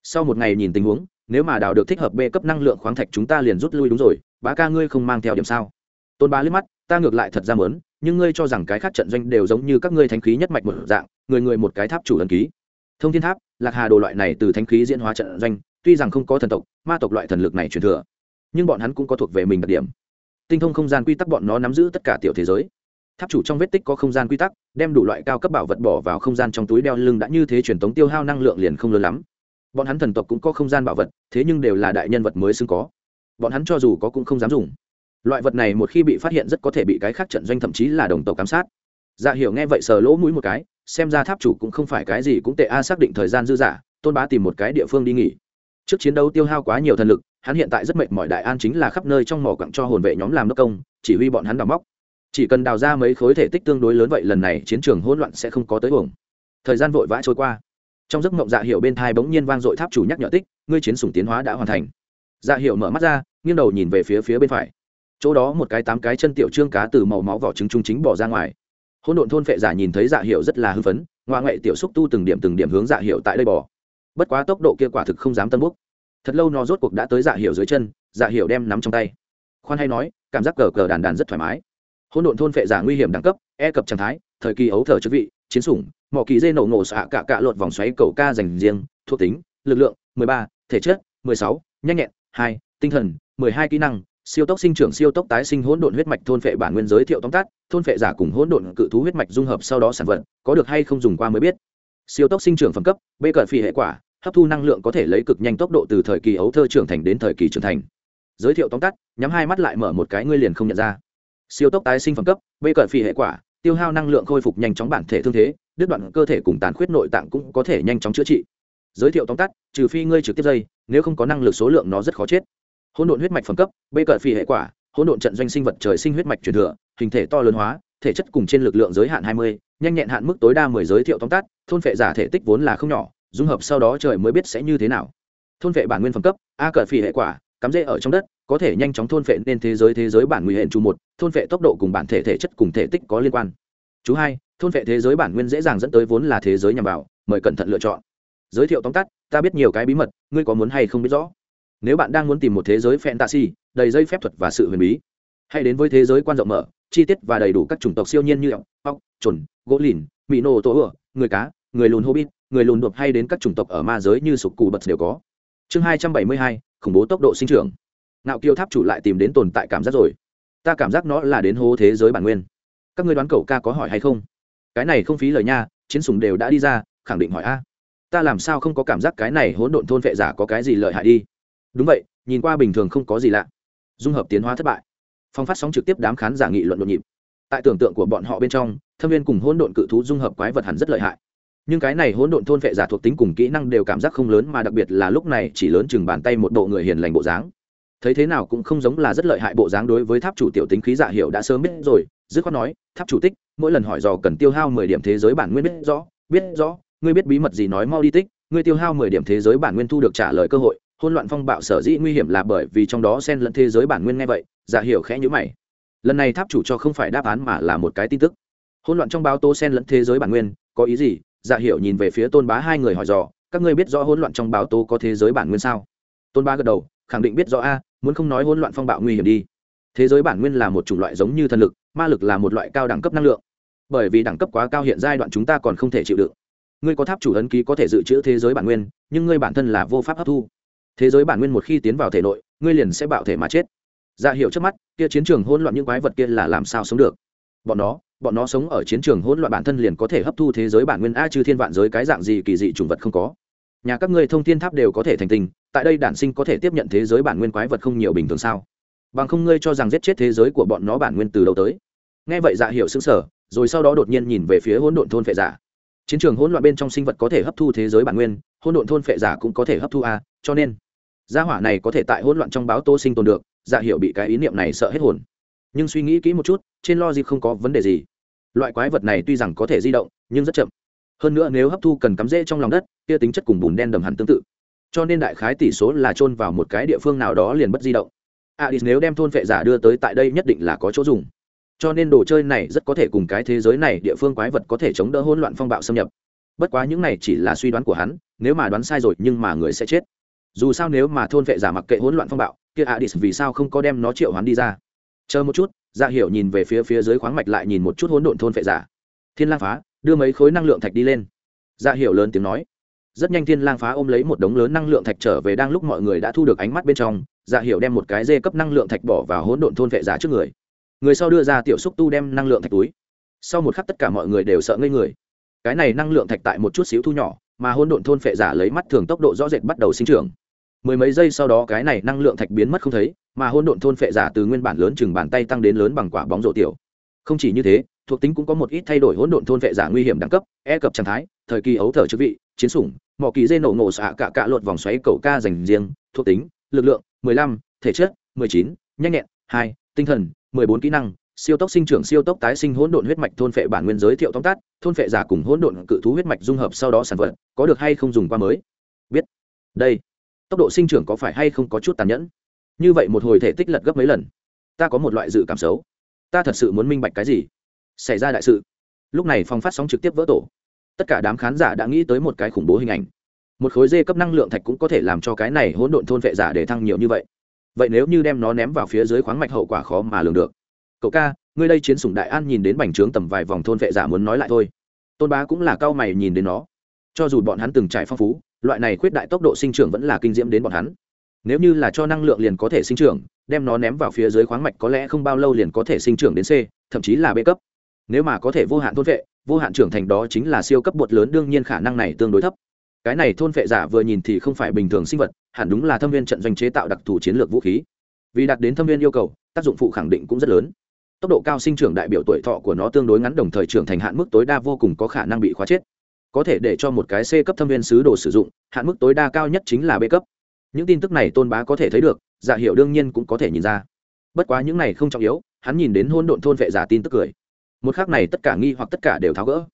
Sau một ngày nhìn tình huống, nếu mà đào được thích hợp b cấp năng lượng khoáng thạch chúng ta liền rút lui đúng rồi, bá ca ngươi không mang theo điểm sao? Tôn bá liếc mắt, ta ngược lại thật ra mớn nhưng ngươi cho rằng cái khác trận doanh đều giống như các ngươi thánh khí nhất mạch một dạng người người một cái tháp chủ ấn ký. Thông thiên tháp, lạc hà đồ loại này từ thánh khí diễn hóa trận doanh, tuy rằng không có thần tộc, ma tộc loại thần lực này truyền thừa, nhưng bọn hắn cũng có thuộc về mình đặc điểm. Tinh thông không gian quy tắc bọn nó nắm giữ tất cả tiểu thế giới. Tháp chủ trong vết tích có không gian quy tắc, đem đủ loại cao cấp bảo vật bỏ vào không gian trong túi đeo lưng đã như thế truyền tống tiêu hao năng lượng liền không lớn lắm. Bọn hắn thần tộc cũng có không gian bảo vật, thế nhưng đều là đại nhân vật mới xứng có. Bọn hắn cho dù có cũng không dám dùng. Loại vật này một khi bị phát hiện rất có thể bị cái khác trận doanh thậm chí là đồng tộc giám sát. Dạ hiểu nghe vậy sờ lỗ mũi một cái xem ra tháp chủ cũng không phải cái gì cũng tệ, a, xác định thời gian dư dả, tôn bá tìm một cái địa phương đi nghỉ. Trước chiến đấu tiêu hao quá nhiều thần lực, hắn hiện tại rất mệt mỏi, đại an chính là khắp nơi trong mỏ quặng cho hồn vệ nhóm làm đốc công, chỉ huy bọn hắn đào móc. Chỉ cần đào ra mấy khối thể tích tương đối lớn vậy lần này chiến trường hỗn loạn sẽ không có tới uổng. Thời gian vội vã trôi qua. Trong giấc mộng dạ hiệu bên thai bỗng nhiên vang dội tháp chủ nhắc nhở tích, ngươi chiến sủng tiến hóa đã hoàn thành. Dạ hiệu mở mắt ra, nghiêng đầu nhìn về phía phía bên phải. Chỗ đó một cái tám cái chân tiểu trương cá từ màu máu vỏ trứng trung chính bỏ ra ngoài hỗn độn thôn phệ giả nhìn thấy dạ hiệu rất là hưng phấn ngoại ngoại tiểu xúc tu từng điểm từng điểm hướng dạ hiệu tại đây bỏ bất quá tốc độ kia quả thực không dám tân búc thật lâu nó rốt cuộc đã tới dạ hiệu dưới chân dạ hiệu đem nắm trong tay. Khoan hay nói cảm giác cờ cờ đàn đàn rất thoải mái. Hỗn độn thôn phệ giả nguy hiểm đẳng cấp e cập trạng thái thời kỳ ấu thờ chức vị chiến sủng mỏ kỳ dê nổ ngộ xạ cả cạ lột vòng xoáy cầu ca dành riêng thuộc tính lực lượng 13, thể chất 16, nhanh nhẹn 2, tinh thần 12 kỹ năng siêu tốc sinh trưởng, siêu tốc tái sinh, hỗn độn huyết mạch, thôn phệ bản nguyên giới thiệu tóm tắt, thôn phệ giả cùng hỗn độn cự thú huyết mạch dung hợp sau đó sản vật, có được hay không dùng qua mới biết. Siêu tốc sinh trưởng phẩm cấp, bê cận phi hệ quả, hấp thu năng lượng có thể lấy cực nhanh tốc độ từ thời kỳ ấu thơ trưởng thành đến thời kỳ trưởng thành. Giới thiệu tóm tắt, nhắm hai mắt lại mở một cái ngươi liền không nhận ra. Siêu tốc tái sinh phẩm cấp, bê cận phi hệ quả, tiêu hao năng lượng khôi phục nhanh chóng bản thể thương thế, đứt đoạn cơ thể cùng tàn khuyết nội tạng cũng có thể nhanh chóng chữa trị. Giới thiệu tóm tắt, trừ phi ngươi trực tiếp dây, nếu không có năng lực số lượng nó rất khó chết hỗn độn huyết mạch phẩm cấp, bê cận phi hệ quả, hỗn độn trận doanh sinh vật trời sinh huyết mạch truyền thừa, hình thể to lớn hóa, thể chất cùng trên lực lượng giới hạn hai mươi, nhanh nhẹn hạn mức tối đa mười giới thiệu tóm tắt, thôn phệ giả thể tích vốn là không nhỏ, dung hợp sau đó trời mới biết sẽ như thế nào. Thôn phệ bản nguyên phẩm cấp, a cận phi hệ quả, cắm rễ ở trong đất, có thể nhanh chóng thôn phệ nên thế giới thế giới bản nguy hệ chú một, thôn phệ tốc độ cùng bản thể thể chất cùng thể tích có liên quan. Chú hai, thôn phệ thế giới bản nguyên dễ dàng dẫn tới vốn là thế giới nhằm vào, mời cẩn thận lựa chọn. Giới thiệu tóm tắt, ta biết nhiều cái bí mật, ngươi có muốn hay không biết rõ? Nếu bạn đang muốn tìm một thế giới fantasy, đầy dây phép thuật và sự huyền bí, hãy đến với thế giới quan rộng mở, chi tiết và đầy đủ các chủng tộc siêu nhiên như ốc ốc trồn gỗ lìn mỹ nô tố ửa người cá, người lùn hobbit, người lùn đột hay đến các chủng tộc ở ma giới như sục cù bật đều có. Chương hai trăm bảy mươi hai, khủng bố tốc độ sinh trưởng. Ngạo kiêu tháp chủ lại tìm đến tồn tại cảm giác rồi. Ta cảm giác nó là đến hố thế giới bản nguyên. Các người đoán cậu ca có hỏi hay không? Cái này không phí lời nha, chiến sùng đều đã đi ra, khẳng định hỏi a. Ta làm sao không có cảm giác cái này hỗn độn thôn vệ giả có cái gì lợi hại đi? Đúng vậy, nhìn qua bình thường không có gì lạ. Dung hợp tiến hóa thất bại. Phong phát sóng trực tiếp đám khán giả nghị luận nhộn nhịp. Tại tưởng tượng của bọn họ bên trong, thâm viên cùng hỗn độn cự thú dung hợp quái vật hẳn rất lợi hại. Nhưng cái này hỗn độn thôn vệ giả thuộc tính cùng kỹ năng đều cảm giác không lớn mà đặc biệt là lúc này chỉ lớn chừng bàn tay một bộ người hiền lành bộ dáng. Thấy thế nào cũng không giống là rất lợi hại bộ dáng đối với tháp chủ tiểu tính khí dạ giả hiệu đã sớm biết rồi, dứt khoát nói, tháp chủ tích, mỗi lần hỏi dò cần tiêu hao mười điểm thế giới bản nguyên biết rõ biết rõ, ngươi biết bí mật gì nói mau đi tích, ngươi tiêu hao mười điểm thế giới bản nguyên thu được trả lời cơ hội hôn loạn phong bạo sở dĩ nguy hiểm là bởi vì trong đó xen lẫn thế giới bản nguyên nghe vậy, giả hiểu khẽ nhữ mày. Lần này tháp chủ cho không phải đáp án mà là một cái tin tức. Hôn loạn trong báo tố xen lẫn thế giới bản nguyên, có ý gì? Giả hiểu nhìn về phía tôn bá hai người hỏi dò, các ngươi biết rõ hỗn loạn trong báo tố có thế giới bản nguyên sao? Tôn bá gật đầu, khẳng định biết rõ a, muốn không nói hỗn loạn phong bạo nguy hiểm đi. Thế giới bản nguyên là một chủng loại giống như thần lực, ma lực là một loại cao đẳng cấp năng lượng. Bởi vì đẳng cấp quá cao hiện giai đoạn chúng ta còn không thể chịu đựng. Ngươi có tháp chủ ấn ký có thể dự trữ thế giới bản nguyên, nhưng ngươi bản thân là vô pháp hấp thu thế giới bản nguyên một khi tiến vào thể nội, ngươi liền sẽ bạo thể mà chết. Dạ hiệu trước mắt, kia chiến trường hỗn loạn những quái vật kia là làm sao sống được? Bọn nó bọn nó sống ở chiến trường hỗn loạn bản thân liền có thể hấp thu thế giới bản nguyên a chư thiên vạn giới cái dạng gì kỳ dị chủng vật không có. Nhà các ngươi thông thiên tháp đều có thể thành tình, tại đây đản sinh có thể tiếp nhận thế giới bản nguyên quái vật không nhiều bình thường sao? Bằng không ngươi cho rằng giết chết thế giới của bọn nó bản nguyên từ đâu tới? Nghe vậy dạ hiệu xứng sở rồi sau đó đột nhiên nhìn về phía hỗn độn thôn phệ giả. Chiến trường hỗn loạn bên trong sinh vật có thể hấp thu thế giới bản nguyên, hỗn độn thôn phệ giả cũng có thể hấp thu a, cho nên gia hỏa này có thể tại hỗn loạn trong báo tô sinh tồn được dạ hiệu bị cái ý niệm này sợ hết hồn. Nhưng suy nghĩ kỹ một chút, trên lo gì không có vấn đề gì. Loại quái vật này tuy rằng có thể di động, nhưng rất chậm. Hơn nữa nếu hấp thu cần cắm rễ trong lòng đất, kia tính chất cùng bùn đen đầm hẳn tương tự. Cho nên đại khái tỷ số là chôn vào một cái địa phương nào đó liền bất di động. Adis nếu đem thôn vệ giả đưa tới tại đây nhất định là có chỗ dùng. Cho nên đồ chơi này rất có thể cùng cái thế giới này địa phương quái vật có thể chống đỡ hỗn loạn phong bạo xâm nhập. Bất quá những này chỉ là suy đoán của hắn, nếu mà đoán sai rồi nhưng mà người sẽ chết dù sao nếu mà thôn vệ giả mặc kệ hỗn loạn phong bạo, kia adis vì sao không có đem nó triệu hoán đi ra? Chờ một chút dạ hiểu nhìn về phía phía dưới khoáng mạch lại nhìn một chút hỗn độn thôn vệ giả. Thiên lang phá, đưa mấy khối năng lượng thạch đi lên. Dạ hiểu lớn tiếng nói. Rất nhanh thiên lang phá ôm lấy một đống lớn năng lượng thạch trở về đang lúc mọi người đã thu được ánh mắt bên trong dạ hiểu đem một cái dê cấp năng lượng thạch bỏ vào hỗn độn thôn vệ giả trước người. Người sau đưa ra tiểu xúc tu đem năng lượng thạch túi. Sau một khắc tất cả mọi người đều sợ ngây người. Cái này năng lượng thạch tại một chút xíu thu nhỏ, mà hỗn độn thôn phệ giả lấy mắt thường tốc độ rõ rệt bắt đầu sinh trưởng mười mấy giây sau đó cái này năng lượng thạch biến mất không thấy, mà hỗn độn thôn phệ giả từ nguyên bản lớn chừng bàn tay tăng đến lớn bằng quả bóng rổ tiểu. Không chỉ như thế, thuộc tính cũng có một ít thay đổi hỗn độn thôn phệ giả nguy hiểm đẳng cấp e cập trạng thái, thời kỳ ấu thở chức vị, chiến sủng, mỏ kỳ dây nổ ngộ xạ cả cạ lột vòng xoáy cầu ca dành riêng, thuộc tính, lực lượng, mười lăm, thể chất, mười chín, nhanh nhẹn, hai, tinh thần, mười bốn kỹ năng, siêu tốc sinh trưởng, siêu tốc tái sinh hỗn độn huyết mạch thôn phệ bản nguyên giới thiệu tóm tắt, thôn phệ giả cùng hỗn độn cự thú huyết mạch dung hợp sau đó sản vật, có được hay không dùng qua mới? Biết. Đây tốc độ sinh trưởng có phải hay không có chút tàn nhẫn? Như vậy một hồi thể tích lật gấp mấy lần, ta có một loại dự cảm xấu. Ta thật sự muốn minh bạch cái gì? Xảy ra đại sự. Lúc này phòng phát sóng trực tiếp vỡ tổ. Tất cả đám khán giả đã nghĩ tới một cái khủng bố hình ảnh. Một khối dê cấp năng lượng thạch cũng có thể làm cho cái này hỗn độn thôn vệ giả để thăng nhiều như vậy. Vậy nếu như đem nó ném vào phía dưới khoáng mạch hậu quả khó mà lường được. Cậu ca, ngươi đây chiến sủng đại an nhìn đến bành trướng tầm vài vòng thôn vệ giả muốn nói lại thôi. Tôn bá cũng là cao mày nhìn đến nó cho dù bọn hắn từng trải phong phú, loại này khuyết đại tốc độ sinh trưởng vẫn là kinh diễm đến bọn hắn. Nếu như là cho năng lượng liền có thể sinh trưởng, đem nó ném vào phía dưới khoáng mạch có lẽ không bao lâu liền có thể sinh trưởng đến c, thậm chí là b cấp. Nếu mà có thể vô hạn thôn vệ vô hạn trưởng thành đó chính là siêu cấp bột lớn, đương nhiên khả năng này tương đối thấp. Cái này thôn vệ giả vừa nhìn thì không phải bình thường sinh vật, hẳn đúng là thâm viên trận doanh chế tạo đặc thù chiến lược vũ khí. Vì đạt đến thâm viên yêu cầu, tác dụng phụ khẳng định cũng rất lớn. Tốc độ cao sinh trưởng đại biểu tuổi thọ của nó tương đối ngắn, đồng thời trưởng thành hạn mức tối đa vô cùng có khả năng bị khóa chết có thể để cho một cái c cấp thâm viên sứ đồ sử dụng, hạn mức tối đa cao nhất chính là b cấp. Những tin tức này tôn bá có thể thấy được dạ hiệu đương nhiên cũng có thể nhìn ra. Bất quá những này không trọng yếu, hắn nhìn đến hôn độn thôn vệ giả tin tức cười. Một khác này tất cả nghi hoặc tất cả đều tháo gỡ.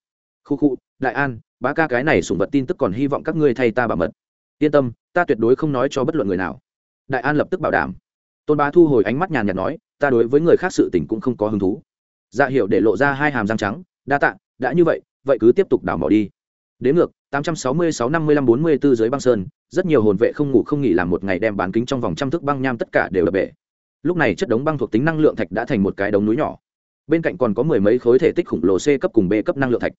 Khu khu, đại an, bá ca cái này sủng vật tin tức còn hy vọng các ngươi thay ta bảo mật. Yên tâm, ta tuyệt đối không nói cho bất luận người nào. Đại an lập tức bảo đảm. Tôn bá thu hồi ánh mắt nhàn nhạt nói, ta đối với người khác sự tình cũng không có hứng thú. Dạ hiệu để lộ ra hai hàm răng trắng, đa tạ, đã như vậy vậy cứ tiếp tục đào mỏ đi đến ngược 866 55 44 dưới băng sơn, rất nhiều hồn vệ không ngủ không nghỉ làm một ngày đem bán kính trong vòng trăm thước băng nham tất cả đều đập bể. Lúc này chất đống băng thuộc tính năng lượng thạch đã thành một cái đống núi nhỏ. Bên cạnh còn có mười mấy khối thể tích khủng lồ c cấp cùng b cấp năng lượng thạch.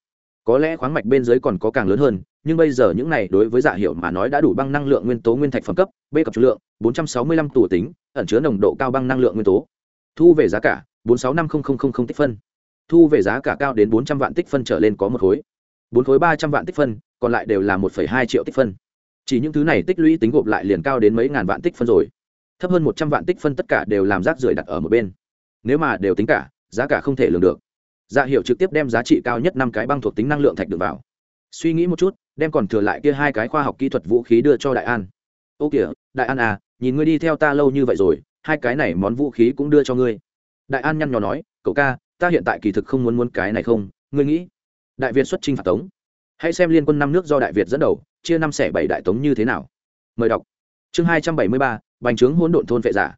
Có lẽ khoáng mạch bên dưới còn có càng lớn hơn, nhưng bây giờ những này đối với dạ hiệu mà nói đã đủ băng năng lượng nguyên tố nguyên thạch phẩm cấp, b cấp lượng, bốn trăm sáu mươi lăm tủ tính, ẩn chứa nồng độ cao băng năng lượng nguyên tố. Thu về giá cả 465000 tích phân. Thu về giá cả cao đến bốn trăm vạn tích phân trở lên có một khối bốn khối ba trăm vạn tích phân, còn lại đều là một hai triệu tích phân. Chỉ những thứ này tích lũy tính gộp lại liền cao đến mấy ngàn vạn tích phân rồi. Thấp hơn một trăm vạn tích phân tất cả đều làm rác rưởi đặt ở một bên. Nếu mà đều tính cả, giá cả không thể lường được. Dạ hiệu trực tiếp đem giá trị cao nhất năm cái băng thuộc tính năng lượng thạch được vào. Suy nghĩ một chút, đem còn thừa lại kia hai cái khoa học kỹ thuật vũ khí đưa cho đại an. Ô kìa, đại an à nhìn ngươi đi theo ta lâu như vậy rồi, hai cái này món vũ khí cũng đưa cho ngươi. Đại an nhăn nhò nói, cậu ca, ta hiện tại kỳ thực không muốn muốn cái này không, ngươi nghĩ? Đại việt xuất chinh phạt tống. Hãy xem liên quân năm nước do đại việt dẫn đầu, chia năm xẻ bảy đại tống như thế nào. Mời đọc. Chương hai trăm bảy mươi ba, bành trướng hỗn độn thôn vệ giả.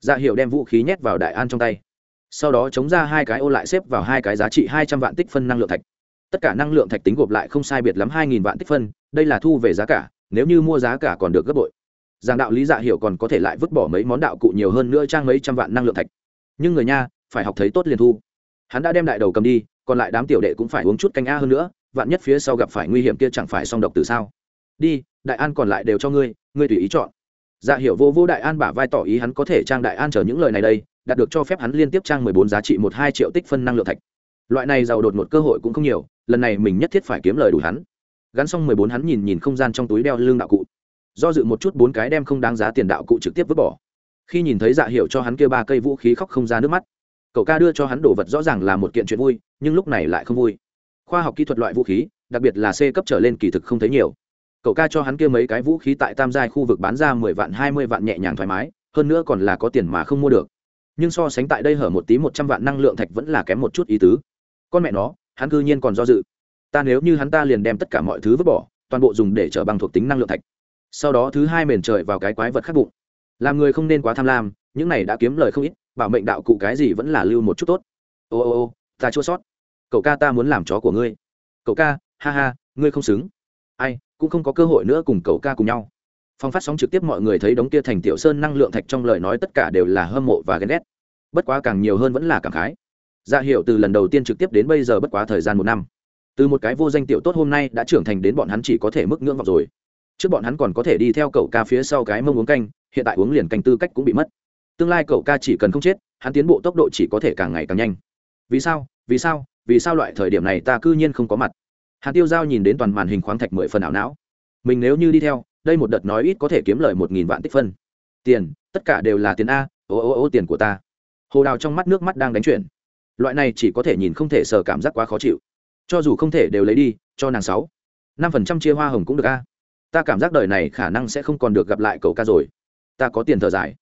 Dạ hiệu đem vũ khí nhét vào đại an trong tay. Sau đó chống ra hai cái ô lại xếp vào hai cái giá trị hai trăm vạn tích phân năng lượng thạch. Tất cả năng lượng thạch tính gộp lại không sai biệt lắm hai nghìn vạn tích phân, đây là thu về giá cả, nếu như mua giá cả còn được gấp bội. Giảng đạo lý dạ Hiệu còn có thể lại vứt bỏ mấy món đạo cụ nhiều hơn nữa trang mấy trăm vạn năng lượng thạch. Nhưng người nha, phải học thấy tốt liền thu. Hắn đã đem đại đầu cầm đi còn lại đám tiểu đệ cũng phải uống chút canh a hơn nữa, vạn nhất phía sau gặp phải nguy hiểm kia chẳng phải song độc từ sao? Đi, đại an còn lại đều cho ngươi ngươi tùy ý chọn. Dạ hiểu vô vô đại an bả vai tỏ ý hắn có thể trang đại an chờ những lời này đây, đạt được cho phép hắn liên tiếp trang mười bốn giá trị một hai triệu tích phân năng lượng thạch. Loại này giàu đột một cơ hội cũng không nhiều, lần này mình nhất thiết phải kiếm lời đủ hắn. Gắn xong mười bốn hắn nhìn nhìn không gian trong túi đeo lương đạo cụ. Do dự một chút bốn cái đem không đáng giá tiền đạo cụ trực tiếp vứt bỏ. Khi nhìn thấy dạ hiệu cho hắn kia ba cây vũ khí khóc không ra nước mắt cậu ca đưa cho hắn đồ vật rõ ràng là một kiện chuyện vui, nhưng lúc này lại không vui. Khoa học kỹ thuật loại vũ khí, đặc biệt là c cấp trở lên kỳ thực không thấy nhiều. Cậu ca cho hắn kia mấy cái vũ khí tại tam giai khu vực bán ra mười vạn, hai mươi vạn nhẹ nhàng thoải mái, hơn nữa còn là có tiền mà không mua được. Nhưng so sánh tại đây hở một tí một trăm vạn năng lượng thạch vẫn là kém một chút ý tứ. Con mẹ nó, hắn cư nhiên còn do dự. Ta nếu như hắn ta liền đem tất cả mọi thứ vứt bỏ, toàn bộ dùng để chở bằng thuộc tính năng lượng thạch. Sau đó thứ hai mền trời vào cái quái vật khắc bụng. Làm người không nên quá tham lam, những này đã kiếm lời không ít bảo mệnh đạo cụ cái gì vẫn là lưu một chút tốt. Ô ô ô, ta chua sót. Cậu ca ta muốn làm chó của ngươi. Cậu ca, ha ha, ngươi không xứng. Ai, cũng không có cơ hội nữa cùng cậu ca cùng nhau. Phong phát sóng trực tiếp mọi người thấy đống kia thành tiểu sơn năng lượng thạch trong lời nói tất cả đều là hâm mộ và ghen ghét. Bất quá càng nhiều hơn vẫn là cảm khái. Dạ hiệu từ lần đầu tiên trực tiếp đến bây giờ bất quá thời gian một năm. Từ một cái vô danh tiểu tốt hôm nay đã trưởng thành đến bọn hắn chỉ có thể mức ngưỡng vọng rồi. Trước bọn hắn còn có thể đi theo cậu ca phía sau cái mông uống canh, hiện tại uống liền canh tư cách cũng bị mất tương lai cậu ca chỉ cần không chết, hắn tiến bộ tốc độ chỉ có thể càng ngày càng nhanh. Vì sao? Vì sao? Vì sao loại thời điểm này ta cư nhiên không có mặt? Hàn tiêu giao nhìn đến toàn màn hình khoáng thạch mười phần ảo não. Mình nếu như đi theo, đây một đợt nói ít có thể kiếm lời một nghìn vạn tích phân. Tiền, tất cả đều là tiền a, ô ô ô tiền của ta. Hồ đào trong mắt nước mắt đang đánh chuyển. Loại này chỉ có thể nhìn không thể sờ cảm giác quá khó chịu. Cho dù không thể đều lấy đi, cho nàng sáu. Năm phần trăm chia hoa hồng cũng được a. Ta cảm giác đời này khả năng sẽ không còn được gặp lại cậu ca rồi. Ta có tiền thở dài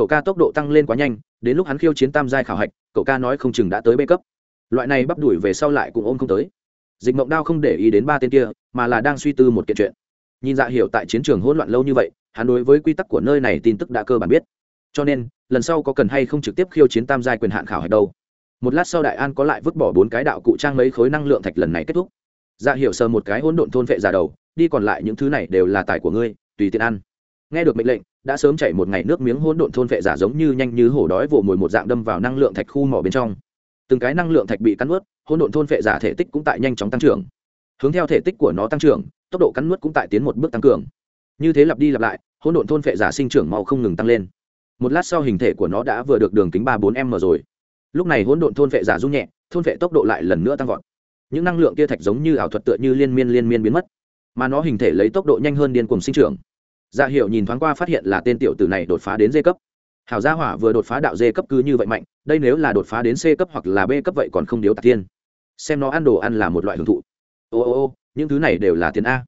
cậu ca tốc độ tăng lên quá nhanh, đến lúc hắn khiêu chiến tam giai khảo hạch, cậu ca nói không chừng đã tới bê cấp. Loại này bắp đuổi về sau lại cũng ôm không tới. Dịch mộng đao không để ý đến ba tên kia, mà là đang suy tư một kiện chuyện. Nhìn dạ hiểu tại chiến trường hỗn loạn lâu như vậy, hắn đối với quy tắc của nơi này tin tức đã cơ bản biết. Cho nên, lần sau có cần hay không trực tiếp khiêu chiến tam giai quyền hạn khảo hạch đâu? Một lát sau đại an có lại vứt bỏ bốn cái đạo cụ trang mấy khối năng lượng thạch lần này kết thúc. Dạ hiểu sờ một cái hỗn độn thôn vệ giả đầu, đi còn lại những thứ này đều là tài của ngươi, tùy tiện ăn. Nghe được mệnh lệnh đã sớm chảy một ngày nước miếng hỗn độn thôn vệ giả giống như nhanh như hổ đói vồ mồi một dạng đâm vào năng lượng thạch khu mỏ bên trong. Từng cái năng lượng thạch bị cắn nuốt, hỗn độn thôn vệ giả thể tích cũng tại nhanh chóng tăng trưởng. Hướng theo thể tích của nó tăng trưởng, tốc độ cắn nuốt cũng tại tiến một bước tăng cường. Như thế lặp đi lặp lại, hỗn độn thôn vệ giả sinh trưởng mau không ngừng tăng lên. Một lát sau hình thể của nó đã vừa được đường kính ba bốn m rồi. Lúc này hỗn độn thôn vệ giả rung nhẹ, thôn vệ tốc độ lại lần nữa tăng vọt. Những năng lượng kia thạch giống như ảo thuật tựa như liên miên liên miên biến mất, mà nó hình thể lấy tốc độ nhanh hơn điên cuồng sinh trưởng dạ hiệu nhìn thoáng qua phát hiện là tên tiểu tử này đột phá đến d cấp. Hảo gia hỏa vừa đột phá đạo d cấp cứ như vậy mạnh, đây nếu là đột phá đến c cấp hoặc là b cấp vậy còn không điếu tạc tiên. Xem nó ăn đồ ăn là một loại hưởng thụ. Ô ô ô, những thứ này đều là tiền a.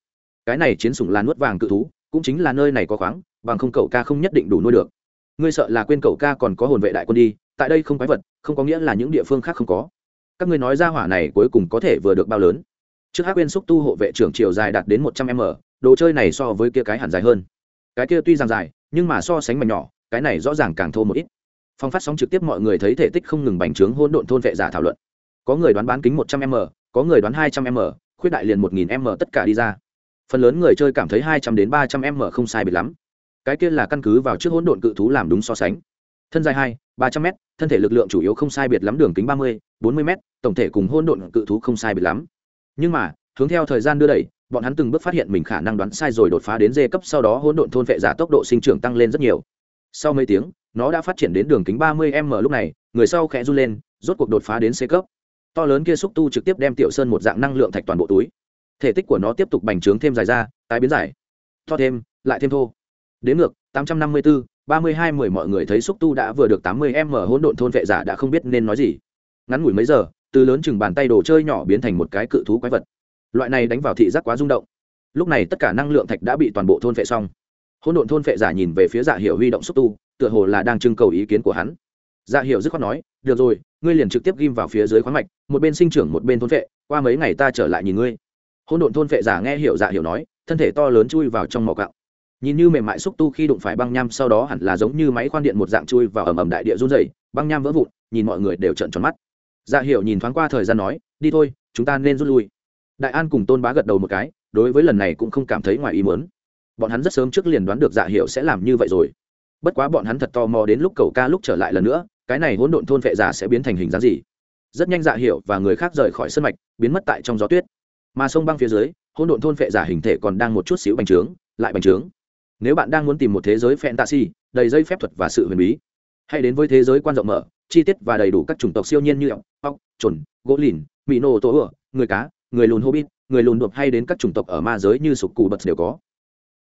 Cái này chiến sủng là nuốt vàng cự thú, cũng chính là nơi này có khoáng, bằng không cậu ca không nhất định đủ nuôi được. Ngươi sợ là quên cậu ca còn có hồn vệ đại quân đi, tại đây không quái vật, không có nghĩa là những địa phương khác không có. Các ngươi nói ra hỏa này cuối cùng có thể vừa được bao lớn. Trước hát quên xúc tu hộ vệ trưởng chiều dài đạt đến một trăm m, đồ chơi này so với kia cái hẳn dài hơn cái kia tuy rằng dài, nhưng mà so sánh mà nhỏ, cái này rõ ràng càng thô một ít. Phong phát sóng trực tiếp mọi người thấy thể tích không ngừng bành trướng hôn độn thôn vệ giả thảo luận. Có người đoán bán kính một trăm m, có người đoán hai trăm m, khuyết đại liền một nghìn m tất cả đi ra. Phần lớn người chơi cảm thấy hai trăm đến ba trăm m không sai biệt lắm. Cái kia là căn cứ vào trước hỗn độn cự thú làm đúng so sánh. Thân dài hai, ba trăm m, thân thể lực lượng chủ yếu không sai biệt lắm đường kính ba mươi, bốn mươi m, tổng thể cùng hỗn độn cự thú không sai biệt lắm. Nhưng mà, hướng theo thời gian đưa đẩy bọn hắn từng bước phát hiện mình khả năng đoán sai rồi đột phá đến dê cấp, sau đó hỗn độn thôn vệ giả tốc độ sinh trưởng tăng lên rất nhiều. Sau mấy tiếng, nó đã phát triển đến đường kính ba mươi m lúc này, người sau khẽ run lên, rốt cuộc đột phá đến c cấp. To lớn kia xúc tu trực tiếp đem tiểu sơn một dạng năng lượng thạch toàn bộ túi. Thể tích của nó tiếp tục bành trướng thêm dài ra, tái biến giải to thêm, lại thêm thô. Đến ngược, tám trăm năm mươi bốn ba mươi hai mười mọi người thấy xúc tu đã vừa được tám mươi m hỗn độn thôn vệ giả đã không biết nên nói gì. Ngắn ngủi mấy giờ, từ lớn chừng bàn tay đồ chơi nhỏ biến thành một cái cự thú quái vật loại này đánh vào thị giác quá rung động. Lúc này tất cả năng lượng thạch đã bị toàn bộ thôn vệ xong. Hỗn độn thôn vệ giả nhìn về phía dạ hiệu huy động xúc tu, tựa hồ là đang trưng cầu ý kiến của hắn. Dạ hiệu dứt khoát nói, được rồi, ngươi liền trực tiếp ghim vào phía dưới khoáng mạch, một bên sinh trưởng một bên thôn vệ qua mấy ngày ta trở lại nhìn ngươi. Hỗn độn thôn vệ giả nghe hiệu dạ hiệu nói, thân thể to lớn chui vào trong mỏ cạo. Nhìn như mềm mại xúc tu khi đụng phải băng nham sau đó hẳn là giống như máy khoan điện một dạng chui vào ầm ầm đại địa run dày băng nham vỡ vụn, nhìn mọi người đều trợn tròn mắt. Dạ hiệu nhìn thoáng qua thời gian nói, đi thôi, chúng ta nên rút lui đại an cùng tôn bá gật đầu một cái, đối với lần này cũng không cảm thấy ngoài ý muốn. Bọn hắn rất sớm trước liền đoán được dạ hiệu sẽ làm như vậy rồi. Bất quá bọn hắn thật tò mò đến lúc cầu ca lúc trở lại lần nữa, cái này hỗn độn thôn vệ giả sẽ biến thành hình dáng gì? Rất nhanh dạ hiệu và người khác rời khỏi sân mạch, biến mất tại trong gió tuyết. Mà sông băng phía dưới, hỗn độn thôn vệ giả hình thể còn đang một chút xíu bành trướng, lại bành trướng. Nếu bạn đang muốn tìm một thế giới fantasy, đầy dây phép thuật và sự huyền bí, hãy đến với thế giới quan rộng mở, chi tiết và đầy đủ các chủng tộc siêu nhiên như ốc ốc trồn gỗ lìn mỹ nô tố ửa, người cá người lùn hobbit, người lùn đột hay đến các chủng tộc ở ma giới như sục cù bật đều có.